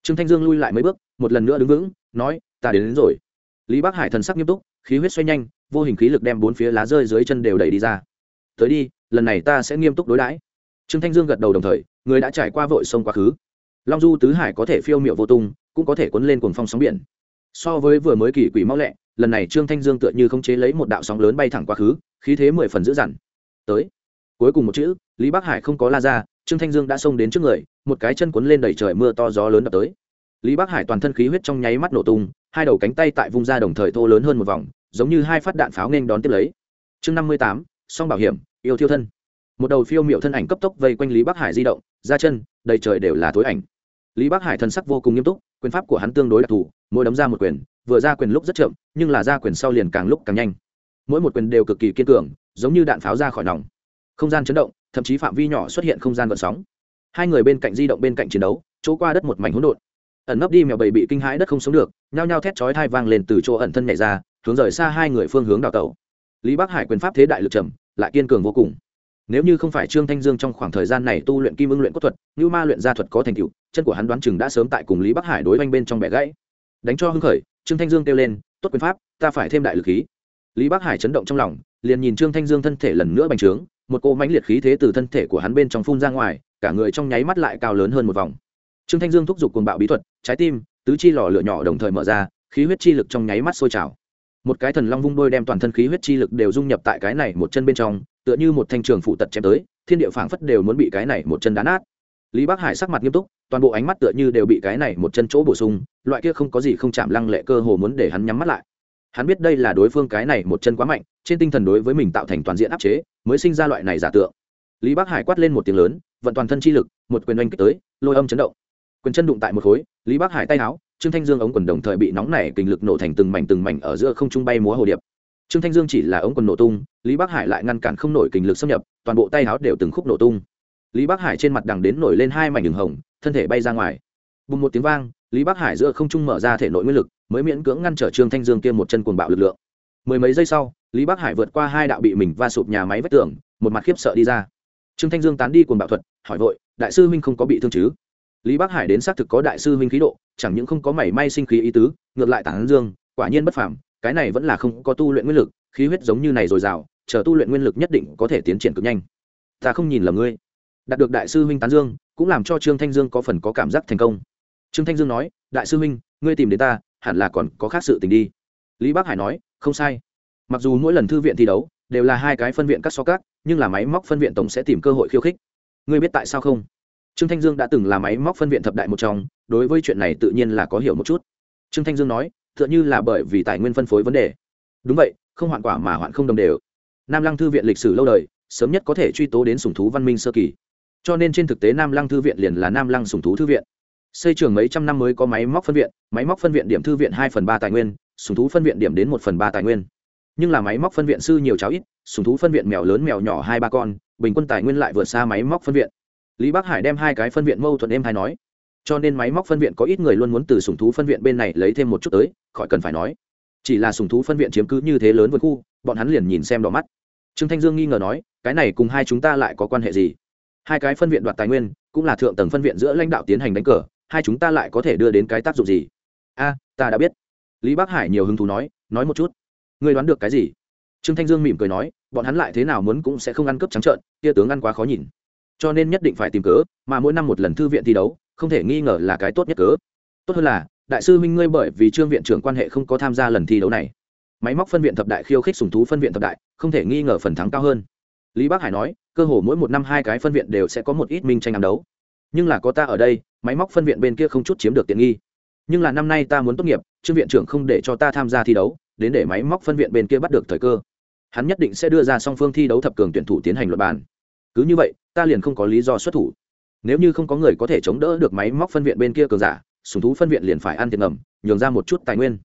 Trương thanh dương lui lại mấy bước một lần nữa đứng vững nói ta đến, đến rồi. Lý bắc hải thần sắc nghiêm túc khí huyết xoay nhanh vô hình khí lực đem bốn phía lá rơi dưới chân đều đẩy đi ra. Tới đi lần này ta sẽ nghiêm túc đối đãi. Trương thanh dương gật đầu đồng thời người đã trải qua vội sông quá khứ. Long du tứ hải có thể phiêu m i ệ u vô tung cũng có thể cuốn lên cuồng phong sóng biển. So với vừa mới kỳ quỷ mau lẹ lần này trương thanh dương tựa như không chế lấy một đạo sóng lớn bay thẳng quá khứ, khí thế mười phần dữ dằn. Tới. Cuối cùng một chữ, lý bắc hải không có la ra, trương thanh dương đã xông đến trước người, một cái chân cuốn lên đẩy trời mưa to gió lớn đập tới. Lý bắc hải toàn thân khí huyết trong nháy mắt nổ tung, hai đầu cánh tay tại vùng da đồng thời thô lớn hơn một vòng, giống như hai phát đạn pháo nên đón tiếp lấy. Chương năm mươi tám, song bảo hiểm, yêu thiêu thân. Một đầu phiêu m i ệ u thân ảnh cấp tốc vây quanh lý bắc hải di động, ra chân, đầy trời đều là thối ảnh. Lý bắc hải thần sắc vô cùng nghiêm túc, quyền pháp của hắn tương đối đặc thù, mỗi đấm ra một quyền vừa ra quyền lúc rất chậm, nhưng là ra quyền sau liền càng lúc càng nhanh. Mỗi một quyền đều cực kỳ kiên cường, giống như đạn pháo ra khỏi nòng. Không gian chấn động, thậm chí phạm vi nhỏ xuất hiện không gian gợn sóng. Hai người bên cạnh di động bên cạnh chiến đấu, chỗ qua đất một mảnh hỗn độn. Ẩn nấp đi mèo bầy bị kinh hãi đất không sống được, nhao nhao thét chói thai vang lên từ chỗ ẩn thân nhảy ra, hướng rời xa hai người phương hướng đào tẩu. Lý bắc hải quyền pháp thế đại lực trầm, lại kiên cường vô cùng. Nếu như không phải trương thanh dương trong khoảng thời gian này tu luyện kim ưng luyện cốt thuật, như ma luyện gia thuật có thành tựu, chân của hắn đoán chừng đã sớm tại cùng lý bắc hải đối oanh bên trong bẻ gãy. Đánh cho hưng khởi trương thanh dương kêu lên, tốt quyền pháp, ta phải thêm đại lực khí. Lý bắc hải chấn động trong lòng, liền nhìn trương thanh dương thân thể lần nữa bành trướng, một cô mãnh liệt khí thế từ thân thể của hắn bên trong phun ra ngoài, cả người trong nháy mắt lại cao lớn hơn một vòng. Trương thanh dương thúc giục cuồng bạo bí thuật, trái tim, tứ chi lò lửa nhỏ đồng thời mở ra, khí huyết chi lực trong nháy mắt sôi trào. Một cái thần long vung đôi đem toàn thân khí huyết chi lực đều dung nhập tại cái này một chân bên trong, tựa như một thanh trường phụ tật chém tới, thiên địa phảng phất đều muốn bị cái này một chân đá nát. Lý bắc hải sắc mặt nghiêm túc toàn bộ ánh mắt tựa như đều bị cái này một chân chỗ bổ sung, loại kia không có gì không chạm lăng lệ cơ hồ muốn để hắn nhắm mắt lại. Hắn biết đây là đối phương cái này một chân quá mạnh, trên tinh thần đối với mình tạo thành toàn diện áp chế, mới sinh ra loại này giả tượng. Lý bắc hải quát lên một tiếng lớn, vận toàn thân chi lực, một quyền oanh kích tới, lôi âm chấn động. Quyền chân đụng tại một khối, lý bắc hải tay áo trương thanh dương ống quần đồng thời bị nóng nảy kình lực nổ thành từng mảnh từng mảnh ở giữa không trung bay múa hồ điệp. Trương thanh dương chỉ là ống quần nổ tung, lý bắc hải lại ngăn cản không nổi kình lực xâm nhập, toàn bộ tay áo đều từng khúc nổ tung. Lý bắc hải trên mặt đằng đến nổi lên hai mảnh đường hồng thân thể bay ra ngoài. Bùng một tiếng vang, lý bắc hải giữa không trung mở ra thể nội nguyên lực, mới miễn cưỡng ngăn trở trương thanh dương kia một chân cuồng bạo lực lượng. Mười mấy giây sau, lý bắc hải vượt qua hai đạo bị mình va sụp nhà máy vách tường, một mặt khiếp sợ đi ra. Trương thanh dương tán đi cuồng bạo thuật, hỏi vội, đại sư huynh không có bị thương chứ? Lý bắc hải đến xác thực có đại sư huynh khí độ, chẳng những không có mảy may sinh khí ý tứ, ngược lại tán dương, quả nhiên bất phàm, cái này vẫn là không có tu luyện nguyên lực, khí huyết giống như này dồi dào, chờ tu luyện nguyên lực nhất định có thể tiến triển cực nhanh. Ta không nhìn lầm ngươi đạt được đại sư huynh tán dương, cũng làm cho trương thanh dương có phần có cảm giác thành công. Trương thanh dương nói, đại sư huynh, ngươi tìm đến ta, hẳn là còn có khác sự tình đi. Lý bắc hải nói, không sai. Mặc dù mỗi lần thư viện thi đấu đều là hai cái phân viện cắt so cắt, nhưng là máy móc phân viện tổng sẽ tìm cơ hội khiêu khích. Ngươi biết tại sao không? Trương thanh dương đã từng là máy móc phân viện thập đại một trong, đối với chuyện này tự nhiên là có hiểu một chút. Trương thanh dương nói t h ư ợ n h ư là bởi vì tài nguyên phân phối vấn đề. Đúng vậy, không hoạn quả mà hoạn không đồng đều. Nam lăng thư viện lịch sử lâu đời, sớm nhất có thể truy tố đến sùng thú văn minh sơ kỳ cho nên trên thực tế nam lăng thư viện liền là nam lăng sùng thú thư viện. Xây trường mấy trăm năm mới có máy móc phân viện, máy móc phân viện điểm thư viện hai phần ba tài nguyên, sùng thú phân viện điểm đến một phần ba tài nguyên. Nhưng là máy móc phân viện sư nhiều cháu ít, sùng thú phân viện mèo lớn mèo nhỏ hai ba con, bình quân tài nguyên lại vượt xa máy móc phân viện. Lý bắc hải đem hai cái phân viện mâu thuẫn em hay nói. Cho nên máy móc phân viện có ít người luôn muốn từ sùng thú phân viện bên này lấy thêm một chút tới, khỏi cần phải nói. Chỉ là sùng thú phân viện chiếm cứ như thế lớn vượt khu, bọn hắn liền nhìn xem đỏ mắt. Trương thanh dương nghi ngờ nói, cái này cùng hai chúng ta lại có quan hệ gì? Hai cái phân viện đoạt tài nguyên, cũng là thượng tầng phân viện giữa lãnh đạo tiến hành đánh cờ, hai chúng ta lại có thể đưa đến cái tác dụng gì? A, ta đã biết. Lý bắc hải nhiều hứng thú nói nói một chút. Ngươi đoán được cái gì? Trương thanh dương mỉm cười nói, bọn hắn lại thế nào muốn cũng sẽ không ăn cướp trắng trợn tia tướng ăn quá khó nhìn. Cho nên nhất định phải tìm cớ, mà mỗi năm một lần thư viện thi đấu, không thể nghi ngờ là cái tốt nhất cớ. Tốt hơn là, đại sư minh ngươi bởi vì trương viện trưởng quan hệ không có tham gia lần thi đấu này. Máy móc phân viện thập đại khiêu khích sùng thú phân viện thập đại, không thể nghi ngờ phần thắng cao hơn. Lý bắc hải nói cơ hồ mỗi một năm hai cái phân viện đều sẽ có một ít minh tranh ám đấu. Nhưng là có ta ở đây, máy móc phân viện bên kia không chút chiếm được tiện nghi. Nhưng là năm nay ta muốn tốt nghiệp, trương viện trưởng không để cho ta tham gia thi đấu, đến để máy móc phân viện bên kia bắt được thời cơ. Hắn nhất định sẽ đưa ra song phương thi đấu thập cường tuyển thủ tiến hành luật bàn. Cứ như vậy, ta liền không có lý do xuất thủ. Nếu như không có người có thể chống đỡ được máy móc phân viện bên kia cường giả, sùng thú phân viện liền phải ăn tiền ngầm, nhường ra một chút tài nguyên.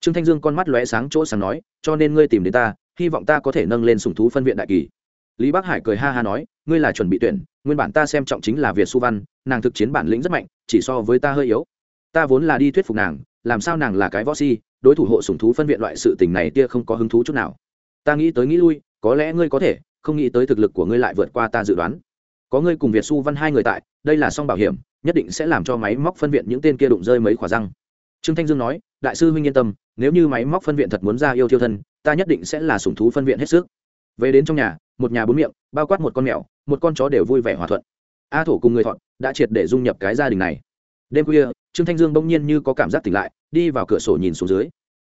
Trương thanh dương con mắt lóe sáng chỗ sáng nói, cho nên ngươi tìm đến ta, hy vọng ta có thể nâng lên sùng thú phân viện đại kỳ lý bắc hải cười ha ha nói, ngươi là chuẩn bị tuyển, nguyên bản ta xem trọng chính là việt su văn, nàng thực chiến bản lĩnh rất mạnh, chỉ so với ta hơi yếu. Ta vốn là đi thuyết phục nàng, làm sao nàng là cái võ si, đối thủ hộ sùng thú phân viện loại sự tình này tia không có hứng thú chút nào. Ta nghĩ tới nghĩ lui, có lẽ ngươi có thể, không nghĩ tới thực lực của ngươi lại vượt qua ta dự đoán. Có ngươi cùng việt su văn hai người tại, đây là song bảo hiểm, nhất định sẽ làm cho máy móc phân viện những tên kia đụng rơi mấy khỏa răng. Trương thanh dương nói, đại sư huynh yên tâm, nếu như máy móc phân viện thật muốn ra yêu thiêu thân, ta nhất định sẽ là sủng thú phân viện hết sức. Về đến trong nhà một nhà bốn miệng, bao quát một con mèo, một con chó đều vui vẻ hòa thuận. A thổ cùng người thọn đã triệt để dung nhập cái gia đình này. Đêm khuya, trương thanh dương bỗng nhiên như có cảm giác tỉnh lại, đi vào cửa sổ nhìn xuống dưới.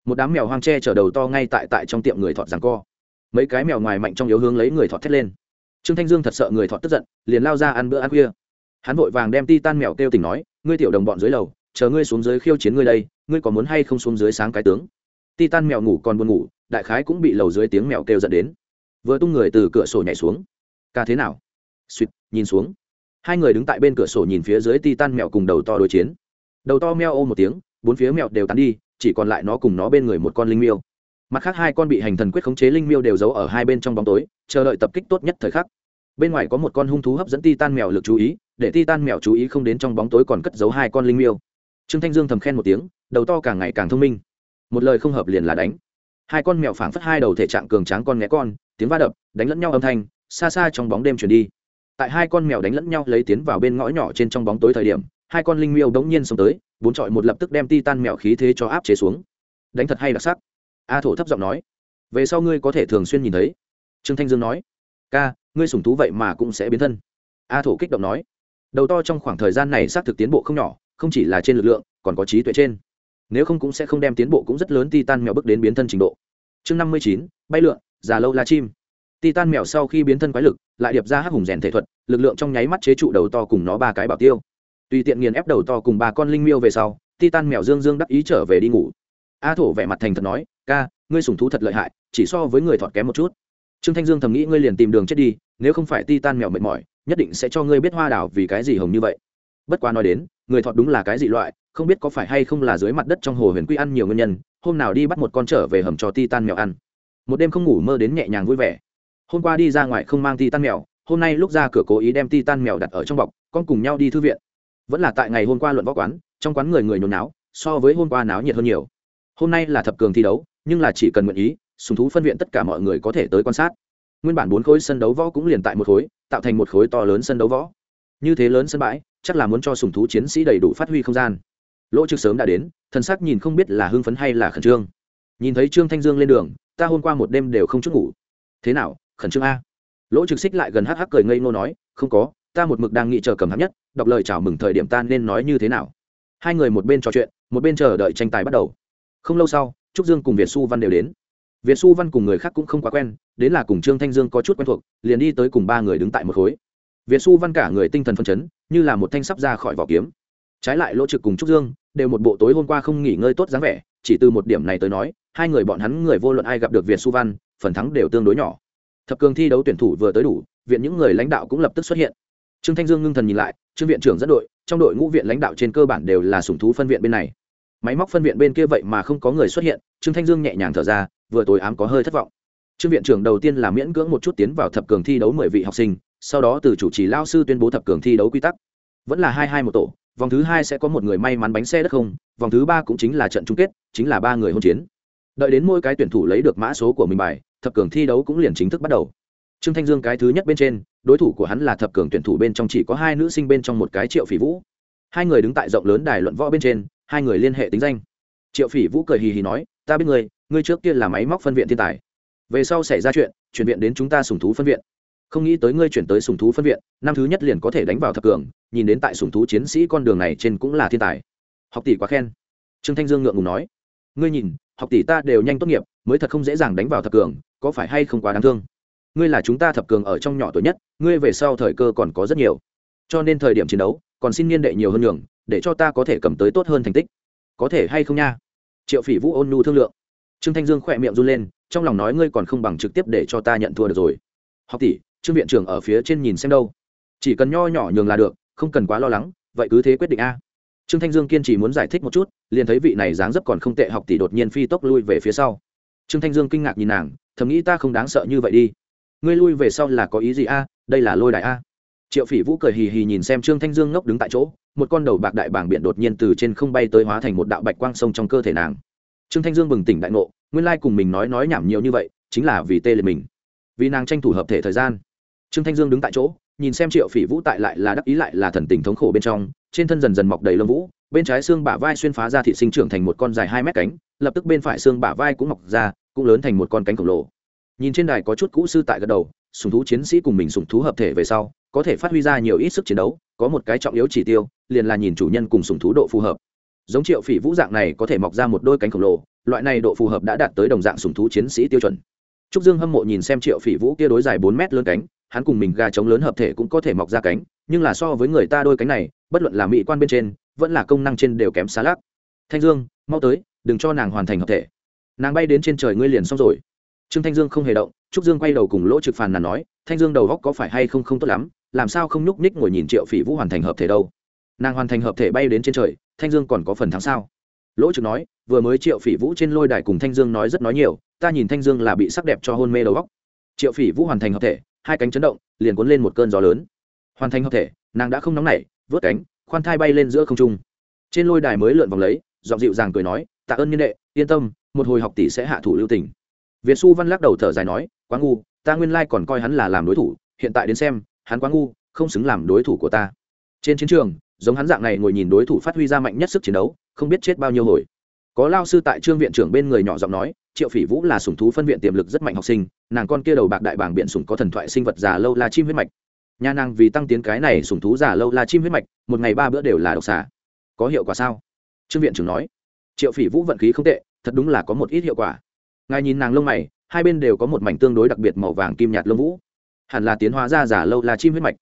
Một đám mèo hoang tre chở đầu to ngay tại tại trong tiệm người thọt rằng co. Mấy cái mèo ngoài mạnh trong yếu hướng lấy người thọt thét lên. Trương thanh dương thật sợ người thọt tức giận, liền lao ra ăn bữa ăn khuya. Hắn vội vàng đem ti tan mèo kêu tỉnh nói, ngươi tiểu đồng bọn dưới lầu, chờ ngươi xuống dưới khiêu chiến ngươi đây, ngươi có muốn hay không xuống dưới sáng cái tướng? Ti tan mèo ngủ còn buồn ngủ, đại khái cũng bị lầu dưới tiếng mèo kêu dẫn đến vừa tung người từ cửa sổ nhảy xuống. Ca thế nào? Suýt nhìn xuống. Hai người đứng tại bên cửa sổ nhìn phía dưới ti tan mèo cùng đầu to đối chiến. Đầu to mèo ô một tiếng, bốn phía mèo đều tán đi, chỉ còn lại nó cùng nó bên người một con linh miêu. Mặt khác hai con bị hành thần quyết khống chế linh miêu đều giấu ở hai bên trong bóng tối, chờ đợi tập kích tốt nhất thời khắc. Bên ngoài có một con hung thú hấp dẫn ti tan mèo lực chú ý, để ti tan mèo chú ý không đến trong bóng tối còn cất giấu hai con linh miêu. Trương thanh dương thầm khen một tiếng, đầu to càng ngày càng thông minh. Một lời không hợp liền là đánh. Hai con mèo phảng phất hai đầu thể trạng cường tráng con nghé con tiếng va đập, đánh lẫn nhau âm thanh, xa xa trong bóng đêm chuyển đi. Tại hai con mèo đánh lẫn nhau lấy tiến vào bên ngõ nhỏ trên trong bóng tối thời điểm, hai con linh miêu đống nhiên xông tới, bốn trọi một lập tức đem ti tan mèo khí thế cho áp chế xuống. Đánh thật hay đặc sắc? A thổ thấp giọng nói. Về sau ngươi có thể thường xuyên nhìn thấy. Trương thanh dương nói. Ca, ngươi sủng thú vậy mà cũng sẽ biến thân. A thổ kích động nói. Đầu to trong khoảng thời gian này xác thực tiến bộ không nhỏ, không chỉ là trên lực lượng, còn có trí tuệ trên. Nếu không cũng sẽ không đem tiến bộ cũng rất lớn titan mèo bước đến biến thân trình độ. Chương năm mươi chín, bay lượn già lâu la chim. Titan mèo sau khi biến thân quái lực, lại điệp ra hắc hùng rèn thể thuật, lực lượng trong nháy mắt chế trụ đầu to cùng nó ba cái bảo tiêu. Tùy tiện nghiền ép đầu to cùng ba con linh miêu về sau, titan mèo dương dương đắc ý trở về đi ngủ. A thổ vẻ mặt thành thật nói, ca, ngươi sủng thú thật lợi hại, chỉ so với người thọt kém một chút. Trương thanh dương thầm nghĩ, ngươi liền tìm đường chết đi, nếu không phải titan mèo mệt mỏi, nhất định sẽ cho ngươi biết hoa đảo vì cái gì hồng như vậy. Bất quá nói đến, người thọt đúng là cái gì loại, không biết có phải hay không là dưới mặt đất trong hồ huyền quy ăn nhiều nguyên nhân, hôm nào đi bắt một con trở về hầm cho titan mèo ăn một đêm không ngủ mơ đến nhẹ nhàng vui vẻ. Hôm qua đi ra ngoài không mang ti tan mèo, hôm nay lúc ra cửa cố ý đem ti tan mèo đặt ở trong bọc, con cùng nhau đi thư viện. Vẫn là tại ngày hôm qua luận võ quán, trong quán người người nhốn náo so với hôm qua náo nhiệt hơn nhiều. Hôm nay là thập cường thi đấu, nhưng là chỉ cần nguyện ý, sùng thú phân viện tất cả mọi người có thể tới quan sát. Nguyên bản bốn khối sân đấu võ cũng liền tại một khối, tạo thành một khối to lớn sân đấu võ. Như thế lớn sân bãi, chắc là muốn cho sùng thú chiến sĩ đầy đủ phát huy không gian. Lỗ trực sớm đã đến, thần sắc nhìn không biết là hưng phấn hay là khẩn trương. Nhìn thấy trương thanh dương lên đường ta hôm qua một đêm đều không chút ngủ. Thế nào, khẩn trương a? Lỗ trực xích lại gần hắc hắc cười ngây ngô nói, không có, ta một mực đang nghĩ chờ cầm hắc nhất, đọc lời chào mừng thời điểm ta nên nói như thế nào. Hai người một bên trò chuyện, một bên chờ đợi tranh tài bắt đầu. Không lâu sau, trúc dương cùng việt xu văn đều đến. Việt xu văn cùng người khác cũng không quá quen, đến là cùng trương thanh dương có chút quen thuộc, liền đi tới cùng ba người đứng tại một khối. Việt xu văn cả người tinh thần phân chấn, như là một thanh sắp ra khỏi vỏ kiếm trái lại lỗ trực cùng trúc dương đều một bộ tối hôm qua không nghỉ ngơi tốt dáng vẻ, chỉ từ một điểm này tới nói, hai người bọn hắn người vô luận ai gặp được việt su văn, phần thắng đều tương đối nhỏ. Thập cường thi đấu tuyển thủ vừa tới đủ, viện những người lãnh đạo cũng lập tức xuất hiện. Trương thanh dương ngưng thần nhìn lại, trương viện trưởng dẫn đội, trong đội ngũ viện lãnh đạo trên cơ bản đều là sủng thú phân viện bên này. Máy móc phân viện bên kia vậy mà không có người xuất hiện, trương thanh dương nhẹ nhàng thở ra, vừa tối ám có hơi thất vọng. Trương viện trưởng đầu tiên là miễn cưỡng một chút tiến vào thập cường thi đấu mười vị học sinh, sau đó từ chủ trì lao sư tuyên bố thập cường thi đấu quy tắc. Vẫn là hai hai một tổ vòng thứ hai sẽ có một người may mắn bánh xe đất không, vòng thứ ba cũng chính là trận chung kết, chính là ba người hôn chiến. Đợi đến mỗi cái tuyển thủ lấy được mã số của mình bài, thập cường thi đấu cũng liền chính thức bắt đầu. Trương thanh dương cái thứ nhất bên trên, đối thủ của hắn là thập cường tuyển thủ bên trong chỉ có hai nữ sinh bên trong một cái triệu phỉ vũ. Hai người đứng tại rộng lớn đài luận võ bên trên, hai người liên hệ tính danh. Triệu phỉ vũ cười hì hì nói, ta biết người ngươi trước kia là máy móc phân viện thiên tài. Về sau xảy ra chuyện, chuyển viện đến chúng ta sùng thú phân viện không nghĩ tới ngươi chuyển tới sùng thú phân viện, năm thứ nhất liền có thể đánh vào thập cường, nhìn đến tại sùng thú chiến sĩ con đường này trên cũng là thiên tài. Học tỷ quá khen. Trương thanh dương ngượng ngùng nói, ngươi nhìn, học tỷ ta đều nhanh tốt nghiệp, mới thật không dễ dàng đánh vào thập cường, có phải hay không quá đáng thương? Ngươi là chúng ta thập cường ở trong nhỏ tuổi nhất, ngươi về sau thời cơ còn có rất nhiều. Cho nên thời điểm chiến đấu, còn xin niên đệ nhiều hơn nhường, để cho ta có thể cầm tới tốt hơn thành tích. Có thể hay không nha? Triệu phỉ vũ ôn nhu thương lượng. Trương thanh dương khỏe miệng run lên, trong lòng nói ngươi còn không bằng trực tiếp để cho ta nhận thua được rồi. Học tỷ trương viện trưởng ở phía trên nhìn xem đâu. Chỉ cần nho nhỏ nhường là được, không cần quá lo lắng, vậy cứ thế quyết định a. Trương thanh dương kiên trì muốn giải thích một chút, liền thấy vị này dáng dấp còn không tệ học tỷ đột nhiên phi tốc lui về phía sau. Trương thanh dương kinh ngạc nhìn nàng, thầm nghĩ ta không đáng sợ như vậy đi. Ngươi lui về sau là có ý gì a? Đây là lôi đại a. Triệu phỉ vũ cười hì hì nhìn xem trương thanh dương ngốc đứng tại chỗ, một con đầu bạc đại bảng biển đột nhiên từ trên không bay tới hóa thành một đạo bạch quang sông trong cơ thể nàng. Trương thanh dương bừng tỉnh đại ngộ, nguyên lai cùng mình nói nói nhảm nhiều như vậy, chính là vì tê liệt mình. Vì nàng tranh thủ hợp thể thời gian trương thanh dương đứng tại chỗ, nhìn xem triệu phỉ vũ tại lại là đắc ý lại là thần tình thống khổ bên trong, trên thân dần dần mọc đầy lông vũ, bên trái xương bả vai xuyên phá ra thị sinh trưởng thành một con dài hai mét cánh, lập tức bên phải xương bả vai cũng mọc ra, cũng lớn thành một con cánh khổng lồ. Nhìn trên đài có chút cũ sư tại gật đầu, sùng thú chiến sĩ cùng mình sùng thú hợp thể về sau, có thể phát huy ra nhiều ít sức chiến đấu, có một cái trọng yếu chỉ tiêu, liền là nhìn chủ nhân cùng sùng thú độ phù hợp. Giống triệu phỉ vũ dạng này có thể mọc ra một đôi cánh khổng lồ, loại này độ phù hợp đã đạt tới đồng dạng sùng thú chiến sĩ tiêu chuẩn. Trúc dương hâm mộ nhìn xem triệu phỉ vũ kia đối dài bốn mét lớn cánh hắn cùng mình gà trống lớn hợp thể cũng có thể mọc ra cánh, nhưng là so với người ta đôi cánh này, bất luận là mỹ quan bên trên, vẫn là công năng trên đều kém xa lắc. Thanh dương, mau tới, đừng cho nàng hoàn thành hợp thể. Nàng bay đến trên trời ngươi liền xong rồi. Trương thanh dương không hề động, trúc dương quay đầu cùng lỗ trực phàn nàn nói, thanh dương đầu góc có phải hay không không tốt lắm, làm sao không nhúc ních ngồi nhìn triệu phỉ vũ hoàn thành hợp thể đâu? Nàng hoàn thành hợp thể bay đến trên trời, thanh dương còn có phần thắng sao? Lỗ trực nói, vừa mới triệu phỉ vũ trên lôi đài cùng thanh dương nói rất nói nhiều, ta nhìn thanh dương là bị sắc đẹp cho hôn mê đầu góc. Triệu phỉ vũ hoàn thành hợp thể hai cánh chấn động, liền cuốn lên một cơn gió lớn. Hoàn thành hợp thể, nàng đã không nóng nảy, vớt cánh, khoan thai bay lên giữa không trung. Trên lôi đài mới lượn vòng lấy, giọng dịu dàng cười nói, tạ ơn nhân đệ, yên tâm, một hồi học tỷ sẽ hạ thủ lưu tình. Việt xu văn lắc đầu thở dài nói, quá ngu, ta nguyên lai còn coi hắn là làm đối thủ, hiện tại đến xem, hắn quá ngu, không xứng làm đối thủ của ta. Trên chiến trường, giống hắn dạng này ngồi nhìn đối thủ phát huy ra mạnh nhất sức chiến đấu, không biết chết bao nhiêu hồi. Có lao sư tại trương viện trưởng bên người nhỏ giọng nói triệu phỉ vũ là sùng thú phân viện tiềm lực rất mạnh học sinh, nàng con kia đầu bạc đại bảng biện sùng có thần thoại sinh vật già lâu la chim huyết mạch. Nhà nàng vì tăng tiến cái này sùng thú già lâu la chim huyết mạch, một ngày ba bữa đều là độc xà. Có hiệu quả sao? Trương viện trưởng nói. Triệu phỉ vũ vận khí không tệ, thật đúng là có một ít hiệu quả. Ngài nhìn nàng lông mày, hai bên đều có một mảnh tương đối đặc biệt màu vàng kim nhạt lông vũ. Hẳn là tiến hóa ra giả lâu là chim huyết mạch.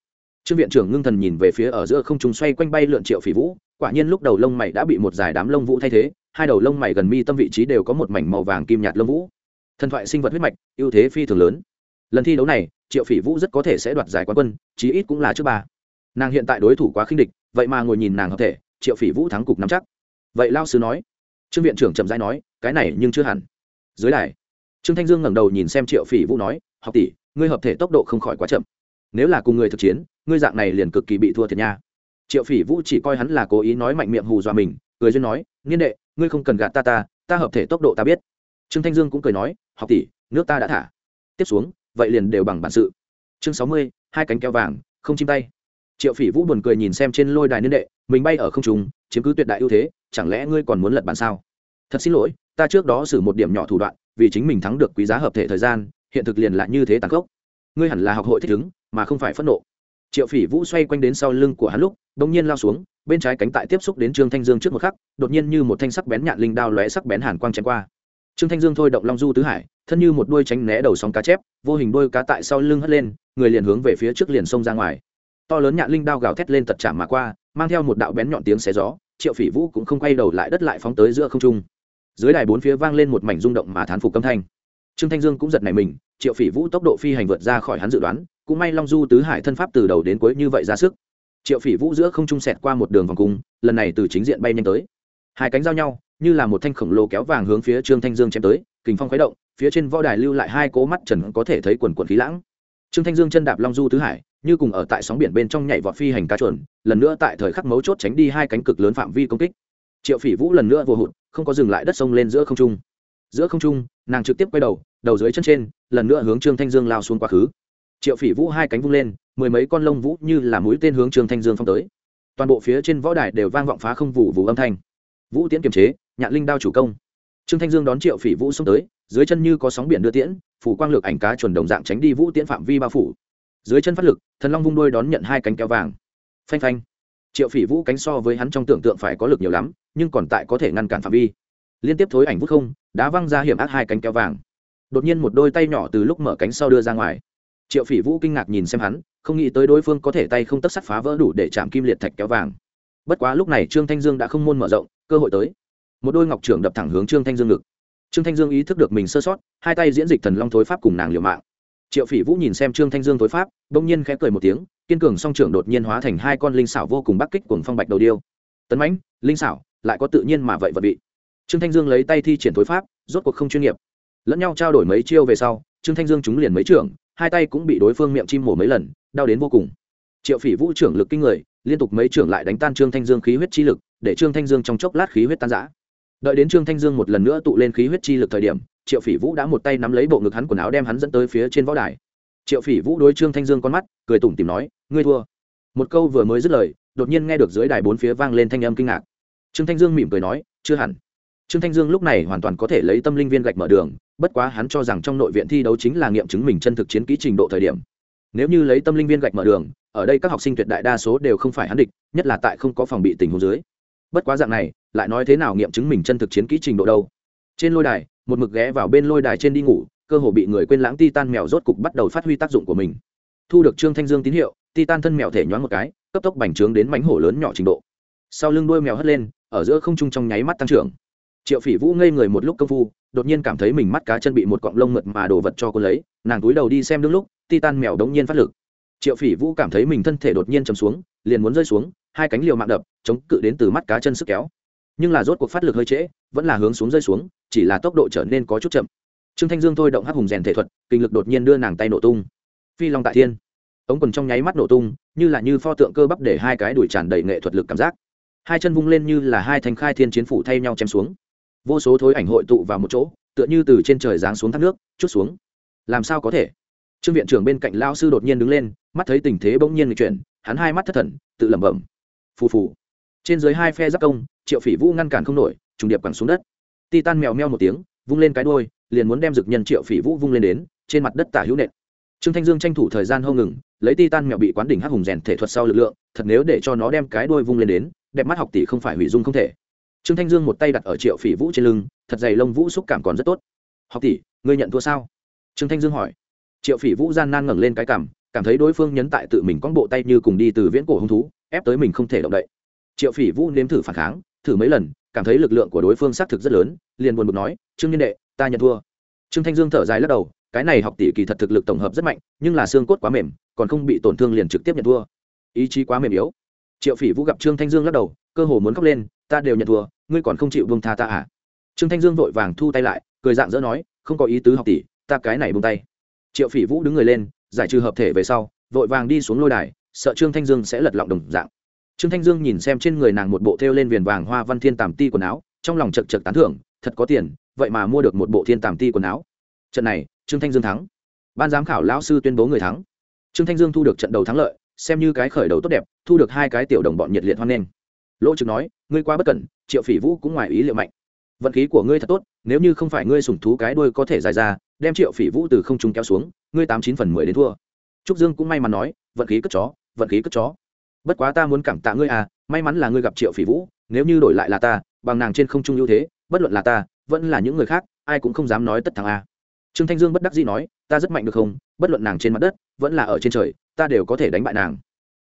Trương viện trưởng ngưng thần nhìn về phía ở giữa không trung xoay quanh bay lượn triệu phỉ vũ, quả nhiên lúc đầu lông mày đã bị một dài đám lông vũ thay thế hai đầu lông mày gần mi tâm vị trí đều có một mảnh màu vàng kim nhạt lông vũ. Thần thoại sinh vật huyết mạch, ưu thế phi thường lớn. Lần thi đấu này, triệu phỉ vũ rất có thể sẽ đoạt giải quán quân, chí ít cũng là trước ba. Nàng hiện tại đối thủ quá khinh địch, vậy mà ngồi nhìn nàng hợp thể, triệu phỉ vũ thắng cục nắm chắc. Vậy lao sư nói, trương viện trưởng chậm rãi nói, cái này nhưng chưa hẳn. Dưới đài, trương thanh dương ngẩng đầu nhìn xem triệu phỉ vũ nói, học tỷ, ngươi hợp thể tốc độ không khỏi quá chậm. Nếu là cùng người thực chiến, ngươi dạng này liền cực kỳ bị thua thiệt nha. Triệu phỉ vũ chỉ coi hắn là cố ý nói mạnh miệng hù dọa mình, cười duyên nói, niên đệ ngươi không cần gạt ta ta ta hợp thể tốc độ ta biết. Trương thanh dương cũng cười nói, học tỷ, nước ta đã thả. Tiếp xuống, vậy liền đều bằng bản sự. Chương sáu mươi, hai cánh keo vàng, không chim tay. Triệu phỉ vũ buồn cười nhìn xem trên lôi đài niên đệ, mình bay ở không trung, chiếm cứ tuyệt đại ưu thế, chẳng lẽ ngươi còn muốn lật bàn sao? Thật xin lỗi, ta trước đó xử một điểm nhỏ thủ đoạn, vì chính mình thắng được quý giá hợp thể thời gian, hiện thực liền lại như thế tàn khốc. Ngươi hẳn là học hội thích ứng, mà không phải phẫn nộ triệu phỉ vũ xoay quanh đến sau lưng của hắn lúc đ ỗ n g nhiên lao xuống, bên trái cánh tại tiếp xúc đến trương thanh dương trước một khắc, đột nhiên như một thanh sắc bén nhạn linh đao lóe sắc bén hàn quang chém qua. Trương thanh dương thôi động long du tứ hải, thân như một đuôi tránh né đầu sóng cá chép, vô hình đôi cá tại sau lưng hất lên, người liền hướng về phía trước liền xông ra ngoài. To lớn nhạn linh đao gào thét lên tật chạm mà qua, mang theo một đạo bén nhọn tiếng xé gió, triệu phỉ vũ cũng không quay đầu lại đất lại phóng tới giữa không trung. Dưới đài bốn phía vang lên một mảnh rung động mà thán phục âm thanh. Trương thanh dương cũng giật nảy mình, triệu phỉ vũ tốc độ phi hành vượt ra khỏi hắn dự đoán cũng may long du tứ hải thân pháp từ đầu đến cuối như vậy ra sức. Triệu phỉ vũ giữa không trung sẹt qua một đường vòng cung, lần này từ chính diện bay nhanh tới. Hai cánh giao nhau, như là một thanh khổng lồ kéo vàng hướng phía trương thanh dương chém tới, kình phong khuấy động, phía trên võ đài lưu lại hai cố mắt trần có thể thấy quần quần khí lãng. Trương thanh dương chân đạp long du tứ hải, như cùng ở tại sóng biển bên trong nhảy vọt phi hành cá chuẩn lần nữa tại thời khắc mấu chốt tránh đi hai cánh cực lớn phạm vi công kích. Triệu phỉ vũ lần nữa vô hụt, không có dừng lại đất sông lên giữa không trung. Giữa không trung, nàng trực tiếp quay đầu đầu dưới chân trên, lần nữa hướng trương thanh dương lao xuống quá khứ triệu phỉ vũ hai cánh vung lên, mười mấy con lông vũ như là mũi tên hướng Trường thanh dương phong tới. Toàn bộ phía trên võ đài đều vang vọng phá không vụ vụ âm thanh. Vũ tiễn kiềm chế, nhạn linh đao chủ công. Trương thanh dương đón triệu phỉ vũ xông tới, dưới chân như có sóng biển đưa tiễn, phủ quang lược ảnh cá chuẩn đồng dạng tránh đi vũ tiễn phạm vi bao phủ. Dưới chân phát lực, thần long vung đôi đón nhận hai cánh kéo vàng. Phanh phanh. Triệu phỉ vũ cánh so với hắn trong tưởng tượng phải có lực nhiều lắm, nhưng còn tại có thể ngăn cản phạm vi. Liên tiếp thối ảnh vút không đã văng ra hiểm ác hai cánh kéo vàng. Đột nhiên một đôi tay nhỏ từ lúc mở cánh sau đưa ra ngoài triệu phỉ vũ kinh ngạc nhìn xem hắn, không nghĩ tới đối phương có thể tay không tất sắt phá vỡ đủ để chạm kim liệt thạch kéo vàng. Bất quá lúc này trương thanh dương đã không môn mở rộng, cơ hội tới. Một đôi ngọc trưởng đập thẳng hướng trương thanh dương ngực. Trương thanh dương ý thức được mình sơ sót, hai tay diễn dịch thần long thối pháp cùng nàng liều mạng. Triệu phỉ vũ nhìn xem trương thanh dương thối pháp, bỗng nhiên khẽ cười một tiếng, kiên cường song trưởng đột nhiên hóa thành hai con linh xảo vô cùng bắc kích cùng phong bạch đầu điêu. Tấn mãnh, linh xảo, lại có tự nhiên mà vậy vật vị. Trương thanh dương lấy tay thi triển thối pháp, rốt cuộc không chuyên nghiệp. Lẫn nhau trao đổi mấy chiêu về sau, trương thanh dương trúng liền mấy trưởng hai tay cũng bị đối phương miệng chim mổ mấy lần, đau đến vô cùng. Triệu phỉ vũ trưởng lực kinh người, liên tục mấy trưởng lại đánh tan trương thanh dương khí huyết chi lực, để trương thanh dương trong chốc lát khí huyết tan giã đợi đến trương thanh dương một lần nữa tụ lên khí huyết chi lực thời điểm, triệu phỉ vũ đã một tay nắm lấy bộ ngực hắn quần áo đem hắn dẫn tới phía trên võ đài. Triệu phỉ vũ đối trương thanh dương con mắt, cười tủm tìm nói, ngươi thua. Một câu vừa mới dứt lời, đột nhiên nghe được dưới đài bốn phía vang lên thanh âm kinh ngạc. Trương thanh dương mỉm cười nói, chưa hẳn trương thanh dương lúc này hoàn toàn có thể lấy tâm linh viên gạch mở đường, bất quá hắn cho rằng trong nội viện thi đấu chính là nghiệm chứng mình chân thực chiến kỹ trình độ thời điểm. Nếu như lấy tâm linh viên gạch mở đường, ở đây các học sinh tuyệt đại đa số đều không phải hắn địch, nhất là tại không có phòng bị tình huống dưới. Bất quá dạng này, lại nói thế nào nghiệm chứng mình chân thực chiến kỹ trình độ đâu? Trên lôi đài, một mực ghé vào bên lôi đài trên đi ngủ, cơ hồ bị người quên lãng titan mèo rốt cục bắt đầu phát huy tác dụng của mình. Thu được trương thanh dương tín hiệu, titan thân mèo thể nhoáng một cái, cấp tốc bành trướng đến mánh hổ lớn nhỏ trình độ. Sau lưng đuôi mèo hất lên, ở giữa không trung trong nháy mắt tăng trưởng triệu phỉ vũ ngây người một lúc công phu, đột nhiên cảm thấy mình mắt cá chân bị một cọng lông mượt mà đổ vật cho cô lấy, nàng túi đầu đi xem đương lúc, titan mèo đống nhiên phát lực. Triệu phỉ vũ cảm thấy mình thân thể đột nhiên chầm xuống, liền muốn rơi xuống, hai cánh liều mạng đập, chống cự đến từ mắt cá chân sức kéo. Nhưng là rốt cuộc phát lực hơi trễ, vẫn là hướng xuống rơi xuống, chỉ là tốc độ trở nên có chút chậm. Trương thanh dương thôi động hắc hùng rèn thể thuật, kinh lực đột nhiên đưa nàng tay nổ tung. Phi long tại thiên. Ống quần trong nháy mắt nổ tung, như là như pho tượng cơ bắp để hai cái đùi tràn đầy nghệ thuật lực cảm giác. Hai chân vung lên như là hai thanh khai thiên chiến phủ thay nhau chém xuống vô số thối ảnh hội tụ vào một chỗ tựa như từ trên trời giáng xuống thác nước chút xuống. Làm sao có thể? Trương viện trưởng bên cạnh lao sư đột nhiên đứng lên mắt thấy tình thế bỗng nhiên lịch chuyển hắn hai mắt thất thần tự lẩm bẩm. Phù phù. Trên dưới hai phe giáp công triệu phỉ vũ ngăn cản không nổi trùng điệp quẳng xuống đất. Titan mèo meo một tiếng vung lên cái đuôi, liền muốn đem dực nhân triệu phỉ vũ vung lên đến trên mặt đất tả hữu nện. Trương thanh dương tranh thủ thời gian hô ngừng lấy titan mèo bị quán đỉnh hắc hùng rèn thể thuật sau lực lượng thật nếu để cho nó đem cái đuôi vung lên đến đẹp mắt học tỷ không phải hủy dung không thể trương thanh dương một tay đặt ở triệu phỉ vũ trên lưng, thật dày lông vũ xúc cảm còn rất tốt. Học tỷ, ngươi nhận thua sao? Trương thanh dương hỏi. Triệu phỉ vũ gian nan ngẩng lên cái cảm cảm thấy đối phương nhấn tại tự mình con bộ tay như cùng đi từ viễn cổ hung thú, ép tới mình không thể động đậy. Triệu phỉ vũ nếm thử phản kháng, thử mấy lần, cảm thấy lực lượng của đối phương xác thực rất lớn, liền buồn bực nói, trương nhân đệ, ta nhận thua. Trương thanh dương thở dài lắc đầu, cái này học tỷ kỳ thật thực lực tổng hợp rất mạnh, nhưng là xương cốt quá mềm, còn không bị tổn thương liền trực tiếp nhận thua. Ý chí quá mềm yếu. Triệu phỉ vũ gặp trương thanh dương lắc đầu, cơ hồ muốn khóc lên, ta đều nhận thua ngươi còn không chịu buông tha ta à? Trương thanh dương vội vàng thu tay lại, cười dạng dỡ nói, không có ý tứ học tỷ, ta cái này buông tay. Triệu phỉ vũ đứng người lên, giải trừ hợp thể về sau, vội vàng đi xuống lôi đài, sợ trương thanh dương sẽ lật lọng đồng dạng. Trương thanh dương nhìn xem trên người nàng một bộ thêu lên viền vàng hoa văn thiên tàm ti quần áo, trong lòng chật chật tán thưởng, thật có tiền, vậy mà mua được một bộ thiên tàm ti quần áo. Trận này, trương thanh dương thắng. Ban giám khảo lão sư tuyên bố người thắng. Trương thanh dương thu được trận đầu thắng lợi, xem như cái khởi đầu tốt đẹp, thu được hai cái tiểu đồng bọn nhiệt liệt hoan nghênh lỗ trực nói, ngươi qua bất cẩn, triệu phỉ vũ cũng ngoài ý liệu mạnh. Vận khí của ngươi thật tốt, nếu như không phải ngươi sủng thú cái đuôi có thể dài ra, đem triệu phỉ vũ từ không trung kéo xuống, ngươi tám chín phần mười đến thua. Trúc dương cũng may mắn nói, vận khí cất chó, vận khí cất chó. Bất quá ta muốn cảm tạ ngươi à may mắn là ngươi gặp triệu phỉ vũ, nếu như đổi lại là ta, bằng nàng trên không trung ưu thế, bất luận là ta, vẫn là những người khác, ai cũng không dám nói tất thắng a trương thanh dương bất đắc dĩ nói, ta rất mạnh được không, bất luận nàng trên mặt đất, vẫn là ở trên trời, ta đều có thể đánh bại nàng.